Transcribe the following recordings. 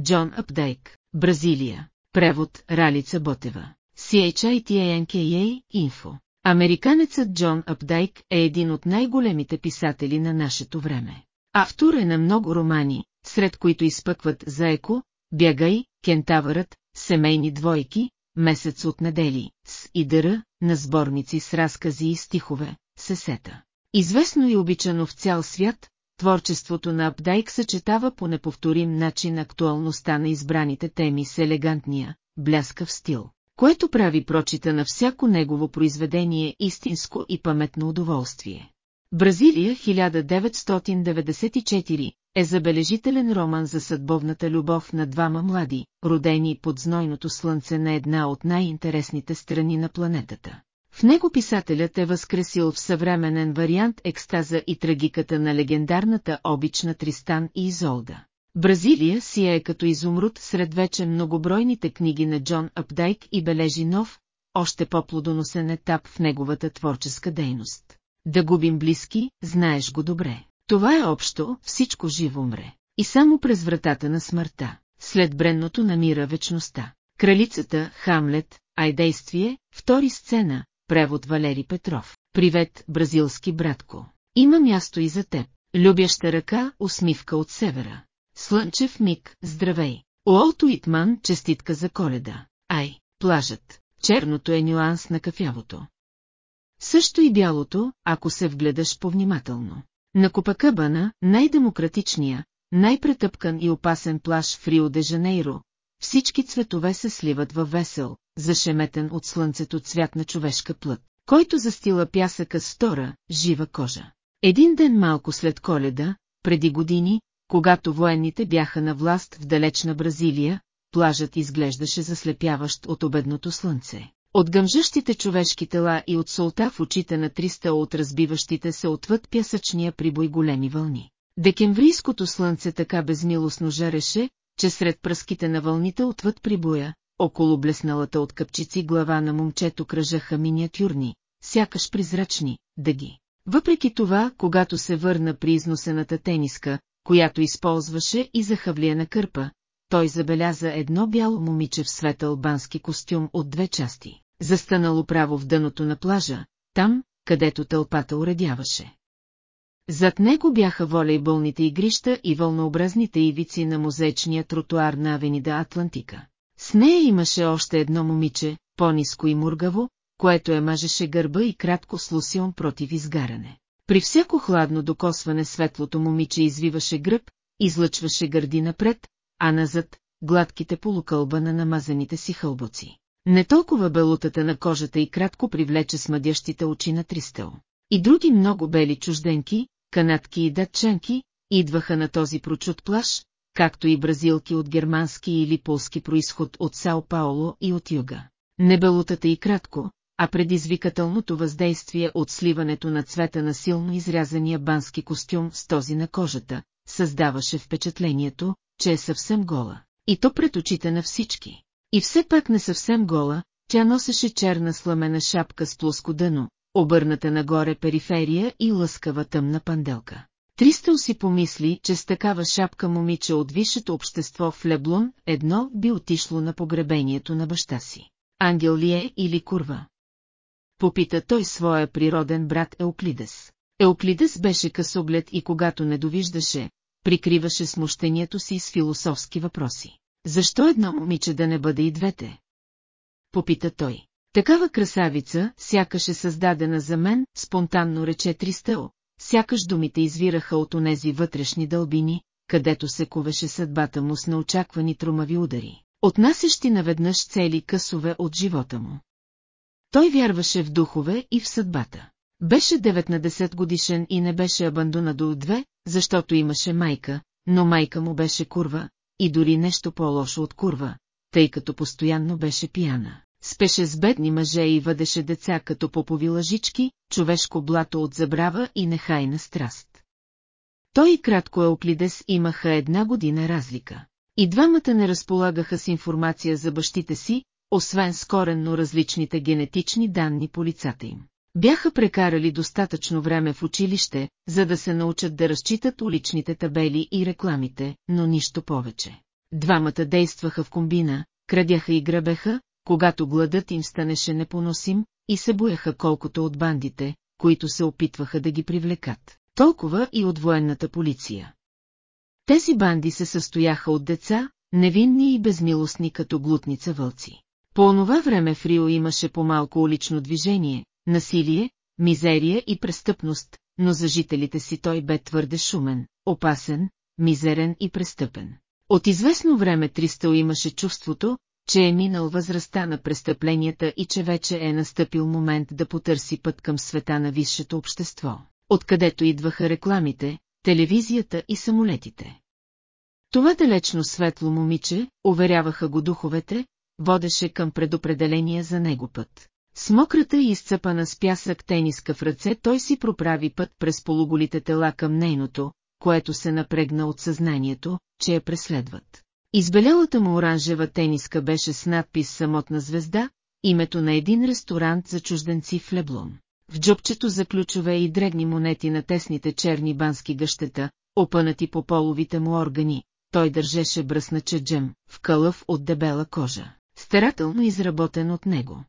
Джон Апдайк, Бразилия. Превод Ралица Ботева. CHITANKA Info. Американецът Джон Апдайк е един от най-големите писатели на нашето време. Автор е на много романи, сред които изпъкват Заеко, Бягай, Кентавърът, Семейни двойки, Месец от недели, с и дъра, на сборници с разкази и стихове, Сесета. Известно и обичано в цял свят, творчеството на Апдайк съчетава по неповторим начин актуалността на избраните теми с елегантния, бляскав стил, което прави прочита на всяко негово произведение истинско и паметно удоволствие. Бразилия 1994 е забележителен роман за съдбовната любов на двама млади, родени под знойното слънце на една от най-интересните страни на планетата. В него писателят е възкресил в съвременен вариант екстаза и трагиката на легендарната обична Тристан и Изолда. Бразилия си е като изумруд сред вече многобройните книги на Джон Апдайк и бележи нов, още по-плодоносен етап в неговата творческа дейност. Да губим близки, знаеш го добре. Това е общо, всичко живо умре. И само през вратата на смъртта, след бренното намира вечността. Кралицата, Хамлет, ай действие, втори сцена, превод Валери Петров. Привет, бразилски братко. Има място и за теб. Любяща ръка, усмивка от севера. Слънчев миг, здравей. Уолт Уитман, честитка за коледа. Ай, плажът. Черното е нюанс на кафявото. Също и бялото, ако се вгледаш повнимателно. На Копакъбана, най-демократичния, най-претъпкан и опасен плаж в Рио де Жанейро, всички цветове се сливат във весел, зашеметен от слънцето цвят на човешка плът, който застила пясъка с втора, жива кожа. Един ден малко след коледа, преди години, когато военните бяха на власт в далечна Бразилия, плажът изглеждаше заслепяващ от обедното слънце. От гъмжащите човешки тела и от солта в очите на триста от разбиващите се отвъд пясъчния прибой големи вълни. Декемврийското слънце така безмилостно жареше, че сред пръските на вълните отвъд прибоя, около блесналата от къпчици глава на момчето кръжаха миниатюрни, сякаш призрачни, дъги. Въпреки това, когато се върна при износената тениска, която използваше и за хавлия кърпа, той забеляза едно бяло момиче в светъл бански костюм от две части, застанало право в дъното на плажа, там, където тълпата уредяваше. Зад него бяха волейболните игрища и вълнообразните ивици на мозечния тротуар на Авенида Атлантика. С нея имаше още едно момиче, по-ниско и мургаво, което е мажеше гърба и кратко с лусион против изгаране. При всяко хладно докосване светлото момиче извиваше гръб, излъчваше гърди напред, а назад гладките полукълба на намазаните си хълбоци. Не толкова белутата на кожата и кратко привлече смъдящите очи на Тристел. И други много бели чужденки, канатки и датчанки, идваха на този прочут плаш, както и бразилки от германски или полски происход от Сао Паоло и от юга. Небелутата и кратко, а предизвикателното въздействие от сливането на цвета на силно изрязания бански костюм с този на кожата, създаваше впечатлението, че е съвсем гола. И то пред очите на всички. И все пак не съвсем гола, тя носеше черна сламена шапка с плоско дъно, обърната нагоре периферия и лъскава тъмна панделка. Тристъл си помисли, че с такава шапка момиче от висшето общество в Леблон едно би отишло на погребението на баща си. Ангел ли е или курва? Попита той своя природен брат Еоклидес. Еоклидес беше късоглед и когато не довиждаше, прикриваше смущението си с философски въпроси. Защо едно момиче да не бъде и двете? Попита той. Такава красавица, сякаш е създадена за мен, спонтанно рече Тристел, сякаш думите извираха от онези вътрешни дълбини, където се ковеше съдбата му с неочаквани тромави удари, отнасящи наведнъж цели късове от живота му. Той вярваше в духове и в съдбата. Беше 19 годишен и не беше абандона до две, защото имаше майка, но майка му беше курва, и дори нещо по-лошо от курва, тъй като постоянно беше пияна. Спеше с бедни мъже и въдеше деца като попови лъжички, човешко блато от забрава и нехайна страст. Той и кратко Еоклидес имаха една година разлика. И двамата не разполагаха с информация за бащите си, освен с коренно различните генетични данни по лицата им. Бяха прекарали достатъчно време в училище, за да се научат да разчитат уличните табели и рекламите, но нищо повече. Двамата действаха в комбина, крадяха и грабеха, когато гладът им станеше непоносим, и се бояха колкото от бандите, които се опитваха да ги привлекат, толкова и от военната полиция. Тези банди се състояха от деца, невинни и безмилостни като глутница вълци. По онова време в Рио имаше по-малко улично движение, насилие, мизерия и престъпност, но за жителите си той бе твърде шумен, опасен, мизерен и престъпен. От известно време Тристъл имаше чувството, че е минал възрастта на престъпленията и че вече е настъпил момент да потърси път към света на висшето общество, откъдето идваха рекламите, телевизията и самолетите. Това далечно светло момиче, уверяваха го духовете, водеше към предопределения за него път. С мократа и изцъпана с пясък тениска в ръце той си проправи път през полуголите тела към нейното, което се напрегна от съзнанието, че я преследват. Избелялата му оранжева тениска беше с надпис «Самотна звезда», името на един ресторант за чужденци в Леблон. В джобчето за ключове и дребни монети на тесните черни бански гъщета, опънати по половите му органи, той държеше бръсна чаджем, в кълъв от дебела кожа, старателно изработен от него.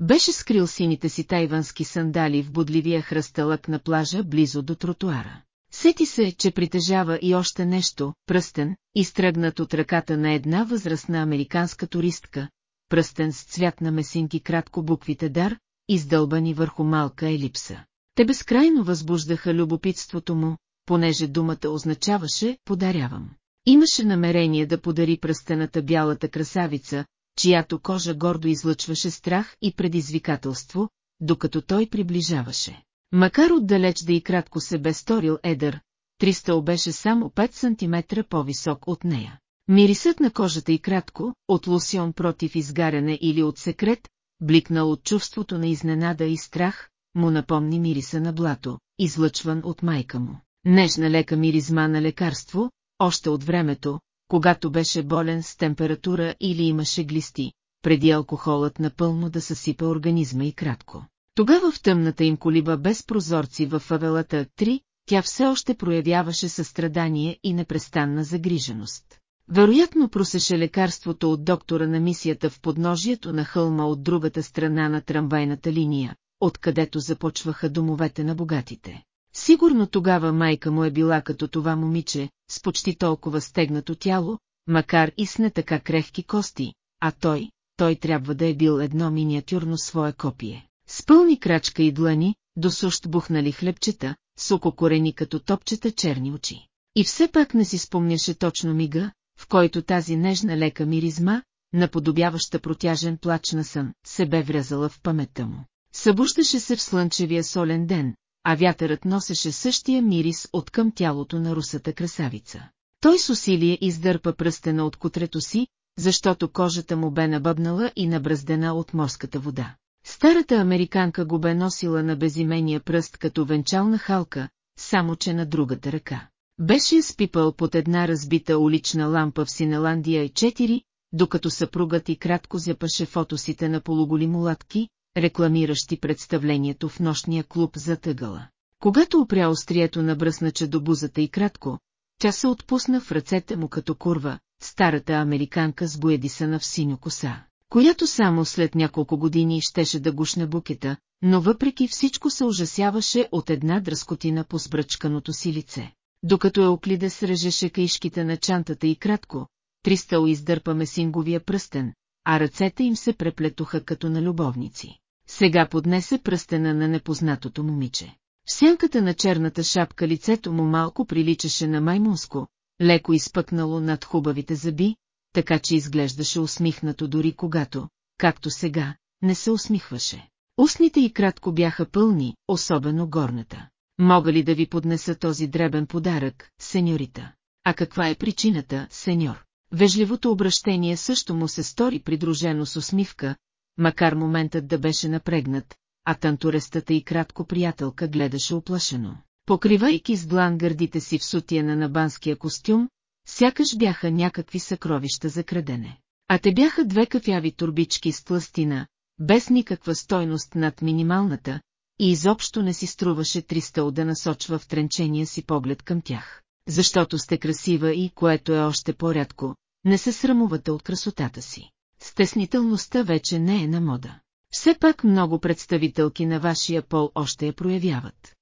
Беше скрил сините си тайвански сандали в будливия хръстълък на плажа близо до тротуара. Сети се, че притежава и още нещо, пръстен, изтръгнат от ръката на една възрастна американска туристка, пръстен с цвят на месинки кратко буквите дар, издълбани върху малка елипса. Те безкрайно възбуждаха любопитството му, понеже думата означаваше «подарявам». Имаше намерение да подари пръстената бялата красавица, чиято кожа гордо излъчваше страх и предизвикателство, докато той приближаваше. Макар отдалеч да и кратко се бе сторил едър, Тристъл беше само 5 см по-висок от нея. Мирисът на кожата и кратко, от лосион против изгаряне или от секрет, бликнал от чувството на изненада и страх, му напомни мириса на блато, излъчван от майка му. Нежна лека миризма на лекарство, още от времето, когато беше болен с температура или имаше глисти, преди алкохолът напълно да съсипа организма и кратко. Тогава в тъмната им колиба без прозорци в фавелата 3, тя все още проявяваше състрадание и непрестанна загриженост. Вероятно просеше лекарството от доктора на мисията в подножието на хълма от другата страна на трамвайната линия, откъдето започваха домовете на богатите. Сигурно тогава майка му е била като това момиче, с почти толкова стегнато тяло, макар и с не така крехки кости, а той, той трябва да е бил едно миниатюрно свое копие. С пълни крачка и длани, до сущ бухнали хлебчета, с корени като топчета черни очи. И все пак не си спомняше точно мига, в който тази нежна лека миризма, наподобяваща протяжен плач на сън, се бе врязала в паметта му. Събуждаше се в слънчевия солен ден, а вятърът носеше същия мирис от към тялото на русата красавица. Той с усилие издърпа пръстена от котрето си, защото кожата му бе набъбнала и набраздена от морската вода. Старата американка го бе носила на безимения пръст като венчална халка, само че на другата ръка. Беше спипал под една разбита улична лампа в Синеландия 4, докато съпругът и кратко зяпаше фотосите на полуголи мулатки, рекламиращи представлението в нощния клуб за тъгъла. Когато опря острието на бръснача до бузата и кратко, тя се отпусна в ръцете му като курва, старата американка с боедисана в синьо коса, която само след няколко години щеше да гушне букета, но въпреки всичко се ужасяваше от една дръскотина по сбръчканото си лице. Докато Еоклиде срежеше каишките на чантата и кратко, Тристъл издърпа месинговия пръстен, а ръцете им се преплетоха като на любовници. Сега поднесе пръстена на непознатото момиче. В сянката на черната шапка лицето му малко приличаше на маймунско, леко изпъкнало над хубавите зъби, така че изглеждаше усмихнато дори когато, както сега, не се усмихваше. Устните и кратко бяха пълни, особено горната. Мога ли да ви поднеса този дребен подарък, сеньорита? А каква е причината, сеньор? Вежливото обращение също му се стори придружено с усмивка, макар моментът да беше напрегнат, а танторестата и кратко приятелка гледаше оплашено. Покривайки с длан гърдите си в сутия на набанския костюм, сякаш бяха някакви съкровища за крадене. А те бяха две кафяви турбички с тластина, без никаква стойност над минималната, и изобщо не си струваше триста да насочва в тренчения си поглед към тях. Защото сте красива и, което е още по-рядко, не се срамувате от красотата си. Стеснителността вече не е на мода. Все пак много представителки на вашия пол още я проявяват.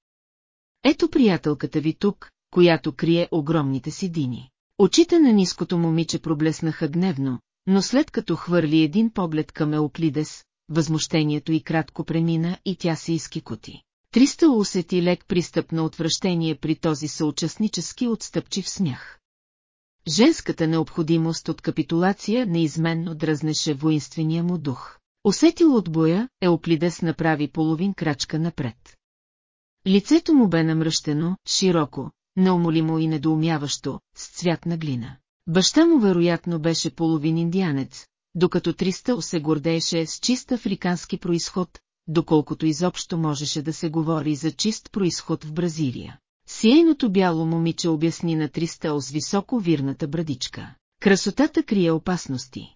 Ето приятелката ви тук, която крие огромните си дини. Очите на ниското момиче проблеснаха гневно, но след като хвърли един поглед към Еоклидес, възмущението и кратко премина и тя се изкикоти. Триста усети лек пристъп на отвращение при този съучастнически отстъпчив смях. Женската необходимост от капитулация неизменно дръзнеше воинствения му дух. Усетил от боя, Еоклидес направи половин крачка напред. Лицето му бе намръщено, широко, неумолимо и недоумяващо, с цвят на глина. Баща му вероятно беше половин индианец, докато Тристъл се гордееше с чист африкански происход, доколкото изобщо можеше да се говори за чист происход в Бразилия. Сиейното бяло момиче обясни на Тристъл с високо вирната брадичка. Красотата крие опасности.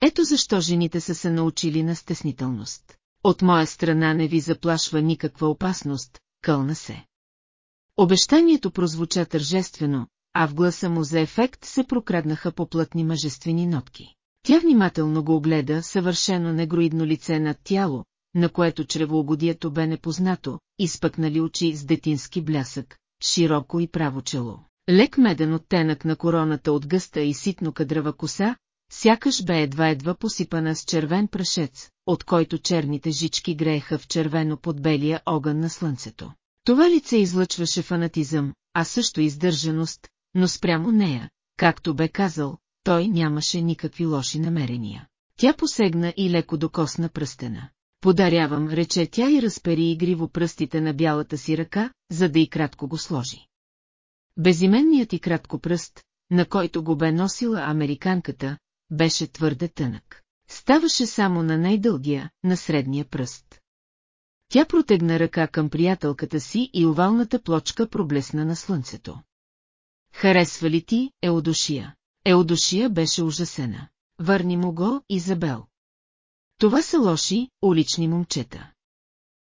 Ето защо жените са се научили на стеснителност. От моя страна не ви заплашва никаква опасност, кълна се. Обещанието прозвуча тържествено, а в гласа му за ефект се прокраднаха поплътни мъжествени нотки. Тя внимателно го огледа съвършено негроидно лице над тяло, на което чревоугодието бе непознато, изпъкнали очи с детински блясък, широко и право чело. Лек меден оттенък на короната от гъста и ситно кадрава коса, сякаш бе едва-едва посипана с червен прашец, от който черните жички грееха в червено под белия огън на слънцето. Това лице излъчваше фанатизъм, а също издържаност, но спрямо нея, както бе казал, той нямаше никакви лоши намерения. Тя посегна и леко докосна пръстена. Подарявам, рече тя и разпери игриво пръстите на бялата си ръка, за да и кратко го сложи. Безименният и кратко пръст, на който го бе носила американката, беше твърде тънък. Ставаше само на най-дългия, на средния пръст. Тя протегна ръка към приятелката си и овалната плочка проблесна на слънцето. Харесва ли ти, Еодошия? Еодошия беше ужасена. Върни му го, Изабел. Това са лоши, улични момчета.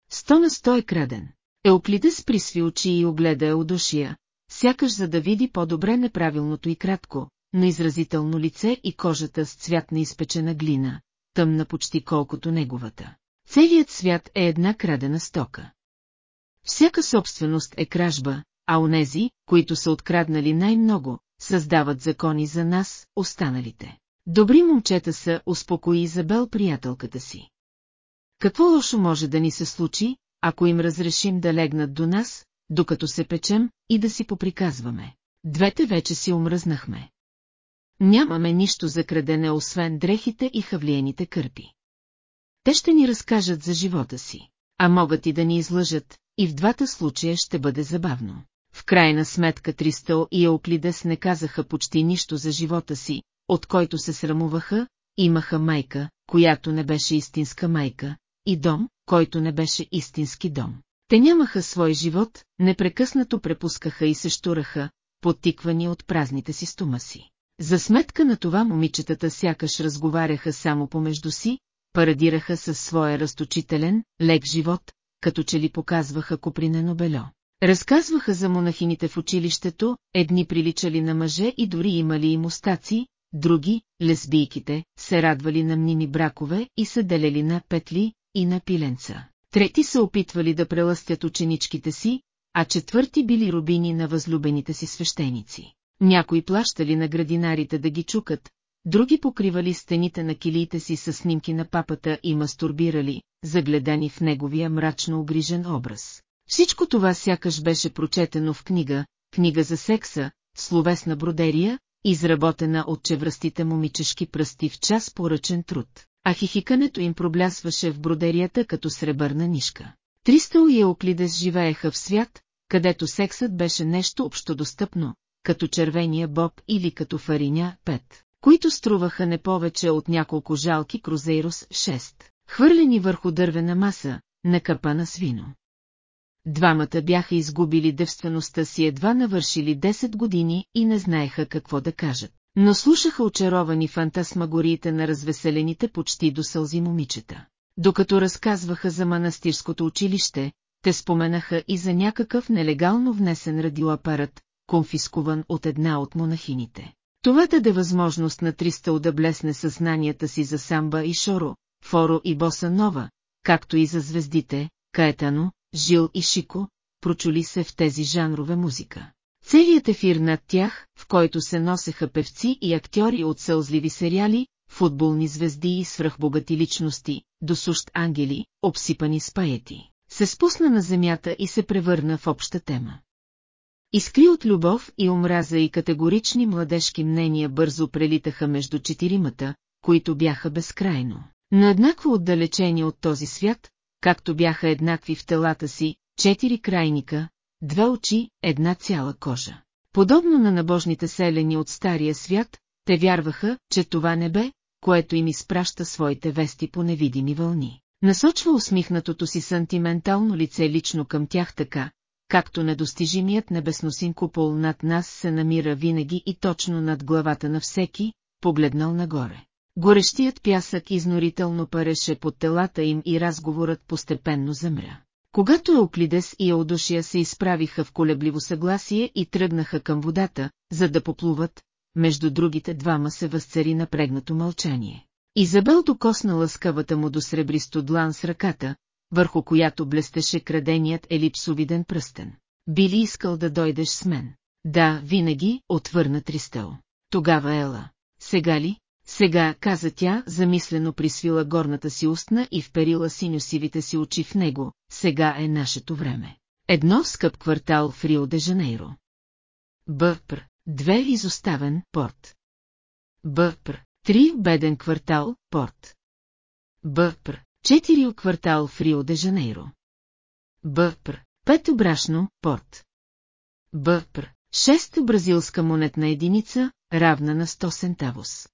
Сто на сто е краден. Еоклидес присви очи и огледа Еодошия, сякаш за да види по-добре неправилното и кратко, но изразително лице и кожата с цвят на изпечена глина, тъмна почти колкото неговата. Целият свят е една крадена стока. Всяка собственост е кражба, а онези, които са откраднали най-много, създават закони за нас, останалите. Добри момчета са, успокои Изабел приятелката си. Какво лошо може да ни се случи, ако им разрешим да легнат до нас, докато се печем, и да си поприказваме? Двете вече си омръзнахме. Нямаме нищо за крадене, освен дрехите и хавлиените кърпи. Те ще ни разкажат за живота си, а могат и да ни излъжат, и в двата случая ще бъде забавно. В крайна сметка Тристъл и Еоклидес не казаха почти нищо за живота си, от който се срамуваха, имаха майка, която не беше истинска майка, и дом, който не беше истински дом. Те нямаха свой живот, непрекъснато препускаха и се штураха, подтиквани от празните си стомаси. За сметка на това момичетата сякаш разговаряха само помежду си, парадираха със своя разточителен, лек живот, като че ли показваха копринено бельо. Разказваха за монахините в училището, едни приличали на мъже и дори имали и мустаци, други, лесбийките, се радвали на мними бракове и се делели на петли и на пиленца. Трети се опитвали да прелъстят ученичките си, а четвърти били рубини на възлюбените си свещеници. Някои плащали на градинарите да ги чукат, други покривали стените на килиите си с снимки на папата и мастурбирали, загледани в неговия мрачно огрижен образ. Всичко това сякаш беше прочетено в книга, книга за секса, словесна бродерия, изработена от чевръстите момичешки пръсти в час поръчен труд, а хихикането им проблясваше в бродерията като сребърна нишка. Тристъл и Еоклидес живееха в свят, където сексът беше нещо общодостъпно, като червения боб или като фариня 5, които струваха не повече от няколко жалки крузейрос 6, хвърлени върху дървена маса, накапана с вино. Двамата бяха изгубили девствеността си едва навършили 10 години и не знаеха какво да кажат, но слушаха очаровани фантасмагориите на развеселените почти до сълзи момичета. Докато разказваха за манастирското училище, те споменаха и за някакъв нелегално внесен радиоапарат, конфискуван от една от монахините. Това даде възможност на Тристъл да блесне съзнанията си за самба и шоро, форо и боса нова, както и за звездите, Каетано, Жил и Шико, прочули се в тези жанрове музика. Целият ефир над тях, в който се носеха певци и актьори от сълзливи сериали, футболни звезди и свръхбогати личности, досущ ангели, обсипани с паети, се спусна на земята и се превърна в обща тема. Искри от любов и омраза и категорични младежки мнения бързо прелитаха между четиримата, които бяха безкрайно. Но еднакво отдалечени от този свят, както бяха еднакви в телата си, четири крайника, две очи, една цяла кожа. Подобно на набожните селени от Стария свят, те вярваха, че това небе, което им изпраща своите вести по невидими вълни. Насочва усмихнатото си сантиментално лице лично към тях така, както недостижимият небесносин купол над нас се намира винаги и точно над главата на всеки, погледнал нагоре. Горещият пясък изнорително пареше под телата им и разговорът постепенно замря. Когато Еоклидес и Еодушия се изправиха в колебливо съгласие и тръгнаха към водата, за да поплуват, между другите двама се възцари напрегнато мълчание. Изабел докосна лъскавата му до сребристо длан с ръката, върху която блестеше краденият елипсовиден пръстен. Би ли искал да дойдеш с мен? Да, винаги, отвърна Тристел. Тогава ела. Сега ли? Сега, каза тя, замислено присвила горната си устна и вперила синьосивите си очи в него, сега е нашето време. Едно скъп квартал в Рио де Жанейро. Бъпр, две изоставен порт. Бъпр, три беден квартал, порт. Бъпр, четири квартал в Рио де Жанейро. Бъпр, пет брашно, порт. Бъпр, шест бразилска монетна единица, равна на 100 центавос.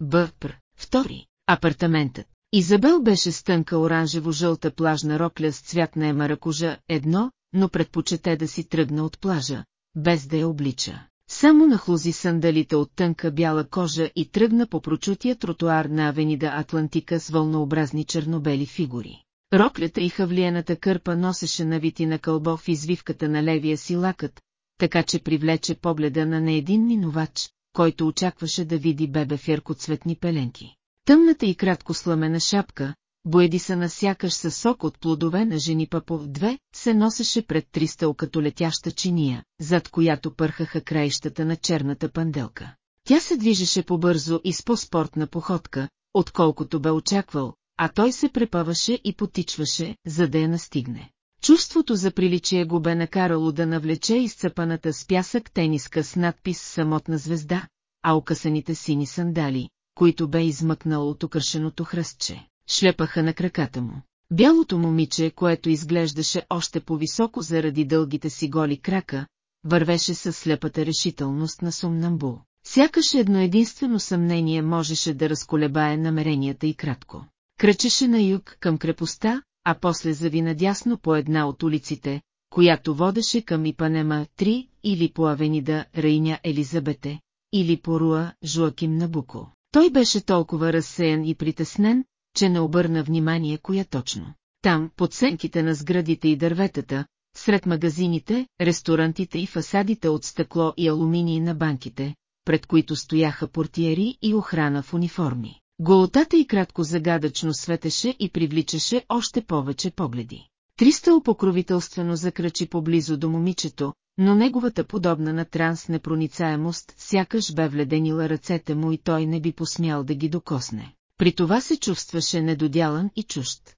Бъпр, втори, апартаментът. Изабел беше стънка оранжево-жълта плажна рокля с цвят на емаракужа едно, но предпочете да си тръгна от плажа, без да я облича. Само нахлузи сандалите от тънка бяла кожа и тръгна по прочутия тротуар на авенида Атлантика с вълнообразни чернобели фигури. Роклята и хавлиената кърпа носеше навити на кълбо в извивката на левия си лакът, така че привлече погледа на не един минувач, който очакваше да види бебе в яркоцветни пеленки. Тъмната и кратко сламена шапка, боедисана сякаш със сок от плодове на жени Папов две, се носеше пред тристъл като летяща чиния, зад която пърхаха краищата на черната панделка. Тя се движеше побързо и с по-спортна походка, отколкото бе очаквал, а той се препъваше и потичваше, за да я настигне. Чувството за приличие го бе накарало да навлече изцъпаната с пясък тениска с надпис «Самотна звезда», а окъсаните сини сандали, които бе измъкнал от окършеното хръстче, шлепаха на краката му. Бялото момиче, което изглеждаше още по-високо заради дългите си голи крака, вървеше със слепата решителност на Сумнамбул. Сякаш едно единствено съмнение можеше да разколебае намеренията и кратко. Кръчеше на юг към крепостта, а после зави надясно по една от улиците, която водеше към Ипанема 3 или по авенида Рейня Елизабете, или по Руа Жуаким Набуко. Той беше толкова разсеян и притеснен, че не обърна внимание коя точно. Там, под сенките на сградите и дърветата, сред магазините, ресторантите и фасадите от стъкло и алуминий на банките, пред които стояха портиери и охрана в униформи. Голотата и кратко загадъчно светеше и привличаше още повече погледи. Тристъл покровителствено закрачи поблизо до момичето, но неговата подобна на транс непроницаемост сякаш бе вледенила ръцете му и той не би посмял да ги докосне. При това се чувстваше недодялан и чужд.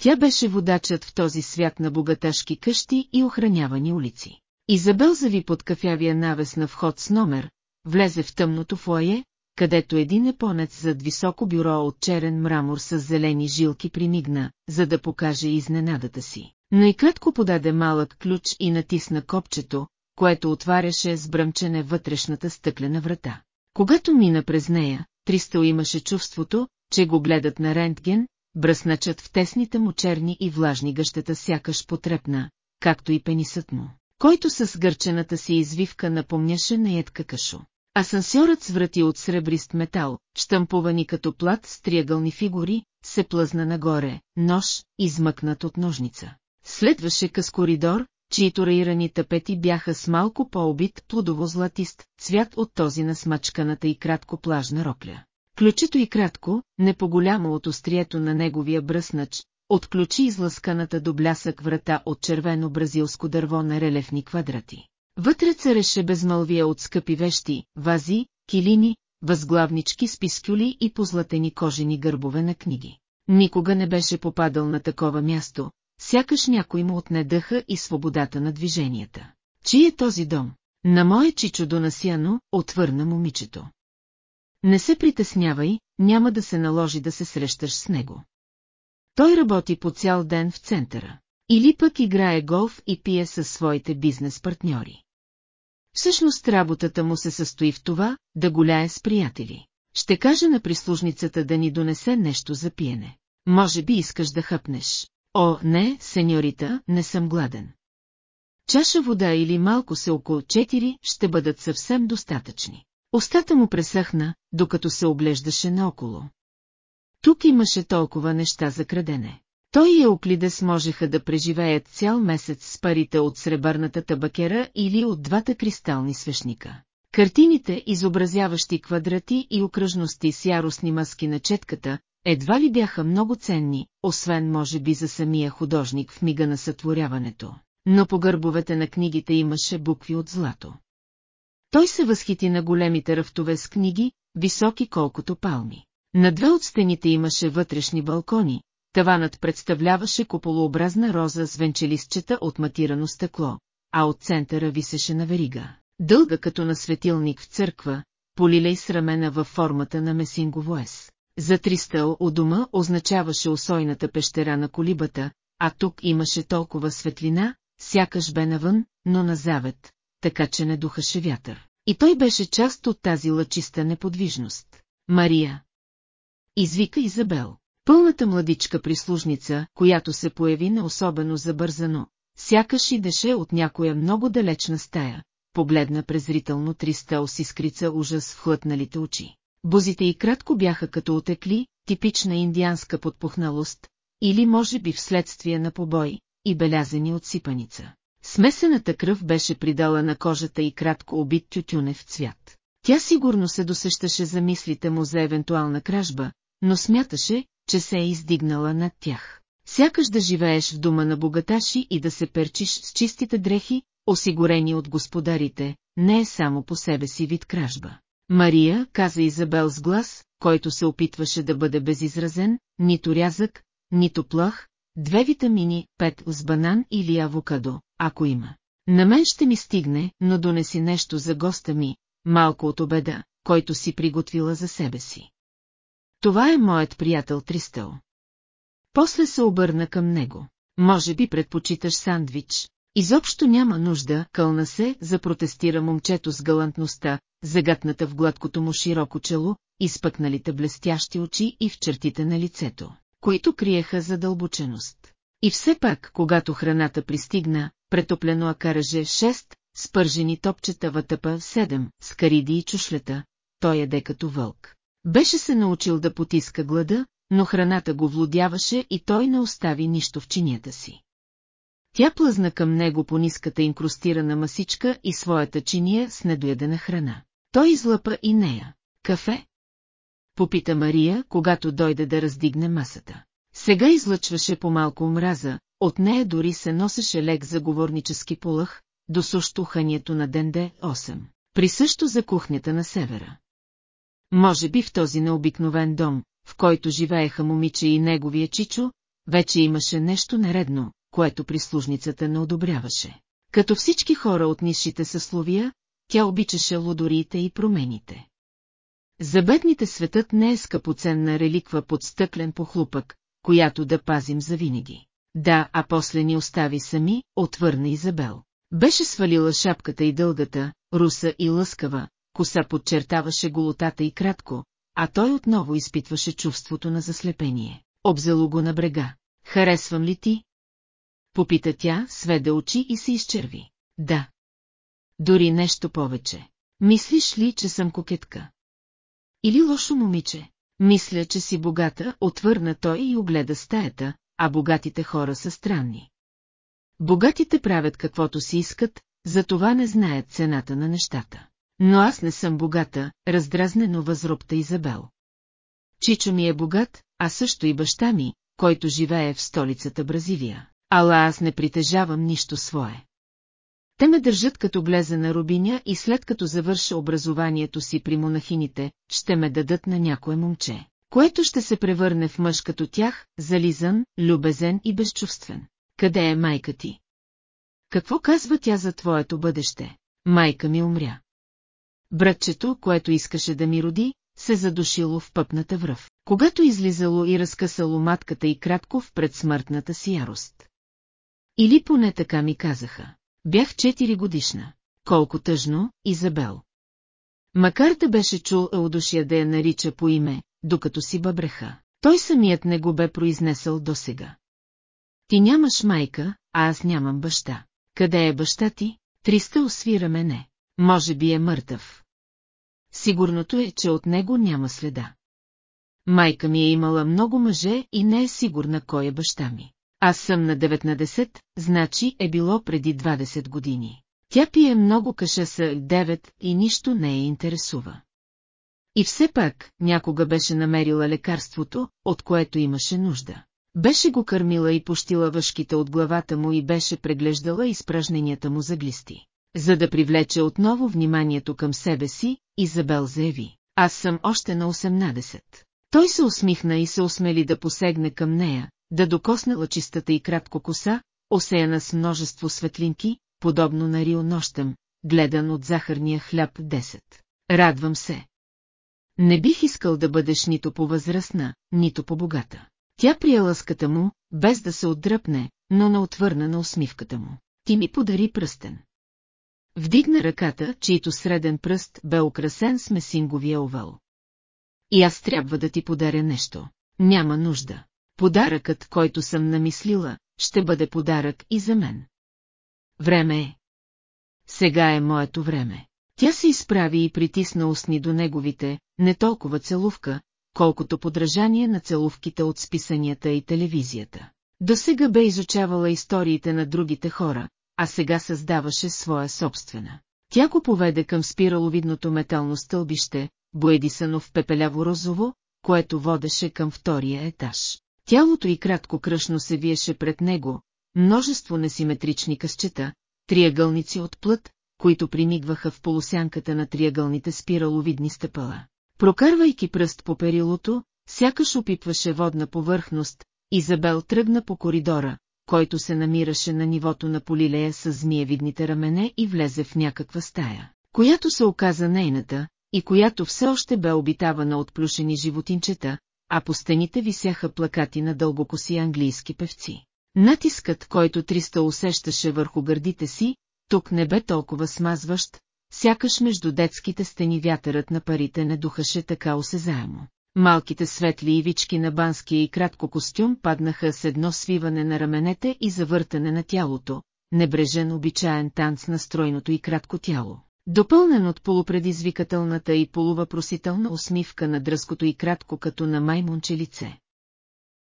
Тя беше водачът в този свят на богаташки къщи и охранявани улици. Изабел зави под кафявия навес на вход с номер, влезе в тъмното фойе, където един епонец зад високо бюро от черен мрамор с зелени жилки примигна, за да покаже изненадата си. Но и кратко подаде малък ключ и натисна копчето, което отваряше с бръмчене вътрешната стъклена врата. Когато мина през нея, Тристъл имаше чувството, че го гледат на рентген, бръсначат в тесните му черни и влажни гъщета сякаш потрепна, както и пенисът му, който с гърчената си извивка напомняше на едка кашо. Асансьорът с врати от сребрист метал, штампувани като плат с триъгълни фигури, се плъзна нагоре, нож, измъкнат от ножница. Следваше къс коридор, чието раирани тапети бяха с малко по-обит плодово-златист, цвят от този на смачканата и кратко плажна рокля. Ключето и кратко, не по-голямо от острието на неговия бръснач, отключи излъсканата до блясък врата от червено бразилско дърво на релефни квадрати. Вътре цареше безмълвия от скъпи вещи, вази, килини, възглавнички с пискюли и позлатени кожени гърбове на книги. Никога не беше попадал на такова място, сякаш някой му отне дъха и свободата на движенията. Чи е този дом? На мое чичо донасяно, отвърна момичето. Не се притеснявай, няма да се наложи да се срещаш с него. Той работи по цял ден в центъра. Или пък играе голф и пие със своите бизнес партньори. Всъщност работата му се състои в това, да голяе с приятели. Ще кажа на прислужницата да ни донесе нещо за пиене. Може би искаш да хъпнеш. О, не, сеньорита, не съм гладен. Чаша вода или малко се около 4 ще бъдат съвсем достатъчни. Остата му пресъхна, докато се оглеждаше наоколо. Тук имаше толкова неща за крадене. Той и Еуклидес можеха да преживеят цял месец с парите от сребърната табакера или от двата кристални свещника. Картините, изобразяващи квадрати и окръжности с яростни маски на четката, едва ли бяха много ценни, освен може би за самия художник в мига на сътворяването, но по гърбовете на книгите имаше букви от злато. Той се възхити на големите рафтове с книги, високи колкото палми. На две от стените имаше вътрешни балкони, таванът представляваше куполообразна роза с венчелистчета от матирано стъкло, а от центъра висеше на верига, дълга като на светилник в църква, полилей срамена във формата на месингово ес. За тристъл у дома означаваше осойната пещера на колибата, а тук имаше толкова светлина, сякаш бе навън, но на завет, така че не духаше вятър. И той беше част от тази лъчиста неподвижност. Мария. Извика Изабел. Пълната младичка прислужница, която се появи не особено забързано, сякаш идеше от някоя много далечна стая, погледна презрително триста с искрица ужас в хлътналите очи. Бозите и кратко бяха като отекли, типична индианска подпухналост, или може би вследствие на побой, и белязани от сипаница. Смесената кръв беше придала на кожата и кратко убит тютюнев цвят. Тя сигурно се досещаше за мислите му за евентуална кражба, но смяташе, че се е издигнала над тях. Сякаш да живееш в дома на богаташи и да се перчиш с чистите дрехи, осигурени от господарите, не е само по себе си вид кражба. Мария, каза Изабел с глас, който се опитваше да бъде безизразен, нито рязък, нито плах, две витамини, пет с банан или авокадо, ако има. На мен ще ми стигне, но донеси нещо за госта ми, малко от обеда, който си приготвила за себе си. Това е моят приятел Тристъл. После се обърна към него. Може би предпочиташ сандвич. Изобщо няма нужда, кълна се, запротестира момчето с галантността, загатната в гладкото му широко чело, изпъкналите блестящи очи и в чертите на лицето, които криеха задълбоченост. И все пак, когато храната пристигна, претоплено акараже 6, спържени топчета ватъпа 7, с кариди и чушлета, той яде като вълк. Беше се научил да потиска глада, но храната го влудяваше и той не остави нищо в чинията си. Тя плъзна към него по ниската инкрустирана масичка и своята чиния с недоядена храна. Той излъпа и нея. Кафе? Попита Мария, когато дойде да раздигне масата. Сега излъчваше по-малко омраза, от нея дори се носеше лек заговорнически полъх, до сущуханието на Денде 8, присъщо за кухнята на севера. Може би в този необикновен дом, в който живееха момиче и неговия чичо, вече имаше нещо нередно, което прислужницата не одобряваше. Като всички хора от нишите съсловия, тя обичаше лодориите и промените. За бедните светът не е скъпоценна реликва под стъклен похлупък, която да пазим завинаги. Да, а после ни остави сами, отвърна Изабел. Беше свалила шапката и дългата, руса и лъскава, коса подчертаваше голотата и кратко, а той отново изпитваше чувството на заслепение. Обзело го на брега. Харесвам ли ти? Попита тя, сведе очи и се изчерви. Да. Дори нещо повече. Мислиш ли, че съм кокетка? Или лошо момиче? Мисля, че си богата, отвърна той и огледа стаята, а богатите хора са странни. Богатите правят каквото си искат, затова не знаят цената на нещата. Но аз не съм богата, раздразнено възробта Изабел. Чичо ми е богат, а също и баща ми, който живее в столицата Бразилия. Ала аз не притежавам нищо свое. Те ме държат като глезена рубиня и след като завърша образованието си при монахините, ще ме дадат на някое момче, което ще се превърне в мъж като тях, зализан, любезен и безчувствен. Къде е майка ти? Какво казва тя за твоето бъдеще? Майка ми умря. Братчето, което искаше да ми роди, се задушило в пъпната връв, когато излизало и разкъсало матката и кратко в предсмъртната си ярост. Или поне така ми казаха. Бях 4 годишна. Колко тъжно, Изабел. Макар да беше чул Еудошия да я нарича по име, докато си бъбреха, той самият не го бе произнесъл досега. Ти нямаш майка, а аз нямам баща. Къде е баща ти? Триста освира мене. Може би е мъртъв. Сигурното е, че от него няма следа. Майка ми е имала много мъже и не е сигурна кой е баща ми. Аз съм на 19, значи е било преди 20 години. Тя пие много каша са 9 и нищо не я интересува. И все пак, някога беше намерила лекарството, от което имаше нужда. Беше го кърмила и пощила въшките от главата му и беше преглеждала изпражненията му за глисти. За да привлече отново вниманието към себе си, Изабел заяви. Аз съм още на 18. Той се усмихна и се осмели да посегне към нея, да докосне лъчистата и кратко коса, осеяна с множество светлинки, подобно на Рио нощем, гледан от захарния хляб 10. Радвам се. Не бих искал да бъдеш нито по-възрастна, нито по-богата. Тя прие лъската му, без да се отдръпне, но не отвърна на усмивката му. Ти ми подари пръстен. Вдигна ръката, чието среден пръст бе украсен с месинговия овал. И аз трябва да ти подаря нещо. Няма нужда. Подаръкът, който съм намислила, ще бъде подарък и за мен. Време е. Сега е моето време. Тя се изправи и притисна устни до неговите, не толкова целувка, колкото подражание на целувките от списанията и телевизията. До сега бе изучавала историите на другите хора, а сега създаваше своя собствена. Тя го поведе към спираловидното метално стълбище, боедисано в пепеляво-розово, което водеше към втория етаж. Тялото й кратко кръшно се виеше пред него, множество несиметрични късчета, триъгълници от плът, които примигваха в полусянката на триъгълните спираловидни стъпала. Прокарвайки пръст по перилото, сякаш опипваше водна повърхност, Изабел тръгна по коридора, който се намираше на нивото на полилея с змиевидните рамене и влезе в някаква стая, която се оказа нейната, и която все още бе обитавана от плюшени животинчета, а по стените висяха плакати на дългокоси английски певци. Натискът, който Триста усещаше върху гърдите си, тук не бе толкова смазващ, сякаш между детските стени вятърът на парите не духаше така осезаемо. Малките светли ивички на банския и кратко костюм паднаха с едно свиване на раменете и завъртане на тялото, небрежен обичаен танц на стройното и кратко тяло. Допълнен от полупредизвикателната и полувъпросителна усмивка на дръското и кратко като на маймонче лице.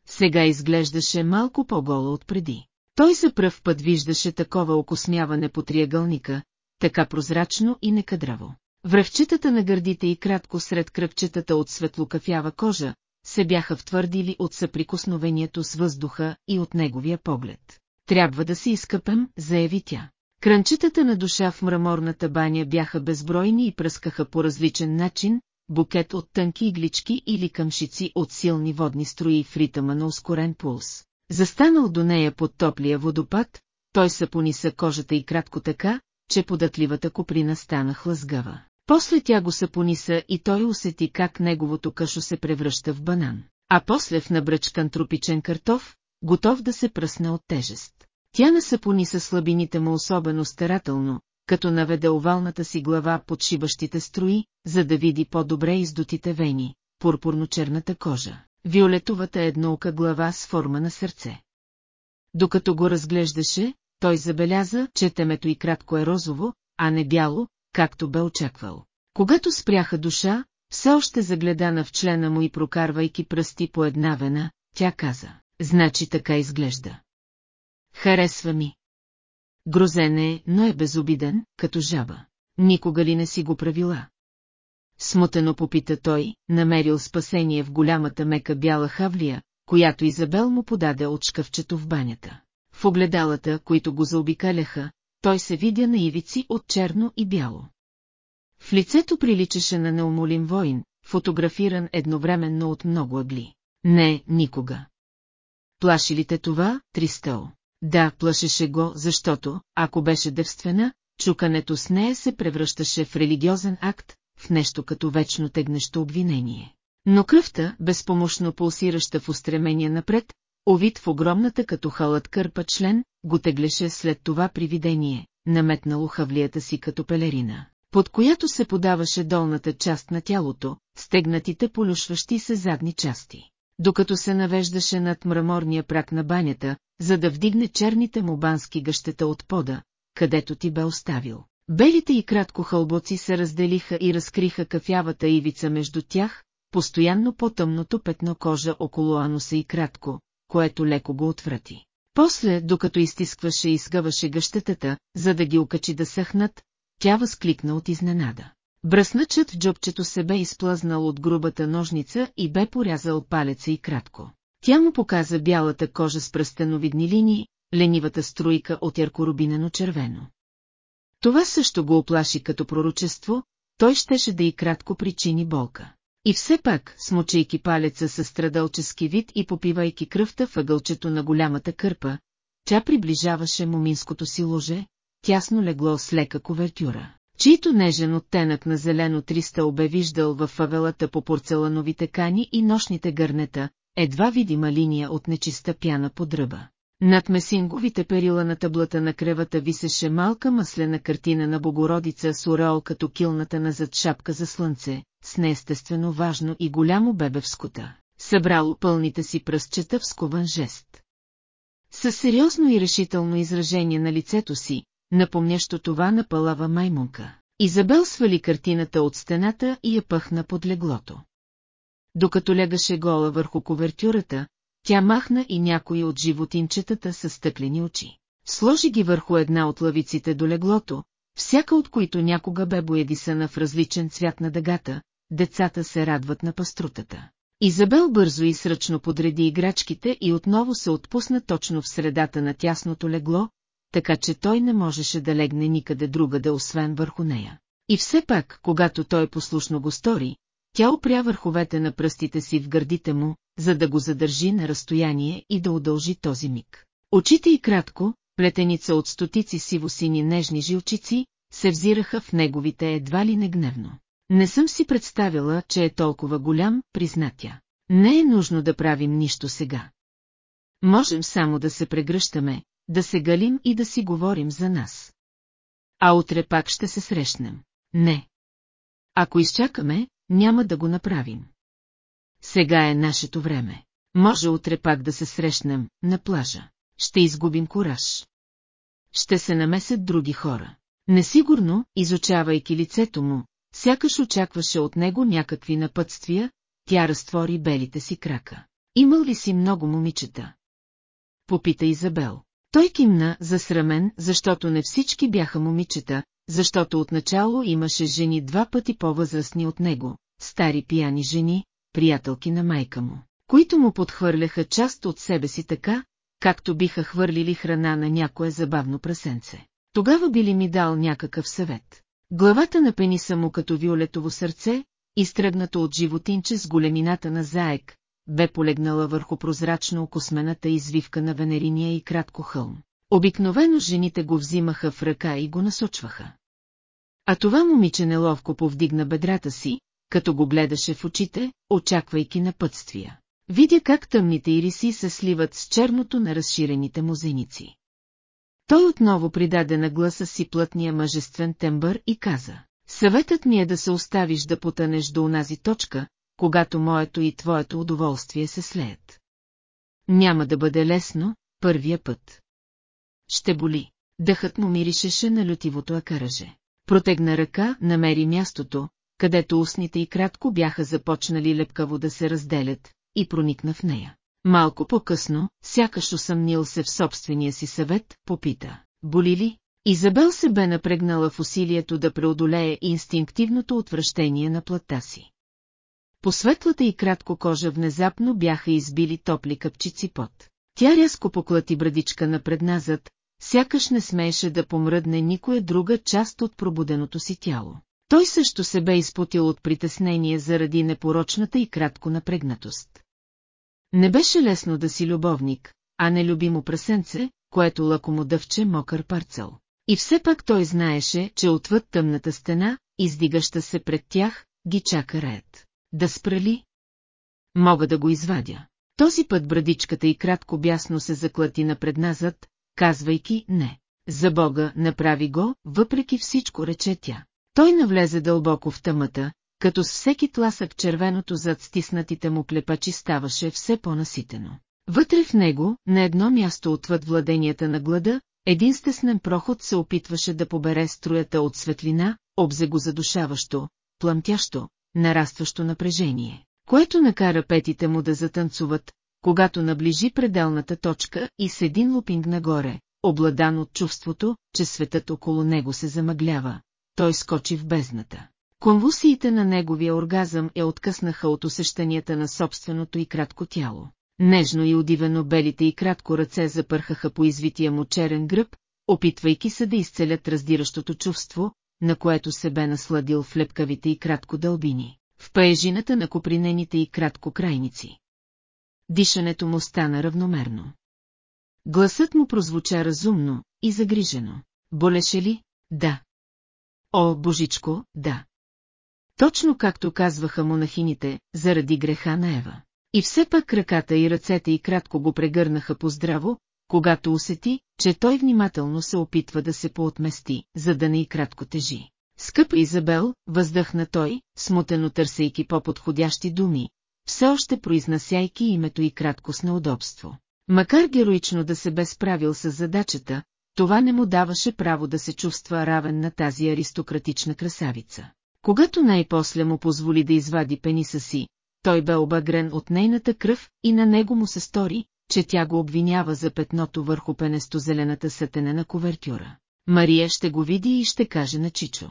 Сега изглеждаше малко по-гола от преди. Той за пръв път виждаше такова окосмяване по триъгълника, така прозрачно и некадраво. Връвчетата на гърдите и кратко сред кръгчетата от светлокафява кожа, се бяха втвърдили от съприкосновението с въздуха и от неговия поглед. Трябва да се изкъпем, заяви тя. Кранчетата на душа в мраморната баня бяха безбройни и пръскаха по различен начин, букет от тънки иглички или къмшици от силни водни строи в ритъма на ускорен пулс. Застанал до нея под топлия водопад, той сапониса кожата и кратко така, че податливата коприна стана хлъзгава. После тя го сапониса и той усети как неговото къшо се превръща в банан, а после в набръчкан тропичен картоф, готов да се пръсне от тежест. Тя насъпони със слабините му особено старателно, като наведе овалната си глава под шибащите строи, за да види по-добре издутите вени, пурпурно-черната кожа, виолетовата едноока глава с форма на сърце. Докато го разглеждаше, той забеляза, че темето и кратко е розово, а не бяло, както бе очаквал. Когато спряха душа, все още загледана в члена му и прокарвайки пръсти по една вена, тя каза, значи така изглежда. Харесва ми. Грозен е, но е безобиден, като жаба. Никога ли не си го правила? Смутено попита той, намерил спасение в голямата мека бяла хавлия, която Изабел му подаде от шкафчето в банята. В огледалата, които го заобикаляха, той се видя на ивици от черно и бяло. В лицето приличаше на неумолим воин, фотографиран едновременно от много ъгли. Не, никога. Плаши ли те това, Тристъл? Да, плашеше го, защото, ако беше девствена, чукането с нея се превръщаше в религиозен акт, в нещо като вечно тегнещо обвинение. Но кръвта, безпомощно пулсираща в устремение напред, овид в огромната като халът кърпа член, го теглеше след това привидение, наметнало хавлията си като пелерина, под която се подаваше долната част на тялото, стегнатите полюшващи се задни части. Докато се навеждаше над мраморния прак на банята, за да вдигне черните му бански гъщета от пода, където ти бе оставил. Белите и кратко хълбоци се разделиха и разкриха кафявата ивица между тях, постоянно по-тъмното петно кожа около ануса и кратко, което леко го отврати. После, докато изтискваше и сгъваше гъщетата, за да ги окачи да съхнат, тя възкликна от изненада. Бръсначът в джобчето се бе изплъзнал от грубата ножница и бе порязал палеца и кратко. Тя му показа бялата кожа с пръстеновидни линии, ленивата струйка от яркорубинено червено. Това също го оплаши като пророчество, той щеше да и кратко причини болка. И все пак, смучайки палеца със страдалчески вид и попивайки кръвта въгълчето на голямата кърпа, тя приближаваше моминското си ложе, тясно легло с лека ковертюра, чието нежен оттенък на зелено триста бе виждал в фавелата по порцелановите кани и нощните гърнета, едва видима линия от нечиста пяна под ръба. Над месинговите перила на таблата на кревата висеше малка маслена картина на Богородица с ореол като килната назад шапка за слънце, с неестествено важно и голямо бебе в събрало пълните си пръстчета в скован жест. Със сериозно и решително изражение на лицето си, напомнящо това на палава маймунка, Изабел свали картината от стената и я пъхна под леглото. Докато легаше гола върху ковертюрата, тя махна и някои от животинчетата с стъклени очи. Сложи ги върху една от лавиците до леглото, всяка от които някога бе боядисана в различен цвят на дъгата, децата се радват на паструтата. Изабел бързо и сръчно подреди играчките и отново се отпусна точно в средата на тясното легло, така че той не можеше да легне никъде другаде освен върху нея. И все пак, когато той послушно го стори, тя опря върховете на пръстите си в гърдите му, за да го задържи на разстояние и да удължи този миг. Очите и кратко, плетеница от стотици сиво-сини нежни жилчици, се взираха в неговите едва ли не гневно. Не съм си представила, че е толкова голям, призна тя. Не е нужно да правим нищо сега. Можем само да се прегръщаме, да се галим и да си говорим за нас. А утре пак ще се срещнем. Не. Ако изчакаме, няма да го направим. Сега е нашето време. Може утре пак да се срещнем, на плажа. Ще изгубим кураж. Ще се намесят други хора. Несигурно, изучавайки лицето му, сякаш очакваше от него някакви напътствия, тя разтвори белите си крака. Имал ли си много момичета? Попита Изабел. Той кимна, засрамен, защото не всички бяха момичета, защото отначало имаше жени два пъти по-възрастни от него, стари пияни жени, приятелки на майка му, които му подхвърляха част от себе си така, както биха хвърлили храна на някое забавно прасенце. Тогава би ли ми дал някакъв съвет? Главата на пениса му като виолетово сърце, изтръгнато от животинче с големината на заек, бе полегнала върху прозрачно окосмената извивка на венериния и кратко хълм. Обикновено жените го взимаха в ръка и го насочваха. А това момиче неловко повдигна бедрата си, като го гледаше в очите, очаквайки напътствия. Видя как тъмните ириси се сливат с черното на разширените му зеници. Той отново придаде на гласа си плътния мъжествен тембър и каза, съветът ми е да се оставиш да потънеш до онази точка, когато моето и твоето удоволствие се слеят. Няма да бъде лесно, първия път. Ще боли. Дъхът му миришеше на лютивото акараже. Протегна ръка, намери мястото, където устните и кратко бяха започнали лепкаво да се разделят, и проникна в нея. Малко по-късно, сякаш усъмнил се в собствения си съвет, попита. Боли ли? Изабел се бе напрегнала в усилието да преодолее инстинктивното отвращение на плътта си. По светлата и кратко кожа внезапно бяха избили топли къпчици пот. Тя рязко поклати брадичка напредназад, сякаш не смееше да помръдне никоя друга част от пробуденото си тяло. Той също се бе изпотил от притеснение заради непорочната и кратко напрегнатост. Не беше лесно да си любовник, а нелюбимо прасенце, което лако му дъвче мокър парцел. И все пак той знаеше, че отвъд тъмната стена, издигаща се пред тях, ги чака ред. Да спрали? Мога да го извадя. Този път брадичката и кратко бясно се заклати напредназад, казвайки не. За Бога, направи го, въпреки всичко рече тя. Той навлезе дълбоко в тъмата, като с всеки тласък червеното зад стиснатите му клепачи ставаше все по-наситено. Вътре в него, на едно място отвъд владенията на глада, един стеснен проход се опитваше да побере струята от светлина, обзе го задушаващо, пламтящо, нарастващо напрежение, което накара петите му да затанцуват, когато наближи пределната точка и с един лупинг нагоре, обладан от чувството, че светът около него се замъглява, той скочи в бездната. Конвусиите на неговия оргазъм я откъснаха от усещанията на собственото и кратко тяло. Нежно и удивено белите и кратко ръце запърхаха по извития му черен гръб, опитвайки се да изцелят раздиращото чувство, на което се бе насладил в лепкавите и кратко дълбини, в паежината на копринените и кратко крайници. Дишането му стана равномерно. Гласът му прозвуча разумно и загрижено. Болеше ли? Да. О, божичко, да. Точно както казваха монахините, заради греха на Ева. И все пак краката и ръцете и кратко го прегърнаха поздраво, когато усети, че той внимателно се опитва да се поотмести, за да не и кратко тежи. Скъпа Изабел, въздъхна той, смутено търсейки по-подходящи думи, все още произнасяйки името и кратко с неудобство. Макар героично да се бе справил с задачата, това не му даваше право да се чувства равен на тази аристократична красавица. Когато най-после му позволи да извади пениса си, той бе обагрен от нейната кръв и на него му се стори, че тя го обвинява за петното върху пенесто-зелената сетенена ковертюра. Мария ще го види и ще каже на Чичо.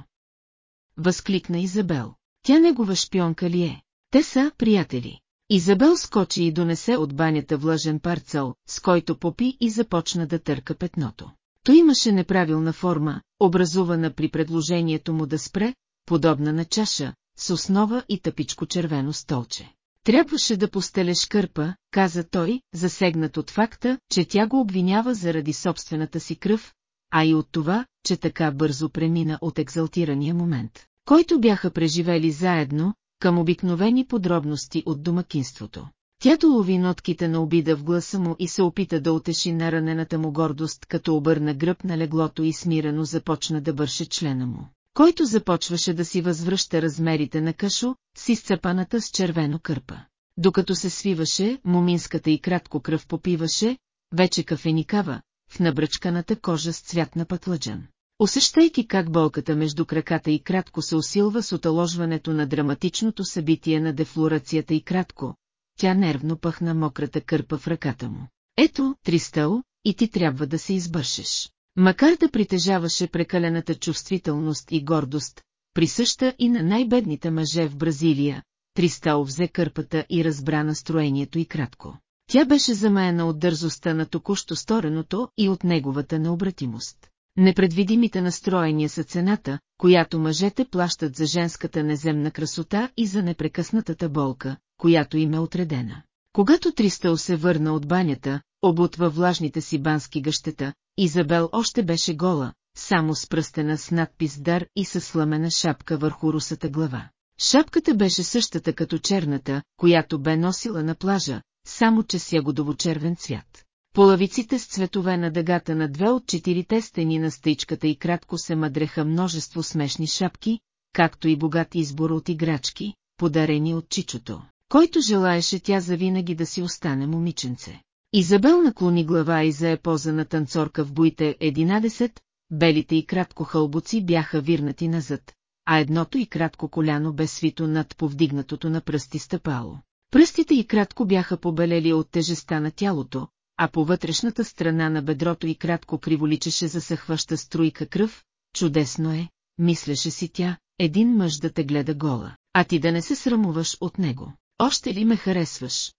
Възкликна Изабел. Тя негова шпионка ли е? Те са приятели. Изабел скочи и донесе от банята влъжен парцел, с който попи и започна да търка петното. То имаше неправилна форма, образувана при предложението му да спре, подобна на чаша, с основа и тъпичко червено столче. Трябваше да постелеш кърпа, каза той, засегнат от факта, че тя го обвинява заради собствената си кръв, а и от това, че така бързо премина от екзалтирания момент, който бяха преживели заедно, към обикновени подробности от домакинството. Тя долови нотките на обида в гласа му и се опита да утеши наранената му гордост, като обърна гръб на леглото и смирено започна да бърше члена му който започваше да си възвръща размерите на кашо, с изцепаната с червено кърпа. Докато се свиваше, моминската и кратко кръв попиваше, вече кафеникава, в набръчканата кожа с цвят на пътлъджан. Усещайки как болката между краката и кратко се усилва с оталожването на драматичното събитие на дефлорацията и кратко, тя нервно пъхна мократа кърпа в ръката му. Ето, Тристъл, и ти трябва да се избършеш. Макар да притежаваше прекалената чувствителност и гордост, присъща и на най-бедните мъже в Бразилия, Тристал взе кърпата и разбра настроението и кратко. Тя беше замаяна от дързостта на току-що стореното и от неговата необратимост. Непредвидимите настроения са цената, която мъжете плащат за женската неземна красота и за непрекъснатата болка, която им е отредена. Когато Тристъл се върна от банята, обутва влажните си бански гъщета, Изабел още беше гола, само с пръстена с надпис Дар и със сламена шапка върху русата глава. Шапката беше същата като черната, която бе носила на плажа, само че с ягодово-червен цвят. Полавиците с цветове на дъгата на две от четирите стени на стъичката и кратко се мъдреха множество смешни шапки, както и богат избор от играчки, подарени от чичото, който желаеше тя завинаги да си остане момиченце. Изабел наклони глава и зае поза на танцорка в боите 11, белите и кратко хълбоци бяха вирнати назад, а едното и кратко коляно бе свито над повдигнатото на пръсти стъпало. Пръстите и кратко бяха побелели от тежеста на тялото, а по вътрешната страна на бедрото и кратко криволичеше засъхваща струйка кръв. Чудесно е, мислеше си тя, един мъж да те гледа гола, а ти да не се срамуваш от него. Още ли ме харесваш?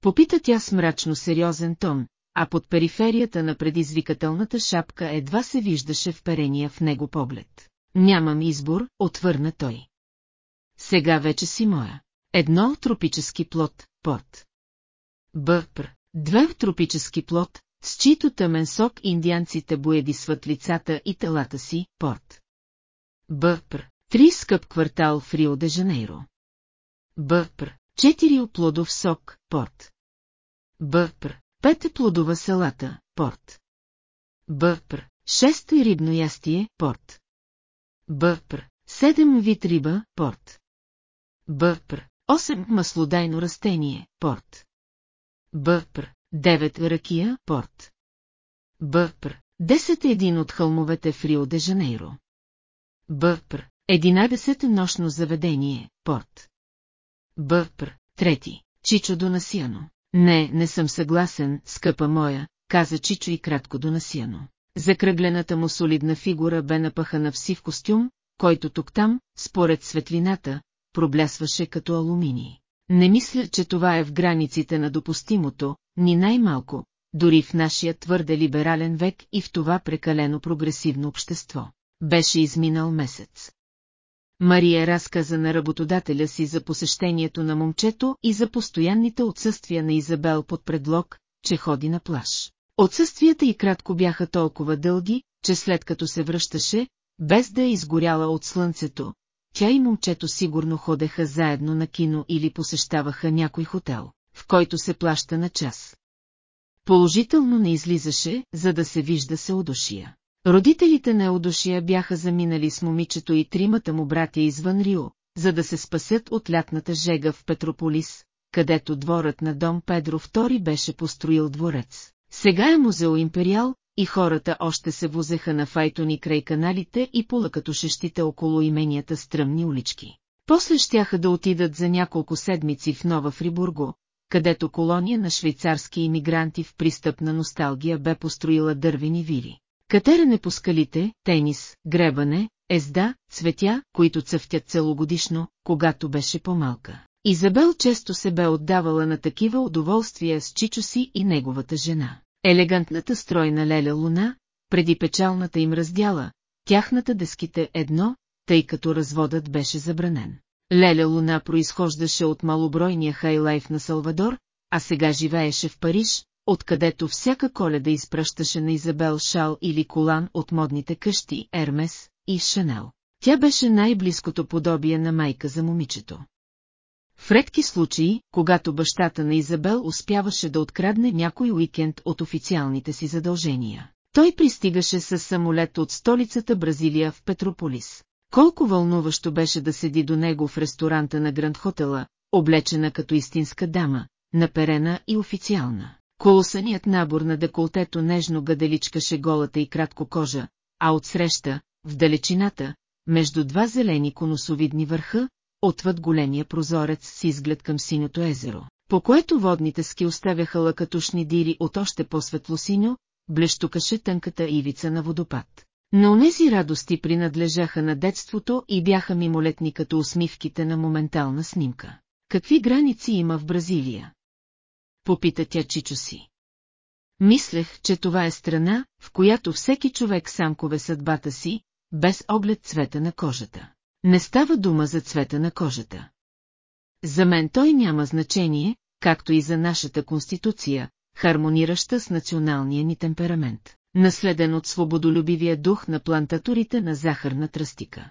Попита тя с мрачно сериозен тон, а под периферията на предизвикателната шапка едва се виждаше вперения в него поглед. Нямам избор, отвърна той. Сега вече си моя. Едно тропически плод, порт. Бъпр. Две тропически плод, с чийто тъмен сок индианците боядисват лицата и телата си, порт. Бъпр. Три скъп квартал в Рио де Жанейро. Бъпр. Четири плодов сок, порт. Бъпр. Пет плодова салата, порт. Бъпр. Шест рибно ястие, порт. Бъпр. Седем вид риба, порт. Бъпр. Осем маслодайно растение, порт. Бъпр. Девет ракия, порт. Бъпр. Десет е един от хълмовете в Рио де Жанейро. Бъпр. Единадесет нощно заведение, порт. Бъпр. Трети. Чичо Донасиано. Не, не съм съгласен, скъпа моя, каза Чичо и кратко Донасиано. Закръглената му солидна фигура бе напъхана в сив костюм, който тук-там, според светлината, проблясваше като алуминий. Не мисля, че това е в границите на допустимото, ни най-малко, дори в нашия твърде либерален век и в това прекалено прогресивно общество. Беше изминал месец. Мария разказа на работодателя си за посещението на момчето и за постоянните отсъствия на Изабел под предлог, че ходи на плаж. Отсъствията и кратко бяха толкова дълги, че след като се връщаше, без да е изгоряла от слънцето, тя и момчето сигурно ходеха заедно на кино или посещаваха някой хотел, в който се плаща на час. Положително не излизаше, за да се вижда се удушия. Родителите на Еудошия бяха заминали с момичето и тримата му братя извън Рио, за да се спасят от лятната жега в Петрополис, където дворът на дом Педро II беше построил дворец. Сега е музео Империал, и хората още се возеха на файтони край каналите и полъкатошещите около именията стръмни улички. После щяха да отидат за няколко седмици в Нова Фрибурго, където колония на швейцарски иммигранти в пристъпна носталгия бе построила дървени вили. Катерене по скалите, тенис, гребане, езда, цветя, които цъфтят целогодишно, когато беше по-малка. Изабел често се бе отдавала на такива удоволствия с Чичо си и неговата жена. Елегантната стройна леля луна, преди печалната им раздяла, тяхната деските едно, тъй като разводът беше забранен. Леля Луна произхождаше от малобройния хайлайф на Салвадор, а сега живееше в Париж, откъдето всяка коледа изпращаше на Изабел шал или колан от модните къщи, Ермес и Шанел. Тя беше най-близкото подобие на майка за момичето. В редки случаи, когато бащата на Изабел успяваше да открадне някой уикенд от официалните си задължения, той пристигаше с самолет от столицата Бразилия в Петрополис. Колко вълнуващо беше да седи до него в ресторанта на Гранд Хотела, облечена като истинска дама, наперена и официална. Колосаният набор на деколтето нежно гаделичкаше голата и кратко кожа, а отсреща, в далечината, между два зелени конусовидни върха, отвъд големия прозорец с изглед към синьото езеро, по което водните ски оставяха лъкатушни дири от още по-светло синьо, блещукаше тънката ивица на водопад. Но онези радости принадлежаха на детството и бяха мимолетни като усмивките на моментална снимка. Какви граници има в Бразилия? Попита тя Чичо си. Мислех, че това е страна, в която всеки човек сам кове съдбата си, без оглед цвета на кожата. Не става дума за цвета на кожата. За мен той няма значение, както и за нашата конституция, хармонираща с националния ни темперамент, наследен от свободолюбивия дух на плантаторите на захарна тръстика.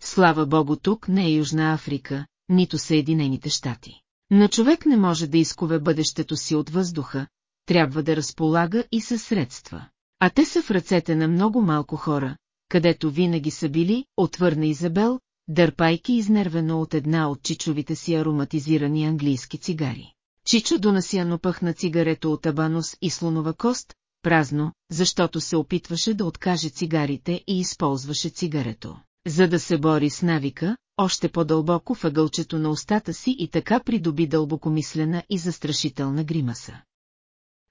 Слава богу тук не е Южна Африка, нито Съединените щати. Но човек не може да изкове бъдещето си от въздуха, трябва да разполага и със средства. А те са в ръцете на много малко хора, където винаги са били, отвърна Изабел, дърпайки изнервено от една от чичовите си ароматизирани английски цигари. Чичо донасяно пъхна цигарето от абанус и слонова кост, празно, защото се опитваше да откаже цигарите и използваше цигарето, за да се бори с навика, още по-дълбоко въгълчето на устата си и така придоби дълбокомислена и застрашителна гримаса.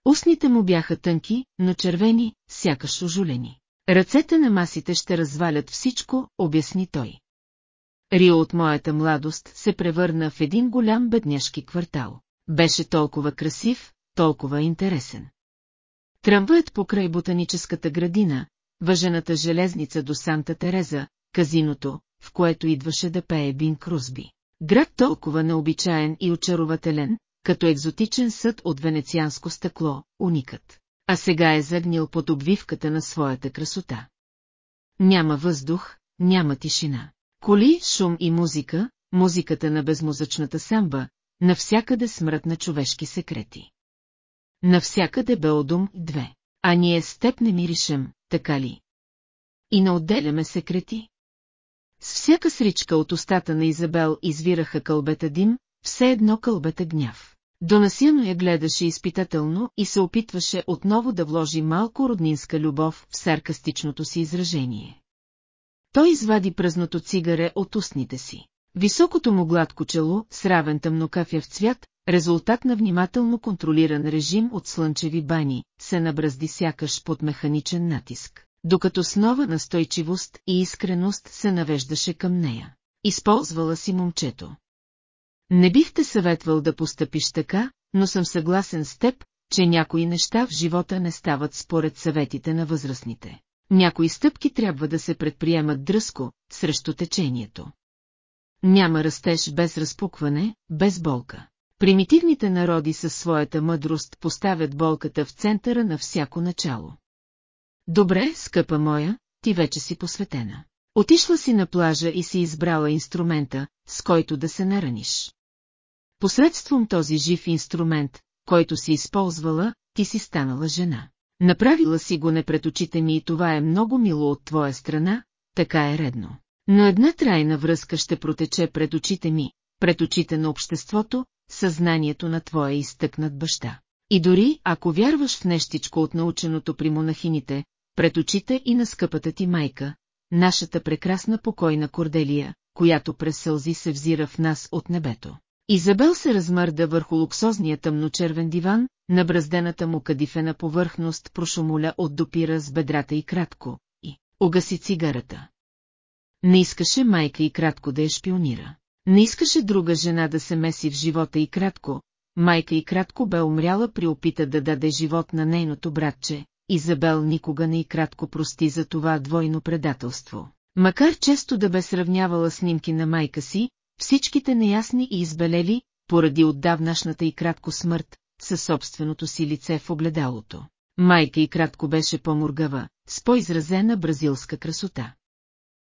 Устните му бяха тънки, но червени, сякаш ожулени. Ръцете на масите ще развалят всичко, обясни той. Рио от моята младост се превърна в един голям бедняшки квартал. Беше толкова красив, толкова интересен. Трамваят покрай ботаническата градина, въжената железница до Санта Тереза, казиното, в което идваше да пее Бин Крузби. Град толкова необичаен и очарователен, като екзотичен съд от венецианско стъкло, уникът. А сега е загнил под обвивката на своята красота. Няма въздух, няма тишина. Коли, шум и музика, музиката на безмозъчната самба, навсякъде смрът на човешки секрети. Навсякъде Белдум две. А ние с теб не миришем, така ли? И не отделяме секрети? С всяка сричка от устата на Изабел извираха кълбета дим, все едно кълбета гняв. Донасяно я гледаше изпитателно и се опитваше отново да вложи малко роднинска любов в саркастичното си изражение. Той извади пръзното цигаре от устните си. Високото му гладко чело, с равен тъмнокафяв цвят, резултат на внимателно контролиран режим от слънчеви бани, се набразди сякаш под механичен натиск, докато с нова настойчивост и искреност се навеждаше към нея. Използвала си момчето. Не бих те съветвал да постъпиш така, но съм съгласен с теб, че някои неща в живота не стават според съветите на възрастните. Някои стъпки трябва да се предприемат дръско, срещу течението. Няма растеж без разпукване, без болка. Примитивните народи със своята мъдрост поставят болката в центъра на всяко начало. Добре, скъпа моя, ти вече си посветена. Отишла си на плажа и си избрала инструмента, с който да се нараниш. Посредством този жив инструмент, който си използвала, ти си станала жена. Направила си го не пред очите ми и това е много мило от твоя страна, така е редно. Но една трайна връзка ще протече пред очите ми, пред очите на обществото, съзнанието на твоя изтъкнат баща. И дори, ако вярваш в нещичко от наученото при монахините, пред очите и на скъпата ти майка, нашата прекрасна покойна Корделия, която през сълзи се взира в нас от небето. Изабел се размърда върху луксозния тъмночервен диван, набраздената му кадифена повърхност прошумоля от допира с бедрата и кратко, и угаси цигарата. Не искаше майка и кратко да я шпионира. Не искаше друга жена да се меси в живота и кратко, майка и кратко бе умряла при опита да даде живот на нейното братче, Изабел никога не и кратко прости за това двойно предателство. Макар често да бе сравнявала снимки на майка си, всичките неясни и избелели, поради отдавнашната и кратко смърт, със собственото си лице в огледалото. Майка и кратко беше по-мургава, с по-изразена бразилска красота.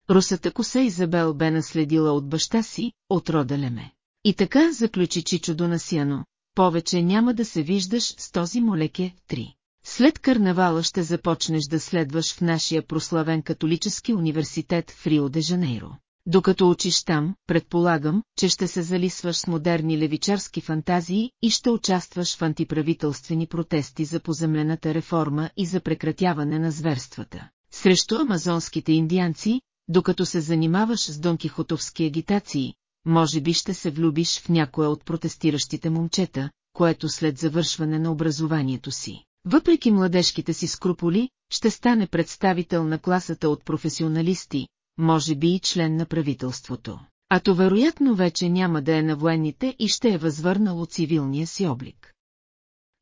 Русата коса Изабел бе наследила от баща си, от рода Леме. И така заключи Чичо до Насяно, повече няма да се виждаш с този молеке 3. След карнавала ще започнеш да следваш в нашия прославен католически университет в Рио де Жанейро. Докато учиш там, предполагам, че ще се залисваш с модерни левичарски фантазии и ще участваш в антиправителствени протести за поземлената реформа и за прекратяване на зверствата. Срещу амазонските индианци, докато се занимаваш с донкихотовски агитации, може би ще се влюбиш в някоя от протестиращите момчета, което след завършване на образованието си. Въпреки младежките си скруполи, ще стане представител на класата от професионалисти, може би и член на правителството. А то вероятно вече няма да е на военните и ще е възвърнало цивилния си облик.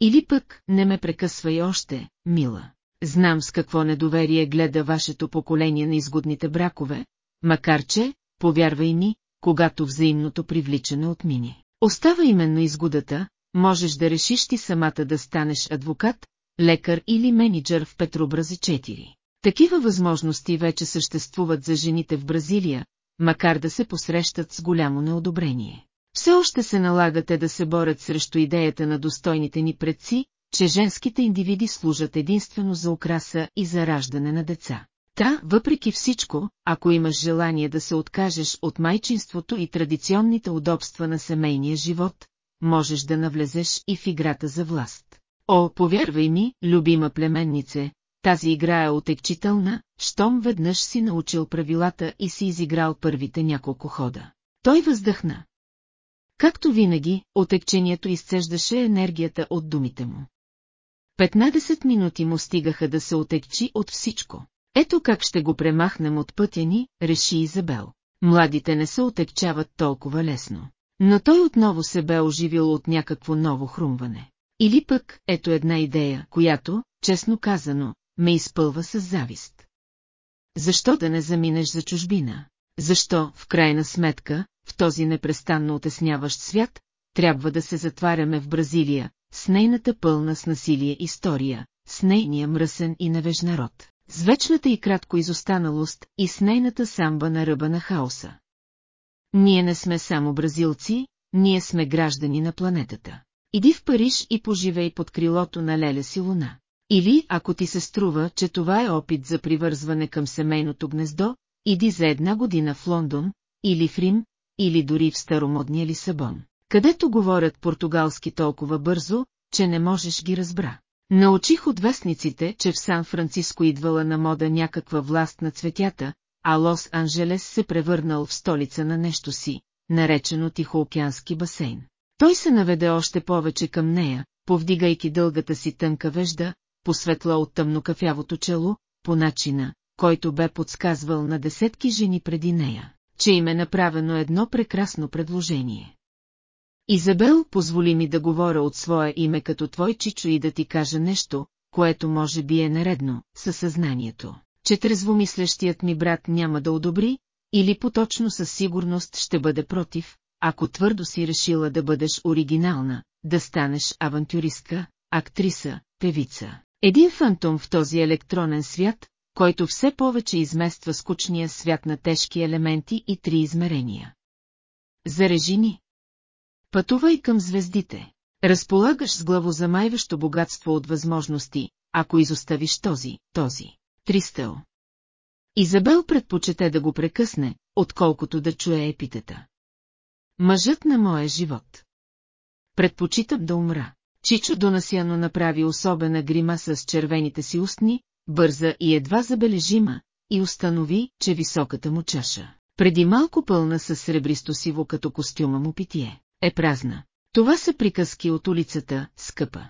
Или пък, не ме прекъсвай още, мила. Знам с какво недоверие гледа вашето поколение на изгодните бракове, макар че, повярвай ми, когато взаимното привличане отмине. Остава именно изгодата, можеш да решиш ти самата да станеш адвокат, лекар или менеджер в Петробразе 4. Такива възможности вече съществуват за жените в Бразилия, макар да се посрещат с голямо неодобрение. Все още се налагате да се борят срещу идеята на достойните ни предци, че женските индивиди служат единствено за украса и за раждане на деца. Та, въпреки всичко, ако имаш желание да се откажеш от майчинството и традиционните удобства на семейния живот, можеш да навлезеш и в играта за власт. О, повярвай ми, любима племеннице, тази игра е отекчителна, щом веднъж си научил правилата и си изиграл първите няколко хода. Той въздъхна. Както винаги, отекчението изцеждаше енергията от думите му. 15 минути му стигаха да се отекчи от всичко. Ето как ще го премахнем от пътя ни, реши Изабел. Младите не се отекчават толкова лесно. Но той отново се бе оживил от някакво ново хрумване. Или пък, ето една идея, която, честно казано, ме изпълва с завист. Защо да не заминеш за чужбина? Защо, в крайна сметка, в този непрестанно отесняващ свят, трябва да се затваряме в Бразилия, с нейната пълна с насилие история, с нейния мръсен и невеж с вечната и кратко изостаналост и с нейната самба на ръба на хаоса. Ние не сме само бразилци, ние сме граждани на планетата. Иди в Париж и поживей под крилото на Леля си луна. Или, ако ти се струва, че това е опит за привързване към семейното гнездо, иди за една година в Лондон, или в Рим, или дори в старомодния Лисабон, където говорят португалски толкова бързо, че не можеш ги разбра. Научих от вестниците, че в Сан-Франциско идвала на мода някаква власт на цветята, а Лос-Анджелес се превърнал в столица на нещо си, наречено Тихоокеански басейн. Той се наведе още повече към нея, повдигайки дългата си тънка вежда, посветла от тъмнокафявото чело, по начина, който бе подсказвал на десетки жени преди нея, че им е направено едно прекрасно предложение. Изабел, позволи ми да говоря от свое име като твой чичо и да ти кажа нещо, което може би е нередно, със съзнанието, че трезвомислещият ми брат няма да одобри, или поточно със сигурност ще бъде против, ако твърдо си решила да бъдеш оригинална, да станеш авантюристка, актриса, певица. Един фантом в този електронен свят, който все повече измества скучния свят на тежки елементи и три измерения. Зарежи ни. Пътувай към звездите. Разполагаш с главозамайващо богатство от възможности, ако изоставиш този, този. Тристел. Изабел предпочете да го прекъсне, отколкото да чуе епитета. Мъжът на моя живот. Предпочитам да умра. Чичо Донасяно направи особена грима с червените си устни, бърза и едва забележима, и установи, че високата му чаша, преди малко пълна с сребристо сиво като костюма му питие, е празна. Това са приказки от улицата, скъпа.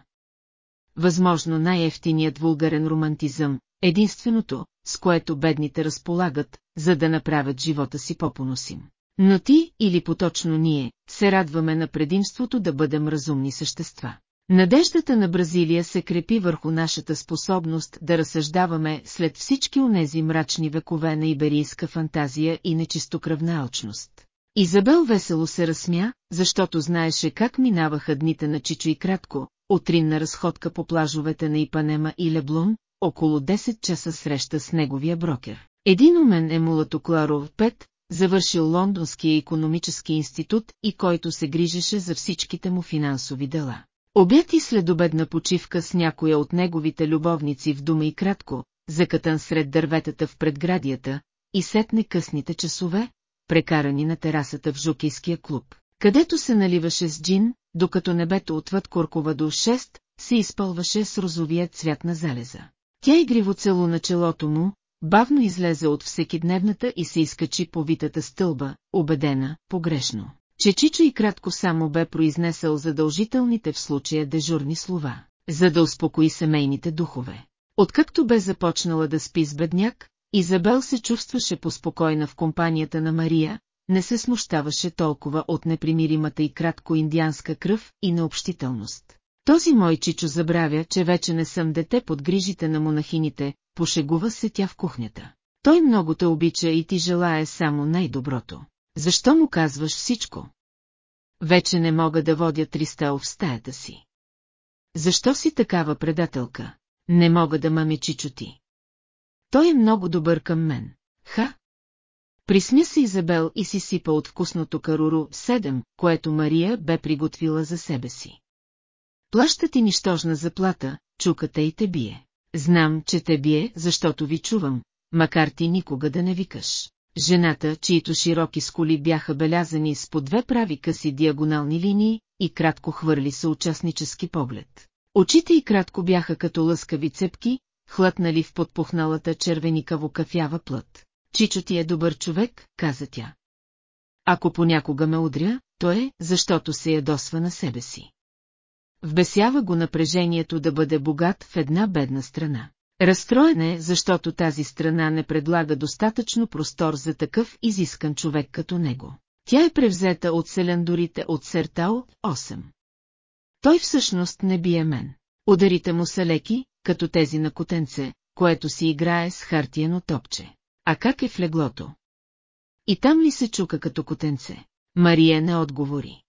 Възможно най-ефтиният вулгарен романтизъм, единственото, с което бедните разполагат, за да направят живота си по-поносим. Но ти, или поточно ние, се радваме на предимството да бъдем разумни същества. Надеждата на Бразилия се крепи върху нашата способност да разсъждаваме след всички онези мрачни векове на иберийска фантазия и нечистокръвна алчност. Изабел весело се разсмя, защото знаеше как минаваха дните на Чичо и кратко, утринна разходка по плажовете на Ипанема и Леблун, около 10 часа среща с неговия брокер. Един умен е мулато Кларов 5, завършил Лондонския економически институт и който се грижеше за всичките му финансови дела. Обяд и следобедна почивка с някоя от неговите любовници в дума и кратко, закатан сред дърветата в предградията, и сетне късните часове, прекарани на терасата в Жукийския клуб, където се наливаше с джин, докато небето отвъд Куркова до 6 се изпълваше с розовия цвят на залеза. Тя игриво целу на челото му, бавно излезе от всекидневната и се изкачи по витата стълба, убедена, погрешно, че Чичо и кратко само бе произнесъл задължителните в случая дежурни слова, за да успокои семейните духове. Откакто бе започнала да спи с бедняк, Изабел се чувстваше поспокойна в компанията на Мария, не се смущаваше толкова от непримиримата и кратко индианска кръв и необщителност. Този мой чичо забравя, че вече не съм дете под грижите на монахините, пошегува се тя в кухнята. Той много те обича и ти желая само най-доброто. Защо му казваш всичко? Вече не мога да водя Тристел в стаята си. Защо си такава предателка? Не мога да маме чичо ти. Той е много добър към мен. Ха? Присмя се Изабел и си сипа от вкусното каруру 7, което Мария бе приготвила за себе си. Плаща ти нищожна заплата, чуката и те бие. Знам, че те бие, защото ви чувам, макар ти никога да не викаш. Жената, чието широки скули бяха белязани с по две прави къси диагонални линии, и кратко хвърли съучастнически поглед. Очите и кратко бяха като лъскави цепки, хлътнали в подпухналата червеникаво кафява плът. Чичо ти е добър човек, каза тя. Ако понякога ме удря, то е, защото се ядосва на себе си. Вбесява го напрежението да бъде богат в една бедна страна. Разстроен е, защото тази страна не предлага достатъчно простор за такъв изискан човек като него. Тя е превзета от селендорите от Сертао 8. Той всъщност не бие мен. Ударите му са леки, като тези на котенце, което си играе с хартиено топче. А как е в леглото? И там ли се чука като котенце? Мария не отговори.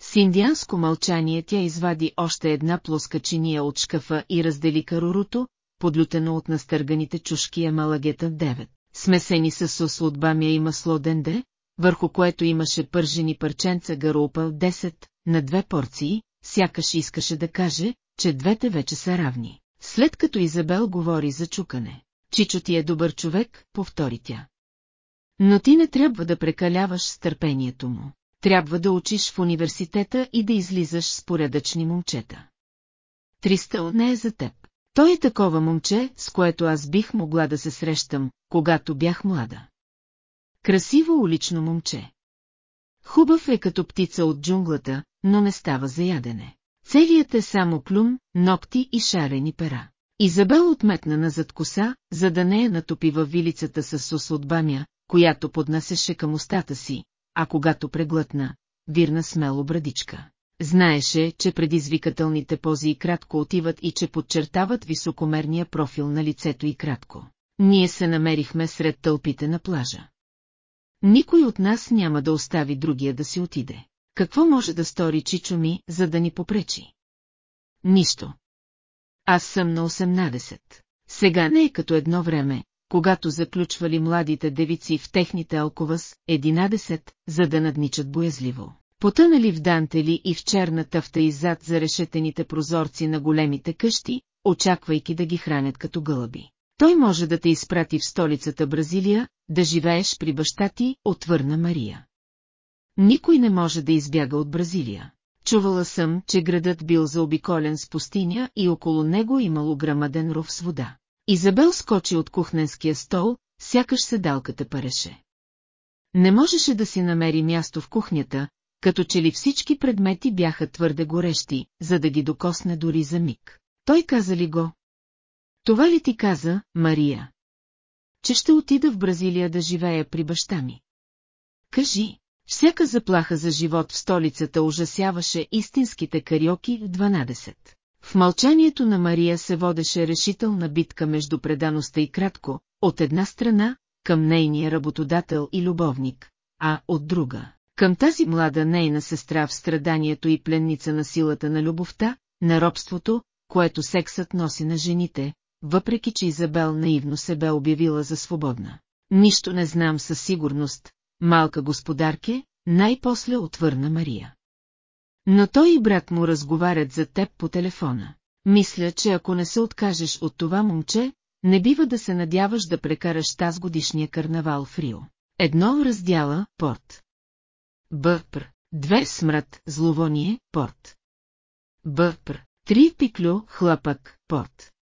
С индианско мълчание тя извади още една плоска чиния от шкафа и раздели каруруто, подлютено от настърганите чушки емалагета 9, смесени с сос от бамя и масло денде, върху което имаше пържени парченца гаропа 10 на две порции, сякаш искаше да каже, че двете вече са равни. След като Изабел говори за чукане, Чичо ти е добър човек, повтори тя. Но ти не трябва да прекаляваш с търпението му. Трябва да учиш в университета и да излизаш с порядъчни момчета. Тристъл не е за теб. Той е такова момче, с което аз бих могла да се срещам, когато бях млада. Красиво улично момче. Хубав е като птица от джунглата, но не става за ядене. Целият е само клюм, ногти и шарени пера. Изабел отметна назад коса, за да не я натопи във вилицата с сос от бамя, която поднасеше към устата си, а когато преглътна, вирна смело брадичка. Знаеше, че предизвикателните пози и кратко отиват и че подчертават високомерния профил на лицето и кратко. Ние се намерихме сред тълпите на плажа. Никой от нас няма да остави другия да си отиде. Какво може да стори Чичо ми, за да ни попречи? Нищо. Аз съм на 18. Сега не е като едно време, когато заключвали младите девици в техните алковъс, 11, за да надничат боязливо. Потънали в дантели и в черна тъфта и зад за решетените прозорци на големите къщи, очаквайки да ги хранят като гълъби. Той може да те изпрати в столицата Бразилия, да живееш при баща ти, отвърна Мария. Никой не може да избяга от Бразилия. Чувала съм, че градът бил заобиколен с пустиня и около него имало грамаден ров с вода. Изабел скочи от кухненския стол, сякаш седалката пареше. Не можеше да си намери място в кухнята, като че ли всички предмети бяха твърде горещи, за да ги докосне дори за миг. Той каза ли го? Това ли ти каза, Мария? Че ще отида в Бразилия да живея при баща ми. Кажи, всяка заплаха за живот в столицата ужасяваше истинските кариоки в 12. В мълчанието на Мария се водеше решителна битка между предаността и кратко, от една страна, към нейния работодател и любовник, а от друга, към тази млада нейна сестра в страданието и пленница на силата на любовта, на робството, което сексът носи на жените, въпреки че Изабел наивно се бе обявила за свободна. Нищо не знам със сигурност, малка господарке, най-после отвърна Мария. Но той и брат му разговарят за теб по телефона. Мисля, че ако не се откажеш от това момче, не бива да се надяваш да прекараш таз годишния карнавал в Рио. Едно раздяла, порт. Бъпр. Две смрат, зловоние, порт. Бъпр. Три пиклю, хлапък, порт.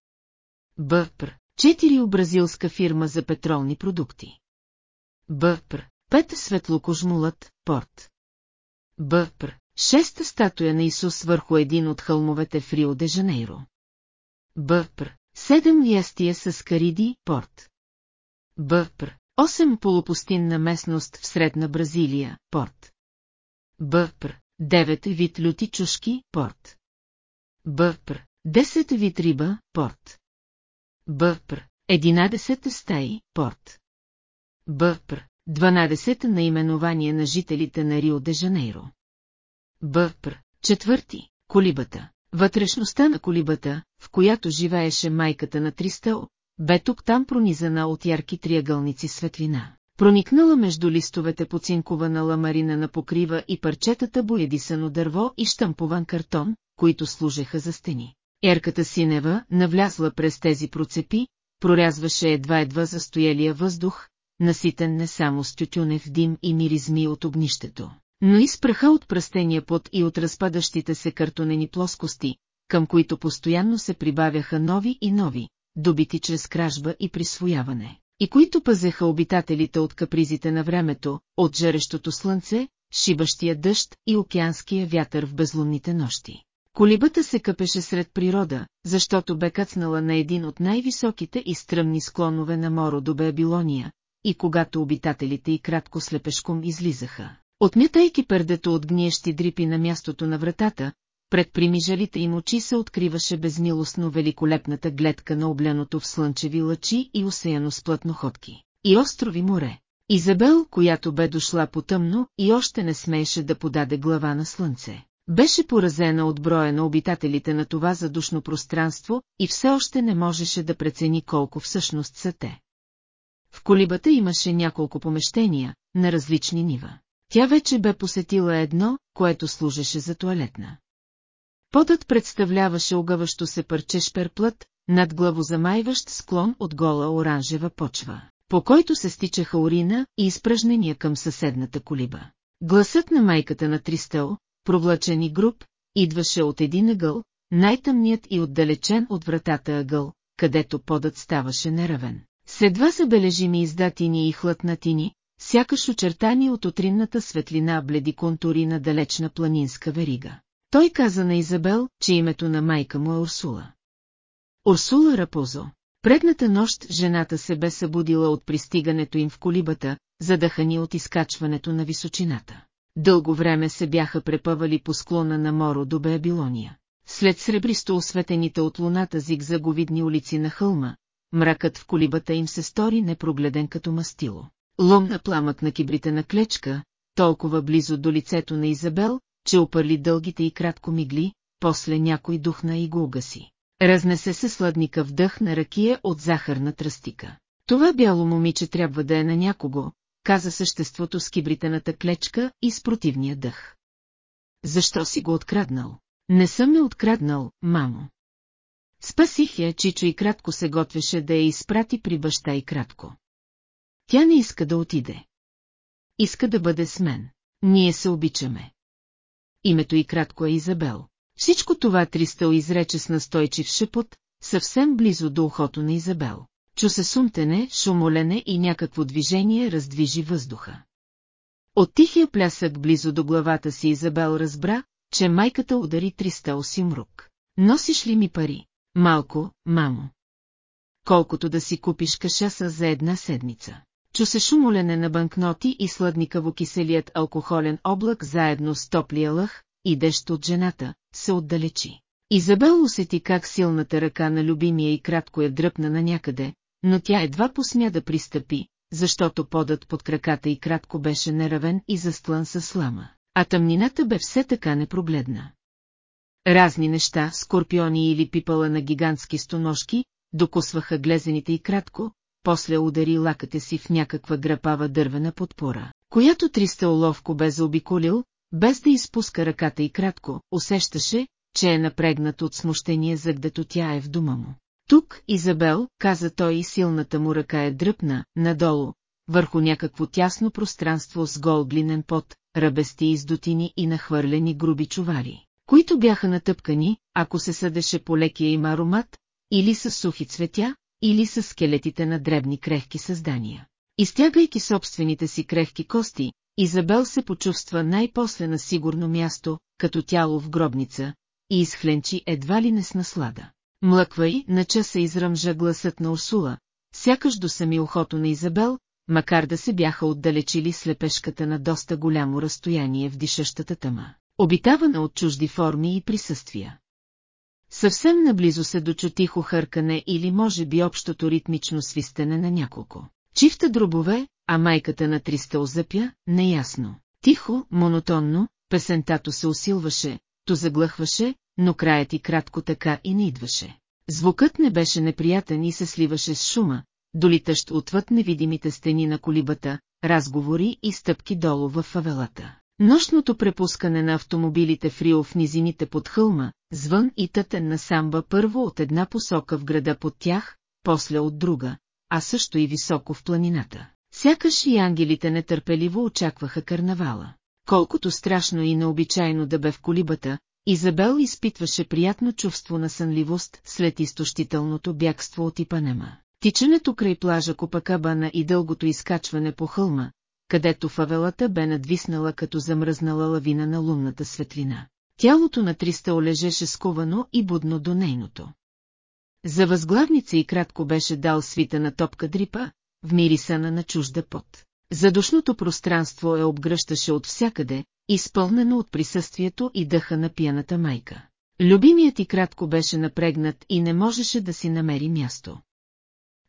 Бъпр. Четири бразилска фирма за петролни продукти. Бъпр. Пет светлокожмулът, порт. Бъпр. Шеста статуя на Исус върху един от хълмовете в Рио де Жанейро. Бъпр. Седем ястия с кариди, порт. Бъпр. Осем полупустинна местност в средна Бразилия, порт. Бъпр. Девет вид люти чушки, порт. Бъпр. Десет вид риба, порт. Бъпр. Единадесет стаи, порт. Бъпр. 12 наименование на жителите на Рио де Жанейро. Бъпр. Четвърти. Колибата. Вътрешността на колибата, в която живееше майката на Тристъл, бе тук-там пронизана от ярки триъгълници светлина. Проникнала между листовете поцинкована ламарина на покрива и парчетата боядисано дърво и штампован картон, които служеха за стени. Ерката синева, навлязла през тези процепи, прорязваше едва-едва застоялия въздух, наситен не само с тютюнев дим и миризми от огнището, но и с праха от пръстения пот и от разпадащите се картонени плоскости, към които постоянно се прибавяха нови и нови, добити чрез кражба и присвояване, и които пазеха обитателите от капризите на времето, от жарещото слънце, шибащия дъжд и океанския вятър в безлунните нощи. Колибата се къпеше сред природа, защото бе кацнала на един от най-високите и стръмни склонове на Моро до Бебилония, и когато обитателите и кратко слепешком излизаха. Отмятайки пердето от гниещи дрипи на мястото на вратата, пред примижалите им очи се откриваше безмилостно великолепната гледка на обляното в слънчеви лъчи и усеяно с плътноходки. И острови море. Изабел, която бе дошла потъмно и още не смееше да подаде глава на слънце. Беше поразена от броя на обитателите на това задушно пространство и все още не можеше да прецени колко всъщност са те. В колибата имаше няколко помещения, на различни нива. Тя вече бе посетила едно, което служеше за туалетна. Подът представляваше огъващо се парче шперплът, над главозамайващ склон от гола оранжева почва, по който се стичаха урина и изпръжнения към съседната колиба. Гласът на майката на Тристъл, провлачен и груб, идваше от един ъгъл, най-тъмният и отдалечен от вратата ъгъл, където подът ставаше неравен. Следва забележими издатини и хлътнатини, сякаш очертани от утринната светлина бледи контури на далечна планинска верига. Той каза на Изабел, че името на майка му е Урсула. Урсула Рапозо. Предната нощ жената се бе събудила от пристигането им в колибата, задъхани от изкачването на височината. Дълго време се бяха препъвали по склона на Моро до Бебилония. След сребристо осветените от луната зигзаговидни улици на хълма, мракът в колибата им се стори непрогледен като мастило. Ломна пламък на кибрите на клечка, толкова близо до лицето на Изабел, че опърли дългите и кратко мигли, после някой духна и го угаси. Разнесе се сладника вдъх на ракия от захарна тръстика. Това бяло момиче трябва да е на някого, каза съществото с кибритената клечка и с противния дъх. Защо си го откраднал? Не съм ме откраднал, мамо. Спасих я, Чичо и кратко се готвеше да я изпрати при баща и кратко. Тя не иска да отиде. Иска да бъде с мен. Ние се обичаме. Името и кратко е Изабел. Всичко това Тристъл изрече с настойчив шепот, съвсем близо до ухото на Изабел. Чу се сумтене, шумолене и някакво движение раздвижи въздуха. От тихия плясък близо до главата си Изабел разбра, че майката удари Тристъл си. Носиш ли ми пари? Малко, мамо. Колкото да си купиш кашаса за една седмица. Чу се шумолене на банкноти и сладникаво киселият алкохолен облак заедно с топлия лъх, идещ от жената, се отдалечи. Изабел усети как силната ръка на любимия и кратко я дръпна на някъде, но тя едва посмя да пристъпи, защото подът под краката и кратко беше неравен и застлан със слама, а тъмнината бе все така непрогледна. Разни неща, скорпиони или пипала на гигантски стоножки, докосваха глезените и кратко, после удари лакътя си в някаква грапава дървена подпора, която триста оловко бе заобиколил, без да изпуска ръката и кратко, усещаше, че е напрегнат от смущение, загдето тя е в дома му. Тук, Изабел, каза той и силната му ръка е дръпна, надолу, върху някакво тясно пространство с гол глинен пот, ръбести издотини и нахвърлени груби чувари, които бяха натъпкани, ако се съдеше по лекия им аромат, или с сухи цветя, или с скелетите на дребни крехки създания. Изтягайки собствените си крехки кости, Изабел се почувства най-после на сигурно място, като тяло в гробница, и изхленчи едва ли не с наслада. Млъквай, на часа изръмжа гласът на Урсула, сякаш до сами ухото на Изабел, макар да се бяха отдалечили слепешката на доста голямо разстояние в дишащата тъма, обитавана от чужди форми и присъствия. Съвсем наблизо се дочу тихо хъркане или може би общото ритмично свистене на няколко. Чифта дробове, а майката на Триста озъпя, неясно. Тихо, монотонно, песентато се усилваше, то заглъхваше, но краят и кратко така и не идваше. Звукът не беше неприятен и се сливаше с шума, долитащ отвъд невидимите стени на колибата, разговори и стъпки долу в фавелата. Нощното препускане на автомобилите в Рио в низините под хълма, звън и тътен на самба първо от една посока в града под тях, после от друга, а също и високо в планината. Сякаш и ангелите нетърпеливо очакваха карнавала. Колкото страшно и необичайно да бе в колибата, Изабел изпитваше приятно чувство на сънливост след изтощителното бягство от Ипанема. Тичането край плажа Копакабана и дългото изкачване по хълма, където фавелата бе надвиснала като замръзнала лавина на лунната светлина. Тялото на Триста олежеше скувано и будно до нейното. За възглавница и кратко беше дал свита на топка дрипа, в мирисана на чужда пот. Задушното пространство е обгръщаше от всякъде, изпълнено от присъствието и дъха на пияната майка. Любимият и кратко беше напрегнат и не можеше да си намери място.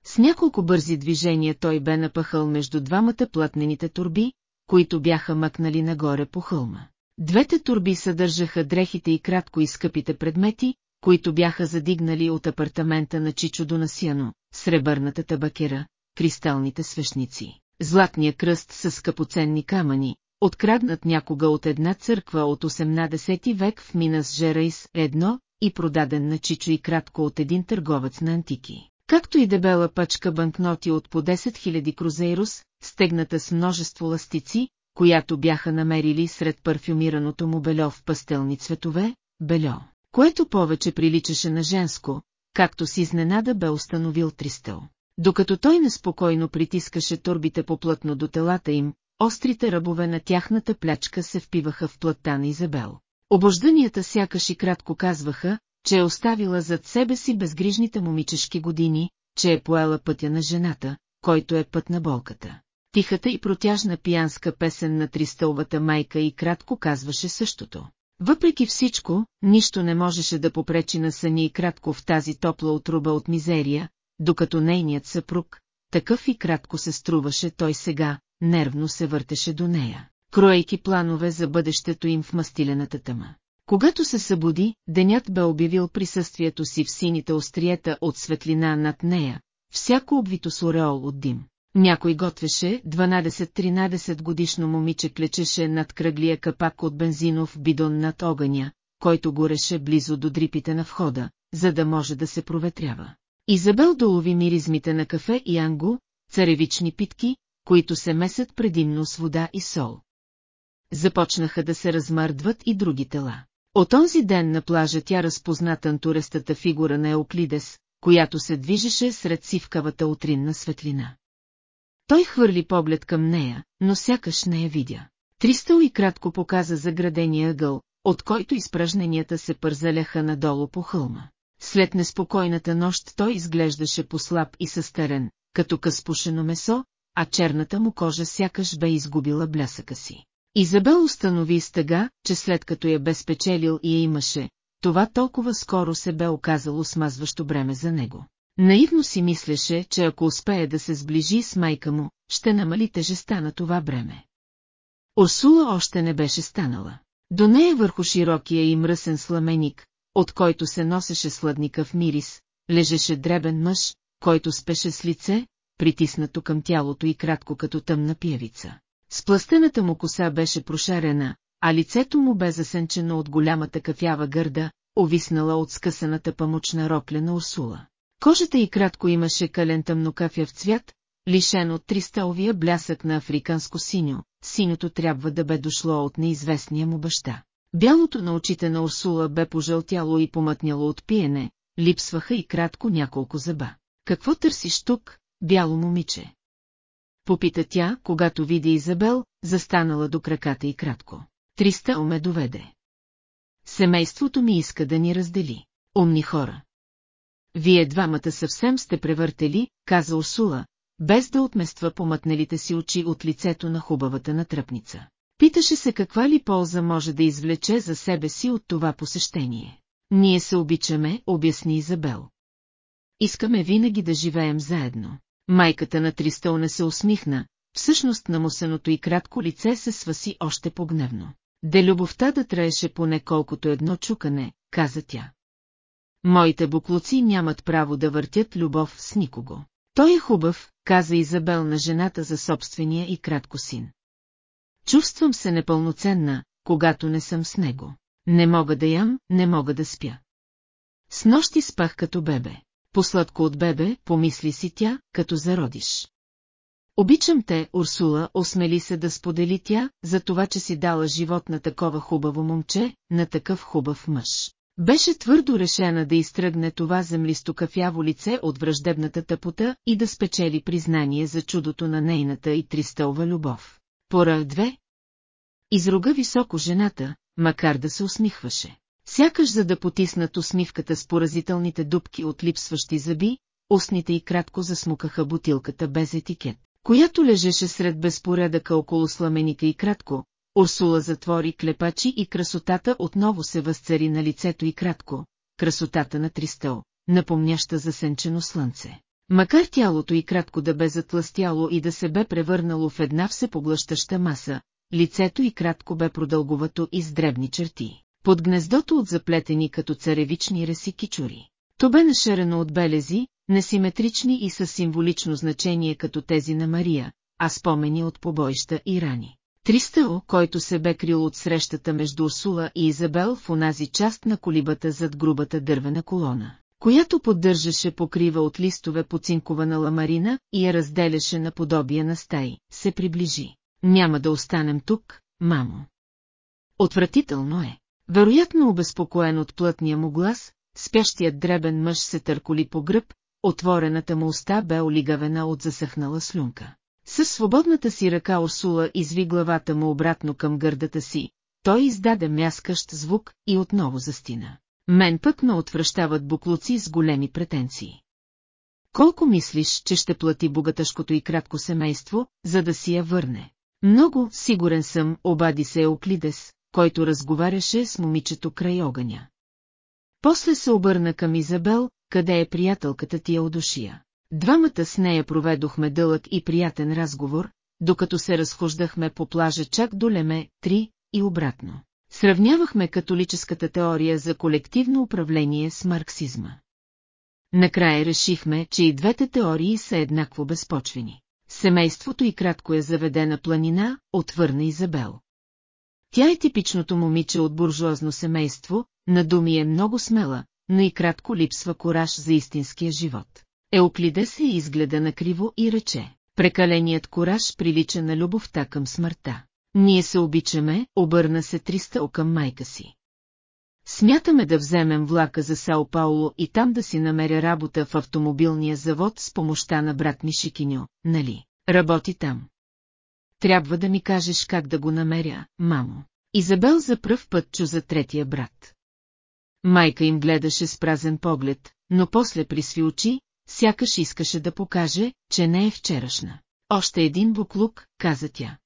С няколко бързи движения той бе напъхал между двамата платнените турби, които бяха мъкнали нагоре по хълма. Двете турби съдържаха дрехите и кратко и скъпите предмети, които бяха задигнали от апартамента на Чичо до Насяно, сребърната табакера, кристалните свещници, златния кръст с скъпоценни камъни, откраднат някога от една църква от 18 век в Минас Жерайс едно и продаден на Чичо и кратко от един търговец на антики. Както и дебела пачка банкноти от по 10 000 крузейрус, стегната с множество ластици, която бяха намерили сред парфюмираното му бельо в пастелни цветове, бельо, което повече приличаше на женско, както си изненада бе установил Тристъл. Докато той неспокойно притискаше турбите поплътно до телата им, острите ръбове на тяхната плячка се впиваха в плътта на Изабел. Обожданията сякаш и кратко казваха, че е оставила зад себе си безгрижните момичешки години, че е поела пътя на жената, който е път на болката. Тихата и протяжна пиянска песен на тристълвата майка и кратко казваше същото. Въпреки всичко, нищо не можеше да попречи на съни и кратко в тази топла отруба от мизерия, докато нейният съпруг, такъв и кратко се струваше той сега, нервно се въртеше до нея, кроейки планове за бъдещето им в мастилената тъма. Когато се събуди, денят бе обявил присъствието си в сините остриета от светлина над нея, всяко обвито с ореол от дим. Някой готвеше, 12-13 годишно момиче клечеше над кръглия капак от бензинов бидон над огъня, който гореше близо до дрипите на входа, за да може да се проветрява. Изабел долови миризмите на кафе и анго, царевични питки, които се месят предимно с вода и сол. Започнаха да се размърдват и други тела. От онзи ден на плажа тя разпозна тантурестата фигура на Еоклидес, която се движеше сред сивкавата утринна светлина. Той хвърли поглед към нея, но сякаш не я видя. Тристъл и кратко показа заградения ъгъл, от който изпражненията се пързаляха надолу по хълма. След неспокойната нощ той изглеждаше послаб и състарен, като къспушено месо, а черната му кожа сякаш бе изгубила блясъка си. Изабел установи с тъга, че след като я бе и я имаше, това толкова скоро се бе оказало смазващо бреме за него. Наивно си мислеше, че ако успее да се сближи с майка му, ще намали тежеста на това бреме. Орсула още не беше станала. До нея върху широкия и мръсен сламеник, от който се носеше сладникъв мирис, лежеше дребен мъж, който спеше с лице, притиснато към тялото и кратко като тъмна пиевица. Спластената му коса беше прошарена, а лицето му бе засенчено от голямата кафява гърда, овиснала от скъсаната памучна рокля на Урсула. Кожата й кратко имаше кален тъмнокафяв цвят, лишен от тристалвия блясък на африканско синьо, синьото трябва да бе дошло от неизвестния му баща. Бялото на очите на Урсула бе пожълтяло и помътняло от пиене, липсваха и кратко няколко зъба. Какво търсиш тук, бяло момиче? Попита тя, когато види Изабел, застанала до краката и кратко. Триста ме доведе. Семейството ми иска да ни раздели. Умни хора. Вие двамата съвсем сте превъртели, каза Урсула, без да отмества помътнелите си очи от лицето на хубавата натръпница. Питаше се каква ли полза може да извлече за себе си от това посещение. Ние се обичаме, обясни Изабел. Искаме винаги да живеем заедно. Майката на Тристъл не се усмихна, всъщност на мусеното и кратко лице се сваси още по-гневно. Де любовта да траеше поне колкото едно чукане, каза тя. Моите буклуци нямат право да въртят любов с никого. Той е хубав, каза Изабел на жената за собствения и кратко син. Чувствам се непълноценна, когато не съм с него. Не мога да ям, не мога да спя. С нощи спах като бебе. Посладко от бебе, помисли си тя, като зародиш. Обичам те, Урсула, осмели се да сподели тя, за това, че си дала живот на такова хубаво момче, на такъв хубав мъж. Беше твърдо решена да изтръгне това землисто кафяво лице от враждебната тъпота и да спечели признание за чудото на нейната и тристълва любов. Пора две. Изруга високо жената, макар да се усмихваше. Сякаш за да потиснат усмивката с поразителните дубки от липсващи зъби, устните й кратко засмукаха бутилката без етикет, която лежеше сред безпоредъка около сламените и кратко. Урсула затвори клепачи и красотата отново се възцари на лицето и кратко, красотата на Тристъл, напомняща засенчено слънце. Макар тялото и кратко да бе затластяло и да се бе превърнало в една всепоглъщаща маса, лицето и кратко бе продълговато и с дребни черти, под гнездото от заплетени като царевични реси кичури. То бе нашерено от белези, несиметрични и със символично значение като тези на Мария, а спомени от побоища и рани. Тристао, който се бе крил от срещата между Урсула и Изабел в онази част на колибата зад грубата дървена колона, която поддържаше покрива от листове по цинкована ламарина и я разделяше на подобие на стаи, се приближи. Няма да останем тук, мамо. Отвратително е. Вероятно обезпокоен от плътния му глас, спящият дребен мъж се търколи по гръб, отворената му уста бе олигавена от засъхнала слюнка. Със свободната си ръка Урсула изви главата му обратно към гърдата си, той издаде мяскащ звук и отново застина. Мен пък ме отвръщават буклуци с големи претенции. Колко мислиш, че ще плати богатъшкото и кратко семейство, за да си я върне? Много, сигурен съм, обади се Еоклидес, който разговаряше с момичето край огъня. После се обърна към Изабел, къде е приятелката ти Еодошия. Двамата с нея проведохме дълъг и приятен разговор, докато се разхождахме по плажа чак до Леме, 3 и обратно. Сравнявахме католическата теория за колективно управление с марксизма. Накрая решихме, че и двете теории са еднакво безпочвени. Семейството и кратко е заведена планина, отвърна Изабел. Тя е типичното момиче от буржуазно семейство, на думи е много смела, но и кратко липсва кораж за истинския живот. Еоклиде се изгледа накриво и рече, прекаленият кораж прилича на любовта към смъртта. Ние се обичаме, обърна се Триста към майка си. Смятаме да вземем влака за Сао Пауло и там да си намеря работа в автомобилния завод с помощта на брат ми Шикиньо, нали? Работи там. Трябва да ми кажеш как да го намеря, мамо. Изабел за пръв път чу за третия брат. Майка им гледаше с празен поглед, но после присви очи, сякаш искаше да покаже, че не е вчерашна. Още един буклук, каза тя.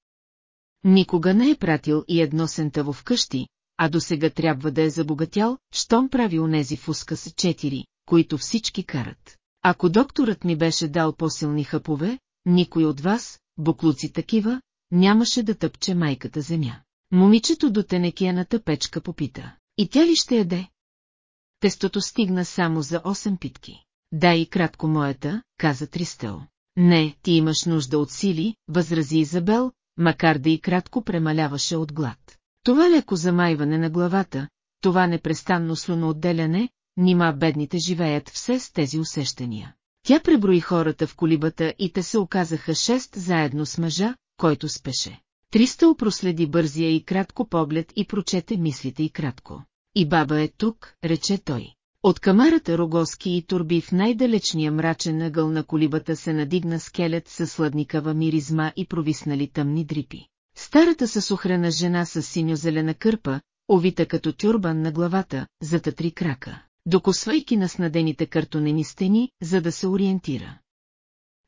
Никога не е пратил и едно сентаво вкъщи, а до сега трябва да е забогатял, щом прави онези фуска с четири, които всички карат. Ако докторът ми беше дал по-силни хъпове, никой от вас, буклуци такива, нямаше да тъпче майката земя. Момичето до тенекияната печка попита. И тя ли ще яде? Тестото стигна само за 8 питки. Да и кратко моята, каза Тристел. Не, ти имаш нужда от сили, възрази Изабел, макар да и кратко премаляваше от глад. Това леко замайване на главата, това непрестанно слоноотделяне, нима бедните живеят все с тези усещания. Тя преброи хората в колибата и те се оказаха шест заедно с мъжа, който спеше. Триста проследи бързия и кратко поглед и прочете мислите и кратко. И баба е тук, рече той. От камарата рогоски и турби в най-далечния мрачен ъгъл на колибата се надигна скелет със сладникава миризма и провиснали тъмни дрипи. Старата съсухрена жена с синьо-зелена кърпа, овита като тюрбан на главата, зата три крака, докосвайки на снадените картонени стени, за да се ориентира.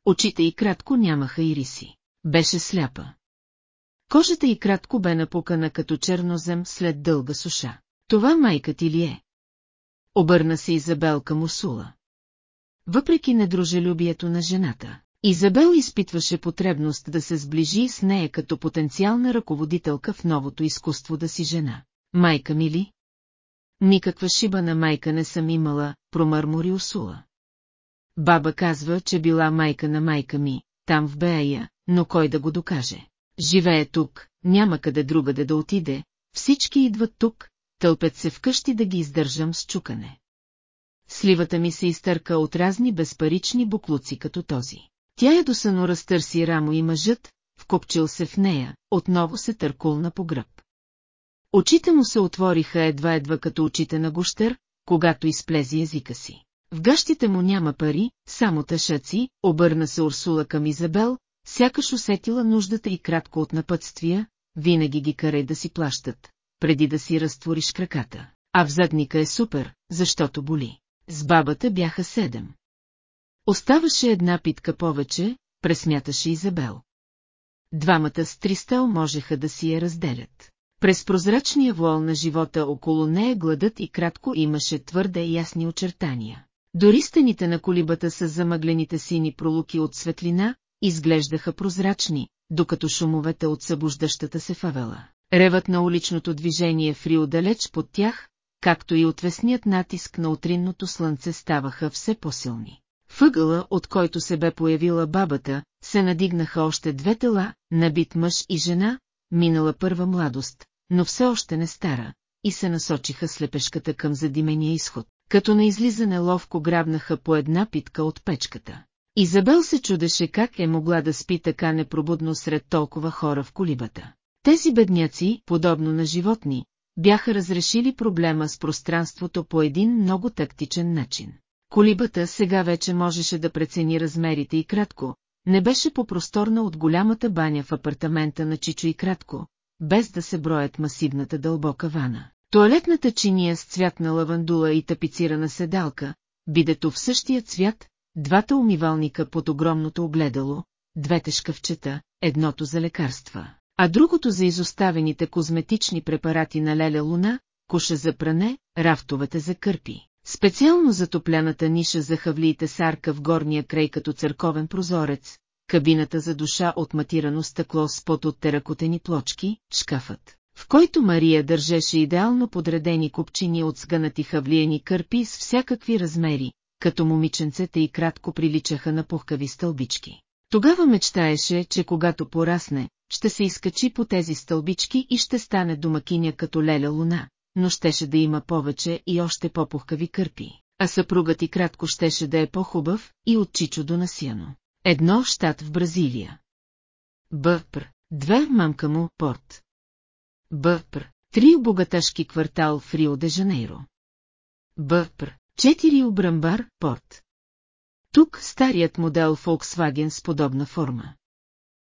Очите й кратко нямаха ириси. Беше сляпа. Кожата й кратко бе напукана като чернозем след дълга суша. Това майка ти ли е? Обърна се Изабел към Урсула. Въпреки недружелюбието на жената, Изабел изпитваше потребност да се сближи с нея като потенциална ръководителка в новото изкуство да си жена. Майка ми ли? Никаква шиба на майка не съм имала, промърмори Урсула. Баба казва, че била майка на майка ми, там в Бея, но кой да го докаже? Живее тук, няма къде другаде да отиде, всички идват тук, тълпят се вкъщи да ги издържам с чукане. Сливата ми се изтърка от разни безпарични буклуци като този. Тя я досано разтърси рамо и мъжът, вкопчил се в нея, отново се търкулна по гръб. Очите му се отвориха едва-едва като очите на гущер, когато изплези езика си. В гащите му няма пари, само тъшаци, обърна се Урсула към Изабел, сякаш усетила нуждата и кратко от напътствия, винаги ги карай да си плащат. Преди да си разтвориш краката. А в задника е супер, защото боли. С бабата бяха седем. Оставаше една питка повече, пресмяташе Изабел. Двамата с Тристел можеха да си я разделят. През прозрачния вол на живота около нея гладът и кратко имаше твърде ясни очертания. Дори стените на колибата с замъглените сини пролуки от светлина, изглеждаха прозрачни, докато шумовете от събуждащата се фавела. Ревът на уличното движение в Рио далеч под тях, както и отвесният натиск на утринното слънце ставаха все по-силни. Въгъла, от който се бе появила бабата, се надигнаха още две тела, набит мъж и жена, минала първа младост, но все още не стара, и се насочиха слепешката към задимения изход, като на излизане ловко грабнаха по една питка от печката. Изабел се чудеше как е могла да спи така непробудно сред толкова хора в колибата. Тези бедняци, подобно на животни, бяха разрешили проблема с пространството по един много тактичен начин. Колибата сега вече можеше да прецени размерите и кратко, не беше по-просторна от голямата баня в апартамента на Чичо и кратко, без да се броят масивната дълбока вана. Туалетната чиния с цвят на лавандула и тапицирана седалка, бидето в същия цвят, двата умивалника под огромното огледало, двете шкафчета, едното за лекарства, а другото за изоставените козметични препарати на Леля Луна, коша за пране, рафтовете за кърпи. Специално затопляната ниша за хавлиите с арка в горния край като църковен прозорец, кабината за душа от матирано стъкло с пот от теракотени плочки, шкафът, в който Мария държеше идеално подредени купчини от сгънати хавлиени кърпи с всякакви размери, като момиченцета и кратко приличаха на пухкави стълбички. Тогава мечтаеше, че когато порасне, ще се изкачи по тези стълбички и ще стане домакиня като Леля Луна, но щеше да има повече и още по-пухкави кърпи, а съпругът и кратко щеше да е по-хубав и от Чичо до Насияно. Едно щат в Бразилия. Бъпр. Две мамка му, Порт. Бъпр. Три богаташки квартал в Рио де Жанейро. Бъпр. Четири Обрамбар, Порт. Тук старият модел Volkswagen с подобна форма.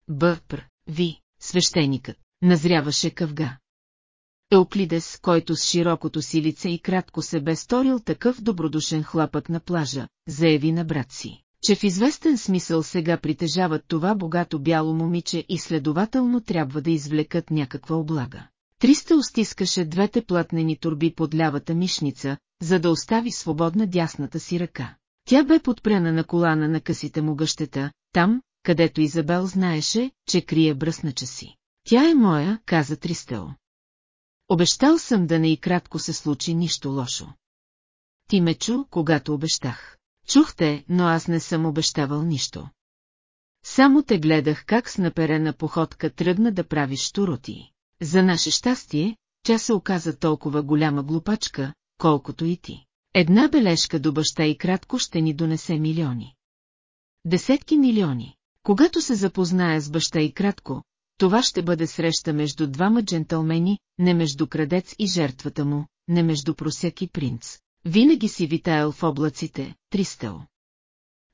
Бъпр. Ви, свещеникът, назряваше къвга. Еоклидес, който с широкото си лице и кратко се бе сторил такъв добродушен хлапък на плажа, заяви на брат си, че в известен смисъл сега притежават това богато бяло момиче и следователно трябва да извлекат някаква облага. Триста устискаше двете платнени турби под лявата мишница, за да остави свободна дясната си ръка. Тя бе подпрена на колана на късите му гъщета, там, където Изабел знаеше, че крие бръснача си. Тя е моя, каза Тристео. Обещал съм да не и кратко се случи нищо лошо. Ти ме чу, когато обещах. Чухте, но аз не съм обещавал нищо. Само те гледах как с наперена походка тръгна да правиш туроти. За наше щастие, тя се оказа толкова голяма глупачка, колкото и ти. Една бележка до баща и кратко ще ни донесе милиони. Десетки милиони. Когато се запознае с баща и кратко, това ще бъде среща между двама джентълмени, не между крадец и жертвата му, не между просяк и принц. Винаги си витаял в облаците, Тристел.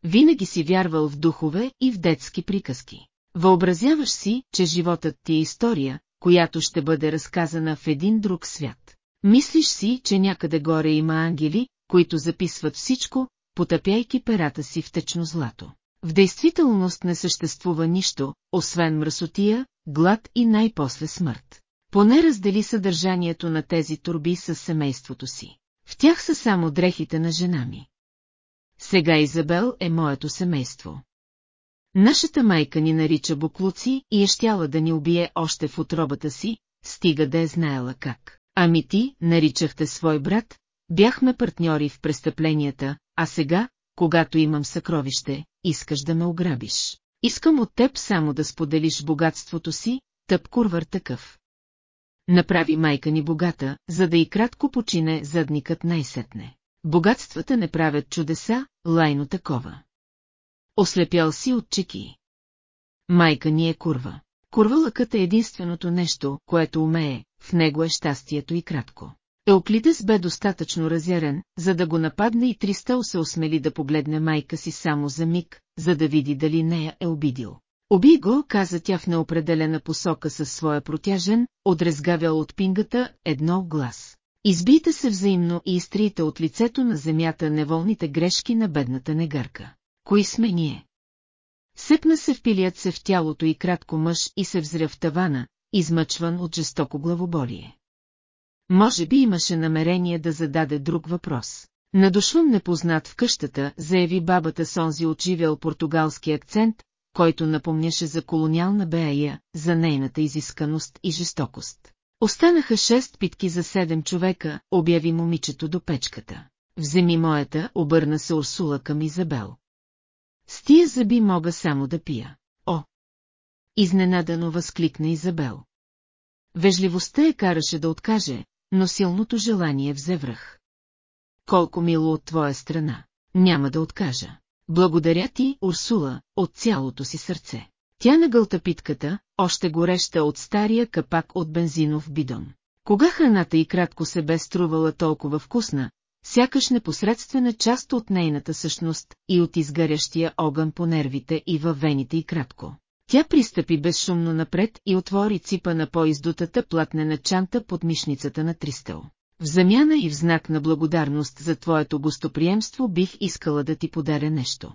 Винаги си вярвал в духове и в детски приказки. Въобразяваш си, че животът ти е история, която ще бъде разказана в един друг свят. Мислиш си, че някъде горе има ангели, които записват всичко, потъпяйки перата си в течно злато. В действителност не съществува нищо, освен мръсотия, глад и най-после смърт. Поне раздели съдържанието на тези турби с семейството си. В тях са само дрехите на жена ми. Сега Изабел е моето семейство. Нашата майка ни нарича буклуци и е щяла да ни убие още в отробата си, стига да е знаела как. Ами ти, наричахте свой брат, бяхме партньори в престъпленията, а сега, когато имам съкровище, искаш да ме ограбиш. Искам от теб само да споделиш богатството си, тъп курвър такъв. Направи майка ни богата, за да и кратко почине задникът най-сетне. Богатствата не правят чудеса, лайно такова. Ослепял си от чеки. Майка ни е курва. Курвалъкът е единственото нещо, което умее, в него е щастието и кратко. Еоклидес бе достатъчно разярен, за да го нападне и Тристел се осмели да погледне майка си само за миг, за да види дали нея е обидил. Оби го, каза тя в неопределена посока със своя протяжен, отрезгавял от пингата, едно глас. Избийте се взаимно и изтрийте от лицето на земята неволните грешки на бедната негърка. Кои сме ние? Сепна се впилият се в тялото и кратко мъж и се взря в тавана, измъчван от жестоко главоболие. Може би имаше намерение да зададе друг въпрос. Надошлом непознат в къщата, заяви бабата с онзи отживял португалски акцент, който напомняше за колониална Бея, за нейната изисканост и жестокост. Останаха шест питки за седем човека, обяви момичето до печката. Вземи моята, обърна се Урсула към Изабел. С тия зъби мога само да пия. О! Изненадано възкликна Изабел. Вежливостта я караше да откаже, но силното желание взе връх. Колко мило от твоя страна, няма да откажа. Благодаря ти, Урсула, от цялото си сърце. Тя нагълта питката, още гореща от стария капак от бензинов бидон. Кога храната и кратко се бе струвала толкова вкусна, сякаш непосредствена част от нейната същност и от изгарящия огън по нервите и във вените и кратко. Тя пристъпи безшумно напред и отвори ципа на по-издутата платнена чанта под мишницата на Тристъл. В замяна и в знак на благодарност за твоето гостоприемство бих искала да ти подаря нещо.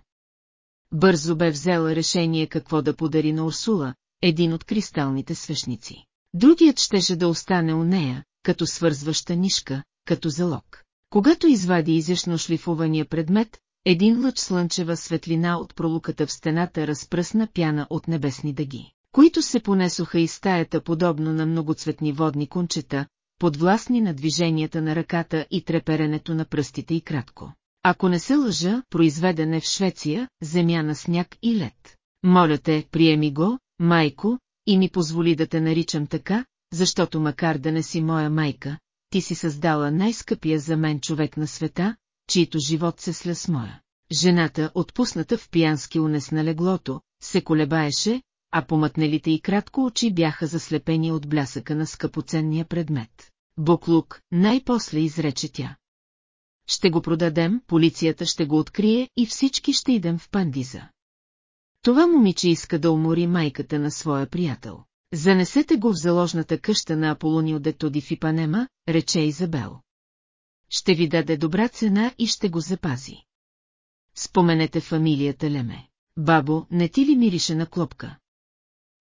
Бързо бе взела решение какво да подари на Урсула, един от кристалните свещници. Другият щеше да остане у нея, като свързваща нишка, като залог. Когато извади изящно шлифувания предмет, един лъч слънчева светлина от пролуката в стената разпръсна пяна от небесни дъги, които се понесоха из стаята подобно на многоцветни водни кончета, подвластни на движенията на ръката и треперенето на пръстите и кратко. Ако не се лъжа, произведен е в Швеция, земя на сняг и лед. Моля те, приеми го, майко, и ми позволи да те наричам така, защото макар да не си моя майка, ти си създала най-скъпия за мен човек на света, чийто живот се сля с моя. Жената, отпусната в пиянски унес на леглото, се колебаеше, а помътнелите и кратко очи бяха заслепени от блясъка на скъпоценния предмет. Буклук, най-после изрече тя. Ще го продадем, полицията ще го открие и всички ще идем в пандиза. Това момиче иска да умори майката на своя приятел. Занесете го в заложната къща на Аполонио Детоди в Ипанема, рече Изабел. Ще ви даде добра цена и ще го запази. Споменете фамилията Леме. Бабо, не ти ли мирише на клопка?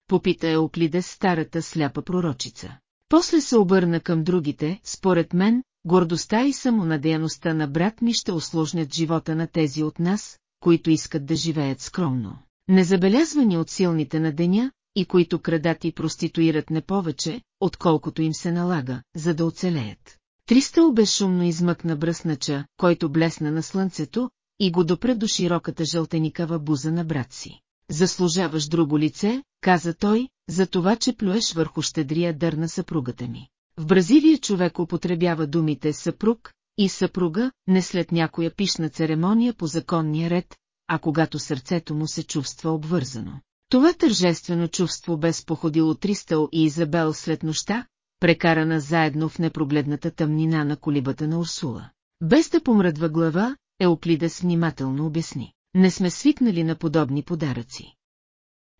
Попита Еоклиде старата сляпа пророчица. После се обърна към другите, според мен, гордостта и самонадеяността на брат ми ще осложнят живота на тези от нас, които искат да живеят скромно. Незабелязвани от силните на деня, и които крадат и проституират не повече, отколкото им се налага, за да оцелеят. Тристъл безшумно измъкна бръснача, който блесна на слънцето, и го допре до широката жълтеникава буза на брат си. Заслужаваш друго лице, каза той, за това, че плюеш върху щедрия дър на съпругата ми. В Бразилия човек употребява думите съпруг и съпруга не след някоя пишна церемония по законния ред, а когато сърцето му се чувства обвързано. Това тържествено чувство бе споходило Тристъл и Изабел след нощта, прекарана заедно в непрогледната тъмнина на колибата на Урсула. Без да помръдва глава, Еоклидес внимателно обясни. Не сме свикнали на подобни подаръци.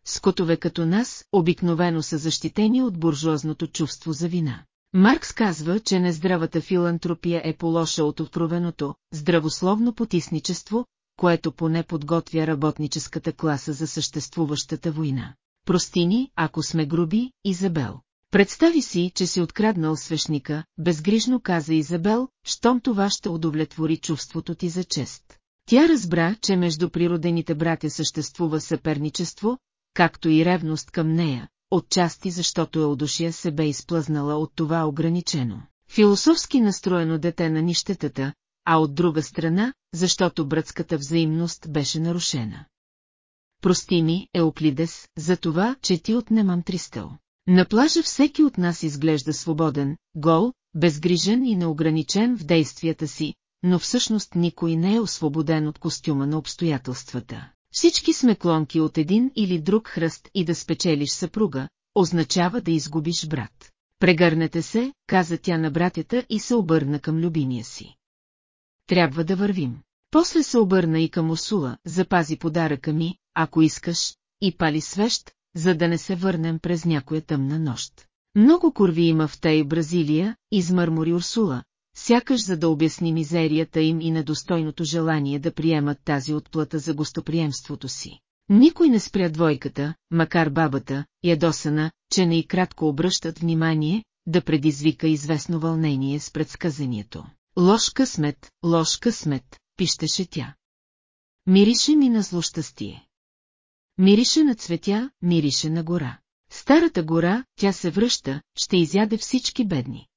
Скотове като нас обикновено са защитени от буржуазното чувство за вина. Маркс казва, че нездравата филантропия е полоша от откровеното, здравословно потисничество, което поне подготвя работническата класа за съществуващата война. Простини, ако сме груби, Изабел. Представи си, че си откраднал свещника, безгрижно каза Изабел, щом това ще удовлетвори чувството ти за чест. Тя разбра, че между природените братя съществува съперничество, както и ревност към нея, отчасти защото е удушия се бе изплъзнала от това ограничено. Философски настроено дете на нищетата, а от друга страна, защото братската взаимност беше нарушена. Прости ми, Еоклидес, за това, че ти отнемам тристъл. На плажа всеки от нас изглежда свободен, гол, безгрижен и неограничен в действията си, но всъщност никой не е освободен от костюма на обстоятелствата. Всички сме клонки от един или друг хръст и да спечелиш съпруга, означава да изгубиш брат. Прегърнете се, каза тя на братята и се обърна към любимия си. Трябва да вървим. После се обърна и към Осула, запази подаръка ми, ако искаш, и пали свещ, за да не се върнем през някоя тъмна нощ. Много курви има в тъй Бразилия, измърмори Урсула, сякаш за да обясни мизерията им и недостойното желание да приемат тази отплата за гостоприемството си. Никой не спря двойката, макар бабата, ядосана, че не и кратко обръщат внимание, да предизвика известно вълнение с предсказанието. Лош късмет, лош късмет, пищеше тя. Мирише ми на злощастие. Мирише на цветя, мирише на гора. Старата гора, тя се връща, ще изяде всички бедни.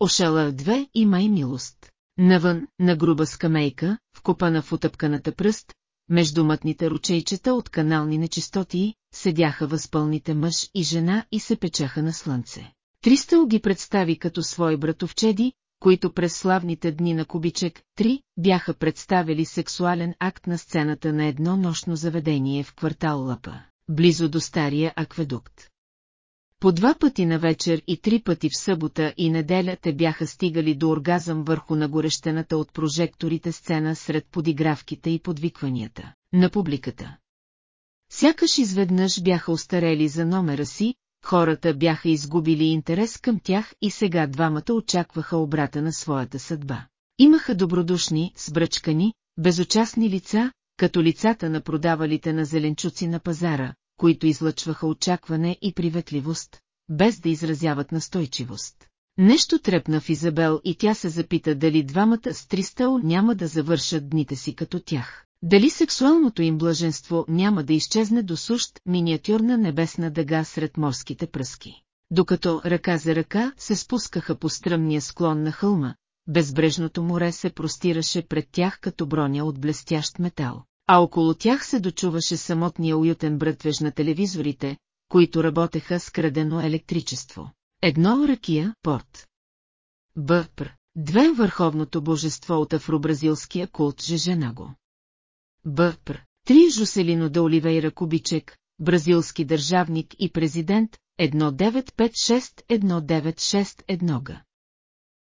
Ошела две и май милост. Навън, на груба скамейка, вкопана в утъпканата пръст, между мътните ручейчета от канални нечистоти, седяха възпълните мъж и жена и се печаха на слънце. Тристъл ги представи като свои братовчеди, които през славните дни на Кубичек, три, бяха представили сексуален акт на сцената на едно нощно заведение в квартал Лапа, близо до стария акведукт. По два пъти на вечер и три пъти в събота и неделя те бяха стигали до оргазъм върху нагорещената от прожекторите сцена сред подигравките и подвикванията на публиката. Сякаш изведнъж бяха остарели за номера си, хората бяха изгубили интерес към тях и сега двамата очакваха обрата на своята съдба. Имаха добродушни, сбръчкани, безучастни лица, като лицата на продавалите на зеленчуци на пазара, които излъчваха очакване и приветливост, без да изразяват настойчивост. Нещо трепна в Изабел и тя се запита дали двамата с Тристъл няма да завършат дните си като тях. Дали сексуалното им блаженство няма да изчезне до сущ миниатюрна небесна дъга сред морските пръски. Докато ръка за ръка се спускаха по стръмния склон на хълма, безбрежното море се простираше пред тях като броня от блестящ метал, а около тях се дочуваше самотния уютен брътвеж на телевизорите, които работеха с крадено електричество. Едно ракия, порт. Бъпр. Две върховното божество от афробразилския култ Жеженаго. Бъпр. Три Жуселино да Оливейра Кубичек, бразилски държавник и президент, 1956-1961 г.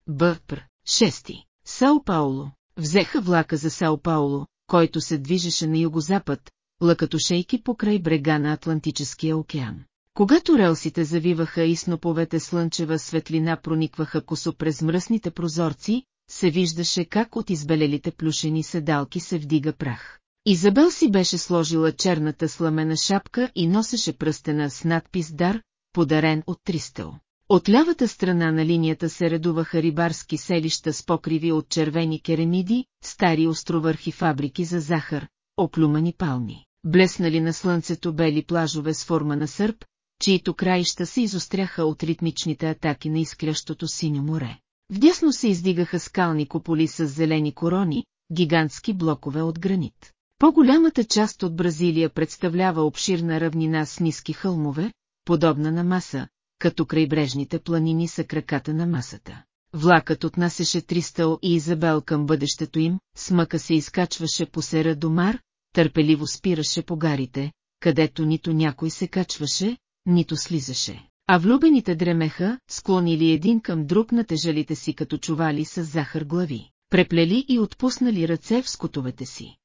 Бъпр. Шести. Сао Пауло. Взеха влака за Сао Пауло, който се движеше на югозапад, лъкатошейки покрай брега на Атлантическия океан. Когато релсите завиваха и сноповете слънчева светлина проникваха косо през мръсните прозорци, се виждаше как от избелелите плюшени седалки се вдига прах. Изабел си беше сложила черната сламена шапка и носеше пръстена с надпис Дар, подарен от Тристел. От лявата страна на линията се редуваха рибарски селища с покриви от червени керамиди, стари островърхи фабрики за захар, оплюмани палми, блеснали на слънцето бели плажове с форма на сърп, чието краища се изостряха от ритмичните атаки на изклящото синьо море. Вдясно се издигаха скални куполи с зелени корони, гигантски блокове от гранит. По-голямата част от Бразилия представлява обширна равнина с ниски хълмове, подобна на маса, като крайбрежните планини са краката на масата. Влакът отнасяше Тристъл и Изабел към бъдещето им, смъка се изкачваше по сера до мар, търпеливо спираше по гарите, където нито някой се качваше, нито слизаше. А влюбените дремеха, склонили един към друг на тежалите си като чували с захар глави, преплели и отпуснали ръце в скотовете си.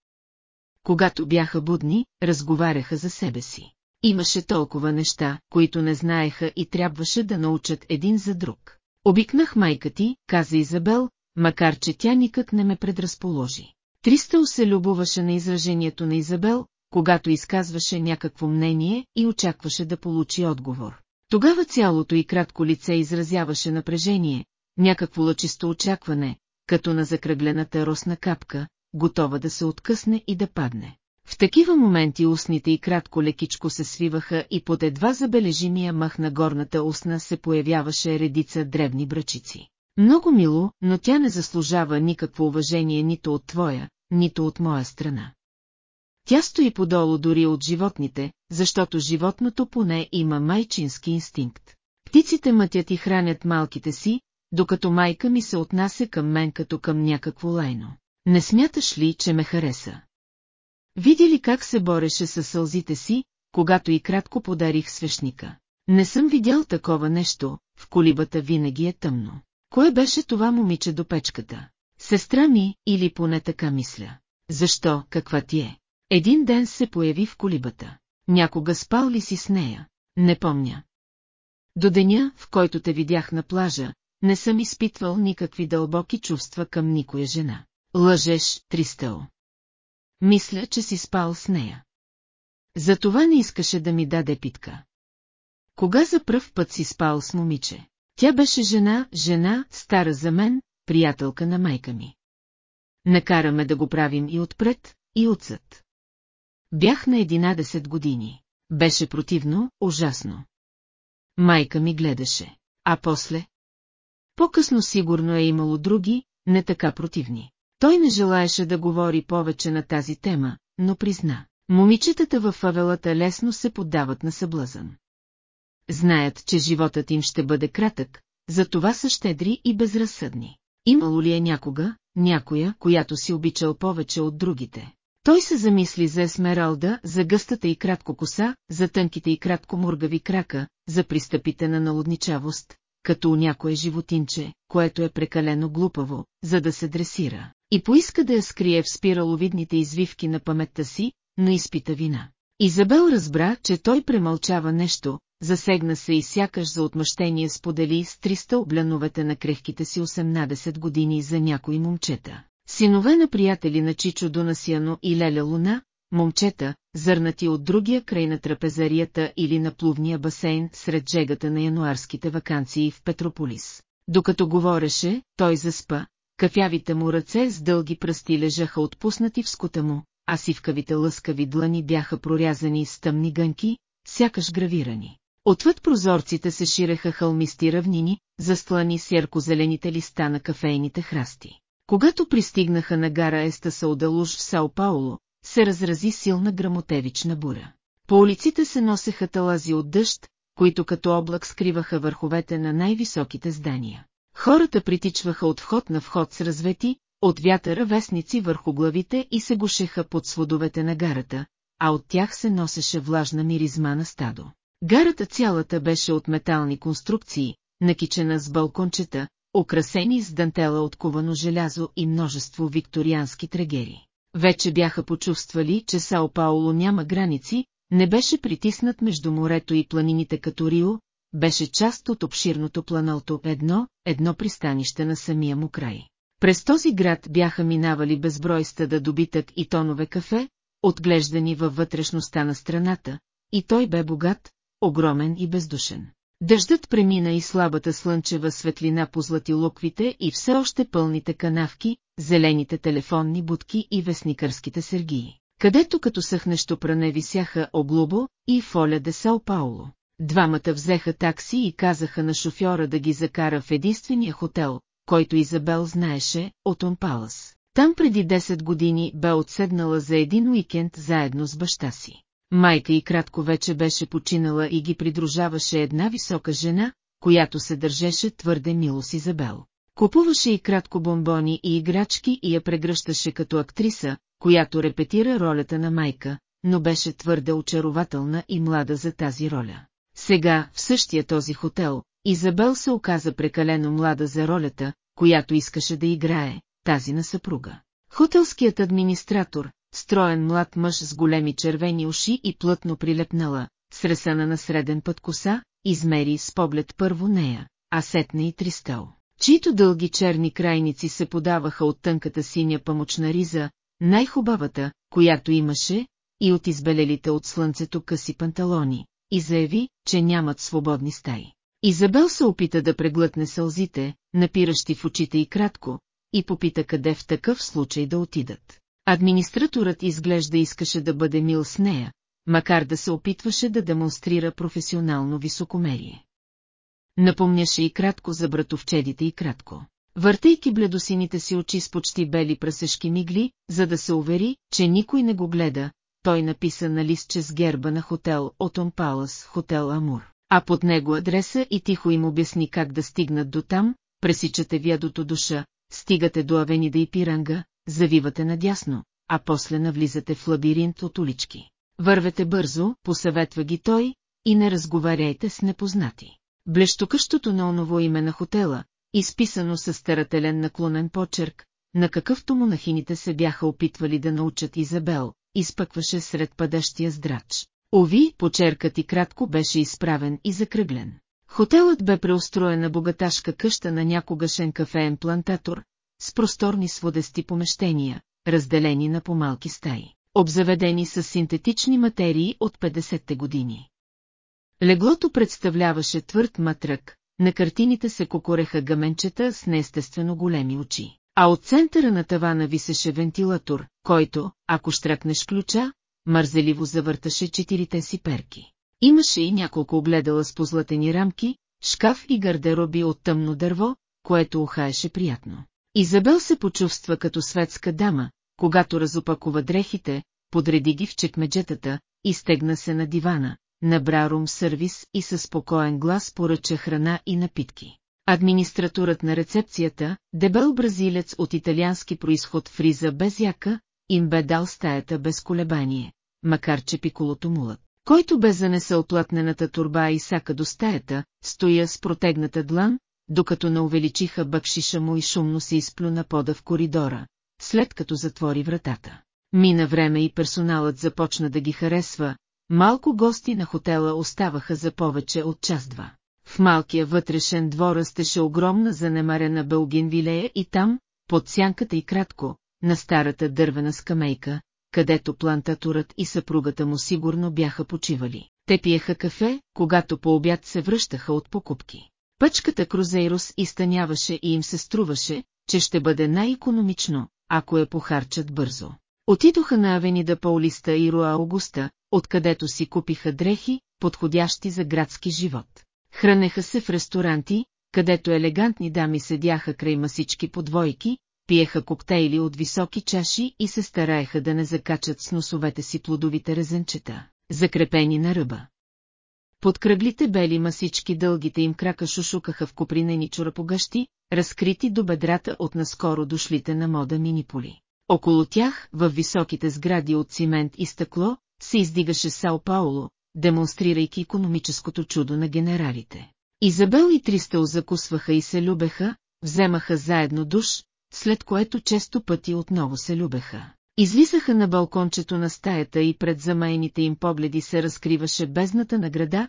Когато бяха будни, разговаряха за себе си. Имаше толкова неща, които не знаеха и трябваше да научат един за друг. Обикнах майка ти, каза Изабел, макар че тя никак не ме предразположи. Тристъл се любоваше на изражението на Изабел, когато изказваше някакво мнение и очакваше да получи отговор. Тогава цялото и кратко лице изразяваше напрежение, някакво лъчисто очакване, като на закръглената росна капка, готова да се откъсне и да падне. В такива моменти устните и кратко лекичко се свиваха и под едва забележимия мах на горната устна се появяваше редица дребни бръчици. Много мило, но тя не заслужава никакво уважение нито от твоя, нито от моя страна. Тя стои подолу дори от животните, защото животното поне има майчински инстинкт. Птиците мътят и хранят малките си, докато майка ми се отнася към мен като към някакво лайно. Не смяташ ли, че ме хареса? Видя ли как се бореше с сълзите си, когато и кратко подарих свещника? Не съм видял такова нещо, в колибата винаги е тъмно. Кое беше това момиче до печката? Сестра ми, или поне така мисля. Защо, каква ти е? Един ден се появи в колибата. Някога спал ли си с нея? Не помня. До деня, в който те видях на плажа, не съм изпитвал никакви дълбоки чувства към никоя жена. Лъжеш, Тристел. Мисля, че си спал с нея. Затова не искаше да ми даде питка. Кога за пръв път си спал с момиче? Тя беше жена, жена, стара за мен, приятелка на майка ми. Накараме да го правим и отпред, и отзад. Бях на 11 години. Беше противно, ужасно. Майка ми гледаше. А после? По-късно сигурно е имало други, не така противни. Той не желаеше да говори повече на тази тема, но призна. Момичетата във фавелата лесно се поддават на съблазън. Знаят, че животът им ще бъде кратък, затова са щедри и безразсъдни. Имало ли е някога, някоя, която си обичал повече от другите? Той се замисли за Есмералда, за гъстата и кратко коса, за тънките и кратко мургави крака, за пристъпите на налудничавост, като у някое животинче, което е прекалено глупаво, за да се дресира, и поиска да я скрие в спираловидните извивки на паметта си, но изпита вина. Изабел разбра, че той премълчава нещо, засегна се и сякаш за отмъщение сподели с 300 обляновете на крехките си 18 години за някои момчета. Синове на приятели на Чичо Донасяно и Леля Луна, момчета, зърнати от другия край на трапезарията или на плувния басейн сред жегата на януарските вакансии в Петрополис. Докато говореше, той заспа, кафявите му ръце с дълги пръсти лежаха отпуснати в скута му, а сивкавите лъскави длани бяха прорязани с тъмни гънки, сякаш гравирани. Отвъд прозорците се ширеха хълмисти равнини, застлани с яркозелените листа на кафейните храсти. Когато пристигнаха на гара Еста Саудалуш в Сао Пауло, се разрази силна грамотевична буря. По улиците се носеха талази от дъжд, които като облак скриваха върховете на най-високите здания. Хората притичваха от вход на вход с развети, от вятъра вестници върху главите и се гушеха под сводовете на гарата, а от тях се носеше влажна миризма на стадо. Гарата цялата беше от метални конструкции, накичена с балкончета, украсени с дантела от кувано желязо и множество викториански трегери. Вече бяха почувствали, че Сао Пауло няма граници, не беше притиснат между морето и планините като Рио, беше част от обширното планалто едно, едно пристанище на самия му край. През този град бяха минавали безброй стада добитък и тонове кафе, отглеждани във вътрешността на страната, и той бе богат, огромен и бездушен. Дъждът премина и слабата слънчева светлина позлати луквите и все още пълните канавки, зелените телефонни будки и вестникърските сергии, където като съхнещо пране висяха Облубо и Фоля де Сао Пауло. Двамата взеха такси и казаха на шофьора да ги закара в единствения хотел, който Изабел знаеше, от Палас. Там преди 10 години бе отседнала за един уикенд заедно с баща си. Майка и кратко вече беше починала и ги придружаваше една висока жена, която се държеше твърде мило с Изабел. Купуваше и кратко бомбони и играчки и я прегръщаше като актриса, която репетира ролята на майка, но беше твърде очарователна и млада за тази роля. Сега, в същия този хотел, Изабел се оказа прекалено млада за ролята, която искаше да играе, тази на съпруга. Хотелският администратор, строен млад мъж с големи червени уши и плътно прилепнала, сресана на среден път коса, измери с поглед първо нея, а сетне и тристъл, чието дълги черни крайници се подаваха от тънката синя памучна риза, най-хубавата, която имаше, и от избелелите от слънцето къси панталони, и заяви, че нямат свободни стаи. Изабел се опита да преглътне сълзите, напиращи в очите и кратко, и попита къде в такъв случай да отидат. Администраторът изглежда искаше да бъде мил с нея, макар да се опитваше да демонстрира професионално високомерие. Напомняше и кратко за братовчедите и кратко. Въртейки бледосините си очи с почти бели прасешки мигли, за да се увери, че никой не го гледа, той написа на листче с герба на хотел Отон Палас, хотел Амур, а под него адреса и тихо им обясни как да стигнат до там, пресичате вядото душа, стигате до Авенида и Пиранга, завивате надясно, а после навлизате в лабиринт от улички. Вървете бързо, посъветва ги той, и не разговаряйте с непознати. Блещокъщото на оново име на хотела, изписано със старателен наклонен почерк, на какъвто монахините се бяха опитвали да научат Изабел, изпъкваше сред падащия здрач. Ови, почеркът и кратко беше изправен и закръглен. Хотелът бе преустроен на богаташка къща на някогашен кафеен плантатор, с просторни сводести помещения, разделени на помалки стаи, обзаведени с синтетични материи от 50-те години. Леглото представляваше твърд матрък, на картините се кокореха гаменчета с неестествено големи очи, а от центъра на тавана висеше вентилатор, който, ако штракнеш ключа, мързеливо завърташе четирите си перки. Имаше и няколко огледала с позлатени рамки, шкаф и гардероби от тъмно дърво, което ухаеше приятно. Изабел се почувства като светска дама, когато разопакова дрехите, подреди ги в чекмеджетата, изтегна се на дивана, набра рум сервис и със спокоен глас поръча храна и напитки. Администратурът на рецепцията, дебел бразилец от италиански происход в риза без яка, им бе дал стаята без колебание, макар че пиколото мулът, който бе занесъл платнената турба и сака до стаята, стоя с протегната длан, докато не увеличиха бъкшиша му и шумно се изплю на пода в коридора, след като затвори вратата. Мина време и персоналът започна да ги харесва, малко гости на хотела оставаха за повече от час-два. В малкия вътрешен двор растеше огромна занемарена бългинвилея и там, под сянката и кратко, на старата дървена скамейка, където плантаторът и съпругата му сигурно бяха почивали. Те пиеха кафе, когато по обяд се връщаха от покупки. Пъчката Крузейрос изтъняваше и им се струваше, че ще бъде най-економично, ако я похарчат бързо. Отидоха на Авенида Паулиста и Руа Аугуста, откъдето си купиха дрехи, подходящи за градски живот. Хранеха се в ресторанти, където елегантни дами седяха край масички по двойки, пиеха коктейли от високи чаши и се стараеха да не закачат с носовете си плодовите резенчета, закрепени на ръба. Под кръглите бели масички дългите им крака шушукаха в копринени чорапогъщи, разкрити до бедрата от наскоро дошлите на мода миниполи. Около тях, в високите сгради от цимент и стъкло, се издигаше Сао Пауло, демонстрирайки економическото чудо на генералите. Изабел и Тристел закусваха и се любеха, вземаха заедно душ, след което често пъти отново се любеха. Излизаха на балкончето на стаята и пред замайните им погледи се разкриваше бездната на града,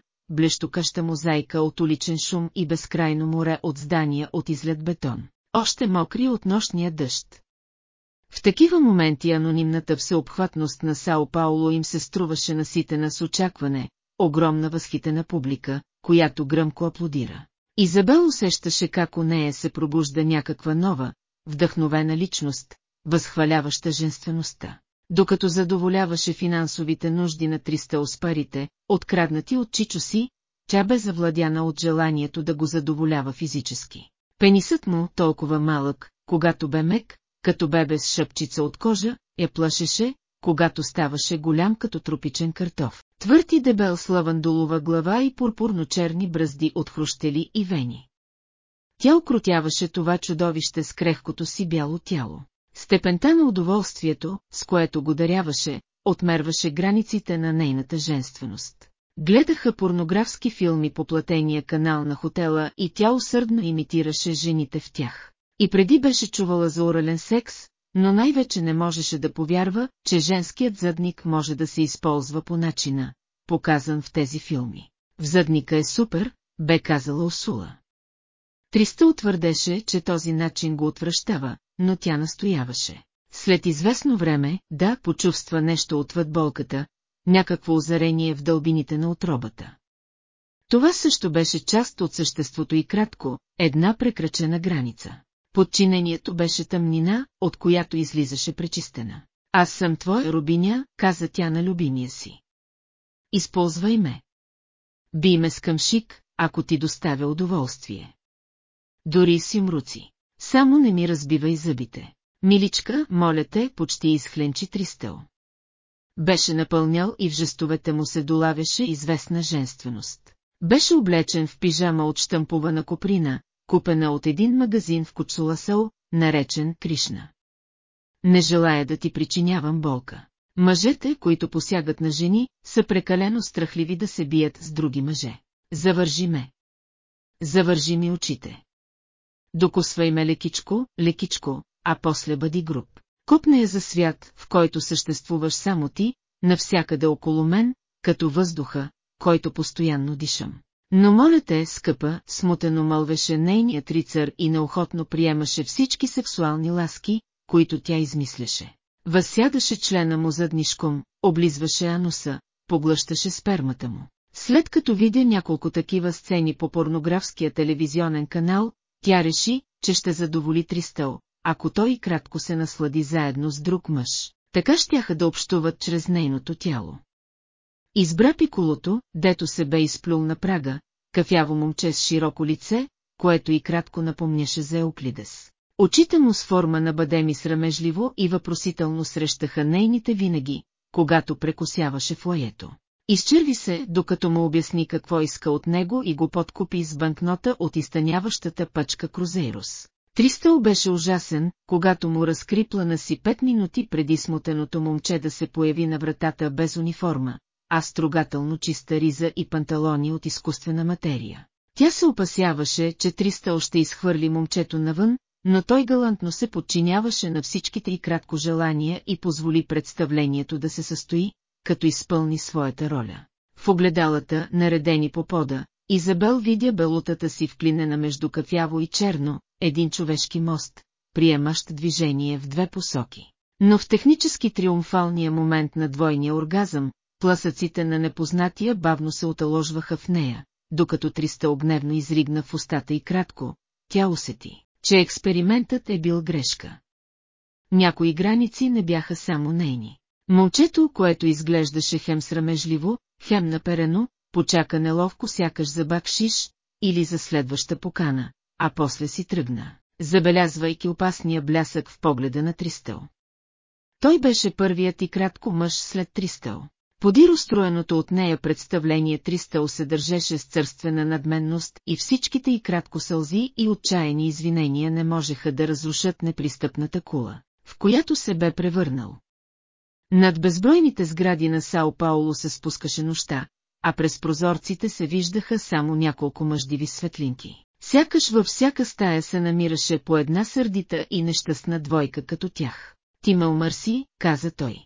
мозайка от уличен шум и безкрайно море от здания от излед бетон, още мокри от нощния дъжд. В такива моменти анонимната всеобхватност на Сао Пауло им се струваше наситена с очакване, огромна възхитена публика, която гръмко аплодира. Изабел усещаше как у нея се пробужда някаква нова, вдъхновена личност, възхваляваща женствеността. Докато задоволяваше финансовите нужди на триста оспарите, откраднати от Чичо си, тя бе завладяна от желанието да го задоволява физически. Пенисът му, толкова малък, когато бе мек, като бебе с шъпчица от кожа, я плашеше, когато ставаше голям като тропичен картоф. Твърти дебел с лавандулова глава и пурпурно-черни бръзди от хрущели и вени. Тя окрутяваше това чудовище с крехкото си бяло тяло. Степента на удоволствието, с което го даряваше, отмерваше границите на нейната женственост. Гледаха порнографски филми по платения канал на хотела и тя усърдно имитираше жените в тях. И преди беше чувала за орален секс, но най-вече не можеше да повярва, че женският задник може да се използва по начина, показан в тези филми. В задника е супер, бе казала Усула. Триста утвърдеше, че този начин го отвръщава, но тя настояваше. След известно време, да, почувства нещо отвъд болката, някакво озарение в дълбините на отробата. Това също беше част от съществото и кратко, една прекрачена граница. Подчинението беше тъмнина, от която излизаше пречистена. Аз съм твоя рубиня, каза тя на любимия си. Използвай ме. Би ме с ако ти доставя удоволствие. Дори си мруци. Само не ми разбивай зъбите. Миличка, моля те, почти изхленчи Тристел. Беше напълнял и в жестовете му се долавяше известна женственост. Беше облечен в пижама от штампувана коприна, купена от един магазин в Куцуласъл, наречен Кришна. Не желая да ти причинявам болка. Мъжете, които посягат на жени, са прекалено страхливи да се бият с други мъже. Завържи ме. Завържи ми очите. Докосвай ме лекичко, лекичко, а после бъди груб. Купне е за свят, в който съществуваш само ти, навсякъде около мен, като въздуха, който постоянно дишам. Но моля те, скъпа, смутено мълвеше нейният рицар и неохотно приемаше всички сексуални ласки, които тя измисляше. Възсядаше члена му заднишком, облизваше ануса, поглъщаше спермата му. След като видя няколко такива сцени по порнографския телевизионен канал, тя реши, че ще задоволи Тристъл, ако той кратко се наслади заедно с друг мъж. Така щяха да общуват чрез нейното тяло. Избра пиколото, дето се бе изплюл на прага, кафяво момче с широко лице, което и кратко напомняше за Еуклидес. Очите му с форма на бадеми срамежливо и въпросително срещаха нейните винаги, когато прекосяваше флоето. Изчерви се, докато му обясни какво иска от него и го подкупи с банкнота от изтъняващата пачка Крузейрус. Тристъл беше ужасен, когато му разкри плана си пет минути преди смутеното момче да се появи на вратата без униформа, а строгателно чиста риза и панталони от изкуствена материя. Тя се опасяваше, че Тристъл ще изхвърли момчето навън, но той галантно се подчиняваше на всичките и кратко желания и позволи представлението да се състои, като изпълни своята роля. В огледалата, наредени по пода, Изабел видя белутата си вклинена между кафяво и черно, един човешки мост, приемащ движение в две посоки. Но в технически триумфалния момент на двойния оргазъм, пласъците на непознатия бавно се оталожваха в нея, докато Триста огневно изригна в устата и кратко, тя усети, че експериментът е бил грешка. Някои граници не бяха само нейни. Момчето, което изглеждаше хем срамежливо, хем наперено, почака неловко сякаш за бакшиш или за следваща покана, а после си тръгна, забелязвайки опасния блясък в погледа на Тристъл. Той беше първият и кратко мъж след Тристъл. Подир устроеното от нея представление Тристъл се държеше с църствена надменност и всичките и кратко сълзи и отчаяни извинения не можеха да разрушат непристъпната кула, в която се бе превърнал. Над безбройните сгради на Сао Пауло се спускаше нощта, а през прозорците се виждаха само няколко мъждиви светлинки. Сякаш във всяка стая се намираше по една сърдита и нещастна двойка като тях. Ти ме умърси, каза той.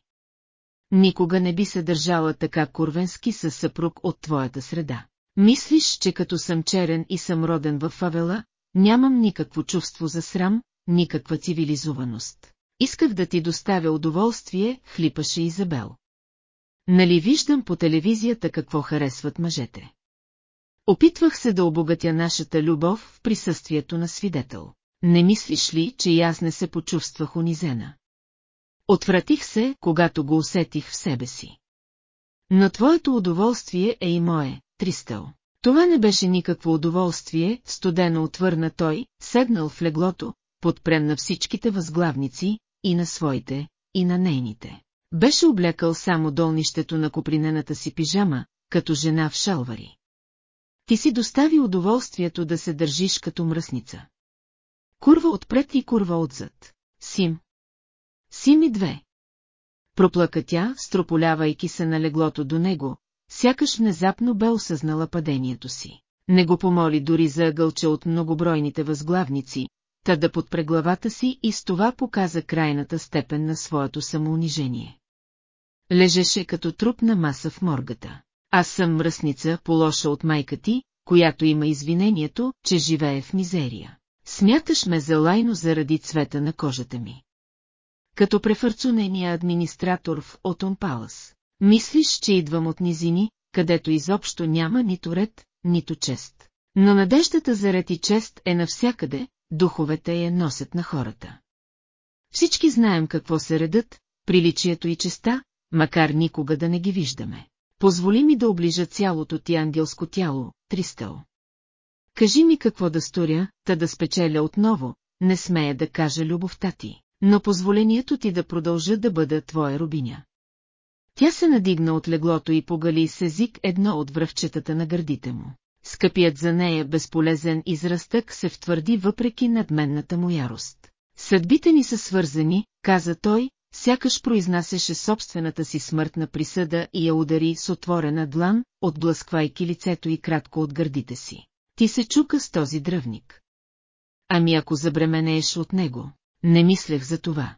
Никога не би се държала така курвенски със съпруг от твоята среда. Мислиш, че като съм черен и съм роден в Фавела, нямам никакво чувство за срам, никаква цивилизованост. Исках да ти доставя удоволствие, хлипаше Изабел. Нали виждам по телевизията какво харесват мъжете? Опитвах се да обогатя нашата любов в присъствието на свидетел. Не мислиш ли, че и аз не се почувствах унизена? Отвратих се, когато го усетих в себе си. Но твоето удоволствие е и мое, Тристъл. Това не беше никакво удоволствие, студено отвърна той, седнал в леглото, подпрен на всичките възглавници, и на своите, и на нейните. Беше облекал само долнището на копринената си пижама, като жена в шалвари. Ти си достави удоволствието да се държиш като мръсница. Курва отпред и курва отзад. Сим. Сим и две. Проплака тя, строполявайки се на леглото до него, сякаш внезапно бе осъзнала падението си. Не го помоли дори за ъгълче от многобройните възглавници, та да подпре главата си и с това показа крайната степен на своето самоунижение. Лежеше като труп на маса в моргата. Аз съм мръсница, полоша от майка ти, която има извинението, че живее в мизерия. Смяташ ме за лайно заради цвета на кожата ми. Като префърцунения администратор в Отон Палас. Мислиш, че идвам от низини, където изобщо няма нито ред, нито чест. Но надеждата за ред и чест е навсякъде, духовете я носят на хората. Всички знаем какво се редат, приличието и честа, макар никога да не ги виждаме. Позволи ми да оближа цялото ти ангелско тяло, Тристъл. Кажи ми какво да сторя, та да спечеля отново, не смея да кажа любовта ти, но позволението ти да продължа да бъда твоя рубиня. Тя се надигна от леглото и погали с език едно от връвчетата на гърдите му. Скъпият за нея безполезен израстък се втвърди въпреки надменната му ярост. Съдбите ни са свързани, каза той, сякаш произнасяше собствената си смъртна присъда и я удари с отворена длан, отблъсквайки лицето и кратко от гърдите си. Ти се чука с този дръвник. Ами ако забременееш от него, не мислех за това.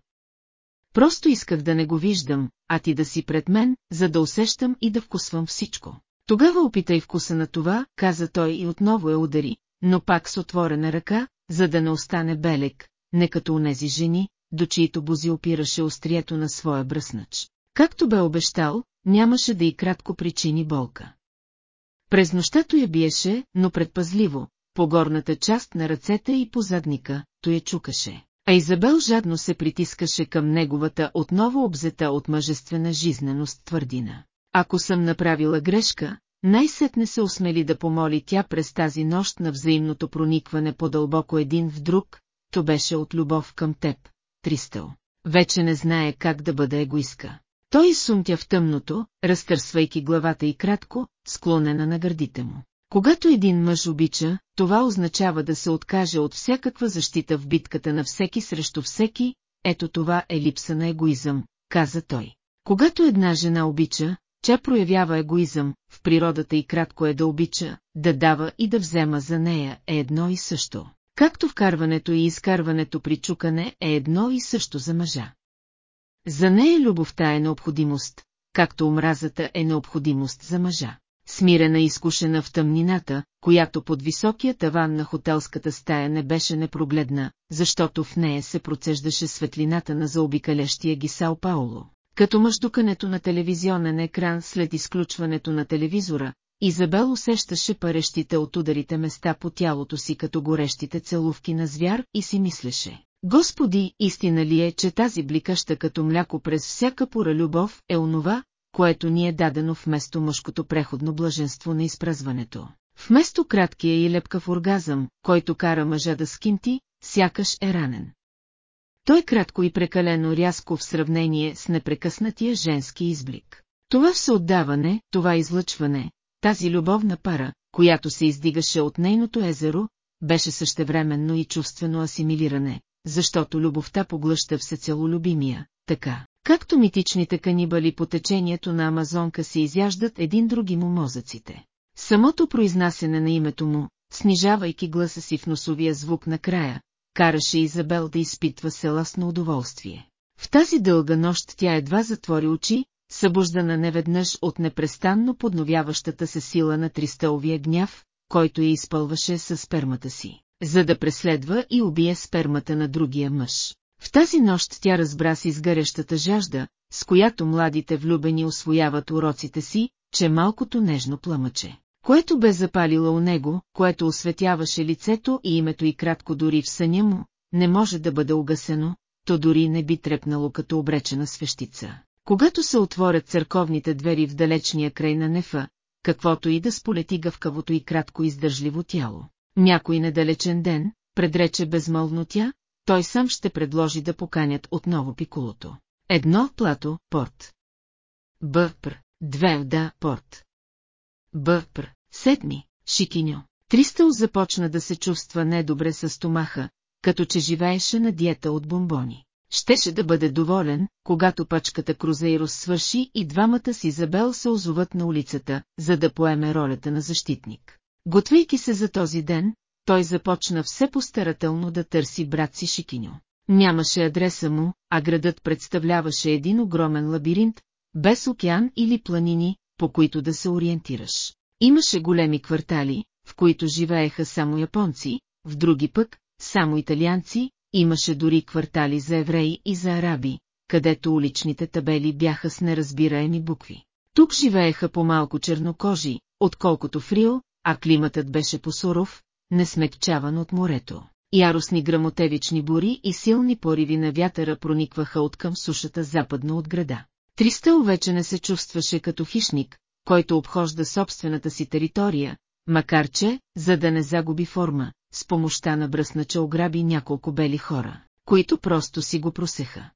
Просто исках да не го виждам, а ти да си пред мен, за да усещам и да вкусвам всичко. Тогава опитай вкуса на това, каза той и отново я удари, но пак с отворена ръка, за да не остане белек, не като унези жени, до чието бузи опираше острието на своя бръснач. Както бе обещал, нямаше да и кратко причини болка. През нощта я биеше, но предпазливо, по горната част на ръцете и по задника, то я чукаше. А Изабел жадно се притискаше към неговата отново обзета от мъжествена жизненост твърдина. Ако съм направила грешка, най-сетне се осмели да помоли тя през тази нощ на взаимното проникване по-дълбоко един в друг, то беше от любов към теб, Тристъл. Вече не знае как да бъде егоиска. Той изсумтя в тъмното, разтърсвайки главата и кратко, склонена на гърдите му. Когато един мъж обича, това означава да се откаже от всякаква защита в битката на всеки срещу всеки, ето това е липса на егоизъм, каза той. Когато една жена обича, тя проявява егоизъм, в природата и кратко е да обича, да дава и да взема за нея е едно и също. Както вкарването и изкарването при чукане е едно и също за мъжа. За нея любовта е необходимост, както омразата е необходимост за мъжа. Смирена и изкушена в тъмнината, която под високия таван на хотелската стая не беше непрогледна, защото в нея се процеждаше светлината на заобикалящия ги Сао Пауло. Като мъждукането на телевизионен екран след изключването на телевизора, Изабел усещаше парещите от ударите места по тялото си като горещите целувки на звяр и си мислеше. Господи, истина ли е, че тази бликаща като мляко през всяка пора любов е онова, което ни е дадено вместо мъжкото преходно блаженство на изпразването. Вместо краткия и лепкав оргазъм, който кара мъжа да скинти, сякаш е ранен. Той кратко и прекалено рязко в сравнение с непрекъснатия женски изблик. Това всеотдаване, това излъчване, тази любовна пара, която се издигаше от нейното езеро, беше същевременно и чувствено асимилиране, защото любовта поглъща всецело любимия, така, както митичните канибали по течението на Амазонка се изяждат един други му мозъците. Самото произнасене на името му, снижавайки гласа си в носовия звук на края, караше Изабел да изпитва селасно удоволствие. В тази дълга нощ тя едва затвори очи, събуждана неведнъж от непрестанно подновяващата се сила на тристълвия гняв, който я изпълваше със спермата си, за да преследва и убие спермата на другия мъж. В тази нощ тя разбра с изгарящата жажда, с която младите влюбени освояват уроците си, че малкото нежно пламъче, което бе запалила у него, което осветяваше лицето и името и кратко дори в съня му, не може да бъде угасено, то дори не би трепнало като обречена свещица. Когато се отворят църковните двери в далечния край на нефа, каквото и да сполети гъвкавото и кратко издържливо тяло. Някой недалечен ден, предрече безмълвно тя, той сам ще предложи да поканят отново пиколото. Едно плато, порт. Бъпр, две да, порт. Бъпр, седми, шикиньо. Тристъл започна да се чувства недобре с стомаха, като че живееше на диета от бомбони. Щеше да бъде доволен, когато пачката Крузейрос свърши и двамата с Изабел се озоват на улицата, за да поеме ролята на защитник. Готвейки се за този ден, той започна все постарателно да търси брат си Шикиньо. Нямаше адреса му, а градът представляваше един огромен лабиринт, без океан или планини, по които да се ориентираш. Имаше големи квартали, в които живееха само японци, в други пък, само италианци, имаше дори квартали за евреи и за араби, където уличните табели бяха с неразбираеми букви. Тук живееха по-малко чернокожи, отколкото в Рио, а климатът беше посуров, несмекчаван от морето. Яростни грамотевични бури и силни пориви на вятъра проникваха от към сушата западно от града. Тристъл вече не се чувстваше като хищник, който обхожда собствената си територия, макар че, за да не загуби форма, с помощта на бръснача ограби няколко бели хора, които просто си го просеха.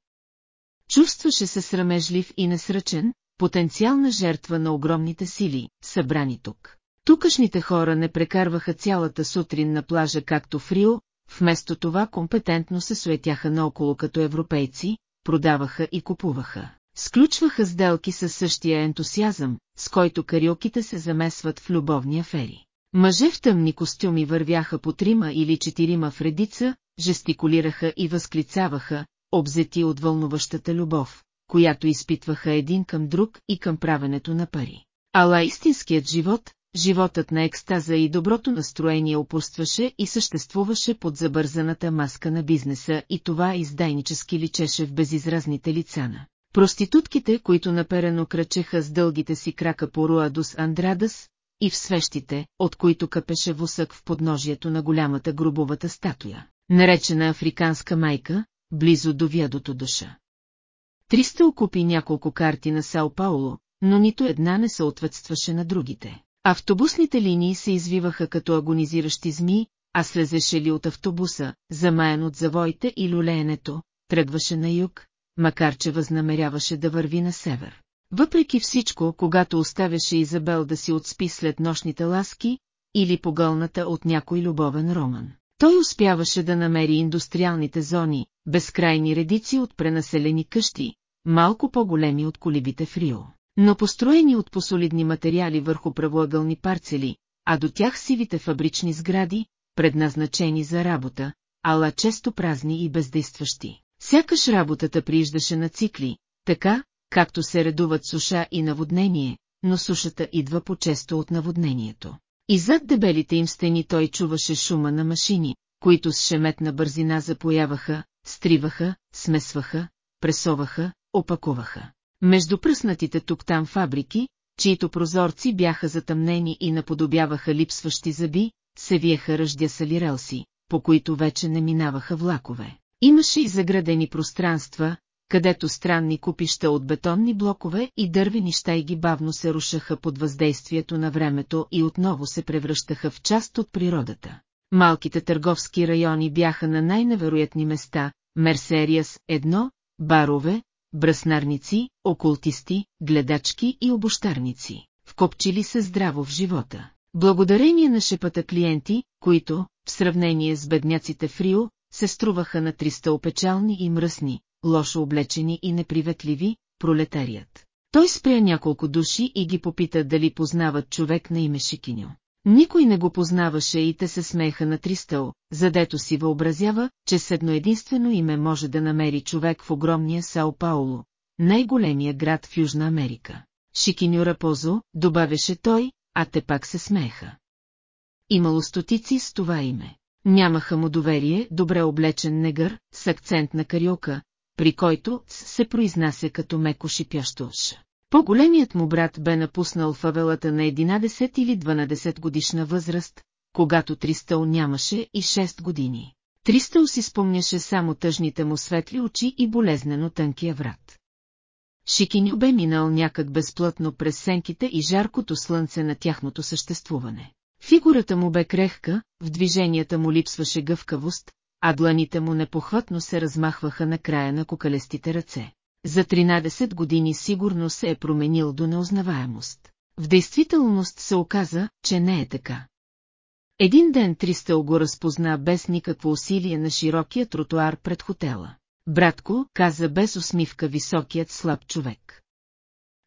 Чувстваше се срамежлив и несръчен, потенциална жертва на огромните сили, събрани тук. Тукашните хора не прекарваха цялата сутрин на плажа както в Рио, вместо това компетентно се суетяха наоколо като европейци, продаваха и купуваха. Сключваха сделки със същия ентусиазъм, с който кариоките се замесват в любовни афери. Мъже в тъмни костюми вървяха по трима или четирима в редица, жестикулираха и възклицаваха, обзети от вълнуващата любов, която изпитваха един към друг и към правенето на пари. Ала истинският живот, животът на екстаза и доброто настроение опорстваше и съществуваше под забързаната маска на бизнеса и това издайнически личеше в безизразните лица на проститутките, които наперено кръчеха с дългите си крака по Руадус Андрадас, и в свещите, от които капеше восък в подножието на голямата грубовата статуя, наречена африканска майка, близо до вядото душа. Триста окупи няколко карти на Сао Пауло, но нито една не съответстваше на другите. Автобусните линии се извиваха като агонизиращи зми, а слезеше ли от автобуса, замаян от завоите и люлеенето, тръгваше на юг, макар че възнамеряваше да върви на север. Въпреки всичко, когато оставяше Изабел да си отспи след нощните ласки, или погълната от някой любовен роман, той успяваше да намери индустриалните зони, безкрайни редици от пренаселени къщи, малко по-големи от колибите в Рио, но построени от посолидни материали върху правоъгълни парцели, а до тях сивите фабрични сгради, предназначени за работа, ала често празни и бездействащи. Сякаш работата прииждаше на цикли, така, както се редуват суша и наводнение, но сушата идва по-често от наводнението. И зад дебелите им стени той чуваше шума на машини, които с шеметна бързина запояваха, стриваха, смесваха, пресоваха, опакуваха. Между пръснатите тук-там фабрики, чието прозорци бяха затъмнени и наподобяваха липсващи зъби, се виеха ръждясали релси, по които вече не минаваха влакове. Имаше и заградени пространства, където странни купища от бетонни блокове и дървени щайги бавно се рушаха под въздействието на времето и отново се превръщаха в част от природата. Малките търговски райони бяха на най-невероятни места, Мерсериас едно, барове, браснарници, окултисти, гледачки и обощарници, вкопчили се здраво в живота. Благодарение на шепата клиенти, които, в сравнение с бедняците в Рио, се струваха на триста опечални и мръсни, лошо облечени и неприветливи, пролетарият. Той спря няколко души и ги попита дали познават човек на име Шикиньо. Никой не го познаваше и те се смееха на Тристъл, задето си въобразява, че с едно единствено име може да намери човек в огромния Сао Пауло, най-големия град в Южна Америка. Шикиньо Рапозо, добавяше той, а те пак се смееха. Имало стотици с това име. Нямаха му доверие, добре облечен негър, с акцент на кариока, при който се произнася като меко шипящо ш. По-големият му брат бе напуснал фавелата на 11 или 12 годишна възраст, когато Тристъл нямаше и 6 години. Тристъл си спомняше само тъжните му светли очи и болезнено тънкия врат. Шикиню бе минал някак безплътно през сенките и жаркото слънце на тяхното съществуване. Фигурата му бе крехка, в движенията му липсваше гъвкавост, а дланите му непохватно се размахваха на края на кокалестите ръце. За 13 години сигурно се е променил до неузнаваемост. В действителност се оказа, че не е така. Един ден Тристъл го разпозна без никакво усилие на широкия тротуар пред хотела. Братко, каза без усмивка високият слаб човек.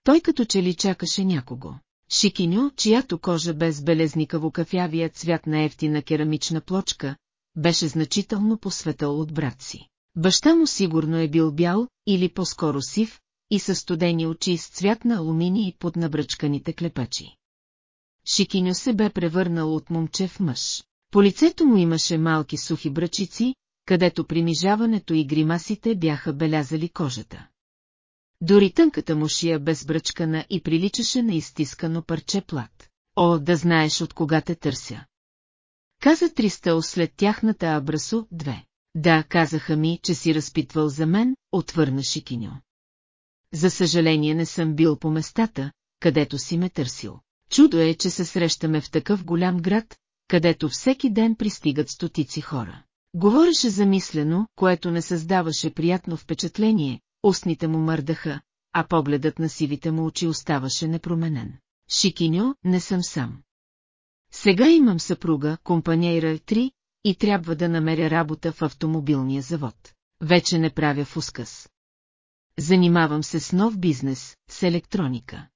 Той като че ли чакаше някого. Шикиньо, чиято кожа без белезникаво кафявия цвят на ефтина керамична плочка, беше значително посветъл от брат си. Баща му сигурно е бил бял, или по-скоро сив, и със студени очи с цвят на алуминий под набръчканите клепачи. Шикиньо се бе превърнал от момче в мъж. По лицето му имаше малки сухи бръчици, където примижаването и гримасите бяха белязали кожата. Дори тънката му шия безбръчкана и приличаше на изтискано парче плат. О, да знаеш от кога те търся. Каза Тристъл след тяхната Абрасо, две. Да, казаха ми, че си разпитвал за мен, отвърна Шикиньо. За съжаление не съм бил по местата, където си ме търсил. Чудо е, че се срещаме в такъв голям град, където всеки ден пристигат стотици хора. Говореше замислено, което не създаваше приятно впечатление, устните му мърдаха, а погледът на сивите му очи оставаше непроменен. Шикиньо, не съм сам. Сега имам съпруга, компанейра 3, и трябва да намеря работа в автомобилния завод. Вече не правя в усказ. Занимавам се с нов бизнес, с електроника.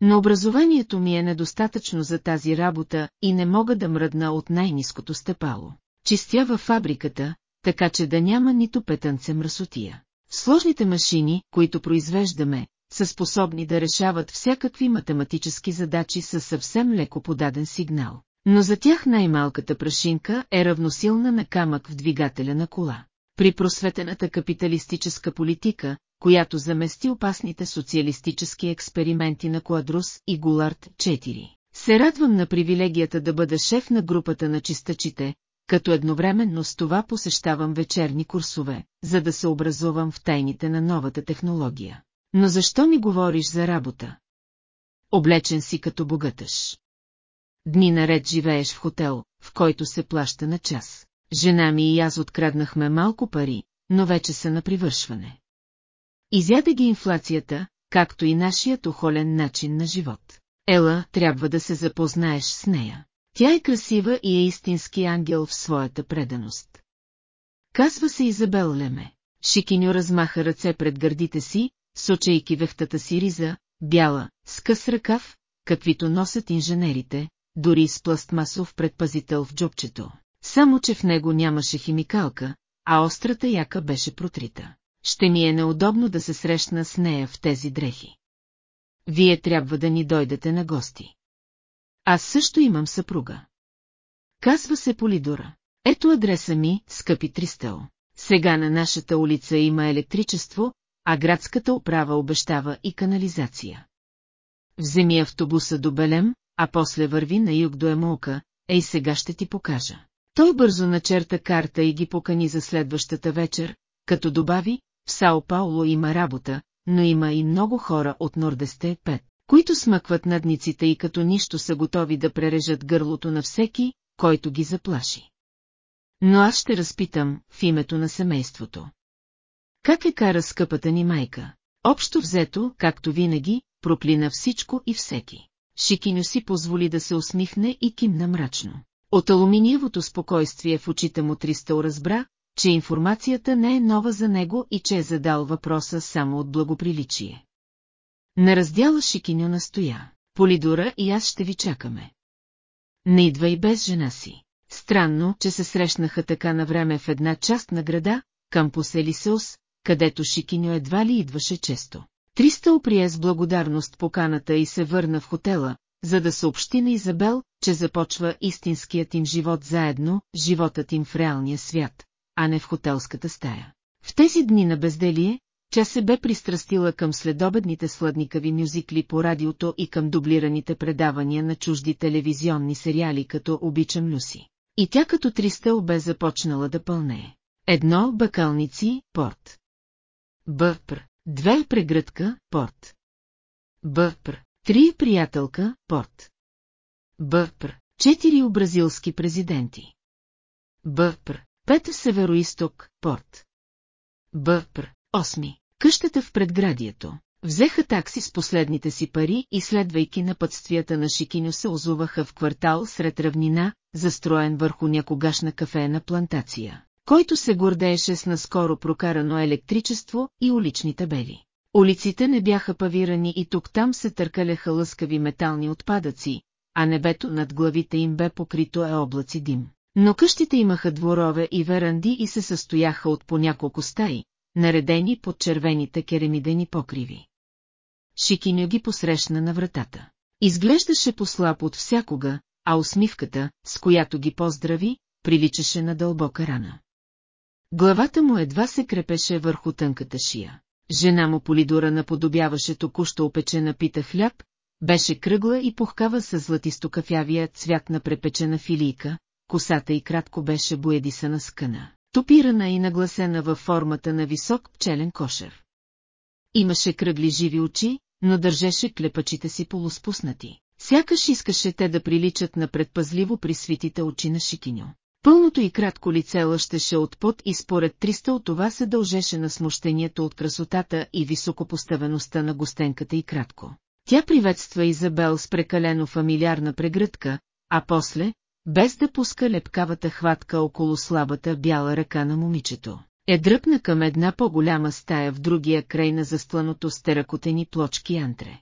Но образованието ми е недостатъчно за тази работа и не мога да мръдна от най-низкото стъпало. Чистя във фабриката, така че да няма нито петънце мръсотия. Сложните машини, които произвеждаме, са способни да решават всякакви математически задачи със съвсем леко подаден сигнал. Но за тях най-малката прашинка е равносилна на камък в двигателя на кола. При просветената капиталистическа политика, която замести опасните социалистически експерименти на Куадрус и Гулард 4. Се радвам на привилегията да бъда шеф на групата на чистачите, като едновременно с това посещавам вечерни курсове, за да се образувам в тайните на новата технология. Но защо ми говориш за работа? Облечен си като богатъж. Дни наред живееш в хотел, в който се плаща на час. Жена ми и аз откраднахме малко пари, но вече са на привършване. Изяде ги инфлацията, както и нашият охолен начин на живот. Ела, трябва да се запознаеш с нея. Тя е красива и е истински ангел в своята преданост. Казва се Изабел Леме. Шикиньо размаха ръце пред гърдите си, сочейки вехтата си риза, бяла, с къс ръкав, каквито носят инженерите, дори с пластмасов предпазител в джобчето. Само, че в него нямаше химикалка, а острата яка беше протрита. Ще ми е неудобно да се срещна с нея в тези дрехи. Вие трябва да ни дойдете на гости. Аз също имам съпруга. Казва се Полидора. Ето адреса ми, скъпи Тристел. Сега на нашата улица има електричество, а градската управа обещава и канализация. Вземи автобуса до Белем, а после върви на юг до Емолка, ей сега ще ти покажа. Той бързо начерта карта и ги покани за следващата вечер, като добави, в Сао Пауло има работа, но има и много хора от Нордесте 5, които смъкват надниците и като нищо са готови да прережат гърлото на всеки, който ги заплаши. Но аз ще разпитам в името на семейството. Как е кара скъпата ни майка? Общо взето, както винаги, проклина всичко и всеки. Шикиню си позволи да се усмихне и кимна мрачно. От алуминиевото спокойствие в очите му Тристъл разбра, че информацията не е нова за него и че е задал въпроса само от благоприличие. На раздяла Шикиню настоя. Полидора и аз ще ви чакаме. Не идва и без жена си. Странно, че се срещнаха така на време в една част на града, кампус Елисеус, където Шикиньо едва ли идваше често. Триста оприе с благодарност поканата и се върна в хотела, за да съобщи на Изабел, че започва истинският им живот заедно, животът им в реалния свят, а не в хотелската стая. В тези дни на безделие, тя се бе пристрастила към следобедните сладникави мюзикли по радиото и към дублираните предавания на чужди телевизионни сериали като «Обичам Люси». И тя като Тристел бе започнала да пълне. Едно бакалници, порт. Бъпр. Две прегръдка, порт. Бъпр. Три приятелка, порт. Бъпр. Четири бразилски президенти. Бъпр. Пет североисток, порт. Бъпр. Осми. Къщата в предградието. Взеха такси с последните си пари и следвайки напътствията на Шикиньо се озуваха в квартал сред равнина, застроен върху някогашна кафена плантация който се гордееше с наскоро прокарано електричество и улични табели. Улиците не бяха павирани и тук-там се търкаляха лъскави метални отпадъци, а небето над главите им бе покрито е облаци дим. Но къщите имаха дворове и веранди и се състояха от по няколко стаи, наредени под червените керемидени покриви. Шикиньо ги посрещна на вратата. Изглеждаше послаб от всякога, а усмивката, с която ги поздрави, приличаше на дълбока рана. Главата му едва се крепеше върху тънката шия. Жена му Полидора наподобяваше току-що опечена пита хляб, беше кръгла и пухкава с златисто-кафявия цвят на препечена филийка, косата и кратко беше боедисана скъна, топирана и нагласена във формата на висок пчелен кошер. Имаше кръгли живи очи, но държеше клепачите си полуспуснати. Сякаш искаше те да приличат на предпазливо при свитите очи на Шикиньо. Пълното и кратко лице лъщеше от пот и според 300 от това се дължеше на смущението от красотата и високопоставеността на гостенката и кратко. Тя приветства Изабел с прекалено фамилиарна прегръдка, а после, без да пуска лепкавата хватка около слабата бяла ръка на момичето, е дръпна към една по-голяма стая в другия край на застланото с теракотени плочки антре.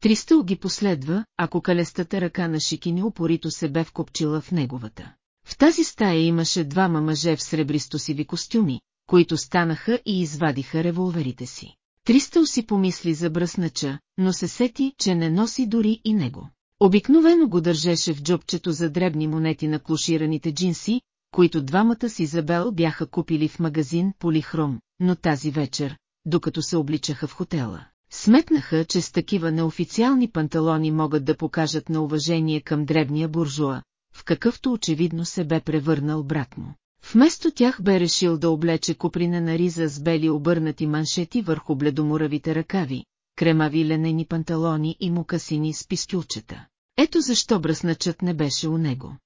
Тристъл ги последва, ако калестата ръка на Шикини упорито се бе вкопчила в неговата. В тази стая имаше двама мъже в сребристосиви костюми, които станаха и извадиха револверите си. Тристъл си помисли за бръснача, но се сети, че не носи дори и него. Обикновено го държеше в джобчето за дребни монети на клошираните джинси, които двамата си Изабел бяха купили в магазин Полихром, но тази вечер, докато се обличаха в хотела, сметнаха, че с такива неофициални панталони могат да покажат на уважение към дребния буржуа, в какъвто очевидно се бе превърнал брат му. Вместо тях бе решил да облече купринена риза с бели обърнати маншети върху бледомуравите ръкави, кремави ленени панталони и мукасини с пистюлчета. Ето защо бръсначът не беше у него.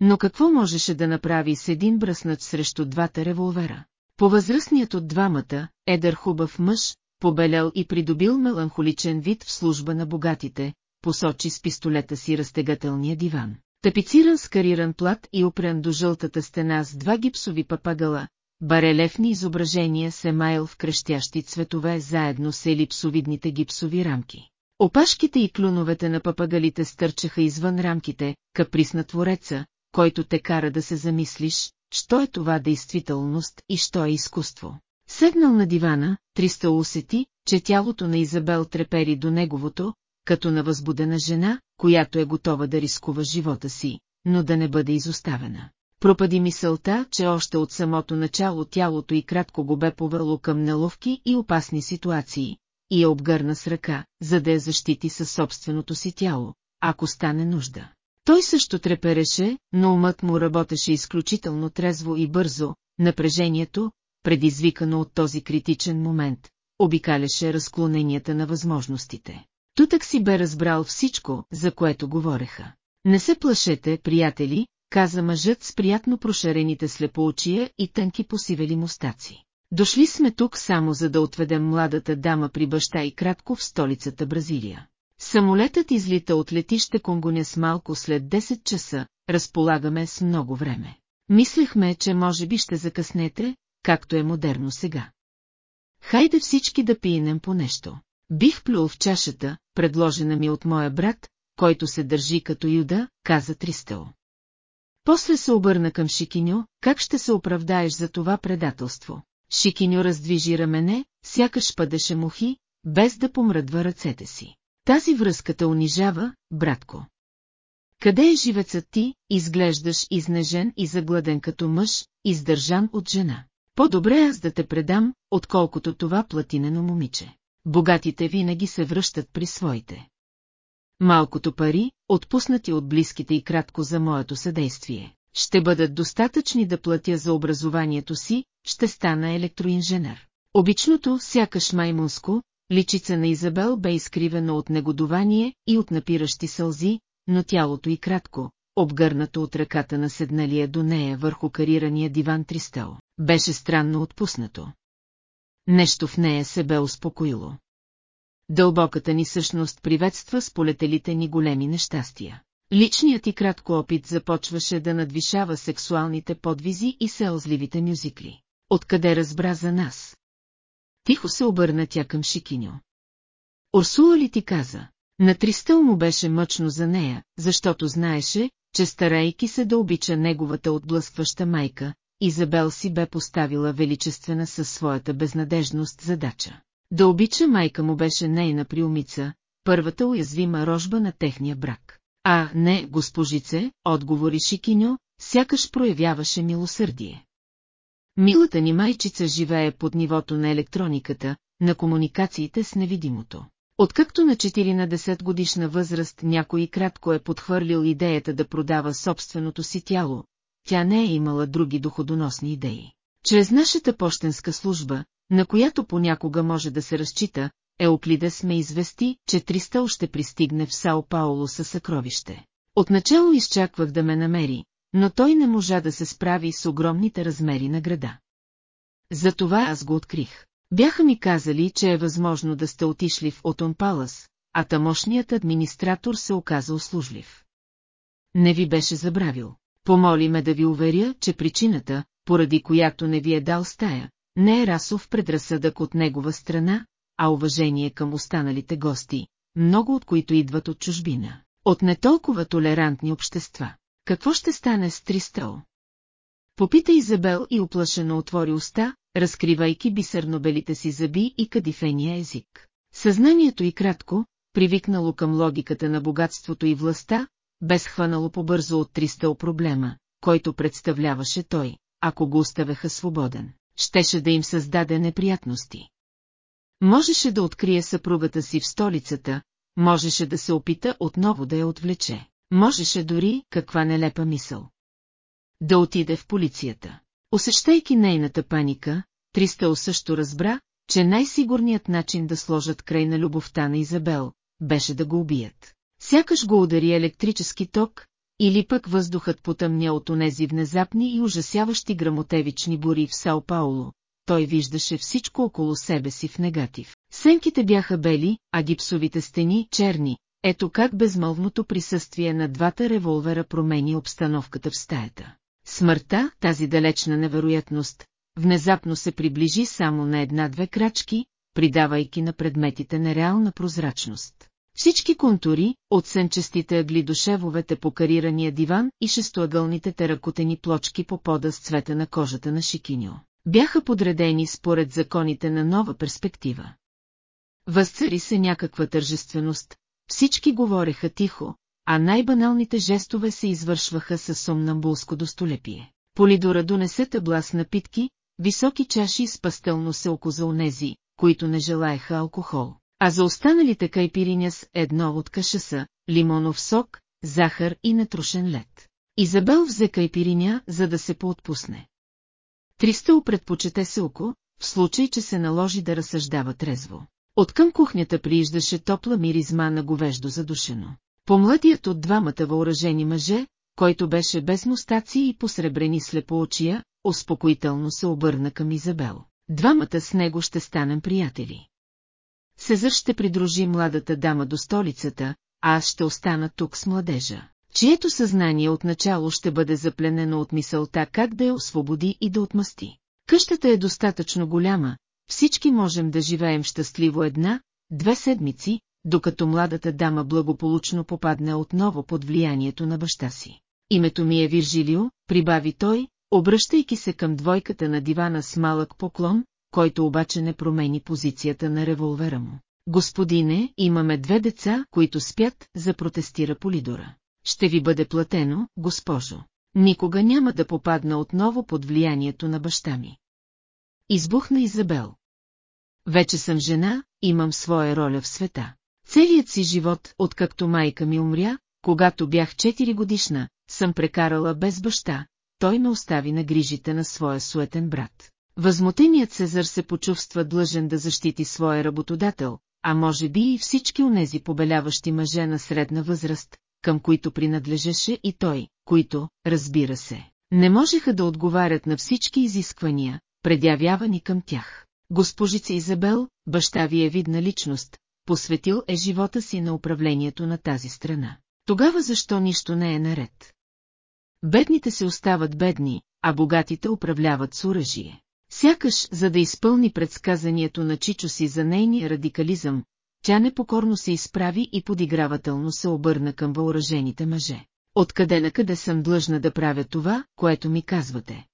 Но какво можеше да направи с един бръснач срещу двата револвера? По-възрастният от двамата, едър хубав мъж, побелял и придобил меланхоличен вид в служба на богатите, посочи с пистолета си разтегателния диван. Тапициран с кариран плат и опрен до жълтата стена с два гипсови папагала, барелефни изображения се майл в крещящи цветове заедно с елипсовидните гипсови рамки. Опашките и клюновете на папагалите стърчаха извън рамките, каприс на твореца, който те кара да се замислиш, що е това действителност и що е изкуство. Седнал на дивана, Триста усети, че тялото на Изабел трепери до неговото, като на възбудена жена, която е готова да рискува живота си, но да не бъде изоставена. Пропади мисълта, че още от самото начало тялото и кратко го бе повело към неловки и опасни ситуации, и я обгърна с ръка, за да я защити със собственото си тяло, ако стане нужда. Той също трепереше, но умът му работеше изключително трезво и бързо, напрежението, предизвикано от този критичен момент, обикаляше разклоненията на възможностите. Тутък си бе разбрал всичко, за което говореха. Не се плашете, приятели, каза мъжът с приятно прошарените слепоочия и тънки посивели мустаци. Дошли сме тук само за да отведем младата дама при баща и кратко в столицата Бразилия. Самолетът излита от летище Конгоня с малко след 10 часа, разполагаме с много време. Мислехме, че може би ще закъснете, както е модерно сега. Хайде всички да пиенем по нещо. Бих плюл в чашата, предложена ми от моя брат, който се държи като юда, каза Тристел. После се обърна към Шикиньо, как ще се оправдаеш за това предателство? Шикиньо раздвижи рамене, сякаш падеше мухи, без да помръдва ръцете си. Тази връзка те унижава, братко. Къде е живецът ти, изглеждаш изнежен и загладен като мъж, издържан от жена? По-добре аз да те предам, отколкото това платинено момиче. Богатите винаги се връщат при своите. Малкото пари, отпуснати от близките и кратко за моето съдействие, ще бъдат достатъчни да платя за образованието си, ще стана електроинженер. Обичното, сякаш маймунско, личица на Изабел бе изкривено от негодование и от напиращи сълзи, но тялото и кратко, обгърнато от ръката на седналия до нея върху карирания диван Тристел, беше странно отпуснато. Нещо в нея се бе успокоило. Дълбоката ни същност приветства с полетелите ни големи нещастия. Личният и кратко опит започваше да надвишава сексуалните подвизи и селзливите мюзикли. Откъде разбра за нас? Тихо се обърна тя към Шикиньо. Урсула ли ти каза? На Тристъл му беше мъчно за нея, защото знаеше, че старейки се да обича неговата отблъскваща майка, Изабел си бе поставила величествена със своята безнадежност задача. Да обича майка му беше нейна приумица, първата уязвима рожба на техния брак. А, не, госпожице, отговори Шикиньо, сякаш проявяваше милосърдие. Милата ни майчица живее под нивото на електрониката, на комуникациите с невидимото. Откакто на 4 на 10 годишна възраст някой кратко е подхвърлил идеята да продава собственото си тяло, тя не е имала други доходоносни идеи. Чрез нашата почтенска служба, на която понякога може да се разчита, Еоклидес ме извести, че Тристъл ще пристигне в Сао Пауло със съкровище. Отначало изчаквах да ме намери, но той не можа да се справи с огромните размери на града. Затова аз го открих. Бяха ми казали, че е възможно да сте отишли в Отон Палас, а тамошният администратор се оказа услужлив. Не ви беше забравил. Помоли ме да ви уверя, че причината, поради която не ви е дал стая, не е расов предразсъдък от негова страна, а уважение към останалите гости, много от които идват от чужбина, от не толкова толерантни общества. Какво ще стане с Тристъл? Попита Изабел и оплашено отвори уста, разкривайки бисернобелите си зъби и кадифения език. Съзнанието и кратко, привикнало към логиката на богатството и властта, без хванало побързо от Тристъл проблема, който представляваше той, ако го оставяха свободен, щеше да им създаде неприятности. Можеше да открие съпругата си в столицата, можеше да се опита отново да я отвлече. Можеше дори, каква нелепа мисъл. Да отиде в полицията. Усещайки нейната паника, Тристъл също разбра, че най-сигурният начин да сложат край на любовта на Изабел, беше да го убият. Сякаш го удари електрически ток, или пък въздухът потъмня от онези внезапни и ужасяващи грамотевични бури в Сао Пауло. Той виждаше всичко около себе си в негатив. Сенките бяха бели, а гипсовите стени – черни. Ето как безмълвното присъствие на двата револвера промени обстановката в стаята. Смъртта, тази далечна невероятност, внезапно се приближи само на една-две крачки, придавайки на предметите нереална прозрачност. Всички контури, от сенчестите ъгли до шевовете по карирания диван и шестоъгълните теракотени плочки по пода с цвета на кожата на Шикиньо, бяха подредени според законите на нова перспектива. Възцари се някаква тържественост, всички говореха тихо, а най-баналните жестове се извършваха със сомнамбулско достолепие. Полидора донесе табла с напитки, високи чаши с пастелно селко за онези, които не желаеха алкохол, а за останалите кайпириня едно от кашаса, лимонов сок, захар и натрушен лед. Изабел взе кайпириня, за да се поотпусне. Тристъл предпочете селко, в случай, че се наложи да разсъждава трезво. Откъм кухнята прииждаше топла миризма на говеждо задушено. Помладият от двамата въоръжени мъже, който беше без мустаци и посребрени слепоочия, успокоително се обърна към Изабел. Двамата с него ще станем приятели. Сезър ще придружи младата дама до столицата, а аз ще остана тук с младежа, чието съзнание отначало ще бъде запленено от мисълта как да я освободи и да отмъсти. Къщата е достатъчно голяма, всички можем да живеем щастливо една, две седмици, докато младата дама благополучно попадне отново под влиянието на баща си. Името ми е Виржилио, прибави той, обръщайки се към двойката на дивана с малък поклон, който обаче не промени позицията на револвера му. Господине, имаме две деца, които спят, запротестира Полидора. Ще ви бъде платено, госпожо. Никога няма да попадна отново под влиянието на баща ми. Избухна Изабел. Вече съм жена, имам своя роля в света. Целият си живот, откакто майка ми умря, когато бях 4 годишна, съм прекарала без баща, той ме остави на грижите на своя суетен брат. Възмутеният Сезар се почувства длъжен да защити своя работодател, а може би и всички онези побеляващи мъже на средна възраст, към които принадлежеше и той, които, разбира се, не можеха да отговарят на всички изисквания, предявявани към тях. Госпожица Изабел, баща ви е видна личност, посветил е живота си на управлението на тази страна. Тогава защо нищо не е наред? Бедните се остават бедни, а богатите управляват с оръжие. Сякаш, за да изпълни предсказанието на Чичо си за нейния радикализъм, тя непокорно се изправи и подигравателно се обърна към въоръжените мъже. Откъде на къде съм длъжна да правя това, което ми казвате?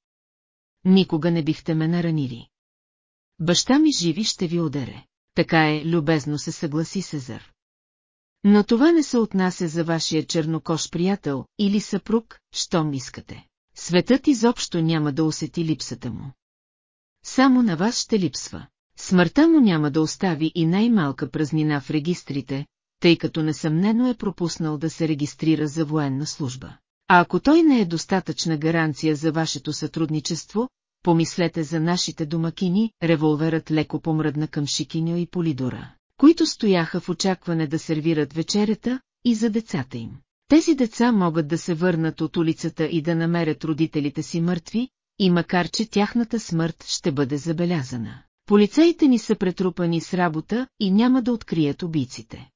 Никога не бихте ме наранили. Баща ми живи ще ви ударе. Така е, любезно се съгласи Сезар. Но това не се отнася за вашия чернокош приятел или съпруг, щом искате. Светът изобщо няма да усети липсата му. Само на вас ще липсва. Смъртта му няма да остави и най-малка празнина в регистрите, тъй като несъмнено е пропуснал да се регистрира за военна служба. А ако той не е достатъчна гаранция за вашето сътрудничество, помислете за нашите домакини, револверът леко помръдна към Шикиньо и Полидора, които стояха в очакване да сервират вечерята и за децата им. Тези деца могат да се върнат от улицата и да намерят родителите си мъртви, и макар че тяхната смърт ще бъде забелязана. Полицейите ни са претрупани с работа и няма да открият убийците.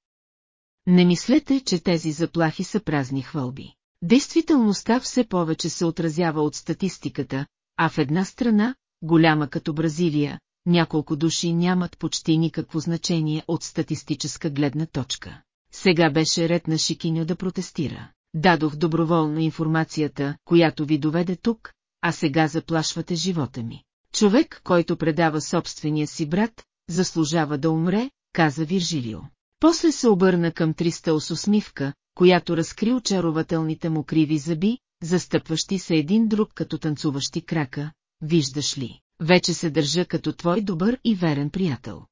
Не мислете, че тези заплахи са празни хвалби. Действителността все повече се отразява от статистиката, а в една страна, голяма като Бразилия, няколко души нямат почти никакво значение от статистическа гледна точка. Сега беше ред на Шикиньо да протестира. Дадох доброволно информацията, която ви доведе тук, а сега заплашвате живота ми. Човек, който предава собствения си брат, заслужава да умре, каза Виржилио. После се обърна към Тристъл с усмивка, която разкри очарователните му криви зъби, застъпващи се един друг като танцуващи крака, виждаш ли, вече се държа като твой добър и верен приятел.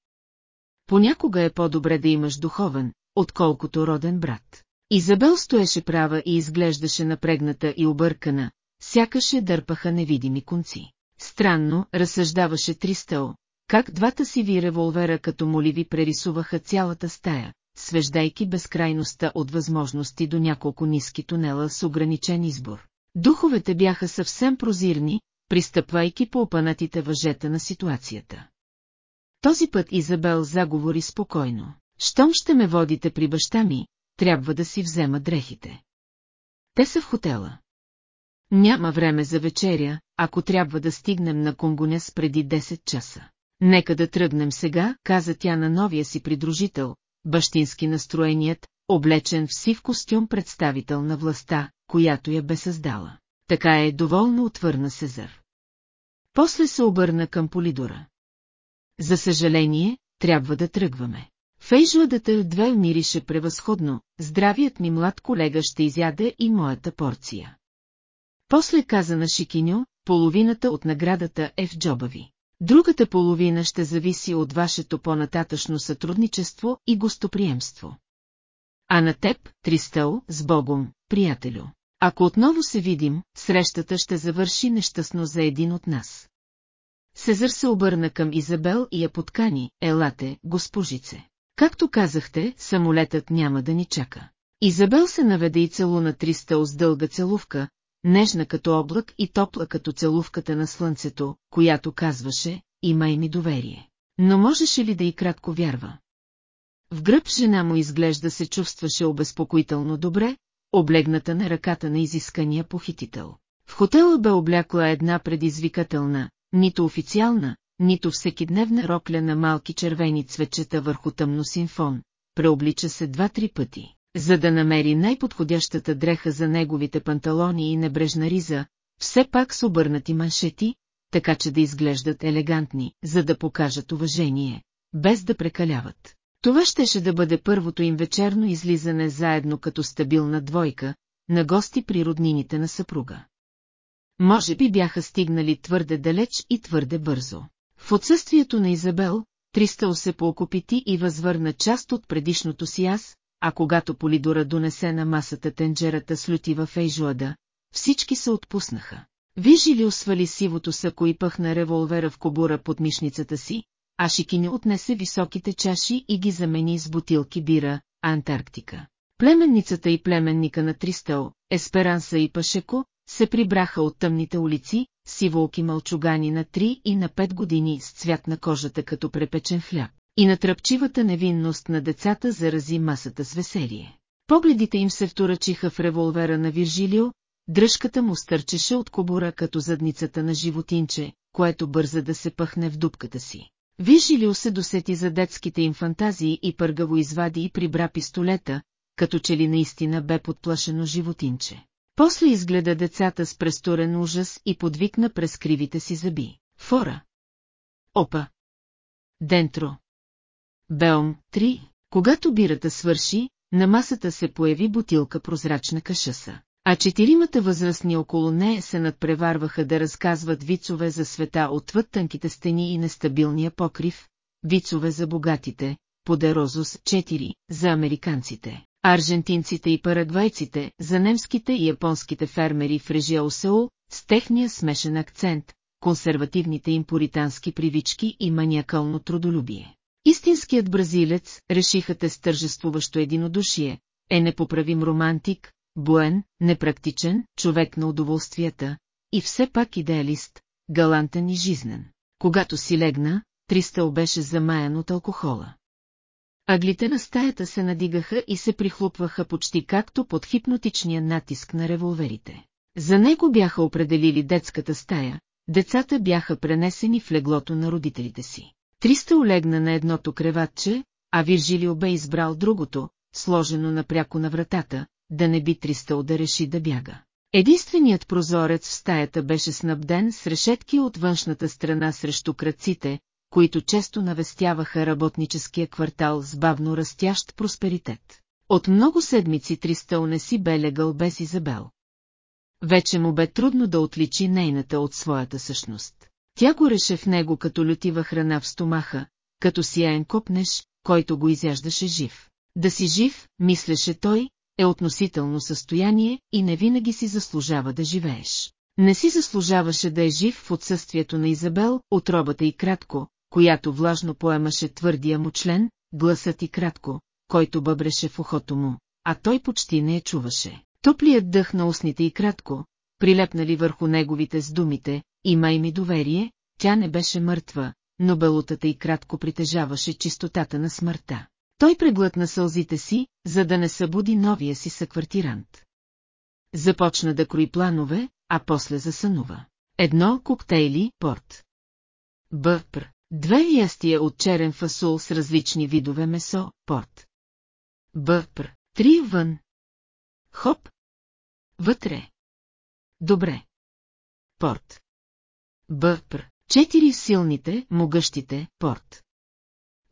Понякога е по-добре да имаш духовен, отколкото роден брат. Изабел стоеше права и изглеждаше напрегната и объркана, сякаше дърпаха невидими конци. Странно, разсъждаваше Тристъл, как двата сиви револвера като моливи прерисуваха цялата стая, свеждайки безкрайността от възможности до няколко ниски тунела с ограничен избор. Духовете бяха съвсем прозирни, пристъпвайки по опанатите въжета на ситуацията. Този път Изабел заговори спокойно. Щом ще ме водите при баща ми, трябва да си взема дрехите. Те са в хотела. Няма време за вечеря, ако трябва да стигнем на Конгоняс преди 10 часа. Нека да тръгнем сега, каза тя на новия си придружител, бащински настроеният, облечен в сив костюм представител на властта, която я бе създала. Така е доволно отвърна Сезар. После се обърна към Полидора. За съжаление, трябва да тръгваме. Фейжладата две мирише превъзходно, здравият ми млад колега ще изяде и моята порция. После каза на Шикиньо, половината от наградата е в джоба ви. Другата половина ще зависи от вашето по-нататъчно сътрудничество и гостоприемство. А на теб, Тристъл, с Богом, приятелю. Ако отново се видим, срещата ще завърши нещастно за един от нас. Сезър се обърна към Изабел и я подкани, елате, госпожице. Както казахте, самолетът няма да ни чака. Изабел се наведе и целуна Тристъл с дълга целувка, нежна като облак и топла като целувката на слънцето, която казваше, имай ми доверие. Но можеше ли да и кратко вярва? В гръб жена му изглежда се чувстваше обезпокоително добре, облегната на ръката на изискания похитител. В хотела бе облякла една предизвикателна, нито официална, нито всекидневна рокля на малки червени цветчета върху тъмно симфон, преоблича се два-три пъти, за да намери най-подходящата дреха за неговите панталони и небрежна риза, все пак с обърнати маншети, така че да изглеждат елегантни, за да покажат уважение, без да прекаляват. Това щеше да бъде първото им вечерно излизане заедно като стабилна двойка, на гости при роднините на съпруга. Може би бяха стигнали твърде далеч и твърде бързо. В отсъствието на Изабел, Тристъл се поокупити и възвърна част от предишното си аз, а когато Полидора донесе на масата тенджерата с лютива фейжуада, всички се отпуснаха. Вижили свали сивото сако и пъхна револвера в кобура под мишницата си, а Шикини отнесе високите чаши и ги замени с бутилки бира, Антарктика. Племенницата и племенника на Тристъл, Есперанса и Пашеко, се прибраха от тъмните улици, сиволки мълчугани на 3 и на 5 години с цвят на кожата като препечен хляб, и на тръпчивата невинност на децата зарази масата с веселие. Погледите им се вторачиха в револвера на Виржилио, дръжката му стърчеше от кобура като задницата на животинче, което бърза да се пъхне в дупката си. Виржилио се досети за детските им фантазии и пъргаво извади и прибра пистолета, като че ли наистина бе подплашено животинче. После изгледа децата с престорен ужас и подвикна през кривите си зъби. Фора. Опа. Дентро. Беом, три. Когато бирата свърши, на масата се появи бутилка прозрачна кашаса, а четиримата възрастни около нея се надпреварваха да разказват вицове за света отвъд тънките стени и нестабилния покрив, вицове за богатите, Подерозус 4, за американците, аржентинците и парагвайците, за немските и японските фермери в режия Сеул, с техния смешен акцент, консервативните им поритански привички и маниакално трудолюбие. Истинският бразилец, решиха те с тържествуващо единодушие, е непоправим романтик, буен, непрактичен, човек на удоволствията, и все пак идеалист, галантен и жизнен. Когато си легна, Тристъл беше замаян от алкохола. Аглите на стаята се надигаха и се прихлупваха почти както под хипнотичния натиск на револверите. За него бяха определили детската стая, децата бяха пренесени в леглото на родителите си. Триста олегна на едното креватче, а Виржилио бе избрал другото, сложено напряко на вратата, да не би Тристъл да реши да бяга. Единственият прозорец в стаята беше снабден с решетки от външната страна срещу кръците, които често навестяваха работническия квартал с бавно растящ просперитет. От много седмици Тристъл не си бе легал без Изабел. Вече му бе трудно да отличи нейната от своята същност. Тя го реше в него като лютива храна в стомаха, като сияен копнеш, който го изяждаше жив. Да си жив, мислеше той, е относително състояние и не винаги си заслужава да живееш. Не си заслужаваше да е жив в отсъствието на Изабел, отробата и кратко, която влажно поемаше твърдия му член, гласът и кратко, който бъбреше в ухото му, а той почти не я чуваше. Топлият дъх на устните и кратко, прилепнали върху неговите с думите, имай ми доверие, тя не беше мъртва, но белутата и кратко притежаваше чистотата на смъртта. Той преглътна сълзите си, за да не събуди новия си съквартирант. Започна да крои планове, а после засънува. Едно коктейли, порт. Бъпр. Две ястия от черен фасул с различни видове месо, порт. Бъпр. Три вън. Хоп. Вътре. Добре. Порт. Бъпр. Четири силните, могъщите, порт.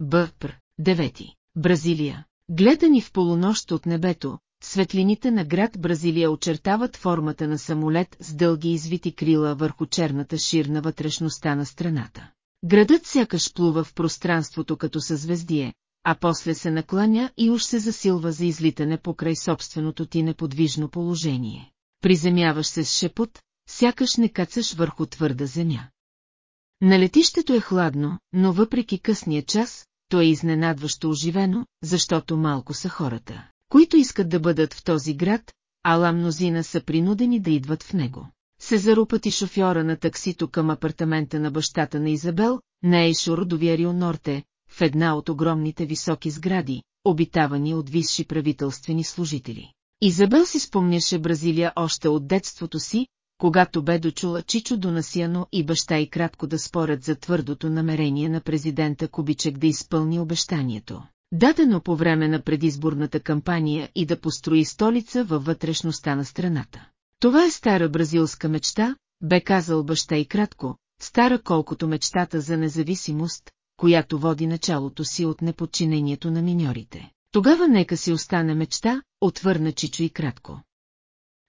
Бъпр. Девети. Бразилия. Гледани в полунощ от небето, светлините на град Бразилия очертават формата на самолет с дълги извити крила върху черната шир на вътрешността на страната. Градът сякаш плува в пространството като съзвездие, а после се накланя и уж се засилва за излитане покрай собственото ти неподвижно положение. Приземяваш се с шепот, сякаш не кацаш върху твърда земя. На летището е хладно, но въпреки късния час, то е изненадващо оживено, защото малко са хората, които искат да бъдат в този град, ала мнозина са принудени да идват в него. Се зарупати шофьора на таксито към апартамента на бащата на Изабел, на Ейшо Родовия Норте, в една от огромните високи сгради, обитавани от висши правителствени служители. Изабел си спомняше Бразилия още от детството си, когато бе дочула Чичо Донасиано и баща и кратко да спорят за твърдото намерение на президента Кубичек да изпълни обещанието. Дадено по време на предизборната кампания и да построи столица във вътрешността на страната. Това е стара бразилска мечта, бе казал баща и кратко, стара колкото мечтата за независимост, която води началото си от неподчинението на миньорите. Тогава нека си остане мечта, отвърна Чичо и кратко.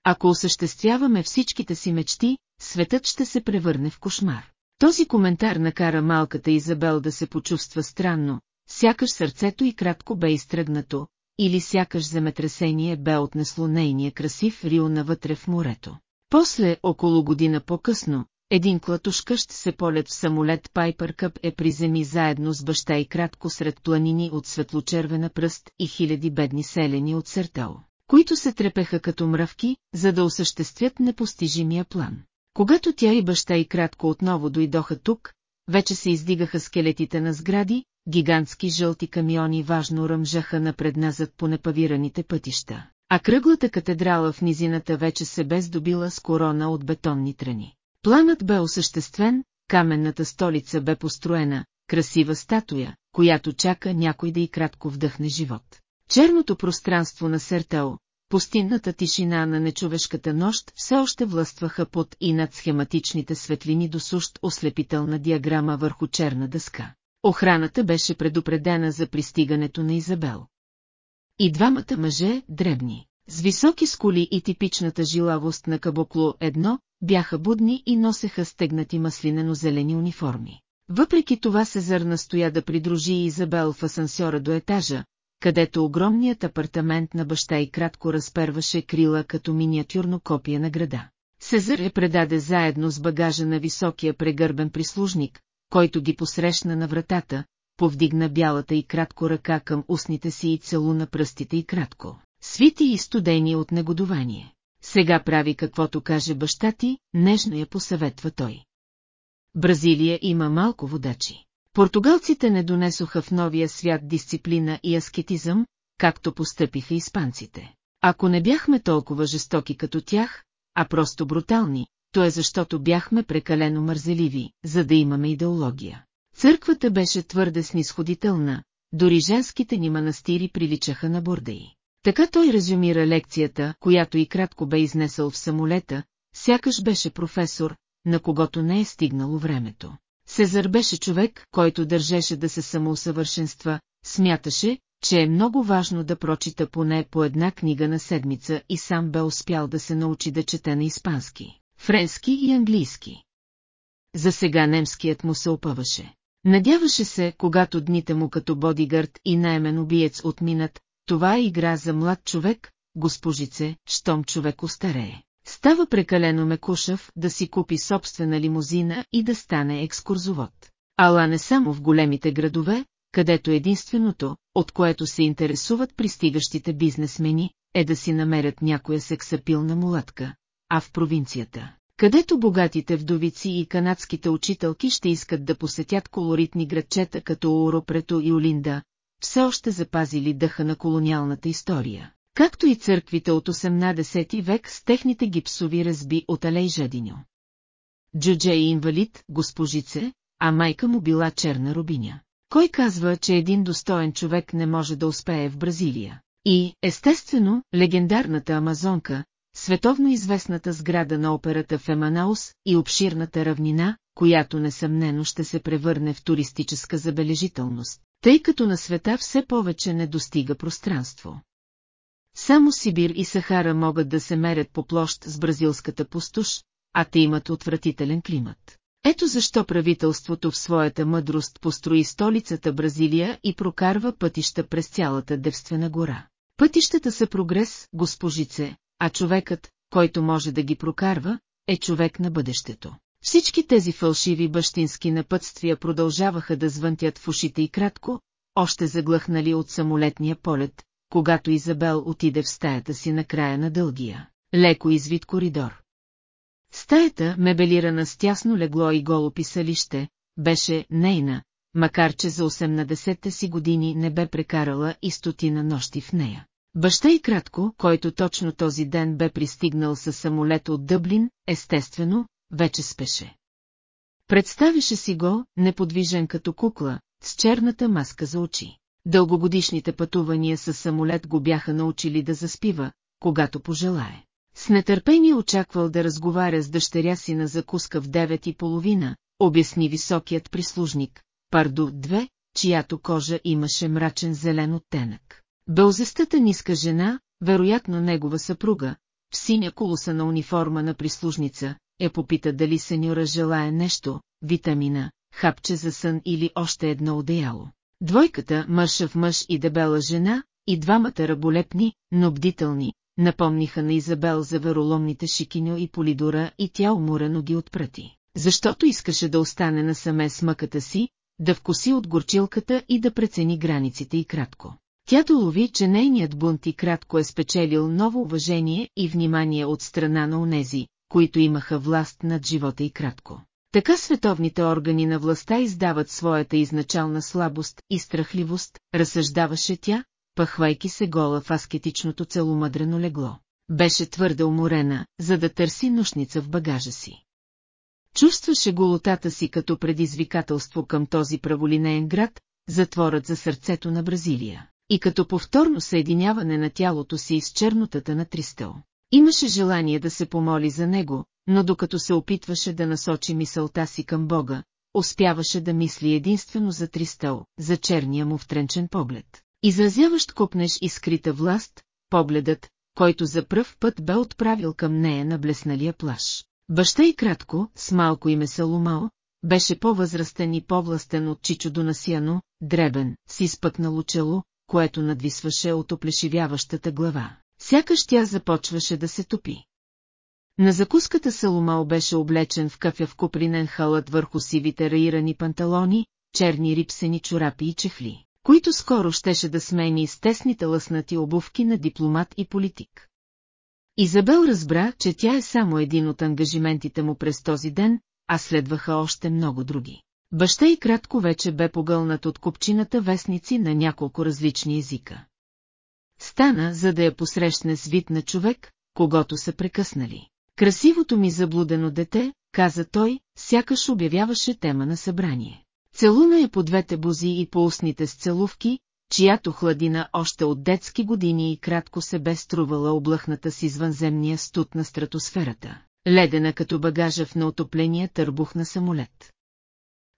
Ако осъществяваме всичките си мечти, светът ще се превърне в кошмар. Този коментар накара малката Изабел да се почувства странно, сякаш сърцето и кратко бе изтръгнато, или сякаш земетресение бе отнесло нейния красив Рио навътре в морето. После, около година по-късно, един клатушкащ се полет в самолет Пайпер Къп е приземи заедно с баща и кратко сред планини от светлочервена пръст и хиляди бедни селени от Сертал които се трепеха като мръвки, за да осъществят непостижимия план. Когато тя и баща и кратко отново дойдоха тук, вече се издигаха скелетите на сгради, гигантски жълти камиони важно ръмжаха напредназад по непавираните пътища, а кръглата катедрала в низината вече се бе здобила с корона от бетонни тръни. Планът бе осъществен, каменната столица бе построена, красива статуя, която чака някой да и кратко вдъхне живот. Черното пространство на Сертао, пустинната тишина на нечовешката нощ все още властваха под и над схематичните светлини до сущ ослепителна диаграма върху черна дъска. Охраната беше предупредена за пристигането на Изабел. И двамата мъже, дребни, с високи скули и типичната жилавост на кабокло едно, бяха будни и носеха стегнати маслинено-зелени униформи. Въпреки това Сезър настоя да придружи Изабел в асансьора до етажа, където огромният апартамент на баща и кратко разперваше крила като миниатюрно копие на града. Сезар е предаде заедно с багажа на високия прегърбен прислужник, който ги посрещна на вратата, повдигна бялата и кратко ръка към устните си и целуна пръстите и кратко. Свити и студени от негодование. Сега прави каквото каже баща ти, нежно я посъветва той. Бразилия има малко водачи. Португалците не донесоха в новия свят дисциплина и аскетизъм, както постъпиха испанците. Ако не бяхме толкова жестоки като тях, а просто брутални, то е защото бяхме прекалено мързеливи, за да имаме идеология. Църквата беше твърде снисходителна, дори женските ни манастири приличаха на бурдаи. Така той резюмира лекцията, която и кратко бе изнесъл в самолета, сякаш беше професор, на когото не е стигнало времето. Сезар беше човек, който държеше да се самоусъвършенства, смяташе, че е много важно да прочита поне по една книга на седмица и сам бе успял да се научи да чете на испански, френски и английски. За сега немският му се опъваше. Надяваше се, когато дните му като бодигард и наймен убиец отминат, това е игра за млад човек, госпожице, щом човек остарее. Става прекалено мекушав да си купи собствена лимузина и да стане екскурзовод. Ала не само в големите градове, където единственото, от което се интересуват пристигащите бизнесмени, е да си намерят някоя сексапилна мулатка, а в провинцията, където богатите вдовици и канадските учителки ще искат да посетят колоритни градчета като Уропрето и Олинда, все още запазили дъха на колониалната история, както и църквите от 18 век с техните гипсови разби от Алей Жадиньо. Джудже е инвалид, госпожице, а майка му била черна рубиня. Кой казва, че един достоен човек не може да успее в Бразилия? И, естествено, легендарната Амазонка, световно известната сграда на операта в Еманаус и обширната равнина, която несъмнено ще се превърне в туристическа забележителност, тъй като на света все повече не достига пространство. Само Сибир и Сахара могат да се мерят по площ с бразилската пустош, а те имат отвратителен климат. Ето защо правителството в своята мъдрост построи столицата Бразилия и прокарва пътища през цялата девствена гора. Пътищата са прогрес, госпожице, а човекът, който може да ги прокарва, е човек на бъдещето. Всички тези фалшиви бащински напътствия продължаваха да звънтят в ушите и кратко, още заглъхнали от самолетния полет, когато Изабел отиде в стаята си на края на дългия, леко извит коридор. Стаята, мебелирана с тясно легло и голо писалище, беше нейна, макар че за 80-те си години не бе прекарала и стотина нощи в нея. Баща и кратко, който точно този ден бе пристигнал със самолет от Дъблин, естествено, вече спеше. Представише си го, неподвижен като кукла, с черната маска за очи. Дългогодишните пътувания с самолет го бяха научили да заспива, когато пожелае. С нетърпение очаквал да разговаря с дъщеря си на закуска в девет и половина, обясни високият прислужник, Пардо 2, чиято кожа имаше мрачен зелен оттенък. Бълзестата ниска жена, вероятно негова съпруга, в синя колосана униформа на прислужница, я попита дали сеньора желая нещо, витамина, хапче за сън или още едно одеяло. Двойката, мъж в мъж и дебела жена, и двамата раболепни, но бдителни, напомниха на Изабел за вероломните Шикиньо и Полидора и тя уморено ги отпрати, защото искаше да остане насаме с мъката си, да вкуси от горчилката и да прецени границите и кратко. Тя долови, че нейният бунт и кратко е спечелил ново уважение и внимание от страна на онези, които имаха власт над живота и кратко. Така световните органи на властта издават своята изначална слабост и страхливост, разсъждаваше тя, пъхвайки се гола в аскетичното целомъдрено легло. Беше твърде уморена, за да търси нощница в багажа си. Чувстваше голотата си като предизвикателство към този праволинеен град, затворът за сърцето на Бразилия, и като повторно съединяване на тялото си с чернотата на Тристел. Имаше желание да се помоли за него, но докато се опитваше да насочи мисълта си към Бога, успяваше да мисли единствено за Тристел, за черния му втренчен поглед. Изразяващ купнеш и власт, погледът, който за пръв път бе отправил към нея на блесналия плаш. Баща и кратко, с малко име Саломао, беше по-възрастен и по-властен от Чичо Донасияно, дребен, с изпъкнало чело, което надвисваше от оплешивяващата глава. Сякаш тя започваше да се топи. На закуската Саломао беше облечен в кафя в купринен халът върху сивите раирани панталони, черни рипсени чорапи и чехли които скоро щеше да смени с тесните лъснати обувки на дипломат и политик. Изабел разбра, че тя е само един от ангажиментите му през този ден, а следваха още много други. Баща и кратко вече бе погълнат от купчината вестници на няколко различни езика. Стана, за да я посрещне с вид на човек, когато са прекъснали. Красивото ми заблудено дете, каза той, сякаш обявяваше тема на събрание. Целуна я по двете бузи и по устните с целувки, чиято хладина още от детски години и кратко се бе струвала облъхната с извънземния студ на стратосферата, ледена като багажа в неотопления търбух на самолет.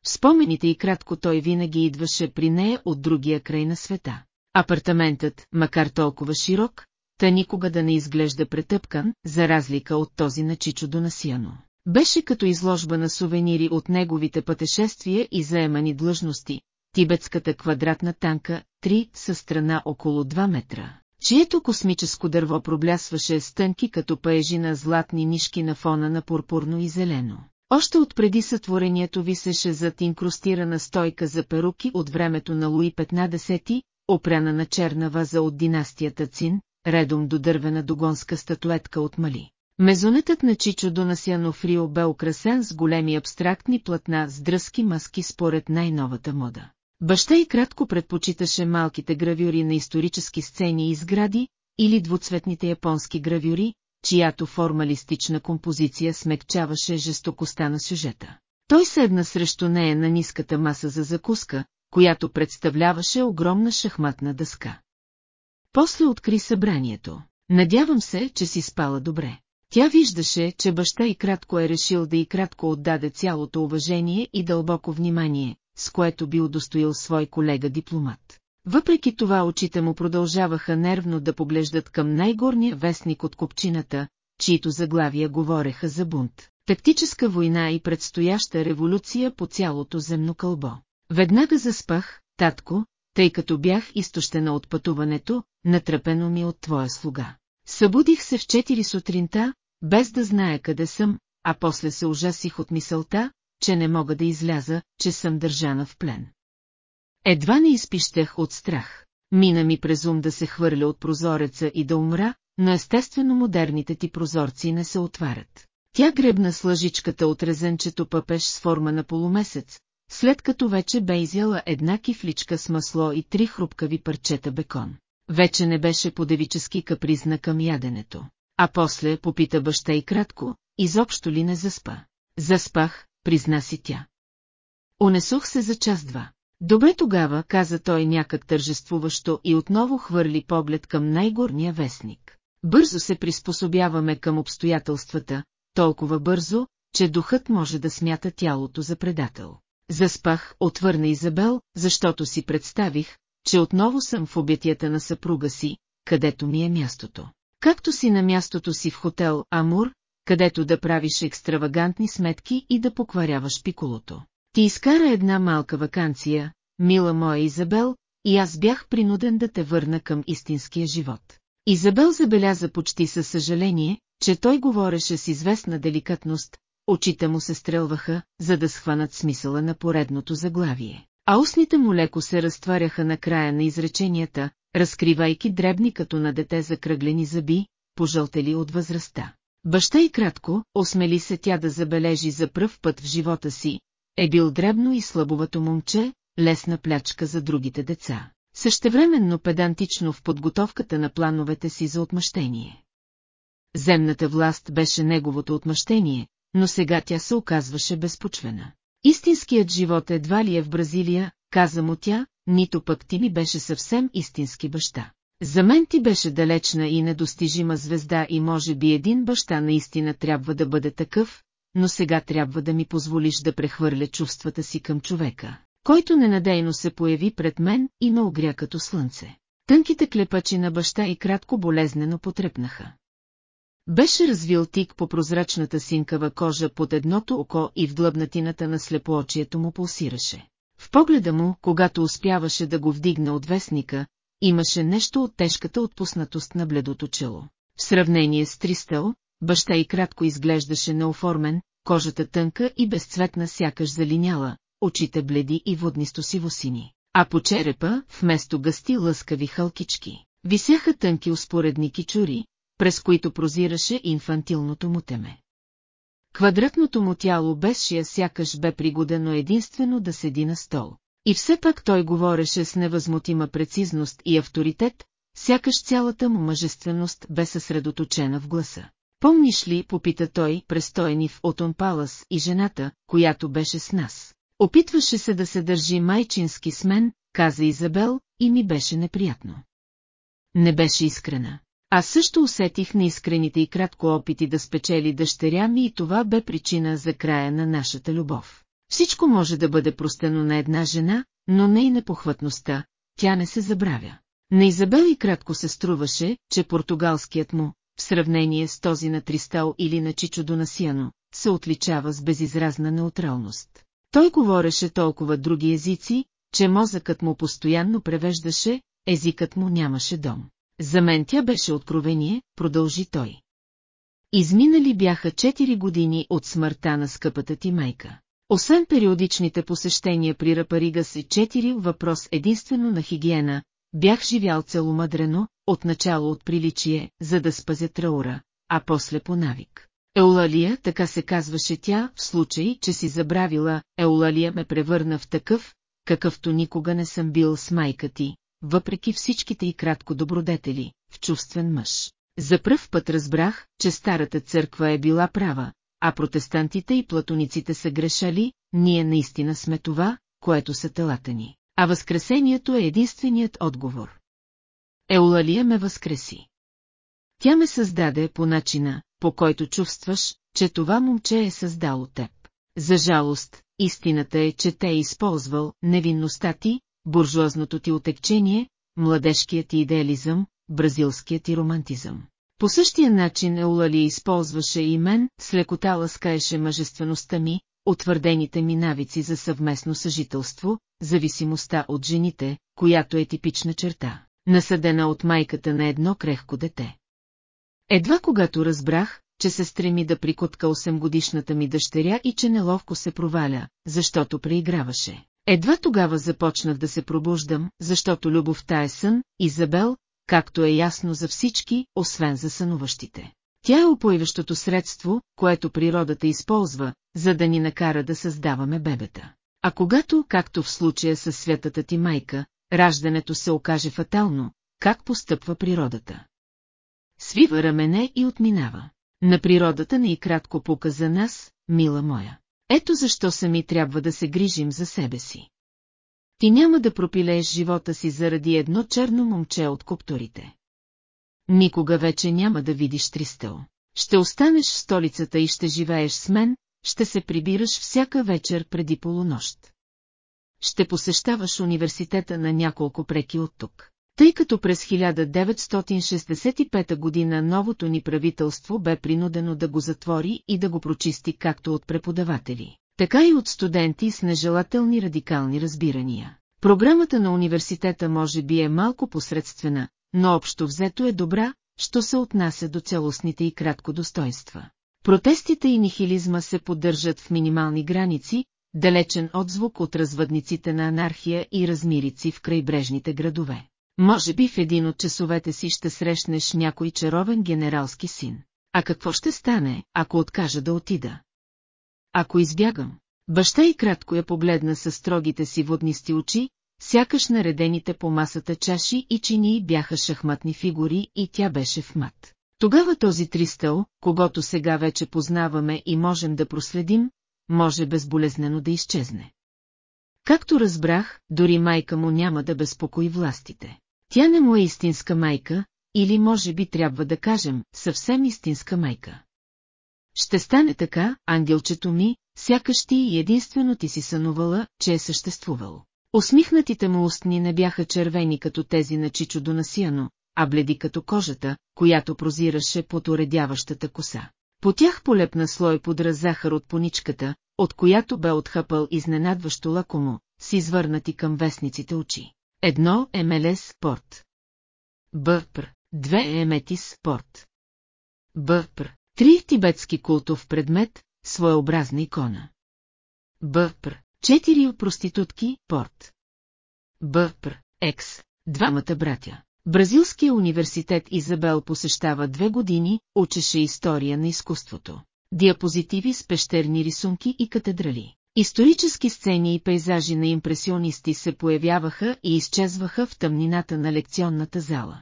В спомените и кратко той винаги идваше при нея от другия край на света. Апартаментът, макар толкова широк, та никога да не изглежда претъпкан, за разлика от този на Чичо Донасияно. Беше като изложба на сувенири от неговите пътешествия и заемани длъжности, тибетската квадратна танка, 3 със страна около 2 метра, чието космическо дърво проблясваше с тънки като паежина златни нишки на фона на пурпурно и зелено. Още отпреди сътворението висеше зад инкрустирана стойка за перуки от времето на Луи 15, опряна на черна ваза от династията Цин, редом до дървена догонска статуетка от Мали. Мезонетът на Чичо Донасяно Фрио бе украсен с големи абстрактни платна с дръзки маски според най-новата мода. Баща и кратко предпочиташе малките гравюри на исторически сцени и сгради, или двуцветните японски гравюри, чиято формалистична композиция смекчаваше жестокостта на сюжета. Той седна срещу нея на ниската маса за закуска, която представляваше огромна шахматна дъска. После откри събранието. Надявам се, че си спала добре. Тя виждаше, че баща и кратко е решил да и кратко отдаде цялото уважение и дълбоко внимание, с което би удостоил свой колега-дипломат. Въпреки това очите му продължаваха нервно да поглеждат към най-горния вестник от копчината, чието заглавия говореха за бунт, тактическа война и предстояща революция по цялото земно кълбо. Веднага заспах, татко, тъй като бях изтощена от пътуването, натръпено ми от твоя слуга. Събудих се в 4 сутринта, без да зная къде съм, а после се ужасих от мисълта, че не мога да изляза, че съм държана в плен. Едва не изпищах от страх. Мина ми през ум да се хвърля от прозореца и да умра, но естествено модерните ти прозорци не се отварят. Тя гребна с лъжичката от резенчето пъпеш с форма на полумесец, след като вече бе изяла една кифличка с масло и три хрупкави парчета бекон. Вече не беше подевически капризна към яденето. А после попита баща и кратко, изобщо ли не заспа. Заспах, призна си тя. Унесох се за час-два. Добре тогава, каза той някак тържествуващо и отново хвърли поглед към най-горния вестник. Бързо се приспособяваме към обстоятелствата, толкова бързо, че духът може да смята тялото за предател. Заспах, отвърна Изабел, защото си представих, че отново съм в обятията на съпруга си, където ми е мястото. Както си на мястото си в хотел Амур, където да правиш екстравагантни сметки и да покваряваш пиколото. Ти изкара една малка вакансия, мила моя Изабел, и аз бях принуден да те върна към истинския живот. Изабел забеляза почти със съжаление, че той говореше с известна деликатност, очите му се стрелваха, за да схванат смисъла на поредното заглавие. А устните му леко се разтваряха на края на изреченията, разкривайки дребни като на дете закръглени зъби, пожълтели от възрастта. Баща и кратко, осмели се тя да забележи за пръв път в живота си, е бил дребно и слабовато момче, лесна плячка за другите деца. Същевременно педантично в подготовката на плановете си за отмъщение. Земната власт беше неговото отмъщение, но сега тя се оказваше безпочвена. Истинският живот едва ли е в Бразилия, каза му тя, нито пък ти ми беше съвсем истински баща. За мен ти беше далечна и недостижима звезда и може би един баща наистина трябва да бъде такъв, но сега трябва да ми позволиш да прехвърля чувствата си към човека, който ненадейно се появи пред мен и ме огря като слънце. Тънките клепачи на баща и кратко болезнено потрепнаха. Беше развил тик по прозрачната синкава кожа под едното око и в длъбнатината на слепоочието му пулсираше. В погледа му, когато успяваше да го вдигне от вестника, имаше нещо от тежката отпуснатост на бледото чело. В сравнение с Тристел, баща и кратко изглеждаше неоформен, кожата тънка и безцветна сякаш залиняла, очите бледи и воднисто сивосини. А по черепа, вместо гъсти лъскави хълкички, висяха тънки успоредни кичури, през които прозираше инфантилното му теме. Квадратното му тяло без шия сякаш бе пригодено единствено да седи на стол. И все пак той говореше с невъзмутима прецизност и авторитет, сякаш цялата му мъжественост бе съсредоточена в гласа. Помниш ли, попита той, престоени в Отон Палас и жената, която беше с нас? Опитваше се да се държи майчински с мен, каза Изабел, и ми беше неприятно. Не беше искрена. Аз също усетих неискрените и кратко опити да спечели дъщеря ми и това бе причина за края на нашата любов. Всичко може да бъде простено на една жена, но не и непохватността, тя не се забравя. На Изабел и кратко се струваше, че португалският му, в сравнение с този на Тристал или на Чичо Донасиано, се отличава с безизразна неутралност. Той говореше толкова други езици, че мозъкът му постоянно превеждаше, езикът му нямаше дом. За мен тя беше откровение, продължи той. Изминали бяха 4 години от смъртта на скъпата ти майка. Освен периодичните посещения при Рапарига си четири въпрос единствено на хигиена, бях живял целомъдрено, отначало от приличие, за да спазя траура, а после по навик. Еулалия, така се казваше тя, в случай, че си забравила, Еулалия ме превърна в такъв, какъвто никога не съм бил с майка ти, въпреки всичките и кратко добродетели, в чувствен мъж. За пръв път разбрах, че старата църква е била права, а протестантите и платониците са грешали, ние наистина сме това, което са телата ни. А възкресението е единственият отговор. Еулалия ме възкреси. Тя ме създаде по начина, по който чувстваш, че това момче е създало теб. За жалост, истината е, че те е използвал невинността ти, буржуазното ти отекчение, младежкият ти идеализъм, бразилският ти романтизъм. По същия начин Еулали използваше и мен, с лекота ласкаеше мъжествеността ми, утвърдените ми навици за съвместно съжителство, зависимостта от жените, която е типична черта, насъдена от майката на едно крехко дете. Едва когато разбрах, че се стреми да прикотка 8-годишната ми дъщеря и че неловко се проваля, защото преиграваше. Едва тогава започнах да се пробуждам, защото любовта е сън, Изабел, както е ясно за всички, освен за сънуващите. Тя е опоиващото средство, което природата използва, за да ни накара да създаваме бебета. А когато, както в случая с святата ти майка, раждането се окаже фатално, как постъпва природата? Свива рамене и отминава. На природата не и кратко пука за нас, мила моя. Ето защо сами трябва да се грижим за себе си. Ти няма да пропилееш живота си заради едно черно момче от копторите. Никога вече няма да видиш Тристел. Ще останеш в столицата и ще живееш с мен, ще се прибираш всяка вечер преди полунощ. Ще посещаваш университета на няколко преки от тук. Тъй като през 1965 година новото ни правителство бе принудено да го затвори и да го прочисти както от преподаватели, така и от студенти с нежелателни радикални разбирания. Програмата на университета може би е малко посредствена, но общо взето е добра, що се отнася до цялостните и кратко достоинства. Протестите и нихилизма се поддържат в минимални граници, далечен отзвук от развъдниците на анархия и размирици в крайбрежните градове. Може би в един от часовете си ще срещнеш някой чаровен генералски син. А какво ще стане, ако откажа да отида? Ако избягам? Баща и кратко я погледна с строгите си воднисти очи, сякаш наредените по масата чаши и чини бяха шахматни фигури и тя беше в мат. Тогава този тристъл, когато сега вече познаваме и можем да проследим, може безболезнено да изчезне. Както разбрах, дори майка му няма да безпокои властите. Тя не му е истинска майка, или може би трябва да кажем, съвсем истинска майка. Ще стане така, ангелчето ми, сякаш ти и единствено ти си сънувала, че е съществувал. Усмихнатите му устни не бяха червени като тези на Чичо Донасияно, а бледи като кожата, която прозираше под уредяващата коса. По тях полепна слой подра захар от поничката, от която бе отхъпал изненадващо лакомо, с извърнати към вестниците очи. Едно е Мелес Порт. Бъпр. Две е Метис Порт. Бъпр. Три тибетски култов предмет, своеобразна икона. Бъпр. Четири проститутки, Порт. Бъпр. Екс. Двамата братя. Бразилския университет Изабел посещава две години, учеше история на изкуството. Диапозитиви с пещерни рисунки и катедрали. Исторически сцени и пейзажи на импресионисти се появяваха и изчезваха в тъмнината на лекционната зала.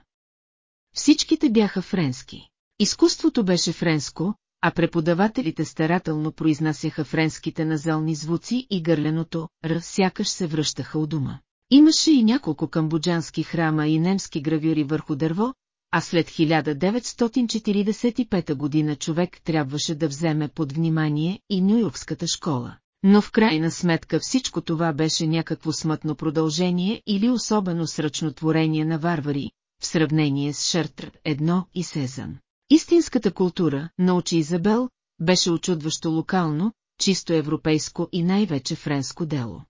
Всичките бяха френски. Изкуството беше френско, а преподавателите старателно произнасяха френските назални звуци и гърленото «р» сякаш се връщаха у дома. Имаше и няколко камбоджански храма и немски гравюри върху дърво, а след 1945 година човек трябваше да вземе под внимание и Нюйоркската школа. Но в крайна сметка всичко това беше някакво смътно продължение или особено сръчно творение на варвари, в сравнение с Шъртр, едно и Сезан. Истинската култура, научи Изабел, беше очудващо локално, чисто европейско и най-вече френско дело.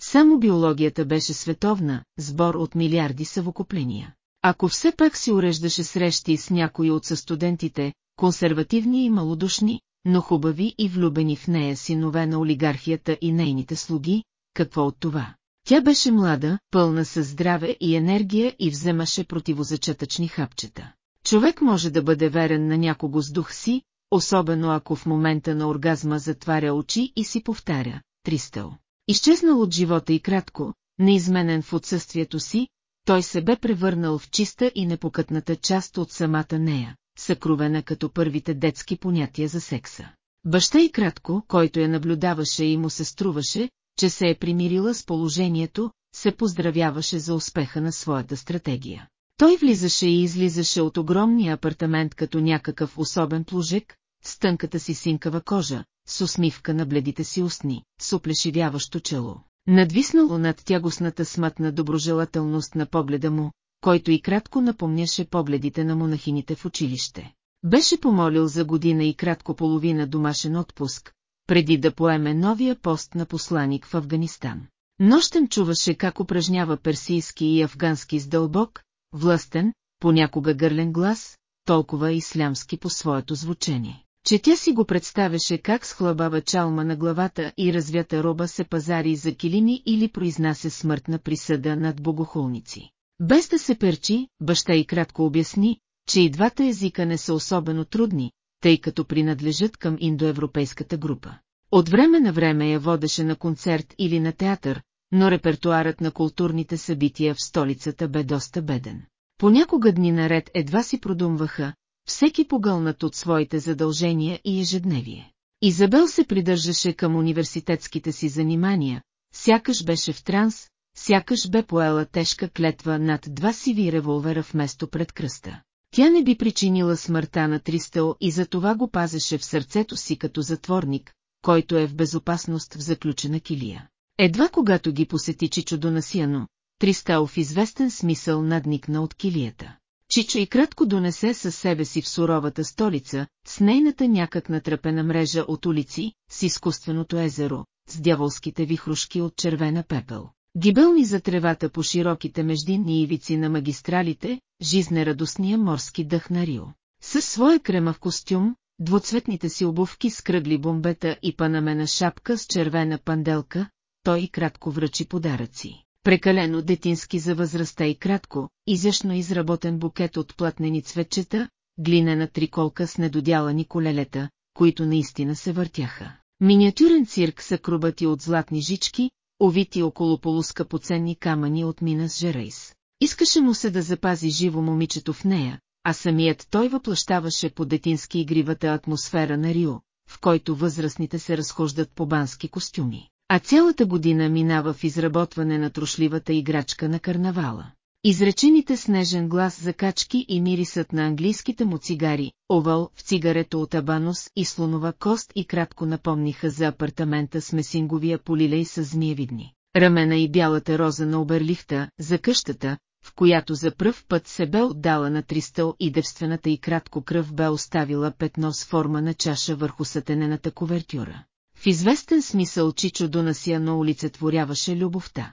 Само биологията беше световна, сбор от милиарди съвокупления. Ако все пак си уреждаше срещи с някои от състудентите, консервативни и малодушни, но хубави и влюбени в нея синове на олигархията и нейните слуги, какво от това? Тя беше млада, пълна със здраве и енергия и вземаше противозачатъчни хапчета. Човек може да бъде верен на някого с дух си, особено ако в момента на оргазма затваря очи и си повтаря «Тристъл». Изчезнал от живота и кратко, неизменен в отсъствието си, той се бе превърнал в чиста и непокътната част от самата нея, съкровена като първите детски понятия за секса. Баща и кратко, който я наблюдаваше и му се струваше, че се е примирила с положението, се поздравяваше за успеха на своята стратегия. Той влизаше и излизаше от огромния апартамент като някакъв особен плужек, с тънката си синкава кожа, с усмивка на бледите си устни, с оплешивяващо чело. Надвиснало над тягостната смътна доброжелателност на погледа му, който и кратко напомняше погледите на монахините в училище. Беше помолил за година и кратко половина домашен отпуск, преди да поеме новия пост на посланик в Афганистан. Нощем чуваше как упражнява персийски и афгански с дълбок, властен, понякога гърлен глас, толкова ислямски по своето звучение, че тя си го представяше как схлабава чалма на главата и развята роба се пазари за килими или произнася смъртна присъда над богохулници. Без да се перчи, баща и кратко обясни, че и двата езика не са особено трудни, тъй като принадлежат към индоевропейската група. От време на време я водеше на концерт или на театър, но репертуарът на културните събития в столицата бе доста беден. Понякога дни наред едва си продумваха, всеки погълнат от своите задължения и ежедневие. Изабел се придържаше към университетските си занимания, сякаш беше в транс, сякаш бе поела тежка клетва над два сиви револвера вместо пред кръста. Тя не би причинила смъртта на Тристел и за това го пазеше в сърцето си като затворник, който е в безопасност в заключена килия. Едва когато ги посети Чичо Донасияно, Тристел в известен смисъл надникна от килията. Чичо и кратко донесе със себе си в суровата столица, с нейната някак натрапена мрежа от улици, с изкуственото езеро, с дяволските вихрушки от червена пепел. Гибелни за тревата по широките междинни ивици на магистралите, жизнерадостния морски дъх на Рио. Със своя кремав костюм, двуцветните си обувки с кръгли бомбета и панамена шапка с червена панделка, той кратко връчи подаръци. Прекалено детински за възрастта и кратко, изящно изработен букет от платнени цветчета, глинена триколка с недодялани колелета, които наистина се въртяха. Миниатюрен цирк с акробати от златни жички, овити около полускъпоценни камъни от Минас Жерейс. Искаше му се да запази живо момичето в нея, а самият той въплащаваше по детински игривата атмосфера на Рио, в който възрастните се разхождат по бански костюми, а цялата година минава в изработване на трошливата играчка на карнавала. Изречените снежен глас за качки и мирисът на английските му цигари, овал в цигарето от абанос и слонова кост и кратко напомниха за апартамента с месинговия полилей с змиевидни. Рамена и бялата роза на оберлихта, за къщата, в която за пръв път се бе отдала на тристъл и девствената и кратко кръв бе оставила петно с форма на чаша върху сатенената ковертюра. В известен смисъл Чичо Донасяно олицетворяваше любовта.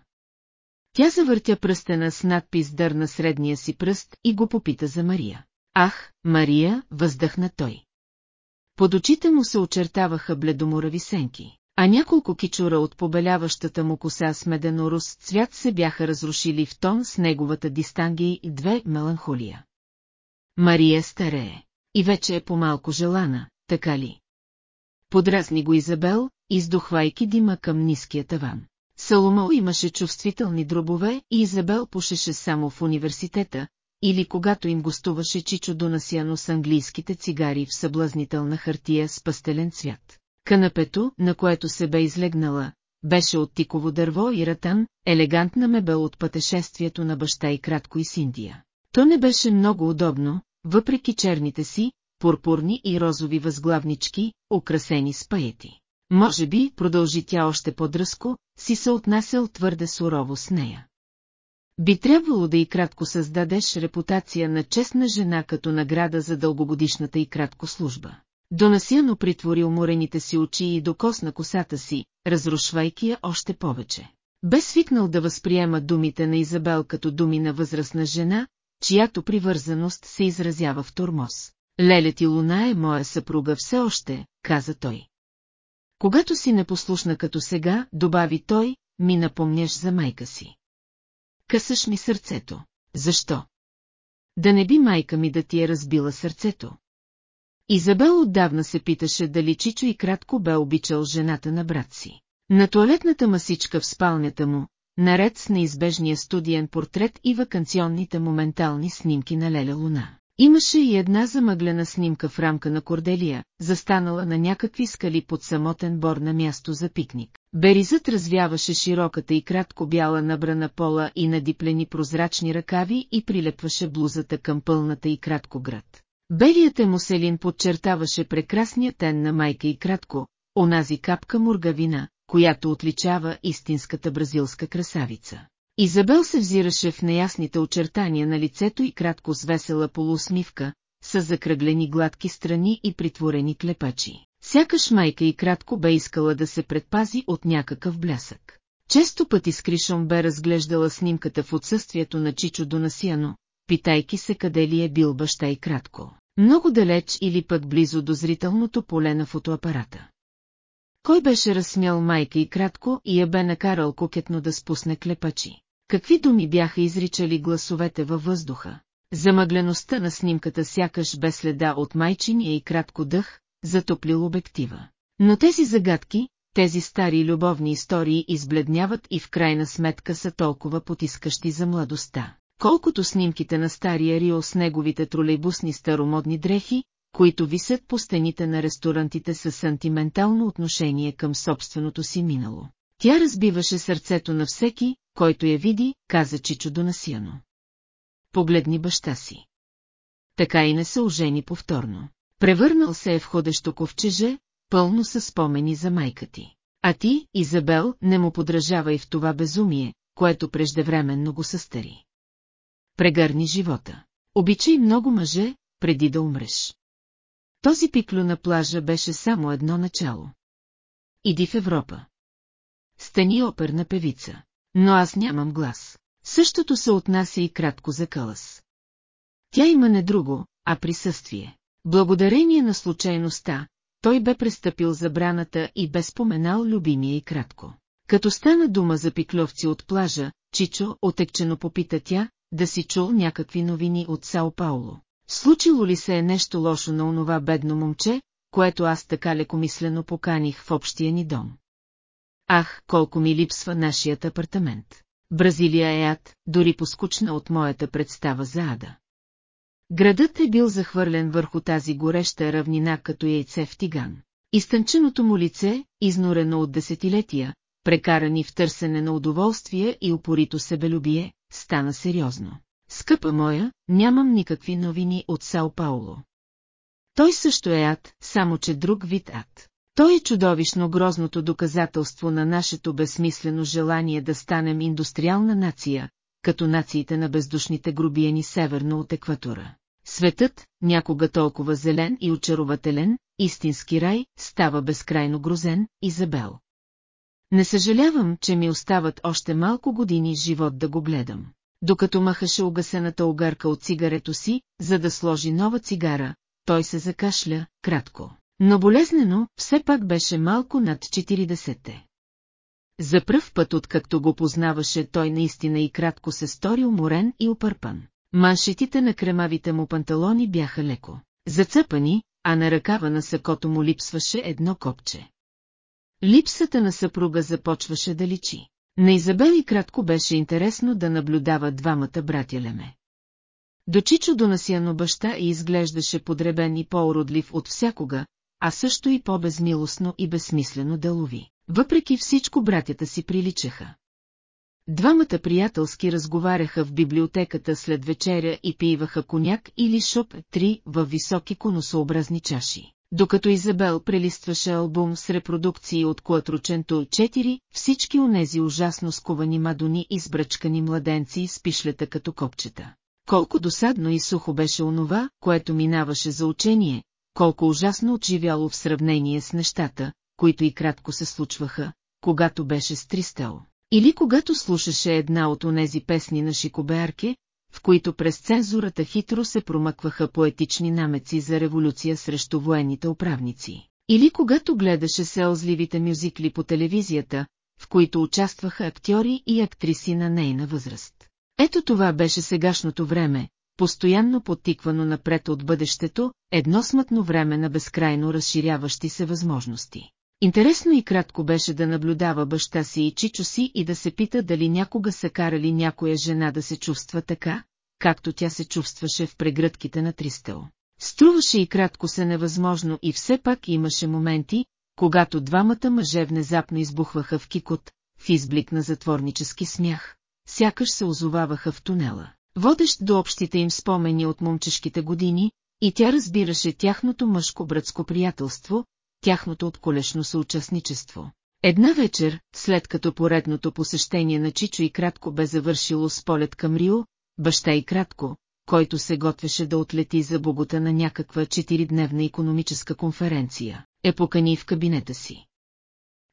Тя завъртя пръстена с надпис дър на средния си пръст и го попита за Мария. Ах, Мария, въздъхна той. Под очите му се очертаваха бледоморави сенки, а няколко кичура от побеляващата му коса с меденорус цвят се бяха разрушили в тон с неговата дистанги и две меланхолия. Мария старее. И вече е по-малко желана, така ли? Подразни го Изабел, издухвайки дима към ниския таван. Саломо имаше чувствителни дробове и Изабел пушеше само в университета, или когато им гостуваше Чичо Донасяно с английските цигари в съблазнителна хартия с пастелен цвят. Канапето, на което се бе излегнала, беше от тиково дърво и ратан, елегантна мебел от пътешествието на баща и кратко и Синдия. То не беше много удобно, въпреки черните си, пурпурни и розови възглавнички, украсени с паети. Може би, продължи тя още по-дръско, си се отнасял твърде сурово с нея. Би трябвало да и кратко създадеш репутация на честна жена като награда за дългогодишната и кратко служба. Донасяно притвори уморените си очи и докосна косата си, разрушвайки я още повече. Бе свикнал да възприема думите на Изабел като думи на възрастна жена, чиято привързаност се изразява в турмоз. Лелет и Луна е моя съпруга все още, каза той. Когато си непослушна като сега, добави той, ми напомняш за майка си. Късаш ми сърцето. Защо? Да не би майка ми да ти е разбила сърцето. Изабел отдавна се питаше дали Чичо и кратко бе обичал жената на брат си. На туалетната масичка в спалнята му, наред с неизбежния студиен портрет и вакансионните моментални снимки на Леля Луна. Имаше и една замъглена снимка в рамка на Корделия, застанала на някакви скали под самотен бор на място за пикник. Беризът развяваше широката и кратко бяла набрана пола и надиплени прозрачни ръкави и прилепваше блузата към пълната и кратко град. Белият емуселин подчертаваше прекрасния тен на майка и кратко, онази капка мургавина, която отличава истинската бразилска красавица. Изабел се взираше в неясните очертания на лицето и кратко с весела полуусмивка, с закръглени гладки страни и притворени клепачи. Сякаш майка и кратко бе искала да се предпази от някакъв блясък. Често пъти с Кришон бе разглеждала снимката в отсъствието на Чичо Донасиано, питайки се къде ли е бил баща и кратко. Много далеч или пък близо до зрителното поле на фотоапарата. Кой беше разсмял майка и кратко и я бе накарал кокетно да спусне клепачи? Какви думи бяха изричали гласовете във въздуха? Замъглеността на снимката сякаш без следа от майчиния и кратко дъх, затоплил обектива. Но тези загадки, тези стари любовни истории избледняват и в крайна сметка са толкова потискащи за младостта, колкото снимките на стария Рио с неговите тролейбусни старомодни дрехи, които висят по стените на ресторантите с сантиментално отношение към собственото си минало. Тя разбиваше сърцето на всеки, който я види, каза Чичо Донасияно. Погледни баща си. Така и не се ожени повторно. Превърнал се е в ходещо ковчеже, пълно със спомени за майка ти. А ти, Изабел, не му подражавай в това безумие, което преждевременно го състари. Прегърни живота. Обичай много мъже, преди да умреш. Този пиклю на плажа беше само едно начало. Иди в Европа. Стани оперна певица. Но аз нямам глас. Същото се отнася и кратко за Кълъс. Тя има не друго, а присъствие. Благодарение на случайността, той бе престъпил забраната и бе споменал любимия и кратко. Като стана дума за пикловци от плажа, Чичо отекчено попита тя, да си чул някакви новини от Сао Пауло. Случило ли се е нещо лошо на онова бедно момче, което аз така лекомислено поканих в общия ни дом? Ах, колко ми липсва нашият апартамент. Бразилия е ад, дори поскучна от моята представа за ада. Градът е бил захвърлен върху тази гореща равнина като яйце в тиган. Изтънченото му лице, изнорено от десетилетия, прекарани в търсене на удоволствие и упорито себелюбие, стана сериозно. Скъпа моя, нямам никакви новини от Сао Пауло. Той също е ад, само че друг вид ад. Той е чудовищно грозното доказателство на нашето безсмислено желание да станем индустриална нация, като нациите на бездушните грубиени северно от екватора. Светът, някога толкова зелен и очарователен, истински рай, става безкрайно грозен, Изабел. Не съжалявам, че ми остават още малко години живот да го гледам. Докато махаше угасената огарка от цигарето си, за да сложи нова цигара, той се закашля, кратко. Но болезнено, все пак беше малко над 40-те. За пръв път, откакто го познаваше, той наистина и кратко се стори уморен и опърпан. Маншетите на кремавите му панталони бяха леко зацъпани, а на ръкава на сакото му липсваше едно копче. Липсата на съпруга започваше да личи. На Изабел и кратко беше интересно да наблюдава двамата братя Леме. До Чичо донасяно баща и изглеждаше подребен и по-уродлив от всякога, а също и по-безмилостно и безсмислено да лови. Въпреки всичко братята си приличаха. Двамата приятелски разговаряха в библиотеката след вечеря и пиваха коняк или шоп три във високи конусообразни чаши. Докато Изабел прелистваше албум с репродукции от Куатроченто 4, всички онези ужасно сковани мадони и сбръчкани младенци с пишлета като копчета. Колко досадно и сухо беше онова, което минаваше за учение, колко ужасно отживяло в сравнение с нещата, които и кратко се случваха, когато беше стристел. Или когато слушаше една от онези песни на Шикобеарке, в които през цензурата хитро се промъкваха поетични намеци за революция срещу военните управници. Или когато гледаше селзливите мюзикли по телевизията, в които участваха актьори и актриси на нейна възраст. Ето това беше сегашното време, постоянно подтиквано напред от бъдещето, едно смътно време на безкрайно разширяващи се възможности. Интересно и кратко беше да наблюдава баща си и чичо си и да се пита дали някога са карали някоя жена да се чувства така, както тя се чувстваше в прегръдките на Тристел. Струваше и кратко се невъзможно и все пак имаше моменти, когато двамата мъже внезапно избухваха в кикот, в изблик на затворнически смях, сякаш се озоваваха в тунела, водещ до общите им спомени от момчешките години, и тя разбираше тяхното мъжко-братско приятелство, тяхното отколешно съучастничество. Една вечер, след като поредното посещение на Чичо и кратко бе завършило с полет към Рио, баща и кратко, който се готвеше да отлети за богота на някаква четиридневна економическа конференция, е покани в кабинета си.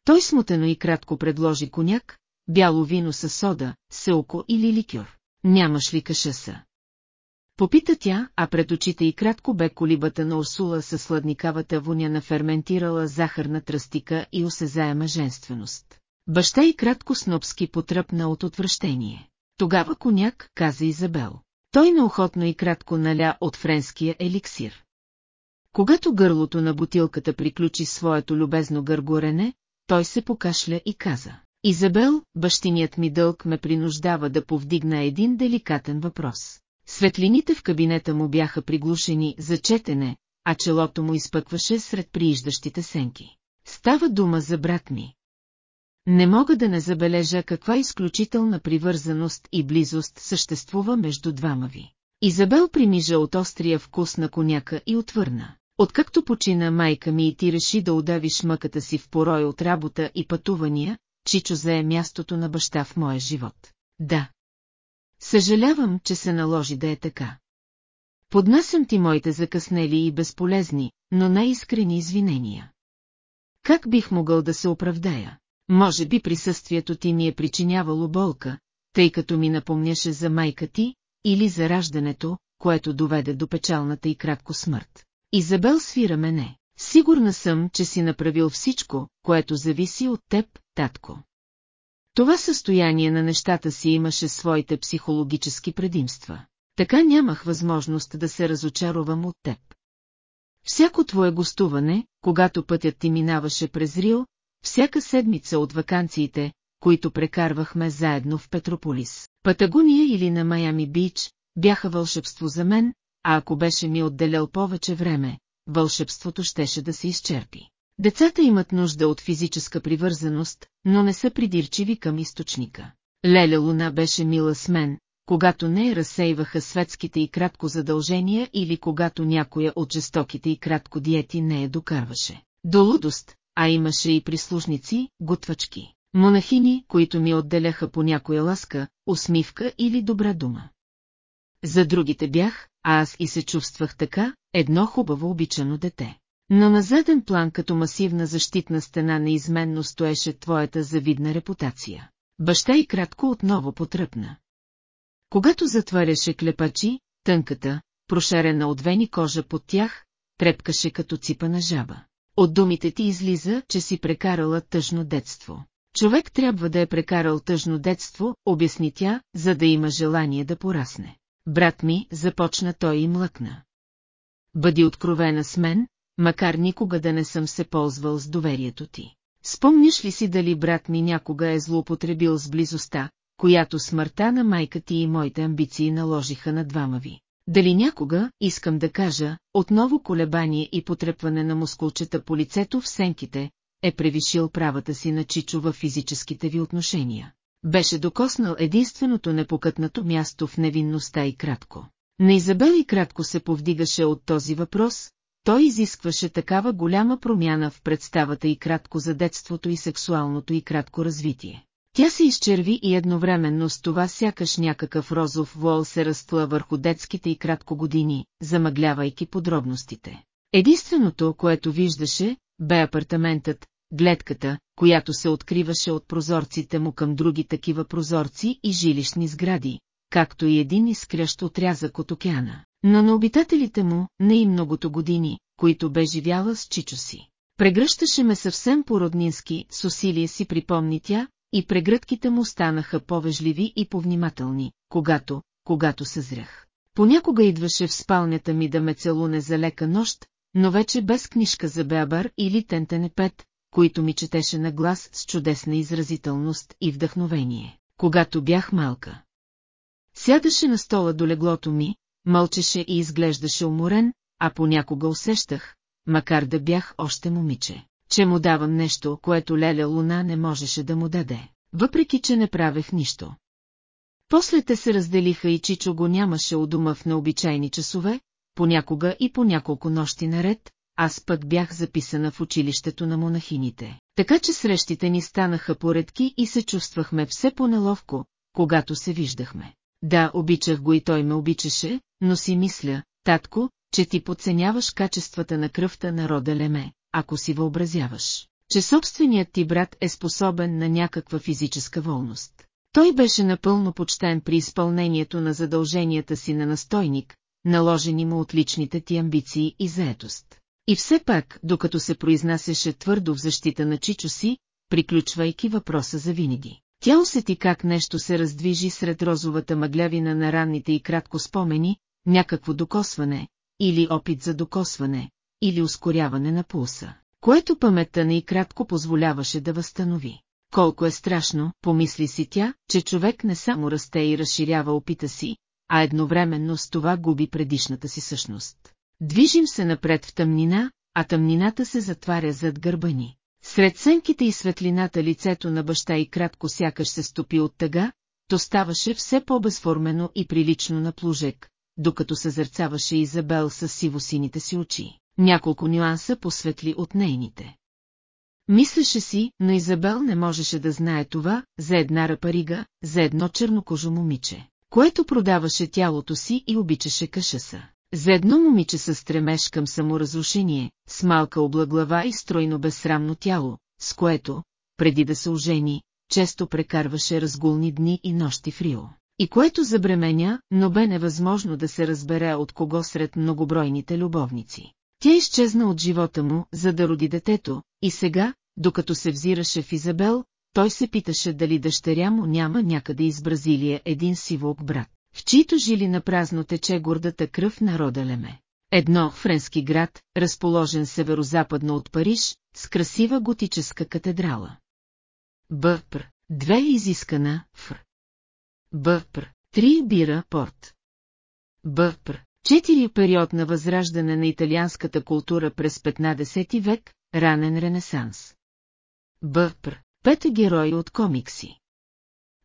Той смутено и кратко предложи коняк, бяло вино със сода, селко или ликьор. Нямаш ли кашаса? Попита тя, а пред очите и кратко бе колибата на Урсула със сладникавата воня на ферментирала захарна тръстика и осезаема женственост. Баща и кратко снопски потръпна от отвращение. Тогава коняк, каза Изабел. Той неохотно и кратко наля от френския еликсир. Когато гърлото на бутилката приключи своето любезно гъргорене, той се покашля и каза. Изабел, бащиният ми дълг ме принуждава да повдигна един деликатен въпрос. Светлините в кабинета му бяха приглушени за четене, а челото му изпъкваше сред прииждащите сенки. Става дума за брат ми. Не мога да не забележа каква изключителна привързаност и близост съществува между двама ви. Изабел примижа от острия вкус на коняка и отвърна. Откакто почина майка ми и ти реши да удавиш мъката си в порой от работа и пътувания, Чичо зае мястото на баща в моя живот. Да. Съжалявам, че се наложи да е така. Поднасям ти моите закъснели и безполезни, но най-искрени извинения. Как бих могъл да се оправдая? Може би присъствието ти ми е причинявало болка, тъй като ми напомняше за майка ти, или за раждането, което доведе до печалната и кратко смърт. Изабел свира мене. Сигурна съм, че си направил всичко, което зависи от теб, татко. Това състояние на нещата си имаше своите психологически предимства. Така нямах възможност да се разочаровам от теб. Всяко твое гостуване, когато пътят ти минаваше през Рио, всяка седмица от вакансиите, които прекарвахме заедно в Петрополис, Патагония или на Майами Бич, бяха вълшебство за мен, а ако беше ми отделял повече време, вълшебството щеше да се изчерпи. Децата имат нужда от физическа привързаност, но не са придирчиви към източника. Леля Луна беше мила с мен, когато не разсейваха светските и кратко задължения или когато някоя от жестоките и кратко диети не я докарваше. До лудост, а имаше и прислужници, готвачки, монахини, които ми отделяха по някоя ласка, усмивка или добра дума. За другите бях, а аз и се чувствах така, едно хубаво обичано дете. Но на заден план като масивна защитна стена неизменно стоеше твоята завидна репутация. Баща и кратко отново потръпна. Когато затваряше клепачи, тънката, прошарена от вени кожа под тях, трепкаше като ципа на жаба. От думите ти излиза, че си прекарала тъжно детство. Човек трябва да е прекарал тъжно детство, обясни тя, за да има желание да порасне. Брат ми, започна той и млъкна. Бъди откровена с мен, макар никога да не съм се ползвал с доверието ти. Спомняш ли си дали брат ми някога е злоупотребил с близостта, която смъртта на майка ти и моите амбиции наложиха на двама ви? Дали някога, искам да кажа, отново колебание и потрепване на мускулчета по лицето в сенките, е превишил правата си на Чичо в физическите ви отношения. Беше докоснал единственото непокътнато място в невинността и кратко. На Изабел и кратко се повдигаше от този въпрос, той изискваше такава голяма промяна в представата и кратко за детството и сексуалното и кратко развитие. Тя се изчерви и едновременно с това сякаш някакъв розов вол се разтла върху детските и кратко години, замъглявайки подробностите. Единственото, което виждаше, бе апартаментът, гледката, която се откриваше от прозорците му към други такива прозорци и жилищни сгради, както и един изкрящ отрязък от океана. Но на обитателите му не и многото години, които бе живяла с Чичо си. Прегръщаше ме съвсем по-роднински, с усилие си припомни тя, и прегръдките му станаха повежливи и повнимателни, когато, когато съзрях. Понякога идваше в спалнята ми да ме целуне за лека нощ, но вече без книжка за Беабър или Тентенепет, които ми четеше на глас с чудесна изразителност и вдъхновение, когато бях малка. Сядаше на стола до леглото ми, мълчеше и изглеждаше уморен, а понякога усещах, макар да бях още момиче, че му давам нещо, което Леля Луна не можеше да му даде, въпреки че не правех нищо. После те се разделиха и Чичо го нямаше у дома в необичайни часове, понякога и по няколко нощи наред, аз пък бях записана в училището на монахините. Така че срещите ни станаха поредки и се чувствахме все по-неловко, когато се виждахме. Да, обичах го и той ме обичаше, но си мисля, татко, че ти подценяваш качествата на кръвта на рода Леме, ако си въобразяваш, че собственият ти брат е способен на някаква физическа волност. Той беше напълно почтен при изпълнението на задълженията си на настойник, наложени му от личните ти амбиции и заетост. И все пак, докато се произнасяше твърдо в защита на Чичо си, приключвайки въпроса за винаги. Тя усети как нещо се раздвижи сред розовата мъглявина на ранните и кратко спомени, някакво докосване, или опит за докосване, или ускоряване на пулса, което паметта не и кратко позволяваше да възстанови. Колко е страшно, помисли си тя, че човек не само расте и разширява опита си, а едновременно с това губи предишната си същност. Движим се напред в тъмнина, а тъмнината се затваря зад гърба ни. Сред сенките и светлината лицето на баща и кратко сякаш се стопи от тъга, то ставаше все по-безформено и прилично на плужек, докато съзърцаваше Изабел с сивосините си очи, няколко нюанса посветли от нейните. Мислеше си, но Изабел не можеше да знае това за една рапарига, за едно чернокожо момиче, което продаваше тялото си и обичаше кашаса. За едно момиче със стремеж към саморазрушение, с малка облаглава и стройно безсрамно тяло, с което, преди да се ожени, често прекарваше разгулни дни и нощи в Рио. И което забременя, но бе невъзможно да се разбере от кого сред многобройните любовници. Тя изчезна от живота му, за да роди детето, и сега, докато се взираше в Изабел, той се питаше дали дъщеря му няма някъде из Бразилия един сивок брат в чието жили на празно тече гордата кръв на рода Леме. Едно френски град, разположен северо-западно от Париж, с красива готическа катедрала. Бъпр, две изискана, фр. Бъпр, три бира, порт. Бъпр, четири период на възраждане на италианската култура през 15 век, ранен ренесанс. Бъпр, пет герои от комикси.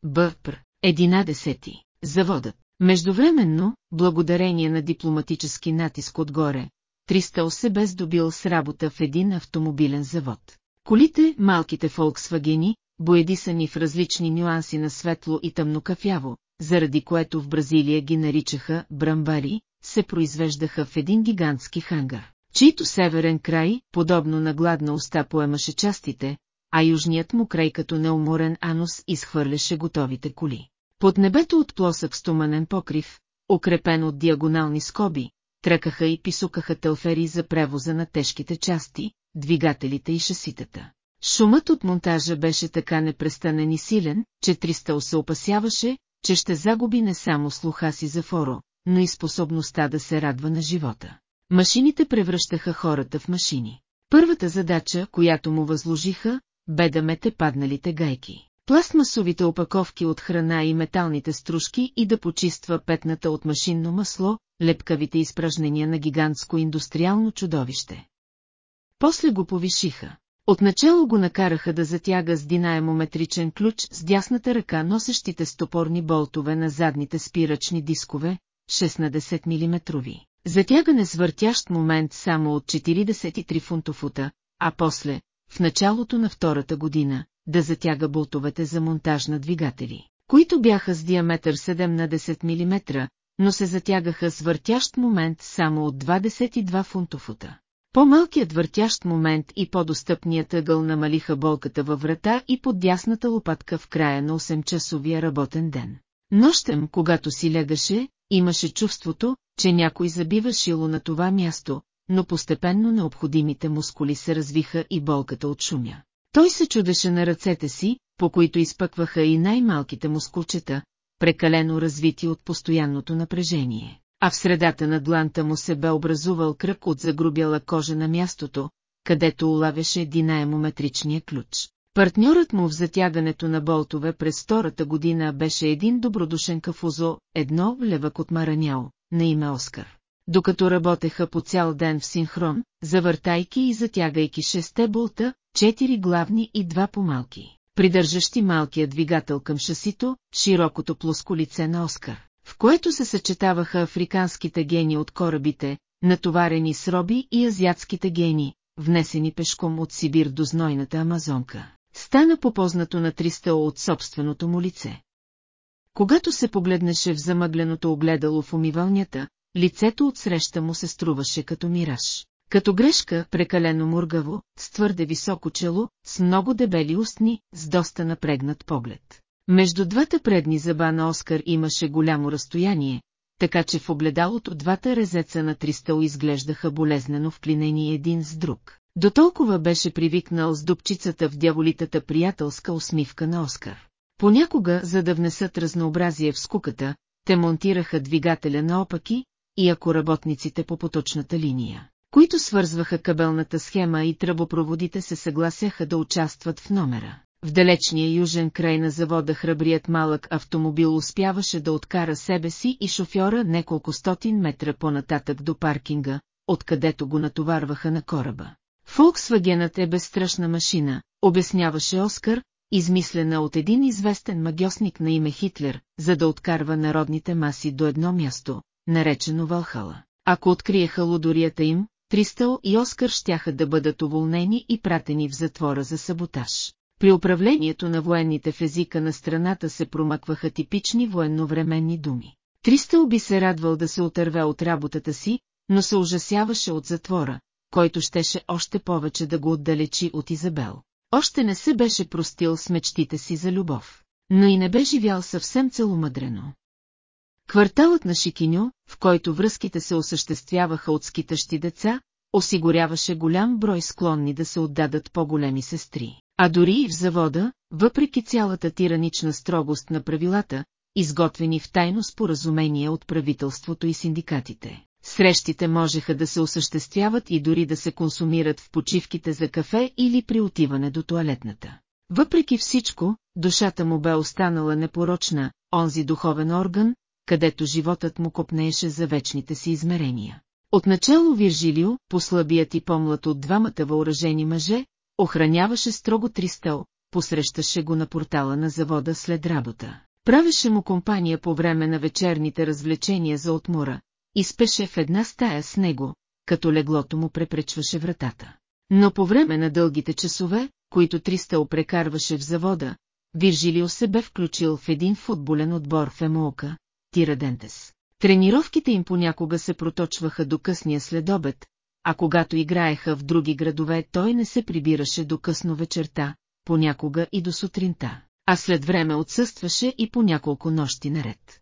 Бъпр, единадесети. Заводът. Междувременно, благодарение на дипломатически натиск отгоре, Тристъл се бе здобил с работа в един автомобилен завод. Колите, малките фолксвагени, боедисани в различни нюанси на светло и тъмно кафяво, заради което в Бразилия ги наричаха брамбари, се произвеждаха в един гигантски хангар, чийто северен край, подобно на гладна уста поемаше частите, а южният му край като неуморен анус изхвърляше готовите коли. Под небето от плосък стоманен покрив, укрепен от диагонални скоби, тръкаха и писукаха телфери за превоза на тежките части, двигателите и шаситата. Шумът от монтажа беше така непрестанен и силен, че Тристъл се опасяваше, че ще загуби не само слуха си за форо, но и способността да се радва на живота. Машините превръщаха хората в машини. Първата задача, която му възложиха, бе да мете падналите гайки пластмасовите опаковки от храна и металните стружки и да почиства петната от машинно масло, лепкавите изпражнения на гигантско индустриално чудовище. После го повишиха. Отначало го накараха да затяга с динамометричен ключ с дясната ръка носещите стопорни болтове на задните спирачни дискове, 6 на 10 мм. Затягане с въртящ момент само от 43 фунтофута, а после, в началото на втората година, да затяга болтовете за монтаж на двигатели, които бяха с диаметър 7 на 10 мм, но се затягаха с въртящ момент само от 22 фунтофута. По-малкият въртящ момент и по-достъпният ъгъл намалиха болката във врата и под дясната лопатка в края на 8-часовия работен ден. Нощем, когато си легаше, имаше чувството, че някой забива шило на това място, но постепенно необходимите мускули се развиха и болката от шумя. Той се чудеше на ръцете си, по които изпъкваха и най-малките мускулчета, прекалено развити от постоянното напрежение а в средата на дланта му се бе образувал кръг от загрубяла кожа на мястото, където улавяше динамометричния ключ. Партньорът му в затягането на болтове през втората година беше един добродушен кафузо, едно левък от Маранял, на име Оскар. Докато работеха по цял ден в синхрон, завъртайки и затягайки шесте болта, четири главни и два по-малки, придържащи малкия двигател към шасито, широкото плоско лице на Оскар в което се съчетаваха африканските гени от корабите, натоварени с роби и азиатските гени, внесени пешком от Сибир до знойната Амазонка. Стана попознато на 300 от собственото му лице. Когато се погледнеше в замъгленото огледало в умивалнята, лицето отсреща му се струваше като мираж. Като грешка, прекалено мургаво, с твърде високо чело, с много дебели устни, с доста напрегнат поглед. Между двата предни зъба на Оскар имаше голямо разстояние, така че в огледалото двата резеца на Тристъл изглеждаха болезнено вклинени един с друг. До толкова беше привикнал с дупчицата в дяволитата приятелска усмивка на Оскар. Понякога, за да внесат разнообразие в скуката, те монтираха двигателя наопаки, и ако работниците по поточната линия, които свързваха кабелната схема и тръбопроводите се съгласяха да участват в номера. В далечния южен край на завода храбрият малък автомобил успяваше да откара себе си и шофьора неколко стотин метра по-нататък до паркинга, откъдето го натоварваха на кораба. Фолксвагенът е безстрашна машина, обясняваше Оскар, измислена от един известен магиосник на име Хитлер, за да откарва народните маси до едно място, наречено Валхала. Ако откриеха лудорията им, Тристъл и Оскар щяха да бъдат уволнени и пратени в затвора за саботаж. При управлението на военните в езика на страната се промъкваха типични военновременни думи. Тристъл би се радвал да се отърве от работата си, но се ужасяваше от затвора, който щеше още повече да го отдалечи от Изабел. Още не се беше простил с мечтите си за любов, но и не бе живял съвсем целомъдрено. Кварталът на Шикиньо, в който връзките се осъществяваха от скитащи деца, осигуряваше голям брой склонни да се отдадат по-големи сестри. А дори и в завода, въпреки цялата тиранична строгост на правилата, изготвени в тайно споразумение от правителството и синдикатите. Срещите можеха да се осъществяват и дори да се консумират в почивките за кафе или при отиване до туалетната. Въпреки всичко, душата му бе останала непорочна, онзи духовен орган, където животът му копнееше за вечните си измерения. Отначало Виржилио, послабият и помлад от двамата въоръжени мъже, охраняваше строго Тристъл, посрещаше го на портала на завода след работа. Правеше му компания по време на вечерните развлечения за отмора, и спеше в една стая с него, като леглото му препречваше вратата. Но по време на дългите часове, които Тристъл прекарваше в завода, Виржилио се бе включил в един футболен отбор в Емоока, Тирадентес. Тренировките им понякога се проточваха до късния следобед, а когато играеха в други градове, той не се прибираше до късно вечерта, понякога и до сутринта, а след време отсъстваше и по няколко нощи наред.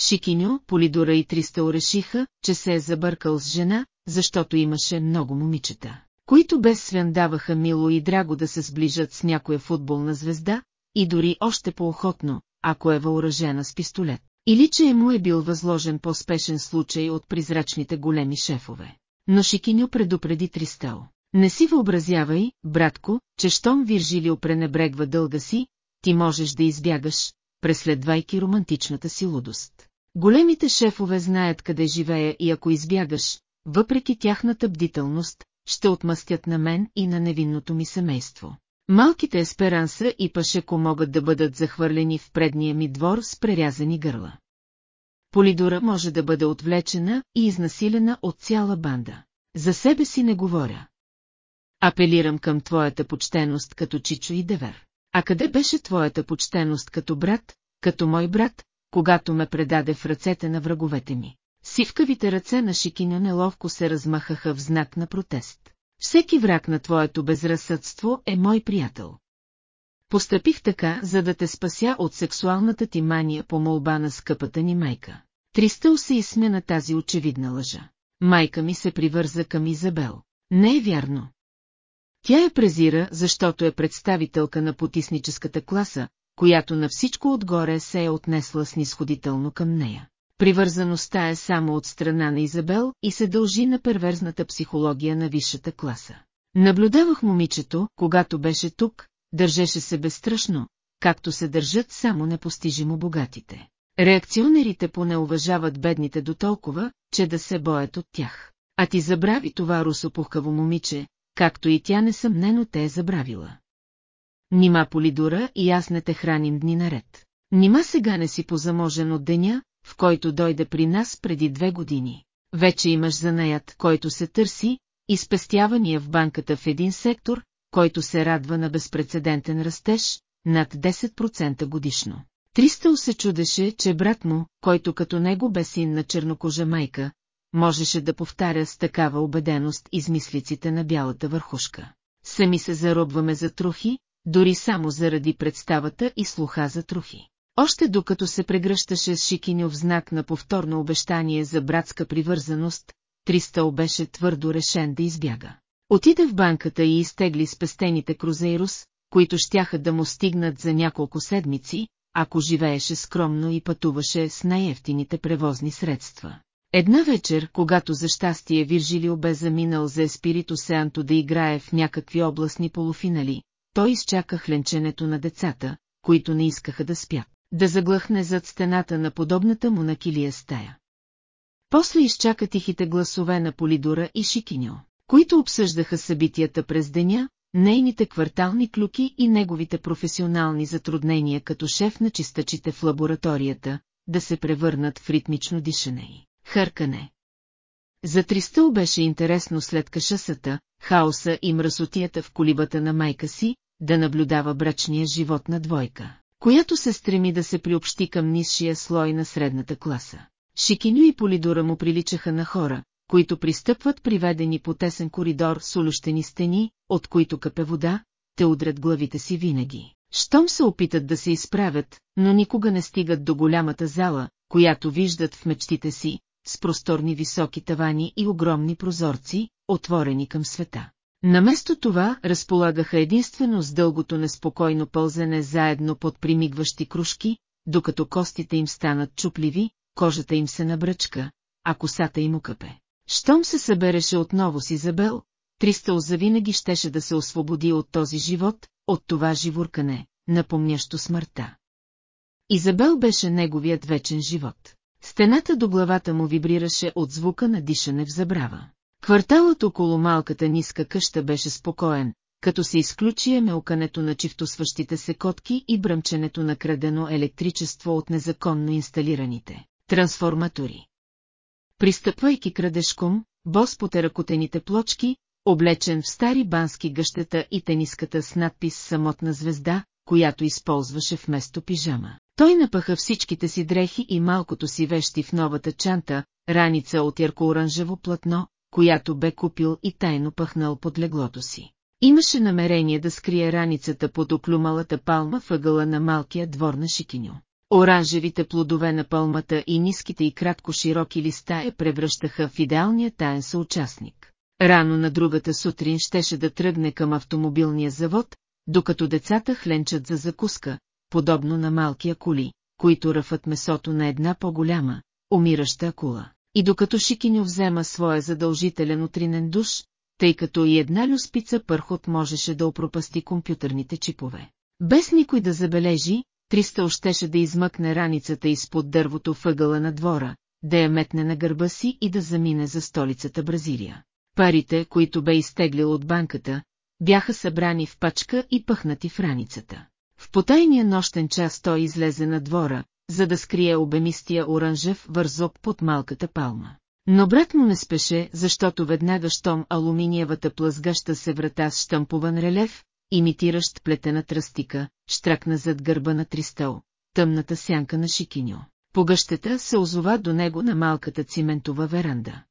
Шикиньо, Полидора и Тристал решиха, че се е забъркал с жена, защото имаше много момичета, които без свен даваха мило и драго да се сближат с някоя футболна звезда, и дори още по-охотно, ако е въоръжена с пистолет. Или че му е бил възложен по-спешен случай от призрачните големи шефове. Но Шикиньо предупреди Тристел. Не си въобразявай, братко, че щом Виржилио пренебрегва дълга си, ти можеш да избягаш, преследвайки романтичната си лудост. Големите шефове знаят къде живея и ако избягаш, въпреки тяхната бдителност, ще отмъстят на мен и на невинното ми семейство. Малките Есперанса и Пашеко могат да бъдат захвърлени в предния ми двор с прерязани гърла. Полидора може да бъде отвлечена и изнасилена от цяла банда. За себе си не говоря. Апелирам към твоята почтеност като Чичо и Девер. А къде беше твоята почтеност като брат, като мой брат, когато ме предаде в ръцете на враговете ми? Сивкавите ръце на Шикиньо неловко се размахаха в знак на протест. Всеки враг на твоето безразсъдство е мой приятел. Постъпих така, за да те спася от сексуалната ти мания по молба на скъпата ни майка. Тристъл се изсмя на тази очевидна лъжа. Майка ми се привърза към Изабел. Не е вярно. Тя я презира, защото е представителка на потисническата класа, която на всичко отгоре се е отнесла снисходително към нея. Привързаността е само от страна на Изабел и се дължи на перверзната психология на висшата класа. Наблюдавах момичето, когато беше тук, държеше се безстрашно, както се държат само непостижимо богатите. Реакционерите поне уважават бедните до толкова, че да се боят от тях. А ти забрави това русопухкаво момиче, както и тя несъмнено те е забравила. Нима полидора и аз не те храним дни наред. Нима сега не си позаможен от деня, в който дойде при нас преди две години. Вече имаш занаят, който се търси, и спестявания в банката в един сектор, който се радва на безпредседентен растеж, над 10% годишно. Тристъл се чудеше, че брат му, който като него бе син на чернокожа майка, можеше да повтаря с такава убеденост измислиците на бялата върхушка. Сами се заробваме за трухи, дори само заради представата и слуха за трухи. Още докато се прегръщаше с Шикиньо знак на повторно обещание за братска привързаност, Тристъл беше твърдо решен да избяга. Отиде в банката и изтегли спестените крузейрус, които щяха да му стигнат за няколко седмици, ако живееше скромно и пътуваше с най-ефтините превозни средства. Една вечер, когато за щастие Виржилио бе заминал за Еспирито Сеанто да играе в някакви областни полуфинали, той изчака хленченето на децата, които не искаха да спят, да заглъхне зад стената на подобната му на килия стая. После изчака тихите гласове на Полидора и Шикиньо, които обсъждаха събитията през деня, нейните квартални клюки и неговите професионални затруднения като шеф на чистачите в лабораторията, да се превърнат в ритмично дишане и хъркане. За Тристъл беше интересно след кашасата, хаоса и мръсотията в колибата на майка си, да наблюдава брачния живот на двойка, която се стреми да се приобщи към нисшия слой на средната класа. Шикиню и Полидора му приличаха на хора, които пристъпват приведени по тесен коридор с улющени стени, от които капе вода, те удрят главите си винаги. Щом се опитат да се изправят, но никога не стигат до голямата зала, която виждат в мечтите си, с просторни високи тавани и огромни прозорци, отворени към света. Наместо това разполагаха единствено с дългото неспокойно пълзене заедно под примигващи кружки, докато костите им станат чупливи, кожата им се набръчка, а косата им укъпе. Щом се събереше отново с Изабел, Тристъл завинаги щеше да се освободи от този живот, от това живуркане, напомнящо смъртта. Изабел беше неговият вечен живот. Стената до главата му вибрираше от звука на дишане в забрава. Кварталът около малката ниска къща беше спокоен, като се изключи мелкането на чифтосващите се котки и бръмченето на крадено електричество от незаконно инсталираните трансформатори. Пристъпвайки крадешком, бос по теракотените плочки, облечен в стари бански гъщета и тениската с надпис «Самотна звезда», която използваше вместо пижама. Той напаха всичките си дрехи и малкото си вещи в новата чанта, раница от ярко-оранжево платно, която бе купил и тайно пъхнал под леглото си. Имаше намерение да скрие раницата под оклюмалата палма въгъла на малкия двор на Шикиньо. Оранжевите плодове на пълмата и ниските и кратко широки листа я превръщаха в идеалния таен съучастник. Рано на другата сутрин щеше да тръгне към автомобилния завод, докато децата хленчат за закуска, подобно на малки акули, които ръфат месото на една по-голяма, умираща акула. И докато Шикиньо взема своя задължителен утринен душ, тъй като и една люспица пърхот можеше да опропасти компютърните чипове. Без никой да забележи, Тристъл щеше да измъкне раницата изпод дървото въгъла на двора, да я метне на гърба си и да замине за столицата Бразилия. Парите, които бе изтеглил от банката, бяха събрани в пачка и пъхнати в раницата. В потайния нощен час той излезе на двора, за да скрие обемистия оранжев вързок под малката палма. Но брат му не спеше, защото веднага щом алуминиевата плъзгаща се врата с штампован релеф, имитиращ плетена тръстика, штракна зад гърба на Тристъл, тъмната сянка на Шикиньо. Погъщета се озова до него на малката циментова веранда.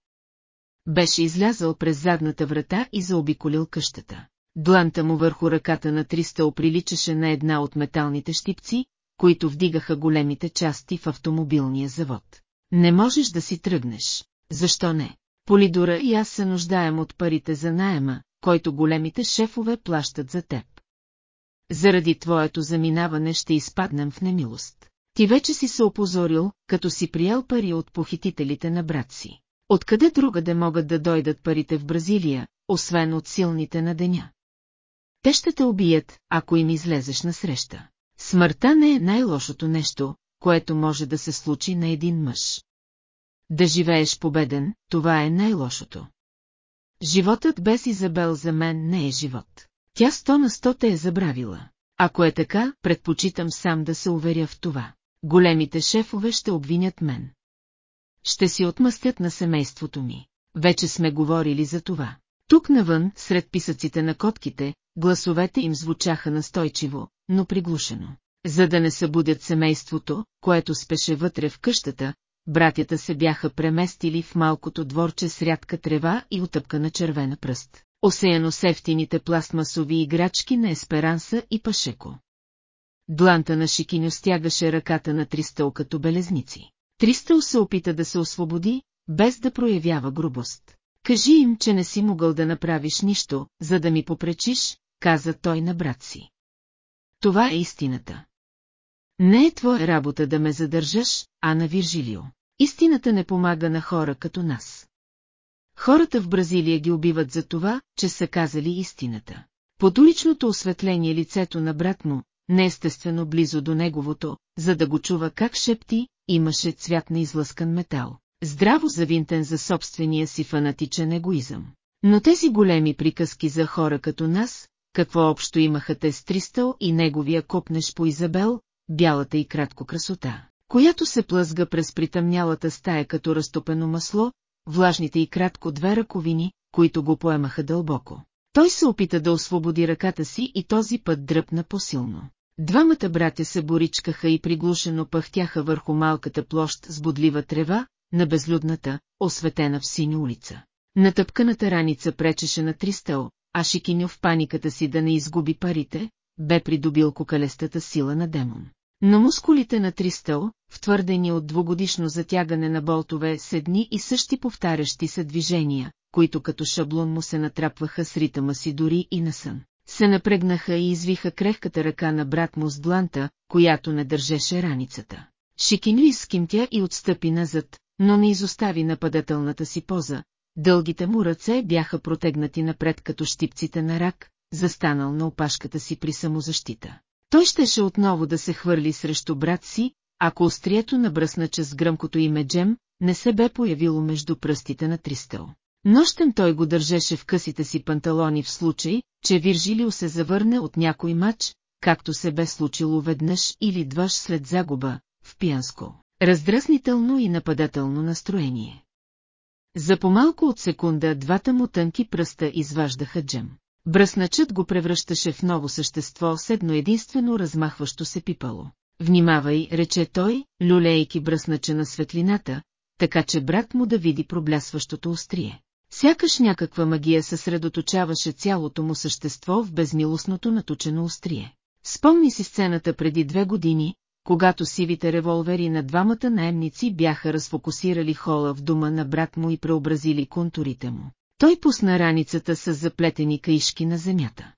Беше излязъл през задната врата и заобиколил къщата. Дланта му върху ръката на Тристъл приличаше на една от металните щипци, които вдигаха големите части в автомобилния завод. Не можеш да си тръгнеш. Защо не? Полидора и аз се нуждаем от парите за найема, който големите шефове плащат за теб. Заради твоето заминаване ще изпаднем в немилост. Ти вече си се опозорил, като си приял пари от похитителите на брат си. Откъде другаде могат да дойдат парите в Бразилия, освен от силните на деня? Те ще те убият, ако им излезеш на среща. Смъртта не е най-лошото нещо, което може да се случи на един мъж. Да живееш победен, това е най-лошото. Животът без Изабел за мен не е живот. Тя сто на сто те е забравила. Ако е така, предпочитам сам да се уверя в това. Големите шефове ще обвинят мен. Ще си отмъстят на семейството ми. Вече сме говорили за това. Тук навън, сред писъците на котките, гласовете им звучаха настойчиво, но приглушено. За да не събудят семейството, което спеше вътре в къщата, братята се бяха преместили в малкото дворче с рядка трева и отъпкана червена пръст, осеяно с ефтините пластмасови играчки на Есперанса и Пашеко. Дланта на Шикиньо стягаше ръката на Тристъл като белезници. Тристъл се опита да се освободи, без да проявява грубост. Кажи им, че не си могъл да направиш нищо, за да ми попречиш, каза той на брат си. Това е истината. Не е твоя работа да ме задържаш, а на Виржилио. Истината не помага на хора като нас. Хората в Бразилия ги убиват за това, че са казали истината. Под уличното осветление лицето на брат му, неестествено близо до неговото, за да го чува как шепти, имаше цвят на излъскан метал. Здраво завинтен за собствения си фанатичен егоизъм. Но тези големи приказки за хора като нас, какво общо имаха те с Тристъл и неговия копнеш по Изабел, бялата и кратко красота, която се плъзга през притъмнялата стая като разтопено масло, влажните и кратко две ръковини, които го поемаха дълбоко. Той се опита да освободи ръката си и този път дръпна посилно. Двамата братя се боричкаха и приглушено пъхтяха върху малката площ с бодлива трева, на безлюдната, осветена в синя улица. Натъпканата раница пречеше на Тристел, а Шикиньо в паниката си да не изгуби парите, бе придобил кокалестата сила на демон. Но мускулите на Тристъл, втвърдени от двугодишно затягане на болтове с едни и същи повтарящи се движения, които като шаблон му се натрапваха с ритъма си дори и на сън, се напрегнаха и извиха крехката ръка на брат му с дланта, която не държеше раницата. Шикинли скимтя и отстъпи назад, но не изостави нападателната си поза. Дългите му ръце бяха протегнати напред като щипците на рак, застанал на опашката си при самозащита. Той щеше отново да се хвърли срещу брат си, ако острието на бръснача с гръмкото име Джем не се бе появило между пръстите на Тристъл. Нощем той го държеше в късите си панталони в случай, че Виржилио се завърне от някой мач, както се бе случило веднъж или дваш след загуба, в пиянско, раздръснително и нападателно настроение. За помалко от секунда двата му тънки пръста изваждаха Джем. Бръсначът го превръщаше в ново същество с едно единствено размахващо се пипало. Внимавай, рече той, люлейки бръснача на светлината, така че брат му да види проблясващото острие. Сякаш някаква магия съсредоточаваше цялото му същество в безмилостното натучено острие. Спомни си сцената преди две години, когато сивите револвери на двамата наемници бяха разфокусирали хола в дома на брат му и преобразили контурите му. Той пусна раницата с заплетени каишки на земята.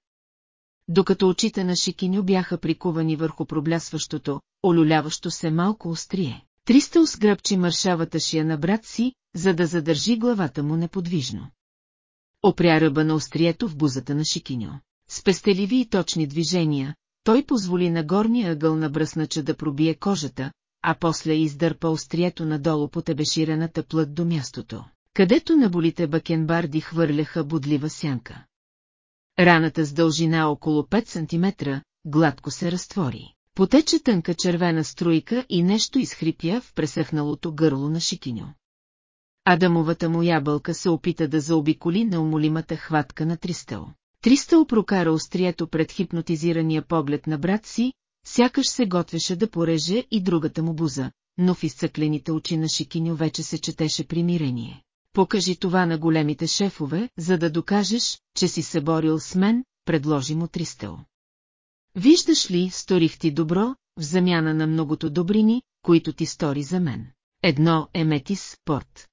Докато очите на Шикиньо бяха прикувани върху проблясващото, олюляващо се малко острие, Тристъл сгръбчи мършавата шия на брат си, за да задържи главата му неподвижно. Опря ръба на острието в бузата на Шикиньо. С пестеливи и точни движения, той позволи на горния ъгъл на бръснача да пробие кожата, а после издърпа острието надолу по тебеширената плът до мястото, където наболите бакенбарди хвърляха бодлива сянка. Раната с дължина около 5 см, гладко се разтвори. Потече тънка червена струйка и нещо изхрипя в пресъхналото гърло на Шикиньо. Адамовата му ябълка се опита да заобиколи неумолимата хватка на Тристъл. Тристъл прокара острието пред хипнотизирания поглед на брат си, сякаш се готвеше да пореже и другата му буза, но в изцъклените очи на Шикиньо вече се четеше примирение. Покажи това на големите шефове, за да докажеш, че си се борил с мен, предложи му Тристъл. Виждаш ли, сторих ти добро, в замяна на многото добрини, които ти стори за мен. Едно е Метис, Порт.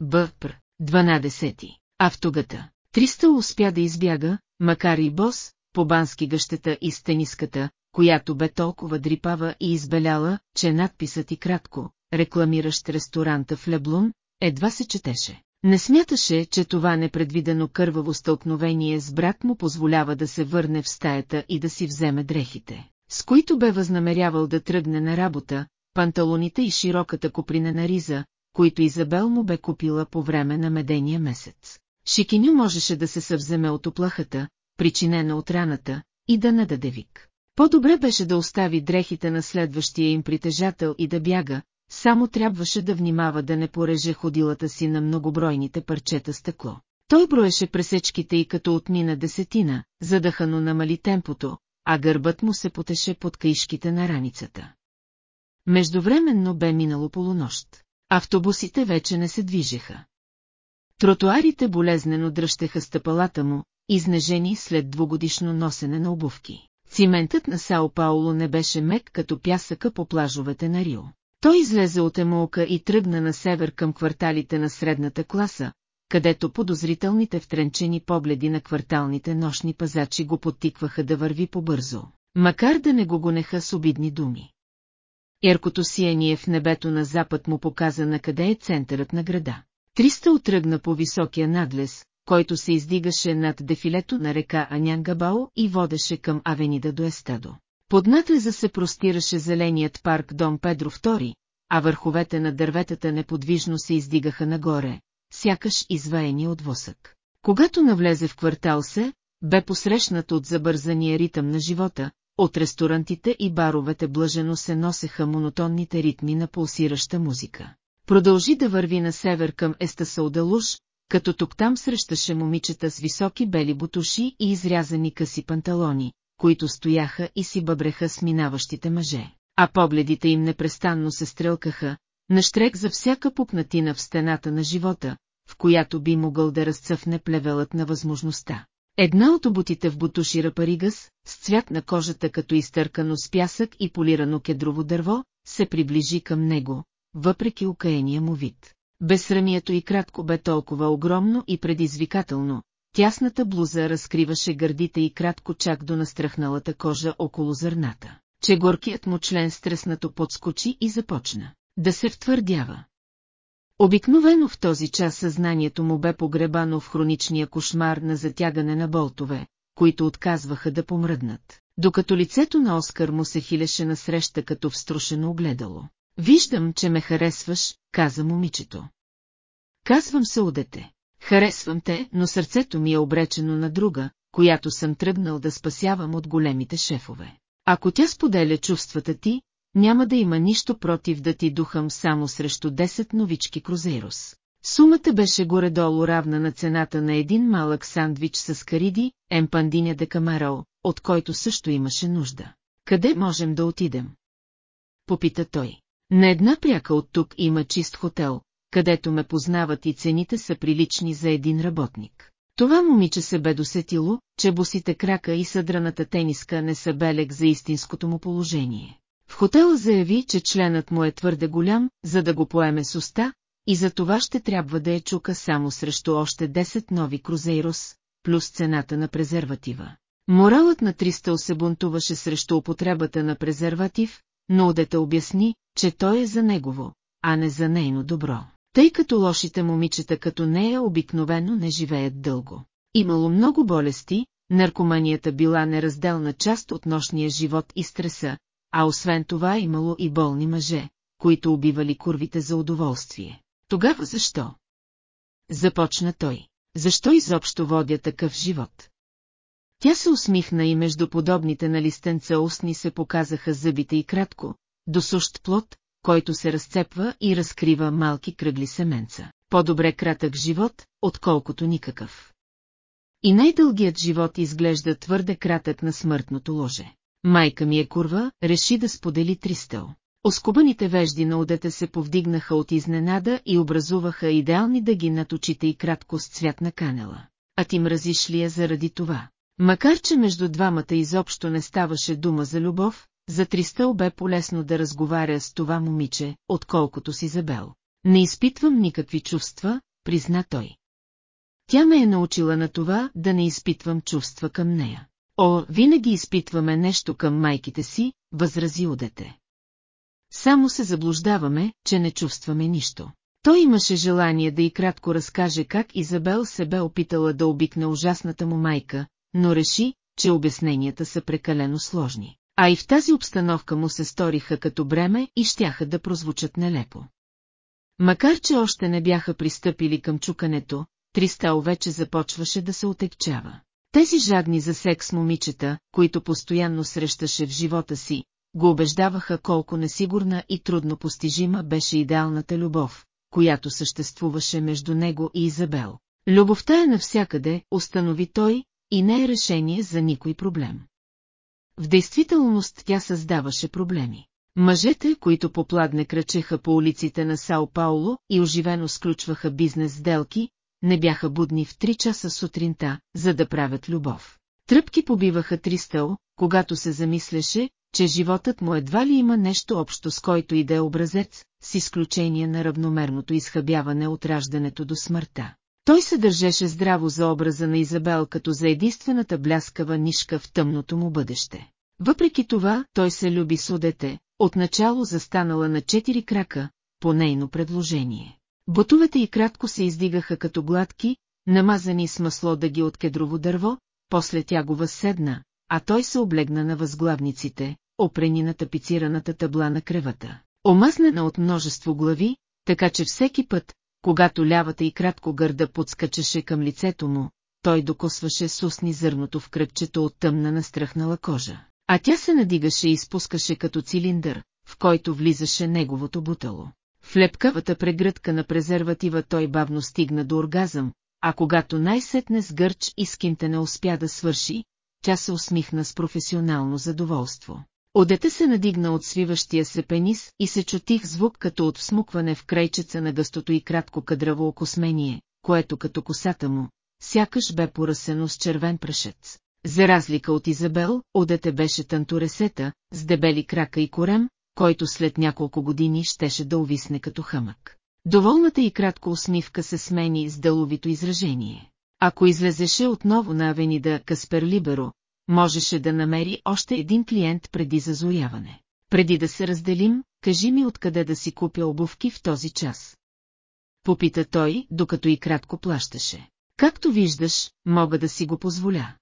Бъпр, 12. Автогата. Триста успя да избяга, макар и бос, по бански гъщета и стениската, която бе толкова дрипава и избеляла, че надписът и кратко, рекламиращ ресторанта в Леблун, едва се четеше. Не смяташе, че това непредвидено кърваво стълкновение с брат му позволява да се върне в стаята и да си вземе дрехите, с които бе възнамерявал да тръгне на работа, панталоните и широката куприна риза, които Изабел му бе купила по време на медения месец. Шикиню можеше да се съвземе от оплахата, причинена от раната, и да нададе вик. По-добре беше да остави дрехите на следващия им притежател и да бяга, само трябваше да внимава да не пореже ходилата си на многобройните парчета стъкло. Той броеше пресечките и като отмина десетина, задъхано намали темпото, а гърбът му се потеше под каишките на раницата. Междувременно бе минало полунощ. Автобусите вече не се движеха. Тротуарите болезнено дръщеха стъпалата му, изнежени след двугодишно носене на обувки. Циментът на Сао Пауло не беше мек като пясъка по плажовете на Рио. Той излезе от Емолка и тръгна на север към кварталите на средната класа, където подозрителните втренчени погледи на кварталните нощни пазачи го подтикваха да върви побързо, макар да не го гонеха с обидни думи. Яркото сияние в небето на запад му показа на къде е центърът на града. Триста отръгна по високия надлез, който се издигаше над дефилето на река Анянгабао и водеше към авенида до Естадо. Под надлеза се простираше зеленият парк Дом Педро II, а върховете на дърветата неподвижно се издигаха нагоре, сякаш изваени от восък. Когато навлезе в квартал се, бе посрещнат от забързания ритъм на живота, от ресторантите и баровете блажено се носеха монотонните ритми на пулсираща музика. Продължи да върви на север към Естасаудалуш, като тук там срещаше момичета с високи бели бутуши и изрязани къси панталони, които стояха и си бъбреха с минаващите мъже, а погледите им непрестанно се стрелкаха, наштрек за всяка пупнатина в стената на живота, в която би могъл да разцъфне плевелът на възможността. Една от обутите в бутуши рапаригас, с цвят на кожата като изтъркано с пясък и полирано кедрово дърво, се приближи към него, въпреки окаяния му вид. Безсрамието и кратко бе толкова огромно и предизвикателно, тясната блуза разкриваше гърдите и кратко чак до настръхналата кожа около зърната, че горкият му член стреснато подскочи и започна да се втвърдява. Обикновено в този час съзнанието му бе погребано в хроничния кошмар на затягане на болтове, които отказваха да помръднат, докато лицето на Оскар му се хилеше насреща като вструшено огледало. Виждам, че ме харесваш, каза момичето. Казвам се удете. Харесвам те, но сърцето ми е обречено на друга, която съм тръгнал да спасявам от големите шефове. Ако тя споделя чувствата ти, няма да има нищо против да ти духам само срещу 10 новички Крузейрос. Сумата беше горе-долу равна на цената на един малък сандвич с кариди, емпандиня де камарао, от който също имаше нужда. Къде можем да отидем? Попита той. На една пряка от тук има чист хотел, където ме познават и цените са прилични за един работник. Това момиче се бе досетило, че босите крака и съдраната тениска не са белег за истинското му положение. В хотела заяви, че членът му е твърде голям, за да го поеме с уста, и за това ще трябва да е чука само срещу още 10 нови крузейрос, плюс цената на презерватива. Моралът на Тристъл се бунтуваше срещу употребата на презерватив, но Одета обясни, че той е за негово, а не за нейно добро, тъй като лошите момичета като нея обикновено не живеят дълго. Имало много болести, наркоманията била неразделна част от нощния живот и стреса, а освен това имало и болни мъже, които убивали курвите за удоволствие. Тогава защо? започна той. Защо изобщо водя такъв живот? Тя се усмихна и между подобните на листенца устни се показаха зъбите и кратко, досущ плод, който се разцепва и разкрива малки кръгли семенца. По-добре кратък живот, отколкото никакъв. И най-дългият живот изглежда твърде кратък на смъртното ложе. Майка ми е курва, реши да сподели Тристел. Оскубаните вежди на удете се повдигнаха от изненада и образуваха идеални дъги над очите и кратко с цвят на канела. А ти мразиш ли я заради това? Макар че между двамата изобщо не ставаше дума за любов, за Тристъл бе полезно да разговаря с това момиче, отколкото си забел. Не изпитвам никакви чувства, призна той. Тя ме е научила на това да не изпитвам чувства към нея. О, винаги изпитваме нещо към майките си, възрази удете. Само се заблуждаваме, че не чувстваме нищо. Той имаше желание да и кратко разкаже как Изабел се бе опитала да обикне ужасната му майка, но реши, че обясненията са прекалено сложни. А и в тази обстановка му се сториха като бреме и щяха да прозвучат нелепо. Макар че още не бяха пристъпили към чукането, Тристал вече започваше да се отекчава. Тези жадни за секс момичета, които постоянно срещаше в живота си, го убеждаваха колко несигурна и трудно постижима беше идеалната любов, която съществуваше между него и Изабел. Любовта е навсякъде, установи той, и не е решение за никой проблем. В действителност тя създаваше проблеми. Мъжете, които попладне кръчеха по улиците на Сао Пауло и оживено сключваха бизнес сделки, не бяха будни в три часа сутринта, за да правят любов. Тръпки побиваха Тристъл, когато се замисляше, че животът му едва ли има нещо общо с който и да е образец, с изключение на равномерното изхъбяване от раждането до смъртта. Той се държеше здраво за образа на Изабел като за единствената бляскава нишка в тъмното му бъдеще. Въпреки това, той се люби с одете, отначало застанала на четири крака, по нейно предложение. Ботовете и кратко се издигаха като гладки, намазани с масло да ги от кедрово дърво, после тя го възседна, а той се облегна на възглавниците, опрени на тапицираната табла на кревата. Омазнена от множество глави, така че всеки път, когато лявата и кратко гърда подскачаше към лицето му, той докосваше с устни зърното в кръгчето от тъмна настръхнала кожа. А тя се надигаше и спускаше като цилиндър, в който влизаше неговото бутало. В лепкавата прегръдка на презерватива той бавно стигна до оргазъм, а когато най-сетне с гърч и скинте не успя да свърши, тя се усмихна с професионално задоволство. Одете се надигна от свиващия се пенис и се чутих звук като от всмукване в крайчеца на гъстото и кратко кадраво окосмение, което като косата му, сякаш бе поръсено с червен прашец. За разлика от Изабел, Одете беше тантуресета, с дебели крака и корем, който след няколко години щеше да увисне като хъмък. Доволната и кратко усмивка се смени с деловито изражение. Ако излезеше отново на авенида Каспер Либеро, можеше да намери още един клиент преди зазояване. Преди да се разделим, кажи ми откъде да си купя обувки в този час. Попита той, докато и кратко плащаше. Както виждаш, мога да си го позволя.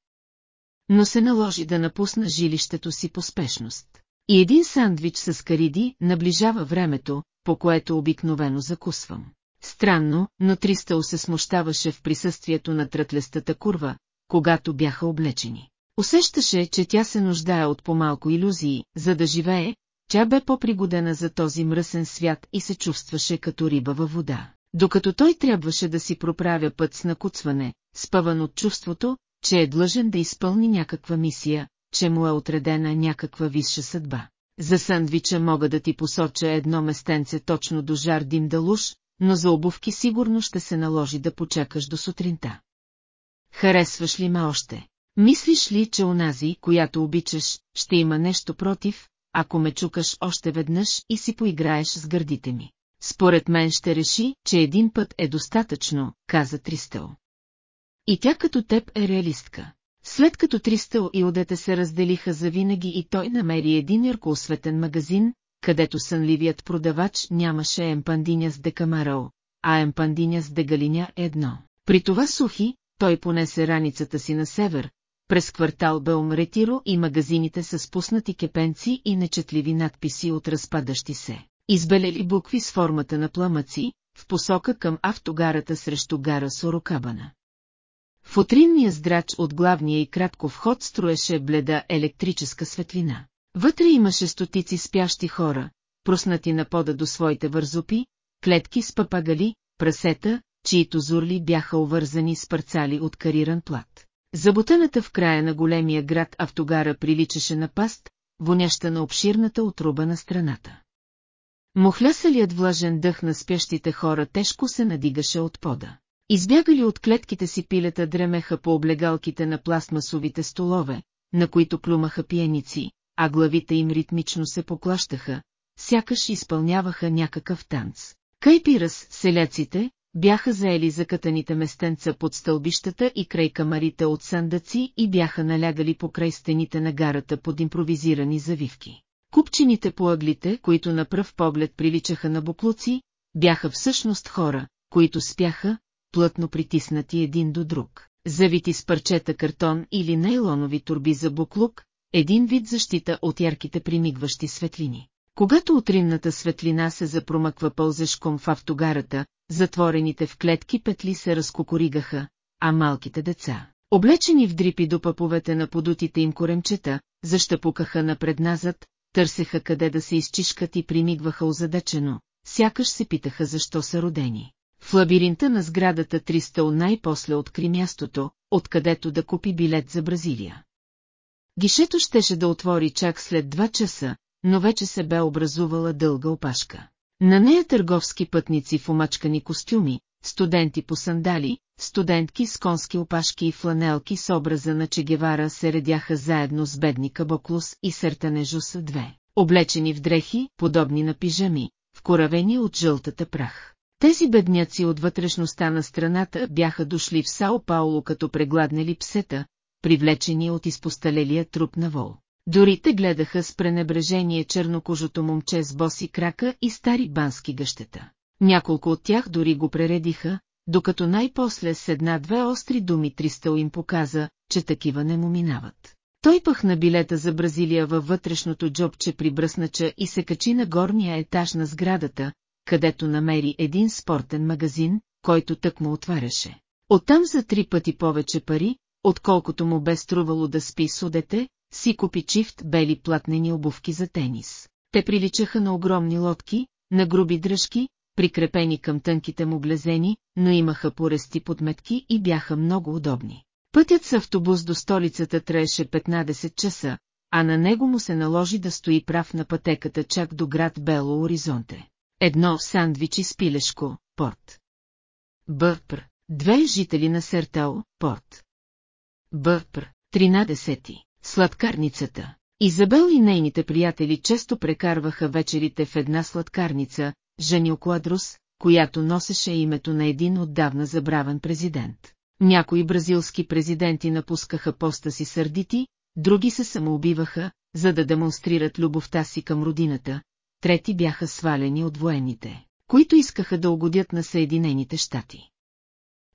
Но се наложи да напусна жилището си по спешност. И един сандвич с кариди наближава времето, по което обикновено закусвам. Странно, но Тристъл се смущаваше в присъствието на трътлестата курва, когато бяха облечени. Усещаше, че тя се нуждае от по-малко иллюзии, за да живее, тя бе по-пригодена за този мръсен свят и се чувстваше като риба във вода. Докато той трябваше да си проправя път с накуцване, спъван от чувството, че е длъжен да изпълни някаква мисия, че му е отредена някаква висша съдба. За сандвича мога да ти посоча едно местенце точно до Жардин Далуш, но за обувки сигурно ще се наложи да почекаш до сутринта. Харесваш ли ме още? Мислиш ли, че онази, която обичаш, ще има нещо против, ако ме чукаш още веднъж и си поиграеш с гърдите ми? Според мен ще реши, че един път е достатъчно, каза Тристъл. И тя като теб е реалистка. След като Тристъл и Одете се разделиха завинаги и той намери един ярко осветен магазин, където сънливият продавач нямаше емпандиня с декамарал, а емпандиня с дегалиня едно. При това сухи, той понесе раницата си на север, през квартал Белм Ретиро и магазините с спуснати кепенци и нечетливи надписи от разпадащи се. Избелели букви с формата на пламъци, в посока към автогарата срещу гара Сорокабана. В утринния здрач от главния и кратко вход строеше бледа електрическа светлина. Вътре имаше стотици спящи хора, проснати на пода до своите вързопи, клетки с папагали, прасета, чието зурли бяха овързани с парцали от кариран плат. Забутаната в края на големия град автогара приличаше на паст, воняща на обширната отруба на страната. Мохлясалият влажен дъх на спящите хора тежко се надигаше от пода. Избягали от клетките си пилета дремеха по облегалките на пластмасовите столове, на които плюмаха пиеници, а главите им ритмично се поклащаха, сякаш изпълняваха някакъв танц. Кайпирас, селяците, бяха заели закатаните местенца под стълбищата и край камарите от сандъци и бяха налягали по край стените на гарата под импровизирани завивки. Купчините по ъглите, които на пръв поглед приличаха на буклуци, бяха всъщност хора, които спяха, плътно притиснати един до друг, завити с парчета картон или нейлонови турби за буклук, един вид защита от ярките примигващи светлини. Когато утринната светлина се запромъква пълзешком в автогарата, затворените в клетки петли се разкокоригаха, а малките деца, облечени в дрипи до паповете на подутите им коремчета, защапукаха напред-назад, търсеха къде да се изчишкат и примигваха озадачено, сякаш се питаха защо са родени. В лабиринта на сградата Тристъл най-после откри мястото, откъдето да купи билет за Бразилия. Гишето щеше да отвори чак след два часа, но вече се бе образувала дълга опашка. На нея търговски пътници в омачкани костюми, студенти по сандали, студентки с конски опашки и фланелки с образа на Чегевара се редяха заедно с бедни Кабоклус и Сертанежуса две, облечени в дрехи, подобни на пижами, вкоравени от жълтата прах. Тези бедняци от вътрешността на страната бяха дошли в Сао Пауло като прегладнели псета, привлечени от изпосталелия труп на вол. Дори те гледаха с пренебрежение чернокожото момче с боси крака и стари бански гъщета. Няколко от тях дори го прередиха, докато най-после с една-две остри думи Тристъл им показа, че такива не му минават. Той пъхна билета за Бразилия във вътрешното джобче при бръснача и се качи на горния етаж на сградата, където намери един спортен магазин, който тък му отваряше. Оттам за три пъти повече пари, отколкото му бе струвало да спи судете, си купи чифт бели платнени обувки за тенис. Те приличаха на огромни лодки, на груби дръжки, прикрепени към тънките му глезени, но имаха порести подметки и бяха много удобни. Пътят с автобус до столицата траеше 15 часа, а на него му се наложи да стои прав на пътеката чак до град Бело Оризонте. Едно сандвичи с пилешко, порт. Бърпр, две жители на Сертал, порт. Бърпр, 13. Сладкарницата. Изабел и нейните приятели често прекарваха вечерите в една сладкарница, Жанил Куадрус, която носеше името на един отдавна забравен президент. Някои бразилски президенти напускаха поста си сърдити, други се самоубиваха, за да демонстрират любовта си към родината, трети бяха свалени от военните, които искаха да угодят на Съединените щати.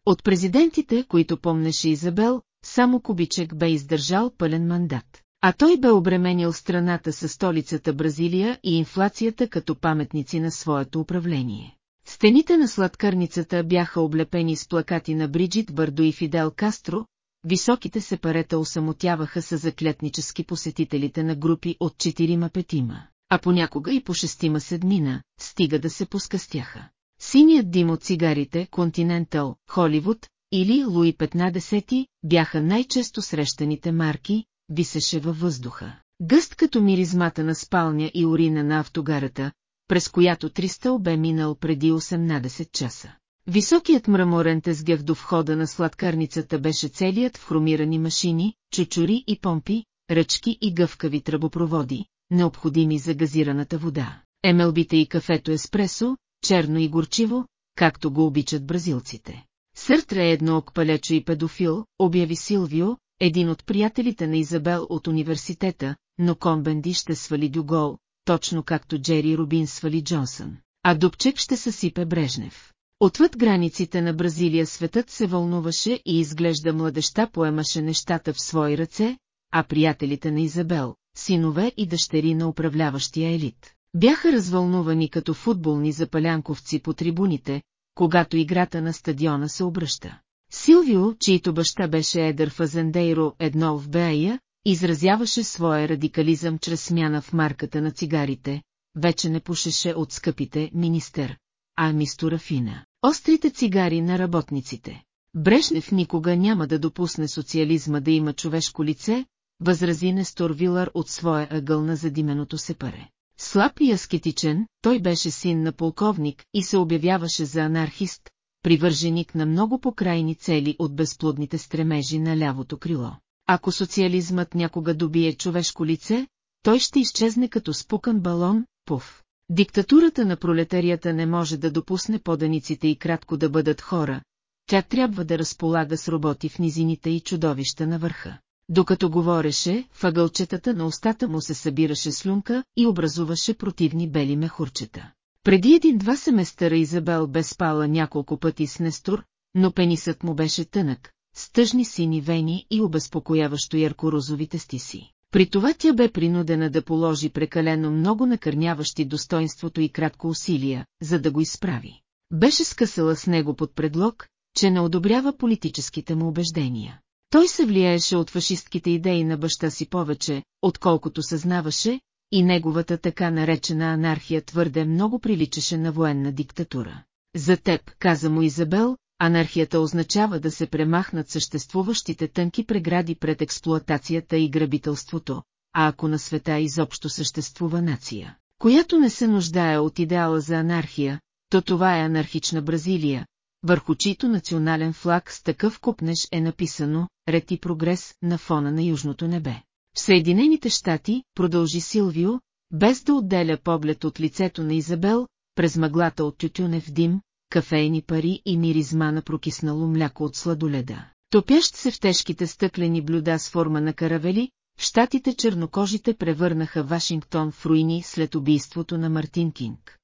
От президентите, които помнеше Изабел, само Кубичек бе издържал пълен мандат. А той бе обременил страната със столицата Бразилия и инфлацията като паметници на своето управление. Стените на сладкарницата бяха облепени с плакати на Бриджит Бърдо и Фидел Кастро, високите сепарета осамотяваха са заклетнически посетителите на групи от четирима-петима, а понякога и по шестима-седмина, стига да се поскъстяха. Синият дим от цигарите, Континентал, Холивуд, или Луи 15 бяха най-често срещаните марки, висеше във въздуха. Гъст като миризмата на спалня и урина на автогарата, през която Тристъл бе минал преди 18 часа. Високият мраморен тезгев до входа на сладкарницата беше целият в хромирани машини, чучури и помпи, ръчки и гъвкави тръбопроводи, необходими за газираната вода. Емелбите и кафето еспресо, черно и горчиво, както го обичат бразилците. Съртре е едноок палечо и педофил, обяви Силвио, един от приятелите на Изабел от университета, но Комбенди ще свали Дюгол, точно както Джери Рубин свали Джонсън, а Дубчек ще съсипе Брежнев. Отвъд границите на Бразилия светът се вълнуваше и изглежда младеща поемаше нещата в свои ръце, а приятелите на Изабел, синове и дъщери на управляващия елит, бяха развълнувани като футболни запалянковци по трибуните, когато играта на стадиона се обръща. Силвио, чийто баща беше едър Фазендейро едно в Бея, изразяваше своя радикализъм чрез смяна в марката на цигарите, вече не пушеше от скъпите министър, а мистура фина. Острите цигари на работниците. Брешнев никога няма да допусне социализма да има човешко лице, възрази Нестор Вилар от своя ъгъл на задименото се паре. Слаб и аскетичен, той беше син на полковник и се обявяваше за анархист, привърженик на много покрайни цели от безплодните стремежи на лявото крило. Ако социализмът някога добие човешко лице, той ще изчезне като спукан балон, пуф. Диктатурата на пролетарията не може да допусне поданиците и кратко да бъдат хора, тя трябва да разполага с роботи в низините и чудовища на върха. Докато говореше, въгълчетата на устата му се събираше слюнка и образуваше противни бели мехурчета. Преди един-два семестъра Изабел бе спала няколко пъти с Нестор, но пенисът му беше тънък, с тъжни сини вени и обезпокояващо яркорозовите стиси. При това тя бе принудена да положи прекалено много накърняващи достоинството и кратко усилия, за да го изправи. Беше скъсала с него под предлог, че не одобрява политическите му убеждения. Той се влияеше от фашистките идеи на баща си повече, отколкото съзнаваше, и неговата така наречена анархия твърде много приличаше на военна диктатура. За теб, каза му Изабел, анархията означава да се премахнат съществуващите тънки прегради пред експлоатацията и грабителството, а ако на света изобщо съществува нация, която не се нуждае от идеала за анархия, то това е анархична Бразилия, върху чийто национален флаг с такъв купнеш е написано «Ред и прогрес» на фона на южното небе. В Съединените щати, продължи Силвио, без да отделя поглед от лицето на Изабел, през мъглата от тютюнев дим, кафейни пари и миризма на прокиснало мляко от сладоледа. Топящ се в тежките стъклени блюда с форма на каравели, в щатите чернокожите превърнаха Вашингтон в руини след убийството на Мартин Кинг.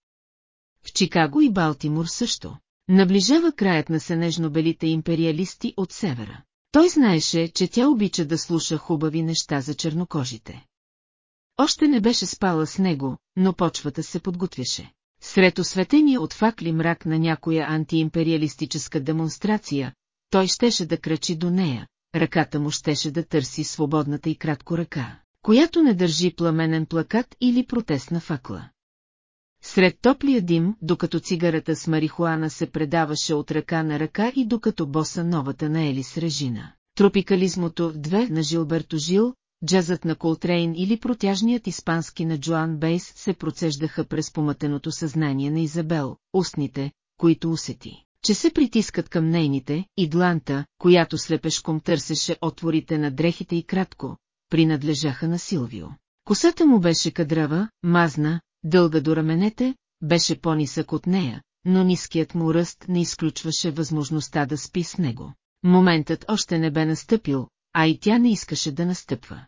В Чикаго и Балтимор също. Наближава краят на сенежно-белите империалисти от севера. Той знаеше, че тя обича да слуша хубави неща за чернокожите. Още не беше спала с него, но почвата се подготвяше. Сред осветения от факли мрак на някоя антиимпериалистическа демонстрация, той щеше да крачи до нея, ръката му щеше да търси свободната и кратко ръка, която не държи пламенен плакат или протестна факла. Сред топлия дим, докато цигарата с марихуана се предаваше от ръка на ръка и докато боса новата на Елис Режина. Тропикализмото две на Жилберто Жил, джазът на Колтрейн или протяжният испански на Джоан Бейс се процеждаха през помътеното съзнание на Изабел, устните, които усети, че се притискат към нейните, и дланта, която слепешком търсеше отворите на дрехите и кратко, принадлежаха на Силвио. Косата му беше кадрава, мазна, дълга до раменете, беше по-нисък от нея, но ниският му ръст не изключваше възможността да спи с него. Моментът още не бе настъпил, а и тя не искаше да настъпва.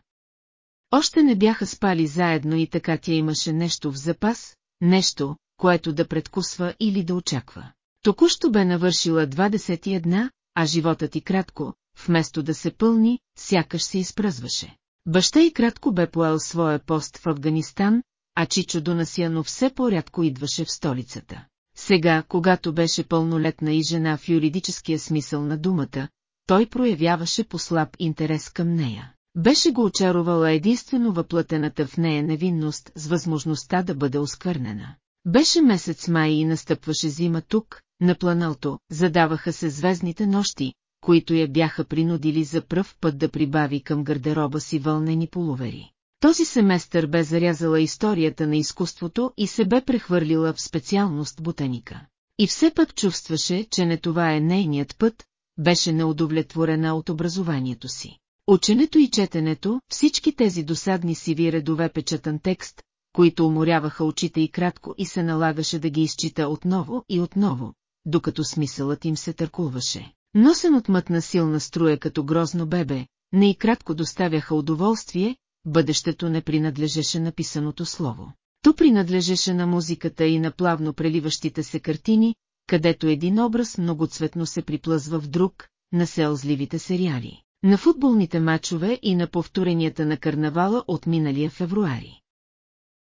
Още не бяха спали заедно и така тя имаше нещо в запас, нещо, което да предкусва или да очаква. Току-що бе навършила 21, а животът и кратко, вместо да се пълни, сякаш се изпръзваше. Баща и кратко бе поел своя пост в Афганистан, а Чичо Донасяно все по-рядко идваше в столицата. Сега, когато беше пълнолетна и жена в юридическия смисъл на думата, той проявяваше послаб интерес към нея. Беше го очаровала единствено въплътената в нея невинност с възможността да бъде осквърнена. Беше месец май и настъпваше зима тук, на планалто, задаваха се звездните нощи, които я бяха принудили за пръв път да прибави към гардероба си вълнени полувери. Този семестър бе зарязала историята на изкуството и се бе прехвърлила в специалност ботаника. И все пък чувстваше, че не това е нейният път, беше неудовлетворена от образованието си. Ученето и четенето, всички тези досадни сиви редове печатан текст, които уморяваха очите и кратко и се налагаше да ги изчита отново и отново, докато смисълът им се търкулваше. Носен от мътна силна струя като грозно бебе, не и кратко доставяха удоволствие, бъдещето не принадлежеше на писаното слово. То принадлежеше на музиката и на плавно преливащите се картини, където един образ многоцветно се приплъзва в друг, на селзливите сериали, на футболните матчове и на повторенията на карнавала от миналия февруари.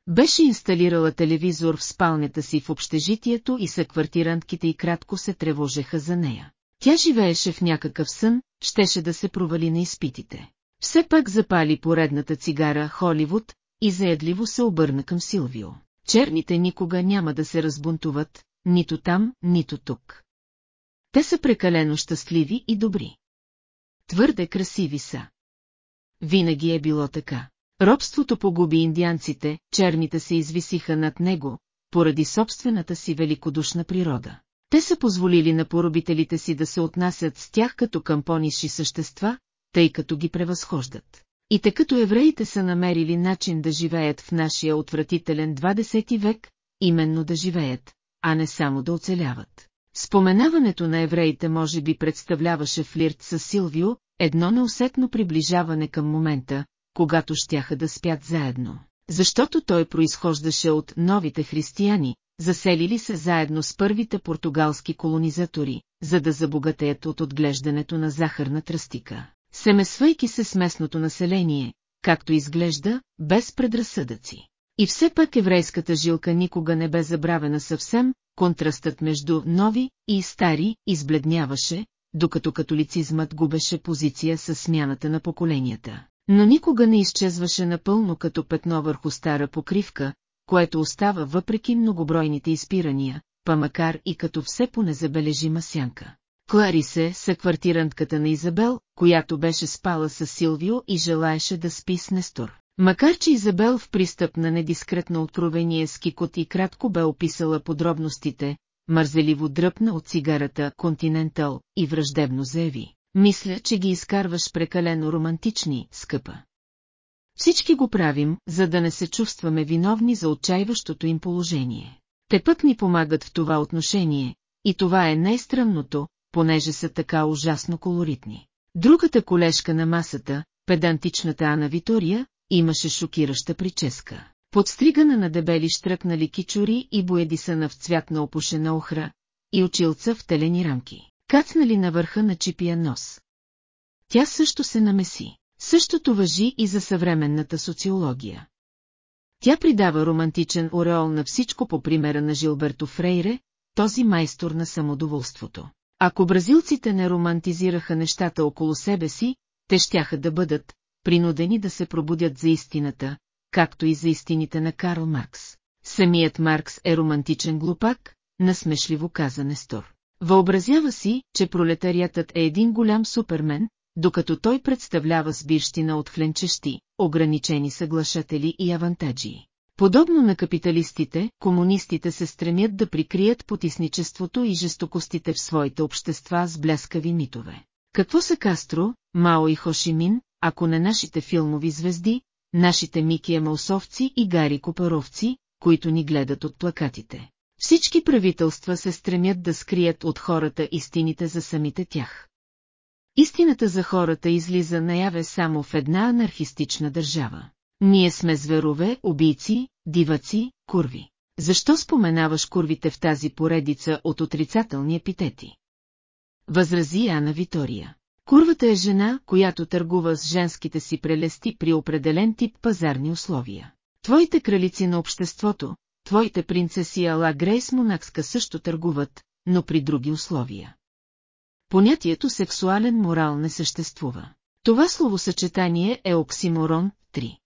Беше инсталирала телевизор в спалнята си в общежитието и съквартирантките и кратко се тревожеха за нея. Тя живееше в някакъв сън, щеше да се провали на изпитите. Все пак запали поредната цигара Холивуд и заедливо се обърна към Силвио. Черните никога няма да се разбунтуват, нито там, нито тук. Те са прекалено щастливи и добри. Твърде красиви са. Винаги е било така. Робството погуби индианците, черните се извисиха над него, поради собствената си великодушна природа. Те са позволили на поробителите си да се отнасят с тях като към пониши същества, тъй като ги превъзхождат. И тъй като евреите са намерили начин да живеят в нашия отвратителен 20 век, именно да живеят, а не само да оцеляват. Споменаването на евреите може би представляваше флирт с Силвио, едно неусетно приближаване към момента, когато щяха да спят заедно. Защото той произхождаше от новите християни, заселили се заедно с първите португалски колонизатори, за да забогатеят от отглеждането на захарна тръстика. Семесвайки се с местното население, както изглежда, без предразсъдъци. И все пак еврейската жилка никога не бе забравена съвсем, контрастът между нови и стари избледняваше, докато католицизмът губеше позиция с смяната на поколенията. Но никога не изчезваше напълно като петно върху стара покривка, което остава въпреки многобройните изпирания, па макар и като все по-незабележима сянка. Кларисе са квартирантката на Изабел, която беше спала с Силвио и желаеше да спи с Нестор. Макар че Изабел в пристъп на недискретно откровение с кикот и кратко бе описала подробностите, мързеливо дръпна от цигарата Континентал и враждебно заяви. Мисля, че ги изкарваш прекалено романтични, скъпа. Всички го правим, за да не се чувстваме виновни за отчаиващото им положение. Те пък ни помагат в това отношение, и това е най-странното, понеже са така ужасно колоритни. Другата колежка на масата, педантичната Ана Витория, имаше шокираща прическа. Подстригана на дебели штръкнали кичури и боедисана в цвят на опушена охра, и очилца в телени рамки, кацнали на върха на чипия нос. Тя също се намеси. Същото въжи и за съвременната социология. Тя придава романтичен ореол на всичко по примера на Жилберто Фрейре, този майстор на самодоволството. Ако бразилците не романтизираха нещата около себе си, те щяха да бъдат принудени да се пробудят за истината, както и за истините на Карл Маркс. Самият Маркс е романтичен глупак, насмешливо каза Нестор. Въобразява си, че пролетариатът е един голям супермен, докато той представлява сбирщина от хленчещи, ограничени съглашатели и авантаджи. Подобно на капиталистите, комунистите се стремят да прикрият потисничеството и жестокостите в своите общества с бляскави митове. Какво са Кастро, Мао и Хошимин, ако не нашите филмови звезди, нашите Мики Емалсовци и Гари Копаровци, които ни гледат от плакатите? Всички правителства се стремят да скрият от хората истините за самите тях. Истината за хората излиза наяве само в една анархистична държава. Ние сме зверове, убийци, диваци, курви. Защо споменаваш курвите в тази поредица от отрицателни епитети? Възрази Ана Витория. Курвата е жена, която търгува с женските си прелести при определен тип пазарни условия. Твоите кралици на обществото, твоите принцеси Ала Грейс Монакска също търгуват, но при други условия. Понятието сексуален морал не съществува. Това словосъчетание е оксиморон 3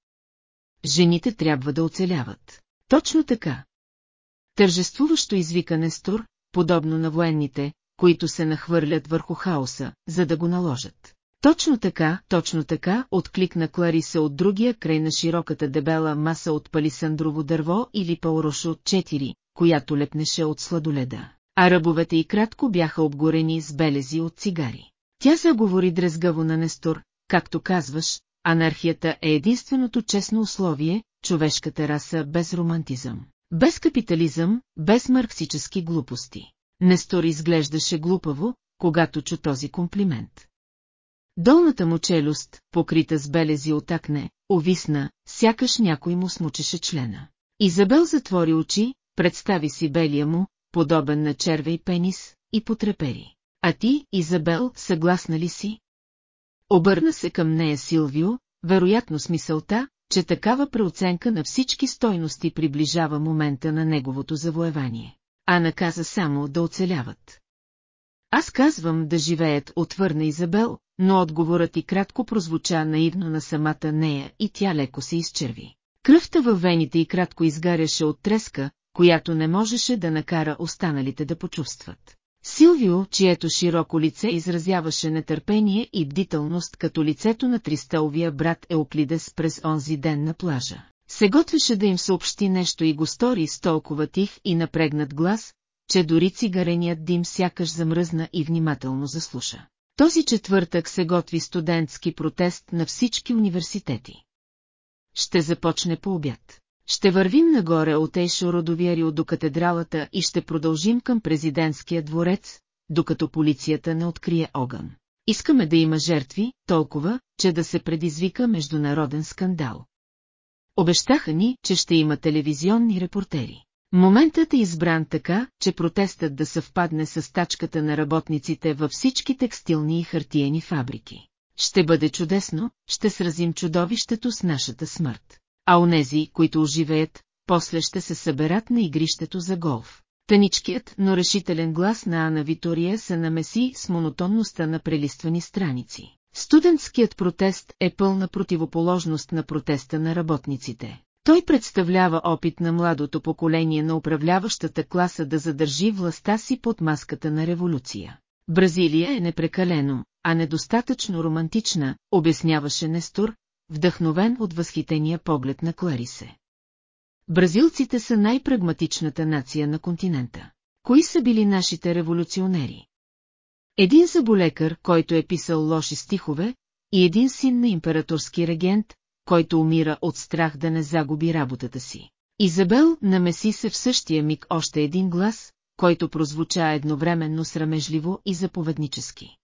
жените трябва да оцеляват. Точно така. Тържествуващо извика Нестор, подобно на военните, които се нахвърлят върху хаоса, за да го наложат. Точно така, точно така, откликна Клариса от другия край на широката дебела маса от палисандрово дърво или паурошо от четири, която лепнеше от сладоледа. А ръбовете и кратко бяха обгорени с белези от цигари. Тя заговори дрезгаво на Нестор, както казваш, анархията е единственото честно условие, човешката раса без романтизъм. Без капитализъм, без марксически глупости. Нестор изглеждаше глупаво, когато чу този комплимент. Долната му челюст, покрита с белези от акне, овисна, сякаш някой му смучеше члена. Изабел затвори очи, представи си белия му, подобен на червей пенис, и потрепери. А ти, Изабел, съгласна ли си? Обърна се към нея Силвио, вероятно с мисълта, че такава преоценка на всички стойности приближава момента на неговото завоевание. А наказа само да оцеляват. Аз казвам да живеят, отвърна Изабел, но отговорът и кратко прозвуча наивно на самата нея и тя леко се изчерви. Кръвта във вените и кратко изгаряше от треска, която не можеше да накара останалите да почувстват. Силвио, чието широко лице изразяваше нетърпение и бдителност като лицето на тристълвия брат Еоклидес през онзи ден на плажа, се готвеше да им съобщи нещо и го стори с толкова тих и напрегнат глас, че дори цигареният дим сякаш замръзна и внимателно заслуша. Този четвъртък се готви студентски протест на всички университети. Ще започне по обяд. Ще вървим нагоре от Ейшо Родовиарио до катедралата и ще продължим към президентския дворец, докато полицията не открие огън. Искаме да има жертви, толкова, че да се предизвика международен скандал. Обещаха ни, че ще има телевизионни репортери. Моментът е избран така, че протестът да съвпадне с тачката на работниците във всички текстилни и хартиени фабрики. Ще бъде чудесно, ще сразим чудовището с нашата смърт. А онези, които оживеят, после ще се съберат на игрището за голф. Таничкият, но решителен глас на Ана Витория се намеси с монотонността на прелиствани страници. Студентският протест е пълна противоположност на протеста на работниците. Той представлява опит на младото поколение на управляващата класа да задържи властта си под маската на революция. Бразилия е непрекалено, а недостатъчно романтична, обясняваше Нестор, вдъхновен от възхитения поглед на Кларисе. Бразилците са най-прагматичната нация на континента. Кои са били нашите революционери? Един заболекар, който е писал лоши стихове, и един син на императорски регент, който умира от страх да не загуби работата си. Изабел намеси се в същия миг още един глас, който прозвуча едновременно срамежливо и заповеднически.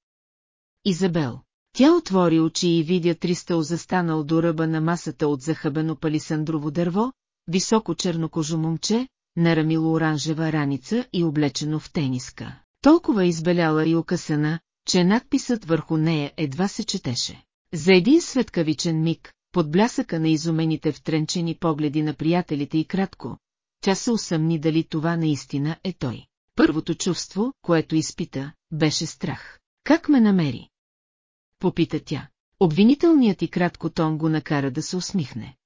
Изабел. Тя отвори очи и видя Тристъл застанал до ръба на масата от захъбено палисандрово дърво, високо чернокожо момче, нарамило оранжева раница и облечено в тениска. Толкова избеляла и окъсана, че надписът върху нея едва се четеше. За един светкавичен миг, под блясъка на изумените втренчени погледи на приятелите и кратко, тя се усъмни дали това наистина е той. Първото чувство, което изпита, беше страх. Как ме намери? Попита тя. Обвинителният и кратко тон го накара да се усмихне.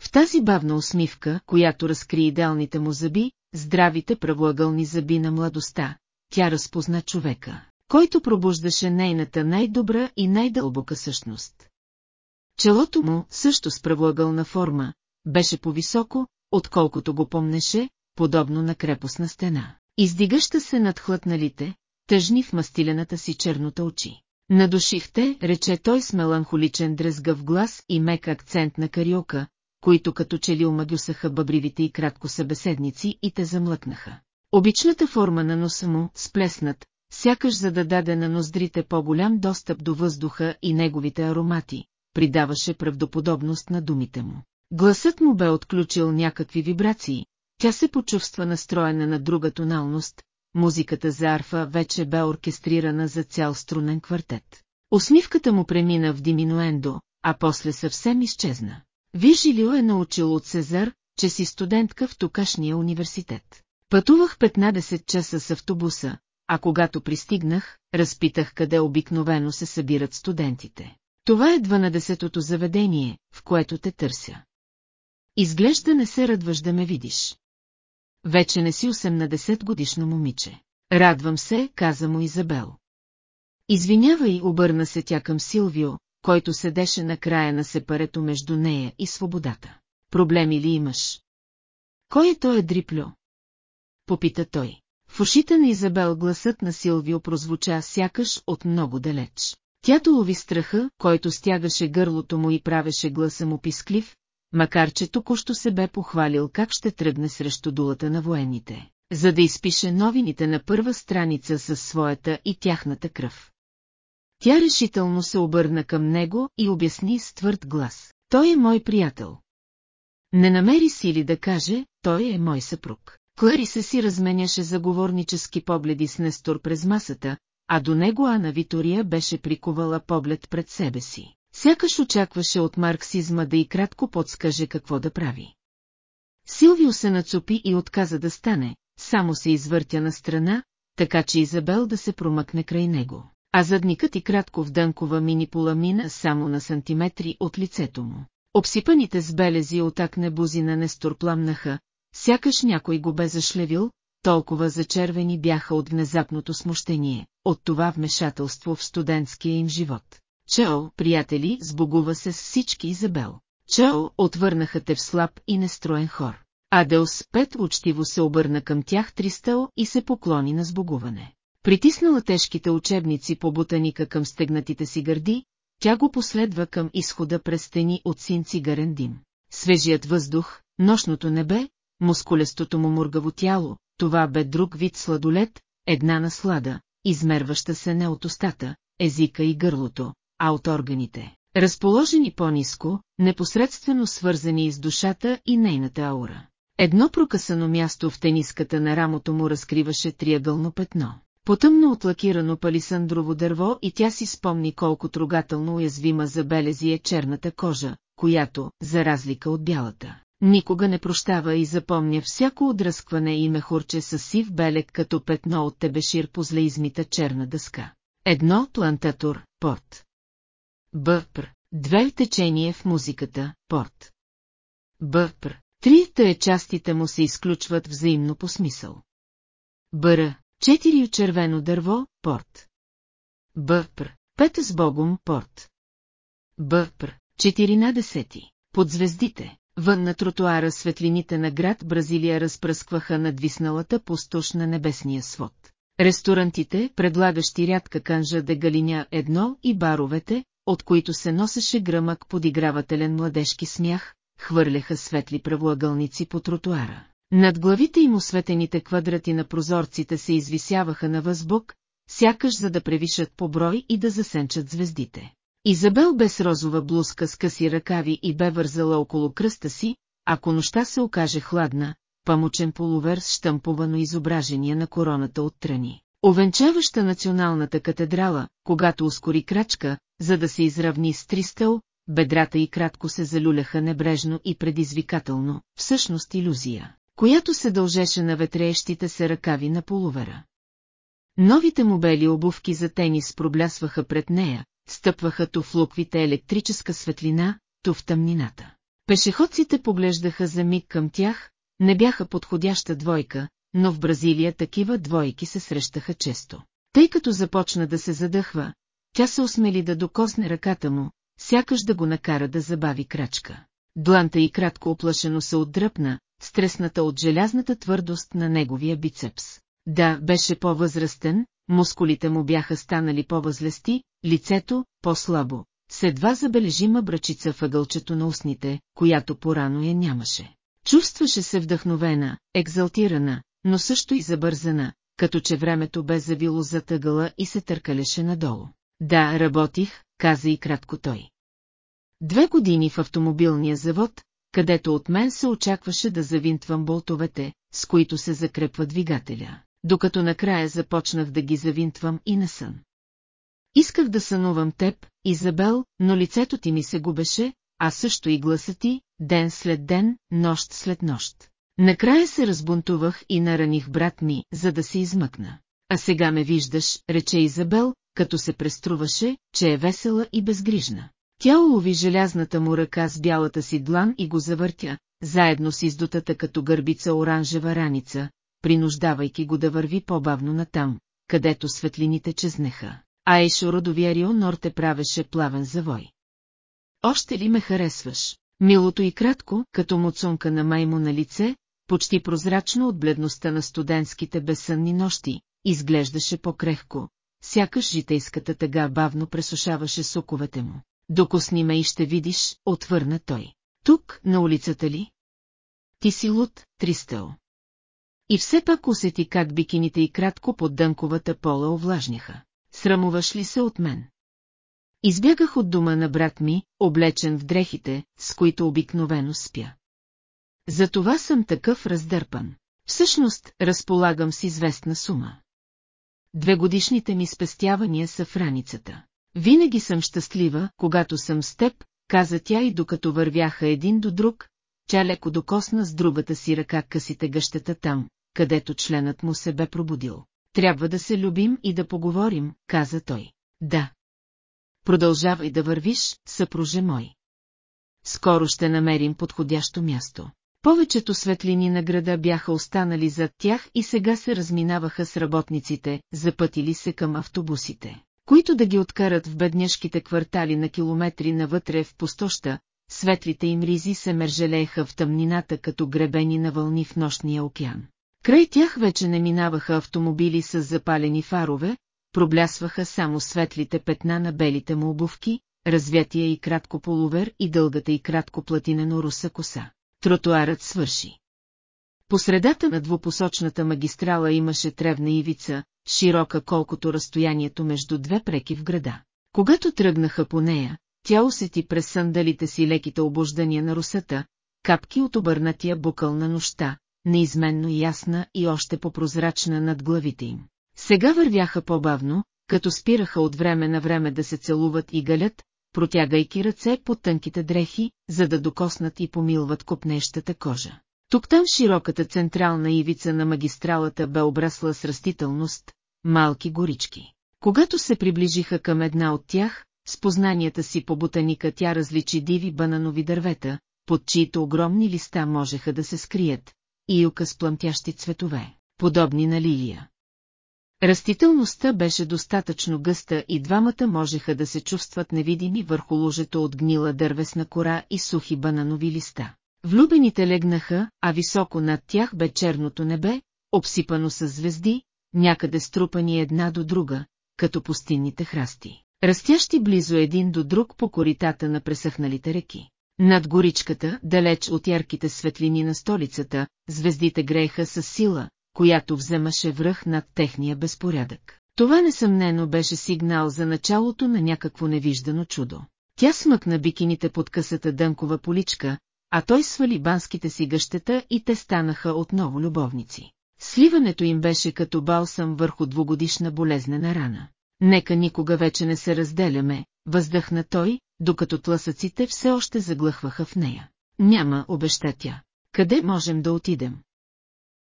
В тази бавна усмивка, която разкри идеалните му зъби, здравите правоъгълни зъби на младостта, тя разпозна човека, който пробуждаше нейната най-добра и най-дълбока същност. Челото му, също с правоъгълна форма, беше по-високо, отколкото го помнеше, подобно на крепостна стена, издигаща се над хлътналите, тъжни в мастилената си чернота очи. Надушихте, рече той с меланхоличен дрезгав глас и мек акцент на кариока, които като че ли омагюсаха бъбривите и кратко събеседници и те замлъкнаха. Обичната форма на носа му, сплеснат, сякаш за да даде на ноздрите по-голям достъп до въздуха и неговите аромати, придаваше правдоподобност на думите му. Гласът му бе отключил някакви вибрации, тя се почувства настроена на друга тоналност, музиката за арфа вече бе оркестрирана за цял струнен квартет. Усмивката му премина в диминуендо, а после съвсем изчезна. Вижилио е научил от Сезар, че си студентка в токашния университет. Пътувах 15 часа с автобуса, а когато пристигнах, разпитах къде обикновено се събират студентите. Това е 12-тото заведение, в което те търся. Изглежда не се радваш да ме видиш. Вече не си 80 годишно момиче. Радвам се, каза му Изабел. Извинявай, обърна се тя към Силвио, който седеше на края на сепарето между нея и свободата. Проблеми ли имаш? Кой е той дриплю? Попита той. В ушите на Изабел гласът на Силвио прозвуча сякаш от много далеч. Тя долови страха, който стягаше гърлото му и правеше гласа му писклив, макар че току-що се бе похвалил как ще тръгне срещу дулата на военните, за да изпише новините на първа страница със своята и тяхната кръв. Тя решително се обърна към него и обясни с твърд глас. Той е мой приятел. Не намери сили да каже, той е мой съпруг. Клариса си разменяше заговорнически погледи с Нестор през масата, а до него Ана Витория беше приковала поглед пред себе си. Сякаш очакваше от марксизма да и кратко подскаже какво да прави. Силвио се нацупи и отказа да стане, само се извъртя на страна, така че Изабел да се промъкне край него. А задникът и кратко в дънкова мини мина само на сантиметри от лицето му. Обсипаните с белези от акне бузи на Нестор пламнаха, сякаш някой го бе зашлевил, толкова зачервени бяха от внезапното смущение, от това вмешателство в студентския им живот. Чао, приятели, сбогува се с всички Изабел. Чао, отвърнаха те в слаб и нестроен хор. Адеус Пет учтиво се обърна към тях Тристъл и се поклони на сбогуване. Притиснала тежките учебници по ботаника към стегнатите си гърди, тя го последва към изхода през стени от син цигарен дим. Свежият въздух, нощното небе, мускулестото му мургаво тяло, това бе друг вид сладолет, една наслада, измерваща се не от устата, езика и гърлото, а от органите, разположени по-низко, непосредствено свързани с душата и нейната аура. Едно прокъсано място в тениската на рамото му разкриваше триъгълно петно. Потъмно отлакирано палисандрово дърво и тя си спомни колко трогателно уязвима за белези е черната кожа, която, за разлика от бялата, никога не прощава и запомня всяко отръскване и мехурче с сив белек като петно от тебешир по злеизмита черна дъска. Едно плантатор, порт. Бъпр. Две течение в музиката, порт. Бъпр. Трите частите му се изключват взаимно по смисъл. Бъра. Четири червено дърво, порт. Бъпр. Пет с богом, порт. Бъпр. Четиринадесети. Под звездите. Вън на тротуара светлините на град Бразилия разпръскваха надвисналата пустош на небесния свод. Ресторантите, предлагащи рядка канжа де галиня едно и баровете, от които се носеше гръмък подигравателен младежки смях, хвърляха светли правоъгълници по тротуара. Над главите им осветените квадрати на прозорците се извисяваха на възбук, сякаш за да превишат по брой и да засенчат звездите. Изабел без розова блузка с къси ръкави и бе вързала около кръста си, ако нощта се окаже хладна, памучен полувер с штамповано изображение на короната от тръни. Овенчаваща националната катедрала, когато ускори крачка, за да се изравни с тристъл, бедрата и кратко се залюляха небрежно и предизвикателно, всъщност иллюзия, която се дължеше на ветреещите се ръкави на полувера. Новите му бели обувки за тенис проблясваха пред нея, стъпваха то в луквите електрическа светлина, то в тъмнината. Пешеходците поглеждаха за миг към тях, не бяха подходяща двойка, но в Бразилия такива двойки се срещаха често. Тъй като започна да се задъхва, тя се осмели да докосне ръката му, сякаш да го накара да забави крачка. Дланта и кратко оплашено се отдръпна, стресната от желязната твърдост на неговия бицепс. Да, беше по-възрастен, мускулите му бяха станали по-възлести, лицето по-слабо, с едва забележима брачица въгълчето на устните, която порано я нямаше. Чувстваше се вдъхновена, екзалтирана, но също и забързана, като че времето бе завило за тъгъла и се търкалеше надолу. Да, работих, каза и кратко той. Две години в автомобилния завод, където от мен се очакваше да завинтвам болтовете, с които се закрепва двигателя, докато накрая започнах да ги завинтвам и на сън. Исках да сънувам теб, Изабел, но лицето ти ми се губеше, а също и гласа ти, ден след ден, нощ след нощ. Накрая се разбунтувах и нараних брат ми, за да се измъкна. А сега ме виждаш, рече Изабел, като се преструваше, че е весела и безгрижна. Тя улови желязната му ръка с бялата си длан и го завъртя, заедно с издутата като гърбица оранжева раница, принуждавайки го да върви по-бавно натам, където светлините чезнеха. А Ешо Родовия Норте правеше плавен завой. Още ли ме харесваш? Милото и кратко, като муцунка на маймо на лице, почти прозрачно от бледността на студентските безсънни нощи, изглеждаше по-крехко, сякаш житейската тъга бавно пресушаваше соковете му. Докосни ме и ще видиш, отвърна той. Тук, на улицата ли? Ти си луд, Тристъл. И все пак усети как бикините и кратко под дънковата пола овлажняха. Срамуваш ли се от мен? Избягах от дома на брат ми, облечен в дрехите, с които обикновено спя. Затова съм такъв раздърпан. Всъщност, разполагам с известна сума. Две годишните ми спестявания са в раницата. Винаги съм щастлива, когато съм с теб, каза тя и докато вървяха един до друг, тя леко докосна с другата си ръка късите гъщета там, където членът му се бе пробудил. Трябва да се любим и да поговорим, каза той. Да. Продължавай да вървиш, съпруже мой. Скоро ще намерим подходящо място. Повечето светлини на града бяха останали зад тях и сега се разминаваха с работниците, запътили се към автобусите, които да ги откарат в бедняшките квартали на километри навътре в пустоща, светлите им ризи се мержелееха в тъмнината като гребени на вълни в нощния океан. Край тях вече не минаваха автомобили с запалени фарове, проблясваха само светлите петна на белите му обувки, развятия и кратко полувер и дългата и кратко платинено руса коса. Тротуарът свърши. По средата на двупосочната магистрала имаше тревна ивица, широка колкото разстоянието между две преки в града. Когато тръгнаха по нея, тя усети през сандалите си леките обождания на русата, капки от обърнатия букъл на нощта, неизменно ясна и още по-прозрачна над главите им. Сега вървяха по-бавно, като спираха от време на време да се целуват и галят, протягайки ръце по тънките дрехи, за да докоснат и помилват копнещата кожа. Тук там широката централна ивица на магистралата бе обрасла с растителност, малки горички. Когато се приближиха към една от тях, с познанията си по ботаника тя различи диви бананови дървета, под чието огромни листа можеха да се скрият, и юка с плъмтящи цветове, подобни на лилия. Растителността беше достатъчно гъста и двамата можеха да се чувстват невидими върху лужето от гнила дървесна кора и сухи бананови листа. Влюбените легнаха, а високо над тях бе черното небе, обсипано с звезди, някъде струпани една до друга, като пустинните храсти, растящи близо един до друг по коритата на пресъхналите реки. Над горичката, далеч от ярките светлини на столицата, звездите грееха с сила, която вземаше връх над техния безпорядък. Това несъмнено беше сигнал за началото на някакво невиждано чудо. Тя смъкна бикините под късата дънкова поличка, а той свали банските си гъщета и те станаха отново любовници. Сливането им беше като балсам върху двугодишна болезнена рана. Нека никога вече не се разделяме, въздъхна той, докато тласъците все още заглъхваха в нея. Няма, обеща тя. Къде можем да отидем?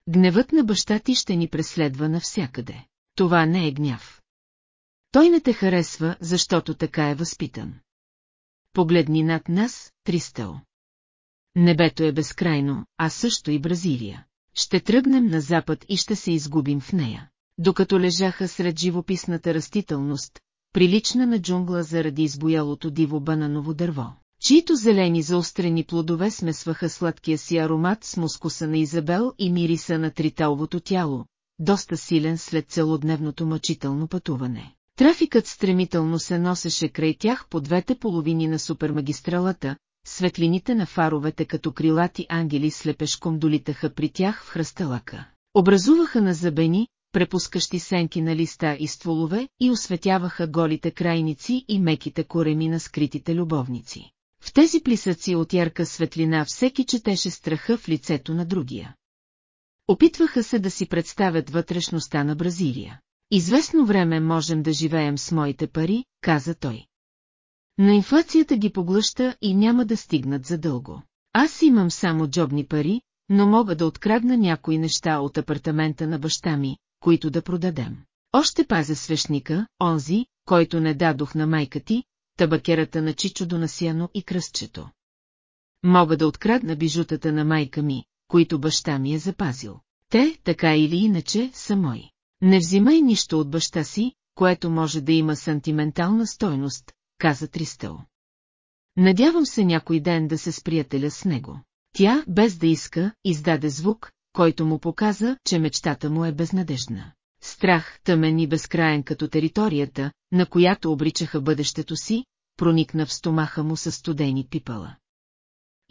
Гневът на баща ти ще ни преследва навсякъде. Това не е гняв. Той не те харесва, защото така е възпитан. Погледни над нас, Тристел. Небето е безкрайно, а също и Бразилия. Ще тръгнем на запад и ще се изгубим в нея. Докато лежаха сред живописната растителност, прилична на джунгла заради избоялото диво бананово дърво, чието зелени заострени плодове смесваха сладкия си аромат с мускуса на Изабел и мириса на триталовото тяло, доста силен след целодневното мъчително пътуване. Трафикът стремително се носеше край тях по двете половини на супермагистралата, светлините на фаровете като крилати ангели слепешком долитаха при тях в хръсталака. Образуваха на забени, препускащи сенки на листа и стволове и осветяваха голите крайници и меките кореми на скритите любовници. В тези плисъци от ярка светлина всеки четеше страха в лицето на другия. Опитваха се да си представят вътрешността на Бразилия. Известно време можем да живеем с моите пари, каза той. Но инфлацията ги поглъща и няма да стигнат задълго. Аз имам само джобни пари, но мога да открадна някои неща от апартамента на баща ми, които да продадем. Още пазя свещника, онзи, който не дадох на майка ти, табакерата на Чичо до насяно и кръстчето. Мога да открадна бижутата на майка ми, които баща ми е запазил. Те, така или иначе, са мои. Не взимай нищо от баща си, което може да има сантиментална стойност, каза Тристъл. Надявам се някой ден да се сприятеля с него. Тя, без да иска, издаде звук, който му показа, че мечтата му е безнадежна. Страх, тъмен и безкраен като територията, на която обричаха бъдещето си, проникна в стомаха му със студени пипала.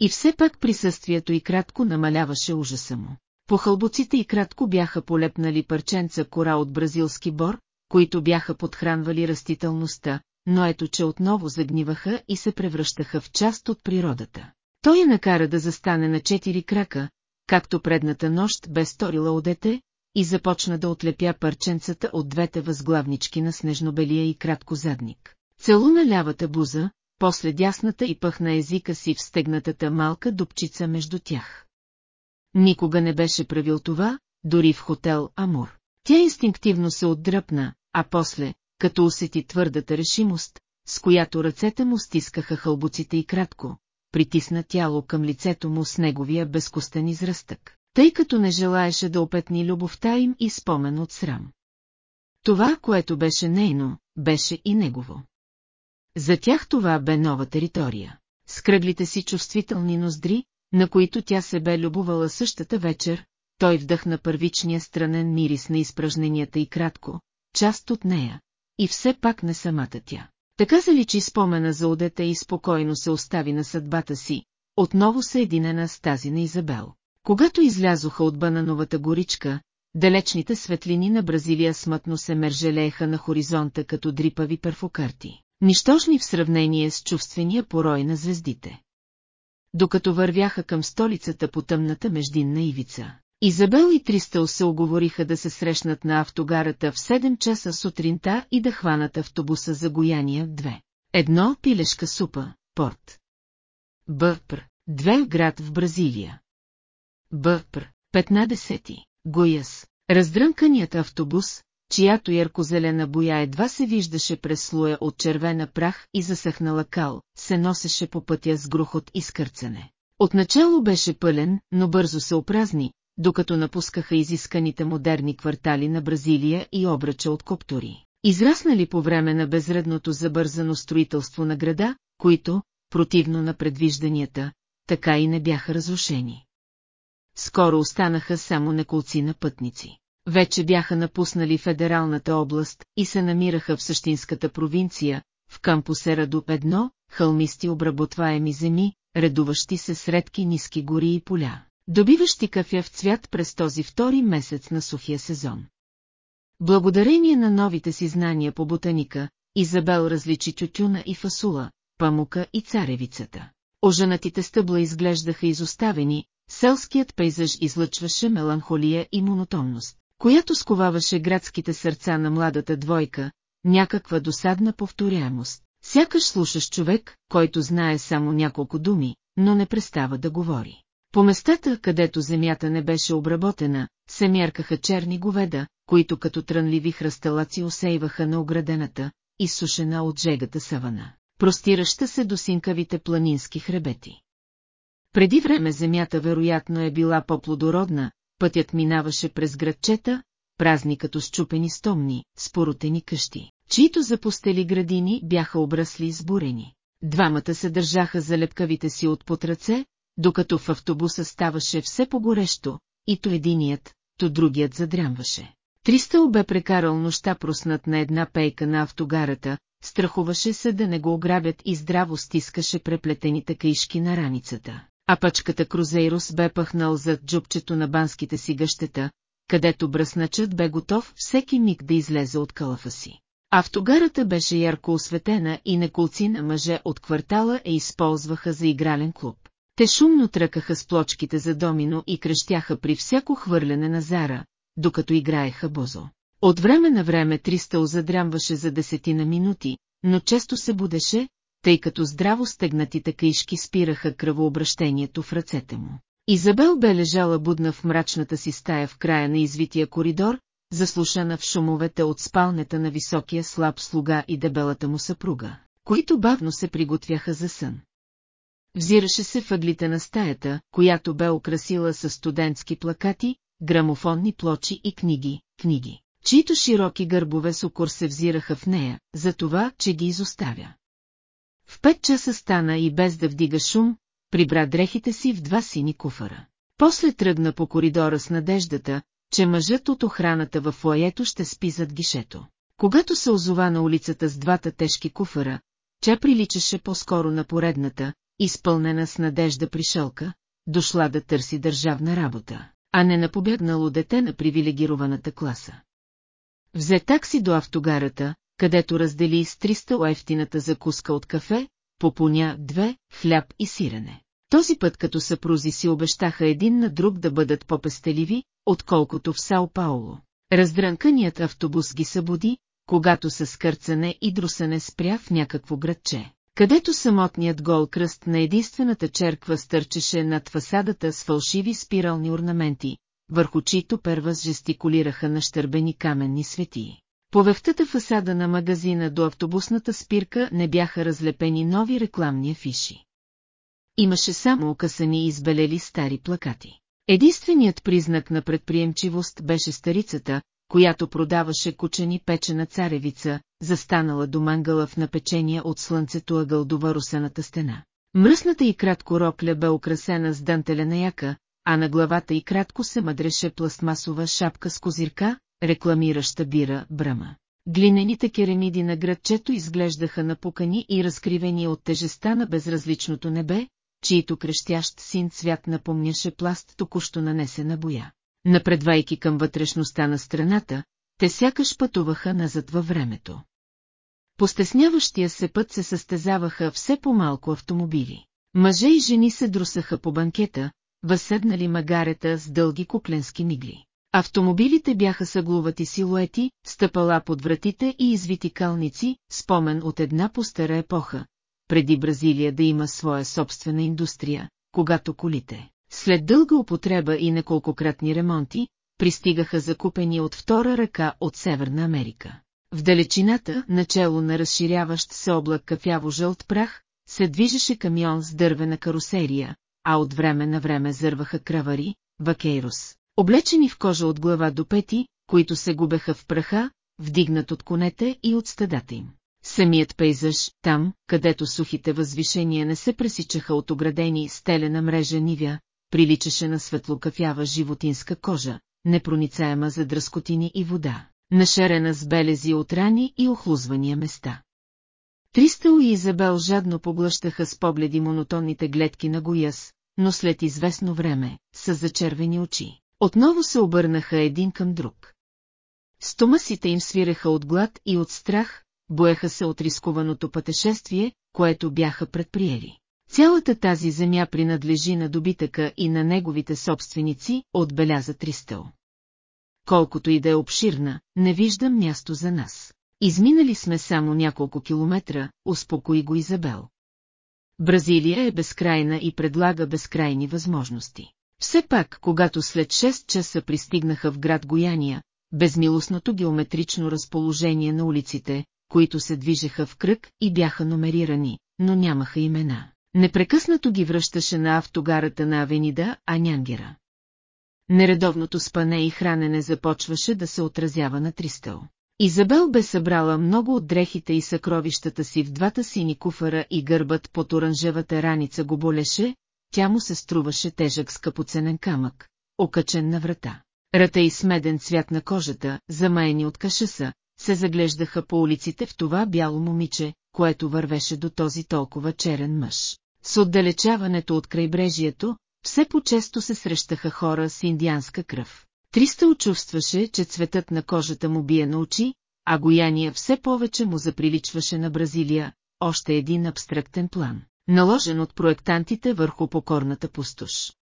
И все пак присъствието и кратко намаляваше ужаса му. По хълбоците и кратко бяха полепнали парченца кора от бразилски бор, които бяха подхранвали растителността, но ето че отново загниваха и се превръщаха в част от природата. Той я накара да застане на четири крака, както предната нощ бе сторила одете, и започна да отлепя парченцата от двете възглавнички на снежнобелия и кратко задник. Целуна лявата буза, после дясната и пъхна езика си в стегнатата малка дупчица между тях. Никога не беше правил това, дори в хотел Амур. Тя инстинктивно се отдръпна, а после, като усети твърдата решимост, с която ръцете му стискаха хълбоците и кратко, притисна тяло към лицето му с неговия безкостен изръстък, тъй като не желаеше да опетни любовта им и спомен от срам. Това, което беше нейно, беше и негово. За тях това бе нова територия. С кръглите си чувствителни ноздри, на които тя се бе любовала същата вечер, той вдъхна първичния странен мирис на изпражненията и кратко, част от нея, и все пак не самата тя. Така заличи спомена за одета и спокойно се остави на съдбата си, отново съединена с тази на Изабел. Когато излязоха от банановата горичка, далечните светлини на Бразилия смътно се мержелееха на хоризонта като дрипави перфокарти, нищожни в сравнение с чувствения порой на звездите. Докато вървяха към столицата по тъмната междинна ивица, Изабел и Тристъл се оговориха да се срещнат на автогарата в 7 часа сутринта и да хванат автобуса за Гояния 2. Едно пилешка супа, порт. Бъпр, две град в Бразилия. Бъпр, 15. Гояс. Раздрънканият автобус, чиято яркозелена боя едва се виждаше през слоя от червена прах и засъхнала кал, се носеше по пътя с грохот и скърцане. Отначало беше пълен, но бързо се опразни, докато напускаха изисканите модерни квартали на Бразилия и обръча от коптори. Израснали по време на безредното забързано строителство на града, които, противно на предвижданията, така и не бяха разрушени. Скоро останаха само неколци на пътници. Вече бяха напуснали федералната област и се намираха в същинската провинция, в кампусера до едно, хълмисти обработваеми земи, редуващи се с редки ниски гори и поля добиващи кафяв цвят през този втори месец на сухия сезон. Благодарение на новите си знания по ботаника, Изабел различи тютюна и фасула, памука и царевицата. Ожанатите стъбла изглеждаха изоставени, селският пейзаж излъчваше меланхолия и монотонност, която сковаваше градските сърца на младата двойка, някаква досадна повторяемост. Сякаш слушаш човек, който знае само няколко думи, но не престава да говори. По местата, където земята не беше обработена, се мяркаха черни говеда, които като трънливи хръсталаци осейваха на оградената, изсушена от жегата савана, простираща се до синкавите планински хребети. Преди време земята вероятно е била по-плодородна, пътят минаваше през градчета, празни като щупени стомни, споротени къщи, чието запустели градини бяха обрасли с бурени. Двамата се държаха за лепкавите си от потраце, докато в автобуса ставаше все по-горещо, и то единият, то другият задрямваше. Тристъл бе прекарал нощта проснат на една пейка на автогарата, страхуваше се да не го ограбят и здраво стискаше преплетените каишки на раницата. А пачката Крузейрос бе пъхнал зад джупчето на банските си гъщета, където бръсначът бе готов всеки миг да излезе от калафа си. Автогарата беше ярко осветена и неколци на мъже от квартала е използваха за игрален клуб. Те шумно тръкаха с плочките за домино и крещяха при всяко хвърляне на зара, докато играеха бозо. От време на време Тристъл задрямваше за десетина минути, но често се будеше, тъй като здраво стегнатите каишки спираха кръвообращението в ръцете му. Изабел бе лежала будна в мрачната си стая в края на извития коридор, заслушана в шумовете от спалнята на високия слаб слуга и дебелата му съпруга, които бавно се приготвяха за сън. Взираше се въглите на стаята, която бе украсила с студентски плакати, грамофонни плочи и книги, книги, чието широки гърбове с се взираха в нея, за това, че ги изоставя. В пет часа стана и без да вдига шум, прибра дрехите си в два сини куфара. После тръгна по коридора с надеждата, че мъжът от охраната във фоето ще спи зад гишето. Когато се озова на улицата с двата тежки куфара, тя приличаше по-скоро на поредната, изпълнена с надежда пришелка, дошла да търси държавна работа, а не на побягнало дете на привилегированата класа. Взе такси до автогарата, където раздели с 300 ефтината закуска от кафе, попоня две, хляб и сирене. Този път като съпрузи си обещаха един на друг да бъдат по-пестеливи, отколкото в Сао Пауло. Раздрънканият автобус ги събуди, когато със скърцане и друсане спря в някакво градче, където самотният гол кръст на единствената черква стърчеше над фасадата с фалшиви спирални орнаменти, върху чието перваз жестикулираха нащърбени каменни светии. По вехтата фасада на магазина до автобусната спирка не бяха разлепени нови рекламни афиши. Имаше само окъсани и избелели стари плакати. Единственият признак на предприемчивост беше старицата, която продаваше кучени печена царевица, застанала до мангала в напечения от слънцето ъгъл до варусената стена. Мръсната и кратко рокля бе украсена с дантелена яка, а на главата и кратко се мъдреше пластмасова шапка с козирка, рекламираща бира Брама. Глинените керамиди на градчето изглеждаха напукани и разкривени от тежеста на безразличното небе, чието крещящ син цвят напомняше пласт току-що нанесена боя. Напредвайки към вътрешността на страната, те сякаш пътуваха назад във времето. По стесняващия се път се състезаваха все по-малко автомобили. Мъже и жени се друсаха по банкета, възседнали магарета с дълги купленски мигли. Автомобилите бяха съглувати силуети, стъпала под вратите и извити калници, спомен от една по-стара епоха, преди Бразилия да има своя собствена индустрия, когато колите, след дълга употреба и неколкократни ремонти, пристигаха закупени от втора ръка от Северна Америка. В далечината, начало на разширяващ се облак кафяво-жълт прах, се движеше камион с дървена карусерия, а от време на време зърваха кравари, вакейрус, облечени в кожа от глава до пети, които се губеха в праха, вдигнат от конете и от стадата им. Самият пейзаж, там, където сухите възвишения не се пресичаха от оградени стелена мрежа нивя, приличаше на светлокафява животинска кожа, непроницаема за дръскотини и вода, нашерена с белези от рани и охлузвания места. Тристъл и Изабел жадно поглъщаха с погледи монотонните гледки на Гояс, но след известно време, с зачервени очи, отново се обърнаха един към друг. Стомасите им свиреха от глад и от страх, боеха се от рискуваното пътешествие, което бяха предприели. Цялата тази земя принадлежи на добитъка и на неговите собственици, отбеляза Тристъл. Колкото и да е обширна, не виждам място за нас. Изминали сме само няколко километра, успокои го Изабел. Бразилия е безкрайна и предлага безкрайни възможности. Все пак, когато след 6 часа пристигнаха в град Гояния, безмилостното геометрично разположение на улиците, които се движеха в кръг и бяха номерирани, но нямаха имена. Непрекъснато ги връщаше на автогарата на Авенида, а Нянгера. Нередовното спане и хранене започваше да се отразява на Тристъл. Изабел бе събрала много от дрехите и съкровищата си в двата сини куфара и гърбът под оранжевата раница го болеше, тя му се струваше тежък скъпоценен камък, окачен на врата. Рата и смеден цвят на кожата, замаяни от кашеса, се заглеждаха по улиците в това бяло момиче, което вървеше до този толкова черен мъж. С отдалечаването от крайбрежието, все по-често се срещаха хора с индианска кръв. Триста очувстваше, че цветът на кожата му бие на очи, а Гояния все повече му заприличваше на Бразилия, още един абстрактен план, наложен от проектантите върху покорната пустош.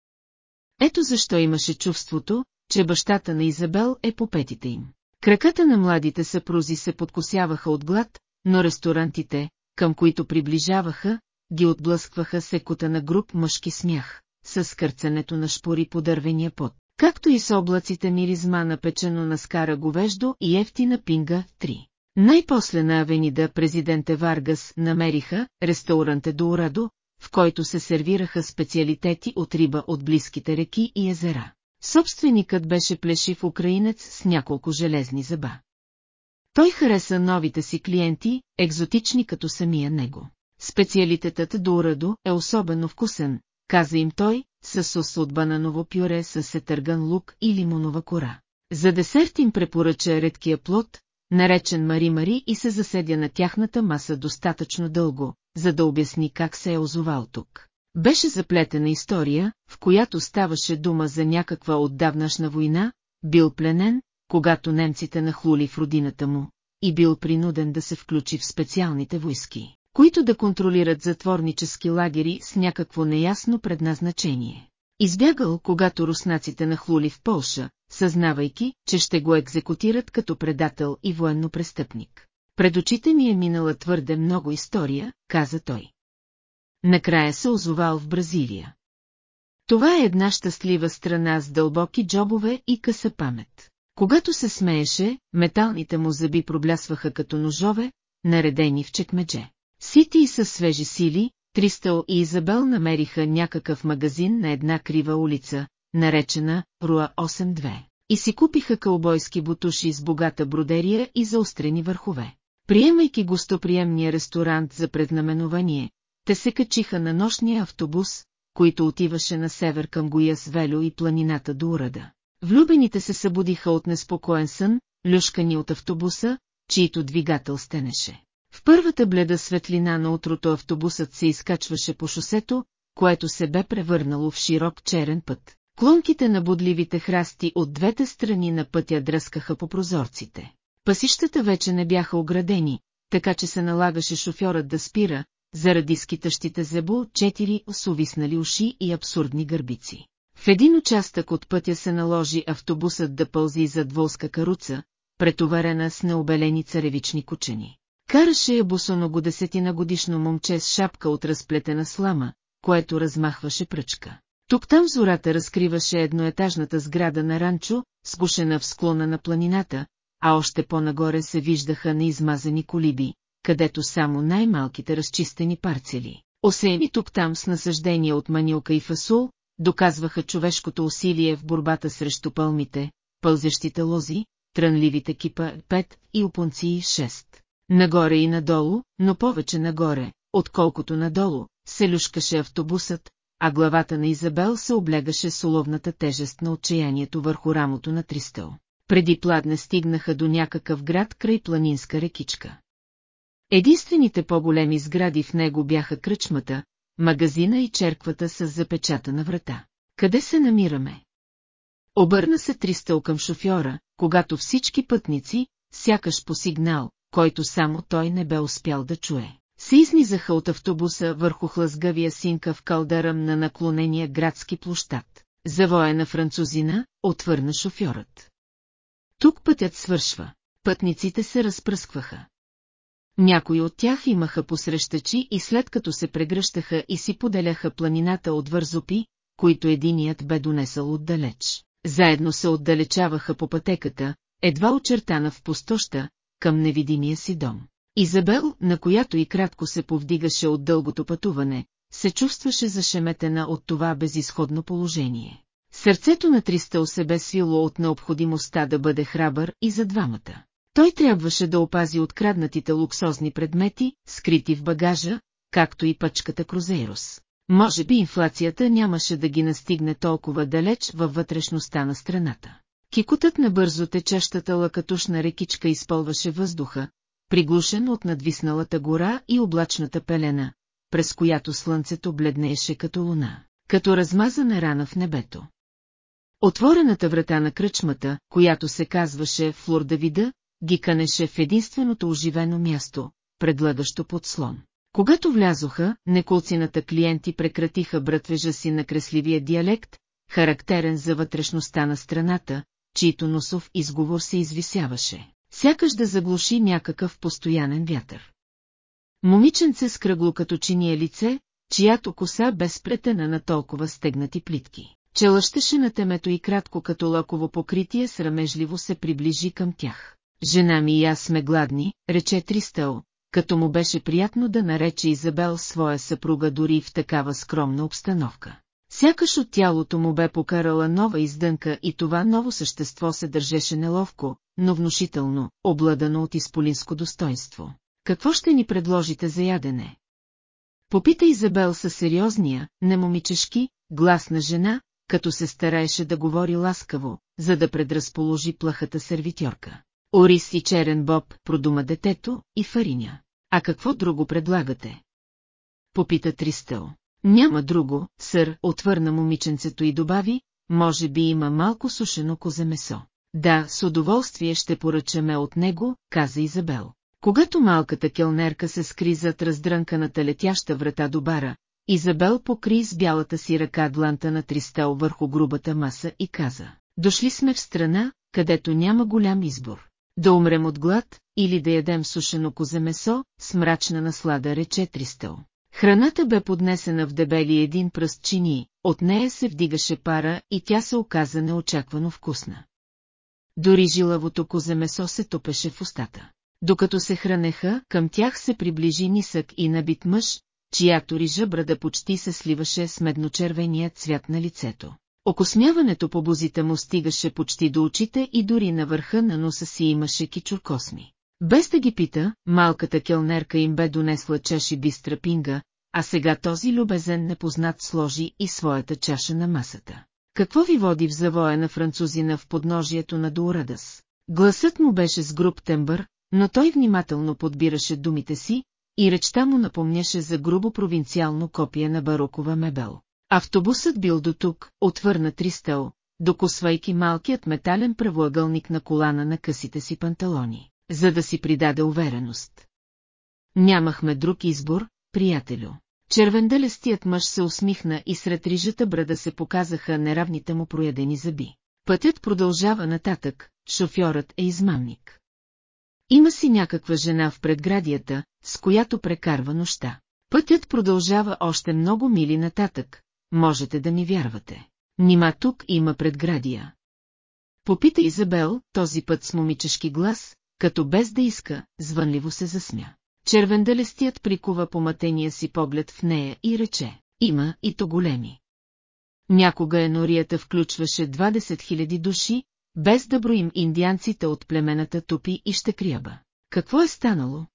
Ето защо имаше чувството, че бащата на Изабел е по петите им. Краката на младите съпрузи се подкосяваха от глад, но ресторантите, към които приближаваха, ги отблъскваха секота на груп мъжки смях, с кърцането на шпори по дървения пот, както и с облаците миризма на печено на скара говеждо и ефтина пинга 3. Най-после на авенида президенте Варгас намериха ресторанте до Урадо, в който се сервираха специалитети от риба от близките реки и езера. Собственикът беше плешив украинец с няколко железни зъба. Той хареса новите си клиенти, екзотични като самия него. Специалитетът до Урадо е особено вкусен, каза им той, с сос от бананово пюре с сетърган лук и лимонова кора. За десерт им препоръча редкия плод, наречен Мари-Мари и се заседя на тяхната маса достатъчно дълго, за да обясни как се е озовал тук. Беше заплетена история, в която ставаше дума за някаква отдавнашна война, бил пленен, когато немците нахлули в родината му, и бил принуден да се включи в специалните войски които да контролират затворнически лагери с някакво неясно предназначение. Избягал, когато руснаците нахлули в Полша, съзнавайки, че ще го екзекутират като предател и военно престъпник. Пред очите ми е минала твърде много история, каза той. Накрая се озовал в Бразилия. Това е една щастлива страна с дълбоки джобове и къса памет. Когато се смееше, металните му зъби проблясваха като ножове, наредени в чекмедже. Сити и със свежи сили, Тристъл и Изабел намериха някакъв магазин на една крива улица, наречена Руа 82, и си купиха кълбойски бутуши с богата бродерия и заострени върхове. Приемайки гостоприемния ресторант за преднаменование, те се качиха на нощния автобус, който отиваше на север към Гояс Велю и планината до Урада. Влюбените се събудиха от неспокоен сън, люшкани от автобуса, чието двигател стенеше. В първата бледа светлина на утрото автобусът се изкачваше по шосето, което се бе превърнало в широк черен път. Клонките на будливите храсти от двете страни на пътя дръскаха по прозорците. Пасищата вече не бяха оградени, така че се налагаше шофьорът да спира, заради скитащите зебо, четири осовиснали уши и абсурдни гърбици. В един участък от пътя се наложи автобусът да пълзи зад волска каруца, претоварена с необелени царевични кучени. Караше я босоного десетина годишно момче с шапка от разплетена слама, което размахваше пръчка. Тук-там зората разкриваше едноетажната сграда на ранчо, сгушена в склона на планината, а още по-нагоре се виждаха неизмазани колиби, където само най-малките разчистени парцели, осеяни тук-там с насъждения от манилка и фасул, доказваха човешкото усилие в борбата срещу пълмите, пълзещите лози, трънливите кипа 5 и опонции 6. Нагоре и надолу, но повече нагоре, отколкото надолу, се люшкаше автобусът, а главата на Изабел се облегаше с уловната тежест на отчаянието върху рамото на Тристъл. Преди пладне стигнаха до някакъв град край планинска рекичка. Единствените по-големи сгради в него бяха кръчмата, магазина и черквата с запечатана врата. Къде се намираме? Обърна се Тристъл към шофьора, когато всички пътници, сякаш по сигнал, който само той не бе успял да чуе, се изнизаха от автобуса върху хлъзгавия синка в калдаръм на наклонения градски площад. Завоя на французина, отвърна шофьорът. Тук пътят свършва. Пътниците се разпръскваха. Някои от тях имаха посрещачи и след като се прегръщаха и си поделяха планината от вързопи, които единият бе донесъл отдалеч. Заедно се отдалечаваха по пътеката, едва очертана в пустоща, към невидимия си дом. Изабел, на която и кратко се повдигаше от дългото пътуване, се чувстваше зашеметена от това безисходно положение. Сърцето на Тристъл се бе свило от необходимостта да бъде храбър и за двамата. Той трябваше да опази откраднатите луксозни предмети, скрити в багажа, както и пъчката Крузейрос. Може би инфлацията нямаше да ги настигне толкова далеч във вътрешността на страната. Кикотът на бързо течащата лакатушна рекичка изпълваше въздуха, приглушен от надвисналата гора и облачната пелена, през която слънцето бледнееше като луна, като размазана рана в небето. Отворената врата на кръчмата, която се казваше Флор Давида, ги канеше в единственото оживено място, предлагащо подслон. Когато влязоха, неколцината клиенти прекратиха братвежа си на кресливия диалект, характерен за вътрешността на страната, чието носов изговор се извисяваше, сякаш да заглуши някакъв постоянен вятър. Момиченце с кръгло като чиние лице, чиято коса бе спретена на толкова стегнати плитки, че лъщеше на темето и кратко като лаково покритие срамежливо се приближи към тях. Жена ми и аз сме гладни, рече Тристъл, като му беше приятно да нарече Изабел своя съпруга дори в такава скромна обстановка. Сякаш от тялото му бе покарала нова издънка и това ново същество се държеше неловко, но внушително, обладано от изполинско достоинство. Какво ще ни предложите за ядене? Попита Изабел със сериозния, немомичешки, глас на жена, като се стараеше да говори ласкаво, за да предразположи плахата сервитьорка. Орис и черен боб, продума детето, и фариня. А какво друго предлагате? Попита Тристъл. Няма друго, сър, отвърна момиченцето и добави, може би има малко сушено козе месо. Да, с удоволствие ще поръчаме от него, каза Изабел. Когато малката келнерка се скри зад раздрънканата летяща врата до бара, Изабел покри с бялата си ръка дланта на Тристел върху грубата маса и каза. Дошли сме в страна, където няма голям избор. Да умрем от глад или да ядем сушено козе месо, с мрачна наслада рече Тристъл. Храната бе поднесена в дебели един пръст чини, от нея се вдигаше пара и тя се оказа неочаквано вкусна. Дори жилавото козе месо се топеше в устата. Докато се хранеха, към тях се приближи нисък и набит мъж, чиято рижа брада почти се сливаше с медночервения цвят на лицето. Окосмяването по бузите му стигаше почти до очите и дори на върха на носа си имаше кичуркосми. Без да ги пита, малката келнерка им бе донесла чаши бистра пинга, а сега този любезен непознат сложи и своята чаша на масата. Какво ви води в завоя на французина в подножието на Доурадас? Гласът му беше с груб тембър, но той внимателно подбираше думите си, и речта му напомняше за грубо провинциално копие на барокова мебел. Автобусът бил до тук, отвърна Тристел, докосвайки малкият метален правоъгълник на колана на късите си панталони, за да си придаде увереност. Нямахме друг избор, приятелю. Червенделестият мъж се усмихна и сред рижата брада се показаха неравните му проядени зъби. Пътят продължава нататък, шофьорът е измамник. Има си някаква жена в предградията, с която прекарва нощта. Пътят продължава още много мили нататък, можете да ми вярвате. Нима тук има предградия. Попита Изабел, този път с момичешки глас, като без да иска, звънливо се засмя. Червенделестият прикува поматения си поглед в нея и рече, има и то големи. Някога енорията включваше 20 000 души, без да броим индианците от племената Тупи и Щекряба. Какво е станало?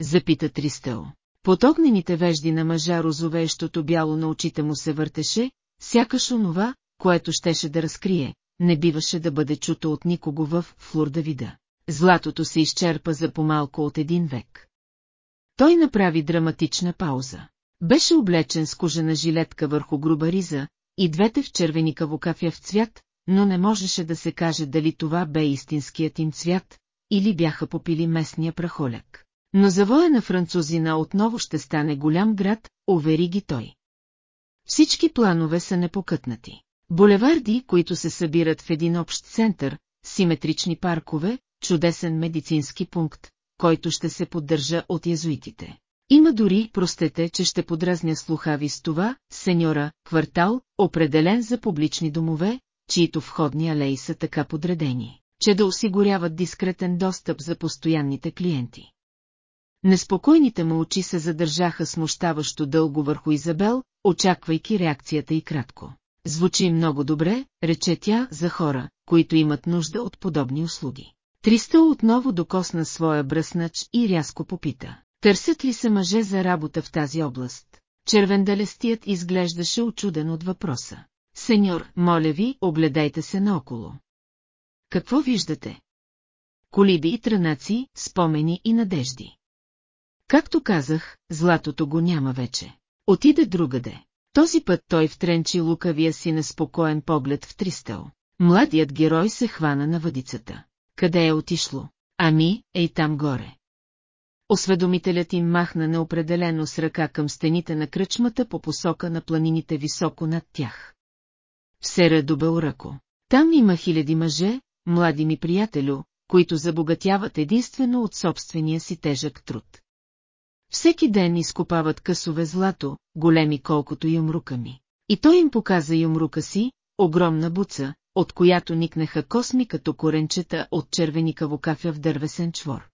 Запита Тристел. Под огнените вежди на мъжа розовеещото бяло на очите му се въртеше, сякаш онова, което щеше да разкрие, не биваше да бъде чуто от никого в Флурдавида. Златото се изчерпа за помалко от един век. Той направи драматична пауза. Беше облечен с кожена жилетка върху груба риза, и двете в червеникаво кафяв цвят, но не можеше да се каже дали това бе истинският им цвят, или бяха попили местния прахоляк. Но завоя на французина отново ще стане голям град, увери ги той. Всички планове са непокътнати. Булеварди, които се събират в един общ център, симетрични паркове, чудесен медицински пункт, който ще се поддържа от язуитите. Има дори, простете, че ще подразня слухави с това, сеньора, квартал, определен за публични домове, чието входни алеи са така подредени, че да осигуряват дискретен достъп за постоянните клиенти. Неспокойните му очи се задържаха смущаващо дълго върху Изабел, очаквайки реакцията и кратко. Звучи много добре, рече тя за хора, които имат нужда от подобни услуги. Триста отново докосна своя бръснач и рязко попита. Търсят ли се мъже за работа в тази област? Червенделестият изглеждаше очуден от въпроса. Сеньор, моля ви, огледайте се наоколо. Какво виждате? Колиби и трънаци, спомени и надежди. Както казах, златото го няма вече. Отиде другаде. Този път той втренчи лукавия си неспокоен поглед в Тристел. Младият герой се хвана на въдицата. Къде е отишло? Ами, ей там горе. Осведомителят им махна неопределено с ръка към стените на кръчмата по посока на планините високо над тях. В сера до Белрако. Там има хиляди мъже, млади ми приятелю, които забогатяват единствено от собствения си тежък труд. Всеки ден изкопават късове злато, големи колкото юмрука ми. И той им показа юмрука си, огромна буца, от която никнеха косми като коренчета от червеникаво кафя в дървесен чвор.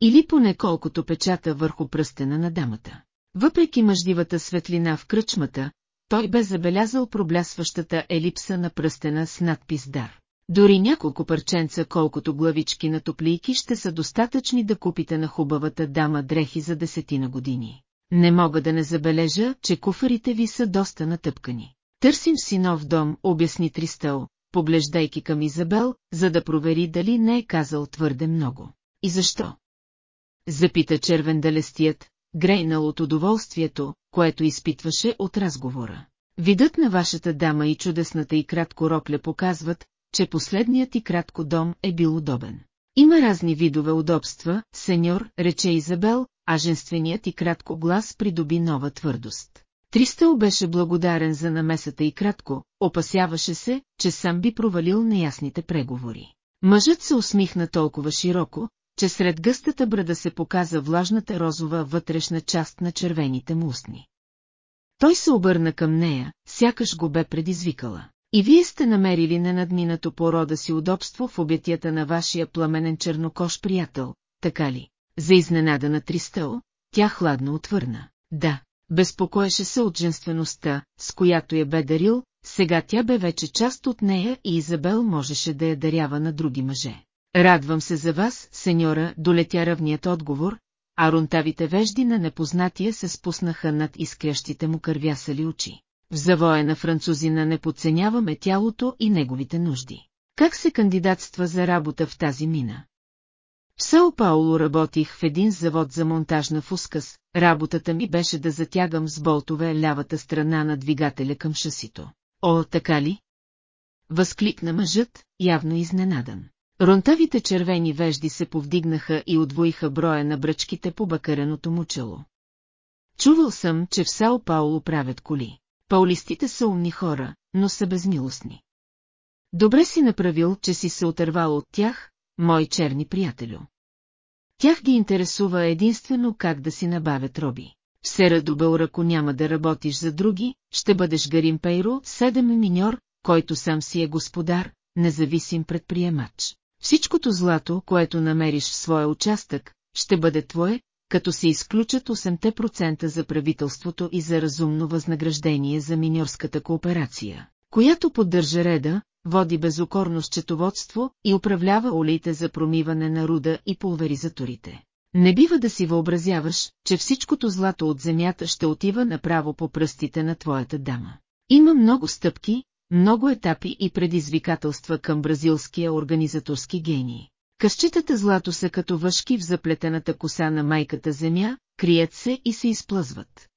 Или поне колкото печата върху пръстена на дамата. Въпреки мъждивата светлина в кръчмата, той бе забелязал проблясващата елипса на пръстена с надпис Дар. Дори няколко парченца, колкото главички на топлийки ще са достатъчни да купите на хубавата дама дрехи за десетина години. Не мога да не забележа, че куфарите ви са доста натъпкани. Търсим си нов дом, обясни Тристъл, поглеждайки към Изабел, за да провери дали не е казал твърде много. И защо? Запита червен далестият, грейнал от удоволствието, което изпитваше от разговора. Видът на вашата дама и чудесната и кратко рокля показват, че последният и кратко дом е бил удобен. Има разни видове удобства, сеньор, рече Изабел, а женственият и кратко глас придоби нова твърдост. Тристъл беше благодарен за намесата и кратко, опасяваше се, че сам би провалил неясните преговори. Мъжът се усмихна толкова широко, че сред гъстата брада се показа влажната розова вътрешна част на червените му устни. Той се обърна към нея, сякаш го бе предизвикала. И вие сте намерили ненадминато по рода си удобство в обятията на вашия пламенен чернокош приятел, така ли? За изненада на Тристъл, тя хладно отвърна. Да, безпокоеше се от женствеността, с която я бе дарил, сега тя бе вече част от нея и Изабел можеше да я дарява на други мъже. Радвам се за вас, сеньора, долетя равният отговор, а рунтавите вежди на непознатия се спуснаха над изкрящите му кървясали очи. В завоя на французина не подценяваме тялото и неговите нужди. Как се кандидатства за работа в тази мина? В Сао Пауло работих в един завод за монтаж на фускас, работата ми беше да затягам с болтове лявата страна на двигателя към шасито. О, така ли? Възкликна мъжът, явно изненадан. Ронтавите червени вежди се повдигнаха и отвоиха броя на бръчките по бакареното му чело. Чувал съм, че в Сао Пауло правят коли. Паулистите са умни хора, но са безмилостни. Добре си направил, че си се отървал от тях, мой черни приятелю. Тях ги интересува единствено как да си набавят роби. В Сера ако няма да работиш за други, ще бъдеш Гарим Пейро, седем миньор, който сам си е господар, независим предприемач. Всичкото злато, което намериш в своя участък, ще бъде твое, като се изключат 8% за правителството и за разумно възнаграждение за миньорската кооперация, която поддържа реда, води безокорно счетоводство и управлява олиите за промиване на руда и пулверизаторите. Не бива да си въобразяваш, че всичкото злато от земята ще отива направо по пръстите на твоята дама. Има много стъпки, много етапи и предизвикателства към бразилския организаторски гений. Къщитата злато са като въшки в заплетената коса на майката земя, крият се и се изплъзват.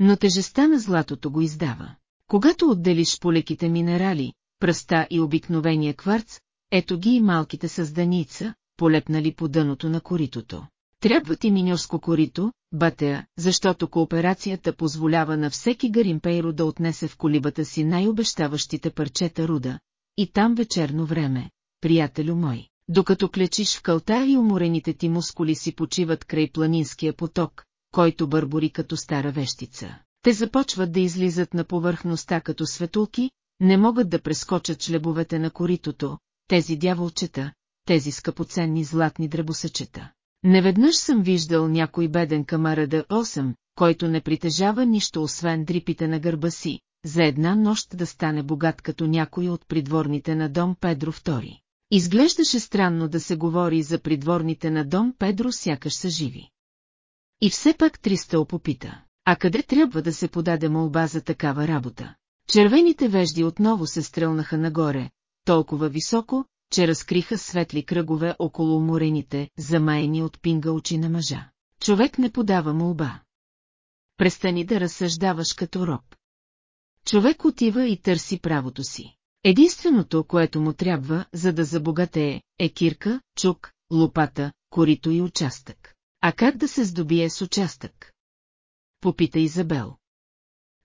Но тежестта на златото го издава. Когато отделиш полеките минерали, пръста и обикновения кварц, ето ги и малките създаница, полепнали по дъното на коритото. Трябва ти миньорско корито, батеа, защото кооперацията позволява на всеки гаримпейро да отнесе в колибата си най-обещаващите парчета руда, и там вечерно време, приятелю мой, докато клечиш в кълта и уморените ти мускули си почиват край планинския поток, който бърбори като стара вещица. Те започват да излизат на повърхността като светулки, не могат да прескочат шлебовете на коритото, тези дяволчета, тези скъпоценни златни дребосъчета. Неведнъж съм виждал някой беден камарада 8, който не притежава нищо освен дрипите на гърба си, за една нощ да стане богат като някой от придворните на дом Педро II. Изглеждаше странно да се говори за придворните на дом Педро сякаш са живи. И все пак Тристъл попита, а къде трябва да се подаде молба за такава работа? Червените вежди отново се стрелнаха нагоре, толкова високо, че разкриха светли кръгове около уморените, замаяни от пинга очи на мъжа. Човек не подава молба. Престани да разсъждаваш като роб. Човек отива и търси правото си. Единственото, което му трябва, за да забогатее, е кирка, чук, лопата, корито и участък. А как да се здобие с участък? Попита Изабел.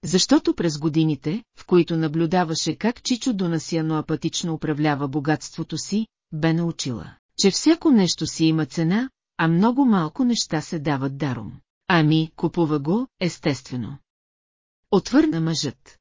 Защото през годините, в които наблюдаваше как Чичо Донасяно апатично управлява богатството си, бе научила, че всяко нещо си има цена, а много малко неща се дават даром. Ами, купува го, естествено. Отвърна мъжът.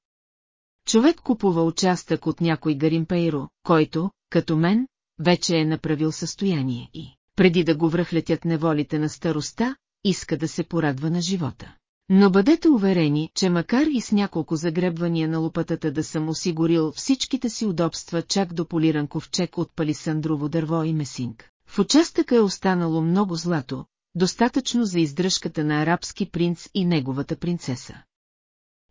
Човек купува участък от някой гаримпейро, който, като мен, вече е направил състояние и, преди да го връхлетят неволите на староста, иска да се порадва на живота. Но бъдете уверени, че макар и с няколко загребвания на лопатата да съм осигурил всичките си удобства чак до полиран ковчег от палисандрово дърво и месинг, в участъка е останало много злато, достатъчно за издръжката на арабски принц и неговата принцеса.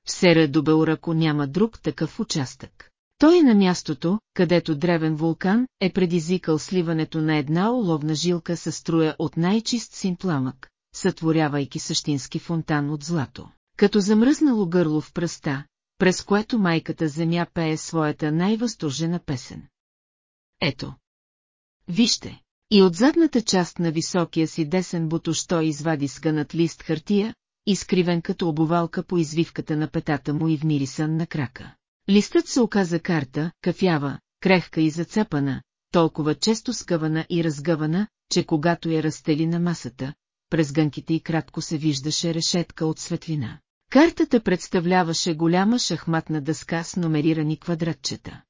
В Сера до Белрако няма друг такъв участък. Той е на мястото, където древен вулкан е предизвикал сливането на една оловна жилка със струя от най-чист син пламък, сътворявайки същински фонтан от злато. Като замръзнало гърло в пръста, през което майката земя пее своята най-възторжена песен. Ето. Вижте. И от задната част на високия си десен бутош той извади сгънат лист хартия, изкривен като обовалка по извивката на петата му и в мирисън на крака. Листът се оказа карта, кафява, крехка и зацепана, толкова често скъвана и разгъвана, че когато я разстели на масата, през гънките и кратко се виждаше решетка от светлина. Картата представляваше голяма шахматна дъска с номерирани квадратчета.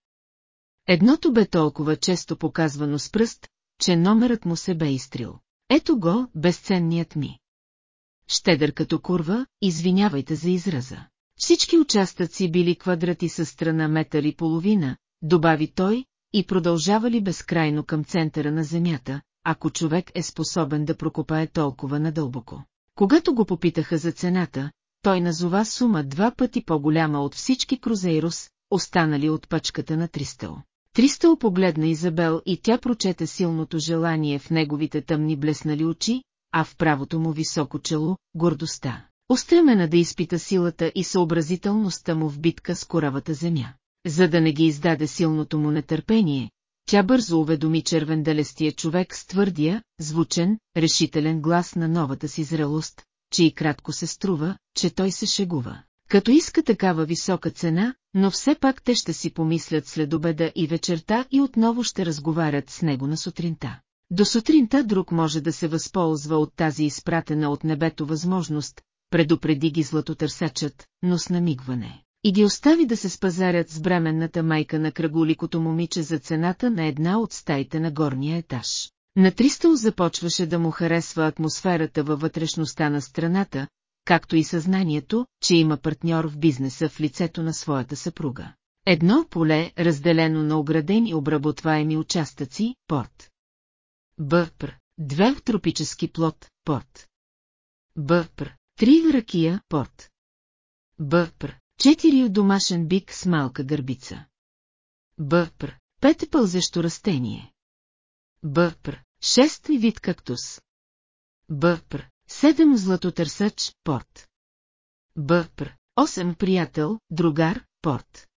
Едното бе толкова често показвано с пръст, че номерът му се бе изтрил. Ето го, безценният ми. Щедър като курва, извинявайте за израза. Всички участъци били квадрати със страна метър и половина, добави той, и продължавали безкрайно към центъра на земята, ако човек е способен да прокопае толкова надълбоко. Когато го попитаха за цената, той назова сума два пъти по-голяма от всички крузейрус, останали от пачката на Тристъл. Тристъл погледна Изабел и тя прочете силното желание в неговите тъмни блеснали очи, а в правото му високо чело – гордостта. Устремена да изпита силата и съобразителността му в битка с коравата земя. За да не ги издаде силното му нетърпение, тя бързо уведоми червенделестия човек с твърдия, звучен, решителен глас на новата си зрелост, че и кратко се струва, че той се шегува. Като иска такава висока цена, но все пак те ще си помислят след обеда и вечерта и отново ще разговарят с него на сутринта. До сутринта друг може да се възползва от тази изпратена от небето възможност, предупреди ги златотърсачът, но с намигване. И ги остави да се спазарят с бременната майка на кръголикото момиче за цената на една от стаите на горния етаж. На Тристъл започваше да му харесва атмосферата във вътрешността на страната, както и съзнанието, че има партньор в бизнеса в лицето на своята съпруга. Едно поле, разделено на оградени обработваеми участъци, порт. Бъпр. Две тропически плод, порт. Бъпр. Три ракия, порт. Бъпр. Четири домашен бик с малка гърбица. Бъпр. Пет пълзещо растение. Бъпр. Шест вид кактус. Бъпр. Седем златотърсач, порт. Бъпр. Осем приятел, другар, порт.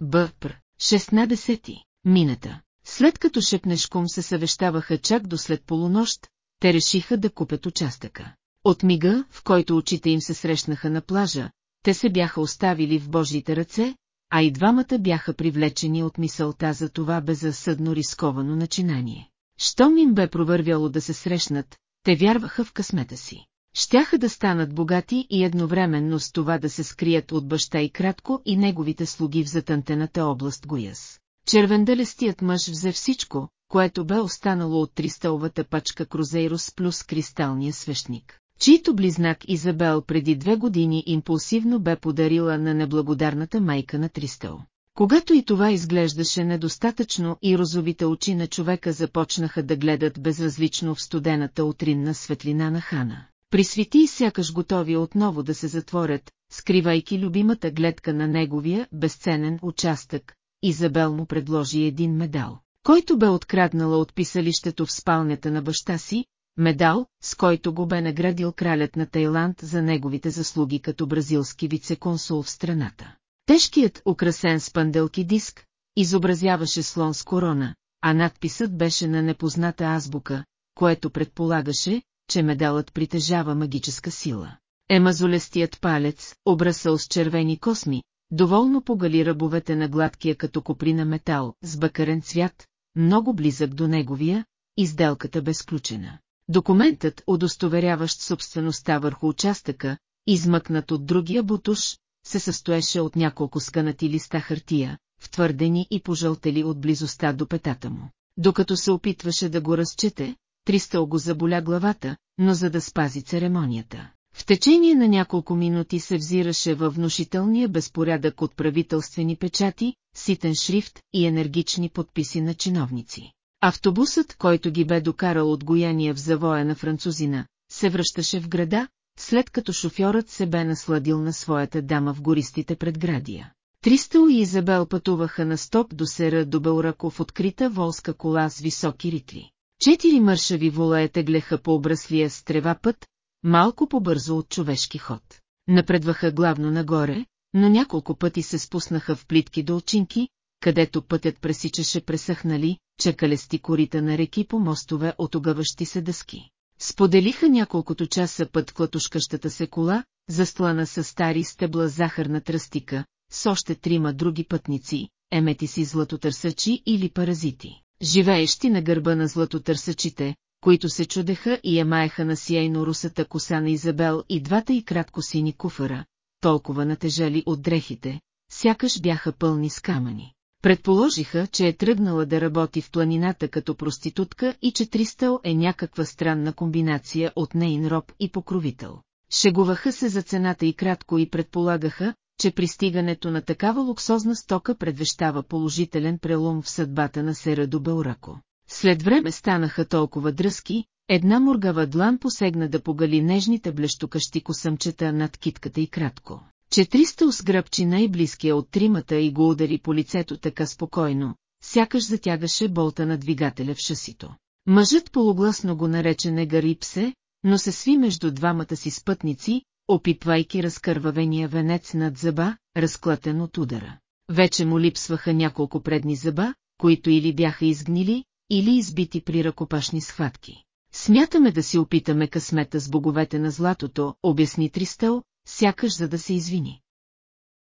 Бъпр. Шестнадесети. Мината. След като шепнешком се съвещаваха чак до след полунощ, те решиха да купят участъка. От мига, в който очите им се срещнаха на плажа, те се бяха оставили в Божиите ръце, а и двамата бяха привлечени от мисълта за това безразсъдно рисковано начинание. Щом им бе провървяло да се срещнат, те вярваха в късмета си. Щяха да станат богати и едновременно с това да се скрият от баща и кратко и неговите слуги в затънтената област Гояс. Червенделестият мъж взе всичко, което бе останало от тристълвата пачка Крузейрос плюс кристалния свещник, чийто близнак Изабел преди две години импулсивно бе подарила на неблагодарната майка на Тристъл. Когато и това изглеждаше недостатъчно и розовите очи на човека започнаха да гледат безразлично в студената утринна светлина на Хана. Присвети и сякаш готови отново да се затворят, скривайки любимата гледка на неговия безценен участък, Изабел му предложи един медал, който бе откраднала от писалището в спалнята на баща си, медал, с който го бе наградил кралят на Тайланд за неговите заслуги като бразилски вице-консул в страната. Тежкият, украсен с панделки диск, изобразяваше слон с корона, а надписът беше на непозната азбука, което предполагаше, че медалът притежава магическа сила. Емазолестият палец, обрасъл с червени косми, доволно погали ръбовете на гладкия като коприна метал, с бакарен цвят, много близък до неговия, изделката безключена. Документът, удостоверяващ собствеността върху участъка, измъкнат от другия бутуш, се състоеше от няколко скънати листа хартия, втвърдени и пожълтели от близостта до петата му. Докато се опитваше да го разчете, Тристъл го заболя главата, но за да спази церемонията. В течение на няколко минути се взираше във внушителния безпорядък от правителствени печати, ситен шрифт и енергични подписи на чиновници. Автобусът, който ги бе докарал от гояния в завоя на французина, се връщаше в града, след като шофьорът се бе насладил на своята дама в гористите предградия. Тристъл и Изабел пътуваха на стоп до сера до Белрако в открита волска кола с високи ритли. Четири мършави волая теглеха по обраслия с трева път, малко по-бързо от човешки ход. Напредваха главно нагоре, но няколко пъти се спуснаха в плитки долчинки, където пътят пресичаше пресъхнали, чекалести корита на реки по мостове от огъващи се дъски. Споделиха няколкото часа път клатушкащата се кола, застлана с стари стебла захарна тръстика, с още трима други пътници, емети си златотърсачи или паразити, живеещи на гърба на златотърсачите, които се чудеха и ямаеха на сияйно русата коса на Изабел и двата и кратко сини куфара, толкова натежали от дрехите, сякаш бяха пълни с камъни. Предположиха, че е тръгнала да работи в планината като проститутка и че Тристъл е някаква странна комбинация от нейн роб и покровител. Шегуваха се за цената и кратко и предполагаха, че пристигането на такава луксозна стока предвещава положителен прелом в съдбата на Сера до Белрако. След време станаха толкова дръзки, една моргава длан посегна да погали нежните блещукащи косъмчета над китката и кратко. Четириста усгръбчи най-близкия от тримата и го удари по лицето така спокойно, сякаш затягаше болта на двигателя в шасито. Мъжът полугласно го нарече негарипсе, но се сви между двамата си спътници, опитвайки разкървавения венец над зъба, разклатен от удара. Вече му липсваха няколко предни зъба, които или бяха изгнили, или избити при ръкопашни схватки. Смятаме да си опитаме късмета с боговете на златото, обясни Тристъл, сякаш за да се извини.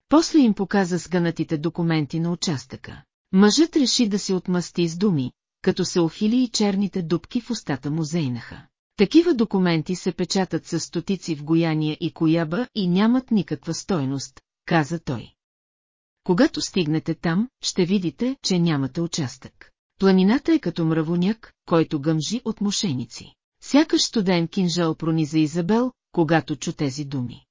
После им показа сгънатите документи на участъка. Мъжът реши да се отмъсти с думи, като се охили и черните дубки в устата му зейнаха. Такива документи се печатат с стотици в гояния и кояба и нямат никаква стойност, каза той. Когато стигнете там, ще видите, че нямате участък. Планината е като мравоняк, който гъмжи от мошеници. Сякаш студен кинжал прониза Изабел, когато чу тези думи.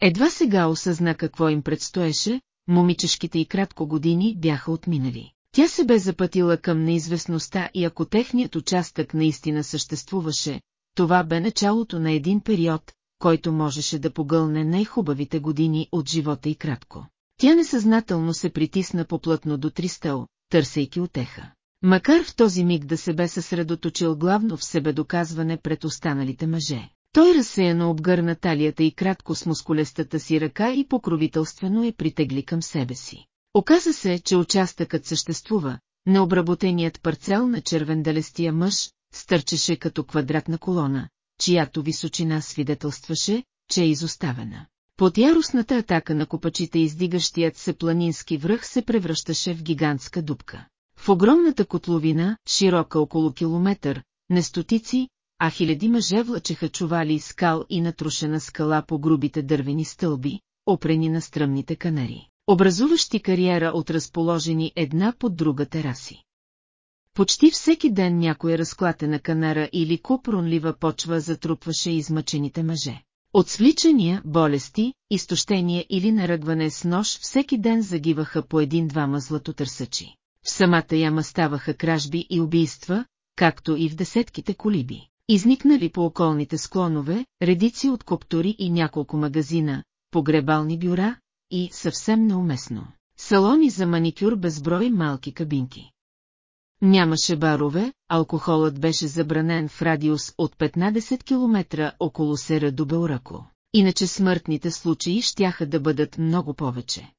Едва сега осъзна какво им предстоеше, момичешките и кратко години бяха отминали. Тя се бе запътила към неизвестността и ако техният участък наистина съществуваше, това бе началото на един период, който можеше да погълне най-хубавите години от живота и кратко. Тя несъзнателно се притисна поплътно до Тристъл, търсейки отеха. Макар в този миг да се бе съсредоточил главно в себе доказване пред останалите мъже. Той разсеяно обгърна талията и кратко с мускулестата си ръка и покровителствено е притегли към себе си. Оказа се, че участъкът съществува, необработеният парцел на червендалестия мъж стърчеше като квадратна колона, чиято височина свидетелстваше, че е изоставена. Под яростната атака на копачите издигащият се планински връх се превръщаше в гигантска дупка. В огромната котловина, широка около километър, не стотици, а хиляди мъже влачеха чували скал и натрушена скала по грубите дървени стълби, опрени на стръмните канари, образуващи кариера от разположени една под друга тераси. Почти всеки ден някоя разклатена канара или купронлива почва затрупваше измъчените мъже. От свличания, болести, изтощения или наръгване с нож всеки ден загиваха по един-двама златотърсачи. В самата яма ставаха кражби и убийства, както и в десетките колиби. Изникнали по околните склонове, редици от коптори и няколко магазина, погребални бюра и, съвсем неуместно, салони за маникюр безброй малки кабинки. Нямаше барове, алкохолът беше забранен в радиус от 15 км около Сера до Белрако. Иначе смъртните случаи щяха да бъдат много повече.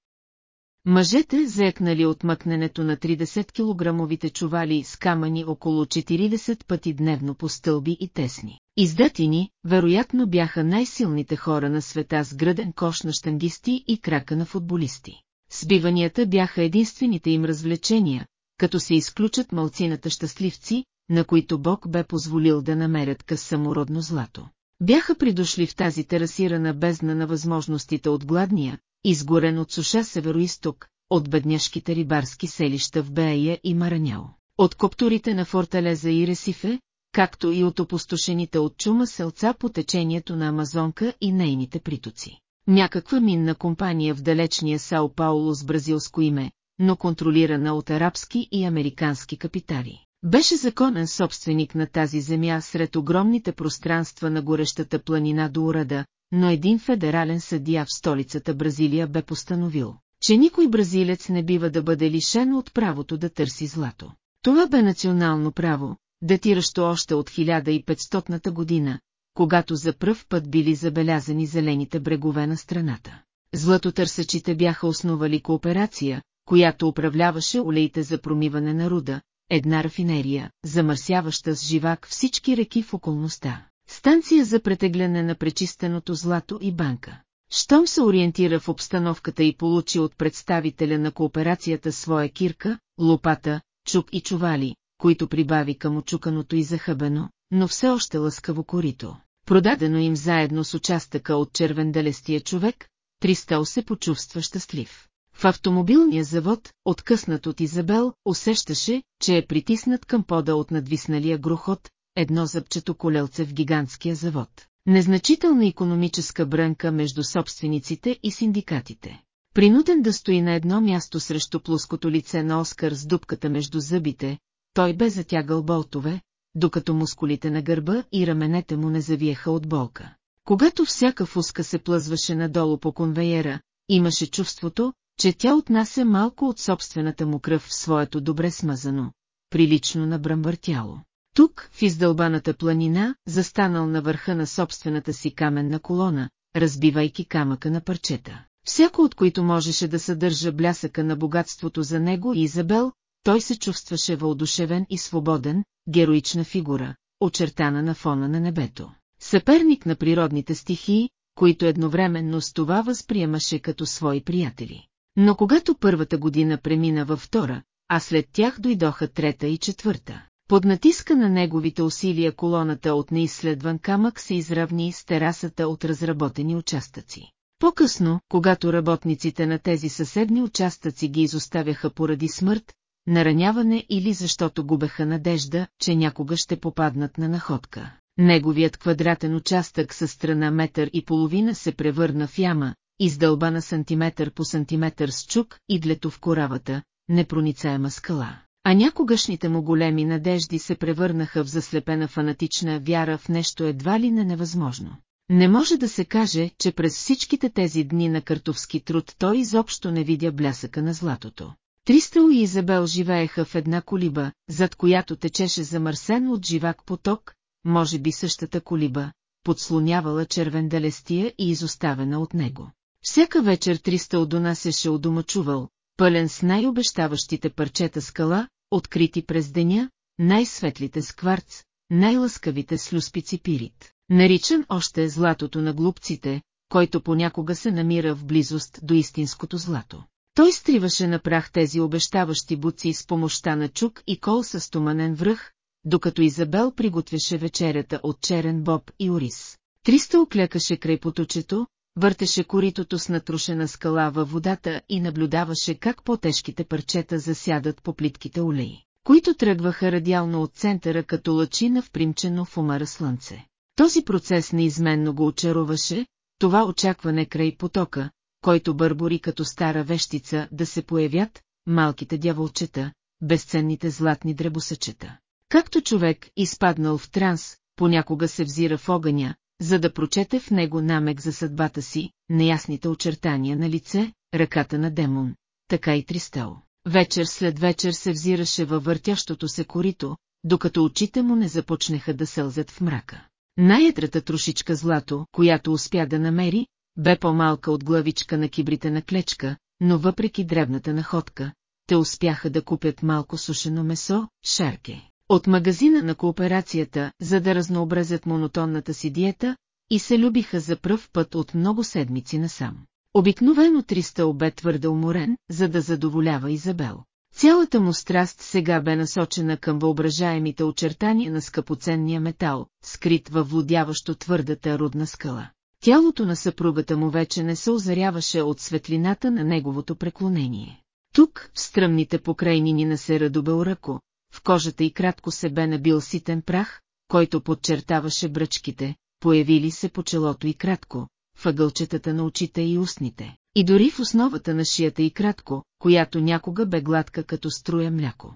Мъжете, заекнали от мъкненето на 30-килограмовите чували с камъни около 40 пъти дневно по стълби и тесни. Издатини, вероятно бяха най-силните хора на света с гръден кош на штангисти и крака на футболисти. Сбиванията бяха единствените им развлечения, като се изключат малцината щастливци, на които Бог бе позволил да намерят къс самородно злато. Бяха придошли в тази терасирана бездна на възможностите от гладния, изгорен от суша североисток, от бедняшките рибарски селища в Бея и Мараняо, от копторите на Форталеза и Ресифе, както и от опустошените от чума селца по течението на Амазонка и нейните притоци. Някаква минна компания в далечния Сао Пауло с бразилско име, но контролирана от арабски и американски капитали. Беше законен собственик на тази земя сред огромните пространства на горещата планина до Урада, но един федерален съдия в столицата Бразилия бе постановил, че никой бразилец не бива да бъде лишен от правото да търси злато. Това бе национално право, датиращо още от 1500-та година, когато за пръв път били забелязани зелените брегове на страната. Златотърсачите бяха основали кооперация, която управляваше олеите за промиване на руда, една рафинерия, замърсяваща с живак всички реки в околността. Станция за претегляне на пречистеното злато и банка. Щом се ориентира в обстановката и получи от представителя на кооперацията своя кирка, лопата, чук и чували, които прибави към очуканото и захъбено, но все още лъскаво корито. Продадено им заедно с участъка от червенделестия човек, Тристал се почувства щастлив. В автомобилния завод, откъснат от Изабел, усещаше, че е притиснат към пода от надвисналия грохот, едно зъбчето колелце в гигантския завод. Незначителна економическа брънка между собствениците и синдикатите. Принуден да стои на едно място срещу плоското лице на Оскар с дупката между зъбите, той бе затягал болтове, докато мускулите на гърба и раменете му не завиеха от болка. Когато всяка фуска се плъзваше надолу по конвейера, имаше чувството, че тя отнася малко от собствената му кръв в своето добре смазано, прилично на бръмбър тяло. Тук, в издълбаната планина, застанал на върха на собствената си каменна колона, разбивайки камъка на парчета. Всяко от които можеше да съдържа блясъка на богатството за него и Изабел, той се чувстваше въодушевен и свободен, героична фигура, очертана на фона на небето. Съперник на природните стихии, които едновременно с това възприемаше като свои приятели. Но когато първата година премина във втора, а след тях дойдоха трета и четвърта, под натиска на неговите усилия колоната от неизследван камък се изравни с терасата от разработени участъци. По-късно, когато работниците на тези съседни участъци ги изоставяха поради смърт, нараняване или защото губеха надежда, че някога ще попаднат на находка. Неговият квадратен участък със страна метър и половина се превърна в яма, издълбана сантиметър по сантиметър с чук и длето в коравата, непроницаема скала. А някогашните му големи надежди се превърнаха в заслепена фанатична вяра в нещо едва ли не невъзможно. Не може да се каже, че през всичките тези дни на картовски труд той изобщо не видя блясъка на златото. Тристъл и Изабел живееха в една колиба, зад която течеше замърсен от живак поток, може би същата колиба, подслонявала червен далестия и изоставена от него. Всяка вечер Тристъл донасяше удомачувал, пълен с най-обещаващите парчета скала, открити през деня, най-светлите скварц, най-лъскавите слюспици пирит, наричан още златото на глупците, който понякога се намира в близост до истинското злато. Той стриваше на прах тези обещаващи буци с помощта на чук и кол с стоманен връх, докато Изабел приготвяше вечерята от черен боб и ориз. Триста оклякаше край поточето, въртеше коритото с натрушена скала във водата и наблюдаваше как по-тежките парчета засядат по плитките олеи, които тръгваха радиално от центъра като лъчина в примчено в омара слънце. Този процес неизменно го очаруваше, това очакване край потока, който бърбори като стара вещица да се появят, малките дяволчета, безценните златни дребосъчета. Както човек, изпаднал в транс, понякога се взира в огъня, за да прочете в него намек за съдбата си, неясните очертания на лице, ръката на демон, така и Тристел. Вечер след вечер се взираше във въртящото се корито, докато очите му не започнеха да сълзят в мрака. Най-едрата трошичка злато, която успя да намери, бе по-малка от главичка на кибрите на клечка, но въпреки дребната находка, те успяха да купят малко сушено месо, шарке, от магазина на кооперацията, за да разнообразят монотонната си диета, и се любиха за пръв път от много седмици насам. Обикновено Триста обе твърде уморен, за да задоволява Изабел. Цялата му страст сега бе насочена към въображаемите очертания на скъпоценния метал, скрит във владяващо твърдата рудна скала. Тялото на съпругата му вече не се озаряваше от светлината на неговото преклонение. Тук, в стръмните покрайнини на Сера Белрако, в кожата и кратко се бе набил ситен прах, който подчертаваше бръчките, появили се по челото и кратко, въгълчетата на очите и устните, и дори в основата на шията и кратко, която някога бе гладка като струя мляко.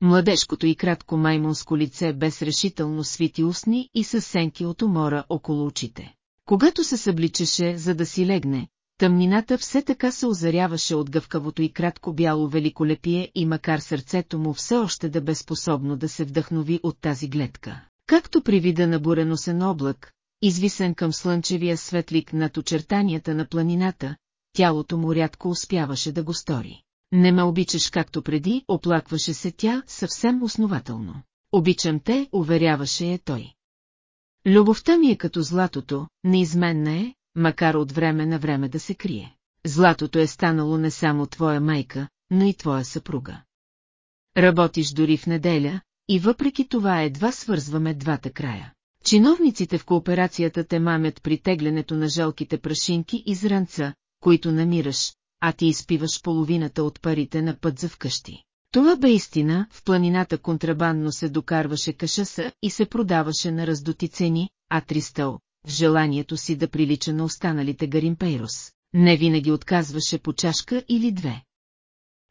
Младежкото и кратко маймонско лице без решително свити устни и със сенки от умора около очите. Когато се събличеше, за да си легне, тъмнината все така се озаряваше от гъвкавото и кратко бяло великолепие и макар сърцето му все още да бе способно да се вдъхнови от тази гледка. Както при вида на буреносен облак, извисен към слънчевия светлик над очертанията на планината, тялото му рядко успяваше да го стори. Не ме обичаш както преди, оплакваше се тя съвсем основателно. Обичам те, уверяваше е той. Любовта ми е като златото, неизменна е, макар от време на време да се крие. Златото е станало не само твоя майка, но и твоя съпруга. Работиш дори в неделя, и въпреки това едва свързваме двата края. Чиновниците в кооперацията те мамят при теглянето на жалките прашинки и зранца, които намираш, а ти изпиваш половината от парите на път за вкъщи. Това бе истина, в планината контрабандно се докарваше кашаса и се продаваше на раздоти цени, а Тристъл, в желанието си да прилича на останалите Гаримпейрос, не винаги отказваше по чашка или две.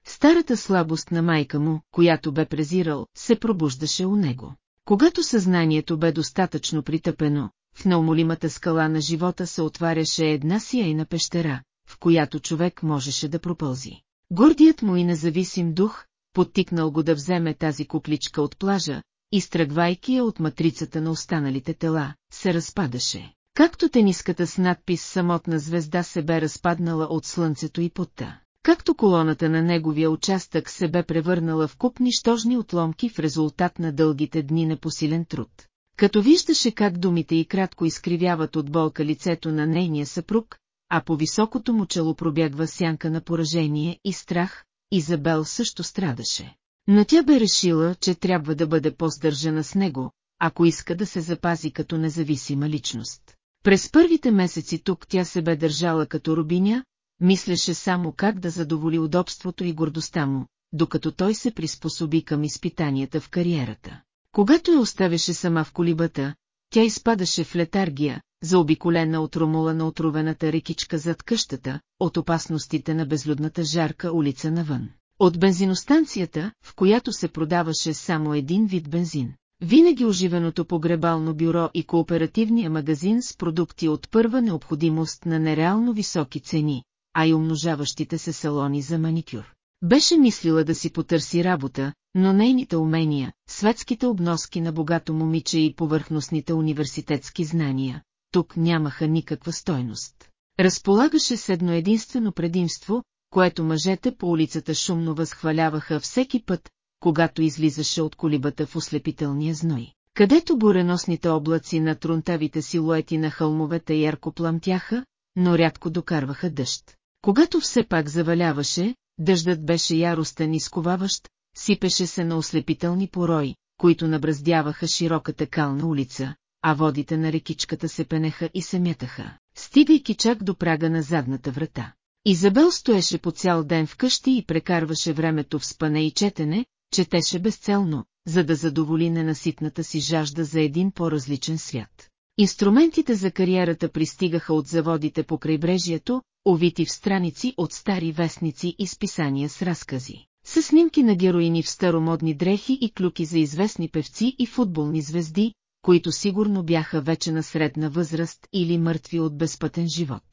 Старата слабост на майка му, която бе презирал, се пробуждаше у него. Когато съзнанието бе достатъчно притъпено, в неумолимата скала на живота се отваряше една сияйна пещера, в която човек можеше да пропълзи. Гордият му и независим дух, подтикнал го да вземе тази купличка от плажа, изтръгвайки я от матрицата на останалите тела, се разпадаше. Както тениската с надпис «Самотна звезда» се бе разпаднала от слънцето и потта. Както колоната на неговия участък се бе превърнала в куп нищожни отломки в резултат на дългите дни непосилен труд. Като виждаше как думите и кратко изкривяват от болка лицето на нейния съпруг, а по високото му чело пробягва сянка на поражение и страх, Изабел също страдаше. Но тя бе решила, че трябва да бъде по-здържана с него, ако иска да се запази като независима личност. През първите месеци тук тя се бе държала като рубиня, мислеше само как да задоволи удобството и гордостта му, докато той се приспособи към изпитанията в кариерата. Когато я оставяше сама в колибата, тя изпадаше в летаргия, заобиколена от румула на отровената рекичка зад къщата, от опасностите на безлюдната жарка улица навън. От бензиностанцията, в която се продаваше само един вид бензин. Винаги оживеното погребално бюро и кооперативния магазин с продукти от първа необходимост на нереално високи цени, а и умножаващите се салони за маникюр. Беше мислила да си потърси работа, но нейните умения, светските обноски на богато момиче и повърхностните университетски знания, тук нямаха никаква стойност. Разполагаше с едно единствено предимство, което мъжете по улицата шумно възхваляваха всеки път, когато излизаше от колибата в ослепителния зной, където буреносните облаци на трунтавите силуети на хълмовете ярко пламтяха, но рядко докарваха дъжд. Когато все пак заваляваше, дъждът беше яростен и сковаващ, сипеше се на ослепителни порои, които набраздяваха широката кална улица, а водите на рекичката се пенеха и се метаха, стигайки чак до прага на задната врата. Изабел стоеше по цял ден вкъщи и прекарваше времето в спане и четене, четеше безцелно, за да задоволи ненаситната си жажда за един по-различен свят. Инструментите за кариерата пристигаха от заводите по крайбрежието, овити в страници от стари вестници и списания с разкази. С снимки на героини в старомодни дрехи и клюки за известни певци и футболни звезди, които сигурно бяха вече на средна възраст или мъртви от безпътен живот.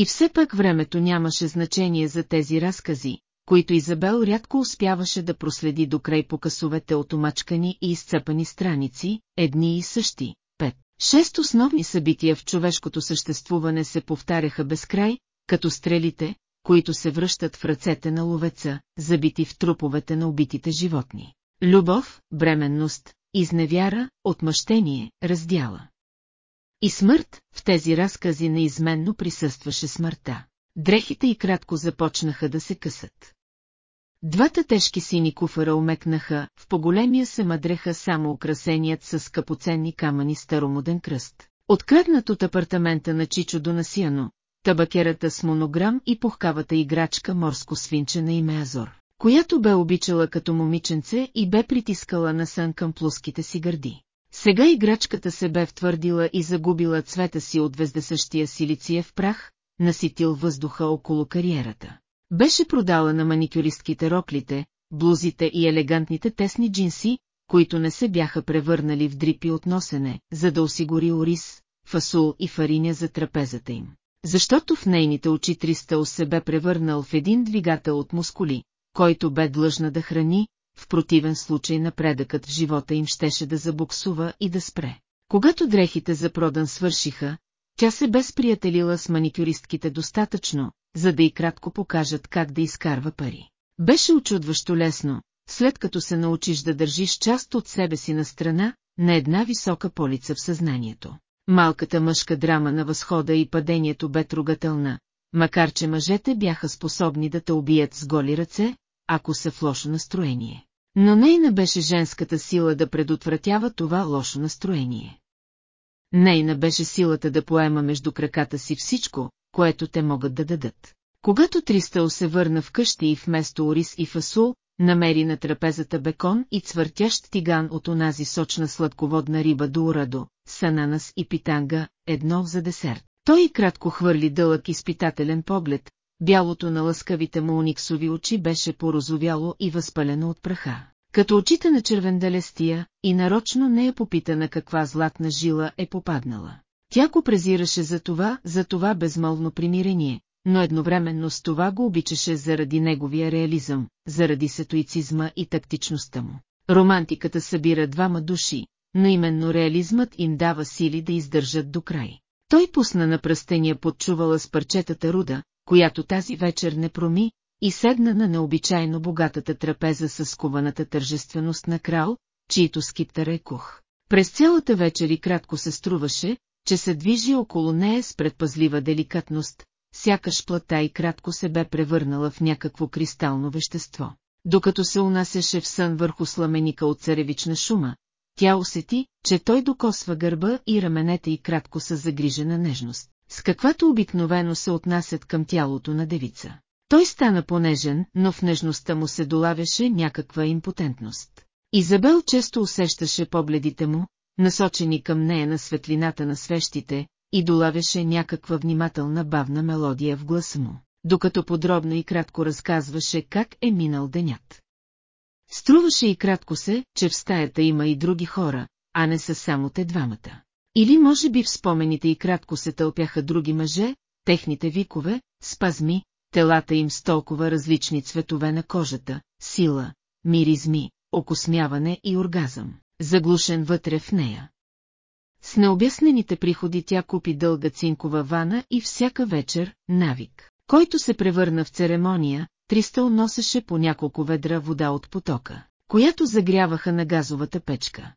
И все пак времето нямаше значение за тези разкази, които Изабел рядко успяваше да проследи до край по късовете от омачкани и изцъпани страници, едни и същи, пет. Шест основни събития в човешкото съществуване се повтаряха безкрай, като стрелите, които се връщат в ръцете на ловеца, забити в труповете на убитите животни. Любов, бременност, изневяра, отмъщение, раздяла. И смърт, в тези разкази неизменно присъстваше смъртта. Дрехите и кратко започнаха да се късат. Двата тежки сини куфара омекнаха, в поголемия се мъдреха само украсеният с скъпоценни камъни старомоден кръст. Откраднат от апартамента на Чичо до Насияно, табакерата с монограм и пухкавата играчка морско свинче на име Азор, която бе обичала като момиченце и бе притискала насън към плоските си гърди. Сега играчката се бе втвърдила и загубила цвета си от вездесъщия силициев прах, наситил въздуха около кариерата. Беше продала на маникюристките роклите, блузите и елегантните тесни джинси, които не се бяха превърнали в дрипи от носене, за да осигури ориз, фасул и фариня за трапезата им. Защото в нейните очи Тристъл се бе превърнал в един двигател от мускули, който бе длъжна да храни, в противен случай напредъкът в живота им щеше да забуксува и да спре. Когато дрехите за продан свършиха, тя се бе сприятелила с маникюристките достатъчно, за да и кратко покажат как да изкарва пари. Беше очудващо лесно, след като се научиш да държиш част от себе си на страна, на една висока полица в съзнанието. Малката мъжка драма на възхода и падението бе трогателна, макар че мъжете бяха способни да те убият с голи ръце, ако са в лошо настроение. Но нейна беше женската сила да предотвратява това лошо настроение. Нейна беше силата да поема между краката си всичко, което те могат да дадат. Когато Тристъл се върна в къщи и вместо ориз и фасул, намери на трапезата бекон и цвъртящ тиган от онази сочна сладководна риба до урадо, сананас и питанга, едно за десерт. Той кратко хвърли дълъг изпитателен поглед, бялото на лъскавите му униксови очи беше порозовяло и възпалено от праха. Като очите на червенделестия, и нарочно не е попитана каква златна жила е попаднала. Тя го презираше за това, за това безмолвно примирение, но едновременно с това го обичаше заради неговия реализъм, заради сетуицизма и тактичността му. Романтиката събира двама души, но именно реализмът им дава сили да издържат до край. Той пусна на пръстения под чувала с парчетата руда, която тази вечер не проми, и седна на необичайно богатата трапеза с скуваната тържественост на крал, чието скиптър е кух. През цялата вечер и кратко се струваше, че се движи около нея с предпазлива деликатност, сякаш плата и кратко се бе превърнала в някакво кристално вещество. Докато се унасяше в сън върху сламеника от царевична шума, тя усети, че той докосва гърба и раменете и кратко са загрижена нежност, с каквато обикновено се отнасят към тялото на девица. Той стана понежен, но в нежността му се долавяше някаква импотентност. Изабел често усещаше погледите му, насочени към нея на светлината на свещите, и долавяше някаква внимателна бавна мелодия в гласа му, докато подробно и кратко разказваше как е минал денят. Струваше и кратко се, че в стаята има и други хора, а не са само те двамата. Или може би в спомените и кратко се тълпяха други мъже, техните викове, спазми, телата им с толкова различни цветове на кожата, сила, миризми, окосмяване и оргазъм, заглушен вътре в нея. С необяснените приходи тя купи дълга цинкова вана и всяка вечер, навик, който се превърна в церемония, Тристъл носеше по няколко ведра вода от потока, която загряваха на газовата печка.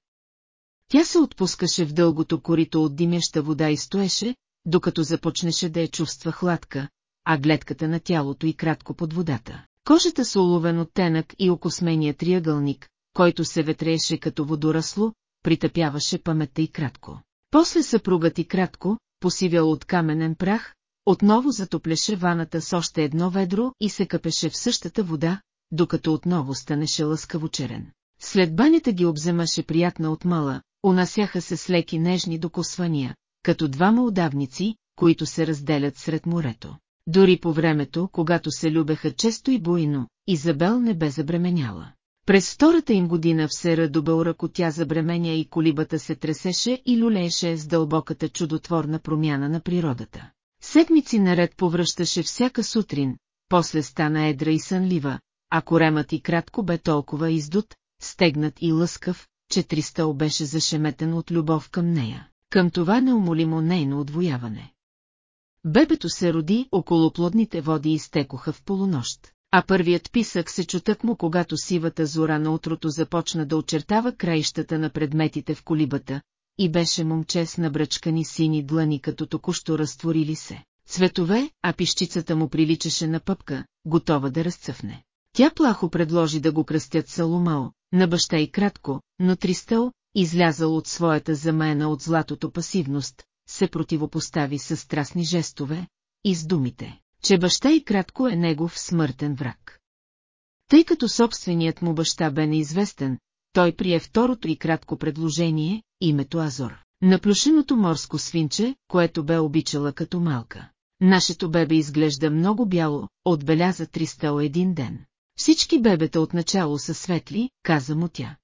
Тя се отпускаше в дългото корито от димеща вода и стоеше, докато започнеше да я чувства хладка, а гледката на тялото и кратко под водата. Кожата с уловен оттенък и окосмения триъгълник, който се ветрееше като водорасло, притъпяваше паметта и кратко. После съпругът и кратко, посивял от каменен прах, отново затоплеше ваната с още едно ведро и се къпеше в същата вода, докато отново станеше лъскаво черен. След банята ги обземаше приятна отмала, унасяха се с леки нежни докосвания, като двама удавници, които се разделят сред морето. Дори по времето, когато се любеха често и буйно, Изабел не бе забременяла. През втората им година в сера до Бълръко тя забременя и колибата се тресеше и люлееше с дълбоката чудотворна промяна на природата. Седмици наред повръщаше всяка сутрин, после стана едра и сънлива, а коремът и кратко бе толкова издут, стегнат и лъскав, че Тристъл беше зашеметен от любов към нея, към това неумолимо нейно отвояване. Бебето се роди, около плодните води изтекоха в полунощ, а първият писък се чутък му, когато сивата зора на утрото започна да очертава краищата на предметите в колибата, и беше момче с набръчкани сини длани като току-що разтворили се. Цветове, а пищицата му приличаше на пъпка, готова да разцъфне. Тя плахо предложи да го кръстят Саломао, на баща и кратко, но Тристъл, излязал от своята замаяна от златото пасивност, се противопостави с страстни жестове и с думите, че баща и кратко е негов смъртен враг. Тъй като собственият му баща бе неизвестен, той прие второто и кратко предложение, името Азор, на плюшеното морско свинче, което бе обичала като малка. Нашето бебе изглежда много бяло, отбеляза Тристел един ден. Всички бебета отначало са светли, каза му тя.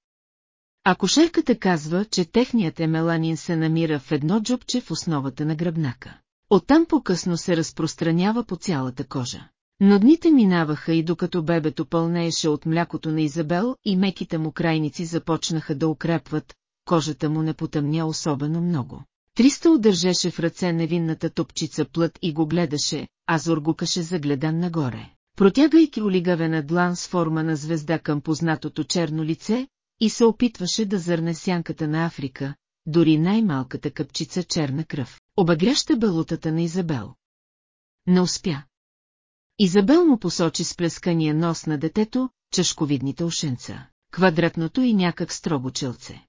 Ако шерката казва, че техният емеланин се намира в едно джобче в основата на гръбнака. Оттам по-късно се разпространява по цялата кожа. Но дните минаваха и докато бебето пълнееше от млякото на Изабел и меките му крайници започнаха да укрепват, кожата му не потъмня особено много. Триста удържеше в ръце невинната топчица плът и го гледаше, а зоргукаше загледан нагоре. Протягайки олигавена длан с форма на звезда към познатото черно лице, и се опитваше да зърне сянката на Африка, дори най-малката къпчица черна кръв, обагряща белутата на Изабел. Не успя. Изабел му посочи с плескания нос на детето, чашковидните ушенца, квадратното и някак строго челце.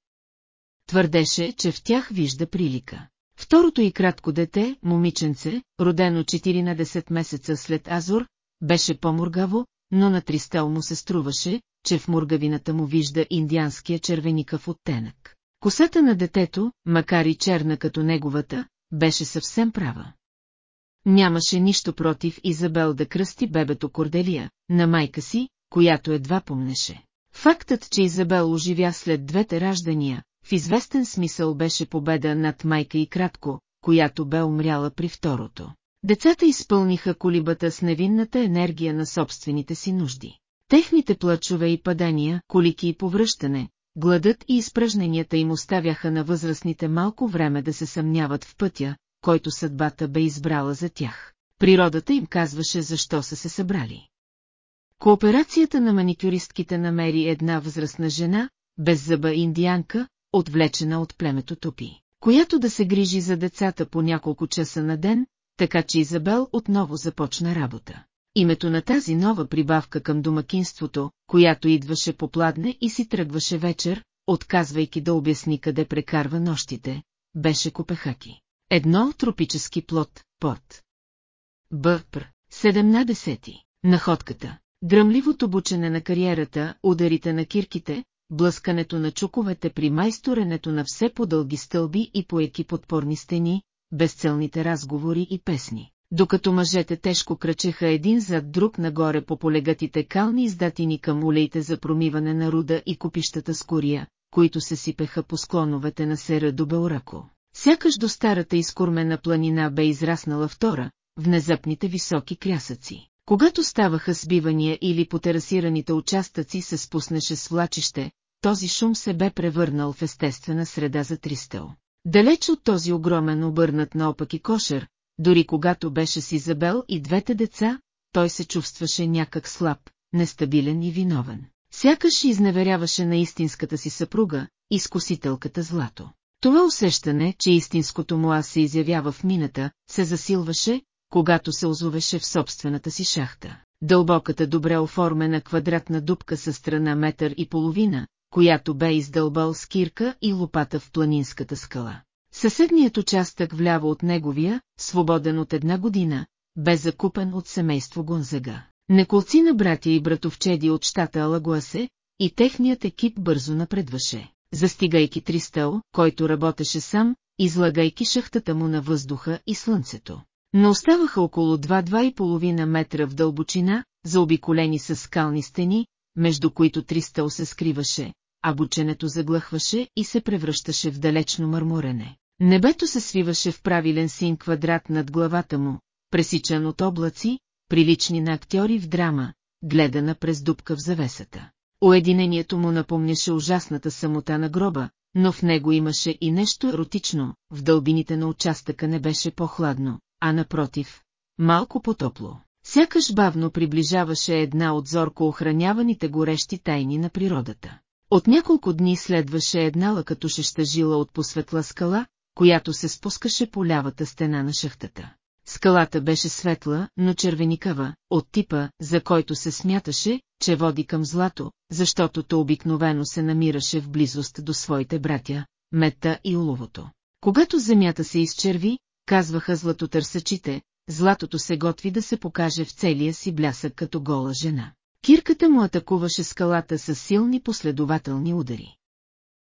Твърдеше, че в тях вижда прилика. Второто и кратко дете, момиченце, родено 14 месеца след Азор, беше по-мургаво, но на Тристел му се струваше, че в мургавината му вижда индианския червеникъв оттенък. Косата на детето, макар и черна като неговата, беше съвсем права. Нямаше нищо против Изабел да кръсти бебето Корделия, на майка си, която едва помнеше. Фактът, че Изабел оживя след двете раждания, в известен смисъл беше победа над майка и кратко, която бе умряла при второто. Децата изпълниха колибата с невинната енергия на собствените си нужди. Техните плачове и падания, колики и повръщане, гладът и изпръжненията им оставяха на възрастните малко време да се съмняват в пътя, който съдбата бе избрала за тях. Природата им казваше защо са се събрали. Кооперацията на маникюристките намери една възрастна жена, без зъба индианка, отвлечена от племето Топи, която да се грижи за децата по няколко часа на ден, така че Изабел отново започна работа. Името на тази нова прибавка към домакинството, която идваше по пладне и си тръгваше вечер, отказвайки да обясни къде прекарва нощите, беше Копехаки. Едно тропически плод, порт. Бъпр, 17. Находката. Дръмливото бучене на кариерата, ударите на кирките, блъскането на чуковете при майсторенето на все по-дълги стълби и по еки подпорни стени, безцелните разговори и песни. Докато мъжете тежко кръчеха един зад друг нагоре по полегатите кални издатини към улеите за промиване на руда и купищата с кория, които се сипеха по склоновете на сера до Белрако. Сякаш до старата изкурмена планина бе израснала втора, внезапните високи крясъци. Когато ставаха сбивания или по терасираните участъци се спуснеше влачище, този шум се бе превърнал в естествена среда за Тристел. Далеч от този огромен обърнат наопаки кошер, дори когато беше с Изабел и двете деца, той се чувстваше някак слаб, нестабилен и виновен. Сякаш изневеряваше на истинската си съпруга, изкусителката злато. Това усещане, че истинското му аз се изявява в мината, се засилваше, когато се озовеше в собствената си шахта. Дълбоката добре оформена квадратна дупка със страна метър и половина, която бе издълбал с кирка и лопата в планинската скала. Съседният участък вляво от неговия, свободен от една година, бе закупен от семейство Гонзага. Неколци на братя и братовчеди от щата Алагуасе, и техният екип бързо напредваше, застигайки Тристел, който работеше сам, излагайки шахтата му на въздуха и слънцето. Но оставаха около 2-2,5 метра в дълбочина, заобиколени с скални стени, между които Тристел се скриваше, а бученето заглъхваше и се превръщаше в далечно мърморене. Небето се свиваше в правилен син квадрат над главата му, пресичан от облаци, прилични на актьори в драма, гледана през дупка в завесата. Уединението му напомняше ужасната самота на гроба, но в него имаше и нещо еротично, в дълбините на участъка не беше по-хладно, а напротив, малко по-топло. Сякаш бавно приближаваше една от зорко охраняваните горещи тайни на природата. От няколко дни следваше една лъкатушеща жила от посветла скала, която се спускаше по лявата стена на шахтата. Скалата беше светла, но червеникава, от типа, за който се смяташе, че води към злато, защото то обикновено се намираше в близост до своите братя, Мета и Уловото. Когато земята се изчерви, казваха златотърсачите, златото се готви да се покаже в целия си блясък като гола жена. Кирката му атакуваше скалата с силни последователни удари.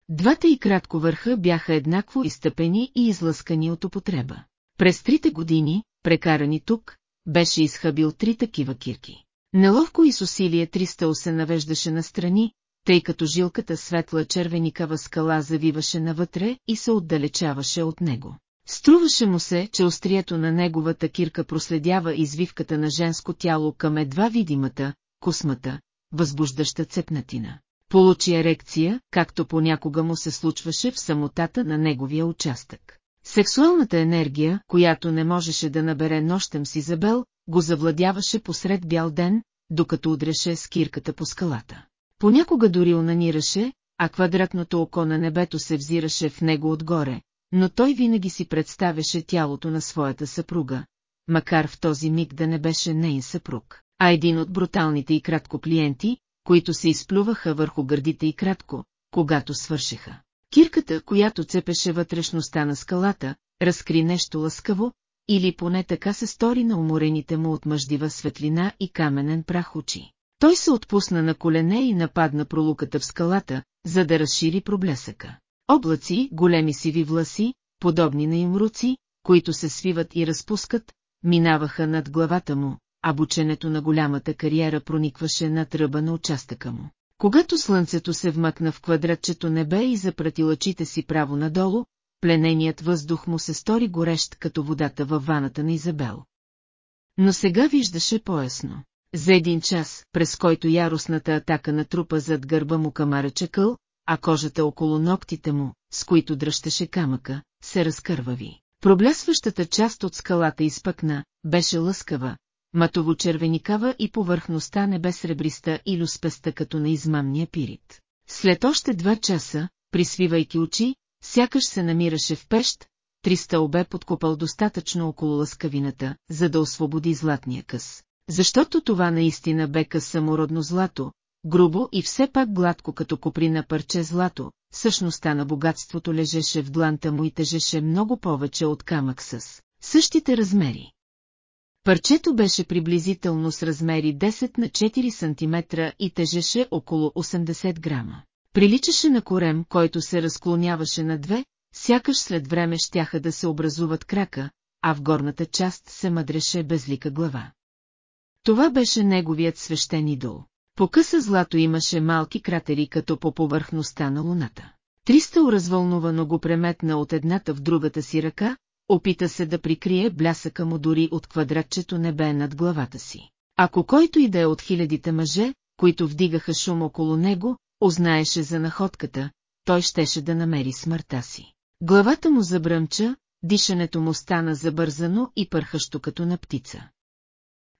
Двата и кратко върха бяха еднакво изтъпени и излъскани от употреба. През трите години, прекарани тук, беше изхъбил три такива кирки. Неловко и с усилие Тристъл се навеждаше настрани, тъй като жилката светла червеникава скала завиваше навътре и се отдалечаваше от него. Струваше му се, че острието на неговата кирка проследява извивката на женско тяло към едва видимата, космата, възбуждаща цепнатина. Получи ерекция, както понякога му се случваше в самотата на неговия участък. Сексуалната енергия, която не можеше да набере нощем с Изабел, го завладяваше посред бял ден, докато удреше с кирката по скалата. Понякога дори онанираше, а квадратното око на небето се взираше в него отгоре, но той винаги си представяше тялото на своята съпруга, макар в този миг да не беше нейн съпруг, а един от бруталните и кратко клиенти, които се изплюваха върху гърдите и кратко, когато свършиха. Кирката, която цепеше вътрешността на скалата, разкри нещо лъскаво, или поне така се стори на уморените му от мъждива светлина и каменен прах очи. Той се отпусна на колене и нападна пролуката в скалата, за да разшири проблесъка. Облаци, големи сиви власи, подобни на имруци, които се свиват и разпускат, минаваха над главата му, а бученето на голямата кариера проникваше над ръба на участъка му. Когато слънцето се вмъкна в квадратчето небе и запрати лъчите си право надолу, плененият въздух му се стори горещ като водата във ваната на Изабел. Но сега виждаше поясно. За един час, през който яростната атака на трупа зад гърба му камара чекъл, а кожата около ногтите му, с които дръщаше камъка, се разкървави. Проблясващата част от скалата изпъкна, беше лъскава, матово-червеникава и повърхността не бе сребриста и люспеста като на измамния пирит. След още два часа, присвивайки очи, сякаш се намираше в пещ, триста обе подкопал достатъчно около лъскавината, за да освободи златния къс. Защото това наистина бе къс самородно злато, грубо и все пак гладко като коприна парче злато, същността на богатството лежеше в дланта му и тежеше много повече от камък с същите размери. Парчето беше приблизително с размери 10 на 4 см и тежеше около 80 грама. Приличаше на корем, който се разклоняваше на две, сякаш след време щяха да се образуват крака, а в горната част се мъдреше безлика глава. Това беше неговият свещен идол. По къса злато имаше малки кратери като по повърхността на луната. Триста развълнувано го преметна от едната в другата си ръка, опита се да прикрие блясъка му дори от квадратчето небе над главата си. Ако който и да е от хилядите мъже, които вдигаха шум около него, ознаеше за находката, той щеше да намери смъртта си. Главата му забръмча, дишането му стана забързано и пърхащо като на птица.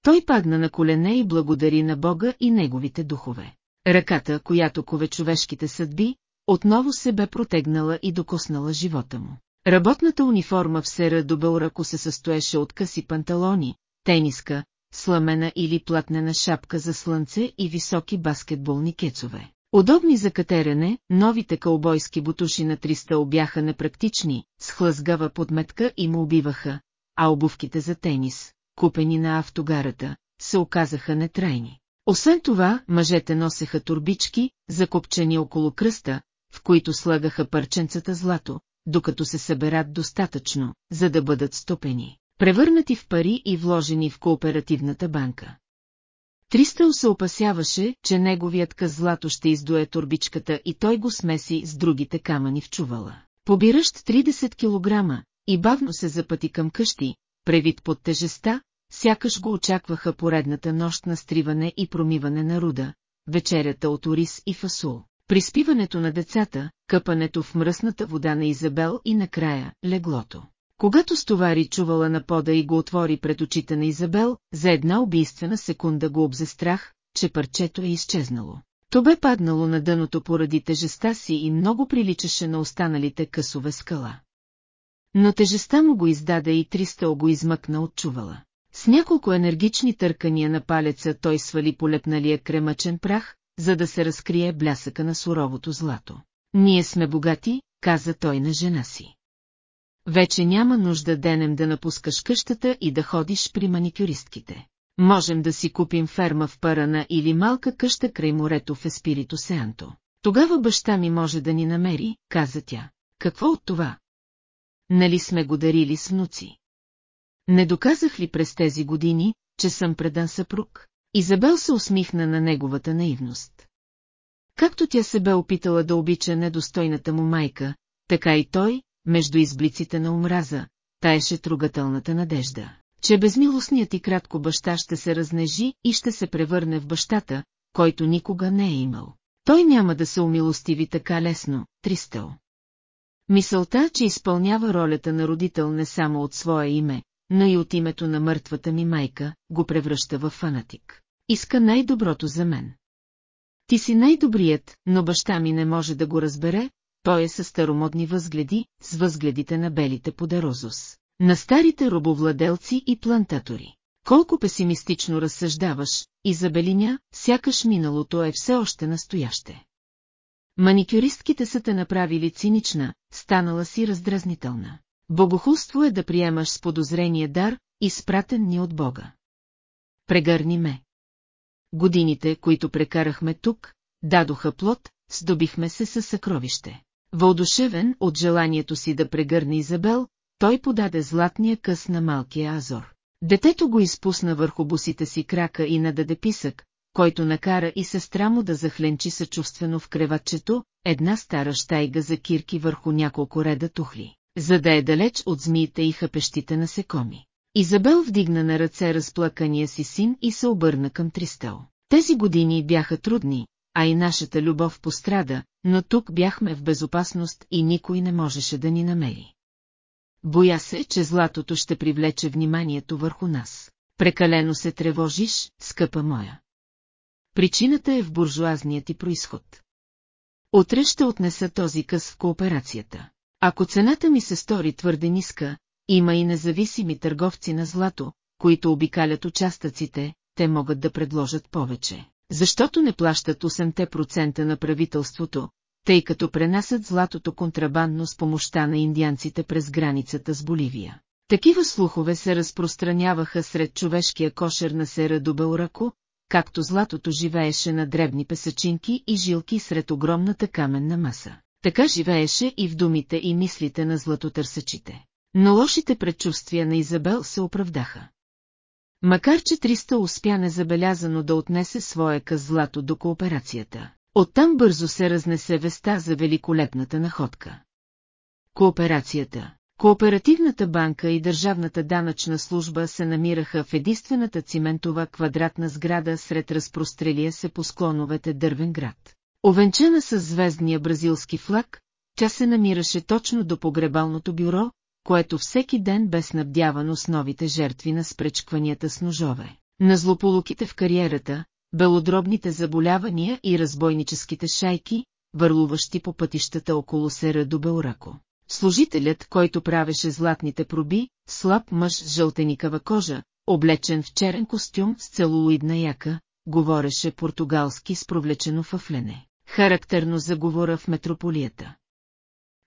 Той падна на колене и благодари на Бога и неговите духове. Ръката, която кове човешките съдби, отново се бе протегнала и докоснала живота му. Работната униформа в сера до бълрако се състоеше от къси панталони, тениска, сламена или платнена шапка за слънце и високи баскетболни кецове. Удобни за катерене, новите кълбойски бутуши на триста обяха непрактични, с хлъзгава подметка и му убиваха, а обувките за тенис, купени на автогарата, се оказаха нетрайни. Освен това, мъжете носеха турбички, закопчени около кръста, в които слагаха парченцата злато, докато се съберат достатъчно, за да бъдат стопени, превърнати в пари и вложени в кооперативната банка. Тристъл се опасяваше, че неговият къс злато ще издуе турбичката и той го смеси с другите камъни в чувала. Побиращ 30 кг и бавно се запъти към къщи, превид под тежеста, сякаш го очакваха поредната нощ на стриване и промиване на руда, вечерята от ориз и фасул, приспиването на децата, къпането в мръсната вода на Изабел и накрая леглото. Когато стовари чувала на пода и го отвори пред очите на Изабел, за една убийствена секунда го обзе страх, че парчето е изчезнало. То бе паднало на дъното поради тежеста си и много приличаше на останалите късове скала. Но тежеста му го издаде и Тристъл го измъкна от чувала. С няколко енергични търкания на палеца той свали полепналия кремъчен прах, за да се разкрие блясъка на суровото злато. Ние сме богати, каза той на жена си. Вече няма нужда денем да напускаш къщата и да ходиш при маникюристките. Можем да си купим ферма в Парана или малка къща край морето в Еспирито Сеанто. Тогава баща ми може да ни намери, каза тя. Какво от това? Нали сме го дарили с внуци? Не доказах ли през тези години, че съм предан съпруг? Изабел се усмихна на неговата наивност. Както тя се бе опитала да обича недостойната му майка, така и той, между изблиците на омраза, таеше трогателната надежда, че безмилостният и кратко баща ще се разнежи и ще се превърне в бащата, който никога не е имал. Той няма да се умилостиви така лесно, Тристъл. Мисълта, че изпълнява ролята на родител не само от свое име, но и от името на мъртвата ми майка, го превръща в фанатик. Иска най-доброто за мен. Ти си най-добрият, но баща ми не може да го разбере, той е със старомодни възгледи, с възгледите на белите подерозус, на старите робовладелци и плантатори. Колко песимистично разсъждаваш, Изабелиня, сякаш миналото е все още настояще. Маникюристките са те направили цинична, станала си раздразнителна. Богохулство е да приемаш с подозрение дар, изпратен ни от Бога. Прегърни ме. Годините, които прекарахме тук, дадоха плод, здобихме се със съкровище. Вълдушевен от желанието си да прегърне Изабел, той подаде златния къс на малкия Азор. Детето го изпусна върху босите си крака и нададе писък, който накара и сестра му да захленчи съчувствено в креватчето, една стара щайга за кирки върху няколко реда тухли, за да е далеч от змиите и хъпещите насекоми. Изабел вдигна на ръце разплакания си син и се обърна към Тристел. Тези години бяха трудни, а и нашата любов пострада, но тук бяхме в безопасност и никой не можеше да ни намери. Боя се, че златото ще привлече вниманието върху нас. Прекалено се тревожиш, скъпа моя. Причината е в буржуазният ти происход. Утре ще отнеса този къс в кооперацията. Ако цената ми се стори твърде ниска, има и независими търговци на злато, които обикалят участъците, те могат да предложат повече. Защото не плащат 8% на правителството, тъй като пренасят златото контрабандно с помощта на индианците през границата с Боливия. Такива слухове се разпространяваха сред човешкия кошер на сера до Белрако, както златото живееше на дребни песачинки и жилки сред огромната каменна маса. Така живееше и в думите и мислите на златотърсачите. Но лошите предчувствия на Изабел се оправдаха. Макар че Триста успя незабелязано да отнесе своя къс злато до кооперацията, оттам бързо се разнесе веста за великолепната находка. Кооперацията Кооперативната банка и Държавната данъчна служба се намираха в единствената циментова квадратна сграда сред разпрострелия се по склоновете дървен град. Овенчена с звездния бразилски флаг, тя се намираше точно до погребалното бюро, което всеки ден бе снабдявано с новите жертви на спречкванията с ножове, на злополуките в кариерата, белодробните заболявания и разбойническите шайки, върлуващи по пътищата около сера до Белрако. Служителят, който правеше златните проби, слаб мъж с жълтеникава кожа, облечен в черен костюм с целулоидна яка, говореше португалски с провлечено фъфлене, характерно за говора в метрополията.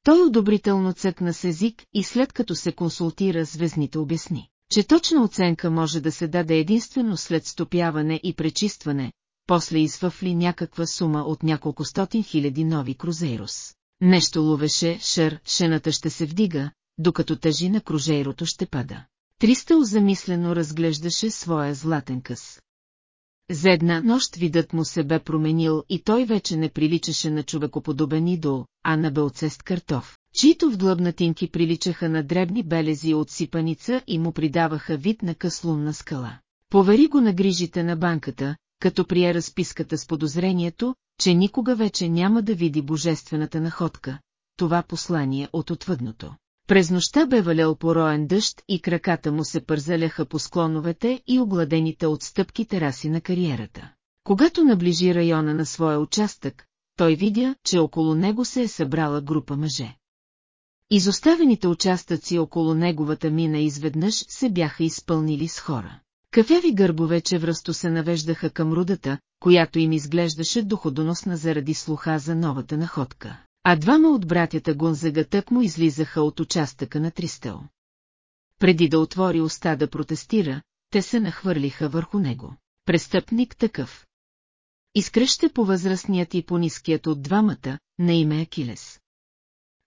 Той одобрително цъкна с език и след като се консултира с везните обясни, че точна оценка може да се даде единствено след стопяване и пречистване, после извъфли някаква сума от няколко стотин хиляди нови крузейрос. Нещо ловеше, шър, шената ще се вдига, докато тъжи на кружейрото ще пада. Тристъл замислено разглеждаше своя златен къс. За една нощ видът му се бе променил и той вече не приличаше на човекоподобен идол, а на белцест картоф, чието вдлъбнатинки приличаха на дребни белези от сипаница и му придаваха вид на къслунна скала. Повери го на грижите на банката, като прие разписката с подозрението, че никога вече няма да види божествената находка, това послание от отвъдното. През нощта бе валял пороен дъжд и краката му се пързаляха по склоновете и огладените от стъпки тераси на кариерата. Когато наближи района на своя участък, той видя, че около него се е събрала група мъже. Изоставените участъци около неговата мина изведнъж се бяха изпълнили с хора. Кафяви гърбове чевръсто се навеждаха към рудата, която им изглеждаше доходоносна заради слуха за новата находка. А двама от братята Гонзага тък му излизаха от участъка на Тристел. Преди да отвори уста да протестира, те се нахвърлиха върху него. Престъпник такъв. Изкръще по възрастният и по-ниският от двамата, на име Акилес.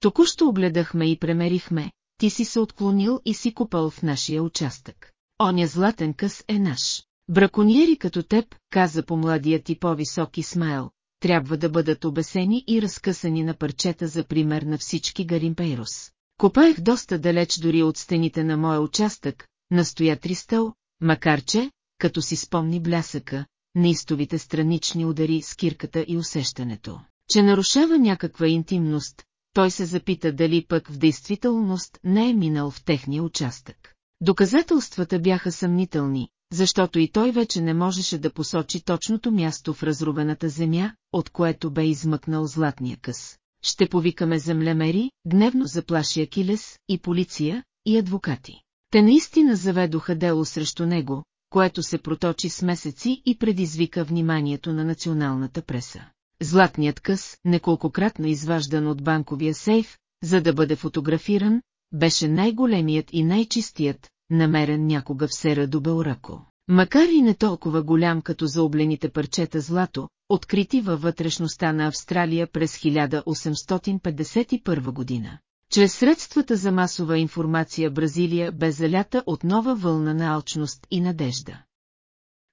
Току-що огледахме и премерихме, ти си се отклонил и си купал в нашия участък. Оня златен къс е наш. Браконьери като теб, каза по младият и по-висок Исмаел, трябва да бъдат обесени и разкъсани на парчета за пример на всички Гаримпейрос. Копаех доста далеч дори от стените на моя участък, настоя Тристъл, макар че, като си спомни блясъка, неистовите странични удари с кирката и усещането, че нарушава някаква интимност, той се запита дали пък в действителност не е минал в техния участък. Доказателствата бяха съмнителни, защото и той вече не можеше да посочи точното място в разрубената земя, от което бе измъкнал златния къс. Ще повикаме землемери, гневно заплаши Акилес, и полиция, и адвокати. Те наистина заведоха дело срещу него, което се проточи с месеци и предизвика вниманието на националната преса. Златният къс, неколкократно изваждан от банковия сейф, за да бъде фотографиран, беше най-големият и най-чистият, намерен някога в сера до Белрако. Макар и не толкова голям като заоблените парчета злато, открити във вътрешността на Австралия през 1851 година. Чрез средствата за масова информация Бразилия бе залята от нова вълна на алчност и надежда.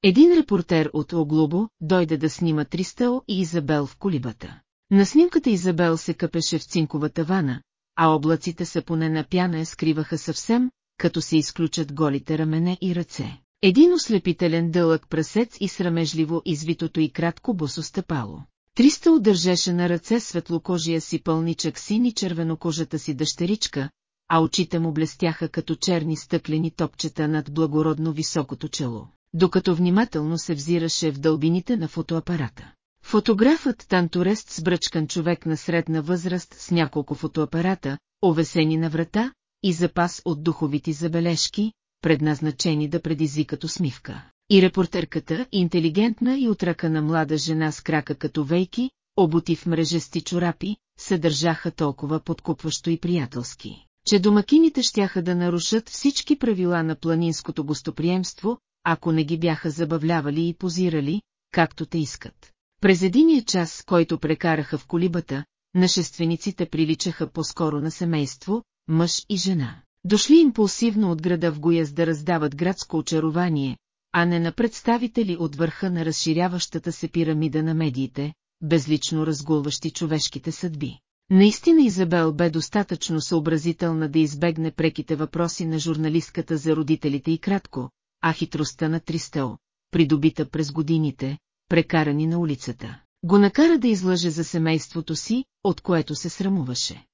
Един репортер от Оглобо дойде да снима Тристел и Изабел в колибата. На снимката Изабел се къпеше в цинковата вана, а облаците са поне на пяна скриваха съвсем, като се изключат голите рамене и ръце. Един ослепителен дълъг прасец и срамежливо извитото и кратко босо стъпало. Триста удържеше на ръце светлокожия си пълничък син и червенокожата си дъщеричка, а очите му блестяха като черни стъклени топчета над благородно високото чело, докато внимателно се взираше в дълбините на фотоапарата. Фотографът Танторест с бръчкан човек на средна възраст с няколко фотоапарата, овесени на врата, и запас от духовити забележки, предназначени да предизвикат усмивка. И репортерката, интелигентна и отракана млада жена с крака като вейки, обути мрежести чорапи, се държаха толкова подкупващо и приятелски, че домакините щяха да нарушат всички правила на планинското гостоприемство, ако не ги бяха забавлявали и позирали, както те искат. През единия час, който прекараха в колибата, нашествениците приличаха по-скоро на семейство, мъж и жена. Дошли импулсивно от града в Гояз да раздават градско очарование, а не на представители от върха на разширяващата се пирамида на медиите, безлично разгулващи човешките съдби. Наистина Изабел бе достатъчно съобразителна да избегне преките въпроси на журналистката за родителите и кратко, а хитростта на Тристел, придобита през годините, прекарани на улицата, го накара да излъже за семейството си, от което се срамуваше.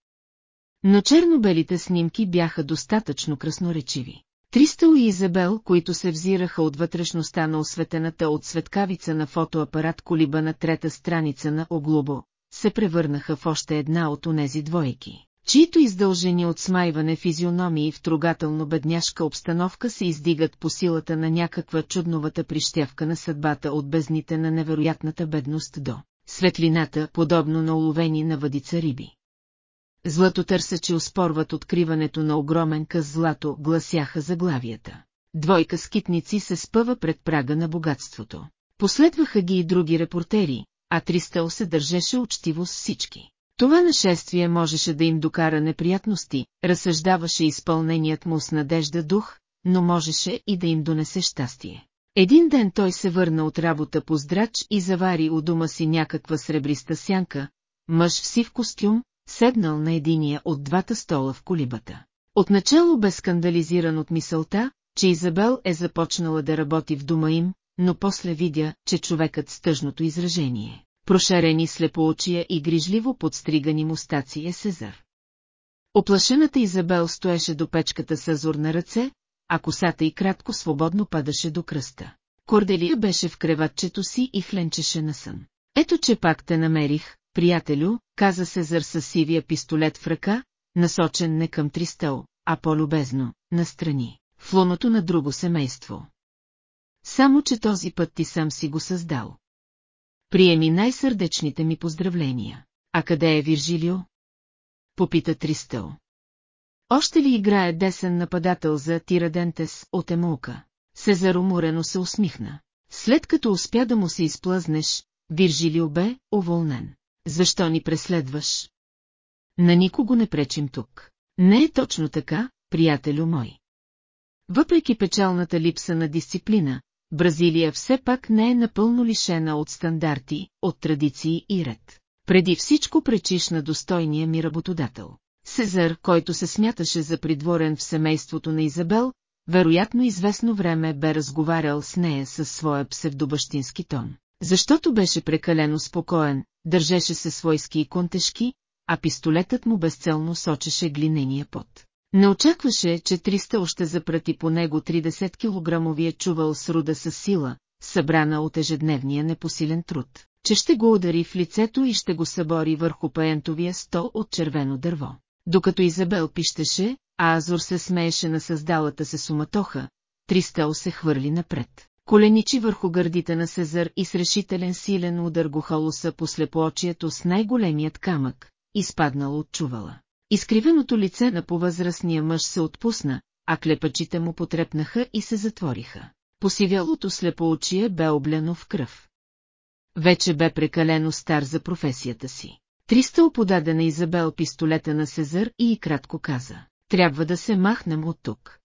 Но черно-белите снимки бяха достатъчно красноречиви. Тристъл и Изабел, които се взираха от вътрешността на осветената от светкавица на фотоапарат колиба на трета страница на Оглобо, се превърнаха в още една от онези двойки, чието издължени от смайване физиономии в трогателно бедняшка обстановка се издигат по силата на някаква чудновата прищявка на съдбата от бездните на невероятната бедност до светлината, подобно на уловени на въдица риби. Златотърсачи успорват откриването на огромен къс злато, гласяха заглавията. Двойка скитници се спъва пред прага на богатството. Последваха ги и други репортери, а Тристъл се държеше учтиво с всички. Това нашествие можеше да им докара неприятности, разсъждаваше изпълненият му с надежда дух, но можеше и да им донесе щастие. Един ден той се върна от работа по здрач и завари у дома си някаква сребриста сянка, мъж в сив костюм, седнал на единия от двата стола в колибата. Отначало бе скандализиран от мисълта, че Изабел е започнала да работи в дома им, но после видя, че човекът с тъжното изражение, прошарени слепоочия и грижливо подстригани мустаци е Сезар. Оплашената Изабел стоеше до печката с азур на ръце, а косата й кратко свободно падаше до кръста. Корделия беше в креватчето си и хленчеше на сън. Ето че пак те намерих, приятелю, каза Сезар със сивия пистолет в ръка, насочен не към Тристъл, а по-любезно, настрани, в луното на друго семейство. Само, че този път ти сам си го създал. Приеми най-сърдечните ми поздравления. А къде е Виржилио? Попита Тристъл. Още ли играе десен нападател за Тирадентес от Емулка? Сезар уморено се усмихна. След като успя да му се изплъзнеш, Виржилио бе уволнен. Защо ни преследваш? На никого не пречим тук. Не е точно така, приятелю мой. Въпреки печалната липса на дисциплина, Бразилия все пак не е напълно лишена от стандарти, от традиции и ред. Преди всичко пречиш на достойния ми работодател. Сезар, който се смяташе за придворен в семейството на Изабел, вероятно известно време бе разговарял с нея със своя псевдобащински тон. Защото беше прекалено спокоен, държеше се свойски и контешки, а пистолетът му безцелно сочеше глинения пот. Не очакваше, че 300 още запрати по него 30 килограмовия чувал с руда с сила, събрана от ежедневния непосилен труд, че ще го удари в лицето и ще го събори върху паентовия стол от червено дърво. Докато Изабел пищеше, а Азор се смееше на създалата се суматоха, Тристел се хвърли напред. Коленичи върху гърдите на Сезар и с решителен силен удар го холоса по слепоочието с най-големият камък, изпаднал от чувала. Изкривеното лице на повъзрастния мъж се отпусна, а клепачите му потрепнаха и се затвориха. Посивялото слепоочие бе облено в кръв. Вече бе прекалено стар за професията си. Тристъл подаде на Изабел пистолета на Сезар и кратко каза. Трябва да се махнем от тук.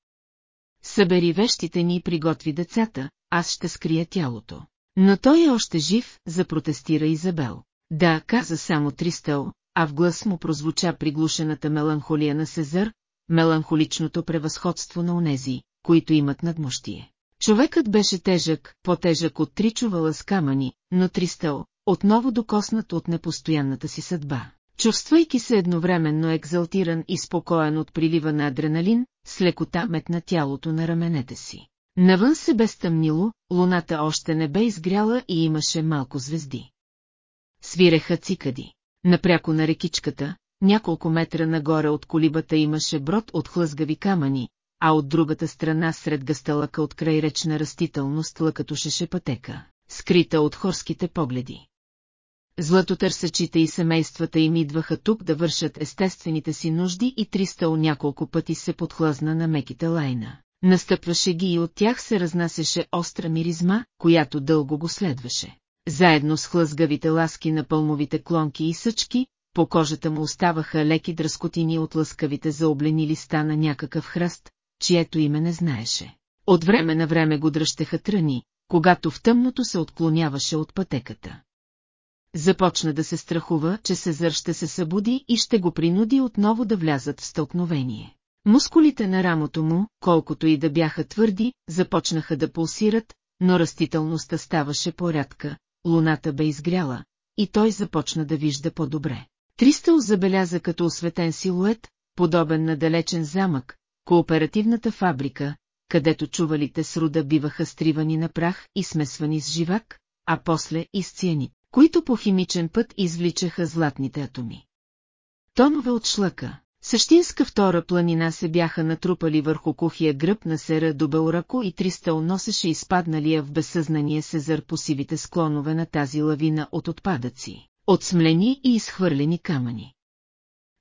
Събери вещите ни и приготви децата, аз ще скрия тялото. Но той е още жив, запротестира Изабел. Да, каза само Тристъл, а в глас му прозвуча приглушената меланхолия на Сезар, меланхоличното превъзходство на онези, които имат надмощие. Човекът беше тежък, по-тежък от три чувала с камъни, но Тристъл, отново докоснат от непостоянната си съдба. Чувствайки се едновременно екзалтиран и спокоен от прилива на адреналин, с лекота метна тялото на раменете си. Навън се бе стъмнило, луната още не бе изгряла и имаше малко звезди. Свиреха цикади. Напряко на рекичката, няколко метра нагоре от колибата имаше брод от хлъзгави камъни, а от другата страна сред гасталъка от крайречна растителност лъкатушеше пътека, скрита от хорските погледи. Златотърсачите и семействата им идваха тук да вършат естествените си нужди и Тристъл няколко пъти се подхлъзна на меките лайна. Настъпваше ги и от тях се разнасяше остра миризма, която дълго го следваше. Заедно с хлъзгавите ласки на пълмовите клонки и съчки, по кожата му оставаха леки дръскотини от лъскавите заоблени листа на някакъв хръст, чието име не знаеше. От време на време го дръщеха тръни, когато в тъмното се отклоняваше от пътеката започна да се страхува, че Сезър ще се събуди и ще го принуди отново да влязат в стълкновение. Мускулите на рамото му, колкото и да бяха твърди, започнаха да пулсират, но растителността ставаше порядка, луната бе изгряла, и той започна да вижда по-добре. Тристъл забеляза като осветен силует, подобен на далечен замък, кооперативната фабрика, където чувалите с руда биваха стривани на прах и смесвани с живак, а после и с цианит които по химичен път извличаха златните атоми. Тонове от шлъка, същинска втора планина се бяха натрупали върху кухия гръб на сера до Белорако и Тристъл носеше изпадналия в безсъзнание Сезар по сивите склонове на тази лавина от отпадъци, от смлени и изхвърлени камъни.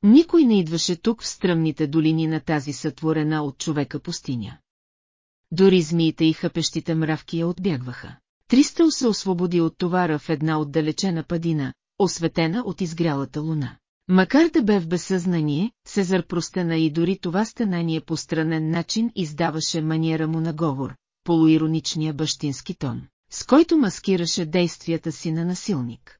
Никой не идваше тук в стръмните долини на тази сътворена от човека пустиня. Дори змиите и хъпещите мравки я отбягваха. Тристъл се освободи от товара в една отдалечена падина, осветена от изгрялата луна. Макар да бе в безсъзнание, Сезар простена и дори това стенание по странен начин издаваше маниера му на говор, полуироничния бащински тон, с който маскираше действията си на насилник.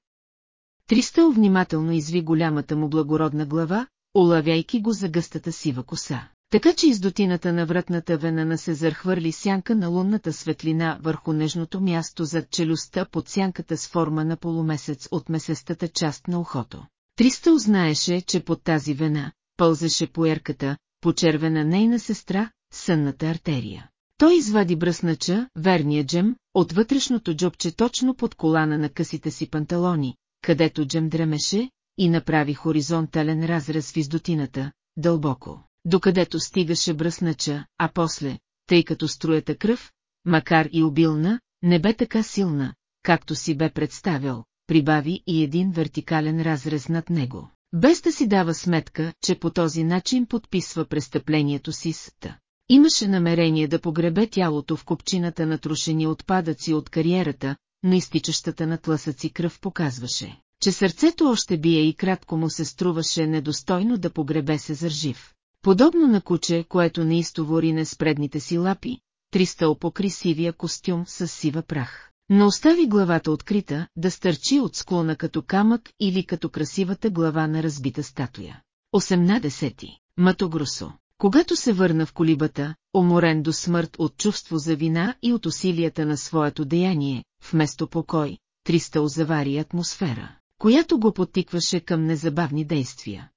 Тристъл внимателно изви голямата му благородна глава, улавяйки го за гъстата сива коса така че издотината на вратната вена на Сезар хвърли сянка на лунната светлина върху нежното място зад челюстта под сянката с форма на полумесец от месестата част на ухото. Триста знаеше, че под тази вена пълзеше поерката, почервена нейна сестра, сънната артерия. Той извади бръснача, верния джем, от вътрешното джобче точно под колана на късите си панталони, където джем дремеше, и направи хоризонтален разрез в издотината, дълбоко докъдето стигаше бръснача, а после, тъй като струята кръв, макар и обилна, не бе така силна, както си бе представил, прибави и един вертикален разрез над него, без да си дава сметка, че по този начин подписва престъплението си с та. Имаше намерение да погребе тялото в копчината на трошени отпадъци от кариерата, но изтичащата на тласъци кръв показваше, че сърцето още бие и кратко му се струваше недостойно да погребе се зържив. Подобно на куче, което неистово рине с предните си лапи, Тристъл покри сивия костюм с сива прах. Но остави главата открита, да стърчи от склона като камък или като красивата глава на разбита статуя. 18. Матогросо Когато се върна в колибата, уморен до смърт от чувство за вина и от усилията на своето деяние, вместо покой, Тристъл завари атмосфера, която го подтикваше към незабавни действия.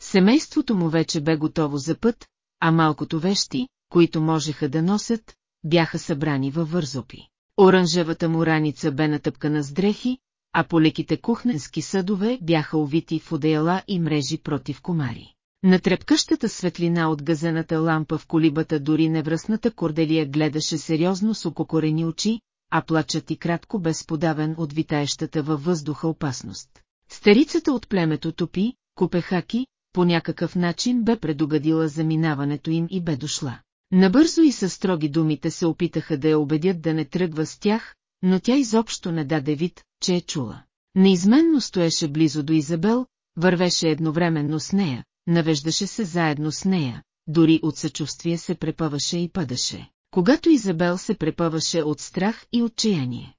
Семейството му вече бе готово за път, а малкото вещи, които можеха да носят, бяха събрани във вързопи. Оранжевата му раница бе натъпкана с дрехи, а полеките кухненски съдове бяха увити в одеяла и мрежи против комари. На трепкащата светлина от газената лампа в колибата дори невръсната корделия гледаше сериозно с ококорени очи, а плачът и кратко бе сподавен от витаещата във въздуха опасност. Старицата от племето Топи, Купехаки, по някакъв начин бе предугадила заминаването им и бе дошла. Набързо и със строги думите се опитаха да я убедят да не тръгва с тях, но тя изобщо не даде вид, че е чула. Неизменно стоеше близо до Изабел, вървеше едновременно с нея, навеждаше се заедно с нея, дори от съчувствие се препъваше и падаше, когато Изабел се препъваше от страх и отчаяние.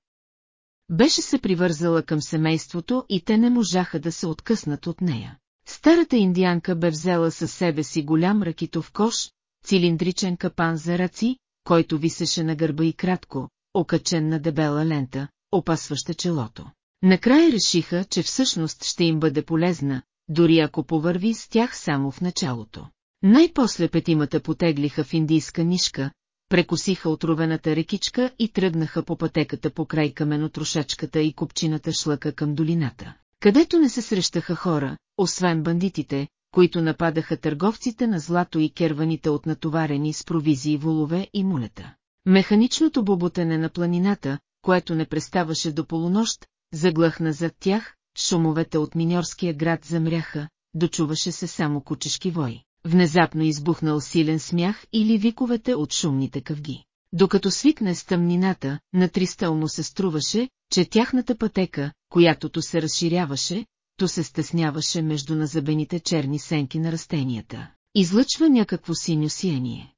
Беше се привързала към семейството и те не можаха да се откъснат от нея. Старата индианка бе взела със себе си голям ракитов кош, цилиндричен капан за ръци, който висеше на гърба и кратко, окачен на дебела лента, опасваща челото. Накрая решиха, че всъщност ще им бъде полезна, дори ако повърви с тях само в началото. Най-после петимата потеглиха в индийска нишка, прекосиха отровената рекичка и тръгнаха по пътеката по край каменотрошачката и купчината шлъка към долината, където не се срещаха хора, освен бандитите, които нападаха търговците на злато и керваните от натоварени с провизии волове и мулета. Механичното бобутене на планината, което не преставаше до полунощ, заглъхна зад тях, шумовете от миньорския град замряха, дочуваше се само кучешки вой. Внезапно избухнал силен смях или виковете от шумните къвги. Докато свикне с тъмнината, на Тристъл му се струваше, че тяхната пътека, която то се разширяваше, то се стесняваше между назабените черни сенки на растенията. Излъчва някакво синьо сияние.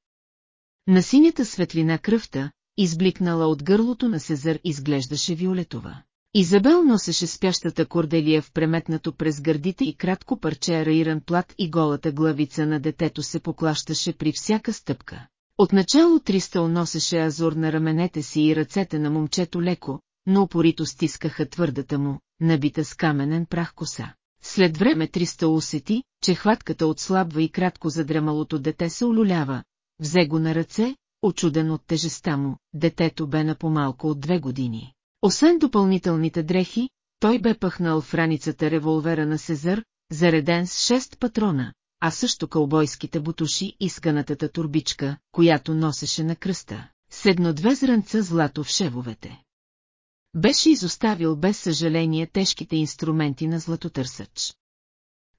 На синята светлина кръвта, избликнала от гърлото на Сезар, изглеждаше виолетова. Изабел носеше спящата корделия в преметнато през гърдите и кратко парче раиран плат и голата главица на детето се поклащаше при всяка стъпка. Отначало Тристъл носеше азур на раменете си и ръцете на момчето леко, но упорито стискаха твърдата му, набита с каменен прах коса. След време Тристъл усети, че хватката отслабва и кратко задремалото дете се олюлява, взе го на ръце, очуден от тежеста му, детето бе на по-малко от две години. Освен допълнителните дрехи, той бе пъхнал в раницата револвера на Сезар, зареден с шест патрона, а също кълбойските бутуши и сканатата турбичка, която носеше на кръста, седно две зранца злато в шевовете. Беше изоставил без съжаление тежките инструменти на златотърсач.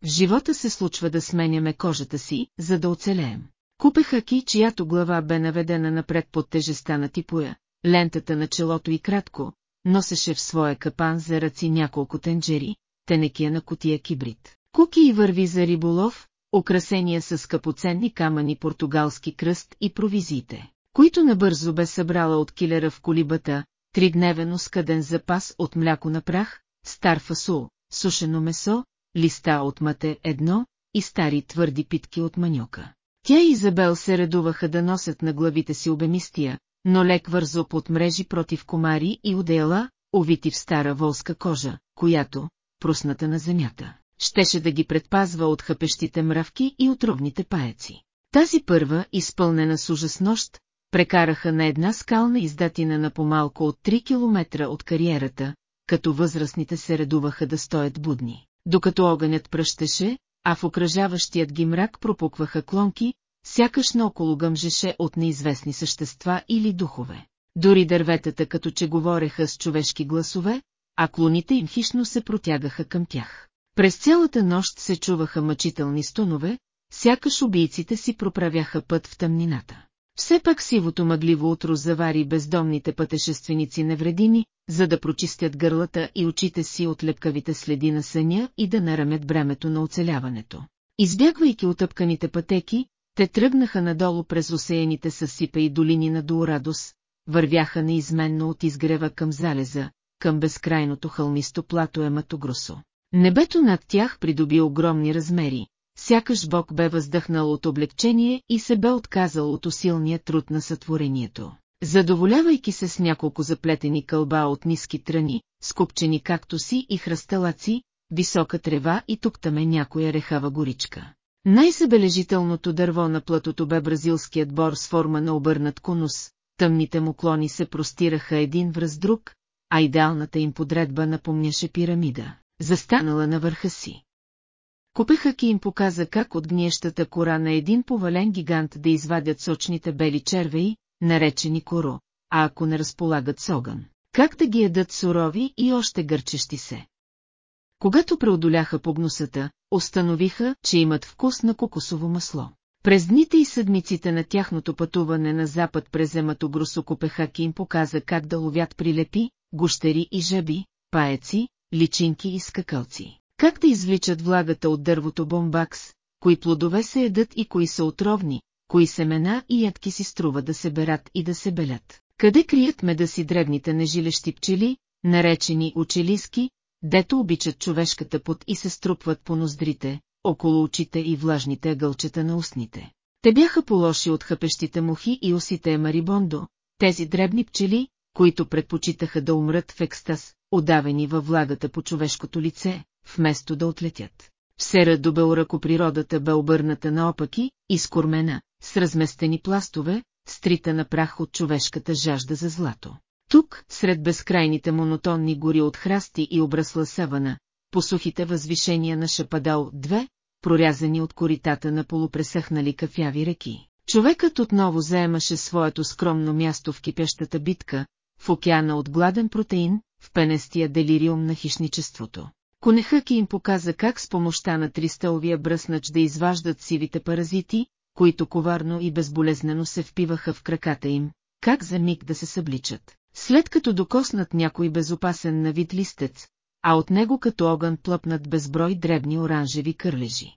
В живота се случва да сменяме кожата си, за да оцелеем. Купеха ки, чиято глава бе наведена напред под тежеста на типоя, лентата на челото и кратко, носеше в своя капан за ръци няколко тенджери, тенекия на котия кибрид. Куки и върви за риболов, украсения с скъпоценни камъни португалски кръст и провизиите, които набързо бе събрала от килера в колибата, тридневен оскъден запас от мляко на прах, стар фасул, сушено месо, листа от мате едно и стари твърди питки от маньока. Тя и Изабел се редуваха да носят на главите си обемистия, но лек вързоп от мрежи против комари и одеяла, увити в стара волска кожа, която, прусната на земята, щеше да ги предпазва от хъпещите мравки и отровните паеци. Тази първа, изпълнена с ужас нощ, прекараха на една скална издатина на помалко от 3 километра от кариерата, като възрастните се редуваха да стоят будни. Докато огънят пръщеше, а в окръжаващият ги мрак пропукваха клонки, сякаш наоколо гъмжеше от неизвестни същества или духове. Дори дърветата като че говореха с човешки гласове, а клоните им хищно се протягаха към тях. През цялата нощ се чуваха мъчителни стонове, сякаш убийците си проправяха път в тъмнината. Все пак сивото мъгливо утро завари бездомните пътешественици невредими, за да прочистят гърлата и очите си от лепкавите следи на съня и да нарамят бремето на оцеляването. Избягвайки отъпканите пътеки, те тръгнаха надолу през осеяните съсипа и долини на Дуорадос, вървяха неизменно от изгрева към залеза, към безкрайното хълмисто плато Ематогросо. Небето над тях придоби огромни размери, сякаш Бог бе въздъхнал от облегчение и се бе отказал от усилния труд на сътворението. задоволявайки се с няколко заплетени кълба от ниски тръни, скупчени кактуси и хръсталаци, висока трева и туктаме някоя рехава горичка. Най-забележителното дърво на платото бе бразилският бор с форма на обърнат конус, тъмните му клони се простираха един връз друг, а идеалната им подредба напомняше пирамида, застанала на върха си. Купехаки им показа как от гниещата кора на един повален гигант да извадят сочните бели червеи, наречени коро, а ако не разполагат с огън, как да ги едат сурови и още гърчещи се. Когато преодоляха погнусата, установиха, че имат вкус на кокосово масло. През дните и седмиците на тяхното пътуване на запад през земато Копехаки им показа как да ловят прилепи, гущери и жаби, паеци, личинки и скакалци. Как да извличат влагата от дървото бомбакс, кои плодове се едат и кои са отровни, кои семена и ядки си струва да се берат и да се белят. Къде крият меда си дребните нежилещи пчели, наречени учелиски, дето обичат човешката пот и се струпват по ноздрите, около очите и влажните ъгълчета на устните. Те бяха полоши от хъпещите мухи и усите марибондо, тези дребни пчели, които предпочитаха да умрат в екстаз, отдавени във влагата по човешкото лице, вместо да отлетят. В сера до природата бе обърната наопаки, изкормена, с разместени пластове, стрита на прах от човешката жажда за злато. Тук, сред безкрайните монотонни гори от храсти и обрасла савана, по сухите възвишения на Шападал две, прорязани от коритата на полупресъхнали кафяви реки. Човекът отново заемаше своето скромно място в кипящата битка, в океана от гладен протеин, в пенестия делириум на хищничеството. Конехъки им показа как с помощта на тристълвия бръснач да изваждат сивите паразити, които коварно и безболезнено се впиваха в краката им, как за миг да се събличат. След като докоснат някой безопасен на вид листец, а от него като огън плъпнат безброй дребни оранжеви кърлежи.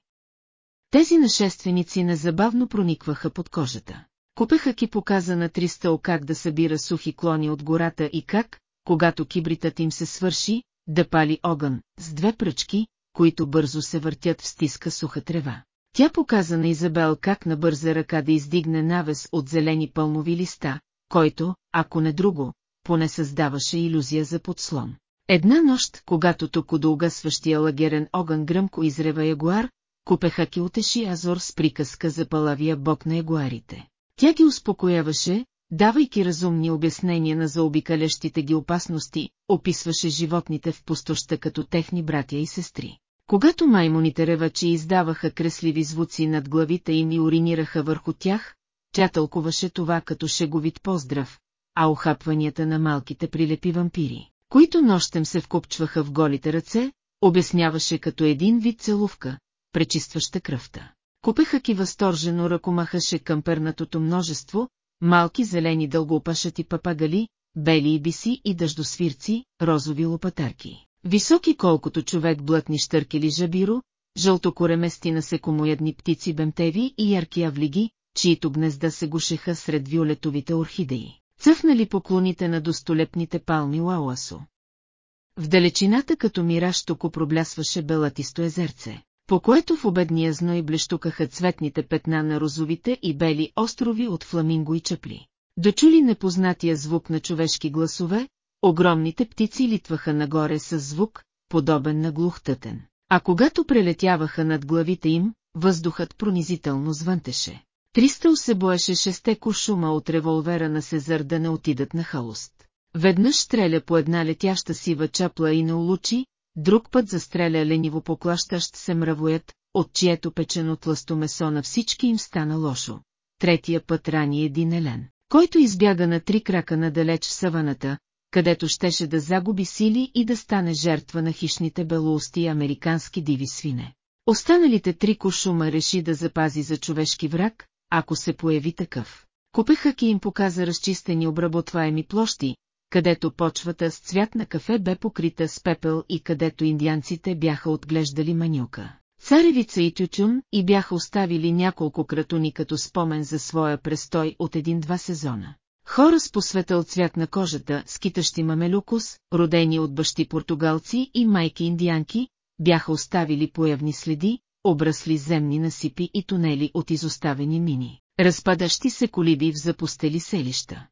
Тези нашественици незабавно проникваха под кожата. Купеха ки показа на Тристъл как да събира сухи клони от гората и как, когато кибритът им се свърши, да пали огън, с две пръчки, които бързо се въртят в стиска суха трева. Тя показа на Изабел как на бърза ръка да издигне навес от зелени пълмови листа, който, ако не друго, поне създаваше иллюзия за подслон. Една нощ, когато тук до лагерен огън гръмко изрева ягуар, купеха ки утеши Азор с приказка за палавия бок на ягуарите. Тя ги успокояваше, давайки разумни обяснения на заобикалящите ги опасности, описваше животните в пустоща като техни братя и сестри. Когато маймоните ревачи издаваха кресливи звуци над главите им и уринираха върху тях, тя тълкуваше това като шеговит поздрав, а охапванията на малките прилепи вампири, които нощем се вкупчваха в голите ръце, обясняваше като един вид целувка, пречистваща кръвта. Купеха ки възторжено ръкомахаше към пернатото множество, малки зелени дългоопашати папагали, бели и биси и дъждосвирци, розови лопатарки. Високи колкото човек блътни штъркели жабиро, жълтокоремести насекомоядни птици бемтеви и ярки авлиги, чието гнезда се гушеха сред виолетовите орхидеи, цъфнали поклоните на достолепните палми Лауасо. В далечината като мираж току проблясваше белатисто езерце, по което в обедния зной блещукаха цветните петна на розовите и бели острови от фламинго и чепли. Дочули непознатия звук на човешки гласове, огромните птици литваха нагоре с звук, подобен на глухтътен. А когато прелетяваха над главите им, въздухът пронизително звънтеше. Тристъл се боеше шесте куршума от револвера на Сезар да не отидат на халост. Веднъж стреля по една летяща сива чапла и не улучи, друг път застреля лениво поклащащ се мравоят, от чието печено тласто месо на всички им стана лошо. Третия път рани един елен, който избяга на три крака надалеч в саваната, където щеше да загуби сили и да стане жертва на хищните белоусти американски диви свине. Останалите три кошума реши да запази за човешки враг, ако се появи такъв. Купехаки им показа разчистени обработваеми площи, където почвата с цвят на кафе бе покрита с пепел и където индианците бяха отглеждали манюка. Царевица и тютюн и бяха оставили няколко кратуни като спомен за своя престой от един-два сезона. Хора с посветъл цвят на кожата, скитащи мамелюкус, родени от бащи португалци и майки индианки, бяха оставили появни следи, обрасли земни насипи и тунели от изоставени мини, разпадащи се колиби в запустели селища.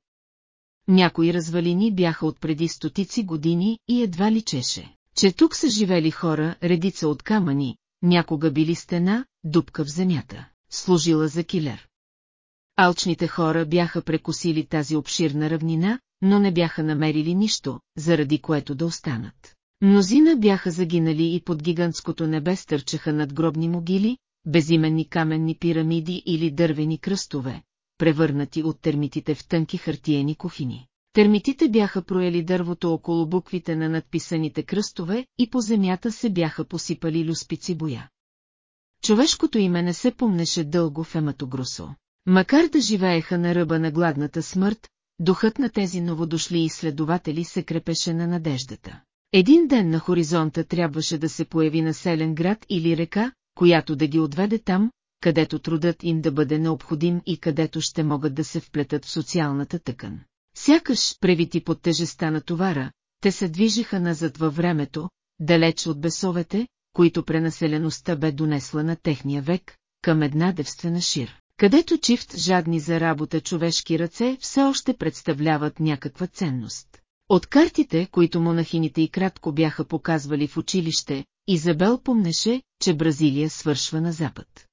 Някои развалини бяха от преди стотици години и едва личеше, че тук са живели хора, редица от камъни, някога били стена, дупка в земята, служила за килер. Алчните хора бяха прекусили тази обширна равнина, но не бяха намерили нищо, заради което да останат. Мнозина бяха загинали и под гигантското небе стърчаха надгробни могили, безименни каменни пирамиди или дървени кръстове, превърнати от термитите в тънки хартиени кухини. Термитите бяха проели дървото около буквите на надписаните кръстове и по земята се бяха посипали люспици боя. Човешкото име не се помнеше дълго в Ематогрусо. Макар да живееха на ръба на гладната смърт, духът на тези новодошли изследователи се крепеше на надеждата. Един ден на хоризонта трябваше да се появи населен град или река, която да ги отведе там, където трудът им да бъде необходим и където ще могат да се вплетат в социалната тъкан. Сякаш, превити под тежеста на товара, те се движеха назад във времето, далеч от бесовете, които пренаселеността бе донесла на техния век, към една девствена шир, където чифт жадни за работа човешки ръце все още представляват някаква ценност. От картите, които монахините и кратко бяха показвали в училище, Изабел помнеше, че Бразилия свършва на запад.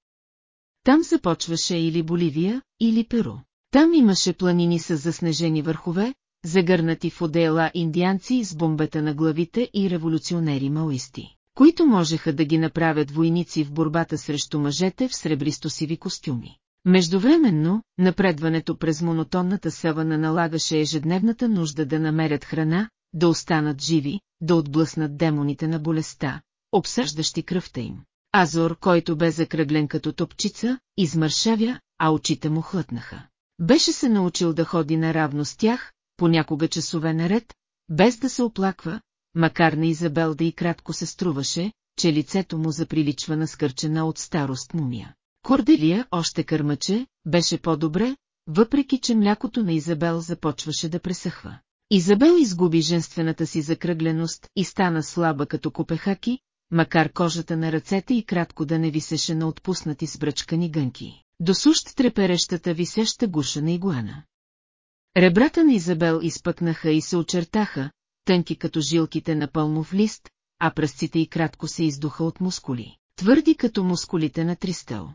Там започваше или Боливия, или Перу. Там имаше планини с заснежени върхове, загърнати в одела индианци с бомбета на главите и революционери маоисти, които можеха да ги направят войници в борбата срещу мъжете в сребристо-сиви костюми. Междувременно, напредването през монотонната савана налагаше ежедневната нужда да намерят храна, да останат живи, да отблъснат демоните на болестта, обсъждащи кръвта им. Азор, който бе закръглен като топчица, измършавя, а очите му хлътнаха. Беше се научил да ходи наравно с тях, понякога часове наред, без да се оплаква, макар на Изабел да и кратко се струваше, че лицето му заприличва на скърчена от старост мумия. Корделия още кърмаче, беше по-добре, въпреки че млякото на Изабел започваше да пресъхва. Изабел изгуби женствената си закръгленост и стана слаба като копехаки, макар кожата на ръцете и кратко да не висеше на отпуснати с бръчкани гънки. До сущ треперещата висеща гуша на игуана. Ребрата на Изабел изпъкнаха и се очертаха, тънки като жилките на пълмов лист, а пръстците й кратко се издуха от мускули, твърди като мускулите на Тристел.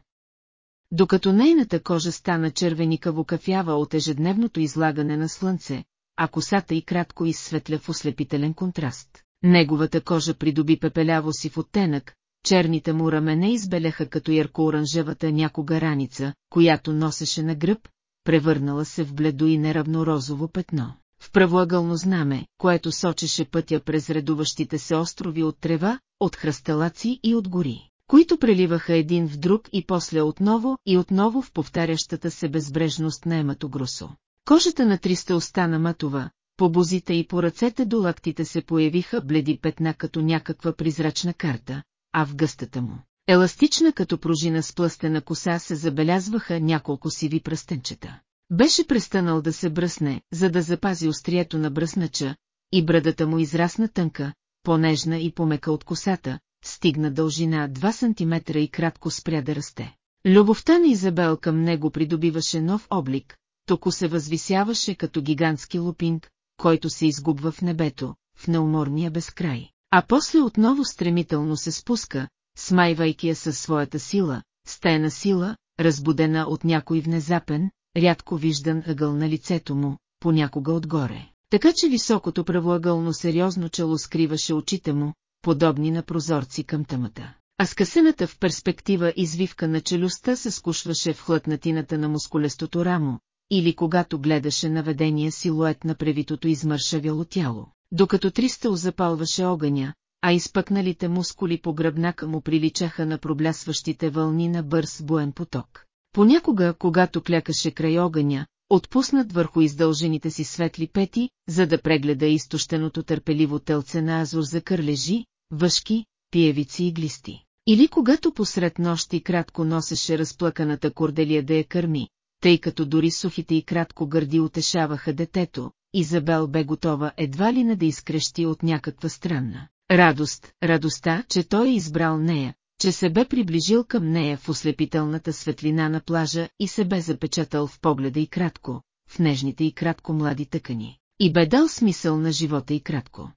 Докато нейната кожа стана червеникаво кафява от ежедневното излагане на слънце, а косата й кратко изсветля в ослепителен контраст. Неговата кожа придоби пепеляво си в оттенък, черните му рамене избеляха като ярко-оранжевата някога раница, която носеше на гръб, превърнала се в бледо и неравно розово петно. В правоъгълно знаме, което сочеше пътя през редуващите се острови от трева, от хръсталаци и от гори, които преливаха един в друг и после отново и отново в повтарящата се безбрежност на Емато Грусо. Кожата на Триста остана матова, по бозите и по ръцете до лактите се появиха бледи петна като някаква призрачна карта, а в гъстата му, еластична като пружина с плъстена коса се забелязваха няколко сиви пръстенчета. Беше престанал да се бръсне, за да запази острието на бръснача, и брадата му израсна тънка, понежна и помека от косата, стигна дължина 2 см и кратко спря да расте. Любовта на Изабел към него придобиваше нов облик, току се възвисяваше като гигантски лупинг, който се изгубва в небето, в неуморния безкрай, а после отново стремително се спуска, смайвайки я със своята сила, стена сила, разбудена от някой внезапен, рядко виждан ъгъл на лицето му, понякога отгоре. Така че високото правоъгълно сериозно чело скриваше очите му, подобни на прозорци към тъмата. А скъсената в перспектива извивка на челюстта се скушваше в хлътнатината на мускулестото рамо, или когато гледаше наведения силует на превитото измършавяло тяло, докато Тристъл запалваше огъня, а изпъкналите мускули по гръбнака му приличаха на проблясващите вълни на бърз буен поток. Понякога, когато клякаше край огъня, отпуснат върху издължените си светли пети, за да прегледа изтощеното търпеливо телце на азур за кърлежи, въшки, пиевици и глисти. Или когато посред нощи кратко носеше разплъканата корделия да я кърми, тъй като дори сухите и кратко гърди утешаваха детето, Изабел бе готова едва ли не да изкрещи от някаква странна. Радост, радостта, че той е избрал нея, че се бе приближил към нея в ослепителната светлина на плажа и се бе запечатал в погледа и кратко, в нежните и кратко млади тъкани. И бе дал смисъл на живота и кратко.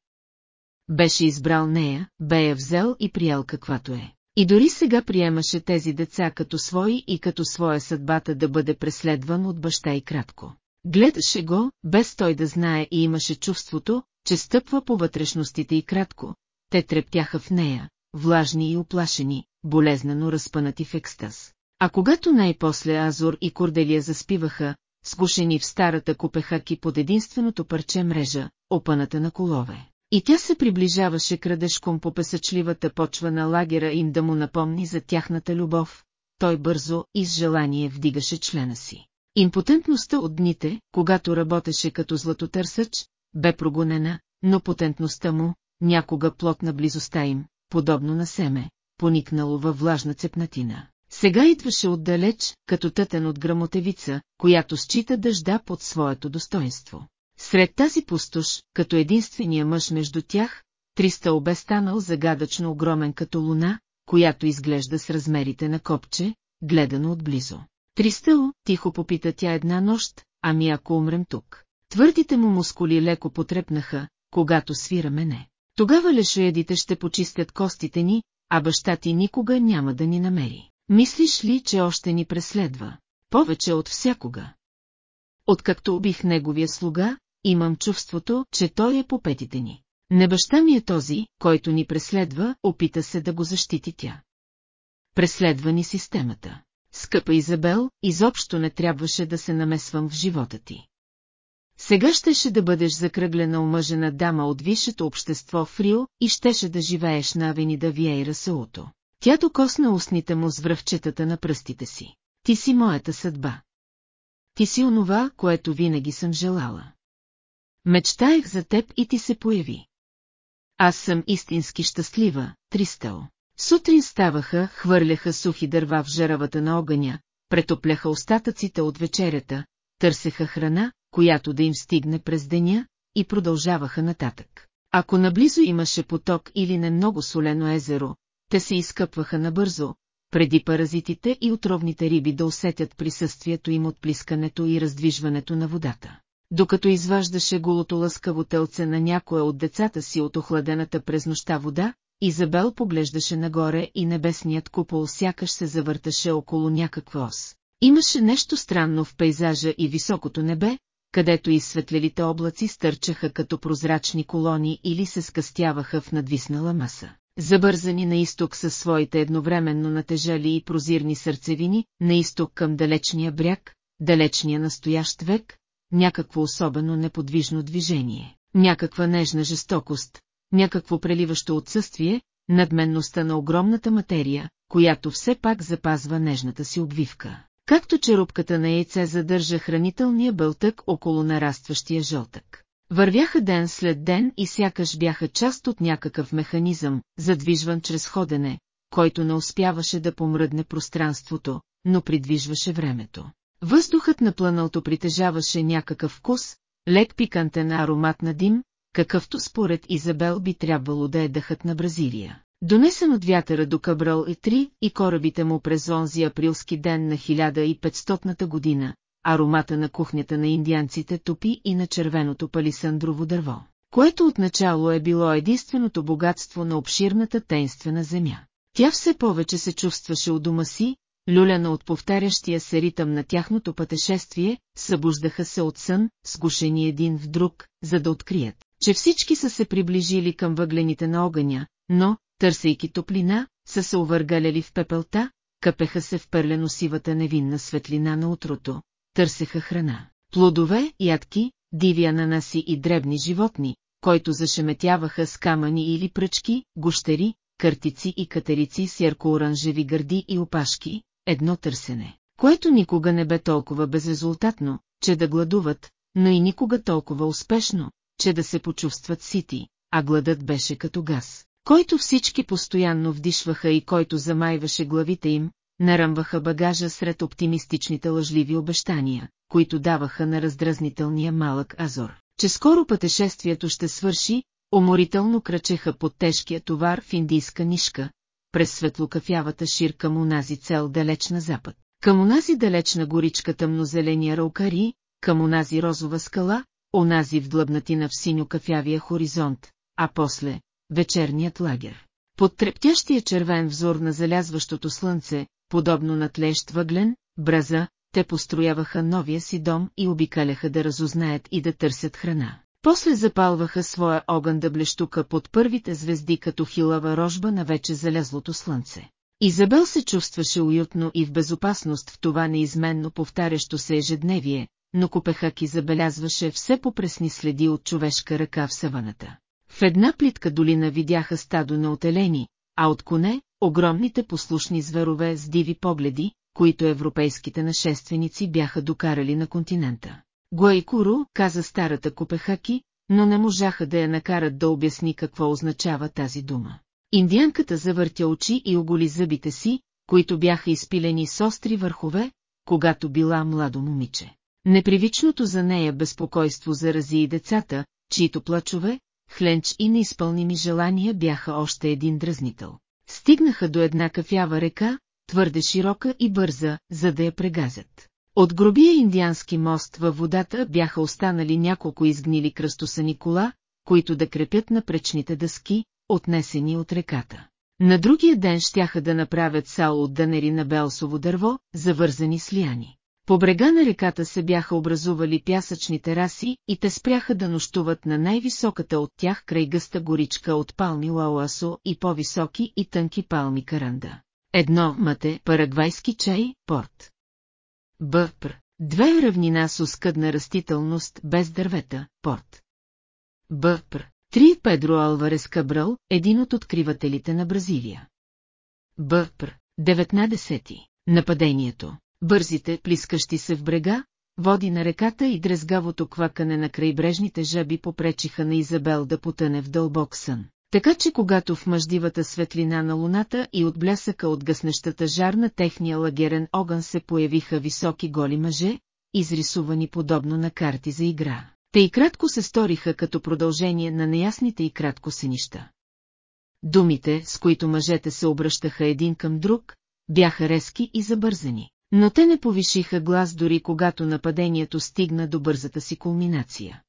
Беше избрал нея, бе я взел и приял каквато е. И дори сега приемаше тези деца като свои и като своя съдбата да бъде преследван от баща и кратко. Гледаше го, без той да знае и имаше чувството, че стъпва по вътрешностите и кратко. Те трептяха в нея, влажни и оплашени, болезнено разпънати в екстаз. А когато най-после Азор и Корделия заспиваха, сгушени в старата купехаки под единственото парче мрежа, опаната на колове. И тя се приближаваше крадешком по песъчливата почва на лагера им да му напомни за тяхната любов, той бързо и с желание вдигаше члена си. Импотентността от дните, когато работеше като златотърсъч, бе прогонена, но потентността му, някога плотна близостта им, подобно на семе, поникнало във влажна цепнатина. Сега идваше отдалеч, като тътен от грамотевица, която счита дъжда под своето достоинство. Сред тази пустош, като единствения мъж между тях, Триста бе станал загадъчно огромен като луна, която изглежда с размерите на копче, гледано отблизо. Тристъл, тихо попита тя една нощ, ами ако умрем тук. Твърдите му мускули леко потрепнаха, когато свира мене. Тогава лешоядите ще почистят костите ни, а баща ти никога няма да ни намери. Мислиш ли, че още ни преследва? Повече от всякога. Откакто убих неговия слуга, имам чувството, че той е по петите ни. Не баща ми е този, който ни преследва, опита се да го защити тя. Преследва ни системата. Скъпа Изабел, изобщо не трябваше да се намесвам в живота ти. Сега щеше да бъдеш закръглена омъжена дама от висшето общество в Рио и щеше да живееш на Авенида Виейра Сауто. Тя докосна устните му с връвчетата на пръстите си. Ти си моята съдба. Ти си онова, което винаги съм желала. Мечтаех за теб и ти се появи. Аз съм истински щастлива, Тристел. Сутрин ставаха, хвърляха сухи дърва в жаравата на огъня, претопляха остатъците от вечерята, търсеха храна, която да им стигне през деня, и продължаваха нататък. Ако наблизо имаше поток или не много солено езеро, те се изкъпваха набързо, преди паразитите и отровните риби да усетят присъствието им от плискането и раздвижването на водата. Докато изваждаше голото лъскаво телце на някоя от децата си от охладената през нощта вода, Изабел поглеждаше нагоре и небесният купол сякаш се завърташе около някаква ос. Имаше нещо странно в пейзажа и високото небе, където изсветлелите облаци стърчаха като прозрачни колони или се скъстяваха в надвиснала маса. Забързани на изток със своите едновременно натежали и прозирни сърцевини, на изток към далечния бряг, далечния настоящ век, някакво особено неподвижно движение, някаква нежна жестокост, някакво преливащо отсъствие, надменността на огромната материя, която все пак запазва нежната си обвивка. Както черупката на яйце задържа хранителния бълтък около нарастващия жълтък. Вървяха ден след ден и сякаш бяха част от някакъв механизъм, задвижван чрез ходене, който не успяваше да помръдне пространството, но придвижваше времето. Въздухът на планалто притежаваше някакъв вкус, лек пикантен аромат на дим, какъвто според Изабел би трябвало да е дъхът на Бразилия. Донесен от вятъра до Кабрал и три и корабите му през онзи априлски ден на 1500-та година, аромата на кухнята на индианците топи и на червеното палисандрово дърво, което отначало е било единственото богатство на обширната тейнствена земя. Тя все повече се чувстваше у дома си, люляна от повтарящия се ритъм на тяхното пътешествие, събуждаха се от сън, сгушени един в друг, за да открият, че всички са се приближили към въглените на огъня, но, търсейки топлина, са се увъргаляли в пепелта, къпеха се в пърлено сивата невинна светлина на утрото, търсеха храна. Плодове, ядки, диви ананаси и дребни животни, които зашеметяваха с камъни или пръчки, гущери, къртици и катерици с ярко-оранжеви гърди и опашки, едно търсене, което никога не бе толкова безрезултатно, че да гладуват, но и никога толкова успешно, че да се почувстват сити, а гладът беше като газ, който всички постоянно вдишваха и който замайваше главите им, нарамваха багажа сред оптимистичните лъжливи обещания, които даваха на раздразнителния малък Азор, че скоро пътешествието ще свърши, уморително кръчеха под тежкия товар в индийска нишка, през светлокафявата шир към унази цел далеч на запад. Към унази далеч на горичка тъмнозеления раукари, към онази розова скала, онази вдлъбнатина в синьо-кафявия хоризонт, а после – вечерният лагер. Под трептящия червен взор на залязващото слънце, подобно на тлещ въглен, браза, те построяваха новия си дом и обикаляха да разузнаят и да търсят храна. После запалваха своя огън да блещука под първите звезди като хилава рожба на вече залязлото слънце. Изабел се чувстваше уютно и в безопасност в това неизменно повтарящо се ежедневие, но Копехаки забелязваше все попресни следи от човешка ръка в саваната. В една плитка долина видяха стадо на отелени, а от коне – огромните послушни зверове с диви погледи, които европейските нашественици бяха докарали на континента. Гуайкуру, каза старата Копехаки, но не можаха да я накарат да обясни какво означава тази дума. Индианката завъртя очи и оголи зъбите си, които бяха изпилени с остри върхове, когато била младо момиче. Непривичното за нея безпокойство зарази и децата, чието плачове, хленч и неизпълними желания бяха още един дразнител. Стигнаха до една кафява река, твърде широка и бърза, за да я прегазят. От гробия индиански мост във водата бяха останали няколко изгнили кръстосани кола, които да крепят на пречните дъски, отнесени от реката. На другия ден щяха да направят сал от дънери на белсово дърво, завързани с лияни. По брега на реката се бяха образували пясъчни тераси и те спряха да нощуват на най-високата от тях край гъста горичка от палми лауасо и по-високи и тънки палми каранда. Едно мате, парагвайски чай, порт. Бъпр. Две равнина с оскъдна растителност без дървета, порт. Бъпр. Три Педро Алварес Кабрал, един от откривателите на Бразилия. Бъпр. 19. Нападението. Бързите, плискащи се в брега, води на реката и дрезгавото квакане на крайбрежните жаби попречиха на Изабел да потъне в дълбок сън. Така че когато в мъждивата светлина на луната и от блясъка от гъснещата жар на техния лагерен огън се появиха високи голи мъже, изрисувани подобно на карти за игра. Те и кратко се сториха като продължение на неясните и кратко сенища. Думите, с които мъжете се обръщаха един към друг, бяха резки и забързани, но те не повишиха глас дори когато нападението стигна до бързата си кулминация.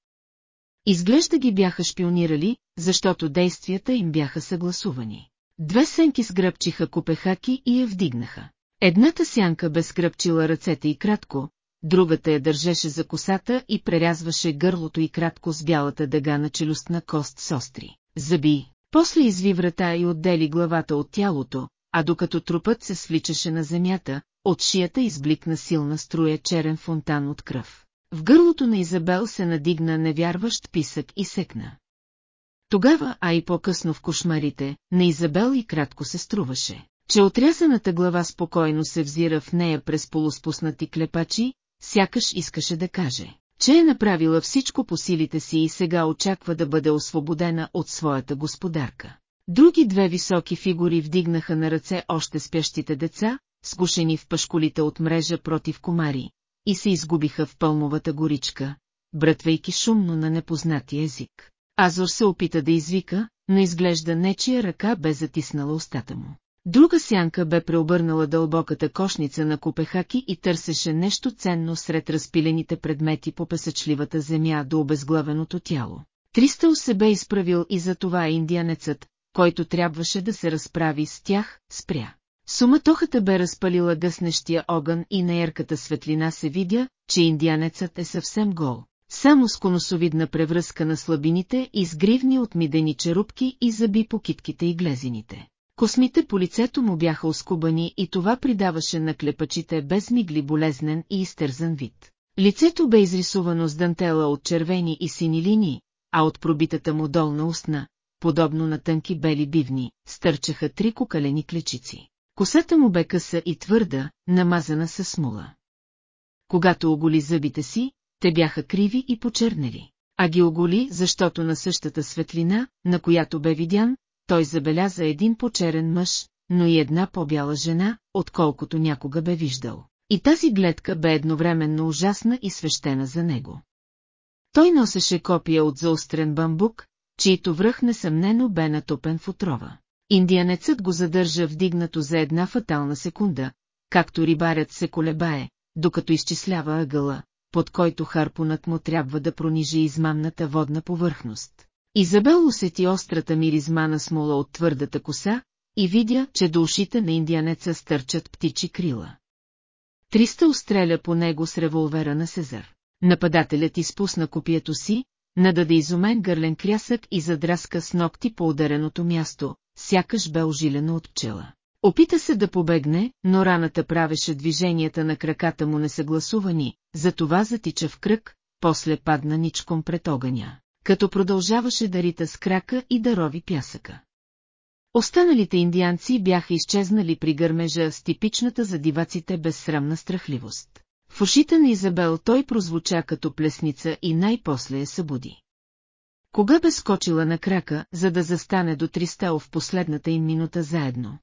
Изглежда ги бяха шпионирали, защото действията им бяха съгласувани. Две сенки сгръбчиха купехаки и я вдигнаха. Едната сянка бе скръпчила ръцете и кратко, другата я държеше за косата и прерязваше гърлото и кратко с бялата дъга на челюстна кост с остри. Зъби. После изви врата и отдели главата от тялото, а докато трупът се свличаше на земята, от шията избликна силна струя черен фонтан от кръв. В гърлото на Изабел се надигна невярващ писък и секна. Тогава, а и по-късно в кошмарите, на Изабел и кратко се струваше, че отрязаната глава спокойно се взира в нея през полуспуснати клепачи, сякаш искаше да каже, че е направила всичко по силите си и сега очаква да бъде освободена от своята господарка. Други две високи фигури вдигнаха на ръце още спящите деца, скушени в пашколите от мрежа против комари, и се изгубиха в пълмовата горичка, братвайки шумно на непознати език. Азор се опита да извика, но изглежда нечия ръка бе затиснала устата му. Друга сянка бе преобърнала дълбоката кошница на Купехаки и търсеше нещо ценно сред разпилените предмети по песъчливата земя до обезглавеното тяло. Тристъл се бе изправил и за това индианецът, който трябваше да се разправи с тях, спря. Суматохата бе разпалила гъснещия огън и на ярката светлина се видя, че индианецът е съвсем гол. Само с конусовидна превръзка на слабините и с гривни от мидени черупки и зъби по китките и глезините. Космите по лицето му бяха оскубани и това придаваше на клепачите без мигли болезнен и изтързан вид. Лицето бе изрисувано с дантела от червени и сини линии, а от пробитата му долна устна, подобно на тънки бели бивни, стърчаха три кукалени клечици. Косата му бе къса и твърда, намазана с смула. Когато оголи зъбите си, те бяха криви и почернели. А ги оголи, защото на същата светлина, на която бе видян, той забеляза един почерен мъж, но и една по-бяла жена, отколкото някога бе виждал. И тази гледка бе едновременно ужасна и свещена за него. Той носеше копия от заострен бамбук, чието връх несъмнено бе натопен в отрова. Индианецът го задържа вдигнато за една фатална секунда, както рибарят се колебае, докато изчислява ъгъла, под който харпунът му трябва да пронижи измамната водна повърхност. Изабел усети острата миризма на смола от твърдата коса и видя, че до ушите на индианеца стърчат птичи крила. Триста устреля по него с револвера на Сезар. Нападателят изпусна копието си, нададе изумен гърлен крясък и задраска с ногти по удареното място, сякаш бе ожилено от пчела. Опита се да побегне, но раната правеше движенията на краката му несъгласувани, затова затича в кръг, после падна ничком пред огъня, като продължаваше да рита с крака и да рови пясъка. Останалите индианци бяха изчезнали при гърмежа с типичната за диваците безсрамна страхливост. В ушите на Изабел той прозвуча като плесница и най-после я събуди. Кога бе скочила на крака, за да застане до Тристел в последната им минута заедно?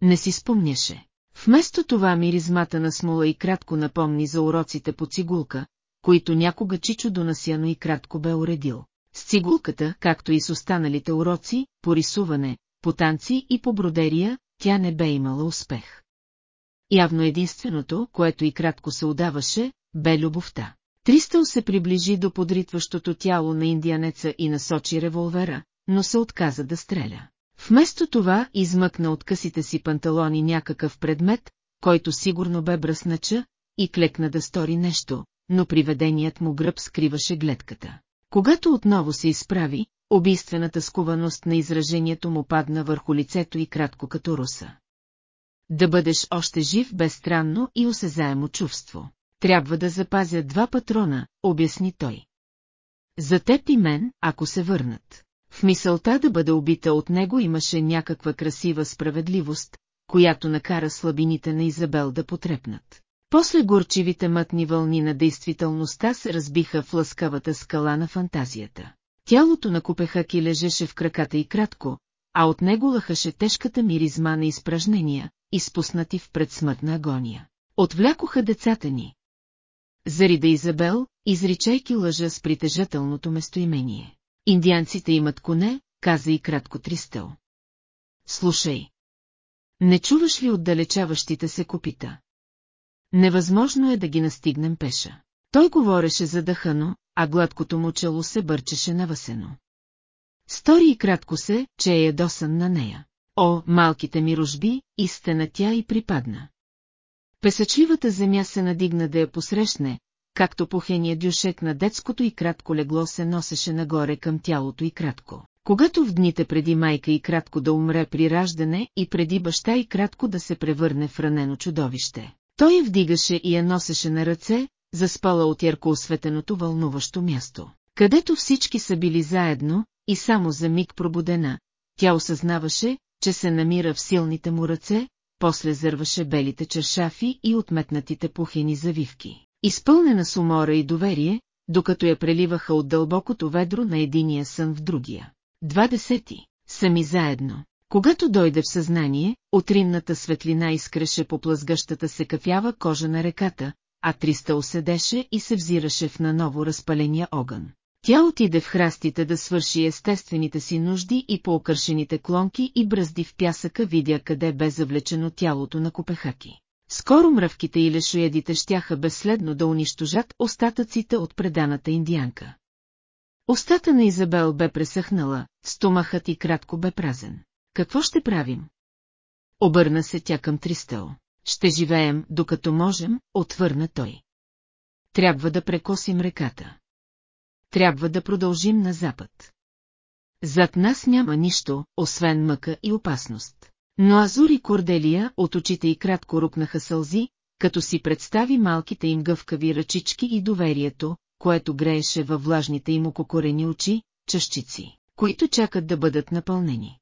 Не си спомняше. Вместо това миризмата на смола и кратко напомни за уроците по цигулка, които някога Чичо донасяно и кратко бе уредил. С цигулката, както и с останалите уроци, по рисуване, по танци и по бродерия, тя не бе имала успех. Явно единственото, което и кратко се удаваше, бе любовта. Тристъл се приближи до подритващото тяло на индианеца и насочи револвера, но се отказа да стреля. Вместо това измъкна от късите си панталони някакъв предмет, който сигурно бе бръснача, и клекна да стори нещо, но приведеният му гръб скриваше гледката. Когато отново се изправи, убийствената скуваност на изражението му падна върху лицето и кратко като руса. Да бъдеш още жив бе странно и осезаемо чувство. Трябва да запазя два патрона, обясни той. За теб и мен, ако се върнат. В мисълта да бъде убита от него имаше някаква красива справедливост, която накара слабините на Изабел да потрепнат. После горчивите мътни вълни на действителността се разбиха в лъскавата скала на фантазията. Тялото на Купехаки лежеше в краката и кратко, а от него лъхаше тежката миризма на изпражнения, изпуснати в предсмъртна агония. Отвлякоха децата ни. Зарида Изабел, изричайки лъжа с притежателното местоимение. Индианците имат коне, каза и кратко Тристел. Слушай. Не чуваш ли отдалечаващите се копита? Невъзможно е да ги настигнем пеша. Той говореше задъхано, а гладкото му чело се бърчеше навасено. Стори и кратко се, че е ядосан на нея. О, малките ми рожби, истина тя и припадна. Песъчливата земя се надигна да я посрещне, както пухения дюшек на детското и кратко легло се носеше нагоре към тялото и кратко. Когато в дните преди майка и кратко да умре при раждане и преди баща и кратко да се превърне в ранено чудовище, той я вдигаше и я носеше на ръце, заспала от ярко осветеното вълнуващо място, където всички са били заедно, и само за миг пробудена, тя осъзнаваше, че се намира в силните му ръце, после зърваше белите чершафи и отметнатите пухени завивки, изпълнена с умора и доверие, докато я преливаха от дълбокото ведро на единия сън в другия. Двадесети, сами заедно. Когато дойде в съзнание, отринната светлина изкреше по плъзгащата се кафява кожа на реката, а Триста оседеше и се взираше в наново разпаления огън. Тя отиде в храстите да свърши естествените си нужди и по окършените клонки и бръзди в пясъка видя къде бе завлечено тялото на Копехаки. Скоро мръвките и лешоедите щяха безследно да унищожат остатъците от преданата индианка. Остата на Изабел бе пресъхнала, стомахът и кратко бе празен. Какво ще правим? Обърна се тя към Тристел. Ще живеем, докато можем, отвърна той. Трябва да прекосим реката трябва да продължим на запад. Зад нас няма нищо, освен мъка и опасност. Но Азур и Корделия от очите и кратко рукнаха сълзи, като си представи малките им гъвкави ръчички и доверието, което грееше във влажните им ококорени очи, чащици, които чакат да бъдат напълнени.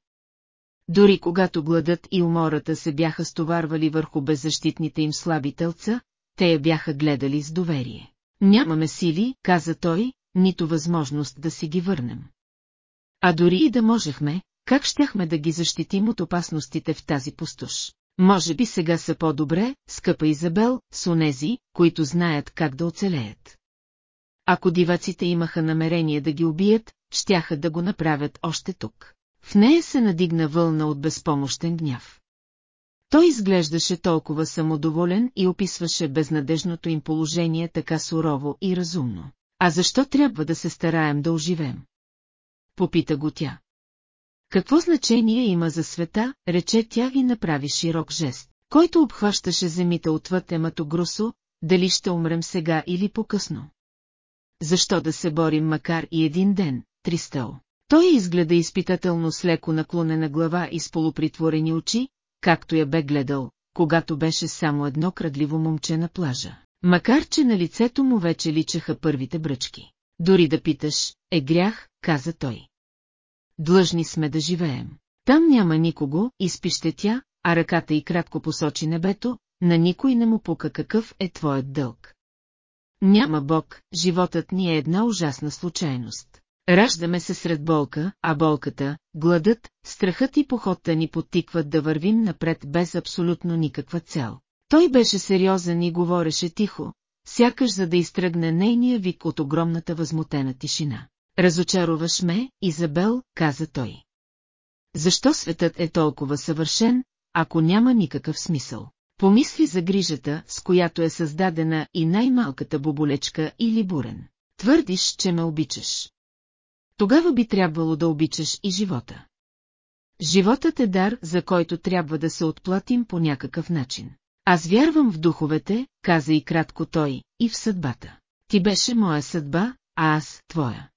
Дори когато гладът и умората се бяха стоварвали върху беззащитните им слаби тълца, те я бяха гледали с доверие. Нямаме сили, каза той, нито възможност да си ги върнем. А дори и да можехме, как щяхме да ги защитим от опасностите в тази пустош? Може би сега са по-добре, скъпа Изабел, с онези, които знаят как да оцелеят. Ако диваците имаха намерение да ги убият, щяха да го направят още тук. В нея се надигна вълна от безпомощен гняв. Той изглеждаше толкова самодоволен и описваше безнадежното им положение така сурово и разумно. А защо трябва да се стараем да оживем? Попита го тя. Какво значение има за света, рече тя и направи широк жест, който обхващаше земите отвъд емато Грусо, дали ще умрем сега или по-късно. Защо да се борим макар и един ден, Тристъл? Той изгледа изпитателно с леко наклонена глава и с полупритворени очи, както я бе гледал, когато беше само едно крадливо момче на плажа. Макар, че на лицето му вече личаха първите бръчки. Дори да питаш, е грях, каза той. Длъжни сме да живеем. Там няма никого, изпище тя, а ръката й кратко посочи небето, на никой не му пука какъв е твоят дълг. Няма Бог, животът ни е една ужасна случайност. Раждаме се сред болка, а болката, гладът, страхът и похота ни потикват да вървим напред без абсолютно никаква цел. Той беше сериозен и говореше тихо, сякаш за да изтръгне нейния вик от огромната възмутена тишина. Разочароваш ме, Изабел, каза той. Защо светът е толкова съвършен, ако няма никакъв смисъл? Помисли за грижата, с която е създадена и най-малката боболечка или бурен. Твърдиш, че ме обичаш. Тогава би трябвало да обичаш и живота. Животът е дар, за който трябва да се отплатим по някакъв начин. Аз вярвам в духовете, каза и кратко той, и в съдбата. Ти беше моя съдба, а аз твоя.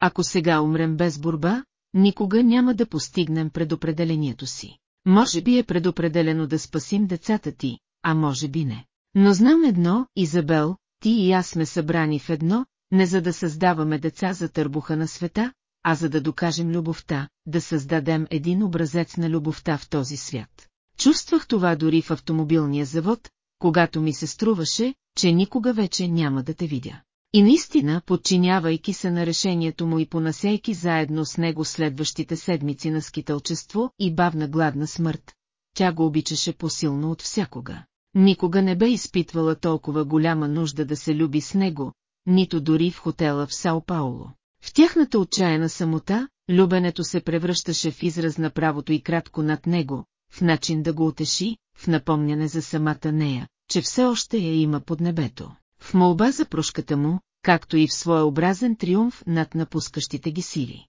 Ако сега умрем без борба, никога няма да постигнем предопределението си. Може би е предопределено да спасим децата ти, а може би не. Но знам едно, Изабел, ти и аз сме събрани в едно, не за да създаваме деца за търбуха на света, а за да докажем любовта, да създадем един образец на любовта в този свят. Чувствах това дори в автомобилния завод, когато ми се струваше, че никога вече няма да те видя. И наистина, подчинявайки се на решението му и понасейки заедно с него следващите седмици на скитълчество и бавна гладна смърт, тя го обичаше посилно от всякога. Никога не бе изпитвала толкова голяма нужда да се люби с него, нито дори в хотела в Сао Пауло. В тяхната отчаяна самота, любенето се превръщаше в израз на правото и кратко над него, в начин да го утеши, в напомняне за самата нея, че все още я има под небето в молба за прошката му, както и в своеобразен триумф над напускащите ги сили.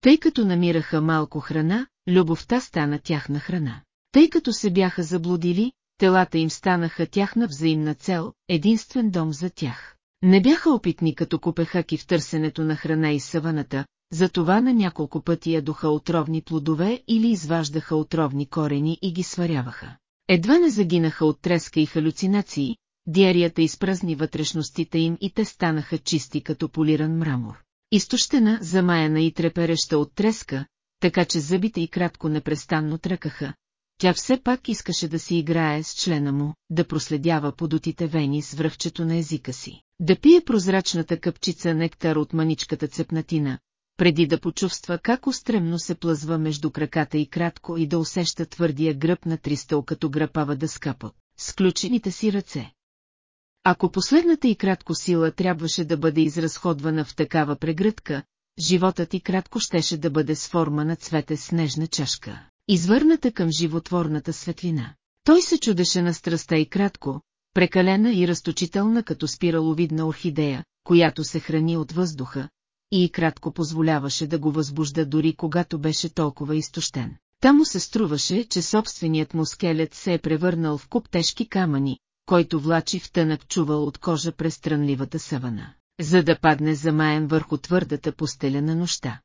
Тъй като намираха малко храна, любовта стана тяхна храна. Тъй като се бяха заблудили, телата им станаха тяхна взаимна цел, единствен дом за тях. Не бяха опитни като купехаки в търсенето на храна и саваната, затова на няколко пъти ядоха отровни плодове или изваждаха отровни корени и ги сваряваха. Едва не загинаха от треска и халюцинации, диарията изпразни вътрешностите им и те станаха чисти като полиран мрамор. Изтощена, замаяна и трепереща от треска, така че зъбите и кратко непрестанно тръкаха, тя все пак искаше да си играе с члена му, да проследява подутите вени с връхчето на езика си, да пие прозрачната къпчица нектар от маничката цепнатина, преди да почувства как устремно се плъзва между краката и кратко и да усеща твърдия гръб на тристъл като грапава дъска под сключените си ръце. Ако последната и кратко сила трябваше да бъде изразходвана в такава прегръдка, животът и кратко щеше да бъде с форма на цвете снежна чашка, извърната към животворната светлина. Той се чудеше на страста и кратко, прекалена и разточителна като спираловидна орхидея, която се храни от въздуха, и кратко позволяваше да го възбужда дори когато беше толкова изтощен. Там му се струваше, че собственият му скелет се е превърнал в куп тежки камъни, който влачи в тънък чувал от кожа през трънливата савана, за да падне замаен върху твърдата постеля на нощта.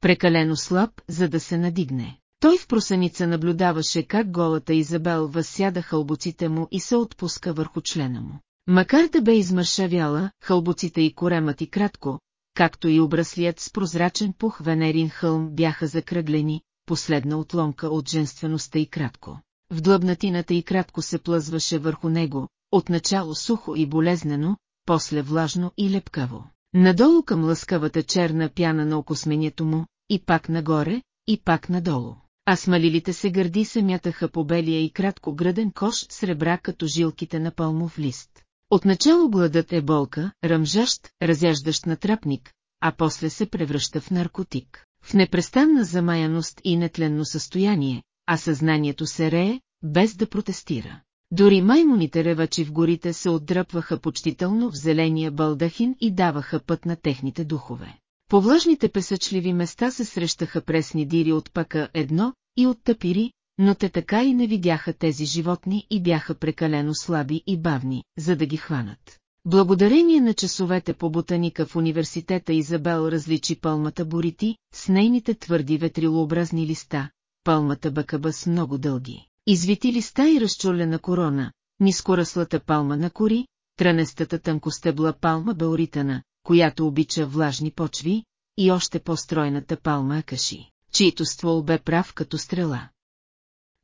Прекалено слаб, за да се надигне. Той в просаница наблюдаваше как голата Изабел възсяда хълбоците му и се отпуска върху члена му. Макар да бе измършавяла, хълбоците и коремът и кратко, както и обраслият с прозрачен пух венерин хълм бяха закръглени, последна отломка от женствеността и кратко в длъбнатината и кратко се плъзваше върху него, отначало сухо и болезнено, после влажно и лепкаво. Надолу към лъскавата черна пяна на окосмението му, и пак нагоре, и пак надолу. А смалилите се гърди се мятаха по белия и кратко граден кош с ребра като жилките на пълмов лист. Отначало гладът е болка, ръмжащ, разяждащ натрапник, а после се превръща в наркотик. В непрестанна замаяност и нетленно състояние, а съзнанието се рее, без да протестира. Дори маймуните ревачи в горите се отдръпваха почтително в зеления балдахин и даваха път на техните духове. По влажните песъчливи места се срещаха пресни дири от пъка едно и от тапири, но те така и не видяха тези животни и бяха прекалено слаби и бавни, за да ги хванат. Благодарение на часовете по ботаника в университета Изабел различи пълмата борити с нейните твърди ветрилообразни листа, пълмата бъкаба с много дълги, извити листа и разчулена корона, нискоръслата палма на кори, трънестата тънкостебла палма беоритана, която обича влажни почви, и още по-стройната палма акаши, чието ствол бе прав като стрела.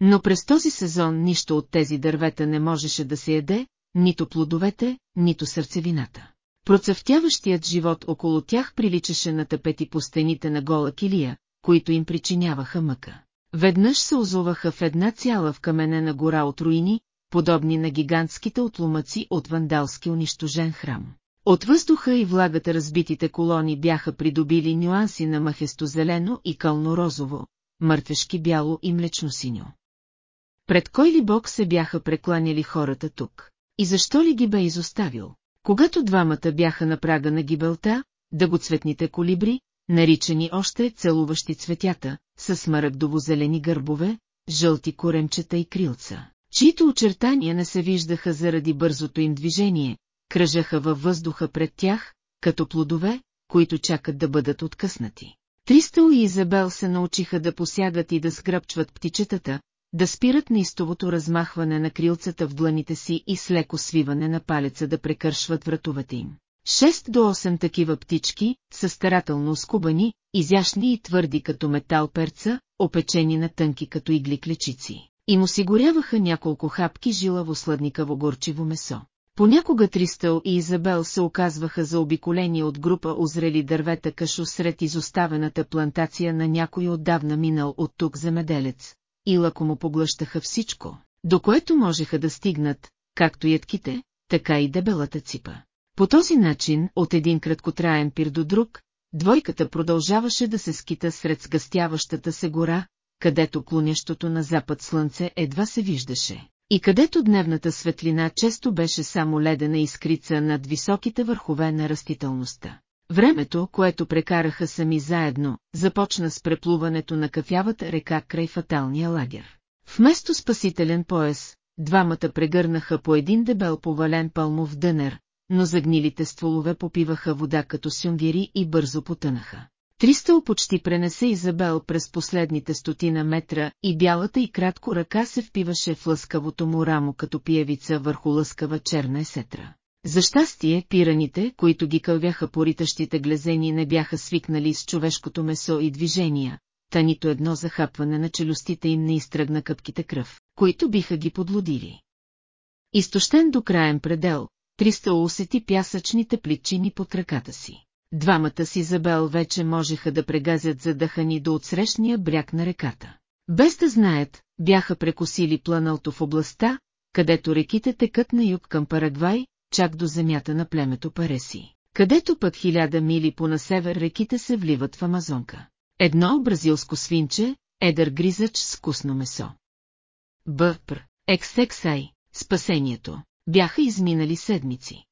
Но през този сезон нищо от тези дървета не можеше да се яде, нито плодовете, нито сърцевината. Процъфтяващият живот около тях приличаше на тапети по стените на гола килия, които им причиняваха мъка. Веднъж се озоваха в една цяла в каменена гора от руини, подобни на гигантските отлумъци от вандалски унищожен храм. От въздуха и влагата разбитите колони бяха придобили нюанси на махестозелено и кълнорозово, мъртвешки бяло и млечно-синьо. Пред кой ли бог се бяха прекланяли хората тук? И защо ли ги бе изоставил? Когато двамата бяха на прага на гибелта, дъгоцветните колибри, наричани още целуващи цветята, с смарагдово-зелени гърбове, жълти коремчета и крилца, чието очертания не се виждаха заради бързото им движение, кръжаха във въздуха пред тях, като плодове, които чакат да бъдат откъснати. Тристъл и Изабел се научиха да посягат и да сгръбчват птичетата, да спират неистовото размахване на крилцата в дланите си и с леко свиване на палеца да прекършват вратовете им. Шест до осем такива птички, са старателно скубани, изящни и твърди като метал перца, опечени на тънки като игли клечици. Им осигуряваха няколко хапки жилаво сладникаво горчиво месо. Понякога Тристъл и Изабел се оказваха за обиколени от група озрели дървета кашо сред изоставената плантация на някой отдавна минал от тук земеделец, и лако му поглъщаха всичко, до което можеха да стигнат, както ядките, така и дебелата ципа. По този начин, от един краткотраен пир до друг, двойката продължаваше да се скита сред сгъстяващата се гора, където клонящото на запад слънце едва се виждаше, и където дневната светлина често беше само ледена искрица над високите върхове на растителността. Времето, което прекараха сами заедно, започна с преплуването на кафявата река край фаталния лагер. Вместо спасителен пояс, двамата прегърнаха по един дебел повален пълмов дънер, но загнилите стволове попиваха вода като сюнгери и бързо потънаха. Тристъл почти пренесе Изабел през последните стотина метра и бялата и кратко ръка се впиваше в лъскавото му рамо като пиевица върху лъскава черна есетра. За щастие, пираните, които ги кълвяха по ритащите глезени не бяха свикнали с човешкото месо и движения, та нито едно захапване на челюстите им не изтръгна къпките кръв, които биха ги подлодили. Изтощен до краен предел, Триста усети пясъчните плитчини под краката си. Двамата си Забел вече можеха да прегазят задъхани до отсрещния бряг на реката. Без да знаят, бяха прекосили планалто в областта, където реките текат на юг към Парагвай, чак до земята на племето Пареси, където път хиляда мили по на север реките се вливат в Амазонка. Едно бразилско свинче, едър гризач с вкусно месо. Бъпр, ексексай, спасението, бяха изминали седмици.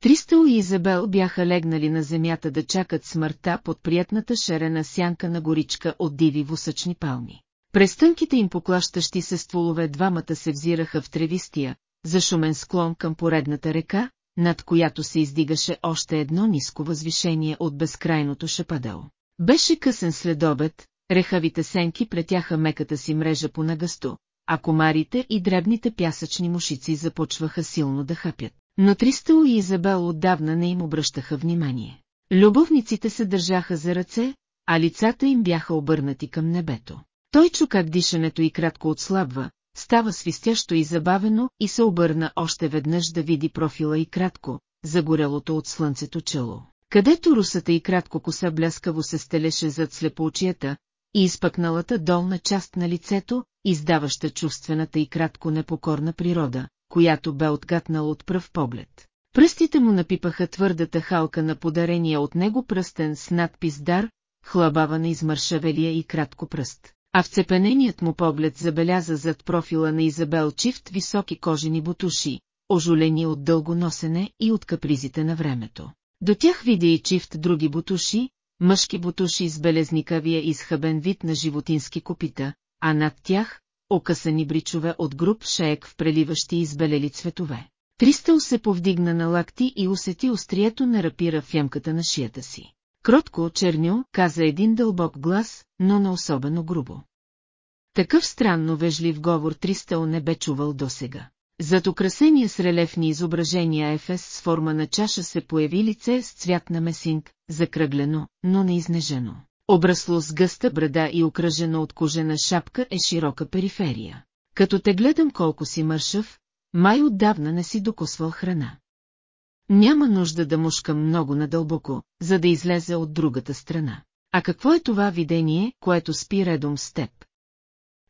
Тристъл и Изабел бяха легнали на земята да чакат смъртта под приятната шерена сянка на горичка от диви восъчни палми. През тънките им поклащащи се стволове двамата се взираха в тревистия, зашумен склон към поредната река, над която се издигаше още едно ниско възвишение от безкрайното шападел. Беше късен следобед, рехавите сенки претяха меката си мрежа по нагъсто, а комарите и дребните пясъчни мушици започваха силно да хапят. Но Тристъл и Изабел отдавна не им обръщаха внимание. Любовниците се държаха за ръце, а лицата им бяха обърнати към небето. Той чу как дишането и кратко отслабва, става свистящо и забавено и се обърна още веднъж да види профила и кратко, загорелото от слънцето чело, където русата и кратко коса бляскаво се стелеше зад слепоочията и изпъкналата долна част на лицето, издаваща чувствената и кратко непокорна природа, която бе отгатнал от пръв поглед. Пръстите му напипаха твърдата халка на подарения от него пръстен с надпис Дар, хлабава на измършавелия и кратко пръст а вцепененият му поглед забеляза зад профила на Изабел Чифт високи кожени бутуши, ожолени от дълго носене и от капризите на времето. До тях видя и Чифт други бутуши, мъжки бутуши с белезникавия изхъбен вид на животински копита, а над тях – окъсани бричове от груб шеек в преливащи избелели цветове. Тристъл се повдигна на лакти и усети острието на рапира в ямката на шията си. Кротко, черню, каза един дълбок глас, но не особено грубо. Такъв странно вежлив говор Тристъл не бе чувал досега. Зад украсения с релефни изображения Ефес с форма на чаша се появи лице с цвят на месинг, закръглено, но не изнежено. Обрасло с гъста брада и окръжено от кожена шапка е широка периферия. Като те гледам колко си мършав, май отдавна не си докосвал храна. Няма нужда да мушкам много надълбоко, за да излезе от другата страна. А какво е това видение, което спи редом с теб?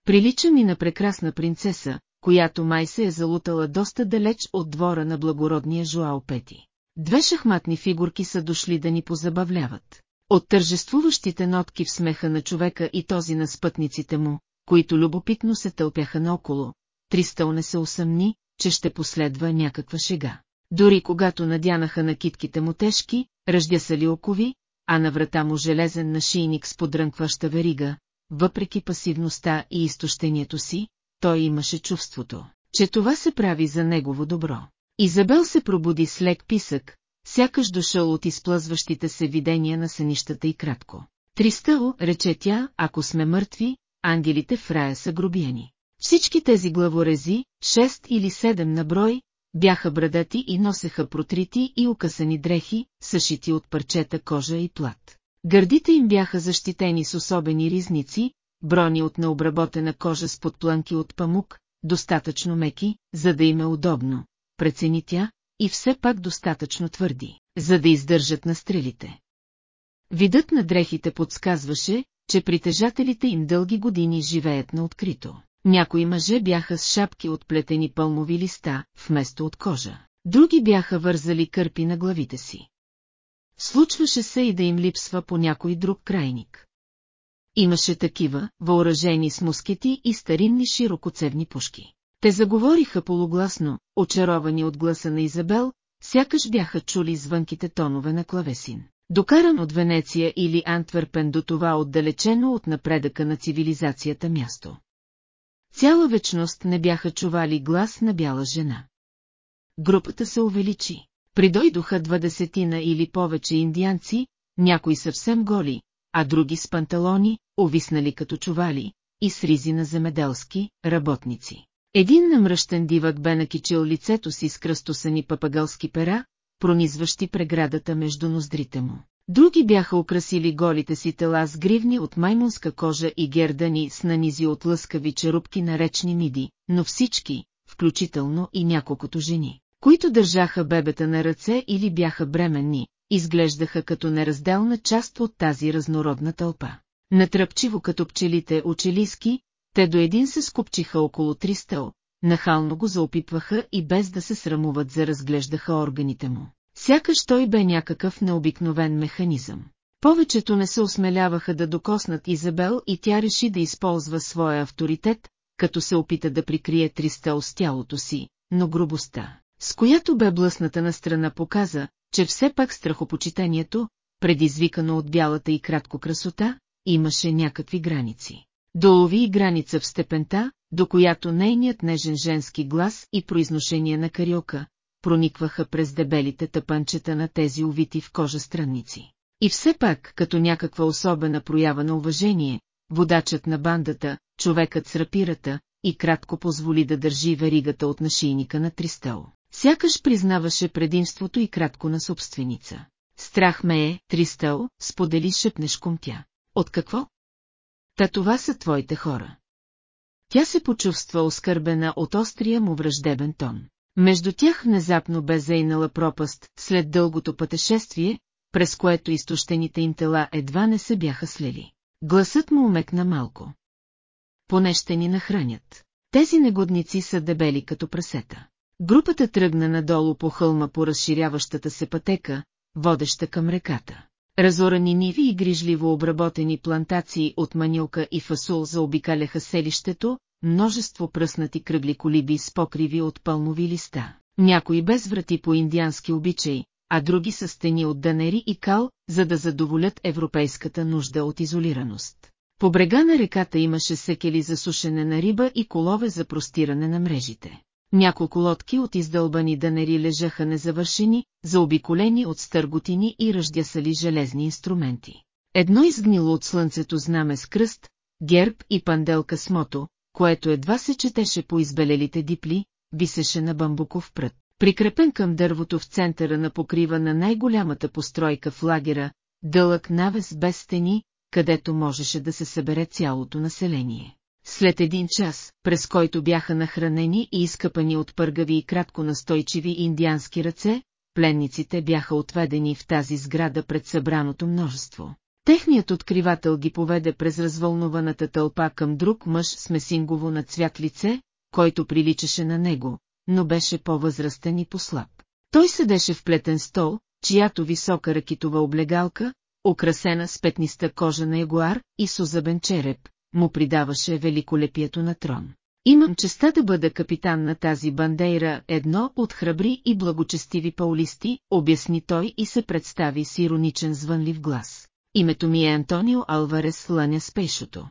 Прилича ми на прекрасна принцеса, която май се е залутала доста далеч от двора на благородния Жуао Пети. Две шахматни фигурки са дошли да ни позабавляват. От тържествуващите нотки в смеха на човека и този на спътниците му, които любопитно се тълпяха наоколо, Тристъл не се усъмни, че ще последва някаква шега. Дори когато надянаха на китките му тежки, ръждясали окови, а на врата му железен нашийник с подрънкваща верига, въпреки пасивността и изтощението си, той имаше чувството, че това се прави за негово добро. Изабел се пробуди с лек писък, сякаш дошъл от изплъзващите се видения на сънищата и кратко. Тристъл, рече тя, ако сме мъртви, ангелите в рая са грубияни. Всички тези главорези, шест или седем на брой, бяха брадати и носеха протрити и укъсани дрехи, съшити от парчета кожа и плат. Гърдите им бяха защитени с особени ризници, брони от необработена кожа с подплънки от памук, достатъчно меки, за да им е удобно, прецени тя, и все пак достатъчно твърди, за да издържат на стрелите. Видът на дрехите подсказваше, че притежателите им дълги години живеят на открито. Някои мъже бяха с шапки от плетени пълмови листа, вместо от кожа. Други бяха вързали кърпи на главите си. Случваше се и да им липсва по някой друг крайник. Имаше такива, въоръжени с мускети и старинни широкоцевни пушки. Те заговориха полугласно, очаровани от гласа на Изабел, сякаш бяха чули звънките тонове на клавесин. Докаран от Венеция или Антверпен до това отдалечено от напредъка на цивилизацията място. Цяла вечност не бяха чували глас на бяла жена. Групата се увеличи. Придойдоха двадесетина или повече индианци, някои съвсем голи, а други с панталони, овиснали като чували, и с ризи на земеделски работници. Един намръщен дивък бе накичил лицето си с кръстосани папагалски пера, пронизващи преградата между ноздрите му. Други бяха украсили голите си тела с гривни от маймунска кожа и гердани с нанизи от лъскави черупки на речни миди, но всички, включително и няколкото жени, които държаха бебета на ръце или бяха бременни, изглеждаха като неразделна част от тази разнородна тълпа. Натръпчиво като пчелите очелиски, те до един се скупчиха около три стъл, нахално го заопипваха и без да се срамуват за разглеждаха органите му. Сякаш той бе някакъв необикновен механизъм. Повечето не се осмеляваха да докоснат Изабел и тя реши да използва своя авторитет, като се опита да прикрие тристъл с тялото си, но грубостта, с която бе блъсната на страна показа, че все пак страхопочитанието, предизвикано от бялата и кратко красота, имаше някакви граници. Долови и граница в степента, до която нейният нежен женски глас и произношение на кариока, проникваха през дебелите тъпанчета на тези увити в кожа странници. И все пак, като някаква особена проява на уважение, водачът на бандата, човекът с рапирата, и кратко позволи да държи веригата от нашийника на Тристъл. Сякаш признаваше предимството и кратко на собственица. Страх ме е, Тристъл, сподели шепнешком тя. От какво? Та това са твоите хора. Тя се почувства оскърбена от острия му враждебен тон. Между тях внезапно бе зейнала пропаст, след дългото пътешествие, през което изтощените им тела едва не се бяха слели. Гласът му умекна малко. Поне ще ни нахранят. Тези негодници са дебели като прасета. Групата тръгна надолу по хълма по разширяващата се пътека, водеща към реката. Разорани ниви и грижливо обработени плантации от манилка и фасул заобикаляха селището, множество пръснати кръгли колиби с покриви от пълнови листа, някои без врати по индиански обичай, а други с стени от данери и кал, за да задоволят европейската нужда от изолираност. По брега на реката имаше секели за сушене на риба и колове за простиране на мрежите. Няколко лодки от издълбани данери лежаха незавършени, заобиколени от стърготини и ръждясали железни инструменти. Едно изгнило от слънцето знаме с кръст, герб и панделка с мото, което едва се четеше по избелелите дипли, висеше на бамбуков прът. Прикрепен към дървото в центъра на покрива на най-голямата постройка в лагера, дълъг навес без стени, където можеше да се събере цялото население. След един час, през който бяха нахранени и изкъпани от пъргави и кратко настойчиви индиански ръце, пленниците бяха отведени в тази сграда пред събраното множество. Техният откривател ги поведе през развълнуваната тълпа към друг мъж с месингово на цвят лице, който приличаше на него, но беше по-възрастен и послаб. Той седеше в плетен стол, чиято висока ракитова облегалка, украсена с петниста кожа на ягуар и сузабен череп, му придаваше великолепието на трон. Имам честа да бъда капитан на тази бандейра, едно от храбри и благочестиви паулисти, обясни той и се представи с ироничен звънлив глас. Името ми е Антонио Алварес Ланя Спейшото.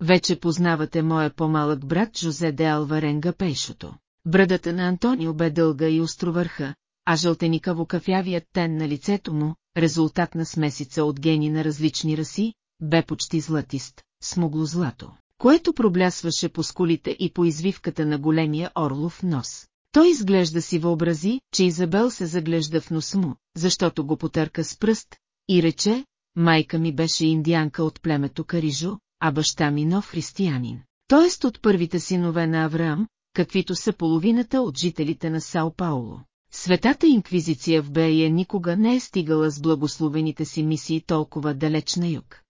Вече познавате моя по-малък брат Жозе де Алваренга Пейшото. Брадата на Антонио бе дълга и островърха, а жълтеникаво кафявият тен на лицето му, резултат на смесица от гени на различни раси, бе почти златист, смугло злато, което проблясваше по скулите и по извивката на големия орлов нос. Той изглежда си въобрази, че Изабел се заглежда в нос му, защото го потърка с пръст, и рече, майка ми беше индианка от племето Карижо, а баща ми нов християнин. Тоест от първите синове на Авраам, каквито са половината от жителите на Сао Пауло. Светата инквизиция в Бея никога не е стигала с благословените си мисии толкова далеч на юг.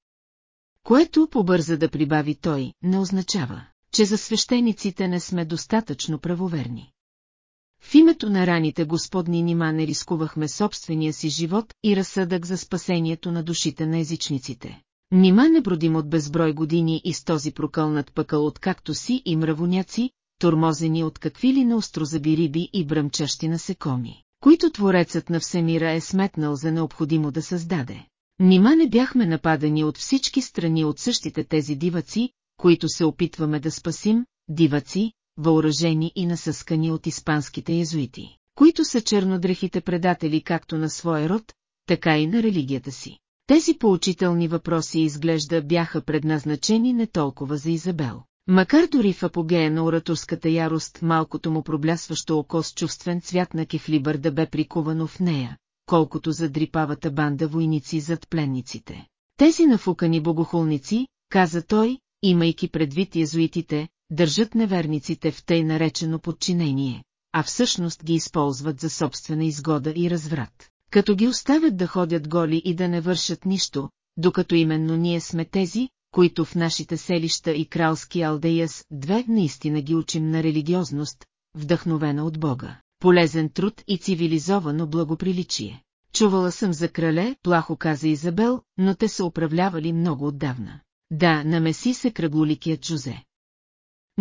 Което побърза да прибави той, не означава, че за свещениците не сме достатъчно правоверни. В името на раните господни нима не рискувахме собствения си живот и разсъдък за спасението на душите на езичниците. Нима не бродим от безброй години и с този прокълнат пъкъл от както си и мравоняци, тормозени от какви ли на острозаби риби и бръмчащи насекоми, които Творецът на Всемира е сметнал за необходимо да създаде. Нима не бяхме нападани от всички страни от същите тези диваци, които се опитваме да спасим, диваци, въоръжени и насъскани от испанските езуити, които са чернодрехите предатели както на своя род, така и на религията си. Тези поучителни въпроси изглежда бяха предназначени не толкова за Изабел. Макар дори в апогея на ораторската ярост малкото му проблясващо око с чувствен цвят на кефлибър да бе прикувано в нея, колкото за дрипавата банда войници зад пленниците. Тези нафукани богохулници, каза той, имайки предвид язуитите, държат неверниците в тъй наречено подчинение, а всъщност ги използват за собствена изгода и разврат, като ги оставят да ходят голи и да не вършат нищо, докато именно ние сме тези, които в нашите селища и кралски Алдеяс две наистина ги учим на религиозност, вдъхновена от Бога, полезен труд и цивилизовано благоприличие. Чувала съм за крале, плахо каза Изабел, но те са управлявали много отдавна. Да, намеси се кръглоликият Джузе.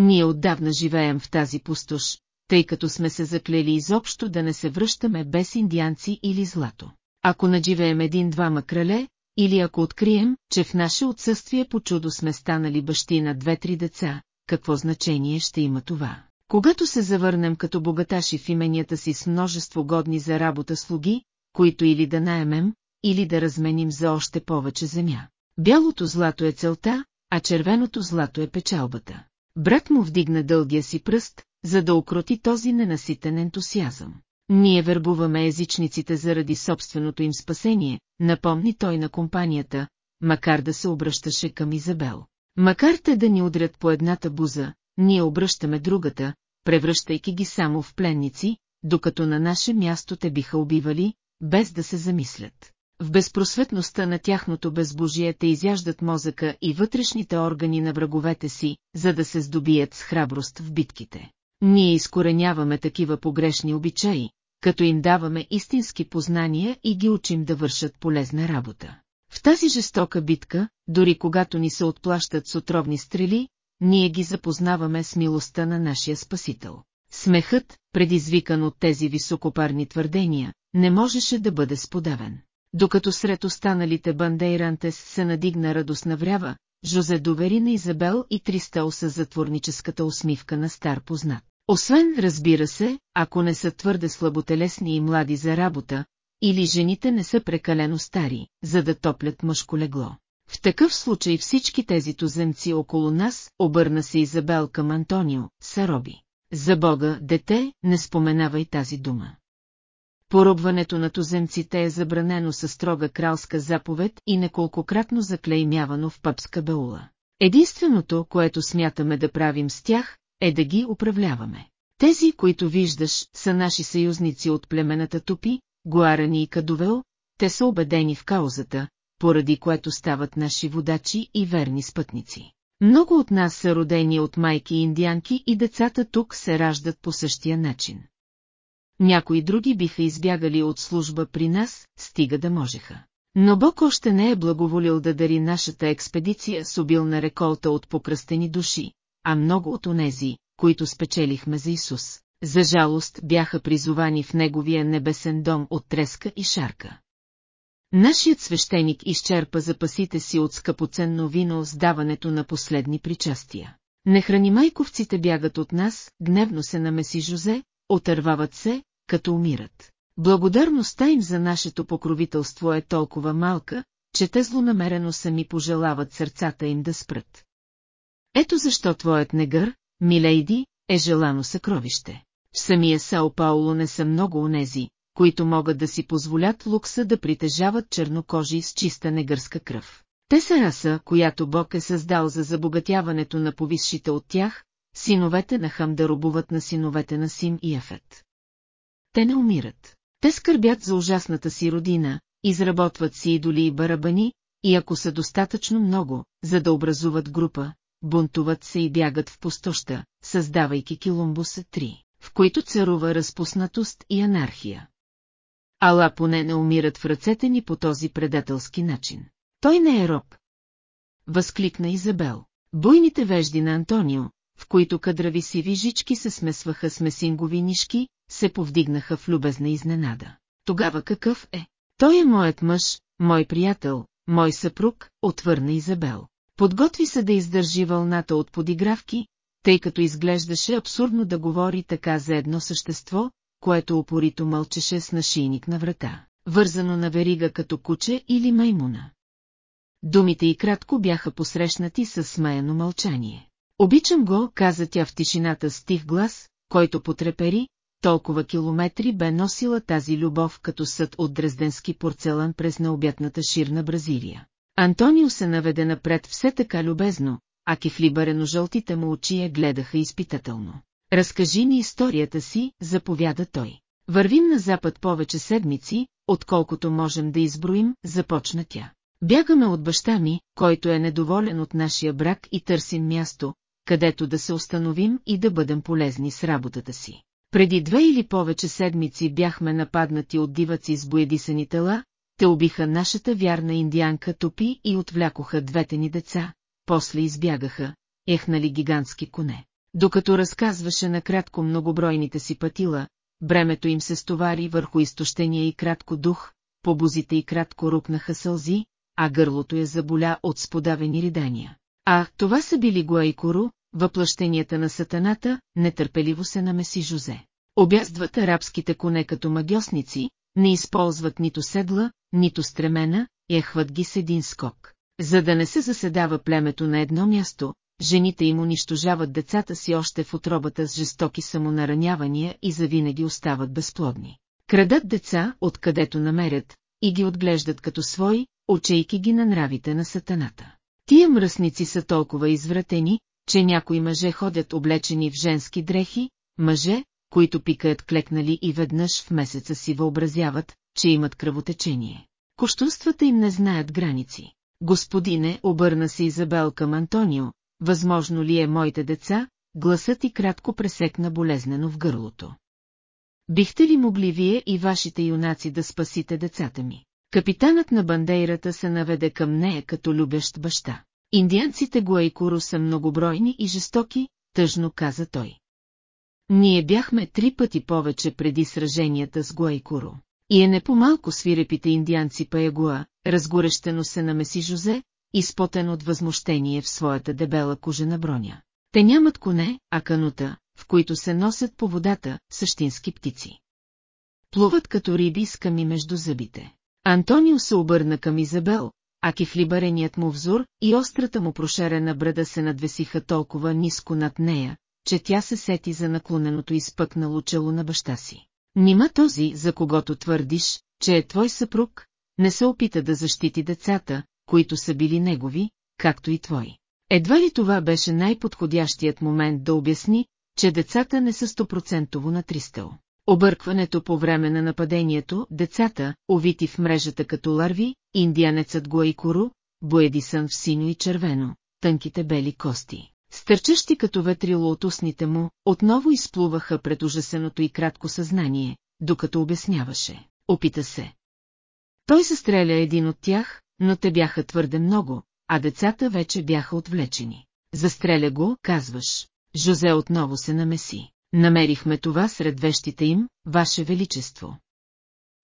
Ние отдавна живеем в тази пустош, тъй като сме се заклели изобщо да не се връщаме без индианци или злато. Ако надживеем един-двама крале, или ако открием, че в наше отсъствие по чудо сме станали бащи на две-три деца, какво значение ще има това? Когато се завърнем като богаташи в именията си с множество годни за работа слуги, които или да наемем, или да разменим за още повече земя. Бялото злато е целта, а червеното злато е печалбата. Брат му вдигна дългия си пръст, за да укроти този ненаситен ентусиазъм. Ние вербуваме езичниците заради собственото им спасение, напомни той на компанията, макар да се обръщаше към Изабел. Макар те да ни удрят по едната буза, ние обръщаме другата, превръщайки ги само в пленници, докато на наше място те биха убивали, без да се замислят. В безпросветността на тяхното безбожие те изяждат мозъка и вътрешните органи на враговете си, за да се здобият с храброст в битките. Ние изкореняваме такива погрешни обичаи, като им даваме истински познания и ги учим да вършат полезна работа. В тази жестока битка, дори когато ни се отплащат с отровни стрели, ние ги запознаваме с милостта на нашия Спасител. Смехът, предизвикан от тези високопарни твърдения, не можеше да бъде сподавен. Докато сред останалите бандейрантес се надигна радостна врява, Жозе довери на Изабел и Тристел с затворническата усмивка на стар познат. Освен, разбира се, ако не са твърде слаботелесни и млади за работа, или жените не са прекалено стари, за да топлят мъжко легло. В такъв случай всички тези туземци около нас, обърна се Изабел към Антонио, са роби. За Бога, дете, не споменавай тази дума. Порубването на туземците е забранено със строга кралска заповед и неколкократно заклеймявано в пъпска баула. Единственото, което смятаме да правим с тях, е да ги управляваме. Тези, които виждаш, са наши съюзници от племената Тупи, Гуарани и Кадовел, те са убедени в каузата, поради което стават наши водачи и верни спътници. Много от нас са родени от майки индианки и децата тук се раждат по същия начин. Някои други биха избягали от служба при нас, стига да можеха. Но Бог още не е благоволил да дари нашата експедиция с обилна реколта от покръстени души, а много от онези, които спечелихме за Исус, за жалост бяха призовани в неговия небесен дом от треска и шарка. Нашият свещеник изчерпа запасите си от скъпоценно вино с даването на последни причастия. Нехранимайковците бягат от нас, гневно се намеси Жозе, отървават се, като умират. Благодарността им за нашето покровителство е толкова малка, че те злонамерено сами пожелават сърцата им да спрат. Ето защо твоят негър, милейди, е желано съкровище. В самия Сао Пауло не са много онези, които могат да си позволят лукса да притежават чернокожи с чиста негърска кръв. Те са раса, която Бог е създал за забогатяването на повисшите от тях, синовете на Хам да робуват на синовете на Сим и Ефет. Те не умират. Те скърбят за ужасната си родина, изработват си идоли и барабани, и ако са достатъчно много, за да образуват група, бунтуват се и бягат в пустоща, създавайки Килумбуса 3, в които царува разпуснатост и анархия. Ала поне не умират в ръцете ни по този предателски начин. Той не е роб. Възкликна Изабел. Буйните вежди на Антонио, в които кадрави сиви жички се смесваха с месингови нишки, се повдигнаха в любезна изненада. Тогава какъв е? Той е моят мъж, мой приятел, мой съпруг, отвърна Изабел. Подготви се да издържи вълната от подигравки, тъй като изглеждаше абсурдно да говори така за едно същество, което опорито мълчеше с нашийник на врата, вързано на верига като куче или маймуна. Думите и кратко бяха посрещнати с смаяно мълчание. Обичам го, каза тя в тишината с тих глас, който потрепери, толкова километри бе носила тази любов като съд от дрезденски порцелан през необятната ширна Бразилия. Антонио се наведе напред все така любезно, а кифлибарено жълтите му очи я гледаха изпитателно. Разкажи ни историята си, заповяда той. Вървим на запад повече седмици, отколкото можем да изброим, започна тя. Бягаме от баща ми, който е недоволен от нашия брак и търсим място, където да се установим и да бъдем полезни с работата си. Преди две или повече седмици бяхме нападнати от диваци с боядисани тела, те убиха нашата вярна индианка Топи и отвлякоха двете ни деца, после избягаха, ехнали гигантски коне. Докато разказваше накратко многобройните си пътила, бремето им се стовари върху изтощения и кратко дух, по бузите и кратко рукнаха сълзи, а гърлото я заболя от сподавени ридания. А, това са били Гуайкору, въплъщенията на сатаната, нетърпеливо се намеси Жозе. Обяздват арабските коне като магиосници, не използват нито седла, нито стремена, ехват ги с един скок. За да не се заседава племето на едно място, жените им унищожават децата си още в отробата с жестоки самонаранявания и завинаги остават безплодни. Крадат деца, откъдето намерят, и ги отглеждат като свои, учейки ги на нравите на сатаната. Тия мръсници са толкова извратени, че някои мъже ходят облечени в женски дрехи, мъже, които пикаят клекнали и веднъж в месеца си въобразяват, че имат кръвотечение. Кощунствата им не знаят граници. Господине, обърна се Изабел към Антонио, възможно ли е моите деца, гласът и кратко пресекна болезнено в гърлото. Бихте ли могли вие и вашите юнаци да спасите децата ми? Капитанът на бандейрата се наведе към нея като любещ баща. Индианците Гуайкуро са многобройни и жестоки, тъжно каза той. Ние бяхме три пъти повече преди сраженията с Гуайкуро. И е не по-малко свирепите индианци Паягуа, разгорещено се намеси Жозе, изпотен от възмущение в своята дебела кожена броня. Те нямат коне, а канута, в които се носят по водата същински птици. Плуват като риби с ками между зъбите. Антонио се обърна към Изабел, а кифлибареният му взор и острата му прошерена брада се надвесиха толкова ниско над нея, че тя се сети за наклоненото изпъкнало чело на баща си. Нима този, за когото твърдиш, че е твой съпруг, не се опита да защити децата, които са били негови, както и твои. Едва ли това беше най-подходящият момент да обясни, че децата не са стопроцентово на. Объркването по време на нападението, децата, увити в мрежата като ларви, индианецът Гуайкуру, боедисън в синьо и червено, тънките бели кости, стърчащи като ветрило от устните му, отново изплуваха пред ужасеното и кратко съзнание, докато обясняваше. Опита се. Той се стреля един от тях, но те бяха твърде много, а децата вече бяха отвлечени. Застреля го, казваш. Жозе отново се намеси. Намерихме това сред вещите им, Ваше Величество.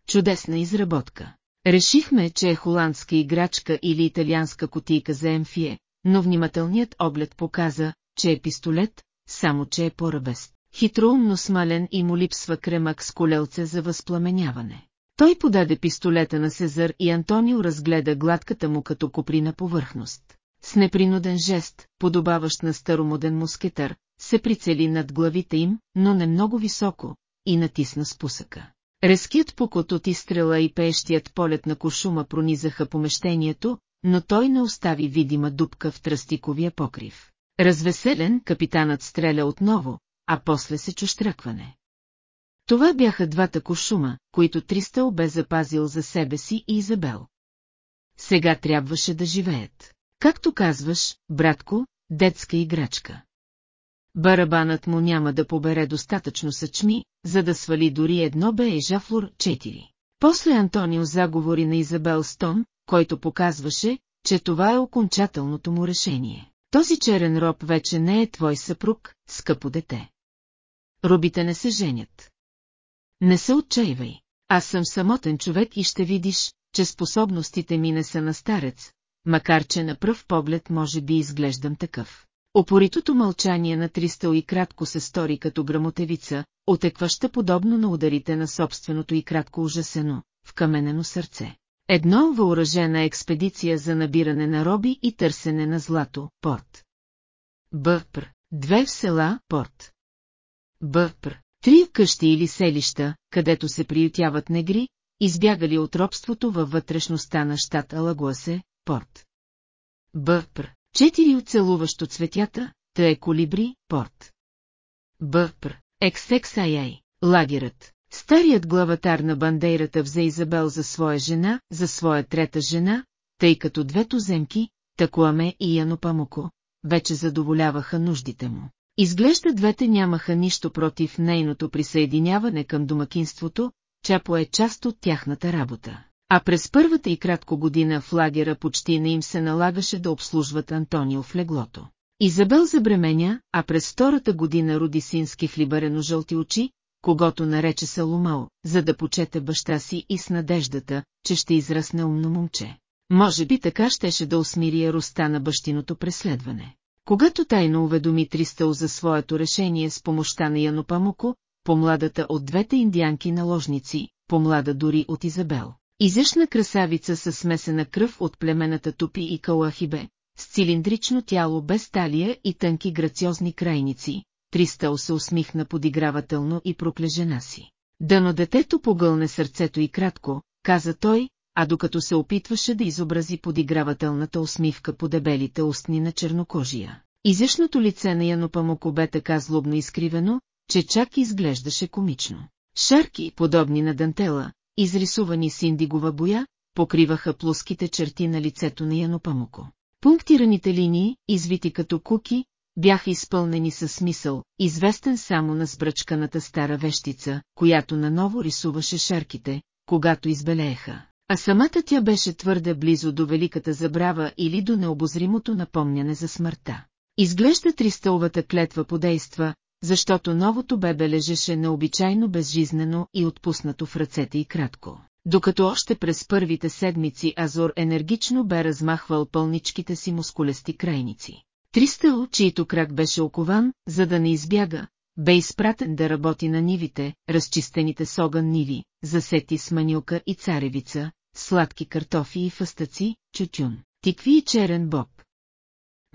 Чудесна изработка. Решихме, че е холандска играчка или италианска котийка за емфие, но внимателният оглед показа, че е пистолет, само че е по-ръбест. Хитроумно смален и му липсва кремък с колелце за възпламеняване. Той подаде пистолета на Сезар и Антонио разгледа гладката му като коприна повърхност. С непринуден жест, подобаващ на старомоден мускетър, се прицели над главите им, но не много високо, и натисна спусъка. Резкият покот от изстрела и пеещият полет на кошума пронизаха помещението, но той не остави видима дупка в тръстиковия покрив. Развеселен, капитанът стреля отново, а после се чуштръкване. Това бяха двата кошума, които Тристъл бе запазил за себе си и Изабел. Сега трябваше да живеят. Както казваш, братко, детска играчка. Барабанът му няма да побере достатъчно съчми, за да свали дори едно бе и Жафлор 4. После Антонио заговори на Изабел Стон, който показваше, че това е окончателното му решение. Този черен роб вече не е твой съпруг, скъпо дете. Робите не се женят. Не се отчаивай. Аз съм самотен човек и ще видиш, че способностите ми не са на старец, макар че на пръв поглед може би изглеждам такъв. Опоритото мълчание на Тристъл и кратко се стори като грамотевица, отекваща подобно на ударите на собственото и кратко ужасено, в каменено сърце. Едно въоръжена експедиция за набиране на роби и търсене на злато, порт. Бъпр. Две в села, порт. Бъпр. Три къщи или селища, където се приютяват негри, избягали от робството във вътрешността на щат Алагуасе, порт. Бъпр. Четири оцелуващо цветята, тъе колибри, порт. Бъпр. XXIA. Лагерът. Старият главатар на бандейрата взе Изабел за своя жена, за своя трета жена, тъй като двето земки, Такуаме и Янопамоко, вече задоволяваха нуждите му. Изглежда двете нямаха нищо против нейното присъединяване към домакинството, чапо е част от тяхната работа. А през първата и кратко година в лагера почти не им се налагаше да обслужват Антонио в леглото. Изабел забременя, а през втората година роди сински хлибарено жълти очи, когато нарече Саломал, за да почете баща си и с надеждата, че ще израсне умно момче. Може би така щеше да усмири яростта на бащиното преследване. Когато тайно уведоми Тристъл за своето решение с помощта на Янопамоко, помладата от двете индианки наложници, помлада дори от Изабел. Изящна красавица със смесена кръв от племената Тупи и Калахибе, с цилиндрично тяло без талия и тънки грациозни крайници, Тристъл се усмихна подигравателно и прокле жена си. Дано детето погълне сърцето и кратко, каза той, а докато се опитваше да изобрази подигравателната усмивка по дебелите устни на чернокожия. Изящното лице на Янопамоко бе така злобно изкривено, че чак изглеждаше комично. Шарки, подобни на дантела, изрисувани с индигова боя, покриваха плоските черти на лицето на Янопамоко. Пунктираните линии, извити като куки, бяха изпълнени със смисъл, известен само на сбръчканата стара вещица, която наново рисуваше шарките, когато избелееха. А самата тя беше твърде близо до великата забрава или до необозримото напомняне за смъртта. Изглежда тристълвата клетва подейства, защото новото бебе лежеше необичайно безжизнено и отпуснато в ръцете и кратко. Докато още през първите седмици Азор енергично бе размахвал пълничките си мускулести крайници. Тристъл, чието крак беше окован, за да не избяга, бе изпратен да работи на нивите, разчистените с огън ниви, засети с манилка и царевица, сладки картофи и фъстъци, чучун, тикви и черен боб.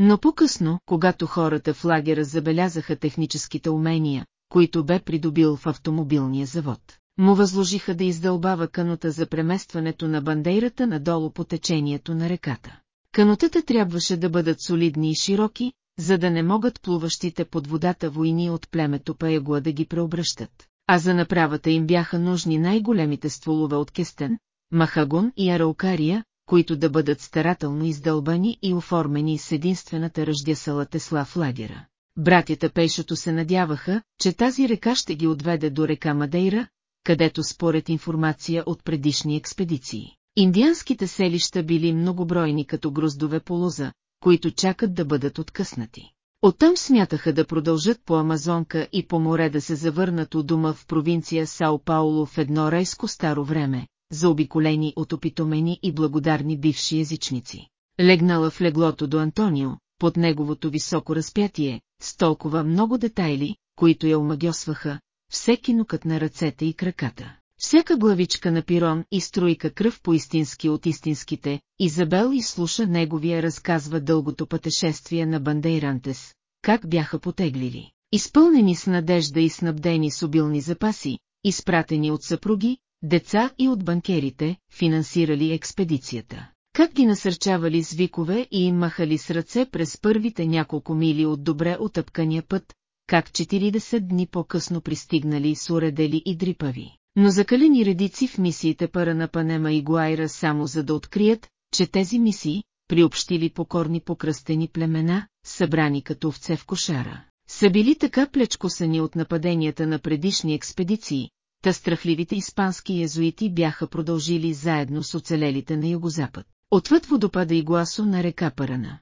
Но по-късно, когато хората в лагера забелязаха техническите умения, които бе придобил в автомобилния завод, му възложиха да издълбава канота за преместването на бандейрата надолу по течението на реката. Канотата трябваше да бъдат солидни и широки, за да не могат плуващите под водата войни от племето Паегуа да ги преобръщат. А за направата им бяха нужни най-големите стволове от кестен, махагон и араукария, които да бъдат старателно издълбани и оформени с единствената ръждясала тесла в лагера. Братята Пейшото се надяваха, че тази река ще ги отведе до река Мадейра, където според информация от предишни експедиции. Индианските селища били многобройни като груздове по лоза, които чакат да бъдат откъснати. Оттам смятаха да продължат по Амазонка и по море да се завърнат у дома в провинция Сао Пауло в едно райско старо време, заобиколени от опитомени и благодарни бивши езичници. Легнала в леглото до Антонио, под неговото високо разпятие, с толкова много детайли, които я омагьосваха, всеки нукът на ръцете и краката. Всяка главичка на пирон и струйка кръв по истински от истинските, Изабел изслуша неговия разказва дългото пътешествие на Бандейрантес, как бяха потеглили, изпълнени с надежда и снабдени с обилни запаси, изпратени от съпруги, деца и от банкерите, финансирали експедицията. Как ги насърчавали с викове и им махали с ръце през първите няколко мили от добре отъпкания път, как 40 дни по-късно пристигнали с уредели и дрипави. Но закалени редици в мисиите пара на Панема и Гуайра само за да открият, че тези мисии, приобщили покорни покръстени племена, събрани като овце в кошара, са били така плечкосани от нападенията на предишни експедиции, та страхливите испански езуити бяха продължили заедно с оцелелите на югозапад, отвъд водопада и гласо на река Парана.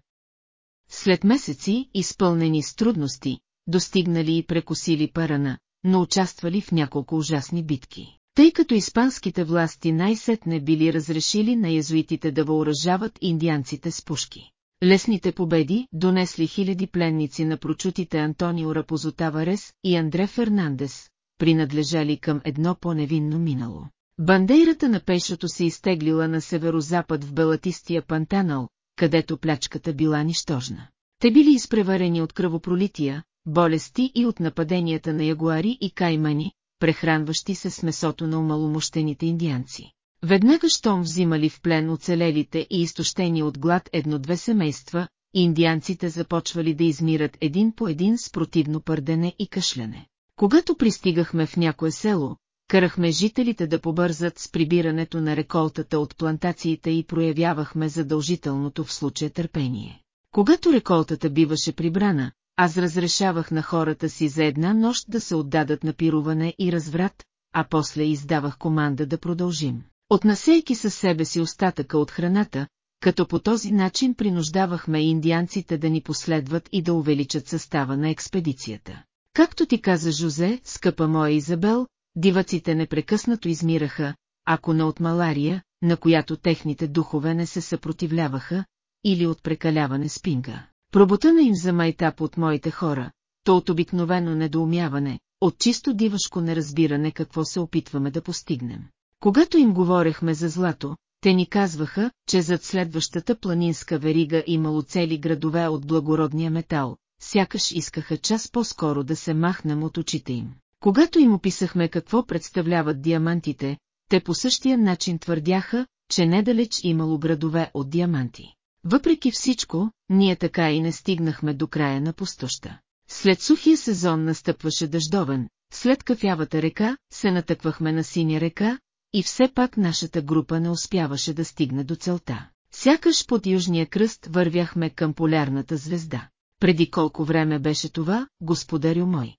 След месеци, изпълнени с трудности, достигнали и прекосили Парана, но участвали в няколко ужасни битки. Тъй като испанските власти най-сетне били разрешили на езуитите да въоръжават индианците с пушки. Лесните победи донесли хиляди пленници на прочутите Антонио Рапозо Таварес и Андре Фернандес, принадлежали към едно по-невинно минало. Бандейрата на пешото се изтеглила на северозапад в Белатистия Пантанал, където плячката била нищожна. Те били изпреварени от кръвопролития, болести и от нападенията на ягуари и каймани, прехранващи се с месото на умаломощените индианци. Веднага щом взимали в плен оцелелите и изтощени от глад едно-две семейства, индианците започвали да измират един по един с противно пърдене и кашляне. Когато пристигахме в някое село, карахме жителите да побързат с прибирането на реколтата от плантациите и проявявахме задължителното в случая търпение. Когато реколтата биваше прибрана, аз разрешавах на хората си за една нощ да се отдадат на пируване и разврат, а после издавах команда да продължим. Отнасейки със себе си остатъка от храната, като по този начин принуждавахме индианците да ни последват и да увеличат състава на експедицията. Както ти каза Жозе, скъпа моя Изабел, диваците непрекъснато измираха, ако не от малария, на която техните духове не се съпротивляваха, или от прекаляване с пинга. Пробутана им за майтап от моите хора, то от обикновено недоумяване, от чисто дивашко неразбиране какво се опитваме да постигнем. Когато им говорехме за злато, те ни казваха, че зад следващата планинска верига имало цели градове от благородния метал, сякаш искаха час по-скоро да се махнем от очите им. Когато им описахме какво представляват диамантите, те по същия начин твърдяха, че недалеч имало градове от диаманти. Въпреки всичко, ние така и не стигнахме до края на пустоща. След сухия сезон настъпваше дъждовен, след кафявата река се натъквахме на синя река, и все пак нашата група не успяваше да стигне до целта. Сякаш под Южния кръст вървяхме към полярната звезда. Преди колко време беше това, господарю мой?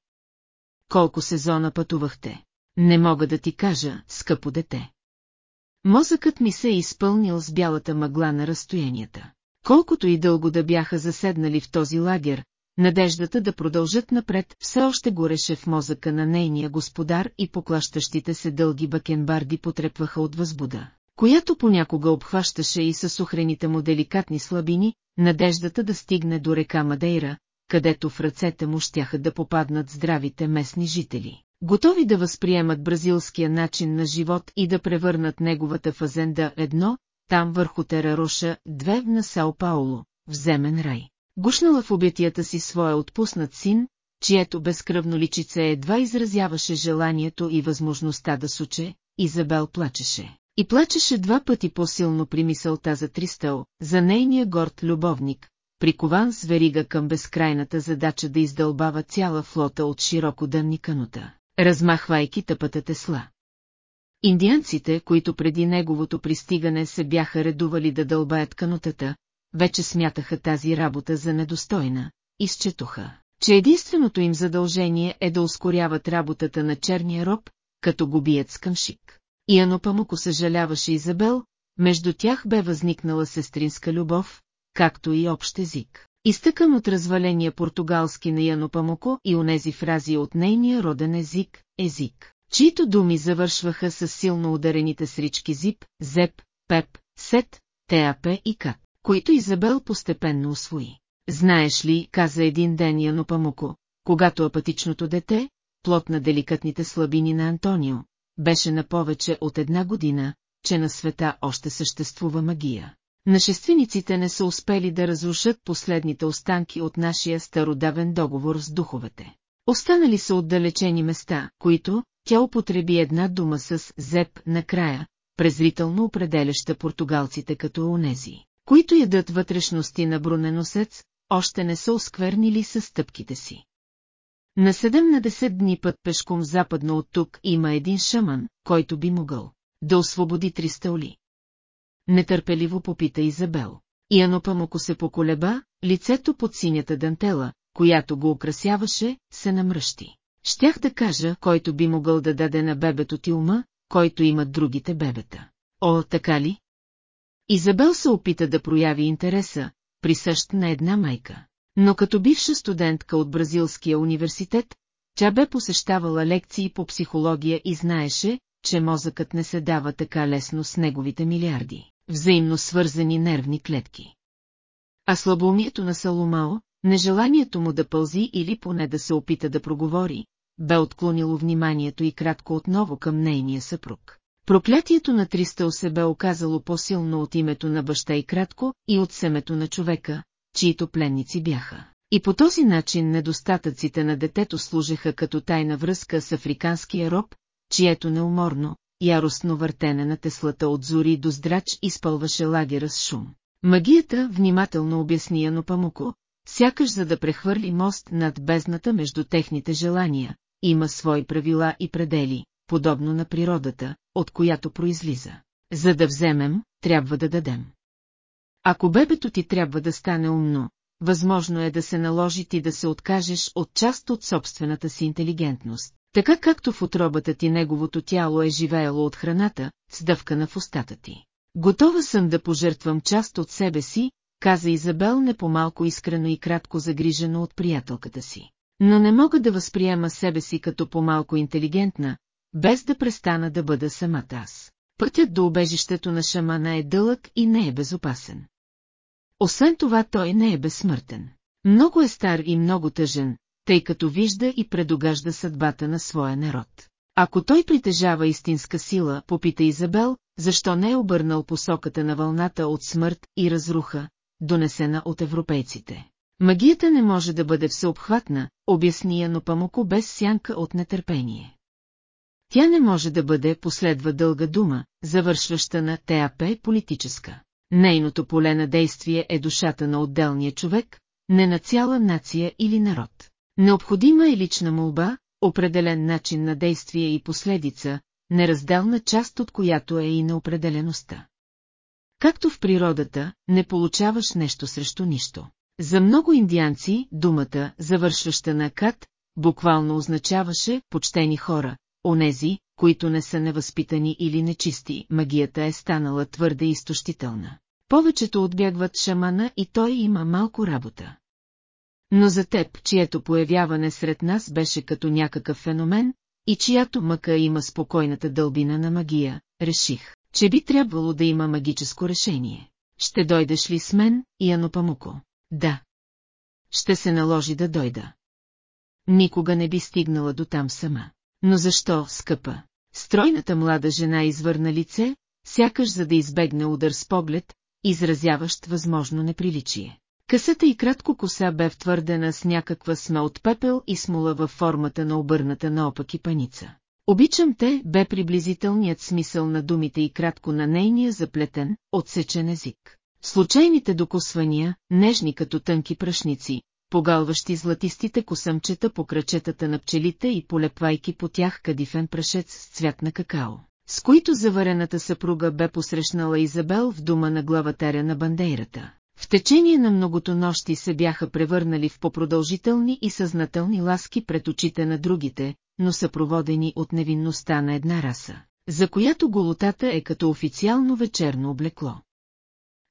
Колко сезона пътувахте? Не мога да ти кажа, скъпо дете. Мозъкът ми се е изпълнил с бялата мъгла на разстоянията. Колкото и дълго да бяха заседнали в този лагер, надеждата да продължат напред все още гореше в мозъка на нейния господар и поклащащите се дълги бакенбарди потрепваха от възбуда, която понякога обхващаше и със сухрените му деликатни слабини, надеждата да стигне до река Мадейра, където в ръцете му щяха да попаднат здравите местни жители, готови да възприемат бразилския начин на живот и да превърнат неговата фазенда едно, там върху Терароша, две на Сао Пауло, в земен рай. Гушнала в обетията си своя отпуснат син, чието безкръвно личице едва изразяваше желанието и възможността да суче, Изабел плачеше. И плачеше два пъти по-силно при мисълта за Тристъл, за нейния горд любовник, прикован с верига към безкрайната задача да издълбава цяла флота от широко дънни канута, размахвайки тъпата тесла. Индианците, които преди неговото пристигане се бяха редували да дълбаят канутата, вече смятаха тази работа за недостойна, изчетоха, че единственото им задължение е да ускоряват работата на черния роб, като го бият с. И Анопамуко съжаляваше Изабел, между тях бе възникнала сестринска любов, както и общ език. Изтъкан от разваления португалски на Янопамоко и онези фрази от нейния роден език, език, чието думи завършваха с силно ударените срички зип, зеп, пеп, сет, теапе и кат които Изабел постепенно освои. Знаеш ли, каза един ден Яно Памуко, когато апатичното дете, плод на деликатните слабини на Антонио, беше на повече от една година, че на света още съществува магия. Нашествениците не са успели да разрушат последните останки от нашия стародавен договор с духовете. Останали са отдалечени места, които тя употреби една дума с «зеп» накрая, презрително определяща португалците като онези, които ядат вътрешности на бруненосец, още не са осквернили със стъпките си. На 7 на 10 дни път пешком западно от тук има един шаман, който би могъл да освободи три стъли. Нетърпеливо попита Изабел. И Анопамоко се поколеба, лицето под синята дантела, която го украсяваше, се намръщи. Щях да кажа, който би могъл да даде на бебето ти ума, който имат другите бебета. О, така ли? Изабел се опита да прояви интереса, присъщ на една майка. Но като бивша студентка от Бразилския университет, тя бе посещавала лекции по психология и знаеше, че мозъкът не се дава така лесно с неговите милиарди, взаимно свързани нервни клетки. А слабоумието на Саломао, нежеланието му да пълзи или поне да се опита да проговори, бе отклонило вниманието и кратко отново към нейния съпруг. Проклятието на Тристъл се бе оказало по-силно от името на баща и кратко и от семето на човека, чието пленници бяха. И по този начин недостатъците на детето служеха като тайна връзка с африканския роб, чието неуморно, яростно въртене на теслата от зори до здрач изпълваше лагера с шум. Магията внимателно обясни Яно Памуко, сякаш за да прехвърли мост над бездната между техните желания, има свои правила и предели, подобно на природата, от която произлиза. За да вземем, трябва да дадем. Ако бебето ти трябва да стане умно, възможно е да се наложи ти да се откажеш от част от собствената си интелигентност. Така както в отробата ти неговото тяло е живеело от храната, сдъвкана в устата ти. Готова съм да пожертвам част от себе си, каза Изабел не по-малко искрено и кратко загрижено от приятелката си. Но не мога да възприема себе си като по-малко интелигентна, без да престана да бъда самата аз. Пътят до убежището на шамана е дълъг и не е безопасен. Освен това той не е безсмъртен. Много е стар и много тъжен, тъй като вижда и предогажда съдбата на своя народ. Ако той притежава истинска сила, попита Изабел, защо не е обърнал посоката на вълната от смърт и разруха, донесена от европейците. Магията не може да бъде всеобхватна, обясни я, Памуко без сянка от нетърпение. Тя не може да бъде последва дълга дума, завършваща на ТАП политическа. Нейното поле на действие е душата на отделния човек, не на цяла нация или народ. Необходима е лична молба, определен начин на действие и последица, неразделна част от която е и неопределеността. Както в природата, не получаваш нещо срещу нищо. За много индианци думата, завършваща на кат, буквално означаваше почтени хора, онези, които не са невъзпитани или нечисти, магията е станала твърде изтощителна. Повечето отбягват шамана и той има малко работа. Но за теб, чието появяване сред нас беше като някакъв феномен, и чиято мъка има спокойната дълбина на магия, реших, че би трябвало да има магическо решение. Ще дойдеш ли с мен, Яно Памуко? Да. Ще се наложи да дойда. Никога не би стигнала до там сама. Но защо, скъпа? Стройната млада жена извърна лице, сякаш за да избегне удар с поглед, изразяващ възможно неприличие. Късата и кратко коса бе втвърдена с някаква сме от пепел и смола във формата на обърната наопаки паница. Обичам те бе приблизителният смисъл на думите и кратко на нейния заплетен, отсечен език. Случайните докосвания, нежни като тънки прашници, погалващи златистите косъмчета по кръчетата на пчелите и полепвайки по тях кадифен прашец с цвят на какао, с които заварената съпруга бе посрещнала Изабел в дома на главатаря на бандейрата. В течение на многото нощи се бяха превърнали в попродължителни и съзнателни ласки пред очите на другите, но съпроводени от невинността на една раса, за която голотата е като официално вечерно облекло.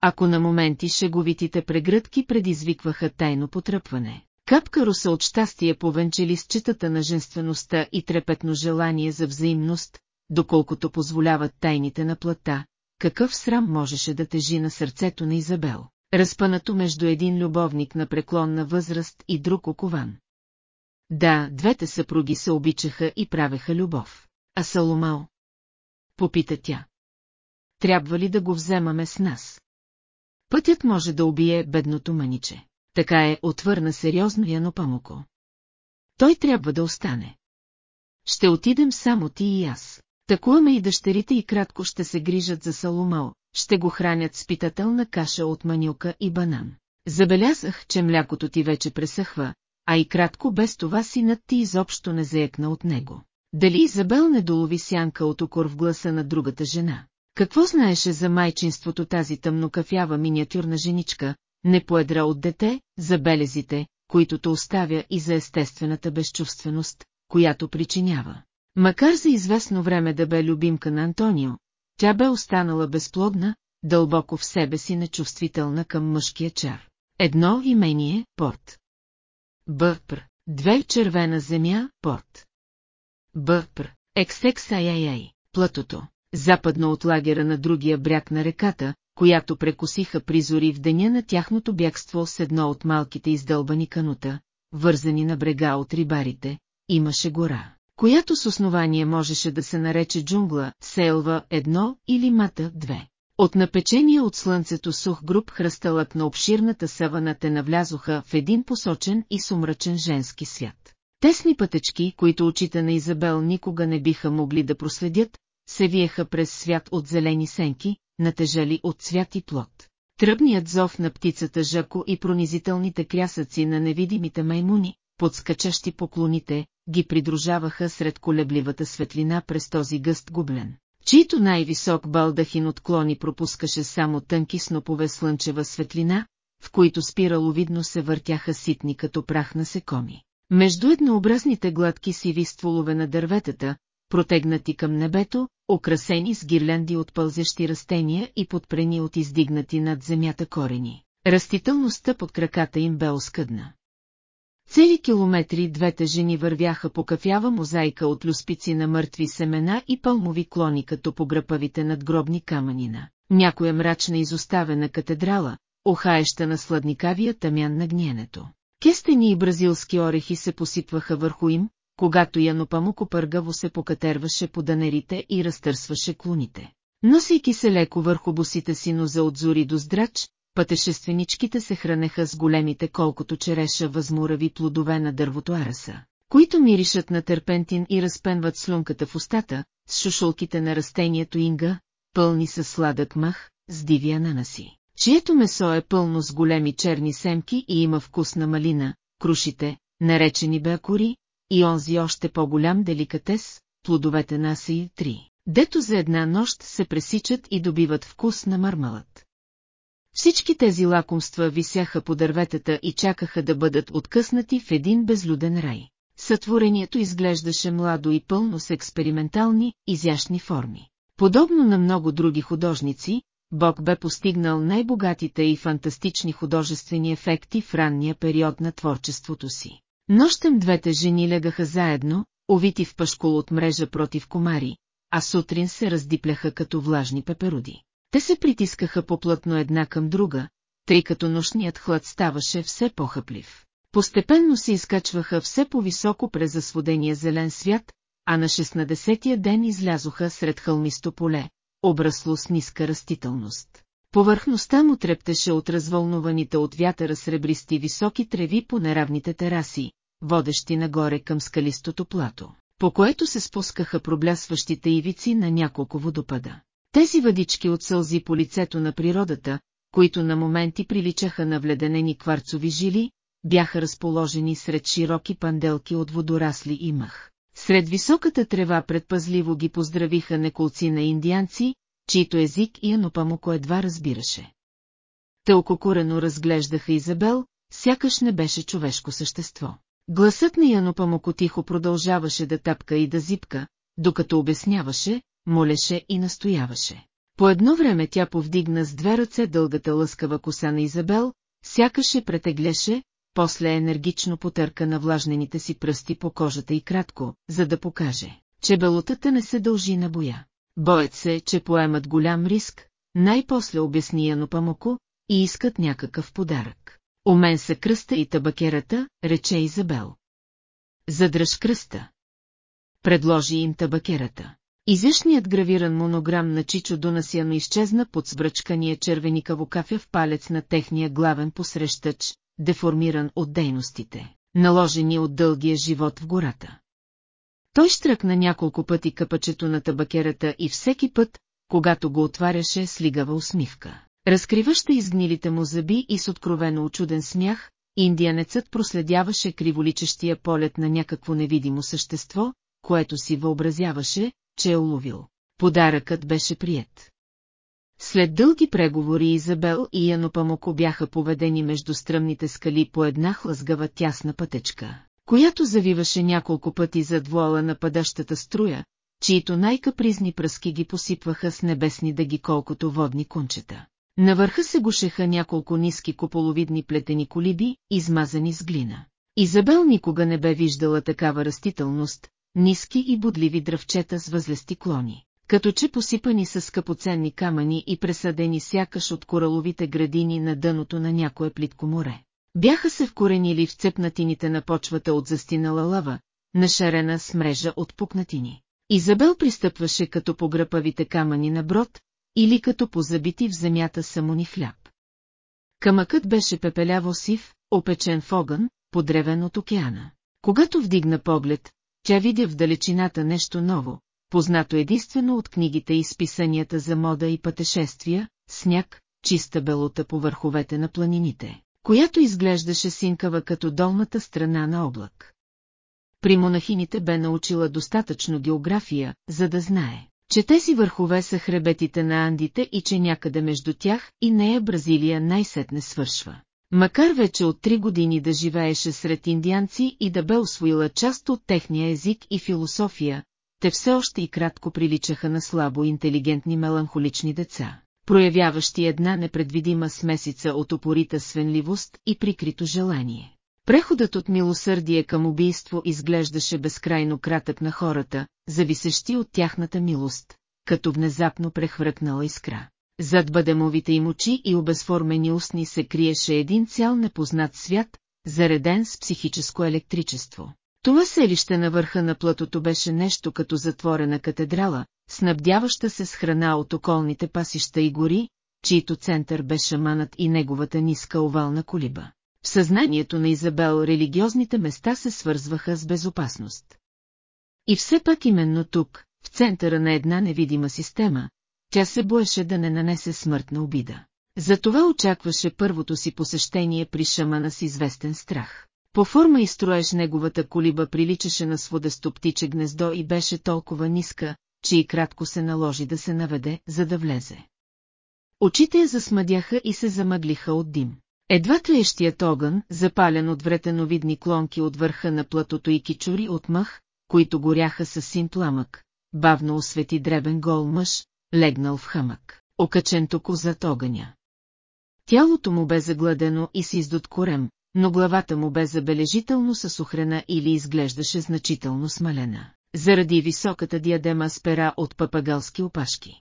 Ако на моменти шеговитите прегръдки предизвикваха тайно потръпване, капка руса от щастие повенчели с четата на женствеността и трепетно желание за взаимност, доколкото позволяват тайните на плата, какъв срам можеше да тежи на сърцето на Изабел, разпънато между един любовник на преклонна възраст и друг окован. Да, двете съпруги се обичаха и правеха любов. А Саломао? Попита тя. Трябва ли да го вземаме с нас? Пътят може да убие бедното маниче. Така е, отвърна сериозно Яно Памуко. Той трябва да остане. Ще отидем само ти и аз. Такуваме и дъщерите и кратко ще се грижат за Саломал, ще го хранят с питателна каша от манюка и банан. Забелязах, че млякото ти вече пресъхва, а и кратко без това синът ти изобщо не заекна от него. Дали Изабел не долови сянка от окор в гласа на другата жена? Какво знаеше за майчинството тази тъмнокафява миниатюрна женичка, не поедра от дете, за белезите, които то оставя и за естествената безчувственост, която причинява. Макар за известно време да бе любимка на Антонио, тя бе останала безплодна, дълбоко в себе си нечувствителна към мъжкия чар. Едно имение, порт. Бъпр. Две червена земя, порт. Бъпр. Ексексайайай, платото западно от лагера на другия бряг на реката, която прекосиха призори в деня на тяхното бягство с едно от малките издълбани канута, вързани на брега от рибарите, имаше гора, която с основание можеше да се нарече джунгла, селва едно или мата две. От напечения от слънцето сух груб хръсталък на обширната савана те навлязоха в един посочен и сумрачен женски свят. Тесни пътечки, които очите на Изабел никога не биха могли да проследят, се виеха през свят от зелени сенки, натежали от цвят и плод. Тръбният зов на птицата Жако и пронизителните крясъци на невидимите маймуни, подскачащи поклоните, ги придружаваха сред колебливата светлина през този гъст гублен, чийто най-висок балдахин отклони пропускаше само тънки снопове слънчева светлина, в които спираловидно се въртяха ситни като прах насекоми. Между еднообразните гладки сиви стволове на дърветата, протегнати към небето, украсени с гирлянди от пълзящи растения и подпрени от издигнати над земята корени. Растителността под краката им бе оскъдна. Цели километри двете жени вървяха по кафява мозайка от люспици на мъртви семена и пълмови клони като по гръпавите надгробни камънина. Някоя мрачна изоставена катедрала, охаеща на сладникавия тъмян на гниенето. Кестени и бразилски орехи се посипваха върху им, когато Янопамуко пъргаво се покатерваше по данерите и разтърсваше клоните. Носейки се леко върху босите си, но за отзори до здрач, пътешественичките се хранеха с големите колкото череша възмурави плодове на дървото араса, които миришат на терпентин и разпенват слюнката в устата, с шушулките на растението инга, пълни със сладък мах, с диви ананаси, чието месо е пълно с големи черни семки и има вкус на малина, крушите, наречени беакури, и онзи още по-голям деликатес, плодовете на Асии 3, дето за една нощ се пресичат и добиват вкус на мармалът. Всички тези лакомства висяха по дърветата и чакаха да бъдат откъснати в един безлюден рай. Сътворението изглеждаше младо и пълно с експериментални, изящни форми. Подобно на много други художници, Бог бе постигнал най-богатите и фантастични художествени ефекти в ранния период на творчеството си. Нощем двете жени легаха заедно, овити в пашкол от мрежа против комари, а сутрин се раздипляха като влажни пеперуди. Те се притискаха поплътно една към друга, тъй като нощният хлад ставаше все по-хъплив. Постепенно се изкачваха все по-високо през засводения зелен свят, а на 16-тия ден излязоха сред хълмисто поле, обрасло с ниска растителност. Повърхността му трептеше от развълнуваните от вятъра сребристи високи треви по неравните тераси, водещи нагоре към скалистото плато, по което се спускаха проблясващите ивици на няколко водопада. Тези въдички от сълзи по лицето на природата, които на моменти приличаха на вледенени кварцови жили, бяха разположени сред широки панделки от водорасли и мах. Сред високата трева предпазливо ги поздравиха неколци на индианци, чийто език и Анопамоко едва разбираше. Тълкокурено разглеждаха Изабел, сякаш не беше човешко същество. Гласът на Янопамоко тихо продължаваше да тапка и да зипка, докато обясняваше, молеше и настояваше. По едно време тя повдигна с две ръце дългата лъскава коса на Изабел, сякаше претеглеше, после енергично потърка на влажнените си пръсти по кожата и кратко, за да покаже, че белотата не се дължи на боя. Боят се, че поемат голям риск, най-после обясни Янопамоко, и искат някакъв подарък. У мен са кръста и табакерата, рече Изабел. Задръж кръста. Предложи им табакерата. Изящният гравиран монограм на Чичо Донасяно изчезна под сбръчкания червеникаво кафя палец на техния главен посрещач, деформиран от дейностите, наложени от дългия живот в гората. Той штръкна няколко пъти капачето на табакерата и всеки път, когато го отваряше с лигава усмивка. Разкриваща изгнилите му зъби и с откровено очуден смях, индианецът проследяваше криволичещия полет на някакво невидимо същество, което си въобразяваше, че е уловил. Подаръкът беше прият. След дълги преговори Изабел и Янопамоко бяха поведени между стръмните скали по една хлъзгава тясна пътечка, която завиваше няколко пъти зад вуала на падащата струя, чието най-капризни пръски ги посипваха с небесни дъги колкото водни кунчета. На върха се гушеха няколко ниски куполовидни плетени колиби, измазани с глина. Изабел никога не бе виждала такава растителност, ниски и будливи дръвчета с възлести клони, като че посипани с скъпоценни камъни и пресадени сякаш от кораловите градини на дъното на някое плитко море. Бяха се вкоренили в цепнатините на почвата от застинала лава, нашарена с мрежа от пукнатини. Изабел пристъпваше като по гръпавите камъни на брод, или като по забити в земята самони хляб. Камъкът беше пепеляво сив, опечен в огън, подревен от океана. Когато вдигна поглед, тя видя в далечината нещо ново, познато единствено от книгите и списанията за мода и пътешествия, сняг, чиста белота по върховете на планините, която изглеждаше синкава като долната страна на облак. При монахините бе научила достатъчно география, за да знае, че тези върхове са хребетите на Андите и че някъде между тях и нея Бразилия най-сетне свършва. Макар вече от три години да живееше сред индианци и да бе освоила част от техния език и философия, те все още и кратко приличаха на слабо интелигентни меланхолични деца, проявяващи една непредвидима смесица от опорита свенливост и прикрито желание. Преходът от милосърдие към убийство изглеждаше безкрайно кратък на хората, зависещи от тяхната милост, като внезапно прехвъркнала искра. Зад бъдемовите им очи и обезформени устни се криеше един цял непознат свят, зареден с психическо електричество. Това селище на върха на платото беше нещо като затворена катедрала, снабдяваща се с храна от околните пасища и гори, чието център беше манът и неговата ниска овална колиба. В съзнанието на Изабел религиозните места се свързваха с безопасност. И все пак именно тук, в центъра на една невидима система, тя се боеше да не нанесе смъртна обида. Затова очакваше първото си посещение при шамана с известен страх. По форма и строеж неговата колиба приличаше на сводесто птиче гнездо и беше толкова ниска, че и кратко се наложи да се наведе, за да влезе. Очите я засмъдяха и се замъглиха от дим. Едва тлеещият огън, запален от вретеновидни клонки от върха на платото и кичури от мъх, които горяха с син пламък, бавно освети дребен гол мъж, легнал в хъмък, окачен токо зад огъня. Тялото му бе загладено и си издот корем, но главата му бе забележително съсухрена или изглеждаше значително смалена, заради високата диадема с пера от папагалски опашки.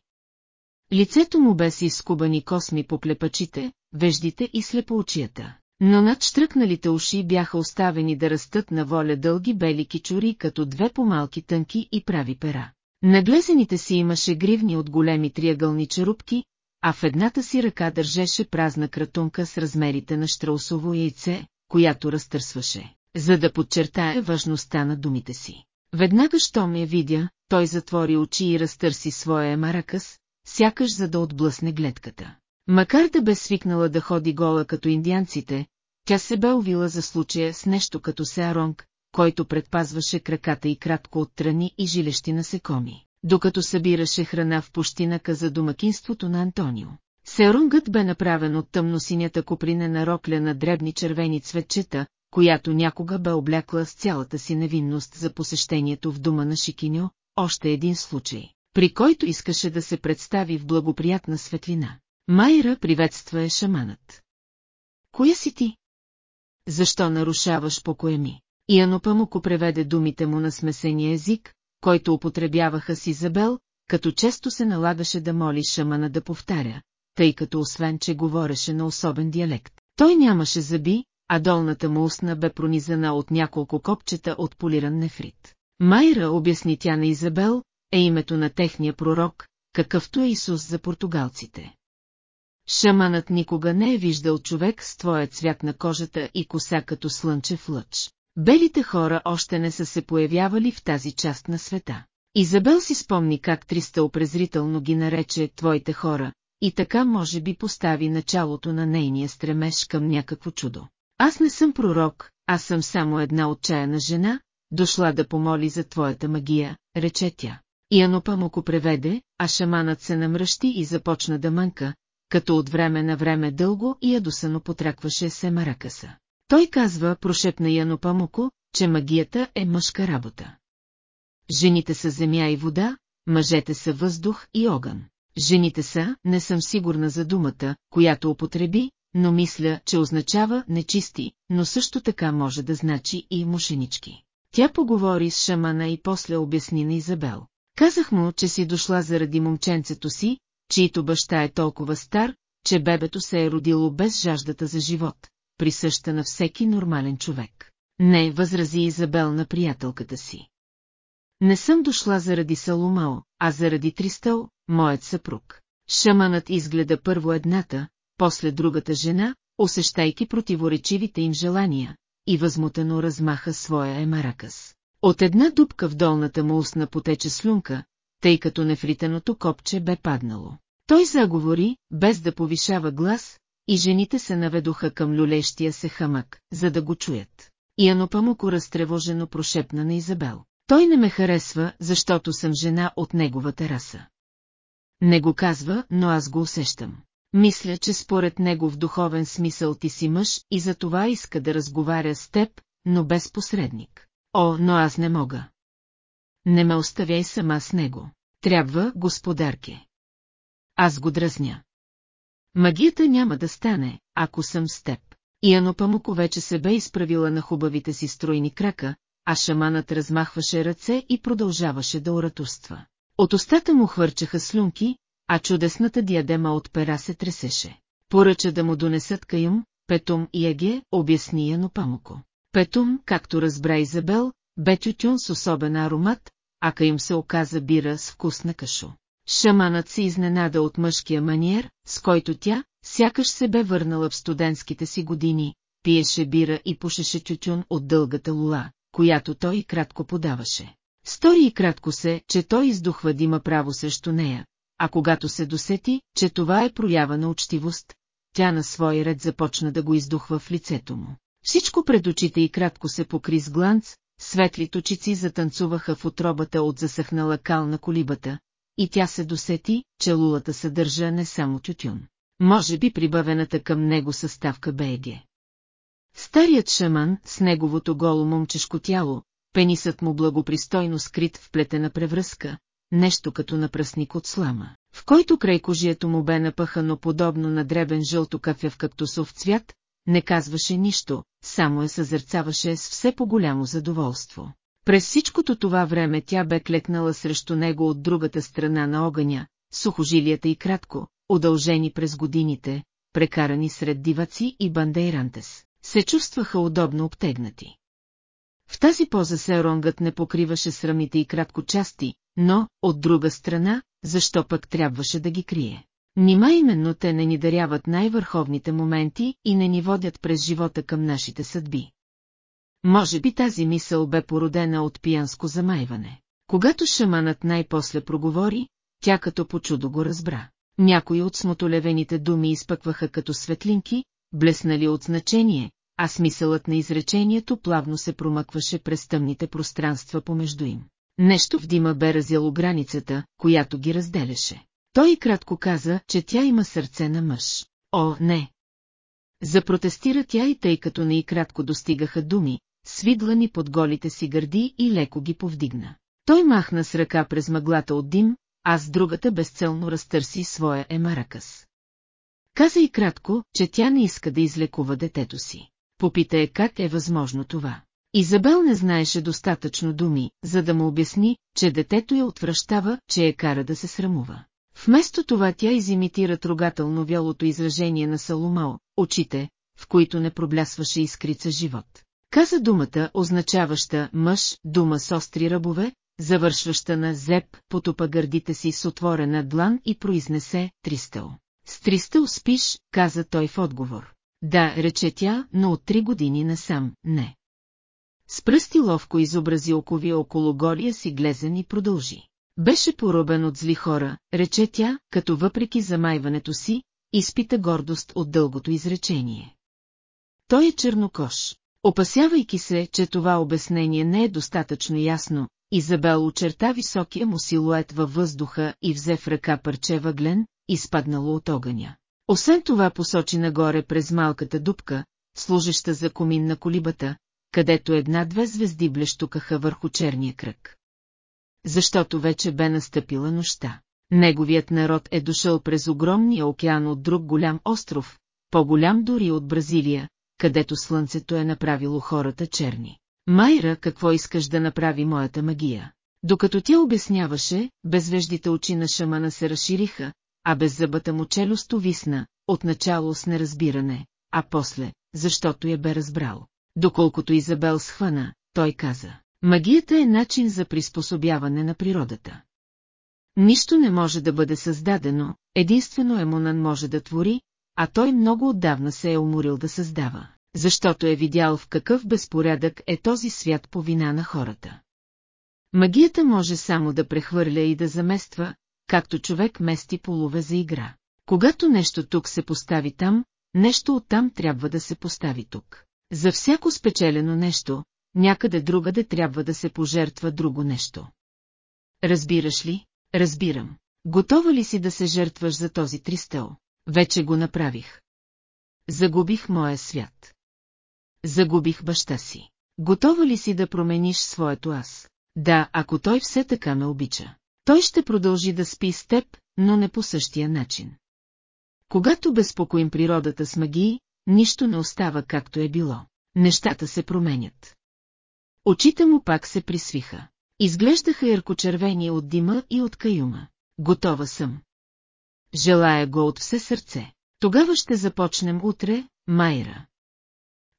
Лицето му бе си изкубани косми по клепачите, веждите и слепоочията, но над штръкналите уши бяха оставени да растат на воля дълги бели кичури като две по-малки тънки и прави пера. На глезените си имаше гривни от големи триъгълни черупки, а в едната си ръка държеше празна кратунка с размерите на штраусово яйце, която разтърсваше, за да подчертае важността на думите си. Веднага, щом я видя, той затвори очи и разтърси своя маракъс, сякаш за да отблъсне гледката. Макар да бе свикнала да ходи гола като индианците, тя се бе увила за случая с нещо като сеаронг, който предпазваше краката и кратко от трани и жилещи насекоми, докато събираше храна в пущинака за домакинството на Антонио. Серунгът бе направен от тъмносинята купринена рокля на дребни червени цветчета, която някога бе облякла с цялата си невинност за посещението в дома на Шикиньо, още един случай, при който искаше да се представи в благоприятна светлина. Майра приветства е шаманът. Коя си ти? Защо нарушаваш покоя ми? И Анопамуко преведе думите му на смесения език, който употребяваха с Изабел, като често се налагаше да моли шамана да повтаря, тъй като освен, че говореше на особен диалект. Той нямаше зъби, а долната му устна бе пронизана от няколко копчета от полиран нефрит. Майра, обясни тя на Изабел, е името на техния пророк, какъвто е Исус за португалците. Шаманът никога не е виждал човек с твоя цвят на кожата и коса като слънчев лъч. Белите хора още не са се появявали в тази част на света. Изабел си спомни как Триста презрително ги нарече «твоите хора», и така може би постави началото на нейния стремеж към някакво чудо. Аз не съм пророк, аз съм само една отчаяна жена, дошла да помоли за твоята магия, рече тя. И Анопа му го преведе, а шаманът се намръщи и започна да мънка, като от време на време дълго и ядосано потракваше се маракаса. Той казва, прошепна Яно Памуко, че магията е мъжка работа. Жените са земя и вода, мъжете са въздух и огън. Жените са, не съм сигурна за думата, която употреби, но мисля, че означава нечисти, но също така може да значи и мушенички. Тя поговори с шамана и после обясни на Изабел. Казах му, че си дошла заради момченцето си, чието баща е толкова стар, че бебето се е родило без жаждата за живот, присъща на всеки нормален човек. Не, възрази Изабел на приятелката си. Не съм дошла заради Саломао, а заради Тристъл, моят съпруг. Шаманът изгледа първо едната, после другата жена, усещайки противоречивите им желания, и възмутено размаха своя емаракъс. От една дупка в долната му устна потече слюнка, тъй като нефритеното копче бе паднало. Той заговори, без да повишава глас, и жените се наведоха към люлещия се хамък, за да го чуят. И Анопамуко разтревожено прошепна на Изабел. Той не ме харесва, защото съм жена от неговата раса. Не го казва, но аз го усещам. Мисля, че според него в духовен смисъл ти си мъж и за това иска да разговаря с теб, но без посредник. О, но аз не мога. Не ме оставяй сама с него. Трябва, господарке. Аз го дразня. Магията няма да стане, ако съм с теб. И Анопамуко вече се бе изправила на хубавите си стройни крака, а шаманът размахваше ръце и продължаваше да ораторства. От устата му хвърчаха слюнки, а чудесната диадема от пера се тресеше. Поръча да му донесат каюм, Петум и Еге, обясни Анопамуко. Петум, както разбра Изабел, бе тютюн с особен аромат, а каюм се оказа бира с вкусна кашо. Шаманът се изненада от мъжкия маниер, с който тя, сякаш се бе върнала в студентските си години, пиеше бира и пушеше тютюн от дългата лула, която той кратко подаваше. Стори и кратко се, че той издухва дима право срещу нея, а когато се досети, че това е проява на учтивост, тя на свой ред започна да го издухва в лицето му. Всичко пред очите и кратко се покри с гланц, светли точици затанцуваха в отробата от засъхнала кал на колибата, и тя се досети, че лулата съдържа не само тютюн. Може би прибавената към него съставка БЕГ. Старият шаман с неговото голо момчешко тяло, пенисът му благопристойно скрит в плетена превръзка, нещо като напръсник от слама, в който край кожието му бе напъхано подобно на дребен жълто кафяв кактусов цвят, не казваше нищо, само я съзерцаваше с все по-голямо задоволство. През всичкото това време тя бе клекнала срещу него от другата страна на огъня, сухожилията и кратко, удължени през годините, прекарани сред диваци и бандейрантес, се чувстваха удобно обтегнати. В тази поза Серонгът не покриваше срамите и кратко части, но, от друга страна, защо пък трябваше да ги крие? Нима именно те не ни даряват най-върховните моменти и не ни водят през живота към нашите съдби. Може би тази мисъл бе породена от пиянско замайване. Когато шаманът най-после проговори, тя като по чудо го разбра. Някои от смотолевените думи изпъкваха като светлинки, блеснали от значение, а смисълът на изречението плавно се промъкваше през тъмните пространства помежду им. Нещо в дима бе разяло границата, която ги разделяше. Той кратко каза, че тя има сърце на мъж. О, не! Запротестира тя и тъй като не и кратко достигаха думи, свидлани под голите си гърди и леко ги повдигна. Той махна с ръка през мъглата от дим, а с другата безцелно разтърси своя емаракъс. Каза и кратко, че тя не иска да излекува детето си. Попита е как е възможно това. Изабел не знаеше достатъчно думи, за да му обясни, че детето я отвръщава, че я кара да се срамува. Вместо това тя изимитира трогателно вялото изражение на Саломао, очите, в които не проблясваше искрица живот. Каза думата, означаваща мъж, дума с остри ръбове, завършваща на зеп, потопа гърдите си с отворена длан и произнесе Тристъл. С Тристъл спиш, каза той в отговор. Да, рече тя, но от три години насам, не. С пръсти ловко изобрази окови около голия си глезен и продължи. Беше поробен от зли хора, рече тя, като въпреки замайването си, изпита гордост от дългото изречение. Той е чернокош. Опасявайки се, че това обяснение не е достатъчно ясно, Изабел очерта високия му силует във въздуха и взе в ръка парче въглен, изпаднало от огъня. Освен това посочи нагоре през малката дупка, служеща за комин на колибата, където една-две звезди блещукаха върху черния кръг. Защото вече бе настъпила нощта. Неговият народ е дошъл през огромния океан от друг голям остров, по-голям дори от Бразилия, където слънцето е направило хората черни. Майра, какво искаш да направи моята магия? Докато тя обясняваше, безвеждите очи на шамана се разшириха, а беззъбата му челюст висна, отначало с неразбиране, а после, защото я бе разбрал. Доколкото Изабел схвана, той каза, магията е начин за приспособяване на природата. Нищо не може да бъде създадено, единствено Емонан може да твори, а той много отдавна се е уморил да създава, защото е видял в какъв безпорядък е този свят по вина на хората. Магията може само да прехвърля и да замества, както човек мести полове за игра. Когато нещо тук се постави там, нещо оттам трябва да се постави тук. За всяко спечелено нещо, някъде другаде трябва да се пожертва друго нещо. Разбираш ли? Разбирам. Готова ли си да се жертваш за този тристъл? Вече го направих. Загубих моя свят. Загубих баща си. Готова ли си да промениш своето аз? Да, ако той все така ме обича. Той ще продължи да спи с теб, но не по същия начин. Когато безпокоим природата с магии, нищо не остава както е било. Нещата се променят. Очите му пак се присвиха. Изглеждаха яркочервени от дима и от каюма. Готова съм. Желая го от все сърце. Тогава ще започнем утре, Майра.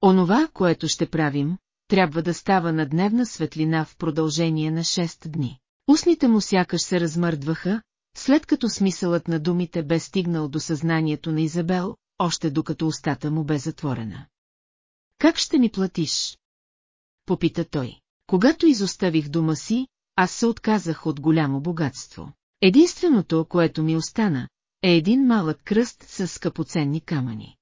Онова, което ще правим, трябва да става на дневна светлина в продължение на 6 дни. Устните му сякаш се размърдваха, след като смисълът на думите бе стигнал до съзнанието на Изабел, още докато устата му бе затворена. Как ще ни платиш? Попита той. Когато изоставих дома си, аз се отказах от голямо богатство. Единственото, което ми остана, е един малък кръст с скъпоценни камъни.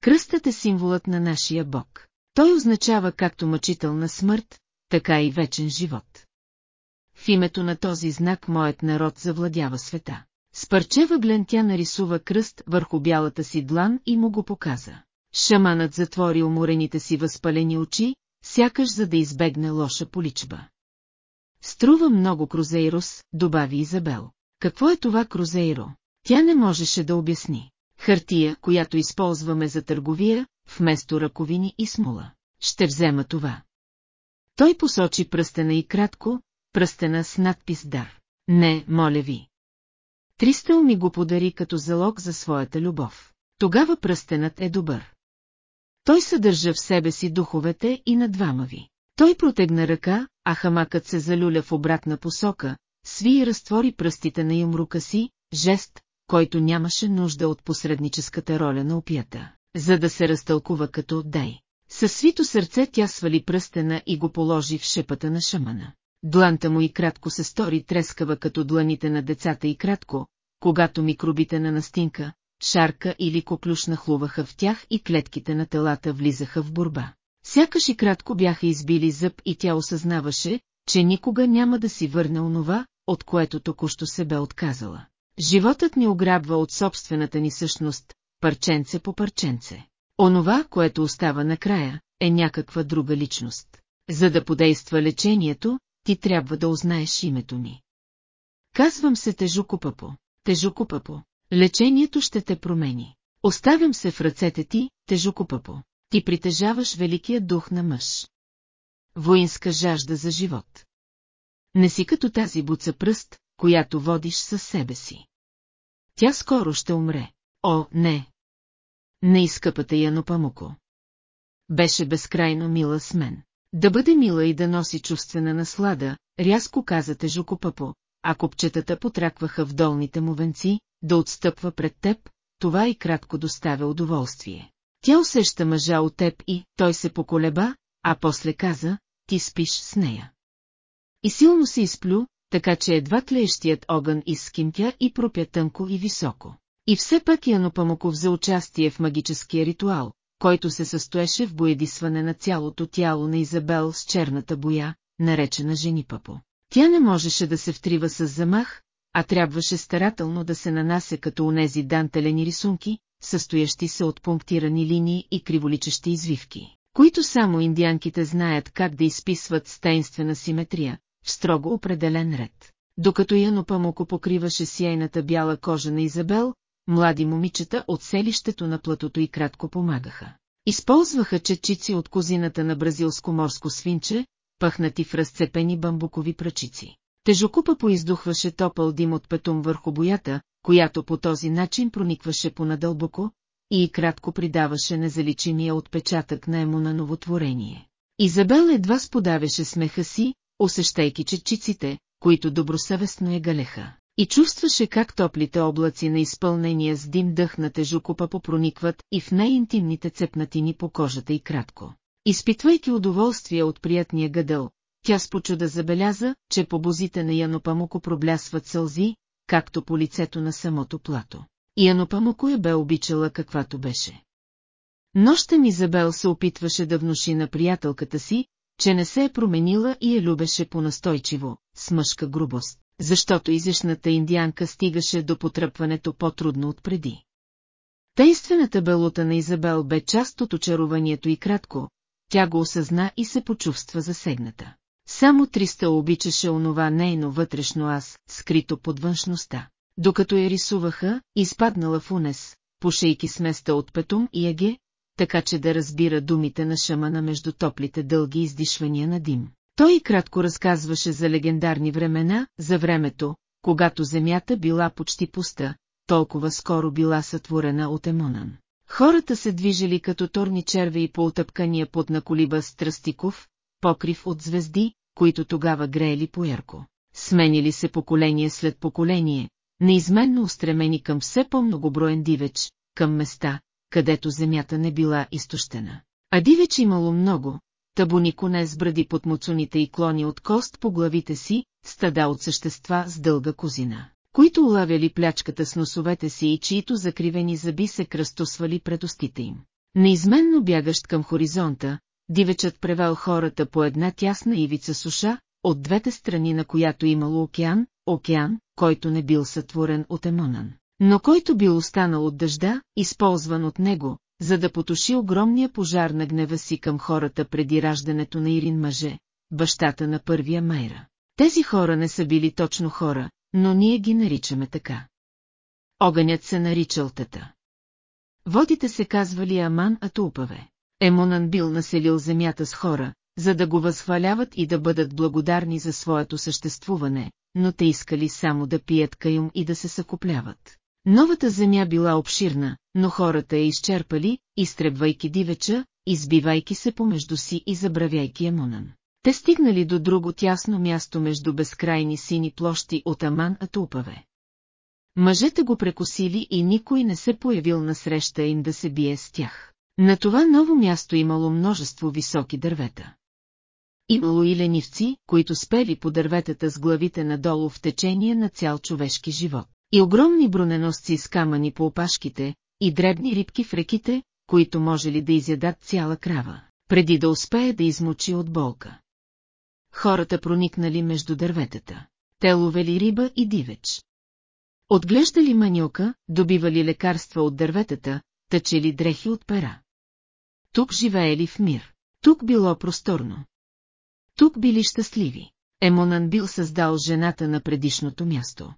Кръстът е символът на нашия Бог. Той означава както мъчителна смърт, така и вечен живот. в името на този знак моят народ завладява света. С парче въглен тя нарисува кръст върху бялата си длан и му го показа. Шаманът затвори уморените си възпалени очи, сякаш за да избегне лоша поличба. Струва много крузейрос, добави Изабел. Какво е това крузейро? Тя не можеше да обясни. Хартия, която използваме за търговия, вместо ръковини и смола. Ще взема това. Той посочи пръстена и кратко, пръстена с надпис Дар. Не, моля ви. Тристъл ми го подари като залог за своята любов. Тогава пръстенът е добър. Той съдържа в себе си духовете и на двама ви. Той протегна ръка, а хамакът се залюля в обратна посока, сви и разтвори пръстите на юмрука си, жест, който нямаше нужда от посредническата роля на опията, за да се разтълкува като «дай». Със свито сърце тя свали пръстена и го положи в шепата на шамана. Дланта му и кратко се стори трескава като дланите на децата и кратко, когато микробите на настинка, шарка или коклюш нахлуваха в тях и клетките на телата влизаха в борба. Сякаш и кратко бяха избили зъб и тя осъзнаваше, че никога няма да си върне онова, от което току-що се бе отказала. Животът ни ограбва от собствената ни същност, парченце по парченце. Онова, което остава накрая, е някаква друга личност. За да подейства лечението, ти трябва да узнаеш името ми. Казвам се Тежуко Папо. Тежуко Папо. Лечението ще те промени. Оставям се в ръцете ти, Тежуко Папо. Ти притежаваш великия дух на мъж. Воинска жажда за живот. Не си като тази буца пръст, която водиш със себе си. Тя скоро ще умре. О, не! Не изкъпата Яно Памуко. Беше безкрайно мила с мен. Да бъде мила и да носи чувствена наслада, рязко каза Тежуко Папо, а копчетата потракваха в долните му венци, да отстъпва пред теб, това и кратко доставя удоволствие. Тя усеща мъжа от теб и той се поколеба, а после каза, ти спиш с нея. И силно се изплю, така че едва тлеещият огън изскимтя и пропя тънко и високо. И все пак Яно Памуков за участие в магическия ритуал, който се състоеше в боедисване на цялото тяло на Изабел с черната боя, наречена жени папо. Тя не можеше да се втрива с замах, а трябваше старателно да се нанася като онези дантелени рисунки, състоящи се от пунктирани линии и криволичещи извивки, които само индианките знаят как да изписват с тайнствена симетрия, в строго определен ред. Докато Яно Памуко покриваше сияйната бяла кожа на Изабел, млади момичета от селището на платото и кратко помагаха. Използваха четчици от козината на бразилско морско свинче, пъхнати в разцепени бамбукови пръчици. Тежокупа поиздухваше топъл дим от петум върху боята, която по този начин проникваше понадълбоко и кратко придаваше незаличимия отпечатък на емуна новотворение. Изабел едва сподавяше смеха си, усещайки четчиците, които добросъвестно я галеха. И чувстваше как топлите облаци на изпълнения с дим дъх на тежукопа попроникват и в най-интимните цепнатини по кожата и кратко. Изпитвайки удоволствие от приятния гъдъл, тя с почуда забеляза, че по бозите на Янопамуко проблясват сълзи, както по лицето на самото плато. Янопамуко я бе обичала каквато беше. Нощем Изабел се опитваше да внуши на приятелката си, че не се е променила и я любеше по-настойчиво, с мъжка грубост, защото изящната индианка стигаше до потръпването по-трудно от преди. Тействената белута на Изабел бе част от очарованието и кратко, тя го осъзна и се почувства засегната. Само Триста обичаше онова нейно вътрешно аз, скрито под външността. Докато я рисуваха, изпаднала в унес, пошейки сместа от петум и еге, така че да разбира думите на шамана между топлите дълги издишвания на дим. Той кратко разказваше за легендарни времена, за времето, когато земята била почти пуста, толкова скоро била сътворена от Емонан. Хората се движили като торни черви по отъпкания под на колиба Страстиков, покрив от звезди, които тогава греели поярко. Сменили се поколение след поколение, неизменно устремени към все по-многоброен дивеч, към места, където земята не била изтощена. А дивеч имало много, табуни коне с бради под муцуните и клони от кост по главите си, стада от същества с дълга козина, които улавяли плячката с носовете си и чието закривени зъби се кръстосвали пред устите им. Неизменно бягащ към хоризонта, дивечът превел хората по една тясна ивица суша, от двете страни на която имало океан, океан, който не бил сътворен от Емонан, но който бил останал от дъжда, използван от него, за да потуши огромния пожар на гнева си към хората преди раждането на Ирин мъже, бащата на първия Майра. Тези хора не са били точно хора, но ние ги наричаме така. Огънят се наричал тата. Водите се казвали Аман Атулпаве. Емонан бил населил земята с хора, за да го възхваляват и да бъдат благодарни за своето съществуване, но те искали само да пият каюм и да се съкопляват. Новата земя била обширна, но хората я изчерпали, изтребвайки дивеча, избивайки се помежду си и забравяйки Емонан. Те стигнали до друго тясно място между безкрайни сини площи от Аман Атулпаве. Мъжете го прекосили и никой не се появил на среща им да се бие с тях. На това ново място имало множество високи дървета. Имало и ленивци, които спели по дърветата с главите надолу в течение на цял човешки живот. И огромни броненосци с камъни по опашките, и дребни рибки в реките, които може ли да изядат цяла крава, преди да успее да измочи от болка. Хората проникнали между дърветата. Те ловели риба и дивеч. Отглеждали манioка, добивали лекарства от дърветата, тъчели дрехи от пера. Тук живеели в мир. Тук било просторно. Тук били щастливи. Емонан бил създал жената на предишното място.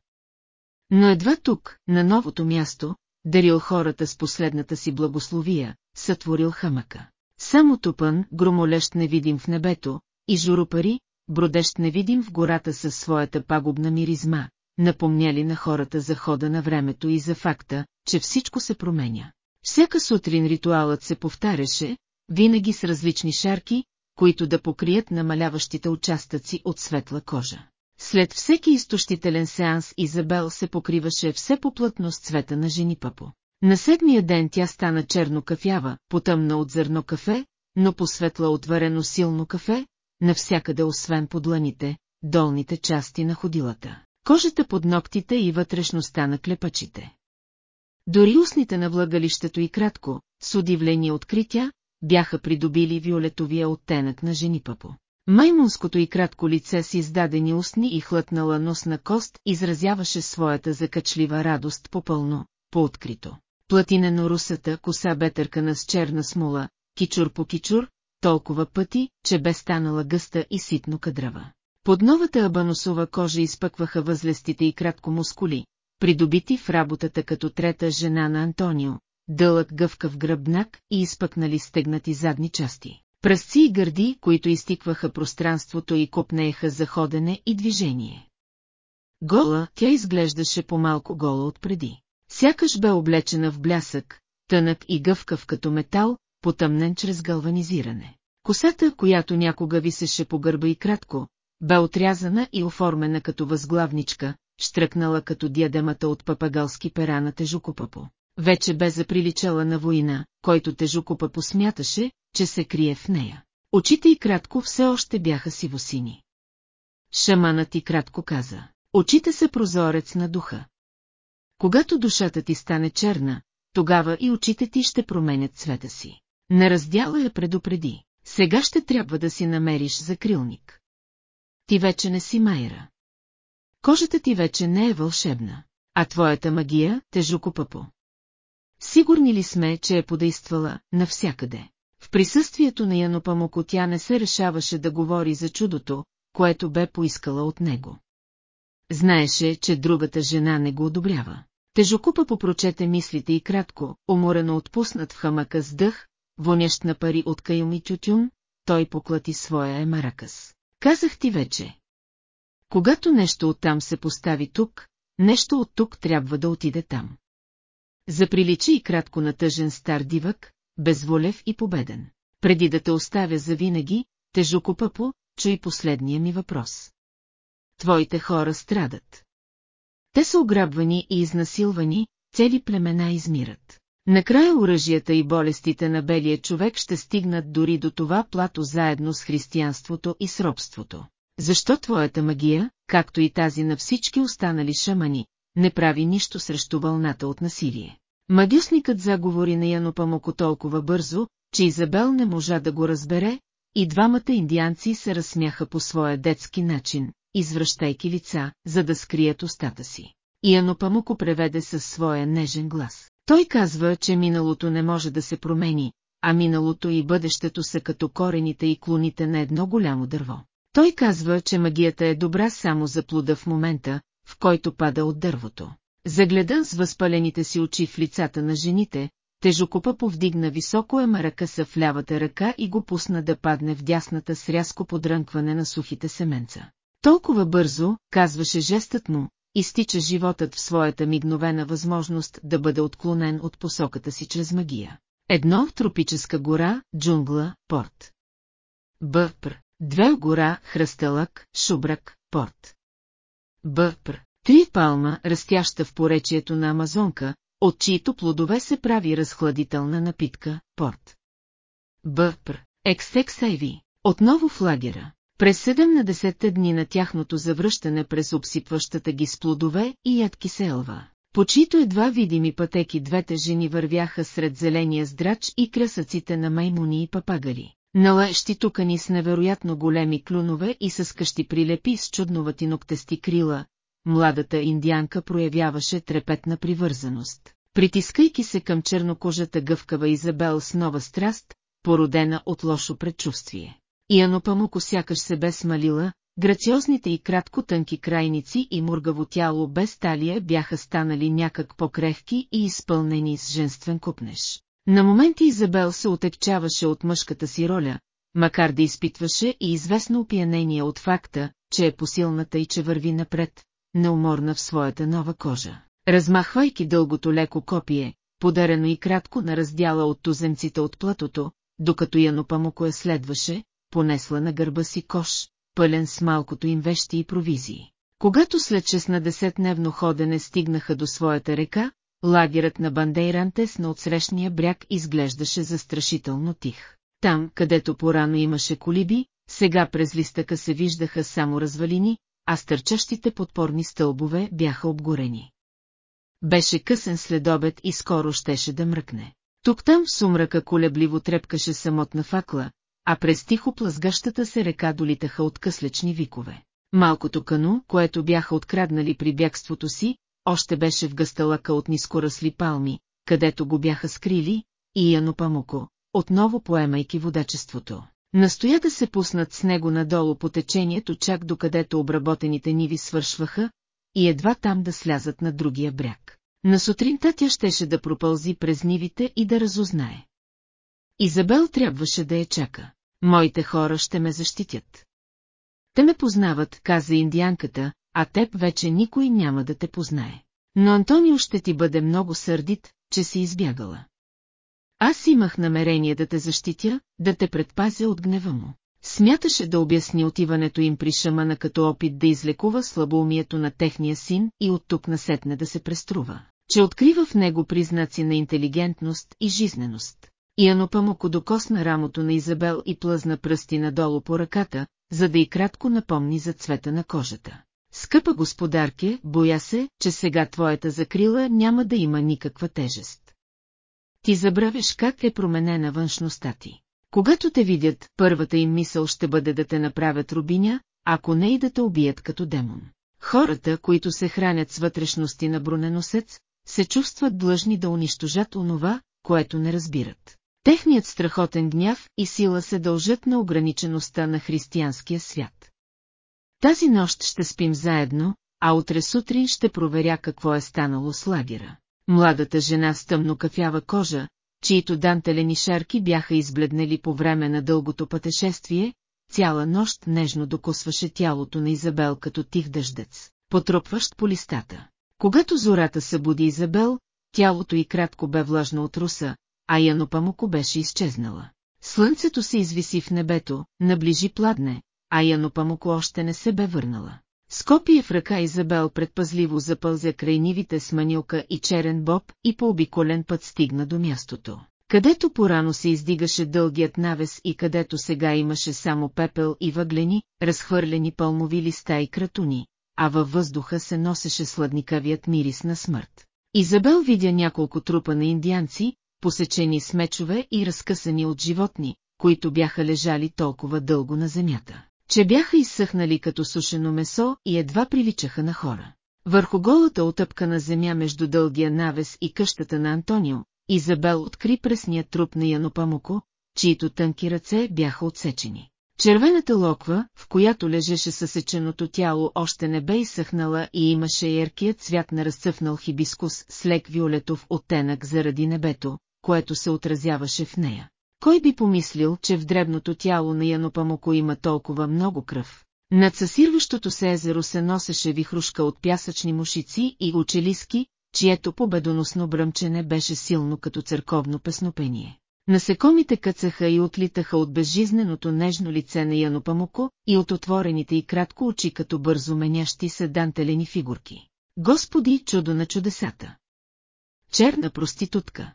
Но едва тук, на новото място, дарил хората с последната си благословия, сътворил хамъка. Само тупън, громолещ невидим в небето, и журопари, бродещ невидим в гората със своята пагубна миризма, напомняли на хората за хода на времето и за факта, че всичко се променя. Всяка сутрин ритуалът се повтаряше, винаги с различни шарки, които да покрият намаляващите участъци от светла кожа. След всеки изтощителен сеанс Изабел се покриваше все поплътно с цвета на жени папо. На седмия ден тя стана черно кафява, потъмна от зърно кафе, но посветла отварено силно кафе, навсякъде освен под ланите, долните части на ходилата, кожата под ногтите и вътрешността на клепачите. Дори устните на влагалището и кратко, с удивление откритя, бяха придобили виолетовия оттенък на женипапо. Маймунското и кратко лице с издадени устни и хлътнала носна кост изразяваше своята закачлива радост попълно, по-открито. Платинено русата коса бе търкана с черна смола, кичур по кичур, толкова пъти, че бе станала гъста и ситно кадрава. Под новата абаносова кожа изпъкваха възлестите и кратко мускули, придобити в работата като трета жена на Антонио, дълъг гъвкав гръбнак и изпъкнали стегнати задни части. Пръсци и гърди, които изтикваха пространството и копнееха за ходене и движение. Гола, тя изглеждаше по-малко гола от преди. Сякаш бе облечена в блясък, тънък и гъвкав като метал, потъмнен чрез галванизиране. Косата, която някога висеше по гърба и кратко, бе отрязана и оформена като възглавничка, штръкнала като диадемата от папагалски пера на Тежукопапо. Вече бе заприличала на война, който Тежукопапо смяташе, че се крие в нея. Очите и кратко все още бяха сивосини. Шаманът и кратко каза, очите са прозорец на духа. Когато душата ти стане черна, тогава и очите ти ще променят цвета си. На раздяла я предупреди. Сега ще трябва да си намериш закрилник. Ти вече не си майра. Кожата ти вече не е вълшебна, а твоята магия – тежуко пъпо. Сигурни ли сме, че е подействала навсякъде? В присъствието на Янопамоко тя не се решаваше да говори за чудото, което бе поискала от него. Знаеше, че другата жена не го одобрява. Тежокупа попрочете мислите и кратко, уморено отпуснат в хамъка с дъх, вонящ на пари от кайом и тютюн, той поклати своя емаракъс. Казах ти вече. Когато нещо оттам се постави тук, нещо от тук трябва да отиде там. Заприличи и кратко на тъжен стар дивък, безволев и победен. Преди да те оставя завинаги, тежуко пъпо, чуй последния ми въпрос. Твоите хора страдат. Те са ограбвани и изнасилвани, цели племена измират. Накрая оръжията и болестите на белия човек ще стигнат дори до това плато заедно с християнството и с робството. Защо твоята магия, както и тази на всички останали шамани, не прави нищо срещу вълната от насилие? Магисникът заговори на Янопамоко толкова бързо, че Изабел не можа да го разбере, И двамата индианци се разсмяха по своя детски начин, извръщайки лица, за да скрият устата си. И Анопамуко преведе със своя нежен глас. Той казва, че миналото не може да се промени, а миналото и бъдещето са като корените и клоните на едно голямо дърво. Той казва, че магията е добра само за плода в момента, в който пада от дървото. Загледан с възпалените си очи в лицата на жените, Тежокопа повдигна високо ема ръка са в лявата ръка и го пусна да падне в дясната с рязко подрънкване на сухите семенца. Толкова бързо, казваше жестът му, изтича животът в своята мигновена възможност да бъде отклонен от посоката си чрез магия. Едно тропическа гора, джунгла, порт. Бъпр. Две гора, хръстелък, шубрак, порт. Бъпр. Три палма, растяща в поречието на Амазонка, от чието плодове се прави разхладителна напитка, порт. Бъпр. Ексексайви. Отново в лагера. През 70-те дни на тяхното завръщане през обсипващата ги с плодове и ядки се елва. По чието едва видими пътеки двете жени вървяха сред зеления здрач и красъците на маймуни и папагари. Налещи тукани с невероятно големи клюнове и с къщи прилепи с чудновати ноктести крила, младата индианка проявяваше трепетна привързаност, притискайки се към чернокожата гъвкава Изабел с нова страст, породена от лошо предчувствие. И Анопамуко сякаш се бе смалила, грациозните и кратко тънки крайници и мургаво тяло без талия бяха станали някак по-крехки и изпълнени с женствен купнеж. На моменти Изабел се отекчаваше от мъжката си роля, макар да изпитваше и известно опиянение от факта, че е посилната и че върви напред, неуморна в своята нова кожа. Размахвайки дългото леко копие, подарено и кратко на раздяла от туземците от платото, докато Янопамуко я следваше, понесла на гърба си кош, пълен с малкото им вещи и провизии. Когато след 16-дневно ходене стигнаха до своята река, лагерът на Бандейрантес на отсрещния бряг изглеждаше застрашително тих. Там, където порано имаше колиби, сега през листъка се виждаха само развалини, а стърчащите подпорни стълбове бяха обгорени. Беше късен следобед и скоро щеше да мръкне. Тук-там в сумрака колебливо трепкаше самотна факла, а през тихо плъзгащата се река долитаха от къслечни викове. Малкото кану, което бяха откраднали при бягството си, още беше в гъсталака от нискорасли палми, където го бяха скрили, и Яно Памуко, отново поемайки водачеството. Настоя да се пуснат с него надолу по течението чак докъдето обработените ниви свършваха, и едва там да слязат на другия бряг. На сутринта тя щеше да пропълзи през нивите и да разузнае. Изабел трябваше да я чака. Моите хора ще ме защитят. Те ме познават, каза индианката, а теб вече никой няма да те познае. Но Антонио ще ти бъде много сърдит, че си избягала. Аз имах намерение да те защитя, да те предпазя от гнева му. Смяташе да обясни отиването им при шамана като опит да излекува слабоумието на техния син и от тук насетне да се преструва, че открива в него признаци на интелигентност и жизненост. И Анопамоко докосна рамото на Изабел и плъзна пръсти надолу по ръката, за да и кратко напомни за цвета на кожата. Скъпа господарке, боя се, че сега твоята закрила няма да има никаква тежест. Ти забравяш как е променена външността ти. Когато те видят, първата им мисъл ще бъде да те направят рубиня, ако не и да те убият като демон. Хората, които се хранят с вътрешности на броненосец, се чувстват длъжни да унищожат онова, което не разбират. Техният страхотен гняв и сила се дължат на ограничеността на християнския свят. Тази нощ ще спим заедно, а утре сутрин ще проверя какво е станало с лагера. Младата жена с тъмно кафява кожа, чието дантелени шарки бяха избледнели по време на дългото пътешествие, цяла нощ нежно докосваше тялото на Изабел като тих дъждец, потропващ по листата. Когато зората събуди Изабел, тялото й кратко бе влажно от руса, а Янопамуко беше изчезнала. Слънцето се извиси в небето, наближи пладне, а Янопамуко още не се бе върнала. Скопие в ръка Изабел предпазливо запълзя край нивите с манилка и черен боб и по обиколен път стигна до мястото, където порано се издигаше дългият навес и където сега имаше само пепел и въглени, разхвърлени пълмови листа и кратуни, а във въздуха се носеше сладникавият мирис на смърт. Изабел видя няколко трупа на индианци, посечени с мечове и разкъсани от животни, които бяха лежали толкова дълго на земята, че бяха изсъхнали като сушено месо и едва приличаха на хора. Върху голата отъпкана земя между дългия навес и къщата на Антонио, Изабел откри пресния труп на Янопамуко, чието тънки ръце бяха отсечени. Червената локва, в която лежеше съсеченото тяло, още не бе изсъхнала и имаше яркият цвят на разцъфнал хибискус с лек виолетов оттенък заради небето, което се отразяваше в нея. Кой би помислил, че в дребното тяло на Янопамоко има толкова много кръв? Над съсирващото се езеро се носеше вихрушка от пясъчни мушици и учелиски, чието победоносно бръмчене беше силно като църковно песнопение. Насекомите къцаха и отлитаха от безжизненото нежно лице на Янопамоко и от отворените и кратко очи като бързо менящи се дантелени фигурки. Господи, чудо на чудесата! Черна проститутка.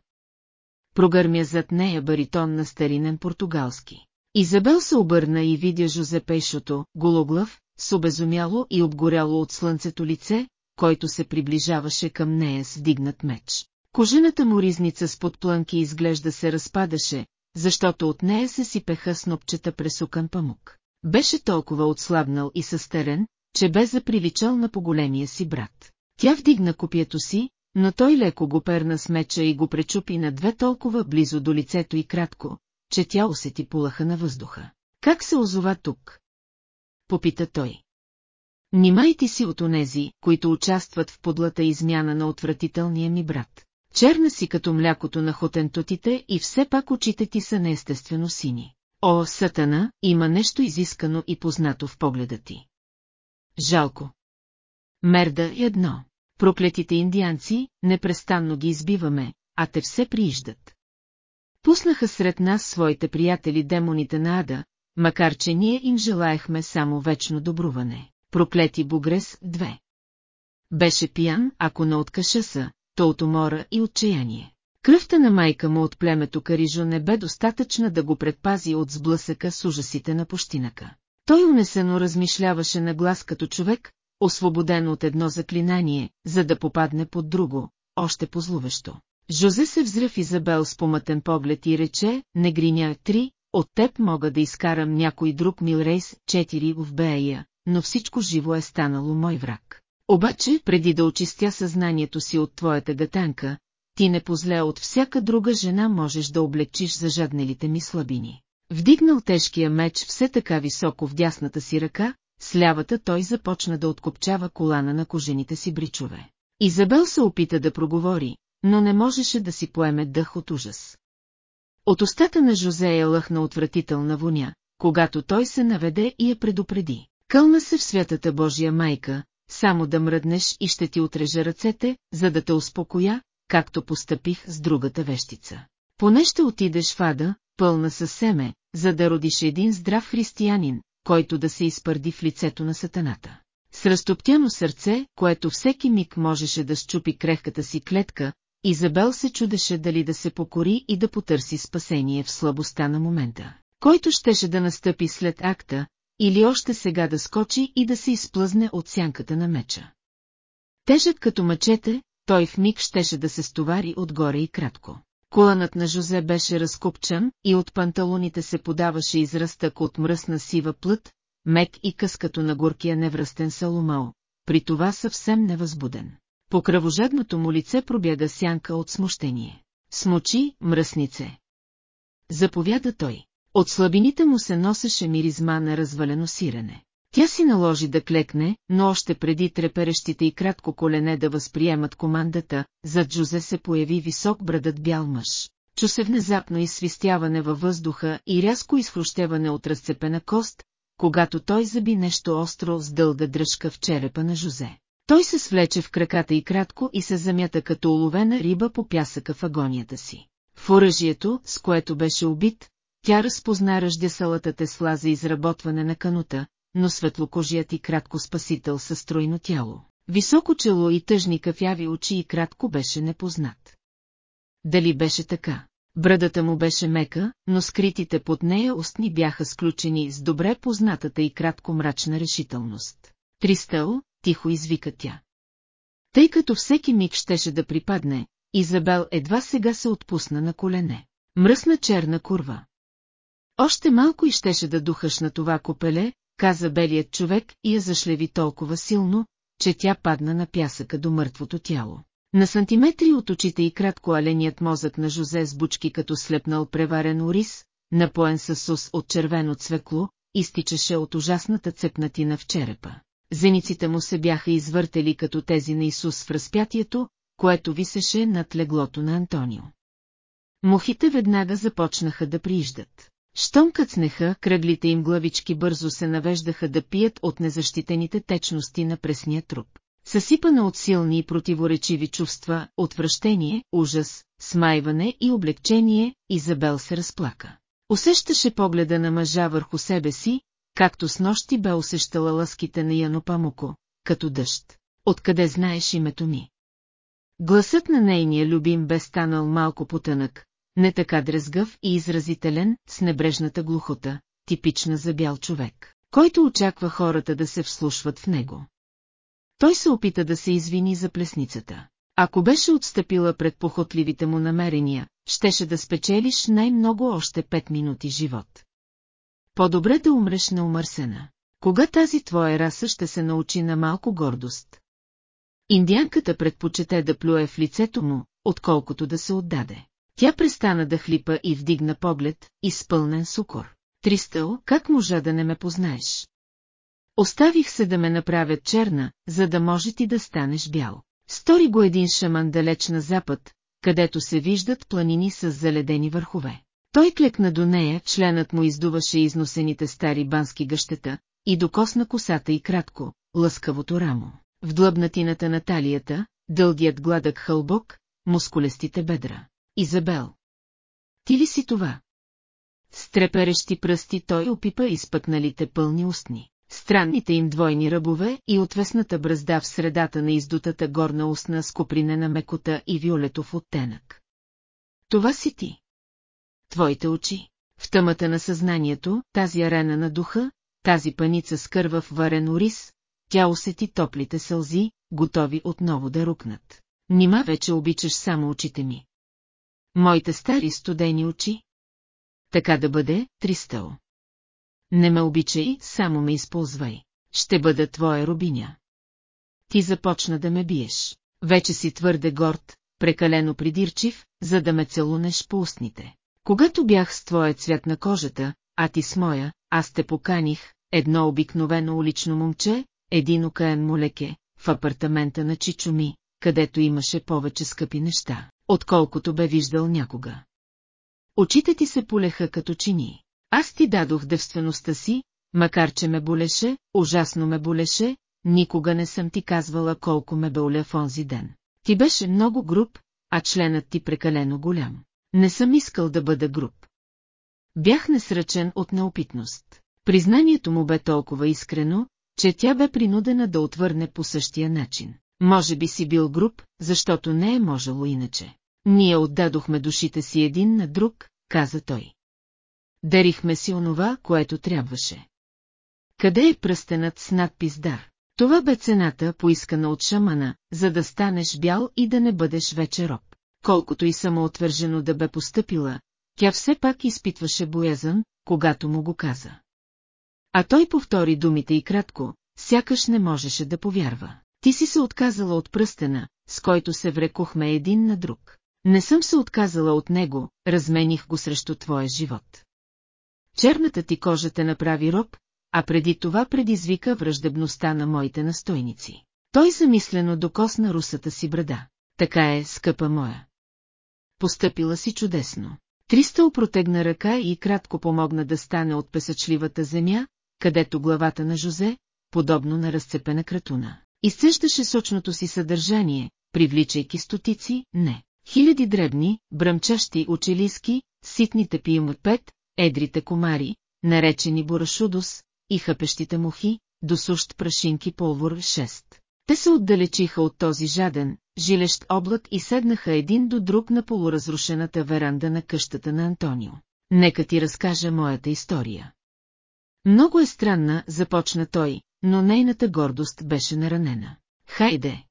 Прогърмя зад нея баритон на старинен португалски. Изабел се обърна и видя Жозе Пейшото, гологлъв, с обезумяло и обгоряло от слънцето лице, който се приближаваше към нея с вдигнат меч. Кожената му ризница с подплънки изглежда се разпадаше, защото от нея се сипеха снопчета пресукан памук. Беше толкова отслабнал и състарен, че бе заприличал на поголемия си брат. Тя вдигна копието си, но той леко го перна с меча и го пречупи на две толкова близо до лицето и кратко, че тя усети пулаха на въздуха. Как се озова тук? Попита той. Нимайте си от онези, които участват в подлата измяна на отвратителния ми брат. Черна си като млякото на хотентотите и все пак очите ти са неестествено сини. О, сатана, има нещо изискано и познато в погледа ти. Жалко. Мерда е едно. Проклетите индианци, непрестанно ги избиваме, а те все прииждат. Пуснаха сред нас своите приятели демоните на Ада, макар че ние им желаехме само вечно добруване. Проклети Бугрес 2. Беше пиян, ако не от кашаса, то от умора и отчаяние. Кръвта на майка му от племето Карижо не бе достатъчна да го предпази от сблъсъка с ужасите на пущинака. Той унесено размишляваше на глас като човек, освободен от едно заклинание, за да попадне под друго, още позловещо. Жозе се взря в Изабел с помътен поглед и рече, не гриня три, от теб мога да изкарам някой друг милрейс, четири в Бея, но всичко живо е станало мой враг. Обаче, преди да очистя съзнанието си от твоята гатанка, ти не позле от всяка друга жена можеш да облегчиш зажаднелите ми слабини. Вдигнал тежкия меч все така високо в дясната си ръка, с лявата той започна да откопчава колана на кожените си бричове. Изабел се опита да проговори, но не можеше да си поеме дъх от ужас. От устата на Жозея лъхна отвратителна воня, когато той се наведе и я предупреди. Кълна се в святата Божия майка, само да мръднеш и ще ти отрежа ръцете, за да те успокоя, както постъпих с другата вещица. Поне ще отидеш в ада, пълна със семе, за да родиш един здрав християнин, който да се изпърди в лицето на сатаната. С разтоптяно сърце, което всеки миг можеше да щупи крехката си клетка, Изабел се чудеше дали да се покори и да потърси спасение в слабостта на момента, който щеше да настъпи след акта, или още сега да скочи и да се изплъзне от сянката на меча. Тежък като мъчете, той в миг щеше да се стовари отгоре и кратко. Коланът на Жозе беше разкопчан и от панталоните се подаваше израстък от мръсна сива плът, мек и къс като на горкия невръстен саломао, при това съвсем невъзбуден. По кръвожадното му лице пробяга сянка от смущение. Смочи, мръснице. Заповяда той. От слабините му се носеше миризма на развалено сирене. Тя си наложи да клекне, но още преди треперещите и кратко колене да възприемат командата, зад Джузе се появи висок брадът бял мъж. Чу се внезапно изсвистяване във въздуха и рязко изхрущеване от разцепена кост, когато той заби нещо остро с дълга дръжка в черепа на Жозе. Той се свлече в краката и кратко и се замята като уловена риба по пясъка в агонията си. В оръжието, с което беше убит, тя разпозна ръждясалата тесла за изработване на канута, но светлокожият и кратко спасител със стройно тяло. Високо чело и тъжни кафяви очи и кратко беше непознат. Дали беше така? Брадата му беше мека, но скритите под нея устни бяха сключени с добре познатата и кратко мрачна решителност. Тристъл, тихо извика тя. Тъй като всеки миг щеше да припадне, Изабел едва сега се отпусна на колене. Мръсна черна курва. Още малко и щеше да духаш на това копеле, каза белият човек и я зашлеви толкова силно, че тя падна на пясъка до мъртвото тяло. На сантиметри от очите и кратко аленият мозък на Жозе с бучки като слепнал преварен ориз, напоен със сус от червено цвекло, изтичаше от ужасната цепнатина в черепа. Зениците му се бяха извъртели като тези на Исус в разпятието, което висеше над леглото на Антонио. Мухите веднага започнаха да прииждат. Щом къцнеха, кръглите им главички бързо се навеждаха да пият от незащитените течности на пресния труп. Съсипана от силни и противоречиви чувства, отвращение, ужас, смайване и облегчение, Изабел се разплака. Усещаше погледа на мъжа върху себе си, както с нощи бе усещала лъските на Яно Памуко, като дъжд. Откъде знаеш името ми? Гласът на нейния любим бе станал малко потънък, не така дрезгав и изразителен, с небрежната глухота, типична за бял човек, който очаква хората да се вслушват в него. Той се опита да се извини за плесницата. Ако беше отстъпила пред похотливите му намерения, щеше да спечелиш най-много още пет минути живот. По-добре да умреш на умърсена. Кога тази твоя раса ще се научи на малко гордост? Индианката предпочете да плюе в лицето му, отколкото да се отдаде. Тя престана да хлипа и вдигна поглед, изпълнен с укор. Тристъл, как можа да не ме познаеш? Оставих се да ме направят черна, за да може ти да станеш бял. Стори го един шаман далеч на запад, където се виждат планини с заледени върхове. Той клекна до нея, членът му издуваше износените стари бански гъщета, и докосна косата и кратко, лъскавото рамо. В длъбнатината на талията, дългият гладък хълбок, мускулестите бедра. Изабел. Ти ли си това? С треперещи пръсти той опипа изпъкналите пълни устни странните им двойни ръбове и отвесната бръзда в средата на издутата горна устна с копринена мекота и виолетов оттенък. Това си ти. Твоите очи. В тъмата на съзнанието, тази арена на духа, тази паница с кървав варен ориз, тя усети топлите сълзи, готови отново да рукнат. Нима вече обичаш само очите ми. Моите стари студени очи. Така да бъде, Тристъл. Не ме обичай, само ме използвай. Ще бъда твоя рубиня. Ти започна да ме биеш. Вече си твърде горд, прекалено придирчив, за да ме целунеш по устните. Когато бях с твоя цвят на кожата, а ти с моя, аз те поканих, едно обикновено улично момче, един окаен молеке, в апартамента на Чичуми, където имаше повече скъпи неща, отколкото бе виждал някога. Очите ти се полеха като чини. Аз ти дадох девствеността си, макар че ме болеше, ужасно ме болеше, никога не съм ти казвала колко ме боля в онзи ден. Ти беше много груб, а членът ти прекалено голям. Не съм искал да бъда груб. Бях несръчен от неопитност. Признанието му бе толкова искрено, че тя бе принудена да отвърне по същия начин. Може би си бил груб, защото не е можело иначе. Ние отдадохме душите си един на друг, каза той. Дарихме си онова, което трябваше. Къде е пръстенът с надпис дар? Това бе цената, поискана от шамана, за да станеш бял и да не бъдеш вече роб. Колкото и самоотвържено да бе постъпила, тя все пак изпитваше боязън, когато му го каза. А той повтори думите и кратко, сякаш не можеше да повярва. Ти си се отказала от пръстена, с който се врекохме един на друг. Не съм се отказала от него, размених го срещу твоя живот. Черната ти кожа те направи роб, а преди това предизвика враждебността на моите настойници. Той замислено докосна русата си брада. Така е, скъпа моя. Постъпила си чудесно. Тристъл протегна ръка и кратко помогна да стане от песъчливата земя, където главата на Жозе, подобно на разцепена кратуна, изцеждаше сочното си съдържание, привличайки стотици, не, хиляди дребни, бръмчащи училийски, ситните пиемот пет, едрите комари, наречени бурашудос, и хъпещите мухи, досущ прашинки полвор 6. Те се отдалечиха от този жаден, жилещ облак и седнаха един до друг на полуразрушената веранда на къщата на Антонио. Нека ти разкажа моята история. Много е странна, започна той, но нейната гордост беше наранена. Хайде!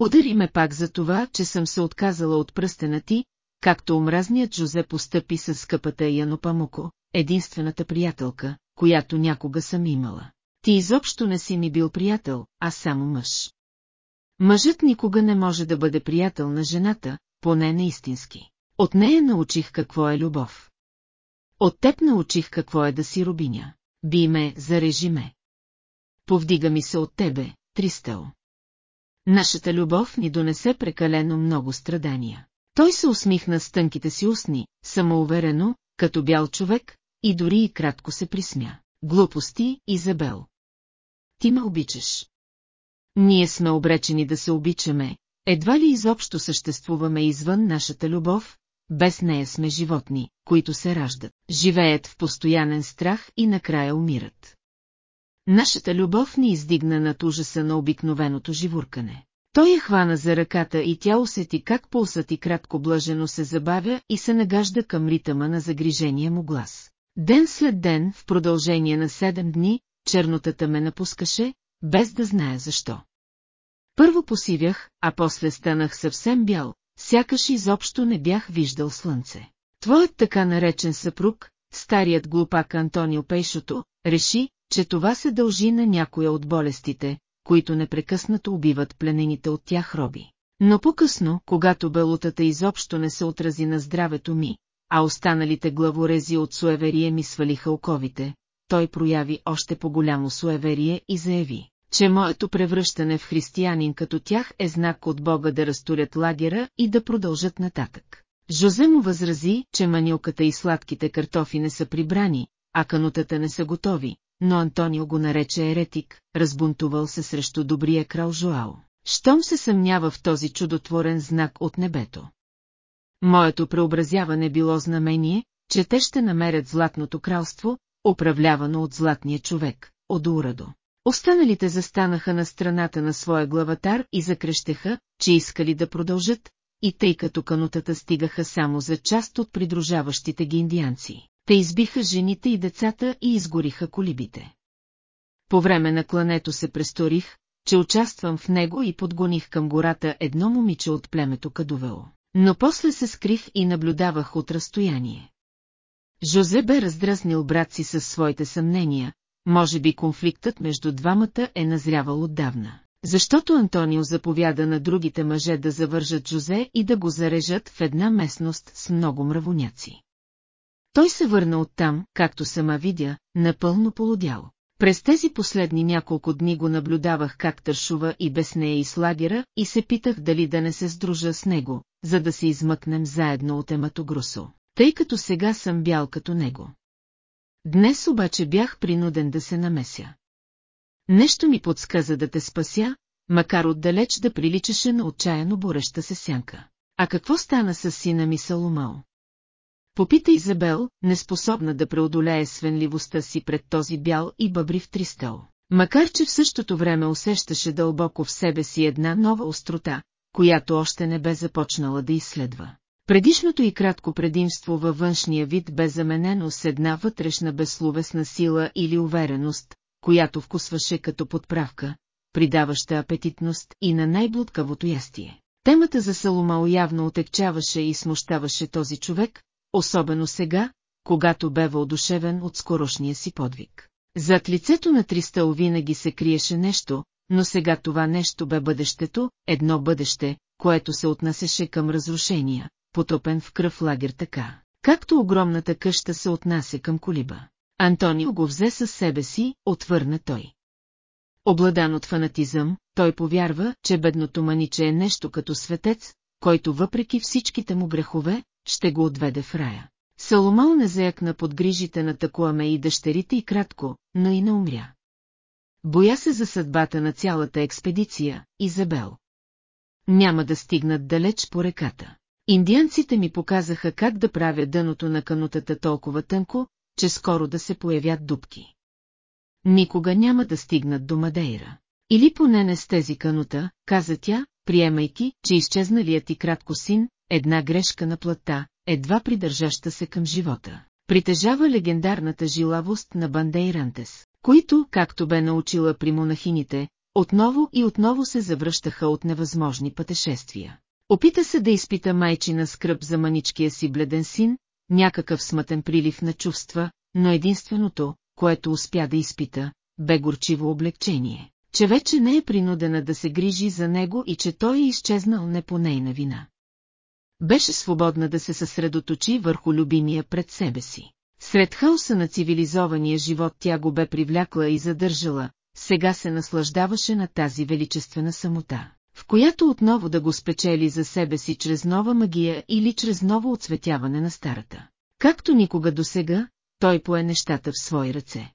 Удари ме пак за това, че съм се отказала от пръстена ти, както омразният Жозе постъпи с скъпата Яно Памуко, единствената приятелка, която някога съм имала. Ти изобщо не си ми бил приятел, а само мъж. Мъжът никога не може да бъде приятел на жената, поне наистински. От нея научих какво е любов. От теб научих какво е да си рубиня. Би ме, зарежи ме. Повдига ми се от тебе, Тристел. Нашата любов ни донесе прекалено много страдания. Той се усмихна с тънките си устни, самоуверено, като бял човек, и дори и кратко се присмя. Глупости, Изабел. Ти ме обичаш. Ние сме обречени да се обичаме, едва ли изобщо съществуваме извън нашата любов, без нея сме животни, които се раждат, живеят в постоянен страх и накрая умират. Нашата любов ни издигна над ужаса на обикновеното живуркане. Той я хвана за ръката и тя усети как пулсът и кратко блажено се забавя и се нагажда към ритъма на загрижения му глас. Ден след ден, в продължение на седем дни, чернотата ме напускаше, без да зная защо. Първо посивях, а после станах съвсем бял, сякаш изобщо не бях виждал слънце. Твоят така наречен съпруг, старият глупак Антонио Пейшото, реши, че това се дължи на някоя от болестите, които непрекъснато убиват пленените от тях роби. Но по-късно, когато белутата изобщо не се отрази на здравето ми, а останалите главорези от суеверие ми свалиха оковите, той прояви още по-голямо суеверие и заяви, че моето превръщане в християнин като тях е знак от Бога да разтурят лагера и да продължат нататък. Жозе му възрази, че манилката и сладките картофи не са прибрани, а канутата не са готови, но Антонио го нарече еретик, разбунтувал се срещу добрия крал Жоао. Щом се съмнява в този чудотворен знак от небето. Моето преобразяване било знамение, че те ще намерят Златното кралство, управлявано от Златния човек, от Урадо. Останалите застанаха на страната на своя главатар и закрещеха, че искали да продължат, и тъй като канутата стигаха само за част от придружаващите ги индианци, те избиха жените и децата и изгориха колибите. По време на клането се престорих, че участвам в него и подгоних към гората едно момиче от племето Кадувело. Но после се скрих и наблюдавах от разстояние. Жозе бе раздразнил брат си със своите съмнения, може би конфликтът между двамата е назрявал отдавна. Защото Антонио заповяда на другите мъже да завържат Жозе и да го зарежат в една местност с много мравоняци. Той се върна оттам, както сама видя, напълно полудял. През тези последни няколко дни го наблюдавах как тършува и без нея и с лагера и се питах дали да не се сдружа с него, за да се измъкнем заедно от Емато Грусо, тъй като сега съм бял като него. Днес обаче бях принуден да се намеся. Нещо ми подсказа да те спася, макар отдалеч да приличаше на отчаяно бореща се сянка. А какво стана с сина ми Саломао? Попита Изабел, неспособна да преодолее свенливостта си пред този бял и бъбрив тристъл. Макар че в същото време усещаше дълбоко в себе си една нова острота, която още не бе започнала да изследва. Предишното и кратко предимство във външния вид бе заменено с една вътрешна безсловесна сила или увереност, която вкусваше като подправка, придаваща апетитност и на най-блудкавото ястие. Темата за Саломао явно отекчаваше и смущаваше този човек, особено сега, когато бе въодушевен от скорошния си подвиг. Зад лицето на Тристъл винаги се криеше нещо, но сега това нещо бе бъдещето, едно бъдеще, което се отнасяше към разрушения, потопен в кръв лагер така, както огромната къща се отнася към колиба. Антонио го взе със себе си, отвърна той. Обладан от фанатизъм, той повярва, че бедното маниче е нещо като светец, който въпреки всичките му грехове, ще го отведе в рая. Саломал не заякна под грижите на Такуаме и дъщерите и кратко, но и не умря. Боя се за съдбата на цялата експедиция, Изабел. Няма да стигнат далеч по реката. Индианците ми показаха как да правя дъното на канутата толкова тънко, че скоро да се появят дубки. Никога няма да стигнат до Мадейра. Или поне не с тези канута, каза тя, приемайки, че изчезналият и кратко син, една грешка на плътта, едва придържаща се към живота. Притежава легендарната жилавост на Бандейрантес, които, както бе научила при монахините, отново и отново се завръщаха от невъзможни пътешествия. Опита се да изпита майчина скръп за маничкия си бледен син, някакъв смътен прилив на чувства, но единственото, което успя да изпита, бе горчиво облегчение, че вече не е принудена да се грижи за него и че той е изчезнал не по нейна вина. Беше свободна да се съсредоточи върху любимия пред себе си. Сред хаоса на цивилизования живот тя го бе привлякла и задържала, сега се наслаждаваше на тази величествена самота, в която отново да го спечели за себе си чрез нова магия или чрез ново отцветяване на старата. Както никога досега, той пое нещата в свои ръце.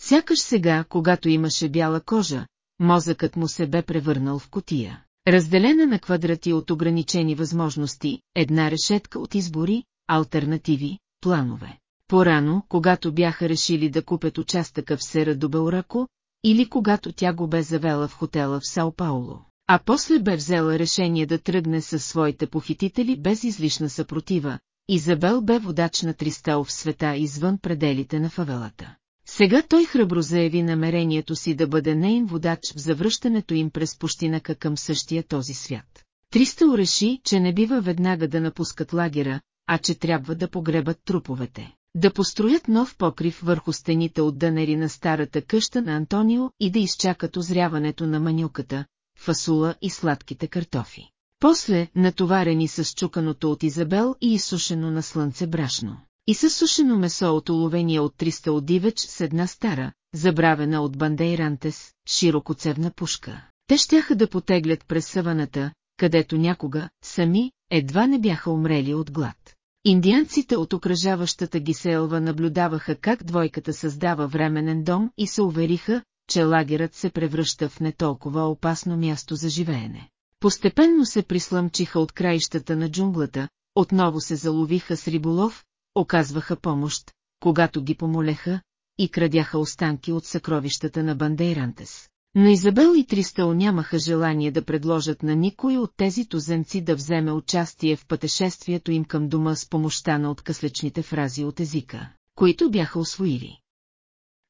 Сякаш сега, когато имаше бяла кожа, мозъкът му се бе превърнал в котия. Разделена на квадрати от ограничени възможности, една решетка от избори, альтернативи, планове. Порано, когато бяха решили да купят участъка в Сера до Белрако, или когато тя го бе завела в хотела в Сао Пауло, а после бе взела решение да тръгне със своите похитители без излишна съпротива, Изабел бе водач на Тристал в света извън пределите на фавелата. Сега той храбро заяви намерението си да бъде нейн водач в завръщането им през пущинака към същия този свят. Тристал реши, че не бива веднага да напускат лагера, а че трябва да погребат труповете. Да построят нов покрив върху стените от дънери на старата къща на Антонио и да изчакат озряването на манюката, фасула и сладките картофи. После, натоварени с чуканото от Изабел и изсушено на слънце брашно. И със сушено месо от уловения от 300 одивеч с една стара, забравена от Бандейрантес, широкоцевна пушка. Те щяха да потеглят през съваната, където някога, сами, едва не бяха умрели от глад. Индианците от окръжаващата ги селва наблюдаваха как двойката създава временен дом и се увериха, че лагерът се превръща в не толкова опасно място за живеене. Постепенно се прислъмчиха от краищата на джунглата, отново се заловиха с риболов, оказваха помощ, когато ги помолеха, и крадяха останки от съкровищата на Бандейрантес. Но Изабел и Тристъл нямаха желание да предложат на никой от тези туземци да вземе участие в пътешествието им към дома с помощта на откъслечните фрази от езика, които бяха освоили.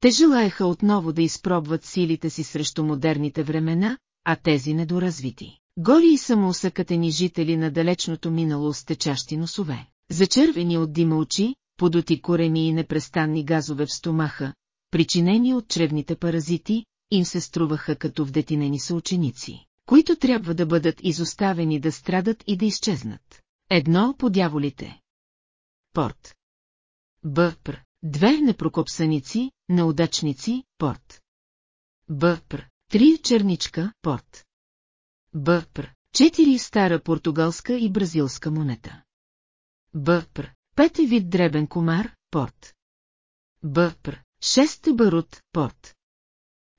Те желаяха отново да изпробват силите си срещу модерните времена, а тези недоразвити. Гори и самоусъкатени жители на далечното минало с течащи носове, зачервени от дима очи, подоти корени и непрестанни газове в стомаха, причинени от чревните паразити, им се струваха като вдетинени съученици, които трябва да бъдат изоставени да страдат и да изчезнат. Едно по дяволите. Порт. Бъпр. Две непрокопсаници, неудачници, порт. Бъпр. Три черничка, порт. Бъпр. Четири стара португалска и бразилска монета. Бъпр. Пет вид дребен комар, порт. Бъпр. Шест барут, порт.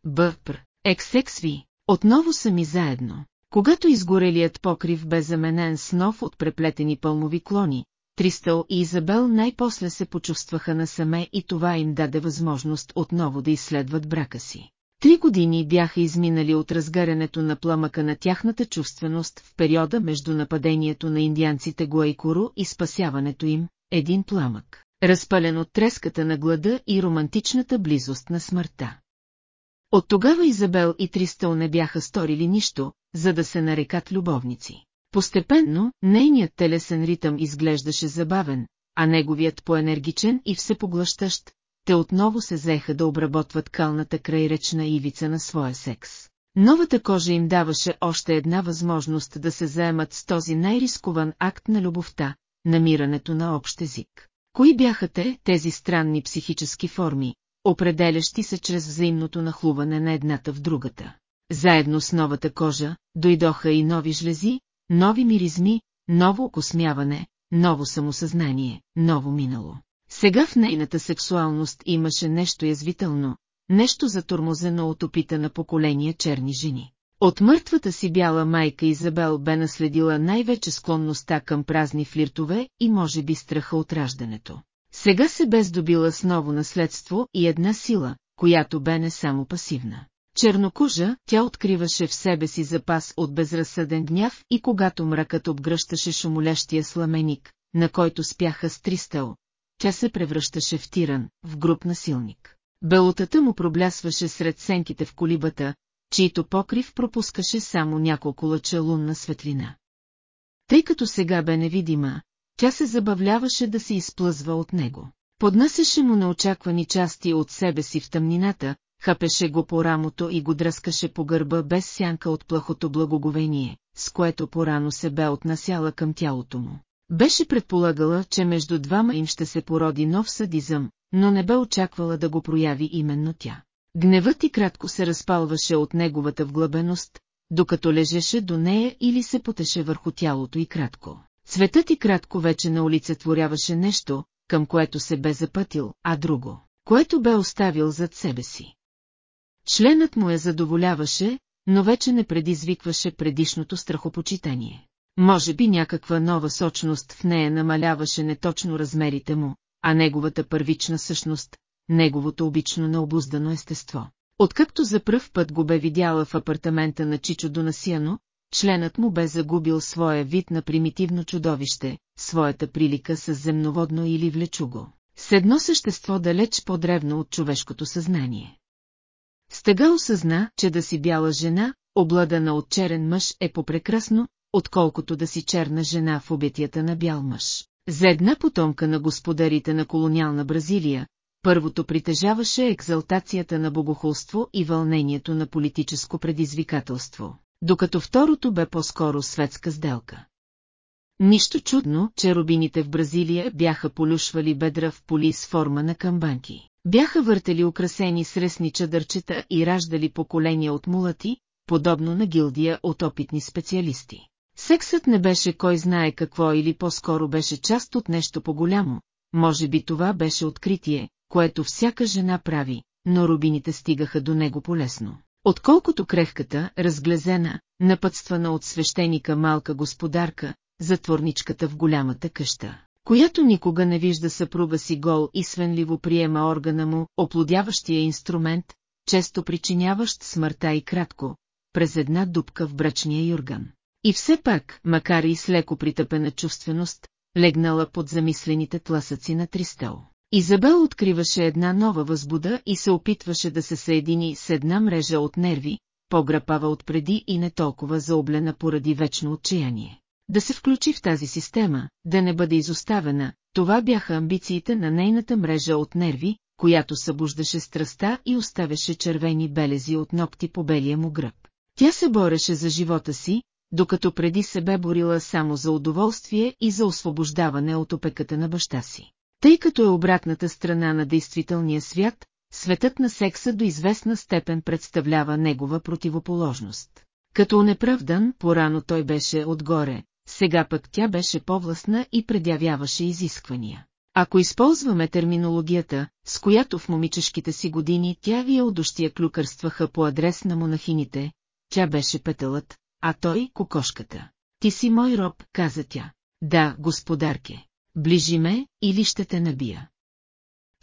Бъпр. Ексексви. Отново са ми заедно. Когато изгорелият покрив бе заменен с нов от преплетени пълмови клони, Тристъл и Изабел най-после се почувстваха насаме и това им даде възможност отново да изследват брака си. Три години бяха изминали от разгарянето на пламъка на тяхната чувственост в периода между нападението на индианците Гуайкуру и спасяването им, един пламък, разпален от треската на глада и романтичната близост на смъртта. От тогава Изабел и Тристъл не бяха сторили нищо, за да се нарекат любовници. Постепенно, нейният телесен ритъм изглеждаше забавен, а неговият поенергичен и всепоглъщащ, те отново се взеха да обработват калната крайречна ивица на своя секс. Новата кожа им даваше още една възможност да се заемат с този най-рискован акт на любовта, намирането на общ език. Кои бяха те, тези странни психически форми, определящи се чрез взаимното нахлуване на едната в другата? Заедно с новата кожа, дойдоха и нови жлези, нови миризми, ново окосмяване, ново самосъзнание, ново минало. Сега в нейната сексуалност имаше нещо язвително, нещо затормозено от опита на поколения черни жени. От мъртвата си бяла майка Изабел бе наследила най-вече склонността към празни флиртове и може би страха от раждането. Сега се бе здобила с ново наследство и една сила, която бе не само пасивна. Чернокужа, тя откриваше в себе си запас от безразсъден гняв и когато мракът обгръщаше шумолещия сламеник, на който спяха с тристъл, тя се превръщаше в тиран, в груп насилник. Белотата му проблясваше сред сенките в колибата, чието покрив пропускаше само няколко лъча лунна светлина. Тъй като сега бе невидима, тя се забавляваше да се изплъзва от него. Поднасяше му неочаквани части от себе си в тъмнината, хапеше го по рамото и го дръскаше по гърба без сянка от плахото благоговение, с което порано се бе отнасяла към тялото му. Беше предполагала, че между двама им ще се породи нов съдизъм, но не бе очаквала да го прояви именно тя. Гневът и кратко се разпалваше от неговата вглъбеност, докато лежеше до нея или се потеше върху тялото и кратко. Цветът и кратко вече на улица творяваше нещо, към което се бе запътил, а друго, което бе оставил зад себе си. Членът му я задоволяваше, но вече не предизвикваше предишното страхопочитание. Може би някаква нова сочност в нея намаляваше неточно размерите му, а неговата първична същност, неговото обично необуздано естество. Откакто за пръв път го бе видяла в апартамента на Чичо Донасияно, членът му бе загубил своя вид на примитивно чудовище, своята прилика с земноводно или влечуго. С едно същество далеч по-древно от човешкото съзнание. Стега осъзна, че да си бяла жена, обладана от черен мъж е по-прекрасно, отколкото да си черна жена в обетията на бял мъж. За една потомка на господарите на колониална Бразилия, първото притежаваше екзалтацията на богохулство и вълнението на политическо предизвикателство, докато второто бе по-скоро светска сделка. Нищо чудно, че рубините в Бразилия бяха полюшвали бедра в поли с форма на камбанки. Бяха въртели украсени с ресни чадърчета и раждали поколения от мулати, подобно на гилдия от опитни специалисти. Сексът не беше кой знае какво или по-скоро беше част от нещо по-голямо, може би това беше откритие, което всяка жена прави, но рубините стигаха до него полесно. Отколкото крехката, разглезена, напътствана от свещеника малка господарка, затворничката в голямата къща, която никога не вижда съпруга си гол и свенливо приема органа му, оплодяващия инструмент, често причиняващ смъртта и кратко, през една дупка в брачния юрган. И все пак, макар и с леко притъпена чувственост, легнала под замислените тласъци на Тристел. Изабел откриваше една нова възбуда и се опитваше да се съедини с една мрежа от нерви, по-грапава отпреди и не толкова заоблена поради вечно отчаяние. Да се включи в тази система, да не бъде изоставена, това бяха амбициите на нейната мрежа от нерви, която събуждаше страста и оставяше червени белези от ногти по белия му гръб. Тя се бореше за живота си, докато преди се бе борила само за удоволствие и за освобождаване от опеката на баща си. Тъй като е обратната страна на действителния свят, светът на секса до известна степен представлява негова противоположност. Като неправдан, порано той беше отгоре, сега пък тя беше повластна и предявяваше изисквания. Ако използваме терминологията, с която в момичешките си години тя вия одощия клюкърстваха по адрес на монахините, тя беше петълът, а той кокошката. Ти си мой роб, каза тя. Да, господарке. Ближи ме, или ще те набия.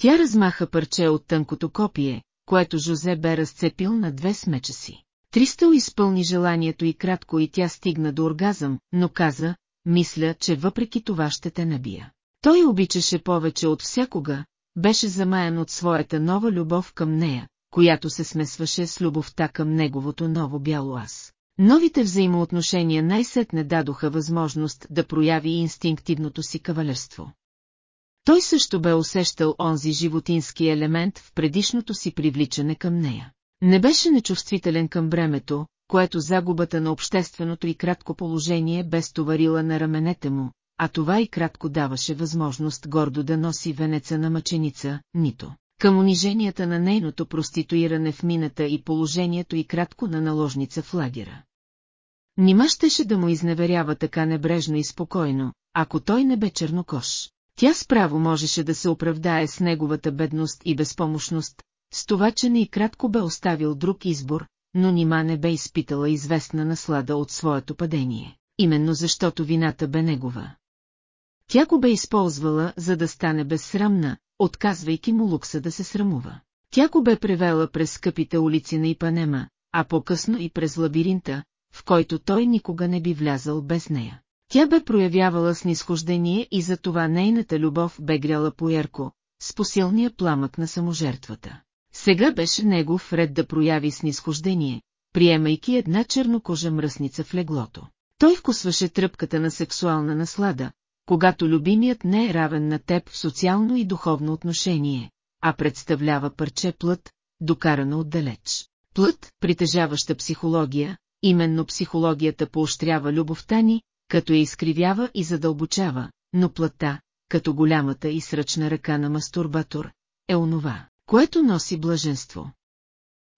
Тя размаха парче от тънкото копие, което Жозе бе разцепил на две смеча си. Тристъл изпълни желанието и кратко и тя стигна до оргазъм, но каза, мисля, че въпреки това ще те набия. Той обичаше повече от всякога, беше замаян от своята нова любов към нея, която се смесваше с любовта към неговото ново бяло аз. Новите взаимоотношения най-сетне дадоха възможност да прояви инстинктивното си кавалерство. Той също бе усещал онзи животински елемент в предишното си привличане към нея. Не беше нечувствителен към бремето, което загубата на общественото и кратко положение бе стоварила на раменете му, а това и кратко даваше възможност гордо да носи венеца на мъченица, нито към униженията на нейното проституиране в мината и положението и кратко на наложница в лагера. Нима щеше да му изневерява така небрежно и спокойно, ако той не бе чернокош. Тя справо можеше да се оправдае с неговата бедност и безпомощност, с това, че не и кратко бе оставил друг избор, но нима не бе изпитала известна наслада от своето падение, именно защото вината бе негова. Тя го бе използвала, за да стане безсрамна, отказвайки му лукса да се срамува. Тя го бе превела през скъпите улици на Ипанема, а по-късно и през лабиринта, в който той никога не би влязал без нея. Тя бе проявявала снисхождение и за това нейната любов бе гряла поярко, с посилния пламък на саможертвата. Сега беше негов ред да прояви снисхождение, приемайки една чернокожа мръсница в леглото. Той вкусваше тръпката на сексуална наслада, когато любимият не е равен на теб в социално и духовно отношение, а представлява парче плът, докарана отдалеч. Плът, притежаваща психология, именно психологията поощрява любовта ни, като я изкривява и задълбочава, но плътта, като голямата и сръчна ръка на мастурбатор, е онова, което носи блаженство.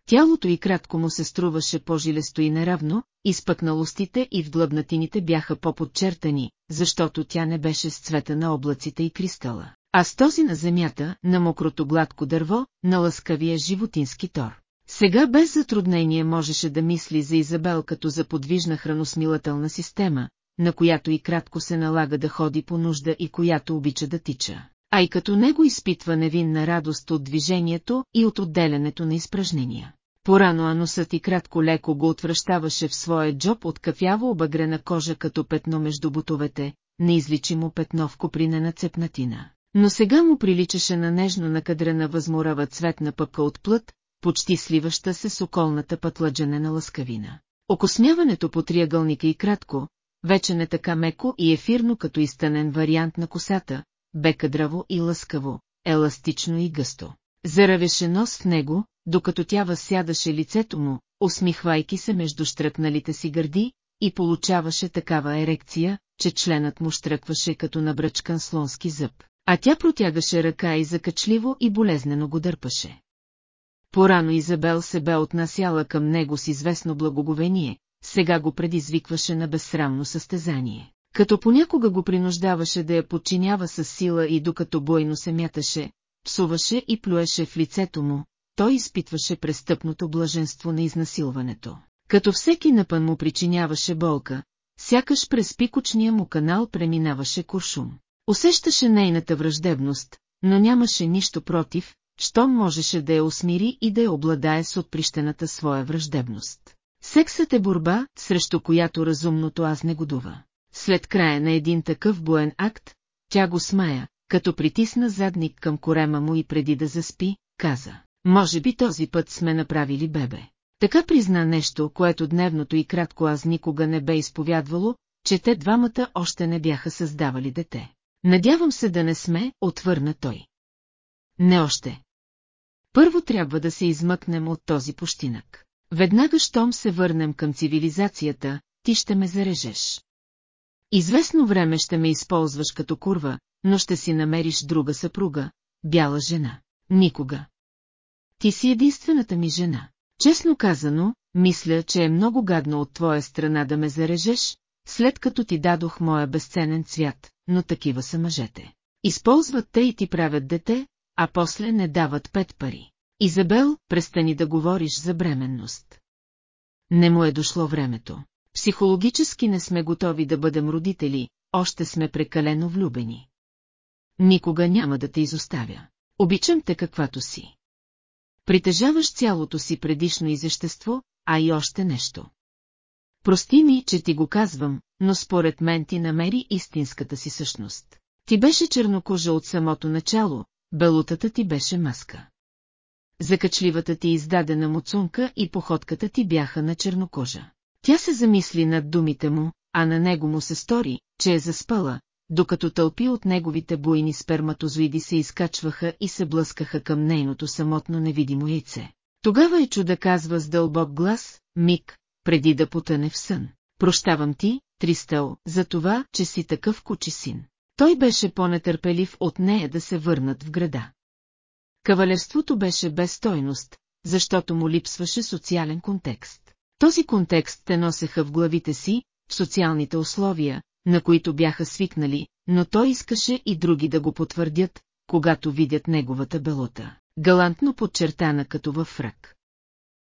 Тялото и кратко му се струваше по-жилесто и неравно, изпъкналостите и вглъбнатините бяха по-подчертани, защото тя не беше с цвета на облаците и кристала, а с този на земята, на мокрото гладко дърво, на лъскавия животински тор. Сега без затруднение можеше да мисли за Изабел като за подвижна храносмилателна система, на която и кратко се налага да ходи по нужда и която обича да тича, а и като него изпитва невинна радост от движението и от отделянето на изпражнения. Порано анусът и кратко леко го отвръщаваше в своя джоб от кафяво обагрена кожа като петно между бутовете, неизличимо петно в копринена цепнатина. Но сега му приличаше на нежно накадрена възморава цветна пъпка от плът, почти сливаща се с околната пътладжане лъскавина. Окосмяването по триъгълника и кратко, вече не така меко и ефирно като изтънен вариант на косата, бе кадраво и лъскаво, еластично и гъсто. Заравеше нос в него, докато тя възсядаше лицето му, усмихвайки се между штръкналите си гърди, и получаваше такава ерекция, че членът му штръкваше като набръчкан слонски зъб, а тя протягаше ръка и закачливо и болезнено го дърпаше. Порано Изабел се бе отнасяла към него с известно благоговение, сега го предизвикваше на безсрамно състезание. Като понякога го принуждаваше да я подчинява с сила и докато бойно се мяташе, псуваше и плюеше в лицето му, той изпитваше престъпното блаженство на изнасилването. Като всеки напън му причиняваше болка, сякаш през пикочния му канал преминаваше куршум. Усещаше нейната враждебност, но нямаше нищо против, щом можеше да я усмири и да я обладае с отприщената своя враждебност. Сексът е борба, срещу която разумното аз негодува. След края на един такъв боен акт, тя го смая, като притисна задник към корема му и преди да заспи, каза, може би този път сме направили бебе. Така призна нещо, което дневното и кратко аз никога не бе изповядвало, че те двамата още не бяха създавали дете. Надявам се да не сме, отвърна той. Не още. Първо трябва да се измъкнем от този пущинък. Веднага, щом се върнем към цивилизацията, ти ще ме зарежеш. Известно време ще ме използваш като курва, но ще си намериш друга съпруга, бяла жена. Никога. Ти си единствената ми жена. Честно казано, мисля, че е много гадно от твоя страна да ме зарежеш, след като ти дадох моя безценен цвят, но такива са мъжете. Използват те и ти правят дете, а после не дават пет пари. Изабел, престани да говориш за бременност. Не му е дошло времето. Психологически не сме готови да бъдем родители, още сме прекалено влюбени. Никога няма да те изоставя. Обичам те каквато си. Притежаваш цялото си предишно изещество, а и още нещо. Прости ми, че ти го казвам, но според мен ти намери истинската си същност. Ти беше чернокожа от самото начало, белутата ти беше маска. Закачливата ти издадена муцунка и походката ти бяха на чернокожа. Тя се замисли над думите му, а на него му се стори, че е заспала, докато тълпи от неговите буйни сперматозоиди се изкачваха и се блъскаха към нейното самотно невидимо яйце. Тогава е чуда казва с дълбок глас, миг, преди да потъне в сън. Прощавам ти, Тристъл, за това, че си такъв кучи син. Той беше по-нетърпелив от нея да се върнат в града. Кавалерството беше без стойност, защото му липсваше социален контекст. Този контекст те носеха в главите си, в социалните условия, на които бяха свикнали, но той искаше и други да го потвърдят, когато видят неговата белота, галантно подчертана като във фрак.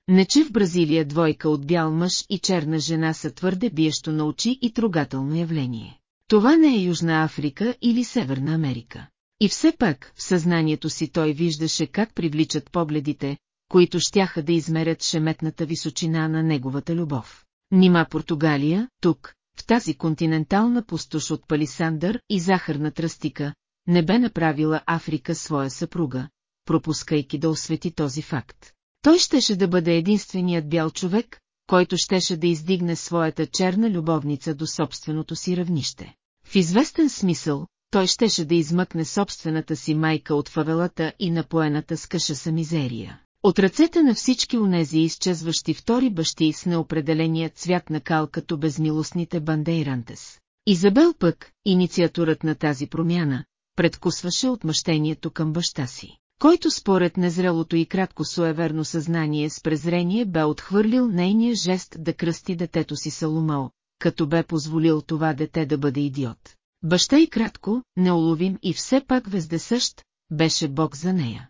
Не че в Бразилия двойка от бял мъж и черна жена са твърде биещо на очи и трогателно явление. Това не е Южна Африка или Северна Америка. И все пак, в съзнанието си той виждаше как привличат погледите, които щяха да измерят шеметната височина на неговата любов. Нима Португалия, тук, тази континентална пустош от палисандър и захарна тръстика, не бе направила Африка своя съпруга, пропускайки да освети този факт. Той щеше да бъде единственият бял човек, който щеше да издигне своята черна любовница до собственото си равнище. В известен смисъл, той щеше да измъкне собствената си майка от фавелата и напоената с кашаса мизерия. От ръцете на всички унези изчезващи втори бащи с неопределения цвят на кал като безмилостните бандейрантес. Изабел пък, инициаторът на тази промяна, предкусваше отмъщението към баща си, който според незрелото и кратко суеверно съзнание с презрение бе отхвърлил нейния жест да кръсти детето си Саломал, като бе позволил това дете да бъде идиот. Баща и кратко, неуловим и все пак вездесъщ, беше бог за нея.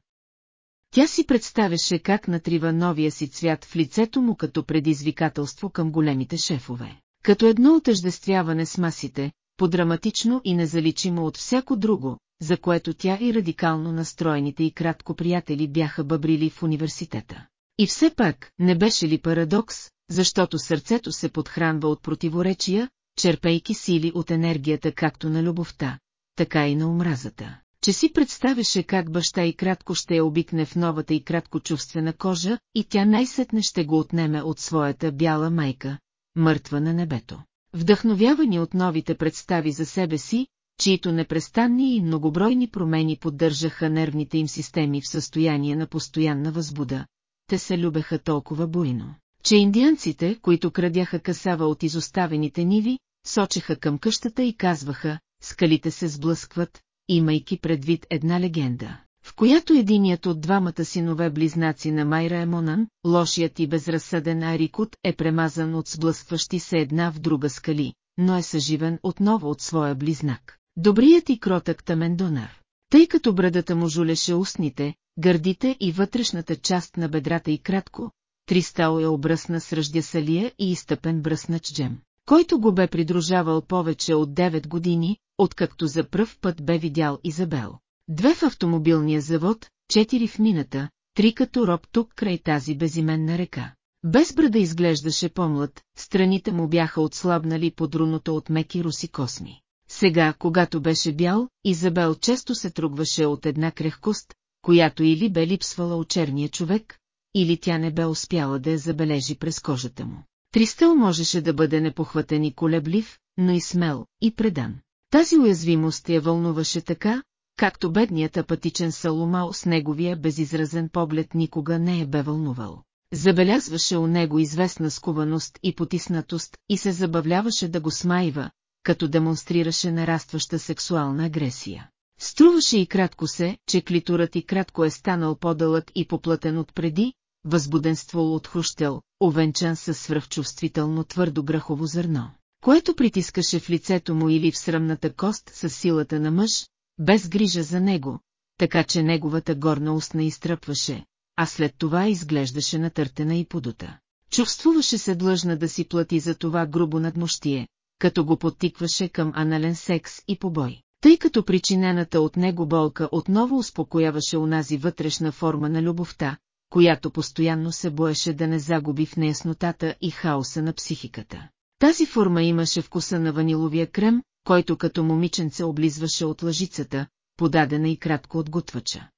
Тя си представяше как натрива новия си цвят в лицето му като предизвикателство към големите шефове. Като едно отъждествяване с масите, подраматично и незаличимо от всяко друго, за което тя и радикално настроените и кратко приятели бяха бъбрили в университета. И все пак, не беше ли парадокс, защото сърцето се подхранва от противоречия, черпейки сили от енергията както на любовта, така и на омразата, че си представяше как баща и кратко ще я обикне в новата и кратко чувствена кожа и тя най-сетне ще го отнеме от своята бяла майка, мъртва на небето. Вдъхновявани от новите представи за себе си, чието непрестанни и многобройни промени поддържаха нервните им системи в състояние на постоянна възбуда, те се любеха толкова буйно, че индианците, които крадяха касава от изоставените ниви, сочеха към къщата и казваха, скалите се сблъскват, имайки предвид една легенда, в която единият от двамата синове близнаци на Майра Емонан, лошият и безразсъден Арикут, е премазан от сблъскващи се една в друга скали, но е съживен отново от своя близнак. Добрият и кротък тамен донар. Тъй като брадата му жулеше устните, гърдите и вътрешната част на бедрата и кратко, Тристал е обръсна с ръждясалия и изтъпен бръснач джем, който го бе придружавал повече от 9 години, откакто за пръв път бе видял Изабел. Две в автомобилния завод, четири в мината, три като роб тук край тази безименна река. Без брада изглеждаше по-млад, страните му бяха отслабнали под руното от меки руси косми. Сега, когато беше бял, Изабел често се трugваше от една крехкост, която или бе липсвала от черния човек, или тя не бе успяла да я забележи през кожата му. Тристъл можеше да бъде непохватен и колеблив, но и смел, и предан. Тази уязвимост я вълнуваше така, както бедният апатичен Саломал с неговия безизразен поглед никога не е бе вълнувал. Забелязваше у него известна скуваност и потиснатост и се забавляваше да го смайва, като демонстрираше нарастваща сексуална агресия. Струваше и кратко се, че клиторът и кратко е станал по-дълъг и поплътен от преди, възбуденство от хрущел, овенчан със свръхчувствително твърдо грахово зърно, което притискаше в лицето му или в сръмната кост с силата на мъж, без грижа за него, така че неговата горна устна изтръпваше, а след това изглеждаше натъртена и подута. Чувствуваше се длъжна да си плати за това грубо надмощие, като го подтикваше към анален секс и побой. Тъй като причинената от него болка отново успокояваше унази вътрешна форма на любовта, която постоянно се боеше да не загуби в неяснотата и хаоса на психиката. Тази форма имаше вкуса на ваниловия крем, който като момиченце облизваше от лъжицата, подадена и кратко от готвача.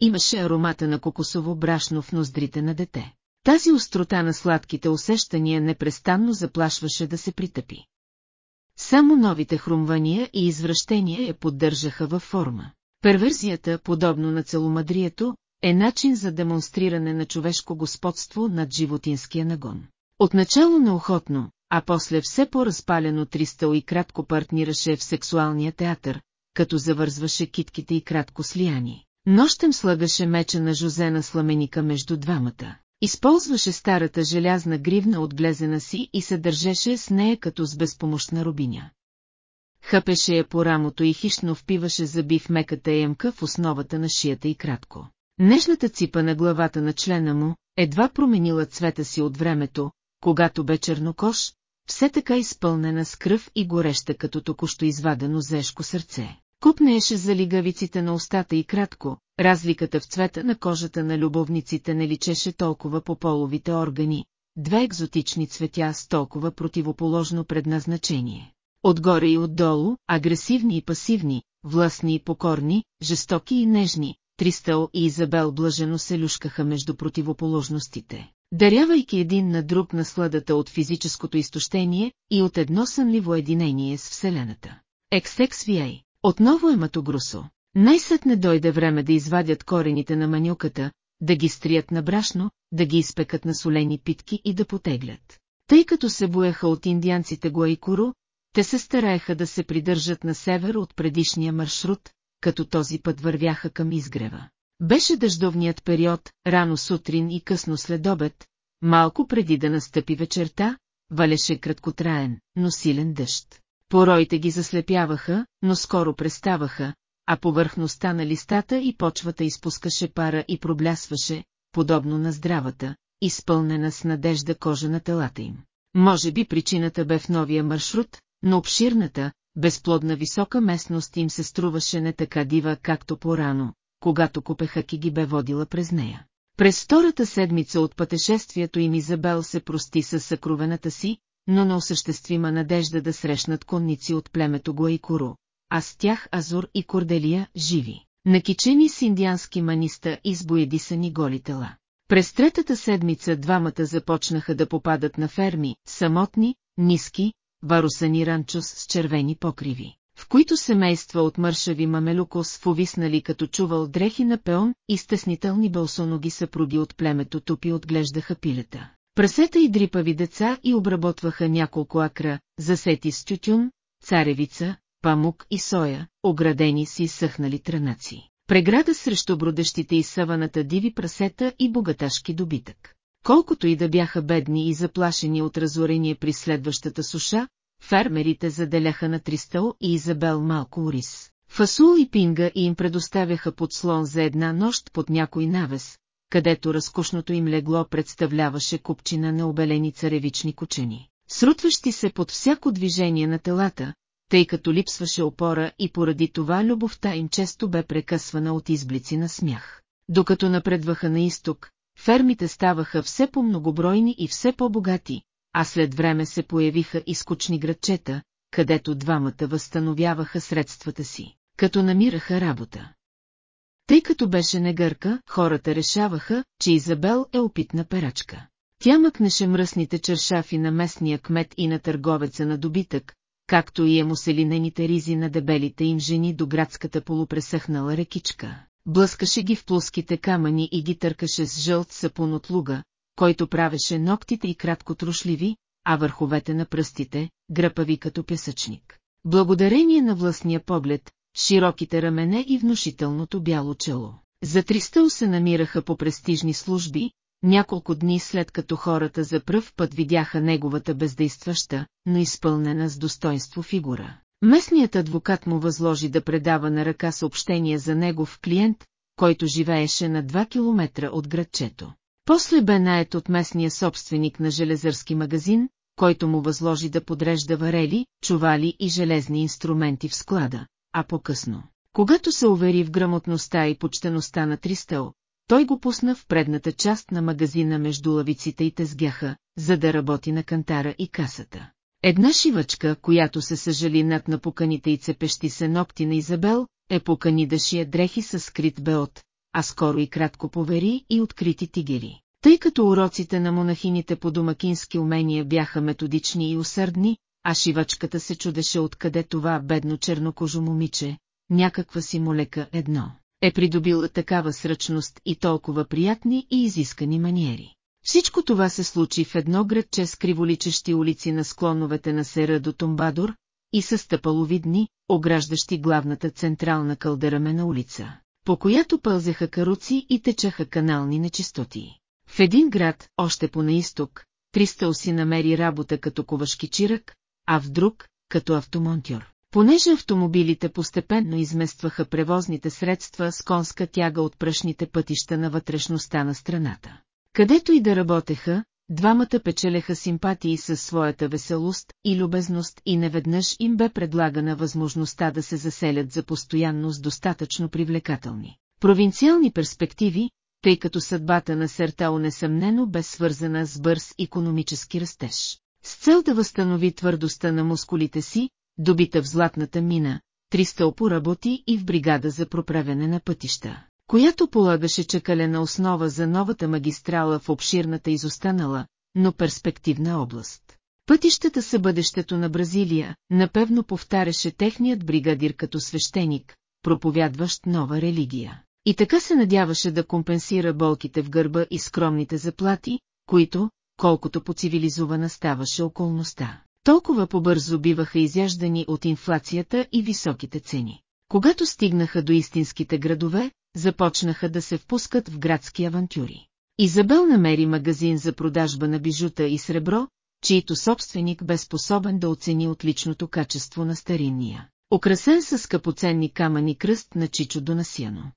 Имаше аромата на кокосово брашно в ноздрите на дете. Тази острота на сладките усещания непрестанно заплашваше да се притъпи. Само новите хрумвания и извращения я поддържаха във форма. Перверзията, подобно на целомадрието, е начин за демонстриране на човешко господство над животинския нагон. Отначало неохотно, а после все по-разпалено Тристъл и кратко партнираше в сексуалния театър, като завързваше китките и кратко слияни. Нощем слагаше меча на Жозена сламеника между двамата. Използваше старата желязна гривна от глезена си и се държеше с нея като с безпомощна рубиня. Хъпеше я по рамото и хищно впиваше зъби в меката емка в основата на шията и кратко. Нежната ципа на главата на члена му, едва променила цвета си от времето, когато бе чернокош, все така изпълнена с кръв и гореща като току-що извадено зешко сърце. Купнееше за лигавиците на устата и кратко, разликата в цвета на кожата на любовниците не личеше толкова по половите органи, две екзотични цветя с толкова противоположно предназначение. Отгоре и отдолу, агресивни и пасивни, властни и покорни, жестоки и нежни, Тристъл и Изабел блажено се люшкаха между противоположностите. дарявайки един на друг насладата от физическото изтощение и от едно сънливо единение с Вселената. XXVA. Отново е Матогрусо. Най-сетне дойде време да извадят корените на манюката, да ги стрият на брашно, да ги изпекат на солени питки и да потеглят. Тъй като се боеха от индианците Гуайкуру, те се стараеха да се придържат на север от предишния маршрут, като този път вървяха към изгрева. Беше дъждовният период, рано сутрин и късно след обед, малко преди да настъпи вечерта, валеше краткотраен, но силен дъжд. Пороите ги заслепяваха, но скоро преставаха, а повърхността на листата и почвата изпускаше пара и проблясваше, подобно на здравата, изпълнена с надежда кожа на телата им. Може би причината бе в новия маршрут, но обширната, безплодна висока местност им се струваше не така дива, както по-рано, когато Копехаки ги бе водила през нея. През втората седмица от пътешествието им Изабел се прости с съкровената си, но на осъществима надежда да срещнат конници от племето Гуайкуру, а с тях Азур и Корделия живи, накичени с индиански маниста и с боядисани голи тела. През третата седмица двамата започнаха да попадат на ферми, самотни, ниски, варусани ранчос с червени покриви, в които семейства от мършави мамелюкос повиснали като чувал дрехи на пеон и стеснителни бълсоноги съпруги от племето тупи отглеждаха пилета. Прасета и дрипави деца и обработваха няколко акра, засети с тютюн, царевица, памук и соя, оградени с изсъхнали трънаци. Преграда срещу бродещите и съваната диви прасета и богаташки добитък. Колкото и да бяха бедни и заплашени от разорение при следващата суша, фермерите заделяха на Тристал и Изабел малко ориз. Фасул и пинга им предоставяха подслон за една нощ под някой навес, където разкошното им легло представляваше купчина на обелени царевични кучени, срутващи се под всяко движение на телата, тъй като липсваше опора и поради това любовта им често бе прекъсвана от изблици на смях. Докато напредваха на изток, фермите ставаха все по-многобройни и все по-богати, а след време се появиха изкучни градчета, където двамата възстановяваха средствата си, като намираха работа. Тъй като беше негърка, хората решаваха, че Изабел е опитна перачка. Тя мъкнеше мръсните чершафи на местния кмет и на търговеца на добитък, както и емуселинените ризи на дебелите им жени до градската полупресъхнала рекичка. Блъскаше ги в плоските камъни и ги търкаше с жълт сапун от луга, който правеше ногтите и кратко трушливи, а върховете на пръстите, гръпави като песъчник. Благодарение на властния поглед, широките рамене и внушителното бяло чело. За Тристъл се намираха по престижни служби, няколко дни след като хората за пръв път видяха неговата бездействаща, но изпълнена с достоинство фигура. Местният адвокат му възложи да предава на ръка съобщение за негов клиент, който живееше на 2 километра от градчето. После бе наед от местния собственик на железърски магазин, който му възложи да подрежда варели, чували и железни инструменти в склада, а по-късно. Когато се увери в грамотността и почтеността на Тристъл, той го пусна в предната част на магазина между лавиците и тезгяха, за да работи на кантара и касата. Една шивачка, която се съжали над напуканите и цепещи се ногти на Изабел, е покани да шие дрехи с скрит беот, а скоро и кратко повери и открити тигери. Тъй като уроците на монахините по домакински умения бяха методични и усърдни, а шивачката се чудеше откъде това бедно чернокожо момиче, някаква си молека едно е придобил такава сръчност и толкова приятни и изискани маниери. Всичко това се случи в едно градче с криволичещи улици на склоновете на Сера до Томбадор и с стъпаловидни, ограждащи главната централна кълдерамена улица, по която пълзеха каруци и течаха канални нечистоти. В един град, още по наисток, Тристъл си намери работа като ковашки чирък, а в друг, като автомонтьор. Понеже автомобилите постепенно изместваха превозните средства с конска тяга от пръшните пътища на вътрешността на страната. Където и да работеха, двамата печелеха симпатии със своята веселост и любезност и неведнъж им бе предлагана възможността да се заселят за постоянно с достатъчно привлекателни провинциални перспективи, тъй като съдбата на Сертао несъмнено бе свързана с бърз економически растеж. С цел да възстанови твърдостта на мускулите си, добита в златната мина, Тристъл поработи и в бригада за проправяне на пътища. Която полагаше чакалена основа за новата магистрала в обширната изостанала, но перспективна област. Пътищата са бъдещето на Бразилия, напевно повтаряше техният бригадир като свещеник, проповядващ нова религия. И така се надяваше да компенсира болките в гърба и скромните заплати, които, колкото по-цивилизована ставаше околността. Толкова побързо биваха изяждани от инфлацията и високите цени. Когато стигнаха до истинските градове, започнаха да се впускат в градски авантюри. Изабел намери магазин за продажба на бижута и сребро, чието собственик бе способен да оцени отличното качество на старинния, украсен с скъпоценни камъни кръст на Чичо Донасяно.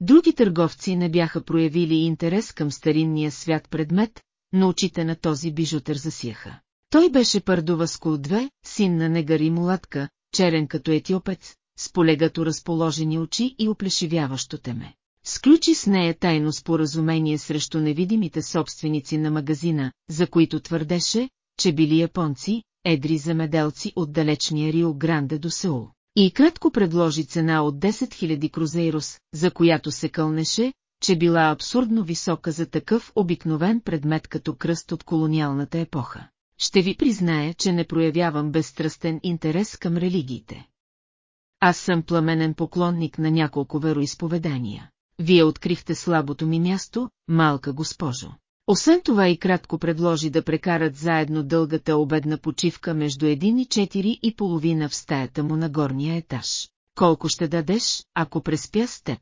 Други търговци не бяха проявили интерес към старинния свят предмет, но очите на този бижутер засияха. Той беше пардова с две, син на негър и мулатка, черен като етиопец, с полегато разположени очи и оплешивяващо теме. Сключи с нея тайно споразумение срещу невидимите собственици на магазина, за които твърдеше, че били японци, едри замеделци от далечния Рио Гранде до Сеул. И кратко предложи цена от 10 000 крузейрос, за която се кълнеше, че била абсурдно висока за такъв обикновен предмет като кръст от колониалната епоха. Ще ви призная, че не проявявам безстрастен интерес към религиите. Аз съм пламенен поклонник на няколко вероисповедания. Вие открихте слабото ми място, малка госпожо. Освен това и кратко предложи да прекарат заедно дългата обедна почивка между един и четири и половина в стаята му на горния етаж. Колко ще дадеш, ако преспя с теб?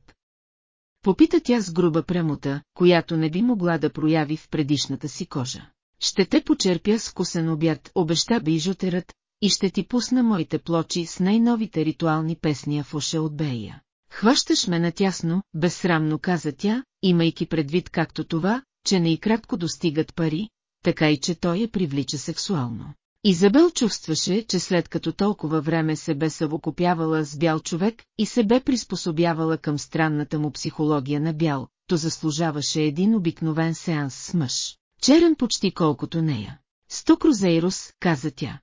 Попита тя с груба премота, която не би могла да прояви в предишната си кожа. Ще те почерпя с косен обяд, обеща бижутерът, и ще ти пусна моите плочи с най-новите ритуални песни в уша от Бея. Хващаш ме натясно, безсрамно каза тя, имайки предвид както това, че не и кратко достигат пари, така и че той я привлича сексуално. Изабел чувстваше, че след като толкова време се бе съвокопявала с бял човек и се бе приспособявала към странната му психология на бял, то заслужаваше един обикновен сеанс с мъж. Черен почти колкото нея. Сто крузейрус, каза тя.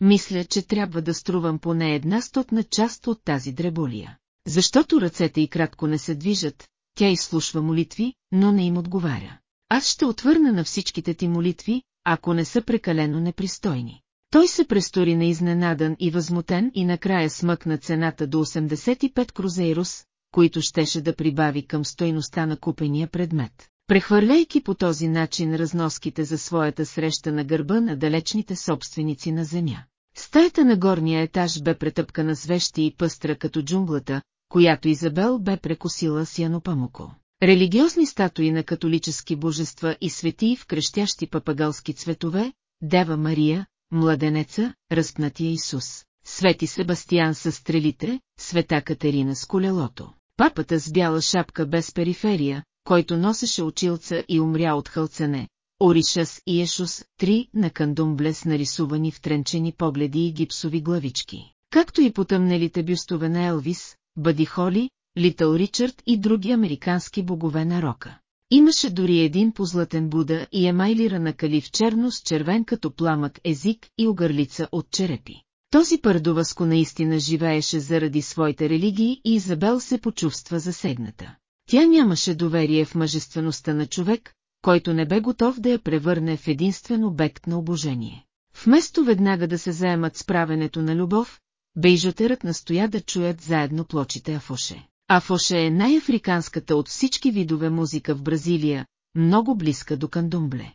Мисля, че трябва да струвам поне една стотна част от тази дреболия. Защото ръцете й кратко не се движат, тя изслушва молитви, но не им отговаря. Аз ще отвърна на всичките ти молитви, ако не са прекалено непристойни. Той се престори неизненадан и възмутен и накрая смъкна цената до 85 крузейрус, които щеше да прибави към стойността на купения предмет, прехвърляйки по този начин разноските за своята среща на гърба на далечните собственици на земя. Стаята на горния етаж бе претъпкана с вещи и пъстра като джунглата, която Изабел бе прекосила с янопамуко. Религиозни статуи на католически божества и светии в крещящи папагалски цветове, Дева Мария, Младенеца, Разпнатия Исус, Свети Себастиян с стрелите, Света Катерина с колелото, папата с бяла шапка без периферия, който носеше очилца и умря от хълцане, Оришас и Ешус, три на кандумбле с нарисувани втренчени погледи и гипсови главички, както и потъмнелите бюстове на Елвис, Бъди Холи, Литъл Ричард и други американски богове на рока. Имаше дори един позлатен Буда и емайлирана калив черно с червен като пламък език и огърлица от черепи. Този пардоваско наистина живееше заради своите религии и Изабел се почувства засегната. Тя нямаше доверие в мъжествеността на човек, който не бе готов да я превърне в единствен обект на обожение. Вместо веднага да се заемат с правенето на любов, бейжотерът настоя да чуят заедно плочите Афоше. Афоше е най-африканската от всички видове музика в Бразилия, много близка до кандумбле.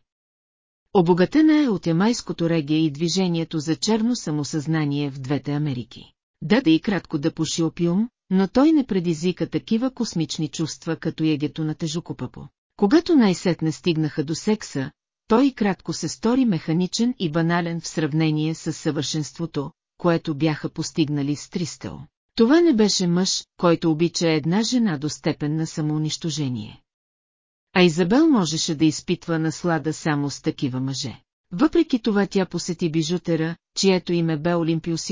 Обогатена е от ямайското регия и движението за черно самосъзнание в двете Америки. Даде и кратко да пуши опиум, но той не предизвика такива космични чувства като егето на тежокопапо. Когато най-сетне стигнаха до секса, той кратко се стори механичен и банален в сравнение с съвършенството, което бяха постигнали с Тристъл. Това не беше мъж, който обича една жена до степен на самоунищожение. А Изабел можеше да изпитва наслада само с такива мъже. Въпреки това тя посети бижутера, чието име бе Олимпиус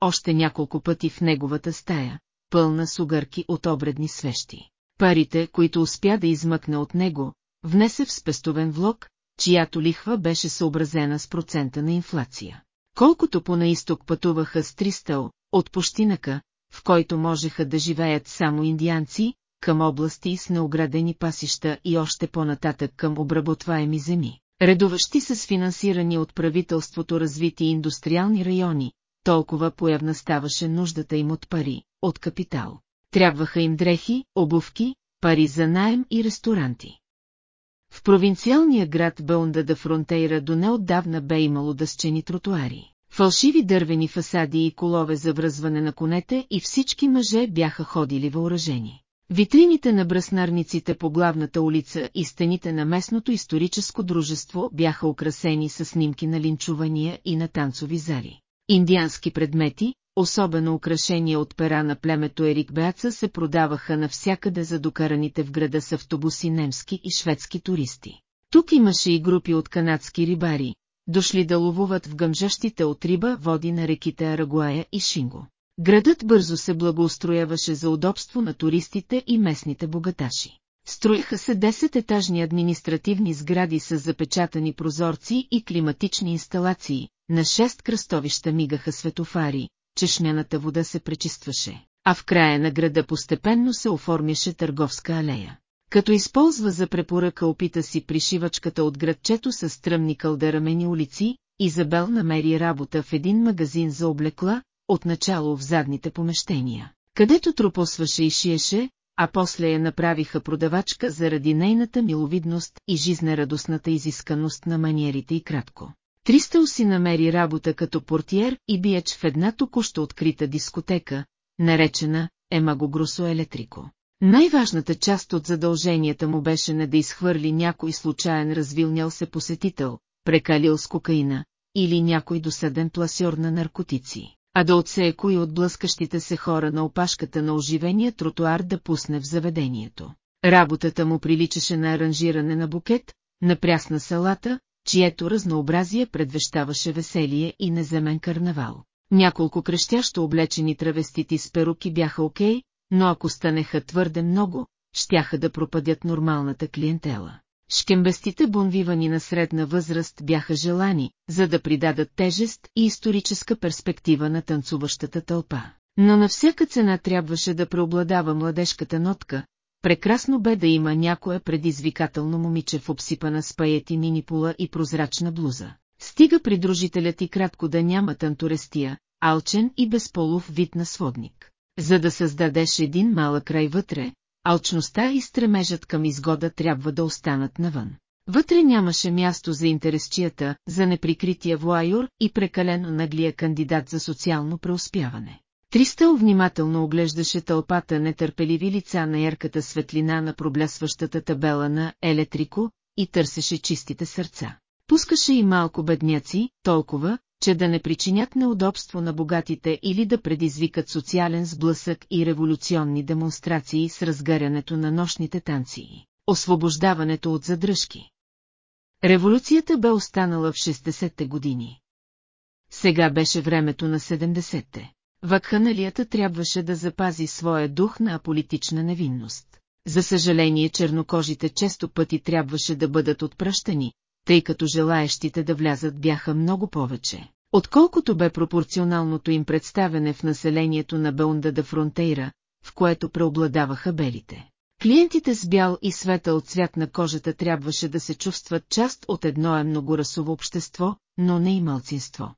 още няколко пъти в неговата стая, пълна с угърки от обредни свещи. Парите, които успя да измъкне от него, внесе в спестовен влог, чиято лихва беше съобразена с процента на инфлация. Колкото по наисток пътуваха с Тристъл, от Пощинака, в който можеха да живеят само индианци, към области с неоградени пасища и още по-нататък към обработваеми земи, редуващи с финансирани от правителството развити индустриални райони, толкова появна ставаше нуждата им от пари, от капитал. Трябваха им дрехи, обувки, пари за найем и ресторанти. В провинциалния град Бълнда да Фронтейра до неотдавна бе имало дъсчени тротуари, фалшиви дървени фасади и колове за връзване на конете и всички мъже бяха ходили въоръжени. Витрините на браснарниците по главната улица и стените на местното историческо дружество бяха украсени с снимки на линчувания и на танцови зали. Индиански предмети, особено украшения от пера на племето Ерик Беаца се продаваха навсякъде за докараните в града с автобуси немски и шведски туристи. Тук имаше и групи от канадски рибари, дошли да ловуват в гъмжащите от риба води на реките Арагуая и Шинго. Градът бързо се благоустрояваше за удобство на туристите и местните богаташи. Строиха се 10-етажни административни сгради с запечатани прозорци и климатични инсталации, на шест кръстовища мигаха светофари, чешмяната вода се пречистваше, а в края на града постепенно се оформяше търговска алея. Като използва за препоръка опита си пришивачката от градчето с стръмни кълдарамени улици, Изабел намери работа в един магазин за облекла, отначало в задните помещения, където тропосваше и шиеше, а после я направиха продавачка заради нейната миловидност и жизнерадостната изисканост на маниерите и кратко. Триста си намери работа като портиер и биеч в една току-що открита дискотека, наречена Емаго Грусо Електрико. Най-важната част от задълженията му беше не да изхвърли някой случайен развилнял се посетител, прекалил с кокаина, или някой досъден пласьор на наркотици, а да отсее кои от блъскащите се хора на опашката на оживения тротуар да пусне в заведението. Работата му приличаше на аранжиране на букет, на прясна салата, чието разнообразие предвещаваше веселие и неземен карнавал. Няколко крещящо облечени травестити с перуки бяха окей, но ако станеха твърде много, щяха да пропадят нормалната клиентела. Шкембестите бонвивани на средна възраст бяха желани, за да придадат тежест и историческа перспектива на танцуващата тълпа. Но на всяка цена трябваше да преобладава младежката нотка, прекрасно бе да има някое предизвикателно момиче в обсипана с паети минипула и прозрачна блуза. Стига придружителят и кратко да няма танторестия, алчен и безполов вид на сводник. За да създадеш един малък край вътре, алчността и стремежът към изгода трябва да останат навън. Вътре нямаше място за интересчията, за неприкрития вуайор и прекалено наглия кандидат за социално преуспяване. Тристъл внимателно оглеждаше тълпата нетърпеливи лица на ярката светлина на проблясващата табела на Елетрико и търсеше чистите сърца. Пускаше и малко бедняци, толкова, че да не причинят неудобство на богатите или да предизвикат социален сблъсък и революционни демонстрации с разгарянето на нощните танции, освобождаването от задръжки. Революцията бе останала в 60-те години. Сега беше времето на 70-те. Вакханалията трябваше да запази своя дух на аполитична невинност. За съжаление чернокожите често пъти трябваше да бъдат отпращани, тъй като желаещите да влязат бяха много повече, отколкото бе пропорционалното им представене в населението на Беунда да Фронтейра, в което преобладаваха белите. Клиентите с бял и светъл цвят на кожата трябваше да се чувстват част от едно е многорасово общество, но не и малцинство.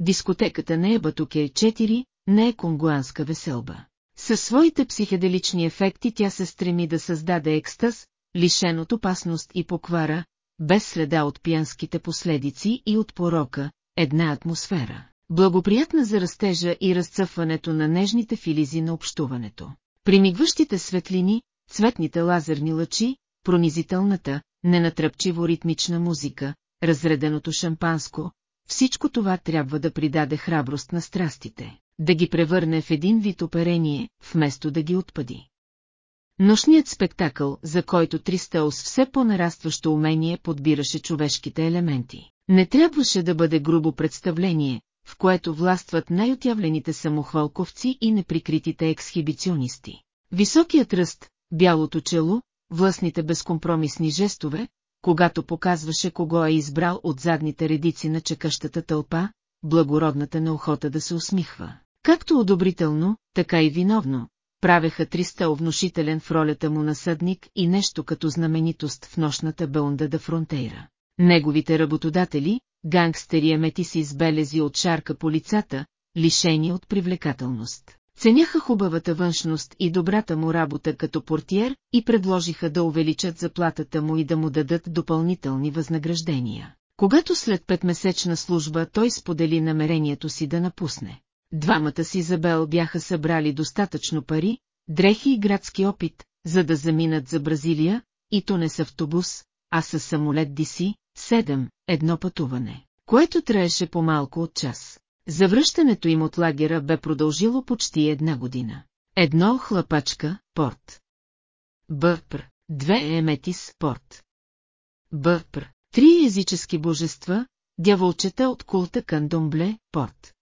Дискотеката не е Батуке 4, не е конгуанска веселба. Със своите психеделични ефекти тя се стреми да създаде екстаз, лишен от опасност и поквара, без следа от пиянските последици и от порока, една атмосфера, благоприятна за растежа и разцъфването на нежните филизи на общуването. Примигващите светлини, цветните лазерни лъчи, пронизителната, ненатръпчиво ритмична музика, разреденото шампанско, всичко това трябва да придаде храброст на страстите, да ги превърне в един вид оперение, вместо да ги отпади. Нощният спектакъл, за който Тристаус все по-нарастващо умение подбираше човешките елементи, не трябваше да бъде грубо представление, в което властват най-отявлените самохвалковци и неприкритите ексхибиционисти. Високият ръст, бялото чело, властните безкомпромисни жестове, когато показваше кого е избрал от задните редици на чекащата тълпа, благородната неохота да се усмихва, Както одобрително, така и виновно, правеха Триста внушителен в ролята му на съдник и нещо като знаменитост в нощната Бълнда да Фронтейра. Неговите работодатели, гангстери еметиси с белези от шарка по лицата, лишени от привлекателност. Ценяха хубавата външност и добрата му работа като портиер и предложиха да увеличат заплатата му и да му дадат допълнителни възнаграждения. Когато след петмесечна служба той сподели намерението си да напусне. Двамата си Изабел бяха събрали достатъчно пари, дрехи и градски опит, за да заминат за Бразилия, и то не с автобус, а с самолет DC, 7, едно пътуване, което траеше по-малко от час. Завръщането им от лагера бе продължило почти една година. Едно хлапачка, порт. Бъпр, две еметис, порт. Бъпр, три езически божества, дяволчета от култа Кандомбле, порт.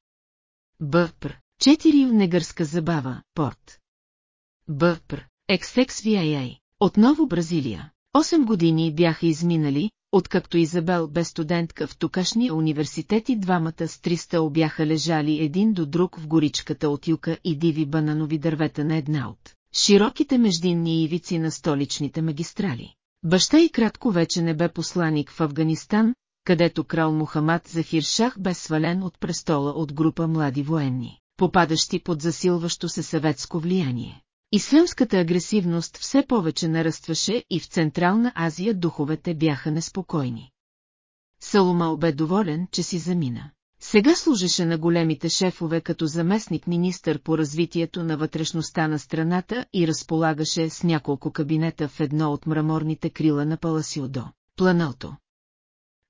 Бъпр, четири негърска забава, порт. Бъпр, XXVIA, отново Бразилия. Осем години бяха изминали, откакто Изабел бе студентка в тукашния университет и двамата с триста обяха лежали един до друг в горичката от юка и диви бананови дървета на една от широките междинни ивици на столичните магистрали. Баща и кратко вече не бе посланик в Афганистан, където крал Мухамад Захир Шах бе свален от престола от група млади военни, попадащи под засилващо се съветско влияние. Ислямската агресивност все повече нарастваше и в Централна Азия духовете бяха неспокойни. Саломал бе доволен, че си замина. Сега служеше на големите шефове като заместник-министър по развитието на вътрешността на страната и разполагаше с няколко кабинета в едно от мраморните крила на Паласиодо, планото.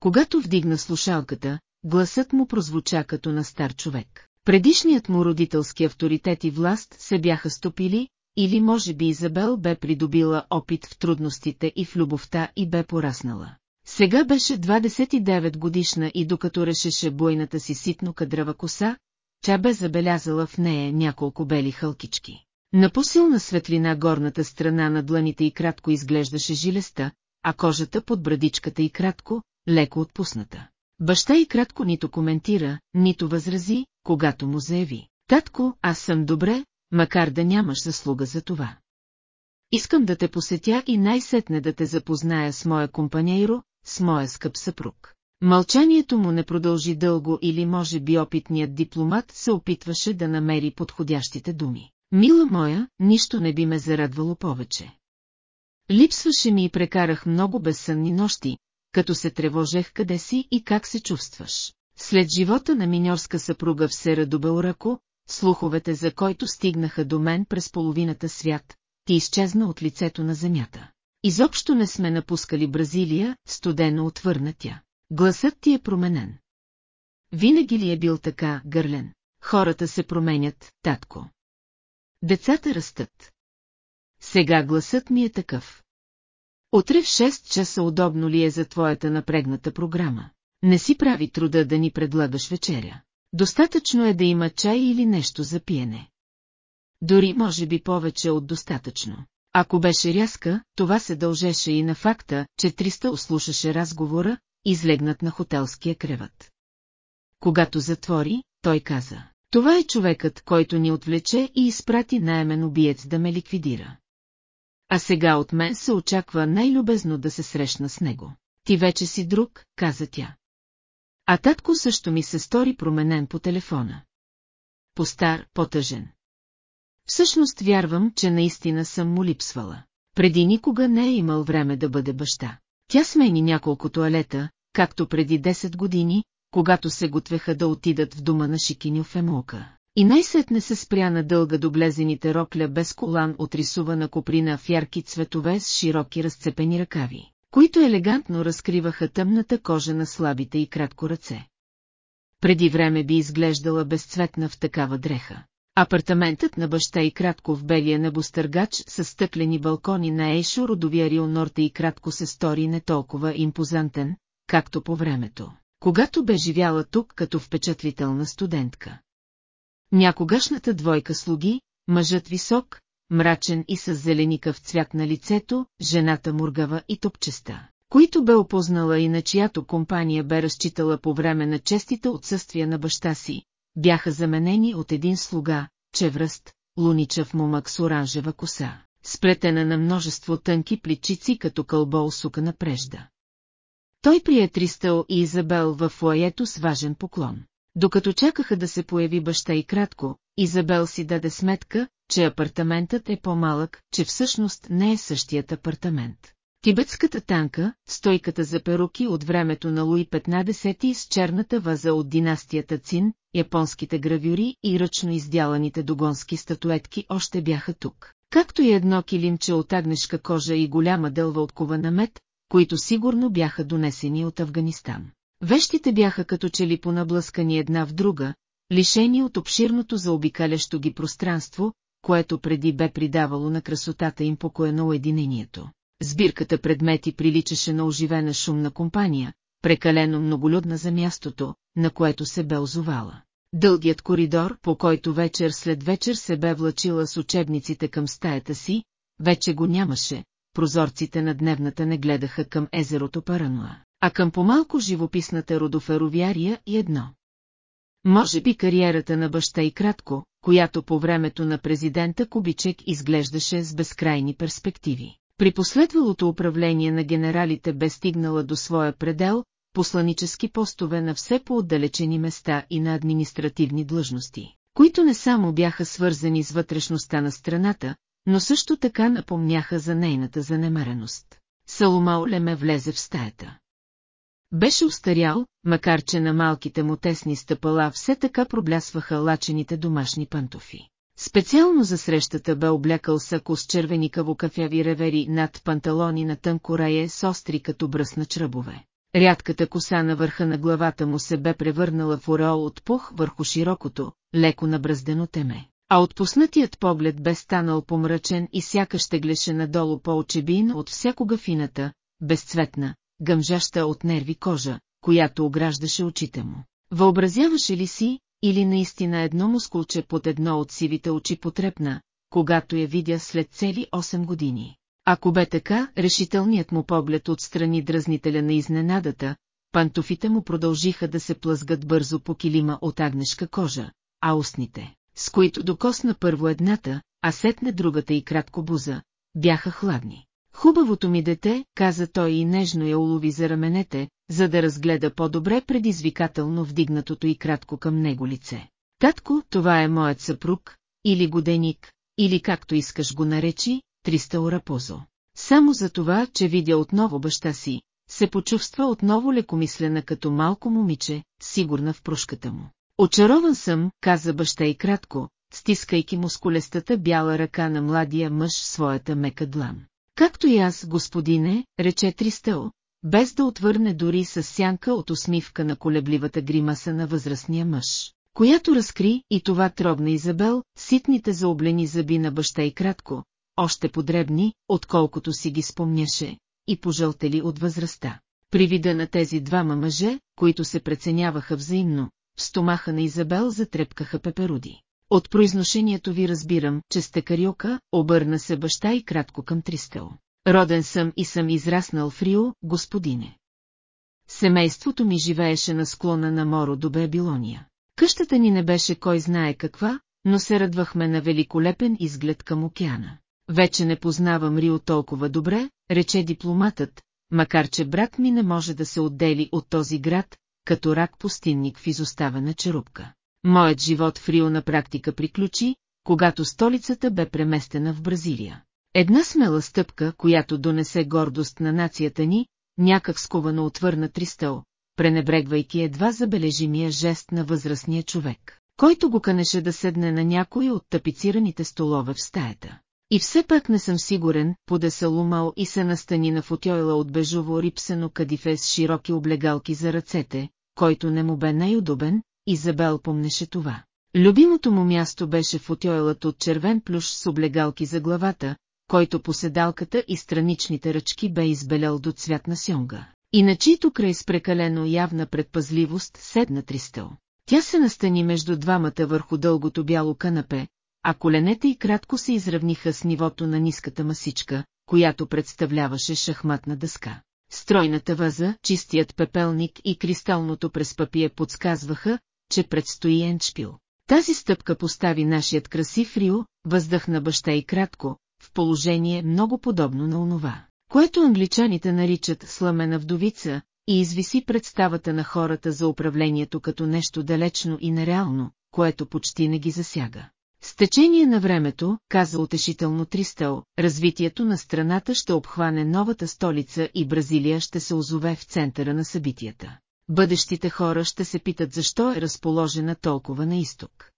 Когато вдигна слушалката, гласът му прозвуча като на стар човек. Предишният му родителски авторитет и власт се бяха стопили, или може би Изабел бе придобила опит в трудностите и в любовта и бе пораснала. Сега беше 29 годишна и докато решеше бойната си ситно кадрава коса, тя бе забелязала в нея няколко бели хълкички. На посилна светлина горната страна на дланите и кратко изглеждаше жилеста, а кожата под брадичката и кратко, леко отпусната. Баща и кратко нито коментира, нито възрази, когато му заяви. Татко, аз съм добре, макар да нямаш заслуга за това. Искам да те посетя и най-сетне да те запозная с моя компанейро, с моя скъп съпруг. Мълчанието му не продължи дълго или може би опитният дипломат се опитваше да намери подходящите думи. Мила моя, нищо не би ме зарадвало повече. Липсваше ми и прекарах много безсънни нощи, като се тревожех къде си и как се чувстваш. След живота на миньорска съпруга в Сера до слуховете за който стигнаха до мен през половината свят, ти изчезна от лицето на земята. Изобщо не сме напускали Бразилия, студено отвърна тя. Гласът ти е променен. Винаги ли е бил така, гърлен? Хората се променят, татко. Децата растат. Сега гласът ми е такъв. Утре в 6 часа удобно ли е за твоята напрегната програма? Не си прави труда да ни предлагаш вечеря. Достатъчно е да има чай или нещо за пиене. Дори може би повече от достатъчно. Ако беше рязка, това се дължеше и на факта, че Триста услушаше разговора, излегнат на хотелския креват. Когато затвори, той каза, това е човекът, който ни отвлече и изпрати наемен убиец да ме ликвидира. А сега от мен се очаква най-любезно да се срещна с него. Ти вече си друг, каза тя. А татко също ми се стори променен по телефона. По-стар, по-тъжен. Всъщност вярвам, че наистина съм му липсвала. Преди никога не е имал време да бъде баща. Тя смени няколко туалета, както преди 10 години, когато се готвеха да отидат в дома на Шикиньо в Емока. И най-сетне се спря на дълга доблезените рокля без колан от рисувана коприна в ярки цветове с широки разцепени ръкави които елегантно разкриваха тъмната кожа на слабите и кратко ръце. Преди време би изглеждала безцветна в такава дреха. Апартаментът на баща и кратко в белия небостъргач с стъклени балкони на Ейшо родовия Рио Норте и кратко се стори не толкова импозантен, както по времето, когато бе живяла тук като впечатлителна студентка. Някогашната двойка слуги, мъжът висок, мрачен и с зеленикав цвят на лицето, жената мургава и топчеста, които бе опознала и на чиято компания бе разчитала по време на честите отсъствия на баща си, бяха заменени от един слуга, чевръст, луничав мумък с оранжева коса, сплетена на множество тънки плечици като кълбо на прежда. Той прие Тристъл и Изабел в фуаето с важен поклон. Докато чакаха да се появи баща и кратко, Изабел си даде сметка, че апартаментът е по-малък, че всъщност не е същият апартамент. Тибетската танка, стойката за перуки от времето на Луи 15 с черната ваза от династията Цин, японските гравюри и ръчно издяланите догонски статуетки още бяха тук. Както и едно килимче от агнешка кожа и голяма дълва от кова мед, които сигурно бяха донесени от Афганистан. Вещите бяха като че ли понаблъскани една в друга, лишени от обширното заобикалящо ги пространство, което преди бе придавало на красотата им покоя на уединението. Сбирката предмети приличаше на оживена шумна компания, прекалено многолюдна за мястото, на което се бе озовала. Дългият коридор, по който вечер след вечер се бе влачила с учебниците към стаята си, вече го нямаше, прозорците на дневната не гледаха към езерото Парануа, а към помалко живописната родоферовярия и едно. Може би кариерата на баща и кратко, която по времето на президента Кубичек изглеждаше с безкрайни перспективи. При последвалото управление на генералите бе стигнала до своя предел, посланически постове на все по-отдалечени места и на административни длъжности, които не само бяха свързани с вътрешността на страната, но също така напомняха за нейната занемареност. Саломал Леме влезе в стаята. Беше устарял, макар че на малките му тесни стъпала все така проблясваха лачените домашни пантофи. Специално за срещата бе облякал сако с червеникаво кафяви ревери над панталони на тънко рае с остри като бръсна чръбове. Рядката коса на върха на главата му се бе превърнала в ореол от пух върху широкото, леко набраздено теме. А отпуснатият поглед бе станал помрачен и сякаш теглеше надолу по очебин от всякога фината, безцветна, гъмжаща от нерви кожа, която ограждаше очите му. Въобразяваше ли си, или наистина едно мускулче под едно от сивите очи потрепна, когато я видя след цели 8 години. Ако бе така, решителният му поглед отстрани дразнителя на изненадата, пантофите му продължиха да се плъзгат бързо по килима от агнешка кожа, а устните, с които докосна първо едната, а сетне другата и кратко буза, бяха хладни. Хубавото ми дете, каза той и нежно я улови за раменете, за да разгледа по-добре предизвикателно вдигнатото и кратко към него лице. Татко, това е моят съпруг, или годеник, или както искаш го наречи, Триста Орапозо. Само за това, че видя отново баща си, се почувства отново лекомислена като малко момиче, сигурна в прушката му. Очарован съм, каза баща и кратко, стискайки мускулестата бяла ръка на младия мъж своята мека длан. Както и аз, господине, рече Тристъл, без да отвърне дори с сянка от усмивка на колебливата гримаса на възрастния мъж, която разкри и това тробна Изабел, ситните заоблени зъби на баща и кратко, още подребни, отколкото си ги спомняше, и пожълтели от възрастта. При вида на тези двама мъже, които се преценяваха взаимно, в стомаха на Изабел затрепкаха пеперуди. От произношението ви разбирам, че сте кариока, обърна се баща и кратко към Тристел. Роден съм и съм израснал в Рио, господине. Семейството ми живееше на склона на Моро до Бебилония. Къщата ни не беше кой знае каква, но се радвахме на великолепен изглед към океана. Вече не познавам Рио толкова добре, рече дипломатът, макар че брат ми не може да се отдели от този град, като рак пустинник в изоставена черупка. Моят живот в Рио на практика приключи, когато столицата бе преместена в Бразилия. Една смела стъпка, която донесе гордост на нацията ни, някак сковано отвърна Тристъл, пренебрегвайки едва забележимия жест на възрастния човек, който го канеше да седне на някой от тапицираните столове в стаята. И все пак не съм сигурен, поде Салумал и се настани на футойла от бежово рипсено кадифе с широки облегалки за ръцете, който не му бе най-удобен, Изабел помнеше това. Любимото му място беше футойлът от червен плюш с облегалки за главата, който по седалката и страничните ръчки бе избелял до цвят на сьонга. И на чието край с прекалено явна предпазливост седна Тристъл. Тя се настани между двамата върху дългото бяло канапе, а коленете й кратко се изравниха с нивото на ниската масичка, която представляваше шахматна дъска. Стройната ваза, чистият пепелник и кристалното преспапие подсказваха, че предстои енчпил. Тази стъпка постави нашият красив Рио, въздъхна баща и кратко, в положение много подобно на онова, което англичаните наричат сламена вдовица, и извиси представата на хората за управлението като нещо далечно и нереално, което почти не ги засяга. С течение на времето, каза утешително Тристел, развитието на страната ще обхване новата столица и Бразилия ще се озове в центъра на събитията. Бъдещите хора ще се питат защо е разположена толкова на изток.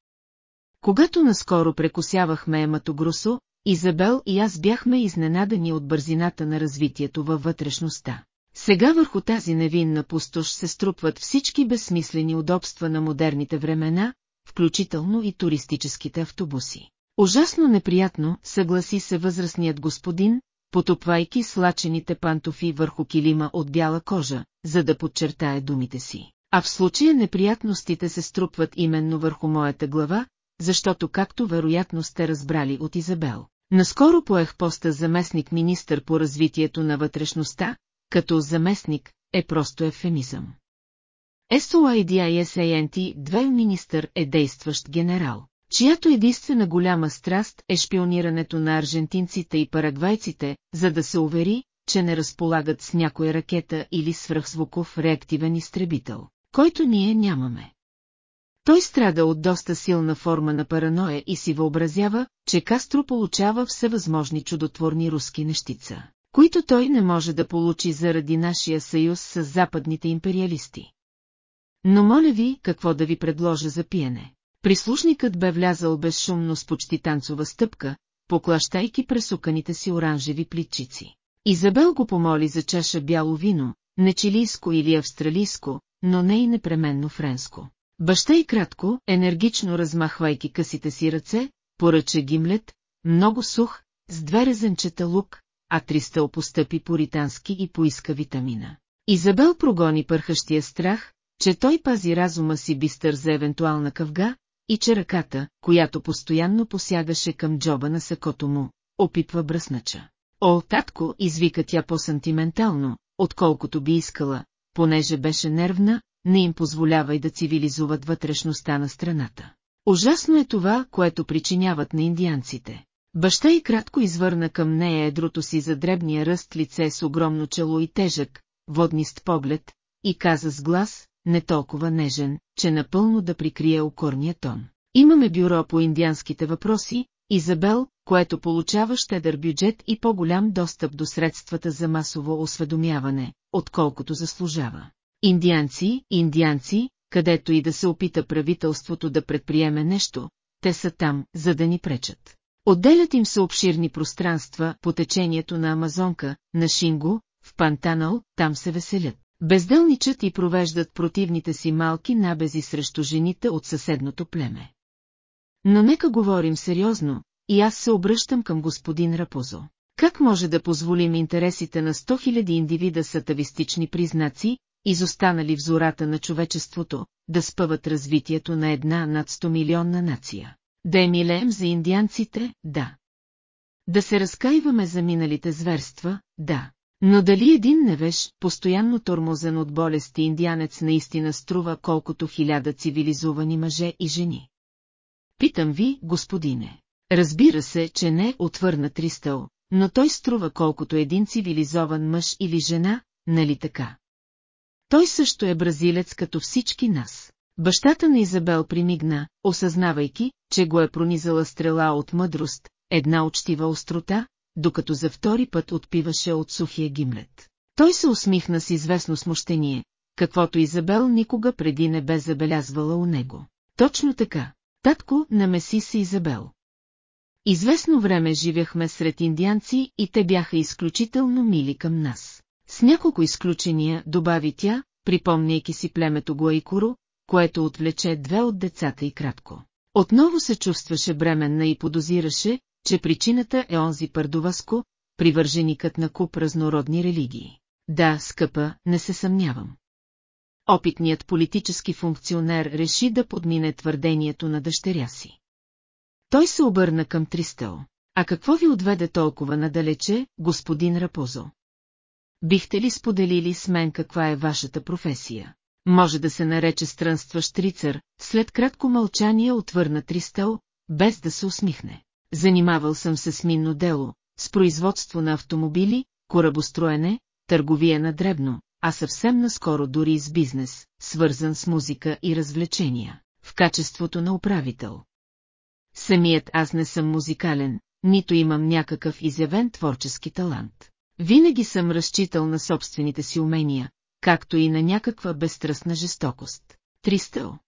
Когато наскоро прекусявахме Ематогрусо, Изабел и аз бяхме изненадани от бързината на развитието във вътрешността. Сега върху тази невинна пустош се струпват всички безсмислени удобства на модерните времена, включително и туристическите автобуси. Ужасно неприятно, съгласи се възрастният господин, потопвайки слачените пантофи върху килима от бяла кожа, за да подчертае думите си. А в случая неприятностите се струпват именно върху моята глава, защото както вероятно сте разбрали от Изабел. Наскоро поех поста заместник министър по развитието на вътрешността, като заместник е просто ефемизъм. SOIDISANT две министър е действащ генерал, чиято единствена голяма страст е шпионирането на аржентинците и парагвайците, за да се увери, че не разполагат с някоя ракета или свръхзвуков реактивен изтребител, който ние нямаме. Той страда от доста силна форма на параноя и си въобразява, че Кастро получава всевъзможни чудотворни руски нещица, които той не може да получи заради нашия съюз с западните империалисти. Но моля ви, какво да ви предложа за пиене. Прислушникът бе влязал безшумно с почти танцова стъпка, поклащайки пресуканите си оранжеви плитчици. Изабел го помоли за чаша бяло вино, не чилийско или австралийско, но не и непременно френско. Баща и кратко, енергично размахвайки късите си ръце, поръча гимлет, много сух, с две резенчета лук, а триста постъпи поритански и поиска витамина. Изабел прогони пърхащия страх, че той пази разума си бистър за евентуална къвга, и че ръката, която постоянно посягаше към джоба на сакото му, опитва бръснача. О, татко, извика тя по-сантиментално, отколкото би искала, понеже беше нервна, не им позволява и да цивилизуват вътрешността на страната. Ужасно е това, което причиняват на индианците. Баща и кратко извърна към нея едрото си за дребния ръст лице с огромно чело и тежък, воднист поглед, и каза с глас, не толкова нежен, че напълно да прикрие окорния тон. Имаме бюро по индианските въпроси, Изабел, което получава щедър бюджет и по-голям достъп до средствата за масово осведомяване, отколкото заслужава. Индианци, индианци, където и да се опита правителството да предприеме нещо, те са там, за да ни пречат. Отделят им се обширни пространства по течението на Амазонка, на Шинго, в Пантанал, там се веселят. Безделничат и провеждат противните си малки набези срещу жените от съседното племе. Но нека говорим сериозно, и аз се обръщам към господин Рапозо. Как може да позволим интересите на 100 000 индивида с атавистични признаци, изостанали в зората на човечеството, да спъват развитието на една над 100 милионна нация? Да е милеем за индианците, да. Да се разкаиваме за миналите зверства, да. Но дали един невеж, постоянно тормозен от болести индианец наистина струва колкото хиляда цивилизовани мъже и жени? Питам ви, господине. Разбира се, че не отвърна Тристъл, но той струва колкото един цивилизован мъж или жена, нали така? Той също е бразилец като всички нас. Бащата на Изабел примигна, осъзнавайки, че го е пронизала стрела от мъдрост, една учтива острота, докато за втори път отпиваше от сухия гимлет. Той се усмихна с известно смущение, каквото Изабел никога преди не бе забелязвала у него. Точно така. Татко намеси се Изабел. Известно време живяхме сред индианци и те бяха изключително мили към нас. С няколко изключения, добави тя, припомняйки си племето Гуайкуро, което отвлече две от децата и кратко. Отново се чувстваше бременна и подозираше, че причината е онзи пардоваско, привърженикът на куп разнородни религии. Да, скъпа, не се съмнявам. Опитният политически функционер реши да подмине твърдението на дъщеря си. Той се обърна към Тристел. А какво ви отведе толкова надалече, господин Рапозо? Бихте ли споделили с мен каква е вашата професия? може да се нарече странстващ рицар, след кратко мълчание отвърна Тристел, без да се усмихне. Занимавал съм се с минно дело, с производство на автомобили, корабостроене, търговия на дребно, а съвсем наскоро дори с бизнес, свързан с музика и развлечения, в качеството на управител. Самият аз не съм музикален, нито имам някакъв изявен творчески талант. Винаги съм разчитал на собствените си умения, както и на някаква безстрастна жестокост. Тристъл.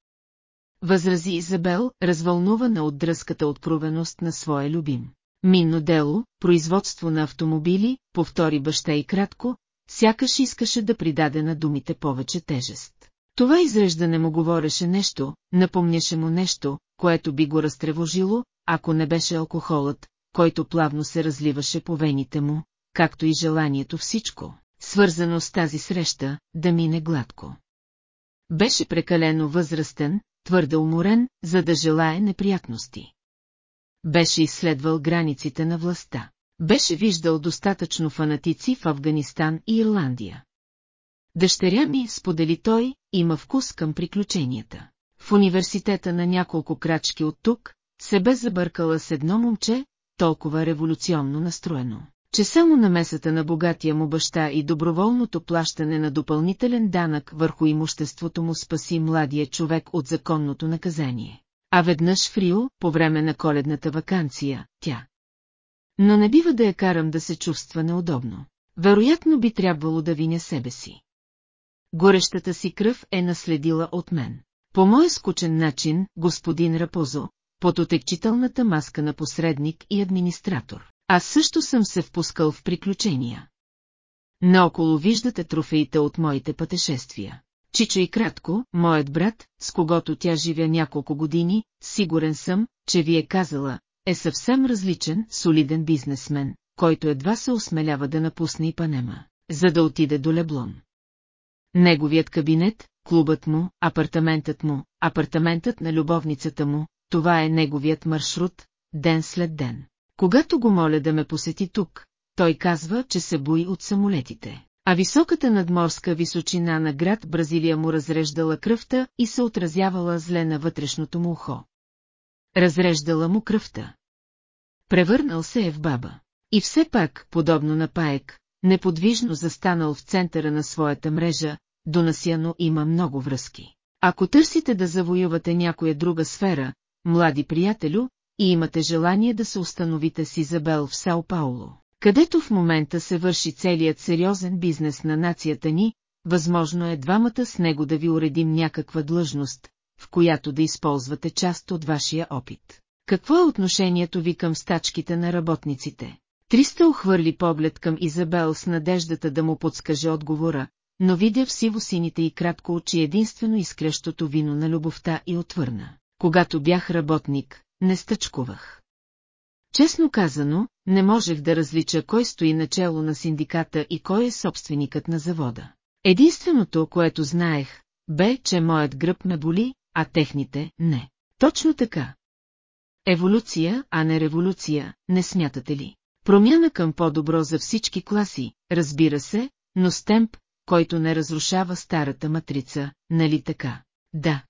Възрази Изабел, развълнувана от дръската откровеност на своя любим. Минно дело, производство на автомобили, повтори баща и кратко, сякаш искаше да придаде на думите повече тежест. Това изреждане му говореше нещо, напомняше му нещо, което би го разтревожило, ако не беше алкохолът, който плавно се разливаше по вените му, както и желанието всичко, свързано с тази среща, да мине гладко. Беше прекалено възрастен, твърде уморен, за да желае неприятности. Беше изследвал границите на властта. Беше виждал достатъчно фанатици в Афганистан и Ирландия. Дъщеря ми, сподели той, има вкус към приключенията. В университета на няколко крачки от тук, се бе забъркала с едно момче, толкова революционно настроено, че само намесата на богатия му баща и доброволното плащане на допълнителен данък върху имуществото му спаси младия човек от законното наказание. А веднъж в Рио, по време на коледната вакансия, тя. Но не бива да я карам да се чувства неудобно. Вероятно би трябвало да виня себе си. Горещата си кръв е наследила от мен. По моя скучен начин, господин Рапозо, под отекчителната маска на посредник и администратор. Аз също съм се впускал в приключения. Наоколо виждате трофеите от моите пътешествия. Чичо и кратко, моят брат, с когото тя живя няколко години, сигурен съм, че ви е казала, е съвсем различен, солиден бизнесмен, който едва се осмелява да напусне панема, за да отиде до Леблон. Неговият кабинет, клубът му, апартаментът му, апартаментът на любовницата му, това е неговият маршрут, ден след ден. Когато го моля да ме посети тук, той казва, че се бои от самолетите. А високата надморска височина на град Бразилия му разреждала кръвта и се отразявала зле на вътрешното му ухо. Разреждала му кръвта. Превърнал се е в баба. И все пак, подобно на паек, неподвижно застанал в центъра на своята мрежа, донасяно има много връзки. Ако търсите да завоювате някоя друга сфера, млади приятелю, и имате желание да се установите с Изабел в Сао Пауло, където в момента се върши целият сериозен бизнес на нацията ни, възможно е двамата с него да ви уредим някаква длъжност, в която да използвате част от вашия опит. Какво е отношението ви към стачките на работниците? Триста охвърли поглед към Изабел с надеждата да му подскаже отговора, но видя в сиво-сините и кратко очи единствено изкрещото вино на любовта и отвърна. Когато бях работник, не стъчкувах. Честно казано, не можех да различа кой стои начало на синдиката и кой е собственикът на завода. Единственото, което знаех, бе, че моят гръб ме боли, а техните – не. Точно така. Еволюция, а не революция, не смятате ли? Промяна към по-добро за всички класи, разбира се, но с темп, който не разрушава старата матрица, нали така? Да.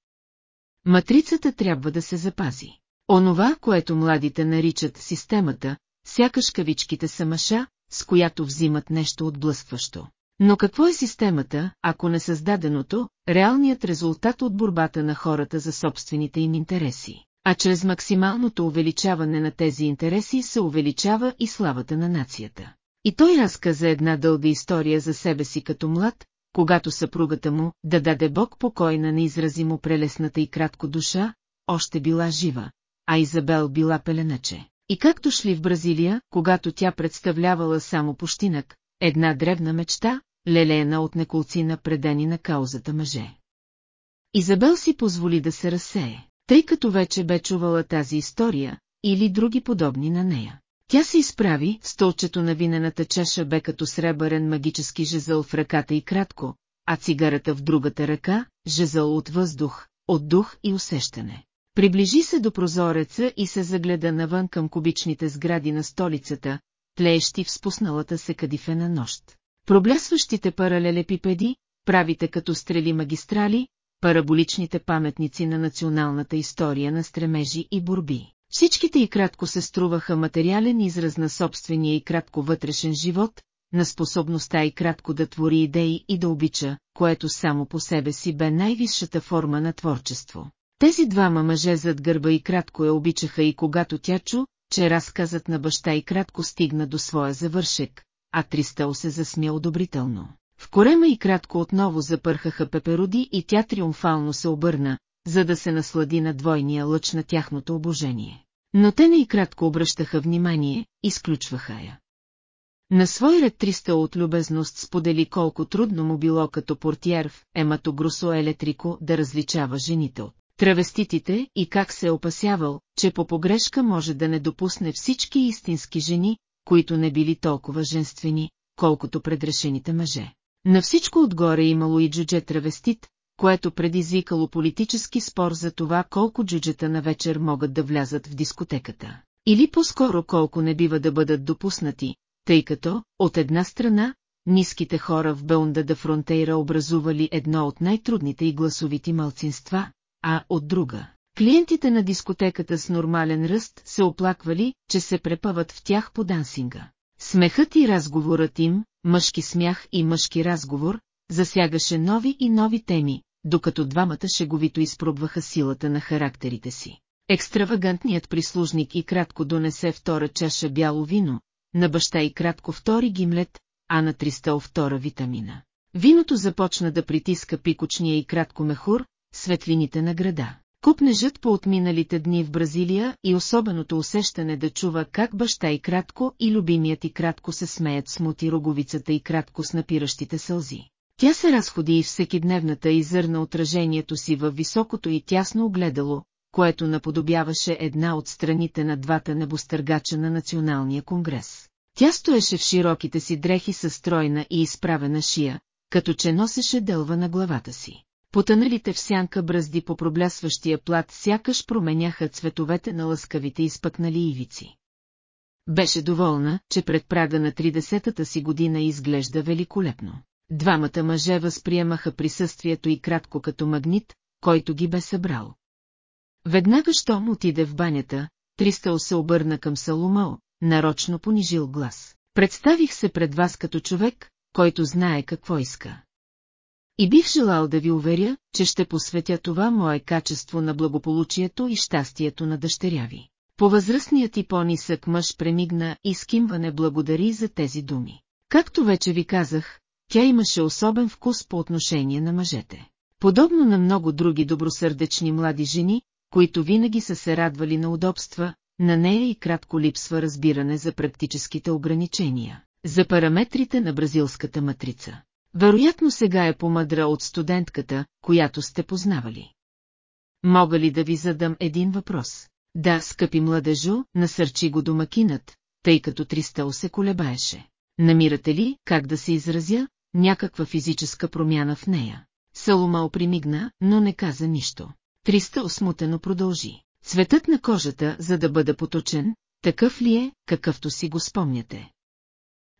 Матрицата трябва да се запази. Онова, което младите наричат системата, сякаш кавичките са маша, с която взимат нещо отблъскващо. Но какво е системата, ако не създаденото, реалният резултат от борбата на хората за собствените им интереси? А чрез максималното увеличаване на тези интереси се увеличава и славата на нацията. И той разказа една дълга история за себе си като млад, когато съпругата му, да даде Бог покой на неизразимо прелесната и кратко душа, още била жива, а Изабел била пеленаче. И както шли в Бразилия, когато тя представлявала само пощинък, една древна мечта, лелеяна от неколцина предени на каузата мъже. Изабел си позволи да се разсее, тъй като вече бе чувала тази история, или други подобни на нея. Тя се изправи, столчето на винената чаша бе като сребърен магически жезъл в ръката и кратко, а цигарата в другата ръка, жезъл от въздух, от дух и усещане. Приближи се до прозореца и се загледа навън към кубичните сгради на столицата, тлеещи в спусналата се кадифена нощ. Проблясващите паралелепипеди, правите като стрели магистрали, параболичните паметници на националната история на стремежи и борби. Всичките и кратко се струваха материален израз на собствения и кратко вътрешен живот, на способността и кратко да твори идеи и да обича, което само по себе си бе най-висшата форма на творчество. Тези двама мъже зад гърба и кратко я обичаха и когато тя чу, че разказът на баща и кратко стигна до своя завършек, а Тристъл се засмя одобрително. В корема и кратко отново запърхаха пепероди и тя триумфално се обърна, за да се наслади на двойния лъч на тяхното обожение. Но те не и кратко обръщаха внимание, изключваха я. На свой ред Триста от любезност сподели колко трудно му било като портиер в Емато Грусо Елетрико да различава жените от травеститите и как се е опасявал, че по погрешка може да не допусне всички истински жени, които не били толкова женствени, колкото предрешените мъже. На всичко отгоре имало и джудже травестит, което предизвикало политически спор за това колко джуджета на вечер могат да влязат в дискотеката. Или по-скоро колко не бива да бъдат допуснати, тъй като, от една страна, ниските хора в Белнда да Фронтейра образували едно от най-трудните и гласовити малцинства, а от друга. Клиентите на дискотеката с нормален ръст се оплаквали, че се препъват в тях по дансинга. Смехът и разговорът им, мъжки смях и мъжки разговор, засягаше нови и нови теми, докато двамата шеговито изпробваха силата на характерите си. Екстравагантният прислужник и кратко донесе втора чаша бяло вино, на баща и кратко втори гимлет, а на тристъл втора витамина. Виното започна да притиска пикочния и кратко мехур, светлините на града. Купнежът по отминалите дни в Бразилия и особеното усещане да чува как баща и кратко и любимият и кратко се смеят с мути роговицата и кратко с напиращите сълзи. Тя се разходи и всекидневната и зърна отражението си във високото и тясно огледало, което наподобяваше една от страните на двата небостъргача на Националния конгрес. Тя стоеше в широките си дрехи със стройна и изправена шия, като че носеше дълва на главата си. Потъналите в сянка бръзди по проблясващия плат сякаш променяха цветовете на лъскавите изпъкнали ивици. Беше доволна, че пред прага на тридесетата си година изглежда великолепно. Двамата мъже възприемаха присъствието и кратко като магнит, който ги бе събрал. Веднага, щом отиде в банята, Тристъл се обърна към Салумао, нарочно понижил глас. Представих се пред вас като човек, който знае какво иска. И бих желал да ви уверя, че ще посветя това мое качество на благополучието и щастието на дъщеря ви. По-възрастният и по-нисък мъж премигна и скимване благодари за тези думи. Както вече ви казах, тя имаше особен вкус по отношение на мъжете. Подобно на много други добросърдечни млади жени, които винаги са се радвали на удобства, на нея и кратко липсва разбиране за практическите ограничения, за параметрите на бразилската матрица. Вероятно сега е помъдра от студентката, която сте познавали. Мога ли да ви задам един въпрос? Да, скъпи младежо, насърчи го домакинът, тъй като Тристел се колебаеше. Намирате ли, как да се изразя, някаква физическа промяна в нея? Салома опримигна, но не каза нищо. Триста осмутено продължи. Цветът на кожата, за да бъде поточен, такъв ли е, какъвто си го спомняте?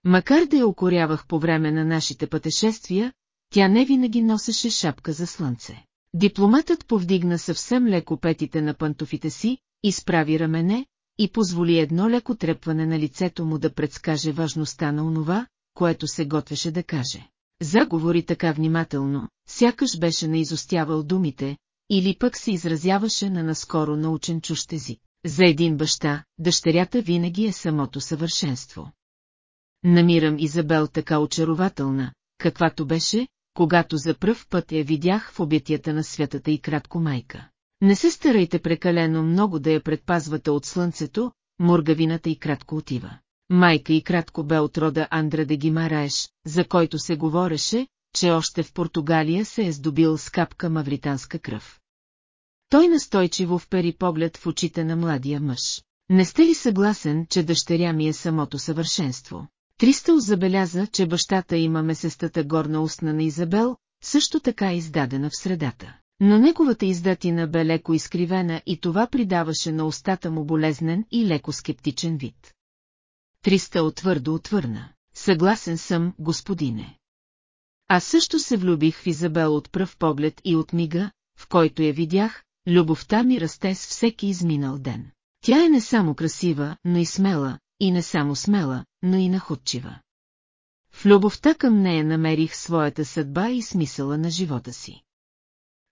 Макар да я окорявах по време на нашите пътешествия, тя не винаги носеше шапка за слънце. Дипломатът повдигна съвсем леко петите на пантофите си, изправи рамене и позволи едно леко трепване на лицето му да предскаже важността на онова, което се готвеше да каже. Заговори така внимателно, сякаш беше наизостявал думите, или пък се изразяваше на наскоро научен чущ. За един баща, дъщерята винаги е самото съвършенство. Намирам Изабел така очарователна, каквато беше, когато за пръв път я видях в обятията на святата и кратко майка. Не се старайте прекалено много да я предпазвате от слънцето, моргавината и кратко отива. Майка и кратко бе от рода Андра де Гимараеш, за който се говореше, че още в Португалия се е здобил с капка мавританска кръв. Той настойчиво впери поглед в очите на младия мъж. Не сте ли съгласен, че дъщеря ми е самото съвършенство? Тристъл забеляза, че бащата има месестата горна устна на Изабел, също така издадена в средата. Но неговата издатина бе леко изкривена и това придаваше на устата му болезнен и леко скептичен вид. Тристъл твърдо отвърна. Съгласен съм, господине. Аз също се влюбих в Изабел от пръв поглед и от мига, в който я видях, любовта ми расте с всеки изминал ден. Тя е не само красива, но и смела, и не само смела, но и находчива. В любовта към нея намерих своята съдба и смисъла на живота си.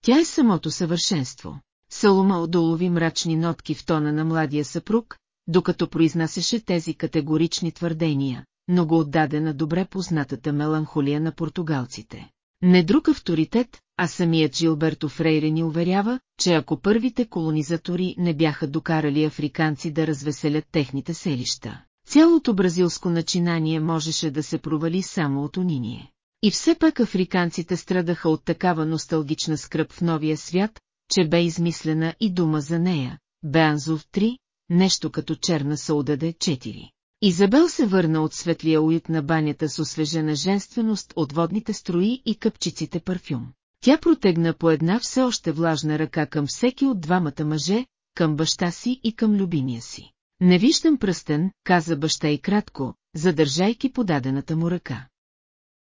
Тя е самото съвършенство. Салома удолови мрачни нотки в тона на младия съпруг, докато произнасяше тези категорични твърдения, но го отдаде на добре познатата меланхолия на португалците. Не друг авторитет, а самият Жилберто Фрейре ни уверява, че ако първите колонизатори не бяха докарали африканци да развеселят техните селища, цялото бразилско начинание можеше да се провали само от униние. И все пак африканците страдаха от такава носталгична скръп в новия свят, че бе измислена и дума за нея, Беанзов 3, нещо като черна Саудаде 4. Изабел се върна от светлия уют на банята с освежена женственост от водните строи и къпчиците парфюм. Тя протегна по една все още влажна ръка към всеки от двамата мъже, към баща си и към любимия си. Не виждам пръстен, каза баща и кратко, задържайки подадената му ръка.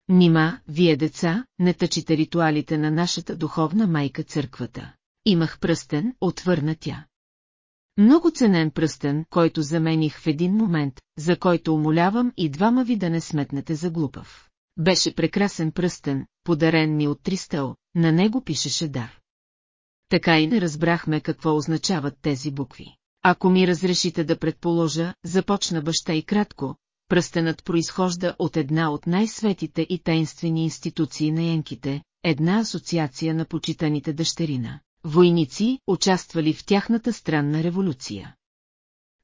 Нима, вие деца, не тъчите ритуалите на нашата духовна майка църквата. Имах пръстен, отвърна тя. Много ценен пръстен, който замених в един момент, за който умолявам и двама ви да не сметнете за глупав. Беше прекрасен пръстен, подарен ми от Тристъл, на него пишеше дар. Така и не разбрахме какво означават тези букви. Ако ми разрешите да предположа, започна баща и кратко, пръстенът произхожда от една от най-светите и тайнствени институции на янките, една асоциация на почитаните дъщерина войници, участвали в тяхната странна революция.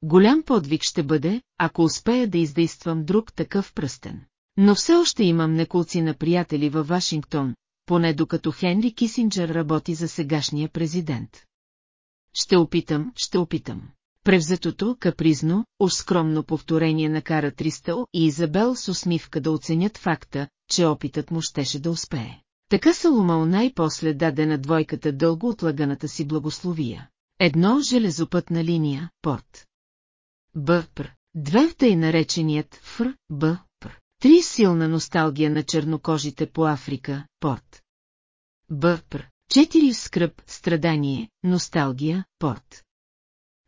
Голям подвиг ще бъде, ако успея да издействам друг такъв пръстен. Но все още имам неколци на приятели във Вашингтон, поне докато Хенри Кисинджер работи за сегашния президент. Ще опитам, ще опитам. Превзетото, капризно, уж скромно повторение накара Тристъл и Изабел с усмивка да оценят факта, че опитът му щеше да успее. Така Саломал най-после даде на двойката дълго отлаганата си благословия. Едно железопътна линия, порт. Бъпр. Две в тъй нареченият Фр, Б, Пр. Три силна носталгия на чернокожите по Африка, порт. Бъпр. Четири скръп, страдание, носталгия, порт.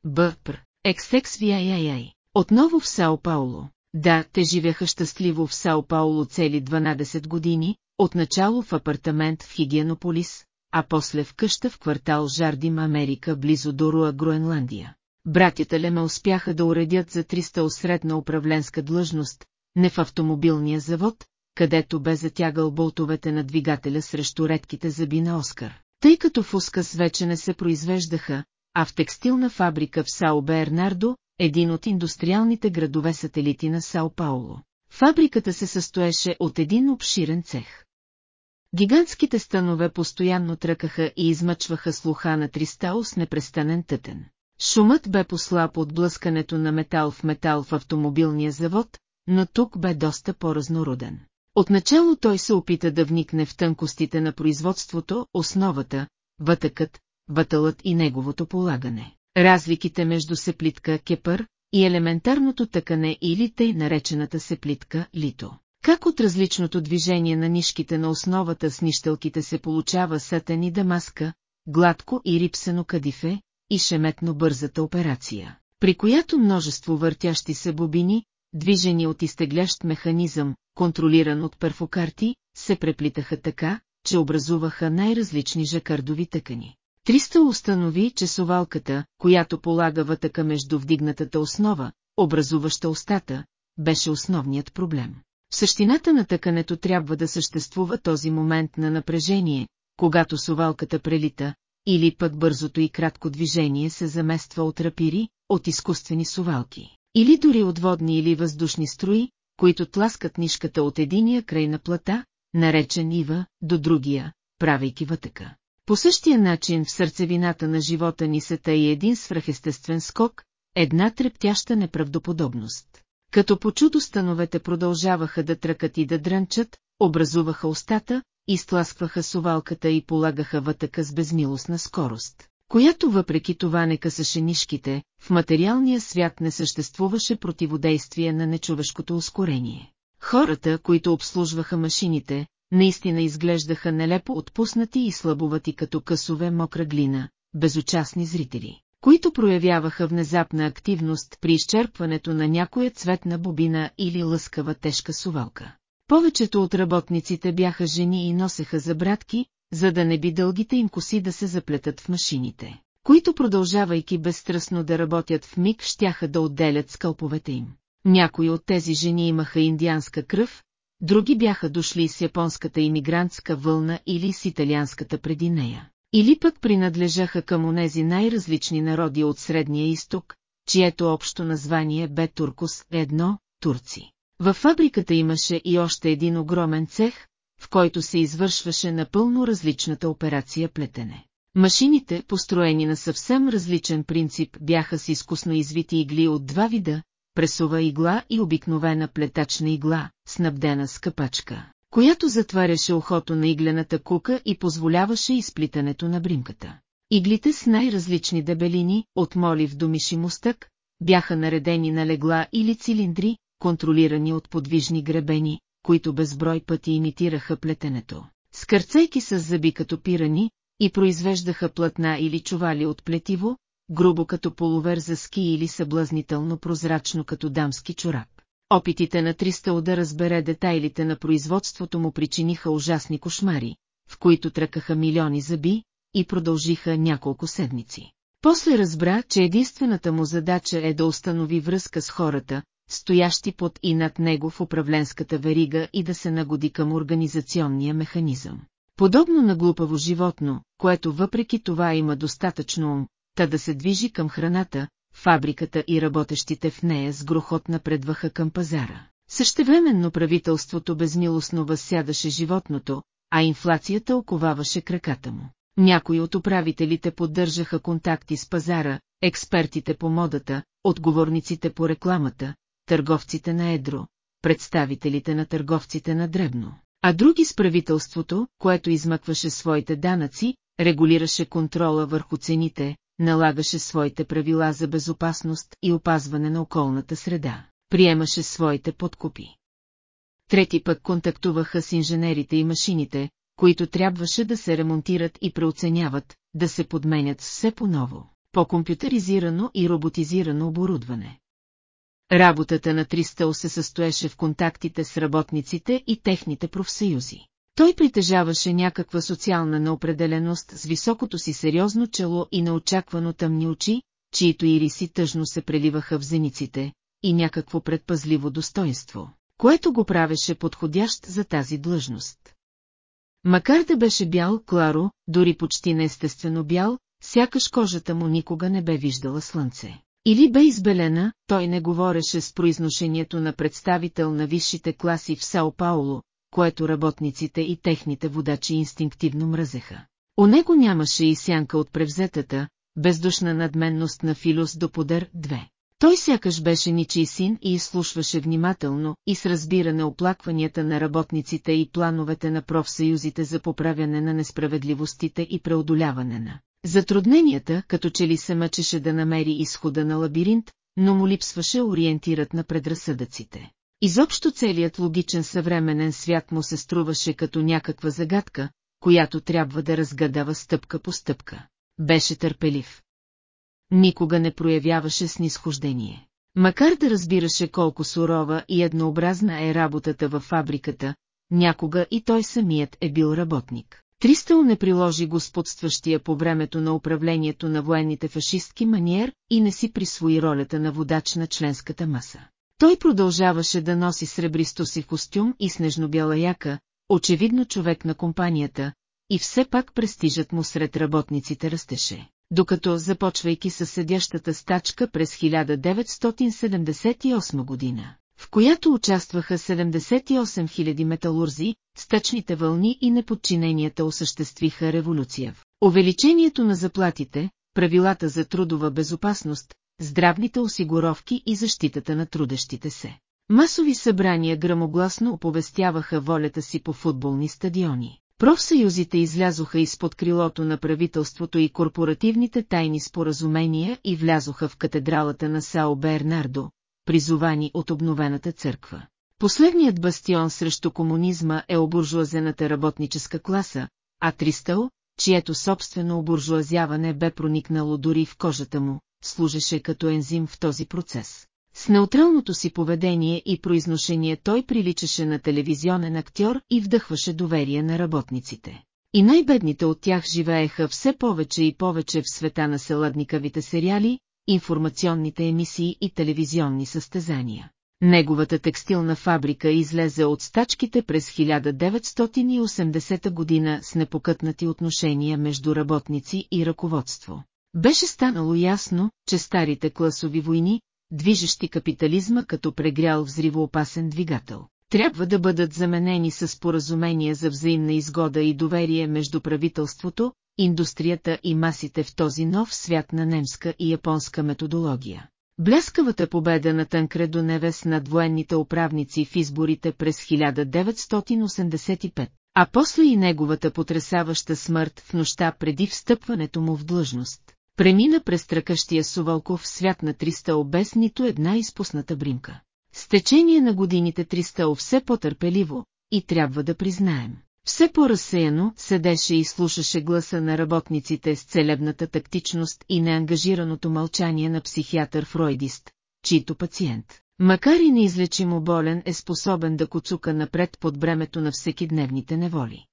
Бъпр. Ексексвияяяй. Отново в Сао Пауло. Да, те живяха щастливо в Сао Пауло цели 12 години, отначало в апартамент в Хигиенополис, а после в къща в квартал Жардим Америка близо до Руа Гроенландия. Братята Леме успяха да уредят за 300 средна управленска длъжност, не в автомобилния завод, където бе затягал болтовете на двигателя срещу редките зъби на Оскар. Тъй като в Ускас вече не се произвеждаха, а в текстилна фабрика в Сао Бернардо, един от индустриалните градове сателити на Сао Пауло. Фабриката се състоеше от един обширен цех. Гигантските станове постоянно тръкаха и измъчваха слуха на Тристал с непрестанен тътен. Шумът бе послаб от блъскането на метал в метал в автомобилния завод, но тук бе доста по-разнороден. Отначало той се опита да вникне в тънкостите на производството, основата, вътъкът, вътълът и неговото полагане. Разликите между сеплитка кепър и елементарното тъкане или тъй наречената сеплитка лито. Как от различното движение на нишките на основата с нищелките се получава сатен дамаска, гладко и рипсено кадифе, и шеметно бързата операция, при която множество въртящи се бобини, движени от изтеглящ механизъм, контролиран от перфокарти, се преплитаха така, че образуваха най-различни жакардови тъкани. Триста установи, че совалката, която полага вътъка между вдигнатата основа, образуваща устата, беше основният проблем. В същината на тъкането трябва да съществува този момент на напрежение, когато совалката прелита, или пък бързото и кратко движение се замества от рапири, от изкуствени совалки, или дори от водни или въздушни строи, които тласкат нишката от единия край на плата, наречен Ива, до другия, правейки вътъка. По същия начин в сърцевината на живота ни се тъй един свръхестествен скок, една трептяща неправдоподобност. Като по чудо становете продължаваха да тръкат и да дрънчат, образуваха устата, изтласкваха сувалката и полагаха вътъка с безмилостна скорост, която въпреки това не късаше нишките, в материалния свят не съществуваше противодействие на нечовешкото ускорение. Хората, които обслужваха машините, наистина изглеждаха нелепо отпуснати и слабовати като късове мокра глина, безучастни зрители, които проявяваха внезапна активност при изчерпването на някоя цветна бобина или лъскава тежка сувалка. Повечето от работниците бяха жени и носеха забратки, за да не би дългите им коси да се заплетат в машините, които продължавайки безстрастно да работят в миг, щяха да отделят скълповете им. Някои от тези жени имаха индианска кръв, други бяха дошли с японската иммигрантска вълна или с италианската преди нея. Или пък принадлежаха към онези най-различни народи от Средния изток, чието общо название бе Туркус едно – турци. Във фабриката имаше и още един огромен цех, в който се извършваше напълно различната операция плетене. Машините, построени на съвсем различен принцип, бяха с изкусно извити игли от два вида, пресова игла и обикновена плетачна игла, снабдена с капачка, която затваряше ухото на иглената кука и позволяваше изплитането на бримката. Иглите с най-различни дебелини, от молив до миши мустък, бяха наредени на легла или цилиндри, контролирани от подвижни гребени, които безброй пъти имитираха плетенето, скърцайки с зъби като пирани, и произвеждаха платна или чували от плетиво, грубо като полувер за ски или съблазнително прозрачно като дамски чорап. Опитите на Триста да разбере детайлите на производството му причиниха ужасни кошмари, в които тръкаха милиони зъби, и продължиха няколко седмици. После разбра, че единствената му задача е да установи връзка с хората, стоящи под и над него в управленската верига и да се нагоди към организационния механизъм. Подобно на глупаво животно, което въпреки това има достатъчно ум, та да се движи към храната, фабриката и работещите в нея с грохот напредваха към пазара. Същевременно правителството безмилостно възсядаше животното, а инфлацията оковаваше краката му. Някои от управителите поддържаха контакти с пазара, експертите по модата, отговорниците по рекламата, търговците на едро, представителите на търговците на дребно, а други с правителството, което измъкваше своите данъци, регулираше контрола върху цените, налагаше своите правила за безопасност и опазване на околната среда, приемаше своите подкупи. Трети пък контактуваха с инженерите и машините, които трябваше да се ремонтират и преоценяват, да се подменят все по-ново, по-компютъризирано и роботизирано оборудване. Работата на Тристъл се състоеше в контактите с работниците и техните профсъюзи. Той притежаваше някаква социална неопределеност с високото си сериозно чело и неочаквано тъмни очи, чието ириси тъжно се преливаха в зениците, и някакво предпазливо достоинство, което го правеше подходящ за тази длъжност. Макар да беше бял, Кларо, дори почти неестествено бял, сякаш кожата му никога не бе виждала слънце. Или бе избелена, той не говореше с произношението на представител на висшите класи в Сао Пауло, което работниците и техните водачи инстинктивно мразеха. У него нямаше и сянка от превзетата, бездушна надменност на Филус до подър 2. Той сякаш беше ничий син и изслушваше внимателно и с разбиране оплакванията на работниците и плановете на профсъюзите за поправяне на несправедливостите и преодоляване на затрудненията, като че ли се мъчеше да намери изхода на лабиринт, но му липсваше ориентират на предразсъдъците. Изобщо целият логичен съвременен свят му се струваше като някаква загадка, която трябва да разгадава стъпка по стъпка. Беше търпелив. Никога не проявяваше снисхождение. Макар да разбираше колко сурова и еднообразна е работата във фабриката, някога и той самият е бил работник. Тристъл не приложи господстващия по времето на управлението на военните фашистки маниер и не си присвои ролята на водач на членската маса. Той продължаваше да носи сребристо си костюм и снежно-бяла яка, очевидно човек на компанията, и все пак престижът му сред работниците растеше, докато, започвайки със седящата стачка през 1978 година, в която участваха 78 000 металурзи, стъчните вълни и неподчиненията осъществиха революция. Увеличението на заплатите, правилата за трудова безопасност, здравните осигуровки и защитата на трудещите се. Масови събрания грамогласно оповестяваха волята си по футболни стадиони. Профсъюзите излязоха изпод крилото на правителството и корпоративните тайни споразумения и влязоха в катедралата на Сао Бернардо, призовани от обновената църква. Последният бастион срещу комунизма е обуржуазената работническа класа, а Тристъл, чието собствено обуржуазяване бе проникнало дори в кожата му, служеше като ензим в този процес. С неутралното си поведение и произношение той приличаше на телевизионен актьор и вдъхваше доверие на работниците. И най-бедните от тях живееха все повече и повече в света на селадникавите сериали, информационните емисии и телевизионни състезания. Неговата текстилна фабрика излезе от стачките през 1980 година с непокътнати отношения между работници и ръководство. Беше станало ясно, че старите класови войни, движещи капитализма като прегрял взривоопасен двигател, трябва да бъдат заменени с споразумения за взаимна изгода и доверие между правителството, индустрията и масите в този нов свят на немска и японска методология. Бляскавата победа на Танкредо Невес над военните управници в изборите през 1985, а после и неговата потрясаваща смърт в нощта преди встъпването му в длъжност, премина през тръкащия Сувалков свят на 300 без нито една изпусната бримка. С течение на годините 300 все по-търпеливо, и трябва да признаем, все по-разсеяно седеше и слушаше гласа на работниците с целебната тактичност и неангажираното мълчание на психиатър-фройдист, чийто пациент, макар и неизлечимо болен е способен да коцука напред под бремето на всекидневните неволи.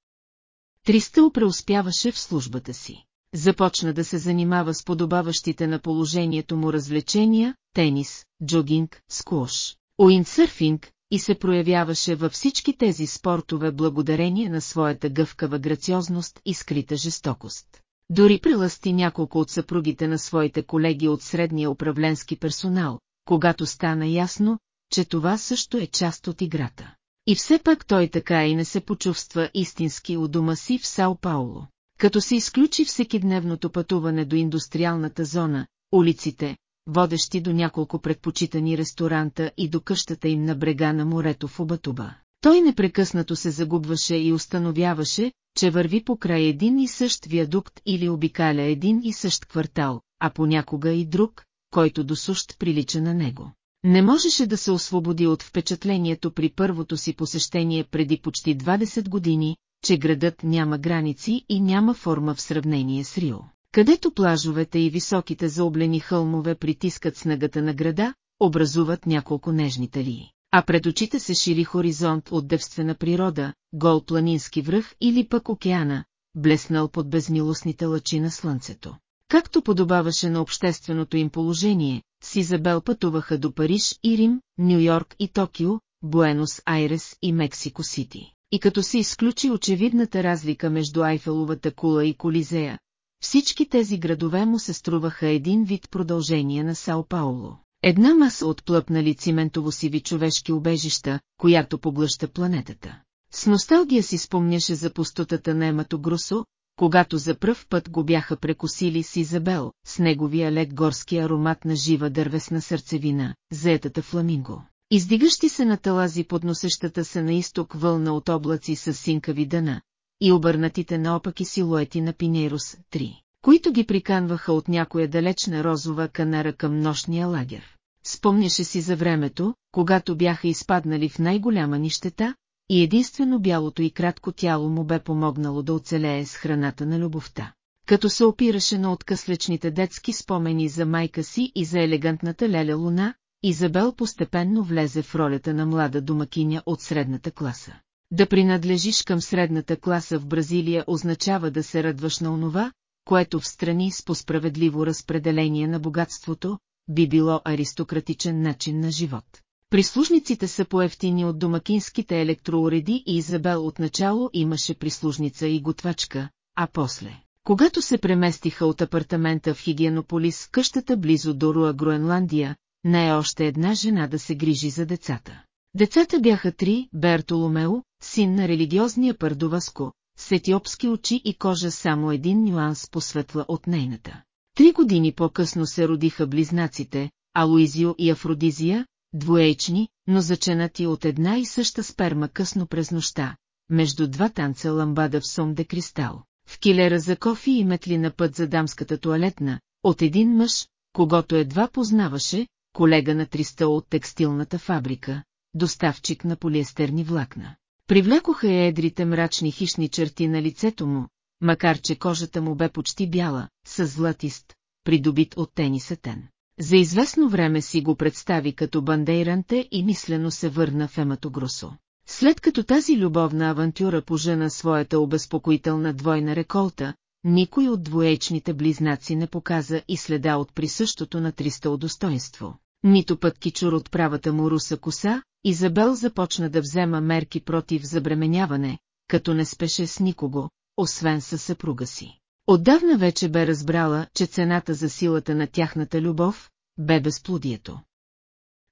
Тристъл преуспяваше в службата си. Започна да се занимава с подобаващите на положението му развлечения, тенис, джогинг, скуош, уиндсърфинг, и се проявяваше във всички тези спортове благодарение на своята гъвкава грациозност и скрита жестокост. Дори прелъсти няколко от съпругите на своите колеги от средния управленски персонал, когато стана ясно, че това също е част от играта. И все пак той така и не се почувства истински у дома си в Сао Пауло. Като се изключи всекидневното пътуване до индустриалната зона, улиците, водещи до няколко предпочитани ресторанта и до къщата им на брега на морето в Обатуба. Той непрекъснато се загубваше и установяваше, че върви покрай един и същ виадукт или обикаля един и същ квартал, а понякога и друг, който досущ прилича на него. Не можеше да се освободи от впечатлението при първото си посещение преди почти 20 години, че градът няма граници и няма форма в сравнение с Рио където плажовете и високите заоблени хълмове притискат снегата на града, образуват няколко нежни талии. А пред очите се шири хоризонт от девствена природа, гол планински връх или пък океана, блеснал под безмилостните лъчи на слънцето. Както подобаваше на общественото им положение, с Изабел пътуваха до Париж и Рим, Нью-Йорк и Токио, Буенос Айрес и Мексико Сити. И като се изключи очевидната разлика между Айфеловата кула и Колизея, всички тези градове му се струваха един вид продължение на Сао Пауло. Една маса от плъпнали циментово-сиви човешки убежища, която поглъща планетата. С носталгия си спомняше за пустотата на Емато Грусо, когато за пръв път го бяха прекусили с Изабел, с неговия лек горски аромат на жива дървесна сърцевина, заетата фламинго. Издигащи се на талази под носещата се на изток вълна от облаци с синкави дъна, и обърнатите наопаки силуети на Пинейрус 3, които ги приканваха от някоя далечна розова канара към нощния лагер. Спомняше си за времето, когато бяха изпаднали в най-голяма нищета, и единствено бялото и кратко тяло му бе помогнало да оцелее с храната на любовта. Като се опираше на откъслечните детски спомени за майка си и за елегантната леля луна, Изабел постепенно влезе в ролята на млада домакиня от средната класа. Да принадлежиш към средната класа в Бразилия означава да се радваш на онова, което в страни с по-справедливо разпределение на богатството, би било аристократичен начин на живот. Прислужниците са поевтини от домакинските електроуреди и Изабел отначало имаше прислужница и готвачка, а после, когато се преместиха от апартамента в Хигиенополис къщата близо до Руа Груенландия, не е още една жена да се грижи за децата. Децата бяха три, Бертоломео, син на религиозния Пардоваско, с етиопски очи и кожа само един нюанс посветла от нейната. Три години по-късно се родиха близнаците, Алуизио и Афродизия, двоечни, но заченати от една и съща сперма късно през нощта, между два танца ламбада в сом де кристал, в килера за кофи и метли на път за дамската туалетна, от един мъж, когато едва познаваше, колега на триста от текстилната фабрика, доставчик на полиестерни влакна. Привлекоха я едрите мрачни хищни черти на лицето му, макар че кожата му бе почти бяла, с златист, придобит от тениса тен. За известно време си го представи като бандейранте и мислено се върна в Емато Гросо. След като тази любовна авантюра пожена своята обезпокоителна двойна реколта, никой от двоечните близнаци не показа и следа от присъщото на триста достоинство. Нито път кичур от правата му руса коса, Изабел започна да взема мерки против забременяване, като не спеше с никого, освен със съпруга си. Отдавна вече бе разбрала, че цената за силата на тяхната любов бе безплодието.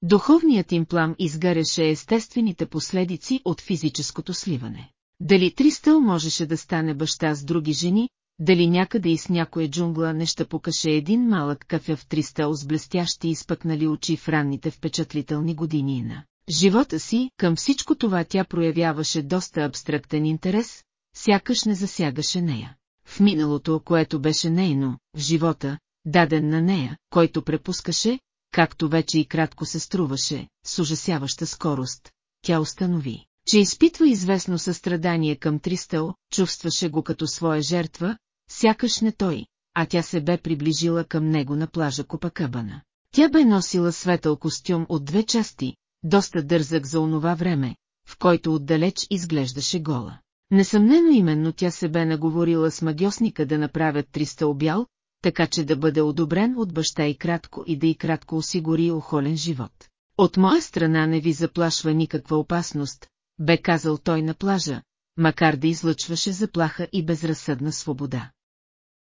Духовният им плам изгаряше естествените последици от физическото сливане. Дали Тристъл можеше да стане баща с други жени, дали някъде и с някоя джунгла не ще покаше един малък кафяв Тристъл с блестящи изпъкнали очи в ранните впечатлителни години на живота си, към всичко това тя проявяваше доста абстрактен интерес, сякаш не засягаше нея. В миналото, което беше нейно, в живота, даден на нея, който препускаше, както вече и кратко се струваше, с ужасяваща скорост, тя установи, че изпитва известно състрадание към Тристъл, чувстваше го като своя жертва, сякаш не той, а тя се бе приближила към него на плажа Копакабана. Тя бе носила светъл костюм от две части, доста дързък за онова време, в който отдалеч изглеждаше гола. Несъмнено именно тя се бе наговорила с магиосника да направят 300 обял, така че да бъде одобрен от баща и кратко и да и кратко осигури охолен живот. От моя страна не ви заплашва никаква опасност, бе казал той на плажа, макар да излъчваше заплаха и безразсъдна свобода.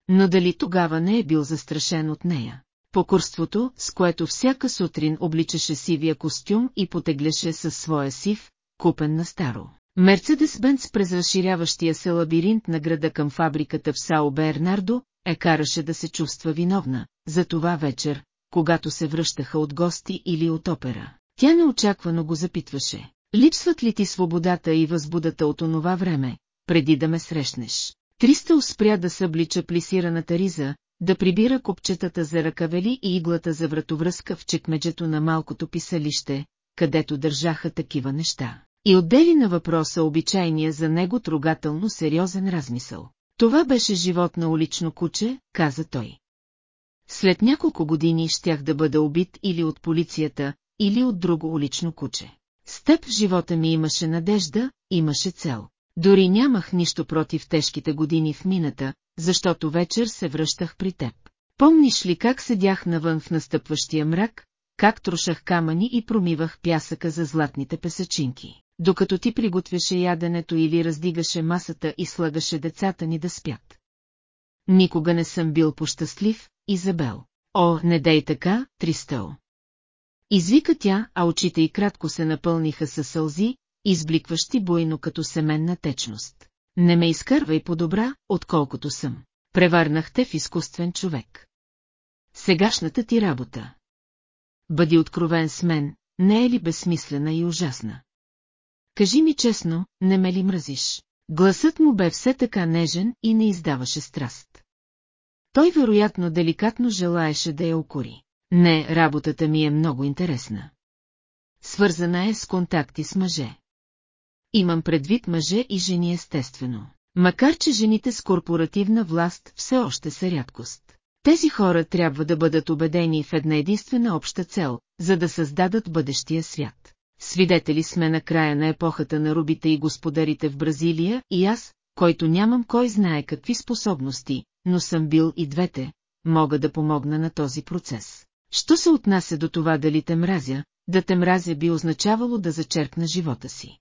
Но дали тогава не е бил застрашен от нея? Покурството, с което всяка сутрин обличаше сивия костюм и потегляше със своя сив, купен на старо. Мерцедес Бенц през разширяващия се лабиринт на града към фабриката в Сао Бернардо, е караше да се чувства виновна, за това вечер, когато се връщаха от гости или от опера. Тя неочаквано го запитваше. Липсват ли ти свободата и възбудата от онова време, преди да ме срещнеш? Триста успря да съблича плисираната риза, да прибира копчетата за ръкавели и иглата за вратовръзка в чекмеджето на малкото писалище, където държаха такива неща. И отдели на въпроса обичайния за него трогателно сериозен размисъл. Това беше живот на улично куче, каза той. След няколко години щях да бъда убит или от полицията, или от друго улично куче. С теб в живота ми имаше надежда, имаше цел. Дори нямах нищо против тежките години в мината, защото вечер се връщах при теб. Помниш ли как седях навън в настъпващия мрак, как трошах камъни и промивах пясъка за златните песачинки, докато ти приготвяше яденето или раздигаше масата и слагаше децата ни да спят. Никога не съм бил пощастлив, Изабел. О, не дей така, Тристъл. Извика тя, а очите й кратко се напълниха със сълзи, избликващи буйно като семенна течност. Не ме изкървай по-добра, отколкото съм. Превърнах те в изкуствен човек. Сегашната ти работа. Бъди откровен с мен, не е ли безсмислена и ужасна? Кажи ми честно, не ме ли мразиш? Гласът му бе все така нежен и не издаваше страст. Той вероятно деликатно желаеше да я укори. Не, работата ми е много интересна. Свързана е с контакти с мъже. Имам предвид мъже и жени естествено. Макар че жените с корпоративна власт все още са рядкост. Тези хора трябва да бъдат убедени в една единствена обща цел, за да създадат бъдещия свят. Свидетели сме на края на епохата на рубите и господарите в Бразилия и аз, който нямам кой знае какви способности, но съм бил и двете, мога да помогна на този процес. Що се отнася до това дали те мразя, да те мразя би означавало да зачеркна живота си.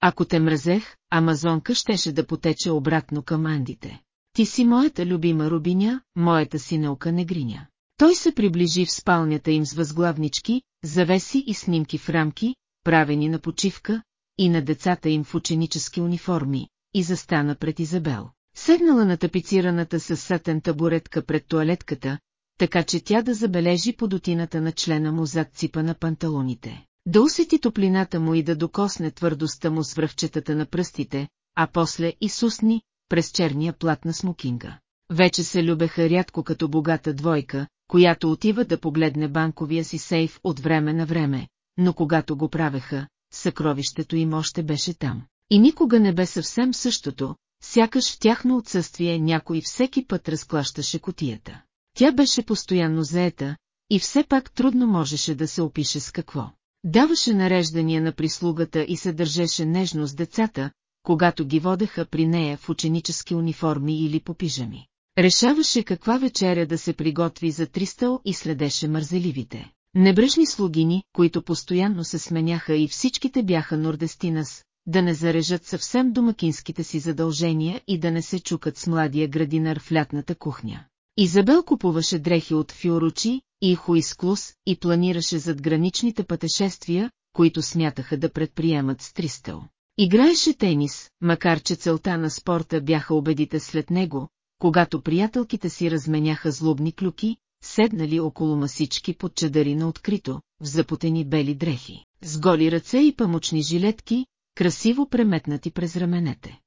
Ако те мразех, Амазонка щеше да потече обратно към Андите. Ти си моята любима рубиня, моята си наука негриня. Той се приближи в спалнята им с възглавнички, завеси и снимки в рамки, правени на почивка, и на децата им в ученически униформи, и застана пред Изабел. Седнала на тапицираната със сатен табуретка пред туалетката, така че тя да забележи подотината на члена му зад ципа на панталоните. Да усети топлината му и да докосне твърдостта му с връхчетата на пръстите, а после и сусни, през черния плат на смокинга. Вече се любеха рядко като богата двойка, която отива да погледне банковия си сейф от време на време, но когато го правеха, съкровището им още беше там. И никога не бе съвсем същото, сякаш в тяхно отсъствие някой всеки път разклащаше котията. Тя беше постоянно заета, и все пак трудно можеше да се опише с какво. Даваше нареждания на прислугата и се държеше нежно с децата, когато ги водеха при нея в ученически униформи или по пижами. Решаваше каква вечеря да се приготви за тристъл и следеше мързеливите. Небрежни слугини, които постоянно се сменяха и всичките бяха нордестинас, да не зарежат съвсем домакинските си задължения и да не се чукат с младия градинар в лятната кухня. Изабел купуваше дрехи от фиоручи и хуисклус и планираше задграничните пътешествия, които смятаха да предприемат с Тристъл. Играеше тенис, макар че целта на спорта бяха убедите след него, когато приятелките си разменяха злобни клюки, седнали около масички под чадари на открито, в запотени бели дрехи, с голи ръце и памучни жилетки, красиво преметнати през раменете.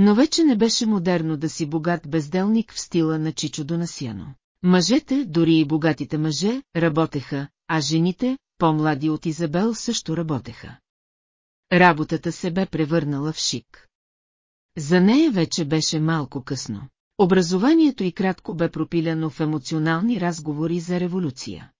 Но вече не беше модерно да си богат безделник в стила на Чичо Донасяно. Мъжете, дори и богатите мъже, работеха, а жените, по-млади от Изабел, също работеха. Работата се бе превърнала в шик. За нея вече беше малко късно. Образованието и кратко бе пропиляно в емоционални разговори за революция.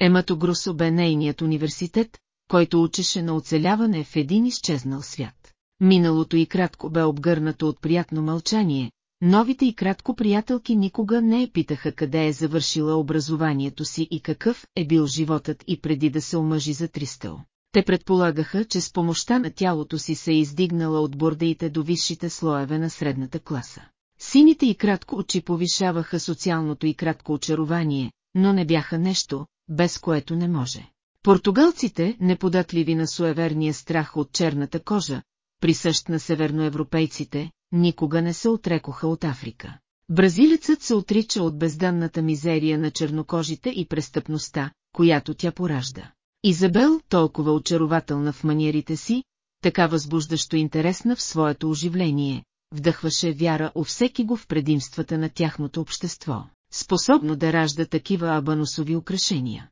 Емато Грусо бе нейният университет, който учеше на оцеляване в един изчезнал свят. Миналото и кратко бе обгърнато от приятно мълчание, новите и кратко приятелки никога не е питаха къде е завършила образованието си и какъв е бил животът и преди да се омъжи за Тристъл. Те предполагаха, че с помощта на тялото си се е издигнала от бордеите до висшите слоеве на средната класа. Сините и кратко очи повишаваха социалното и кратко очарование, но не бяха нещо, без което не може. Португалците, неподатливи на суеверния страх от черната кожа, присъщ на северноевропейците, никога не се отрекоха от Африка. Бразилецът се отрича от безданната мизерия на чернокожите и престъпността, която тя поражда. Изабел, толкова очарователна в маниерите си, така възбуждащо интересна в своето оживление, вдъхваше вяра у всеки го в предимствата на тяхното общество, способно да ражда такива абаносови украшения.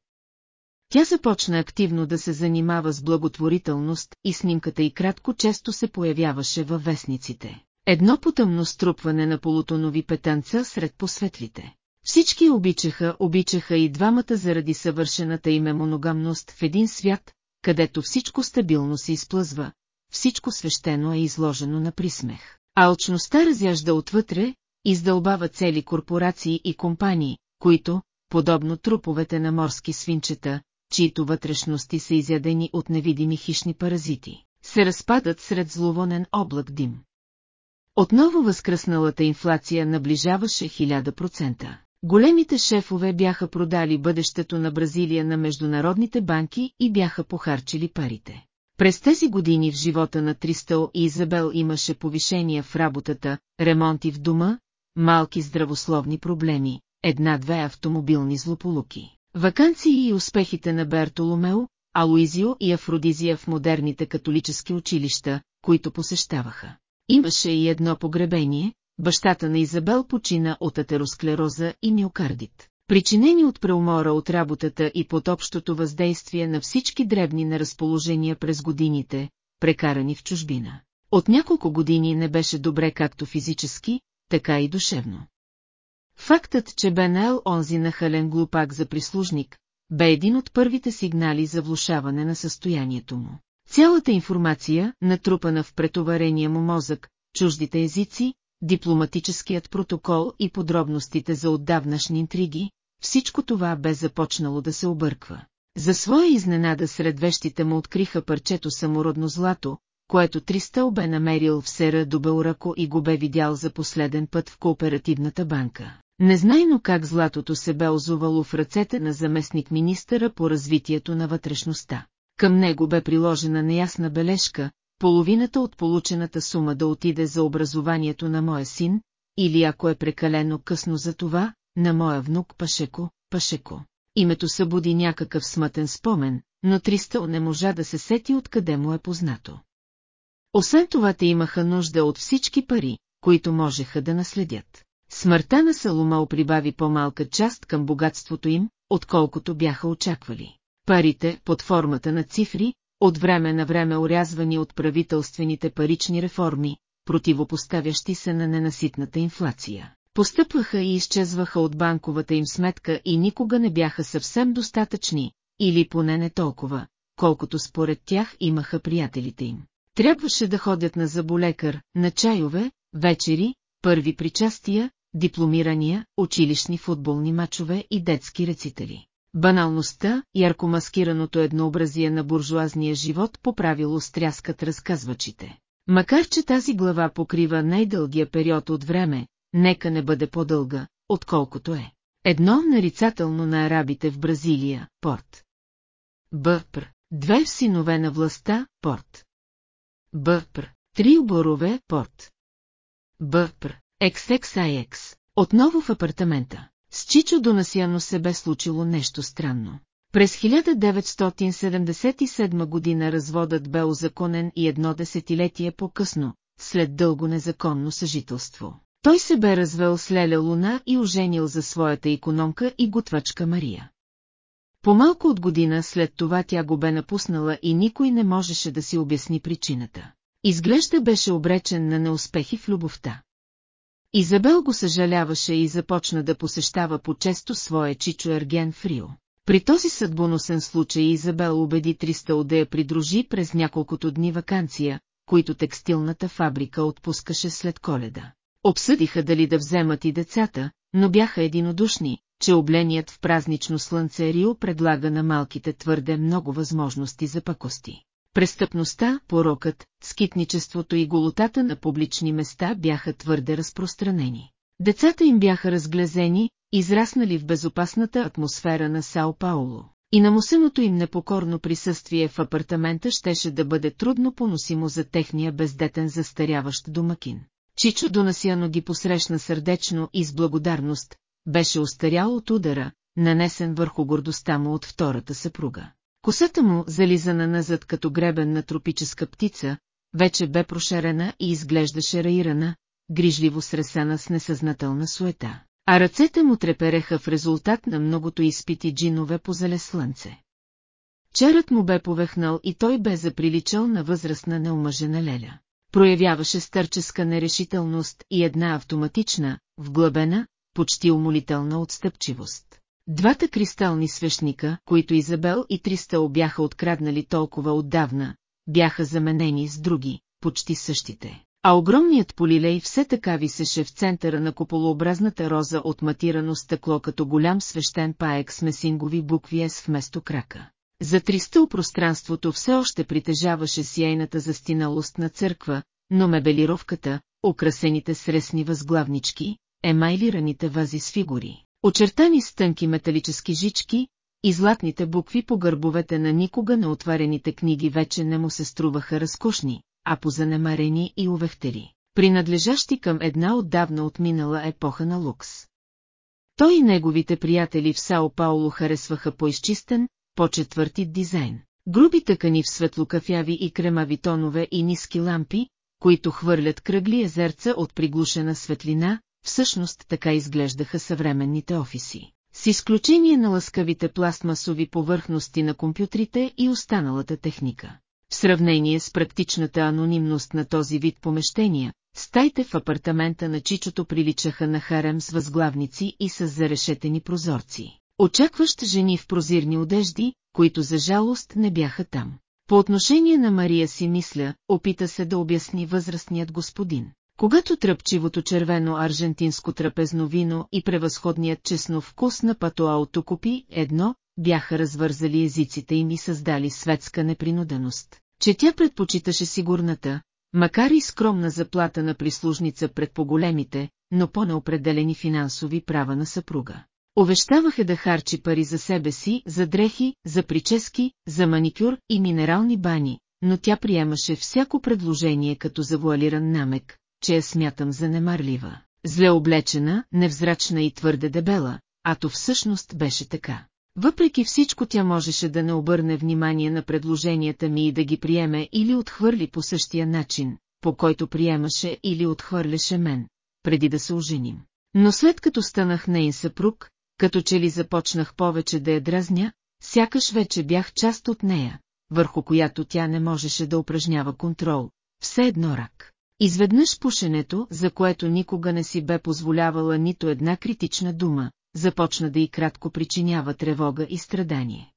Тя започна активно да се занимава с благотворителност и снимката и кратко често се появяваше във вестниците. Едно потъмно струпване на полутонови петънца сред посветлите. Всички обичаха, обичаха и двамата заради съвършената им моногамност в един свят, където всичко стабилно се изплъзва, всичко свещено е изложено на присмех. Алчността разяжда отвътре, издълбава цели корпорации и компании, които, подобно труповете на морски свинчета, чието вътрешности са изядени от невидими хищни паразити, се разпадат сред зловонен облак дим. Отново възкръсналата инфлация наближаваше 1000%. Големите шефове бяха продали бъдещето на Бразилия на международните банки и бяха похарчили парите. През тези години в живота на Тристъл и Изабел имаше повишения в работата, ремонти в дома, малки здравословни проблеми, една-две автомобилни злополуки. Вакансии и успехите на Бертоломео, Алуизио и Афродизия в модерните католически училища, които посещаваха. Имаше и едно погребение, бащата на Изабел почина от атеросклероза и миокардит, причинени от преумора от работата и под общото въздействие на всички дребни неразположения през годините, прекарани в чужбина. От няколко години не беше добре както физически, така и душевно. Фактът, че Бенел онзи нахален глупак за прислужник, бе един от първите сигнали за влушаване на състоянието му. Цялата информация, натрупана в претоварения му мозък, чуждите езици, дипломатическият протокол и подробностите за отдавнашни интриги, всичко това бе започнало да се обърква. За своя изненада сред вещите му откриха парчето самородно злато, което Тристъл бе намерил в сера до Белрако и го бе видял за последен път в кооперативната банка. Незнайно как златото се бе озувало в ръцете на заместник-министъра по развитието на вътрешността. Към него бе приложена неясна бележка, половината от получената сума да отиде за образованието на моя син, или ако е прекалено късно за това, на моя внук Пашеко, Пашеко. Името събуди някакъв смътен спомен, но Тристъл не можа да се сети откъде му е познато. Освен това те имаха нужда от всички пари, които можеха да наследят. Смъртта на Саломал прибави по-малка част към богатството им, отколкото бяха очаквали. Парите, под формата на цифри, от време на време урязвани от правителствените парични реформи, противопоставящи се на ненаситната инфлация. Постъпваха и изчезваха от банковата им сметка и никога не бяха съвсем достатъчни, или поне не толкова, колкото според тях имаха приятелите им. Трябваше да ходят на заболекар, на чайове, вечери, първи причастия, дипломирания, училищни футболни мачове и детски рецители. Баналността, ярко маскираното еднообразие на буржуазния живот по правило стряскат разказвачите. Макар че тази глава покрива най-дългия период от време, нека не бъде по-дълга, отколкото е. Едно нарицателно на арабите в Бразилия, порт. Бъпр. Две синове на властта, порт. Бъпр. Три оборове, порт. Бъпр. XXIX. Отново в апартамента. С Чичо Донасяно се бе случило нещо странно. През 1977 година разводът бе озаконен и едно десетилетие по-късно, след дълго незаконно съжителство. Той се бе развел с Леля Луна и оженил за своята економка и готвачка Мария. По-малко от година след това тя го бе напуснала и никой не можеше да си обясни причината. Изглежда беше обречен на неуспехи в любовта. Изабел го съжаляваше и започна да посещава по-често своя чичо Ерген Фрио. При този съдбоносен случай Изабел убеди Тристал да я придружи през няколкото дни вакансия, които текстилната фабрика отпускаше след коледа. Обсъдиха дали да вземат и децата, но бяха единодушни, че обленият в празнично слънце Рио предлага на малките твърде много възможности за пакости. Престъпността, порокът, скитничеството и голотата на публични места бяха твърде разпространени. Децата им бяха разглезени, израснали в безопасната атмосфера на Сао Пауло. И намусеното им непокорно присъствие в апартамента щеше да бъде трудно поносимо за техния бездетен застаряващ домакин. Чичо Донасяно ги посрещна сърдечно и с благодарност, беше остарял от удара, нанесен върху гордостта му от втората съпруга. Косата му, зализана назад като гребен на тропическа птица, вече бе прошерена и изглеждаше раирана, грижливо сресана с несъзнателна суета, а ръцете му трепереха в резултат на многото изпити джинове по зале слънце. Черът му бе повехнал и той бе заприличал на възрастна неумъжена леля. Проявяваше стърческа нерешителност и една автоматична, вглъбена, почти умолителна отстъпчивост. Двата кристални свещника, които Изабел и Тристал бяха откраднали толкова отдавна, бяха заменени с други, почти същите. А огромният полилей все така висеше в центъра на куполообразната роза от матирано стъкло като голям свещен паек с месингови букви С вместо крака. За тристъл пространството все още притежаваше сияйната застиналост на църква, но мебелировката, украсените сресни възглавнички, емайлираните вази с фигури, очертани с тънки металически жички, и златните букви по гърбовете на никога неотварените книги вече не му се струваха разкошни, а позанемарени и увехтери, принадлежащи към една отдавна отминала епоха на лукс. Той и неговите приятели в Сао Пауло харесваха по-изчистен, по-четвърти дизайн. Груби тъкани в светлокафяви и кремави тонове и ниски лампи, които хвърлят кръгли езерца от приглушена светлина, всъщност така изглеждаха съвременните офиси. С изключение на лъскавите пластмасови повърхности на компютрите и останалата техника. В сравнение с практичната анонимност на този вид помещения, стаите в апартамента на Чичото приличаха на харем с възглавници и с зарешетени прозорци. Очакващ жени в прозирни одежди, които за жалост не бяха там. По отношение на Мария си мисля, опита се да обясни възрастният господин. Когато тръпчивото червено аржентинско трапезно вино и превъзходният честно вкус на патоаото купи едно, бяха развързали езиците и създали светска непринуденост, че тя предпочиташе сигурната, макар и скромна заплата на прислужница пред по-големите, но по-неопределени финансови права на съпруга. Овещаваха да харчи пари за себе си, за дрехи, за прически, за маникюр и минерални бани, но тя приемаше всяко предложение като завуалиран намек, че я смятам за немарлива, зле облечена, невзрачна и твърде дебела, а то всъщност беше така. Въпреки всичко тя можеше да не обърне внимание на предложенията ми и да ги приеме или отхвърли по същия начин, по който приемаше или отхвърляше мен, преди да се оженим. Но след като станах нейн съпруг, като че ли започнах повече да я дразня, сякаш вече бях част от нея, върху която тя не можеше да упражнява контрол, все едно рак. Изведнъж пушенето, за което никога не си бе позволявала нито една критична дума, започна да и кратко причинява тревога и страдание.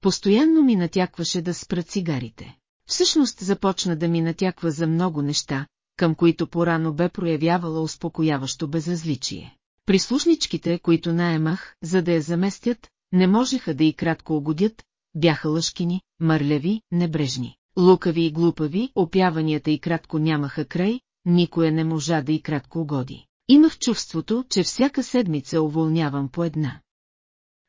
Постоянно ми натякваше да спрат цигарите. Всъщност започна да ми натяква за много неща, към които порано бе проявявала успокояващо безразличие. Прислушничките, които наемах, за да я заместят, не можеха да и кратко угодят, бяха лъжкини, мърлеви, небрежни. Лукави и глупави, опяванията и кратко нямаха край, никоя не можа да и кратко угоди. Имах чувството, че всяка седмица уволнявам по една.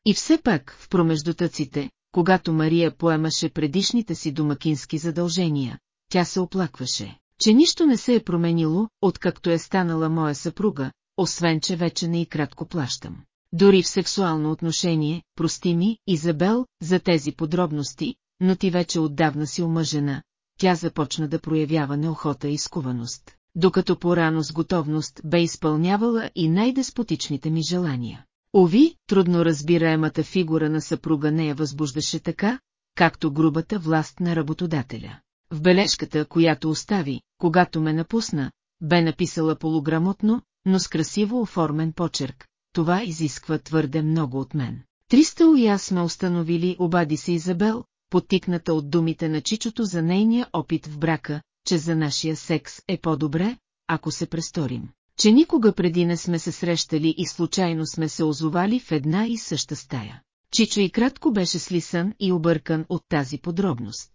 И все пак, в промеждутъците, когато Мария поемаше предишните си домакински задължения, тя се оплакваше, че нищо не се е променило, откакто е станала моя съпруга, освен че вече не и кратко плащам. Дори в сексуално отношение, прости ми, Изабел, за тези подробности, но ти вече отдавна си омъжена, тя започна да проявява неохота и скуваност, докато порано с готовност бе изпълнявала и най-деспотичните ми желания. Ови, трудно разбираемата фигура на съпруга не я възбуждаше така, както грубата власт на работодателя. В бележката, която остави, когато ме напусна, бе написала полуграмотно, но с красиво оформен почерк. Това изисква твърде много от мен. Триста и аз сме установили, обади се Изабел, потикната от думите на Чичото за нейния опит в брака, че за нашия секс е по-добре, ако се престорим. Че никога преди не сме се срещали и случайно сме се озовали в една и съща стая. Чичо и кратко беше слисан и объркан от тази подробност.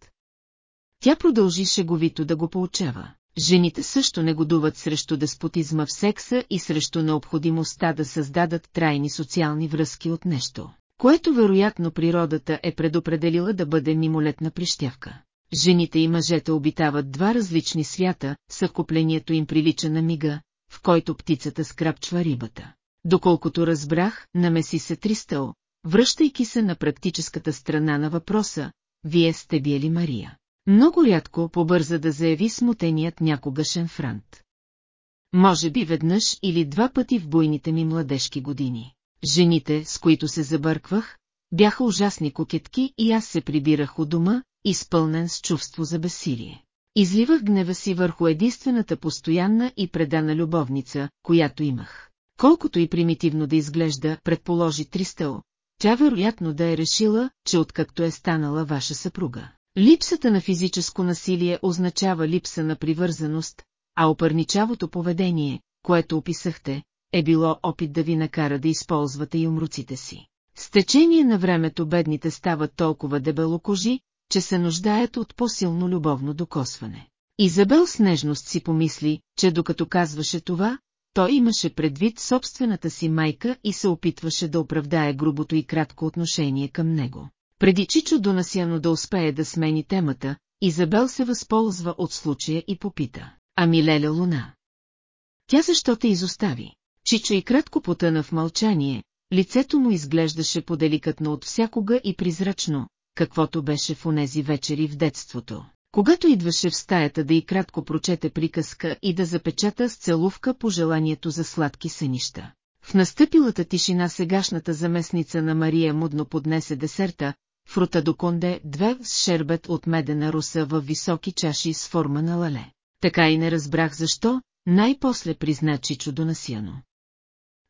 Тя продължи шеговито да го получава. Жените също негодуват срещу деспотизма в секса и срещу необходимостта да създадат трайни социални връзки от нещо, което вероятно природата е предопределила да бъде мимолетна прищявка. Жените и мъжете обитават два различни свята, съвкуплението им прилича на мига, в който птицата скрапчва рибата. Доколкото разбрах, намеси се Тристъл, връщайки се на практическата страна на въпроса, вие сте биели Мария. Много рядко побърза да заяви смутеният някогашен франт. Може би веднъж или два пъти в буйните ми младежки години. Жените, с които се забърквах, бяха ужасни кокетки и аз се прибирах у дома, изпълнен с чувство за безсилие. Изливах гнева си върху единствената постоянна и предана любовница, която имах. Колкото и примитивно да изглежда, предположи Тристъл, тя вероятно да е решила, че откакто е станала ваша съпруга. Липсата на физическо насилие означава липса на привързаност, а опърничавото поведение, което описахте, е било опит да ви накара да използвате и умруците си. С течение на времето бедните стават толкова дебелокожи, че се нуждаят от по-силно любовно докосване. Изабел с нежност си помисли, че докато казваше това, той имаше предвид собствената си майка и се опитваше да оправдае грубото и кратко отношение към него. Преди Чичо Донасяно да успее да смени темата, Изабел се възползва от случая и попита. Ами Леля Луна? Тя защо те изостави? Чичо и кратко потъна в мълчание, лицето му изглеждаше поделикатно от всякога и призрачно, каквото беше в онези вечери в детството. Когато идваше в стаята да и кратко прочете приказка и да запечата с целувка по желанието за сладки сънища. В настъпилата тишина сегашната заместница на Мария мудно поднесе десерта, фрута до конде, две с шербет от медена руса в високи чаши с форма на лале. Така и не разбрах защо, най-после призна Чичо Донасяно.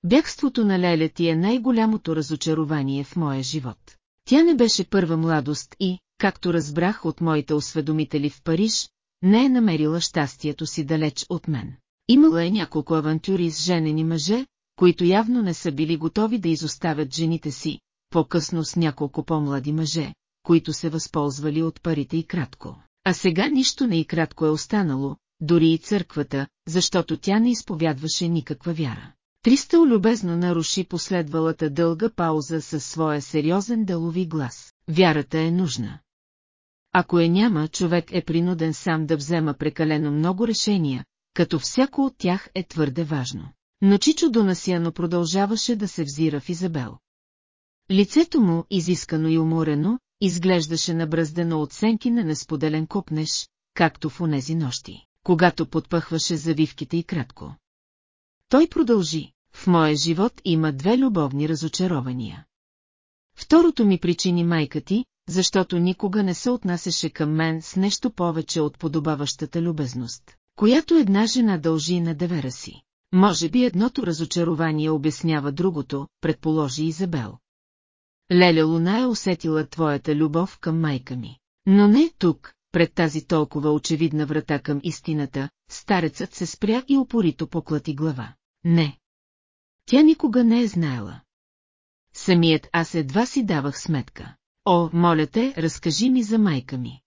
Бягството на Леля ти е най-голямото разочарование в моя живот. Тя не беше първа младост и, както разбрах от моите осведомители в Париж, не е намерила щастието си далеч от мен. Имала е няколко авантюри с женени мъже, които явно не са били готови да изоставят жените си, по-късно с няколко по-млади мъже, които се възползвали от парите и кратко. А сега нищо не и кратко е останало, дори и църквата, защото тя не изповядваше никаква вяра. Тристъл любезно наруши последвалата дълга пауза със своя сериозен делови глас. Вярата е нужна. Ако е няма, човек е принуден сам да взема прекалено много решения, като всяко от тях е твърде важно. Но Чичо Донасяно продължаваше да се взира в Изабел. Лицето му, изискано и уморено, изглеждаше набръздено от сенки на несподелен копнеш, както в онези нощи, когато подпъхваше завивките и кратко. Той продължи, в моя живот има две любовни разочарования. Второто ми причини майка ти, защото никога не се отнасяше към мен с нещо повече от подобаващата любезност, която една жена дължи на девера си. Може би едното разочарование обяснява другото, предположи Изабел. Леля Луна е усетила твоята любов към майка ми. Но не тук, пред тази толкова очевидна врата към истината, старецът се спря и опорито поклати глава. Не. Тя никога не е знаела. Самият аз едва си давах сметка. О, моля те, разкажи ми за майка ми.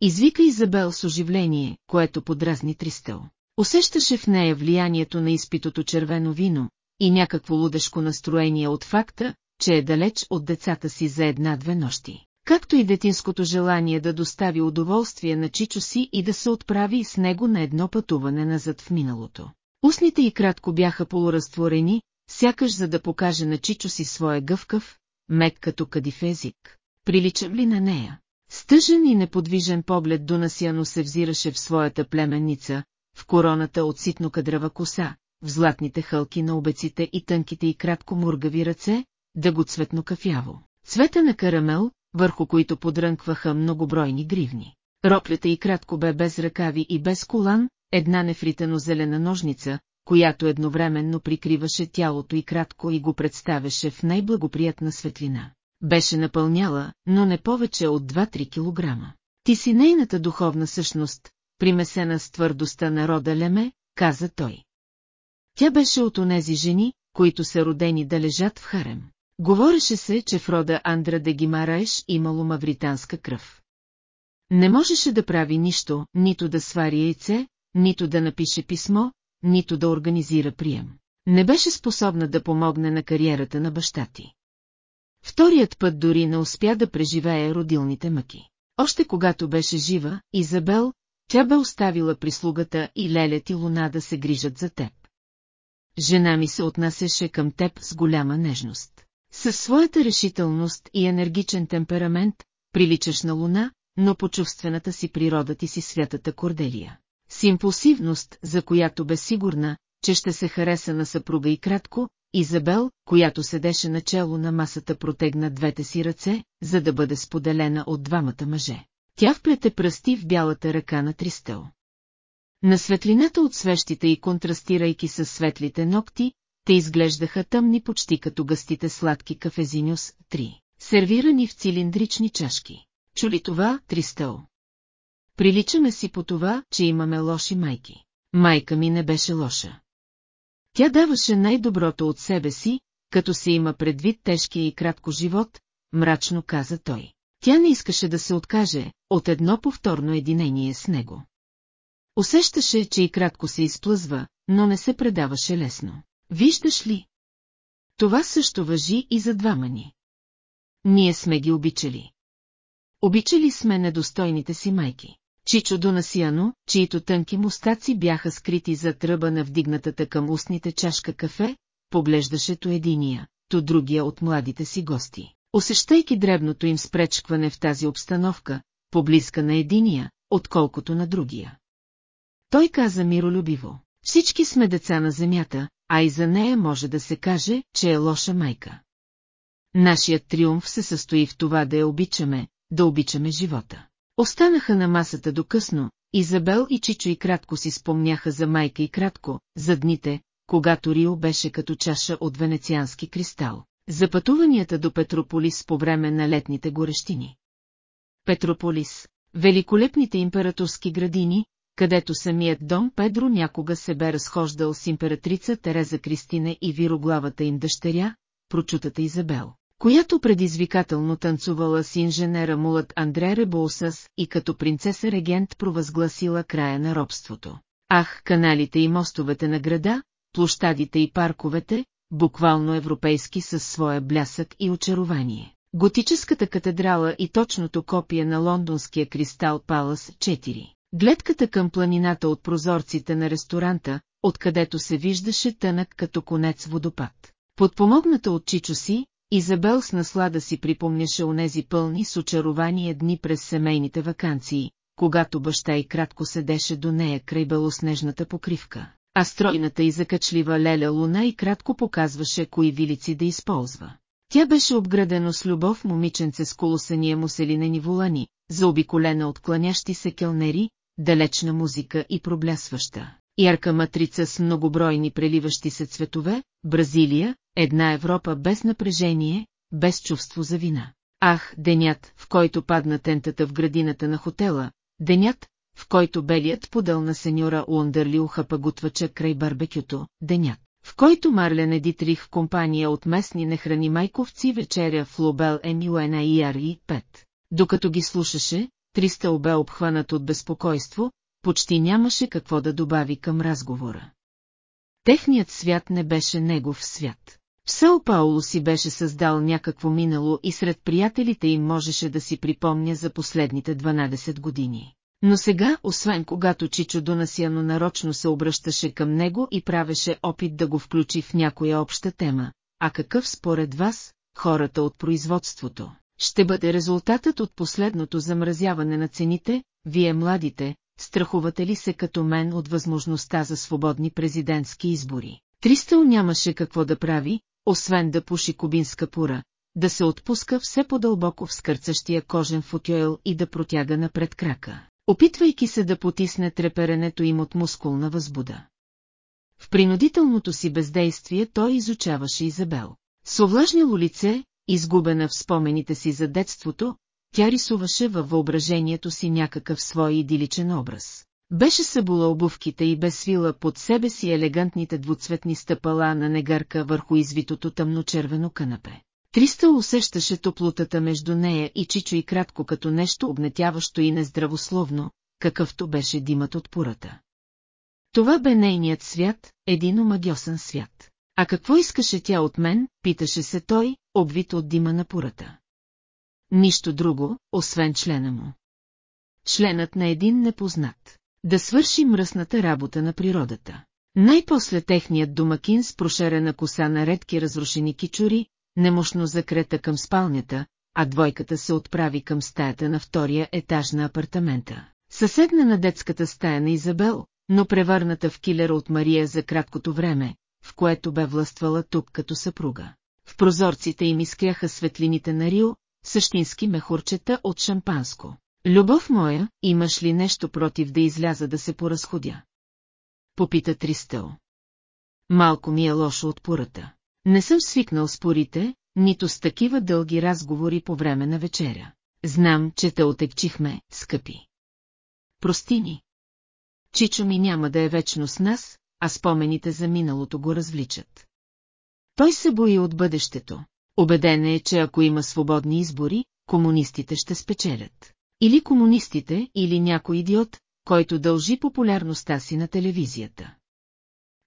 Извика Изабел с оживление, което подразни Тристел. Усещаше в нея влиянието на изпитото червено вино и някакво лудешко настроение от факта, че е далеч от децата си за една-две нощи. Както и детинското желание да достави удоволствие на Чичо си и да се отправи с него на едно пътуване назад в миналото. Устните и кратко бяха полуразтворени, сякаш за да покаже на Чичо си своя гъвкав, мек като кадиф език. Прилича ли на нея? Стъжен и неподвижен поглед Донасяно се взираше в своята племенница, в короната от ситно кадрава коса, в златните хълки на обеците и тънките и кратко мургави ръце, да го цветно кафяво. Цвета на карамел, върху които подрънкваха многобройни гривни. Роклята и кратко бе без ръкави и без колан, една нефритено зелена ножница, която едновременно прикриваше тялото и кратко и го представяше в най-благоприятна светлина. Беше напълняла, но не повече от 2-3 килограма. Ти си нейната духовна същност, примесена с твърдостта на рода Леме, каза той. Тя беше от онези жени, които са родени да лежат в харем. Говореше се, че в рода Андра де Гимараеш имало мавританска кръв. Не можеше да прави нищо, нито да свари яйце, нито да напише писмо, нито да организира прием. Не беше способна да помогне на кариерата на баща ти. Вторият път дори не успя да преживее родилните мъки. Още когато беше жива, Изабел, тя бе оставила прислугата и Лелет и Луна да се грижат за теб. Жена ми се отнасяше към теб с голяма нежност. Със своята решителност и енергичен темперамент, приличаш на луна, но по чувствената си природа ти си святата Корделия. С импулсивност, за която бе сигурна, че ще се хареса на съпруга и кратко, Изабел, която седеше начело на масата протегна двете си ръце, за да бъде споделена от двамата мъже. Тя вплете пръсти в бялата ръка на Тристел. На светлината от свещите и контрастирайки с светлите ногти, те изглеждаха тъмни почти като гъстите сладки кафезинюс, три, сервирани в цилиндрични чашки. Чули това, Тристъл? Приличаме си по това, че имаме лоши майки. Майка ми не беше лоша. Тя даваше най-доброто от себе си, като се има предвид тежкия и кратко живот, мрачно каза той. Тя не искаше да се откаже от едно повторно единение с него. Усещаше, че и кратко се изплъзва, но не се предаваше лесно. Виждаш ли? Това също въжи и за двама ни. Ние сме ги обичали. Обичали сме недостойните си майки. Чичо Донасияно, чието тънки мустаци бяха скрити за тръба на вдигнатата към устните чашка кафе, поглеждаше то единия, то другия от младите си гости. Усещайки дребното им спречкване в тази обстановка, поблизка на единия, отколкото на другия. Той каза миролюбиво. Всички сме деца на земята, а и за нея може да се каже, че е лоша майка. Нашият триумф се състои в това да я обичаме, да обичаме живота. Останаха на масата до късно, Изабел и Чичо и кратко си спомняха за майка и кратко, за дните, когато Рио беше като чаша от венециански кристал, за пътуванията до Петрополис по време на летните горещини. Петрополис, великолепните императорски градини, където самият дом Педро някога се бе разхождал с императрица Тереза Кристина и вироглавата им дъщеря, прочутата Изабел, която предизвикателно танцувала с инженера мулът Андре Ребоусас и като принцеса-регент провъзгласила края на робството. Ах, каналите и мостовете на града, площадите и парковете, буквално европейски със своя блясък и очарование. Готическата катедрала и точното копие на лондонския кристал Палас 4. Гледката към планината от прозорците на ресторанта, откъдето се виждаше тънък като конец водопад. Подпомогната от Чичо си, Изабел с наслада си припомняше онези пълни с очарование дни през семейните вакансии, когато баща и кратко седеше до нея край белоснежната покривка, а стройната и закачлива леля луна и кратко показваше кои вилици да използва. Тя беше обградено с любов момиченце с колосания му селинени волани, заобиколена от кланящи се келнери, далечна музика и проблясваща. Ярка матрица с многобройни преливащи се цветове, Бразилия, една Европа без напрежение, без чувство за вина. Ах, денят, в който падна тентата в градината на хотела, денят, в който белият подъл на сеньора Уондърли ухапа гутвача край барбекюто, денят, в който Марлен Дитрих в компания от местни нехрани майковци вечеря в Лобел Емюена и Ари 5. Докато ги слушаше, Триста обе обхванат от безпокойство, почти нямаше какво да добави към разговора. Техният свят не беше негов свят. В Пауло си беше създал някакво минало и сред приятелите им можеше да си припомня за последните 12 години. Но сега, освен когато Чичо Донасяно нарочно се обръщаше към него и правеше опит да го включи в някоя обща тема, а какъв според вас, хората от производството, ще бъде резултатът от последното замразяване на цените, вие младите, страхувате ли се като мен от възможността за свободни президентски избори? Тристъл нямаше какво да прави, освен да пуши кубинска пура, да се отпуска все по-дълбоко в скърцащия кожен футюел и да протяга напред крака, опитвайки се да потисне треперенето им от мускулна възбуда. В принудителното си бездействие той изучаваше Изабел. С овлажняло лице, изгубена в спомените си за детството, тя рисуваше във въображението си някакъв свой идиличен образ. Беше събула обувките и бе свила под себе си елегантните двуцветни стъпала на негарка върху извитото тъмночервено канапе. Триста усещаше топлотата между нея и Чичо и кратко като нещо обнетяващо и нездравословно, какъвто беше димът от пурата. Това бе нейният свят, един омагиосен свят. А какво искаше тя от мен, питаше се той, обвит от дима на пурата. Нищо друго, освен члена му. Членът на един непознат. Да свърши мръсната работа на природата. Най-после техният домакин с прошерена коса на редки разрушени кичури, немощно закрета към спалнята, а двойката се отправи към стаята на втория етаж на апартамента. Съседна на детската стая на Изабел, но превърната в килера от Мария за краткото време, в което бе властвала тук като съпруга. В прозорците им изкряха светлините на Рио, същински мехурчета от шампанско. Любов моя, имаш ли нещо против да изляза да се поразходя? Попита Тристъл. Малко ми е лошо от пората. Не съм свикнал с порите, нито с такива дълги разговори по време на вечеря. Знам, че те отекчихме, скъпи. Прости ни. Чичо ми няма да е вечно с нас, а спомените за миналото го развличат. Той се бои от бъдещето. Обеден е, че ако има свободни избори, комунистите ще спечелят. Или комунистите, или някой идиот, който дължи популярността си на телевизията.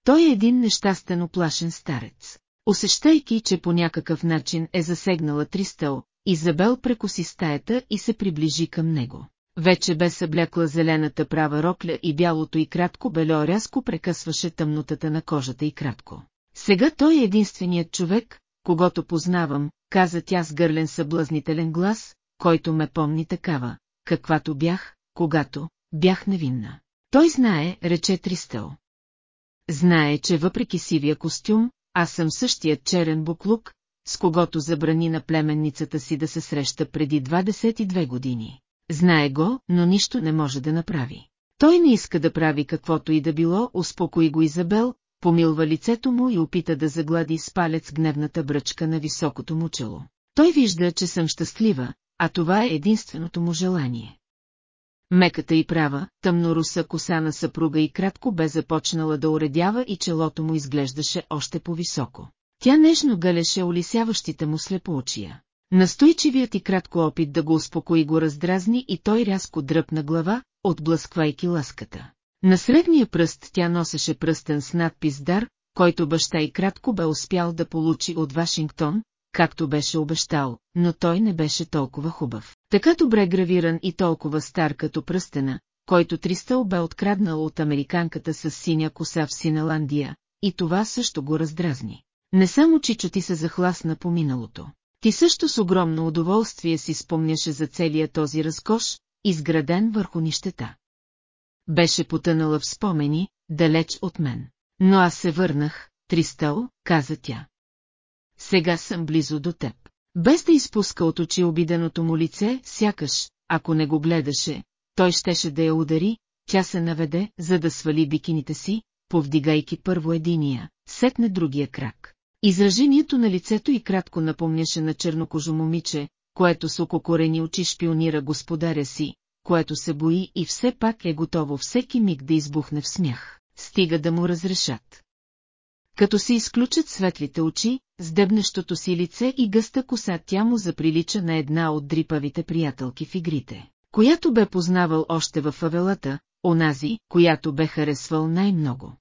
Той е един нещастен оплашен старец. Усещайки, че по някакъв начин е засегнала Тристъл, Изабел прекоси стаята и се приближи към него. Вече бе съблякла зелената права рокля и бялото и кратко бельо рязко прекъсваше тъмнотата на кожата и кратко. Сега той е единственият човек, когато познавам, каза тя с гърлен съблазнителен глас, който ме помни такава, каквато бях, когато бях невинна. Той знае, рече Тристъл. Знае, че въпреки сивия костюм, аз съм същият черен буклук, с когото забрани на племенницата си да се среща преди 22 години. Знае го, но нищо не може да направи. Той не иска да прави каквото и да било, успокои го Изабел, помилва лицето му и опита да заглади с палец гневната бръчка на високото му чело. Той вижда, че съм щастлива, а това е единственото му желание. Меката и права, тъмноруса коса на съпруга и кратко бе започнала да уредява и челото му изглеждаше още по-високо. Тя нежно гълеше улисяващите му слепоочия. Настойчивият и кратко опит да го успокои го раздразни и той рязко дръпна глава, отблъсквайки ласката. На средния пръст тя носеше пръстен с надпис Дар, който баща и кратко бе успял да получи от Вашингтон, както беше обещал, но той не беше толкова хубав. Така добре гравиран и толкова стар като пръстена, който Тристъл бе откраднал от американката с синя коса в Синеландия, и това също го раздразни. Не само Чичо ти се захласна по миналото. Ти също с огромно удоволствие си спомняше за целия този разкош, изграден върху нищета. Беше потънала в спомени, далеч от мен. Но аз се върнах, Тристъл, каза тя. сега съм близо до теб. Без да изпуска от очи обиденото му лице, сякаш, ако не го гледаше, той щеше да я удари, тя се наведе, за да свали бикините си, повдигайки първо единия, сетне другия крак. Изражението на лицето и кратко напомняше на чернокожо момиче, което с ококорени очи шпионира господаря си, което се бои и все пак е готово всеки миг да избухне в смях, стига да му разрешат. Като се изключат светлите очи, с дебнещото си лице и гъста коса тя му заприлича на една от дрипавите приятелки в игрите, която бе познавал още във фавелата, онази, която бе харесвал най-много.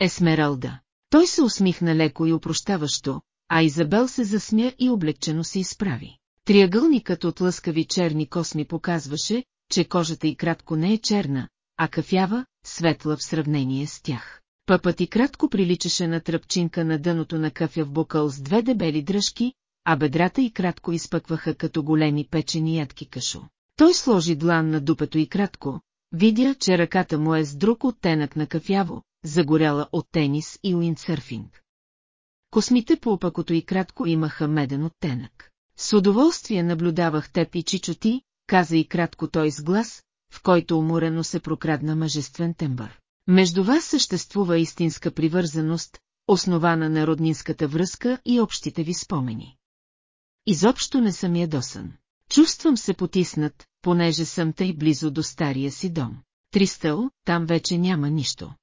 Есмералда. Той се усмихна леко и опрощаващо, а Изабел се засмя и облегчено се изправи. Триъгълникът от лъскави черни косми показваше, че кожата й кратко не е черна, а кафява, светла в сравнение с тях. Пъпът и кратко приличаше на тръпчинка на дъното на кафя в бокъл с две дебели дръжки, а бедрата и кратко изпъкваха като големи печени ядки кашо. Той сложи длан на дупето и кратко, видя, че ръката му е с друг оттенък на кафяво, загоряла от тенис и уиндсърфинг. Космите по опакото и кратко имаха меден оттенък. С удоволствие наблюдавах теб и чичоти, каза и кратко той с глас, в който уморено се прокрадна мъжествен тембър. Между вас съществува истинска привързаност, основана на роднинската връзка и общите ви спомени. Изобщо не съм ядосан. Чувствам се потиснат, понеже съм тъй близо до стария си дом. Тристъл, там вече няма нищо.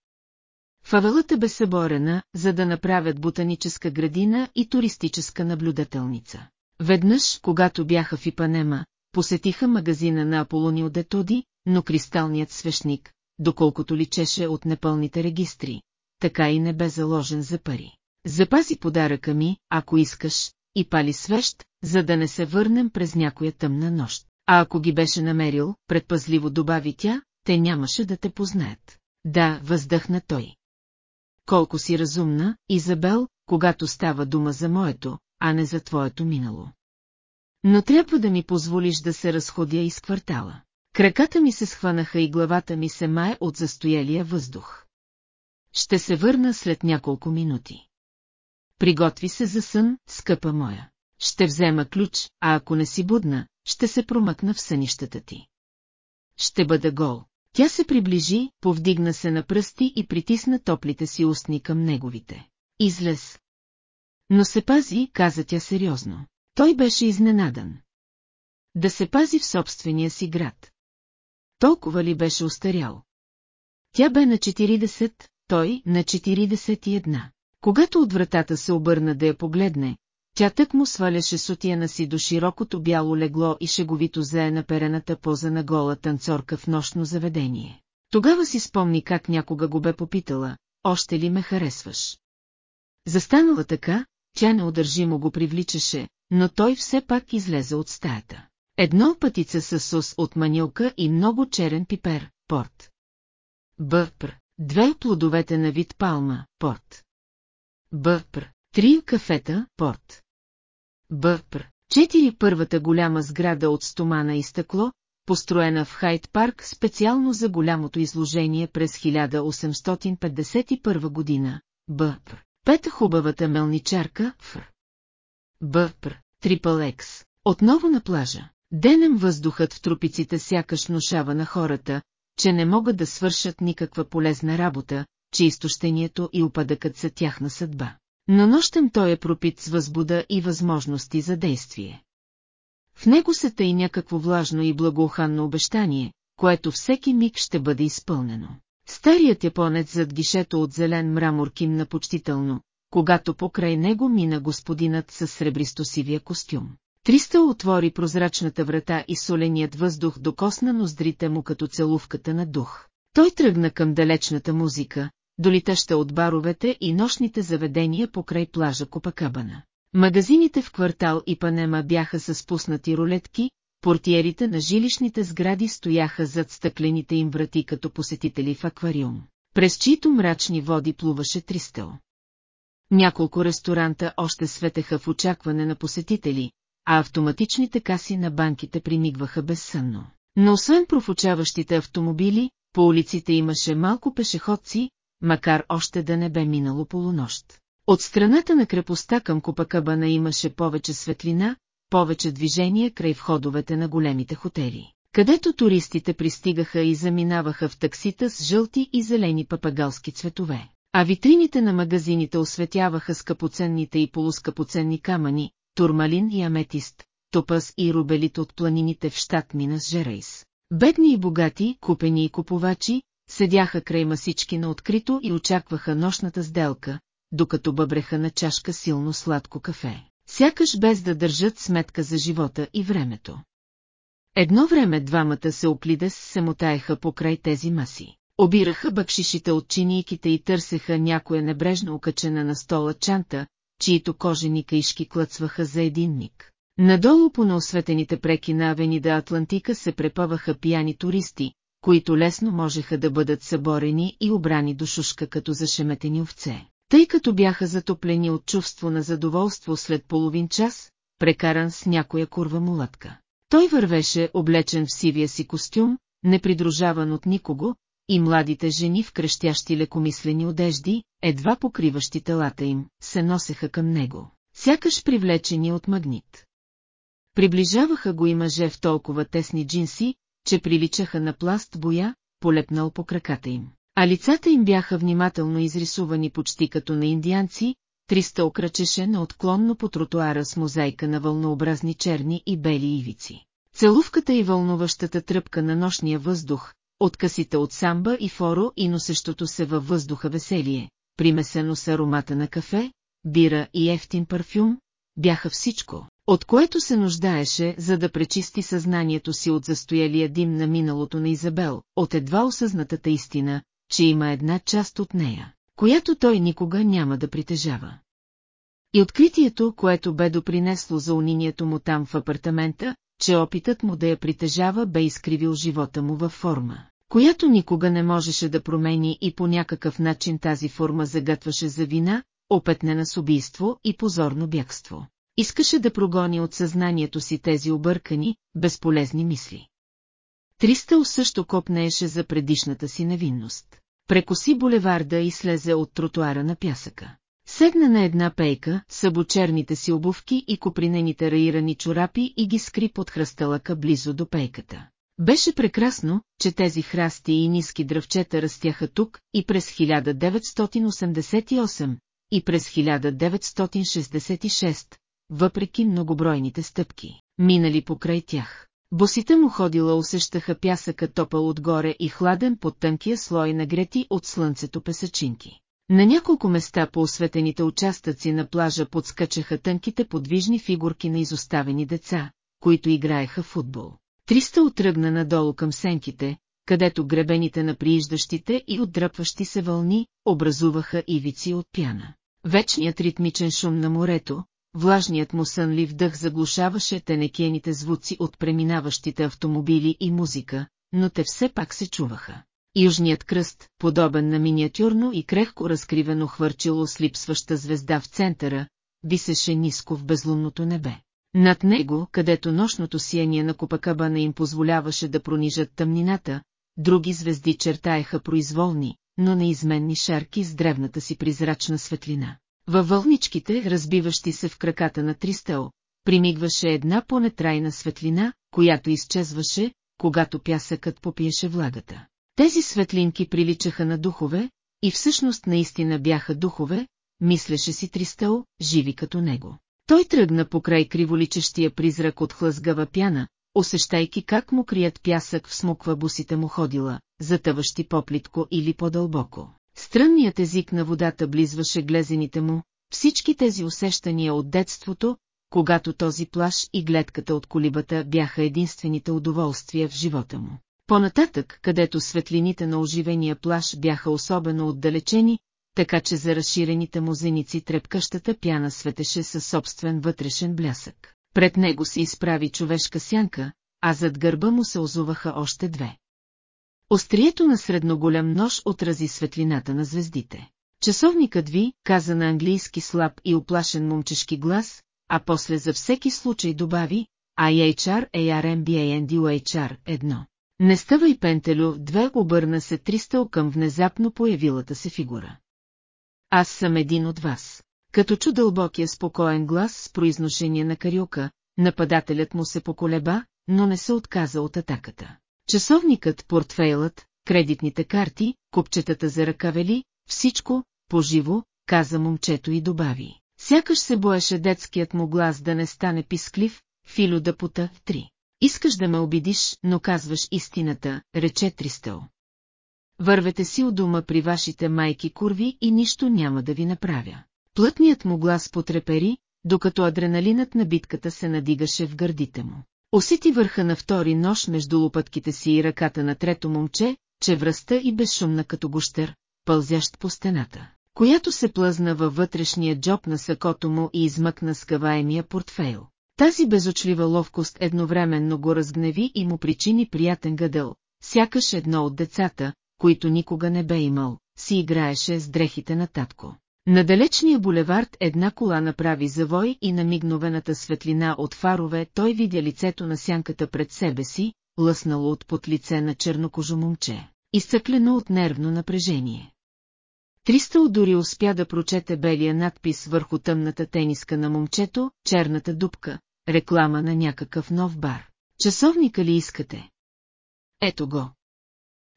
Фавелата бе съборена, за да направят ботаническа градина и туристическа наблюдателница. Веднъж, когато бяха в Ипанема, посетиха магазина на Аполонио Детоди, но кристалният свещник, доколкото личеше от непълните регистри, така и не бе заложен за пари. Запази подаръка ми, ако искаш, и пали свещ, за да не се върнем през някоя тъмна нощ. А ако ги беше намерил, предпазливо добави тя, те нямаше да те познаят. Да, въздъхна той. Колко си разумна, Изабел, когато става дума за моето, а не за твоето минало. Но трябва да ми позволиш да се разходя из квартала. Краката ми се схванаха и главата ми се мае от застоялия въздух. Ще се върна след няколко минути. Приготви се за сън, скъпа моя. Ще взема ключ, а ако не си будна, ще се промъкна в сънищата ти. Ще бъда гол. Тя се приближи, повдигна се на пръсти и притисна топлите си устни към неговите. Излез. Но се пази, каза тя сериозно. Той беше изненадан. Да се пази в собствения си град. Толкова ли беше устарял? Тя бе на 40, той на 41. Когато от вратата се обърна да я погледне, тя тък му сваляше сутияна си до широкото бяло легло и шеговито зае на перената поза на гола танцорка в нощно заведение. Тогава си спомни как някога го бе попитала, още ли ме харесваш. Застанала така, тя неудържимо го привличаше, но той все пак излезе от стаята. Едно пътица с сос от манилка и много черен пипер, порт. Бъпр, две плодовете на вид палма, порт. Бъпр, три кафета, порт. Бъпр, четири първата голяма сграда от стомана и стъкло, построена в Хайт парк специално за голямото изложение през 1851 година, Бъпр. Пета хубавата мелничарка, Фр. Бъпр, Трипъл Екс. Отново на плажа. Денем въздухът в трупиците сякаш нушава на хората, че не могат да свършат никаква полезна работа, че изтощението и опадъкът са тяхна съдба. Но нощем той е пропит с възбуда и възможности за действие. В него се тъй някакво влажно и благоуханно обещание, което всеки миг ще бъде изпълнено. Старият японец зад гишето от зелен мрамор кимна почтително, когато покрай него мина господинът с сребристо-сивия костюм. Триста отвори прозрачната врата и соленият въздух докосна ноздрите му като целувката на дух. Той тръгна към далечната музика, долитаща от баровете и нощните заведения покрай плажа Копакабана. Магазините в квартал Ипанема бяха с спуснати рулетки, портиерите на жилищните сгради стояха зад стъклените им врати като посетители в аквариум, през чието мрачни води плуваше Тристел. Няколко ресторанта още светеха в очакване на посетители, а автоматичните каси на банките примигваха безсънно. Но освен профучаващите автомобили, по улиците имаше малко пешеходци, макар още да не бе минало полунощ. От страната на крепостта към Копакабана имаше повече светлина, повече движение край входовете на големите хотели, където туристите пристигаха и заминаваха в таксита с жълти и зелени папагалски цветове. А витрините на магазините осветяваха скъпоценните и полускъпоценни камъни, турмалин и аметист, топас и рубелит от планините в щат Минас Жерейс. Бедни и богати, купени и купувачи, седяха край масички на открито и очакваха нощната сделка, докато бъбреха на чашка силно сладко кафе, сякаш без да държат сметка за живота и времето. Едно време двамата се оклидес се мотаеха покрай тези маси. Обираха бъкшишите от чинийките и търсеха някоя небрежно окачена на стола чанта, чието кожени каишки клъцваха за един миг. Надолу по неосветените преки на Авенида Атлантика се препъваха пияни туристи, които лесно можеха да бъдат съборени и обрани до шушка като зашеметени овце. Тъй като бяха затоплени от чувство на задоволство след половин час, прекаран с някоя курва мулатка. Той вървеше облечен в сивия си костюм, непридружаван от никого, и младите жени в крещящи лекомислени одежди, едва покриващи телата им, се носеха към него, сякаш привлечени от магнит. Приближаваха го и мъже в толкова тесни джинси, че приличаха на пласт боя, полепнал по краката им. А лицата им бяха внимателно изрисувани почти като на индианци, триста окрачеше на отклонно по тротуара с мозайка на вълнообразни черни и бели ивици. Целувката и вълнуващата тръпка на нощния въздух, откъсите от самба и форо и носещото се във въздуха веселие, примесено с аромата на кафе, бира и ефтин парфюм, бяха всичко, от което се нуждаеше, за да пречисти съзнанието си от застоялия дим на миналото на Изабел, от едва осъзнатата истина, че има една част от нея, която той никога няма да притежава. И откритието, което бе допринесло за унинието му там в апартамента, че опитът му да я притежава бе изкривил живота му във форма, която никога не можеше да промени и по някакъв начин тази форма загатваше за вина, опетнена с убийство и позорно бягство. Искаше да прогони от съзнанието си тези объркани, безполезни мисли. Тристъл също копнееше за предишната си невинност. Прекоси булеварда и слезе от тротуара на пясъка. Сегна на една пейка, събо черните си обувки и копринените раирани чорапи и ги скри под хръсталъка близо до пейката. Беше прекрасно, че тези храсти и ниски дръвчета растяха тук и през 1988, и през 1966, въпреки многобройните стъпки, минали покрай тях. Босите му ходила усещаха пясъка топъл отгоре и хладен под тънкия слой нагрети от слънцето песачинки. На няколко места по осветените участъци на плажа подскачаха тънките подвижни фигурки на изоставени деца, които играеха футбол. Триста отръгна надолу към сенките, където гребените на прииждащите и отдръпващи се вълни образуваха ивици от пяна. Вечният ритмичен шум на морето, влажният му сънлив дъх заглушаваше тенекените звуци от преминаващите автомобили и музика, но те все пак се чуваха. Южният кръст, подобен на миниатюрно и крехко разкривено хвърчило с липсваща звезда в центъра, висеше ниско в безлунното небе. Над него, където нощното сияние на Копакабана им позволяваше да пронижат тъмнината, други звезди чертаеха произволни, но неизменни шарки с древната си призрачна светлина. Във вълничките, разбиващи се в краката на Тристел, примигваше една понетрайна светлина, която изчезваше, когато пясъкът попиеше влагата. Тези светлинки приличаха на духове, и всъщност наистина бяха духове, мислеше си Тристел, живи като него. Той тръгна покрай криволичещия призрак от хлъзгава пяна, усещайки как му крият пясък всмуква бусите му ходила, затъващи по-плитко или по-дълбоко. Стръмният език на водата близваше глезените му, всички тези усещания от детството, когато този плаш и гледката от колибата бяха единствените удоволствия в живота му. Понататък, където светлините на оживения плаш бяха особено отдалечени, така че за разширените му зеници трепкащата пяна светеше със собствен вътрешен блясък. Пред него се изправи човешка сянка, а зад гърба му се озуваха още две. Острието на средноголям нож отрази светлината на звездите. Часовникът ви, каза на английски слаб и оплашен момчешки глас, а после за всеки случай добави IHR ARMBANDUHR 1. Не ставай пентелю, две обърна се тристъл към внезапно появилата се фигура. Аз съм един от вас. Като чу дълбокия спокоен глас с произношение на карюка, нападателят му се поколеба, но не се отказа от атаката. Часовникът, портфейлът, кредитните карти, купчетата за ръкавели, всичко, поживо, каза момчето и добави. Сякаш се боеше детският му глас да не стане писклив, Фило да пута, три. Искаш да ме обидиш, но казваш истината, рече Тристъл. Вървете си у дома при вашите майки курви и нищо няма да ви направя. Плътният му глас потрепери, докато адреналинът на битката се надигаше в гърдите му. Усети върха на втори нож между лопатките си и ръката на трето момче, че връста и безшумна като гущер, пълзящ по стената, която се плъзна във вътрешния джоб на сакото му и измъкна скаваемия портфейл. Тази безочлива ловкост едновременно го разгневи и му причини приятен гъдъл, сякаш едно от децата, които никога не бе имал, си играеше с дрехите на татко. На далечния булевард една кола направи завой и на мигновената светлина от фарове той видя лицето на сянката пред себе си, лъснало от под лице на чернокожо момче, изцъклено от нервно напрежение. Тристъл дори успя да прочете белия надпис върху тъмната тениска на момчето, черната дупка, реклама на някакъв нов бар. Часовника ли искате? Ето го.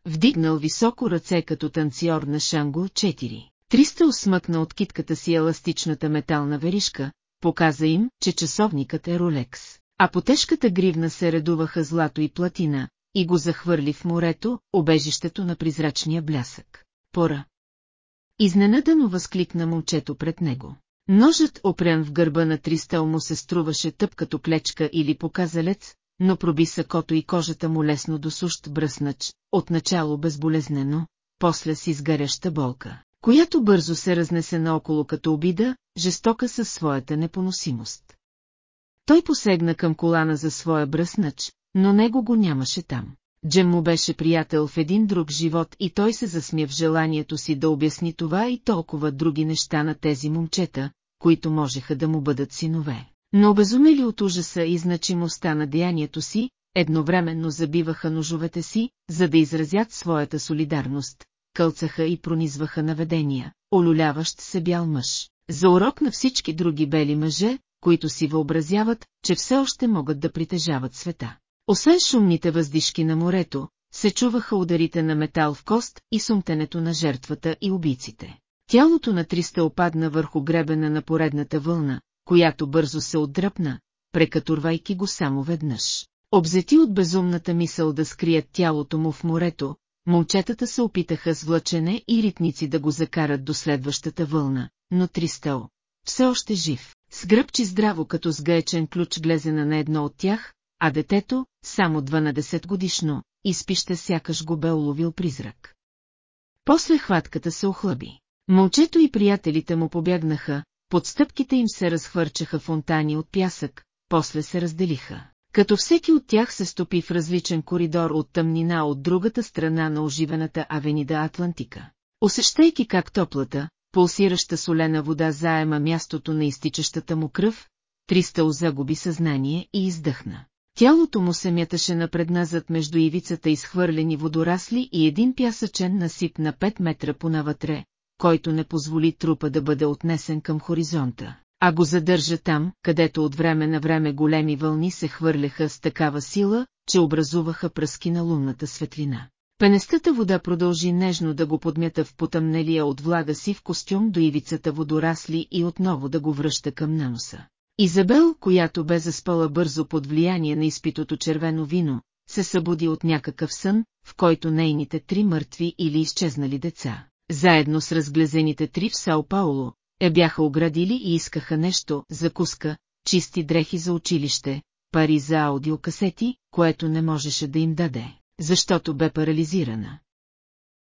Вдигнал високо ръце като танцор на Шанго 4. Триста усмъкна от китката си еластичната метална веришка, показа им, че часовникът е Ролекс, а по тежката гривна се редуваха злато и платина, и го захвърли в морето, обежището на призрачния блясък. Пора. Изненадано възкликна момчето пред него. Ножът опрян в гърба на Тристел му се струваше тъп като клечка или показалец, но проби сакото и кожата му лесно до сущ бръснач, отначало безболезнено, после с изгаряща болка, която бързо се разнесе наоколо като обида, жестока със своята непоносимост. Той посегна към колана за своя бръснач, но него го нямаше там. Джем му беше приятел в един друг живот и той се засмя в желанието си да обясни това и толкова други неща на тези момчета, които можеха да му бъдат синове. Но обезумели от ужаса и значимостта на деянието си, едновременно забиваха ножовете си, за да изразят своята солидарност, кълцаха и пронизваха наведения, олюляващ се бял мъж. За урок на всички други бели мъже, които си въобразяват, че все още могат да притежават света. Освен шумните въздишки на морето, се чуваха ударите на метал в кост и сумтенето на жертвата и убийците. Тялото на Триста опадна върху гребена на поредната вълна, която бързо се отдръпна, прекатурвайки го само веднъж. Обзети от безумната мисъл да скрият тялото му в морето, момчетата се опитаха с влъчене и ритници да го закарат до следващата вълна, но Тристел, все още жив, сгръбчи здраво като сгаечен ключ глезена на едно от тях, а детето, само 12 годишно, изпища сякаш го бе уловил призрак. После хватката се охлаби. Момчето и приятелите му побягнаха, под стъпките им се разхвърчаха фонтани от пясък, после се разделиха. Като всеки от тях се стопи в различен коридор от тъмнина от другата страна на оживената авенида Атлантика. Усещайки как топлата, пулсираща солена вода заема мястото на изтичащата му кръв, Тристъл загуби съзнание и издъхна. Тялото му се мяташе напредназад между ивицата изхвърлени водорасли и един пясъчен насип на 5 метра понавътре, който не позволи трупа да бъде отнесен към хоризонта, а го задържа там, където от време на време големи вълни се хвърляха с такава сила, че образуваха пръски на лунната светлина. Пенестата вода продължи нежно да го подмята в потъмнелия от влага си в костюм до ивицата водорасли и отново да го връща към наноса. Изабел, която бе заспала бързо под влияние на изпитото червено вино, се събуди от някакъв сън, в който нейните три мъртви или изчезнали деца, заедно с разглезените три в Сао Пауло, я бяха оградили и искаха нещо, закуска, чисти дрехи за училище, пари за аудиокасети, което не можеше да им даде, защото бе парализирана.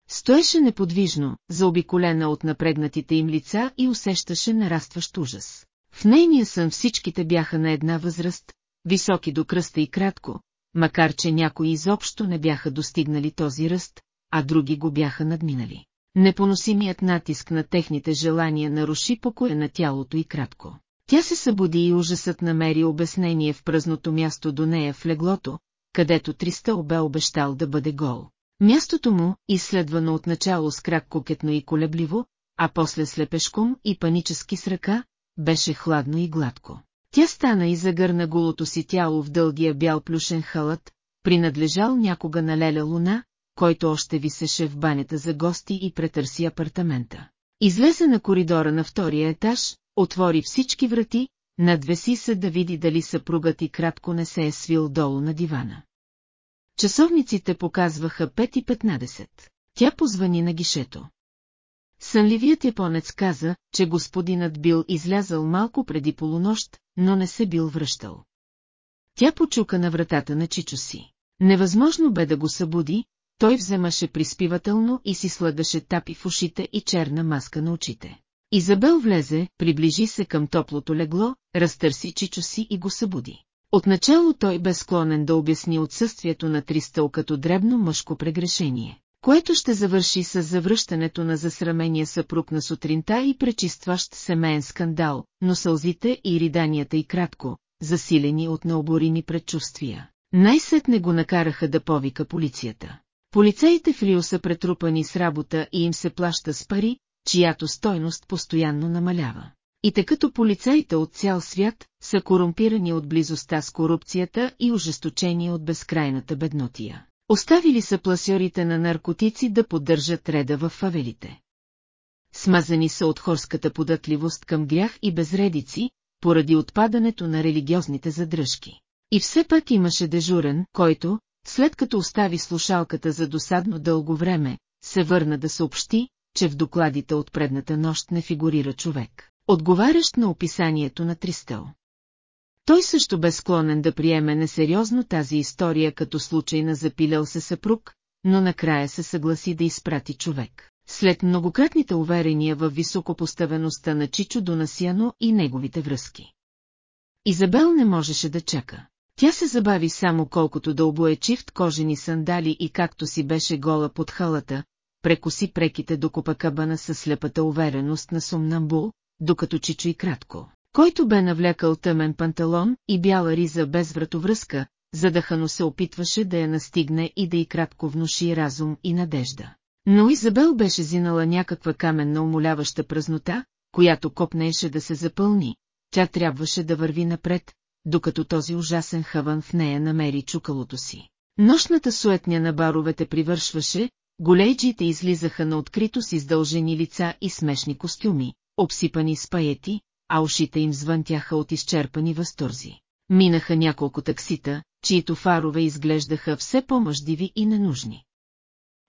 Стоеше неподвижно, заобиколена от напрегнатите им лица и усещаше нарастващ ужас. В нейния сън всичките бяха на една възраст, високи до кръста и кратко, макар че някои изобщо не бяха достигнали този ръст, а други го бяха надминали. Непоносимият натиск на техните желания наруши покоя на тялото и кратко. Тя се събуди и ужасът намери обяснение в празното място до нея в леглото, където Триста обе обещал да бъде гол. Мястото му, изследвано от начало с крак кокетно и колебливо, а после слепешком и панически с ръка, беше хладно и гладко. Тя стана и загърна голото си тяло в дългия бял плюшен халът, принадлежал някога на Леля Луна, който още висеше в банята за гости и претърси апартамента. Излезе на коридора на втория етаж, отвори всички врати, надвеси се да види дали съпругът и кратко не се е свил долу на дивана. Часовниците показваха 5 и 15. Тя позвани на гишето. Сънливият японец каза, че господинът бил излязъл малко преди полунощ, но не се бил връщал. Тя почука на вратата на Чичо си. Невъзможно бе да го събуди, той вземаше приспивателно и си слагаше тапи в ушите и черна маска на очите. Изабел влезе, приближи се към топлото легло, разтърси Чичо си и го събуди. Отначало той бе склонен да обясни отсъствието на Тристъл като дребно мъжко прегрешение, което ще завърши с завръщането на засрамения съпруг на сутринта и пречистващ семейен скандал, но сълзите и риданията и кратко, засилени от необорими предчувствия. Най-сетне го накараха да повика полицията. Полицейите в Рио са претрупани с работа и им се плаща с пари, чиято стойност постоянно намалява. И тъй като полицаите от цял свят са корумпирани от близостта с корупцията и ожесточени от безкрайната беднотия. Оставили са пласьорите на наркотици да поддържат реда в фавелите. Смазани са от хорската податливост към грях и безредици, поради отпадането на религиозните задръжки. И все пак имаше дежурен, който, след като остави слушалката за досадно дълго време, се върна да съобщи, че в докладите от предната нощ не фигурира човек, отговарящ на описанието на Тристъл. Той също бе склонен да приеме несериозно тази история като случай на запилял се съпруг, но накрая се съгласи да изпрати човек. След многократните уверения в високопоставеността на Чичо Донасяно и неговите връзки. Изабел не можеше да чака. Тя се забави само колкото да обуе чифт кожени сандали и както си беше гола под халата, прекоси преките до копакабана със слепата увереност на сумнамбул, докато Чичо и кратко, който бе навлекал тъмен панталон и бяла риза без вратовръзка, задъхано се опитваше да я настигне и да и кратко внуши разум и надежда. Но Изабел беше зинала някаква каменна умоляваща празнота, която копнееше да се запълни, тя трябваше да върви напред, докато този ужасен хаван в нея намери чукалото си. Нощната суетня на баровете привършваше, голейджите излизаха на открито с издължени лица и смешни костюми, обсипани с паети, а ушите им звънтяха от изчерпани възторзи. Минаха няколко таксита, чието фарове изглеждаха все по-мъждиви и ненужни.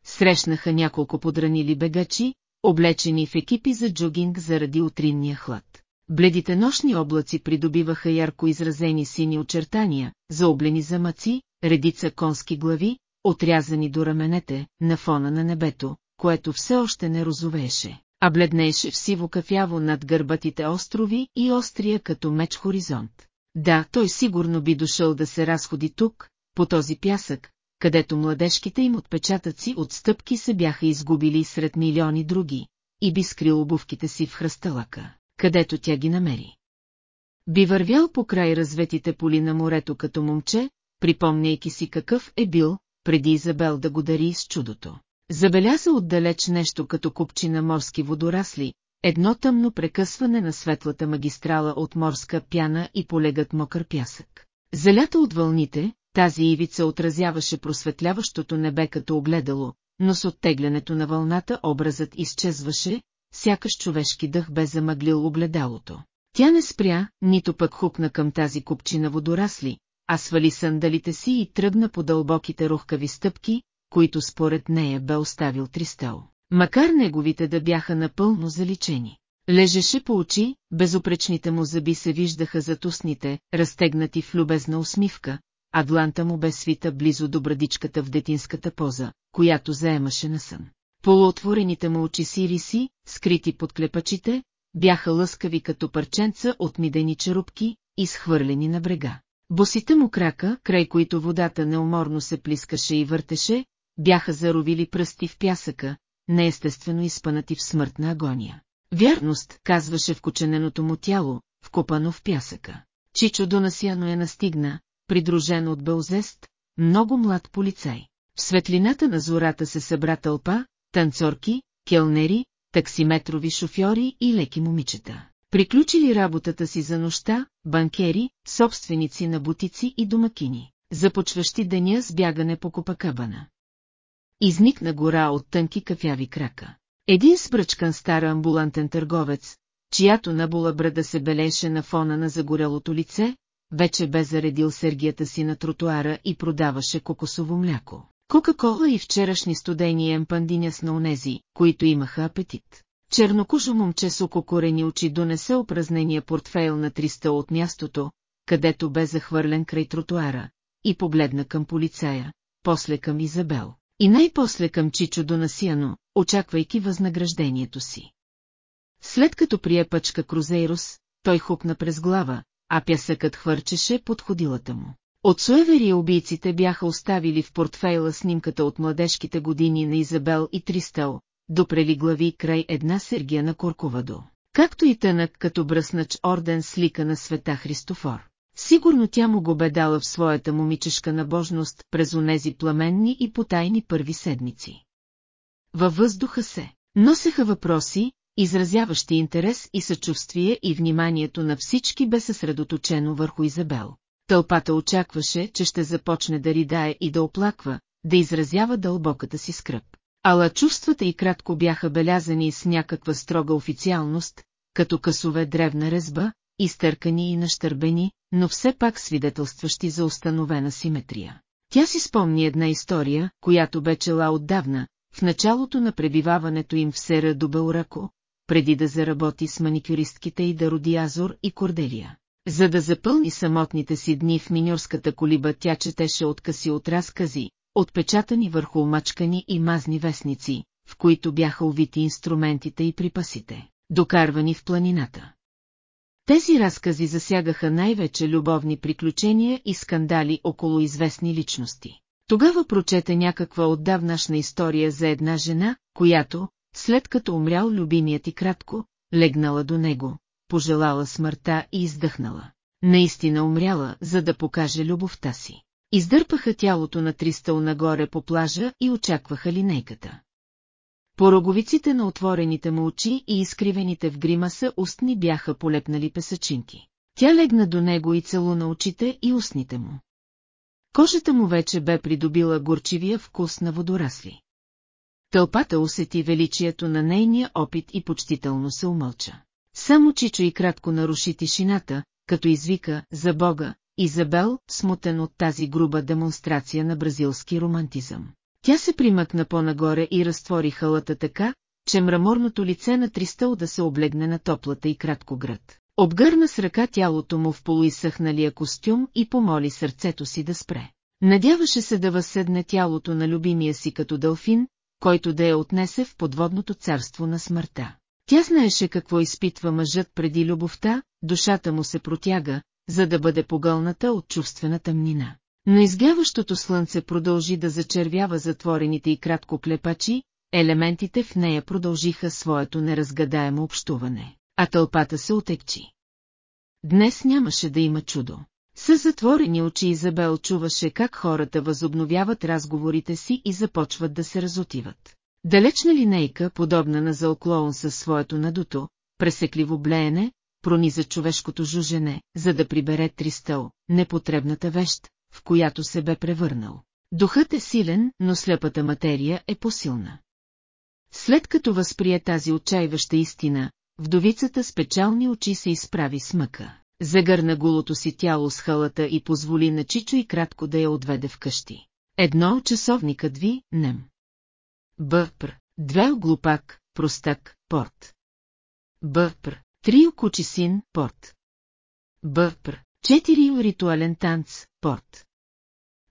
Срещнаха няколко подранили бегачи, облечени в екипи за джогинг заради утринния хлад. Бледите нощни облаци придобиваха ярко изразени сини очертания, заоблени замъци, редица конски глави, отрязани до раменете, на фона на небето, което все още не розовееше, а бледнееше в сиво-кафяво над гърбатите острови и острия като меч хоризонт. Да, той сигурно би дошъл да се разходи тук, по този пясък, където младежките им отпечатъци от стъпки се бяха изгубили сред милиони други, и би скрил обувките си в хръсталака където тя ги намери. Би вървял по край разветите поли на морето като момче, припомняйки си какъв е бил, преди Изабел да го дари с чудото. Забеляза отдалеч нещо като купчина морски водорасли, едно тъмно прекъсване на светлата магистрала от морска пяна и полегът мокър пясък. Залята от вълните, тази ивица отразяваше просветляващото небе като огледало, но с оттеглянето на вълната образът изчезваше, сякаш човешки дъх бе замъглил огледалото. Тя не спря, нито пък хукна към тази купчина водорасли, а свали сандалите си и тръгна по дълбоките рухкави стъпки, които според нея бе оставил Тристел. Макар неговите да бяха напълно заличени. Лежеше по очи, безопречните му зъби се виждаха зад устните, разтегнати в любезна усмивка, а дланта му бе свита близо до брадичката в детинската поза, която заемаше на сън. Полуотворените му очи сириси, скрити под клепачите, бяха лъскави като парченца от мидени черупки, изхвърлени на брега. Босите му крака, край които водата неуморно се плискаше и въртеше, бяха заровили пръсти в пясъка, неестествено изпънати в смъртна агония. Вярност, казваше в кочененото му тяло, вкопано в пясъка. Чичо донасяно я настигна, придружен от Белзест, много млад полицай. В светлината на зората се събра тълпа, танцорки, келнери, таксиметрови шофьори и леки момичета. Приключили работата си за нощта, банкери, собственици на бутици и домакини, започващи деня с бягане по Копакабана. Изникна гора от тънки кафяви крака. Един спръчкан стар амбулантен търговец, чиято набула брада се белеше на фона на загорелото лице, вече бе заредил сергията си на тротуара и продаваше кокосово мляко. Кока-кола и вчерашни студени емпандиня с на онези, които имаха апетит. Чернокожо момче с ококорени очи донесе опразнения портфейл на 300 от мястото, където бе захвърлен край тротуара, и погледна към полицая, после към Изабел, и най-после към Чичо Донасиано, очаквайки възнаграждението си. След като прие пъчка Крузейрос, той хупна през глава, а пясъкът хвърчеше под ходилата му. От суеверия убийците бяха оставили в портфейла снимката от младежките години на Изабел и Тристел, допрели глави край една сергия на Корковадо, както и тънък като бръснач орден с лика на света Христофор. Сигурно тя му го бе дала в своята момичешка набожност през онези пламенни и потайни първи седмици. Във въздуха се носеха въпроси, изразяващи интерес и съчувствие и вниманието на всички бе съсредоточено върху Изабел. Тълпата очакваше, че ще започне да ридае и да оплаква, да изразява дълбоката си скръп. Ала чувствата и кратко бяха белязани с някаква строга официалност, като късове древна резба, изтъркани и нащърбени, но все пак свидетелстващи за установена симетрия. Тя си спомни една история, която бе чела отдавна, в началото на пребиваването им в Сера до Белрако, преди да заработи с маникюристките и да роди Азор и Корделия. За да запълни самотните си дни в миньорската колиба тя четеше откъси от разкази, отпечатани върху омачкани и мазни вестници, в които бяха увити инструментите и припасите, докарвани в планината. Тези разкази засягаха най-вече любовни приключения и скандали около известни личности. Тогава прочете някаква отдавнашна история за една жена, която, след като умрял любимият и кратко, легнала до него, пожелала смъртта и издъхнала. Наистина умряла, за да покаже любовта си. Издърпаха тялото на Тристъл нагоре по плажа и очакваха линейката. Пороговиците на отворените му очи и изкривените в гримаса устни бяха полепнали песачинки. Тя легна до него и целуна очите и устните му. Кожата му вече бе придобила горчивия вкус на водорасли. Тълпата усети величието на нейния опит и почтително се умълча. Само Чичо и кратко наруши тишината, като извика «За Бога», Изабел, смутен от тази груба демонстрация на бразилски романтизъм. Тя се примъкна по-нагоре и разтвори халата така, че мраморното лице на Тристъл да се облегне на топлата и кратко град. Обгърна с ръка тялото му в полуисъхналия костюм и помоли сърцето си да спре. Надяваше се да възседне тялото на любимия си като дълфин, който да я отнесе в подводното царство на смъртта. Тя знаеше какво изпитва мъжът преди любовта, душата му се протяга, за да бъде погълната от чувствена тъмнина. Но изгряващото слънце продължи да зачервява затворените и кратко клепачи, елементите в нея продължиха своето неразгадаемо общуване, а тълпата се отекчи. Днес нямаше да има чудо. С затворени очи Изабел чуваше как хората възобновяват разговорите си и започват да се разотиват. Далечна линейка, подобна на заоклоун със своето надуто, пресекливо блеене, прониза човешкото жужене, за да прибере Тристъл, непотребната вещ, в която се бе превърнал. Духът е силен, но слепата материя е посилна. След като възприе тази отчаиваща истина, вдовицата с печални очи се изправи с мъка. Загърна голото си тяло с халата и позволи на Чичо и кратко да я отведе в къщи. Едно часовникът ви, нем. Бъпр, две глупак, простак, порт. Бъпр, три кучи син, порт. Бъпр, четири ритуален танц, порт.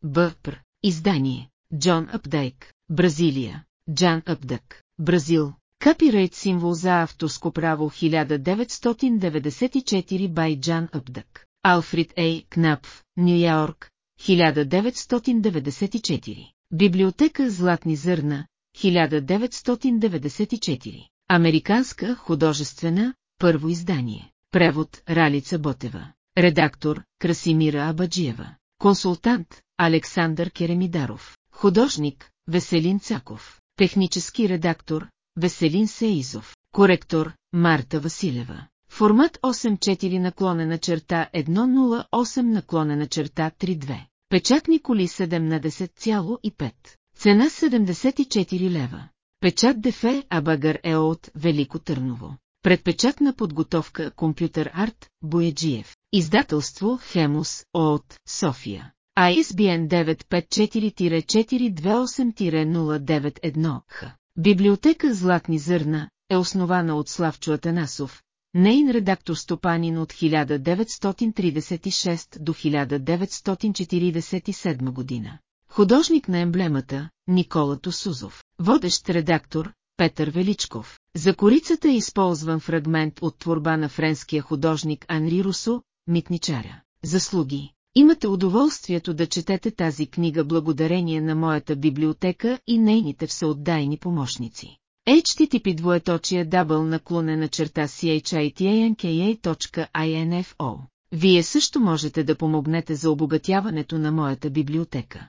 Бъпр, издание, Джон Апдайк, Бразилия, Джан Апдък, Бразил, Капирайт символ за авторско право 1994 бай Джан Апдък. Алфрид Ей Кнапф, Нью Йорк, 1994. Библиотека Златни зърна, 1994. Американска художествена, първо издание. Превод Ралица Ботева. Редактор Красимира Абаджиева. Консултант Александър Керемидаров. Художник Веселин Цаков. Технически редактор Веселин Сеизов. Коректор Марта Василева. Формат 8.4 наклонена черта 108 наклонена черта 3.2. Печатни коли 17,5. Цена 74 лева. Печат Дефе Абагър е от Велико Търново. Предпечатна подготовка Компютър Арт Бояджиев. Издателство Хемус от София. ISBN 954-428-091 Х. Библиотека Златни зърна е основана от Славчо Атанасов, нейн редактор стопанин от 1936 до 1947 година. Художник на емблемата Никола Тосузов. Водещ редактор Петър Величков. За корицата е използван фрагмент от творба на френския художник Анри Русо, Митничаря. Заслуги. Имате удоволствието да четете тази книга благодарение на моята библиотека и нейните всеотдайни помощници. HTTP двоеточие дабъл наклонена черта chitanka.info. Вие също можете да помогнете за обогатяването на моята библиотека.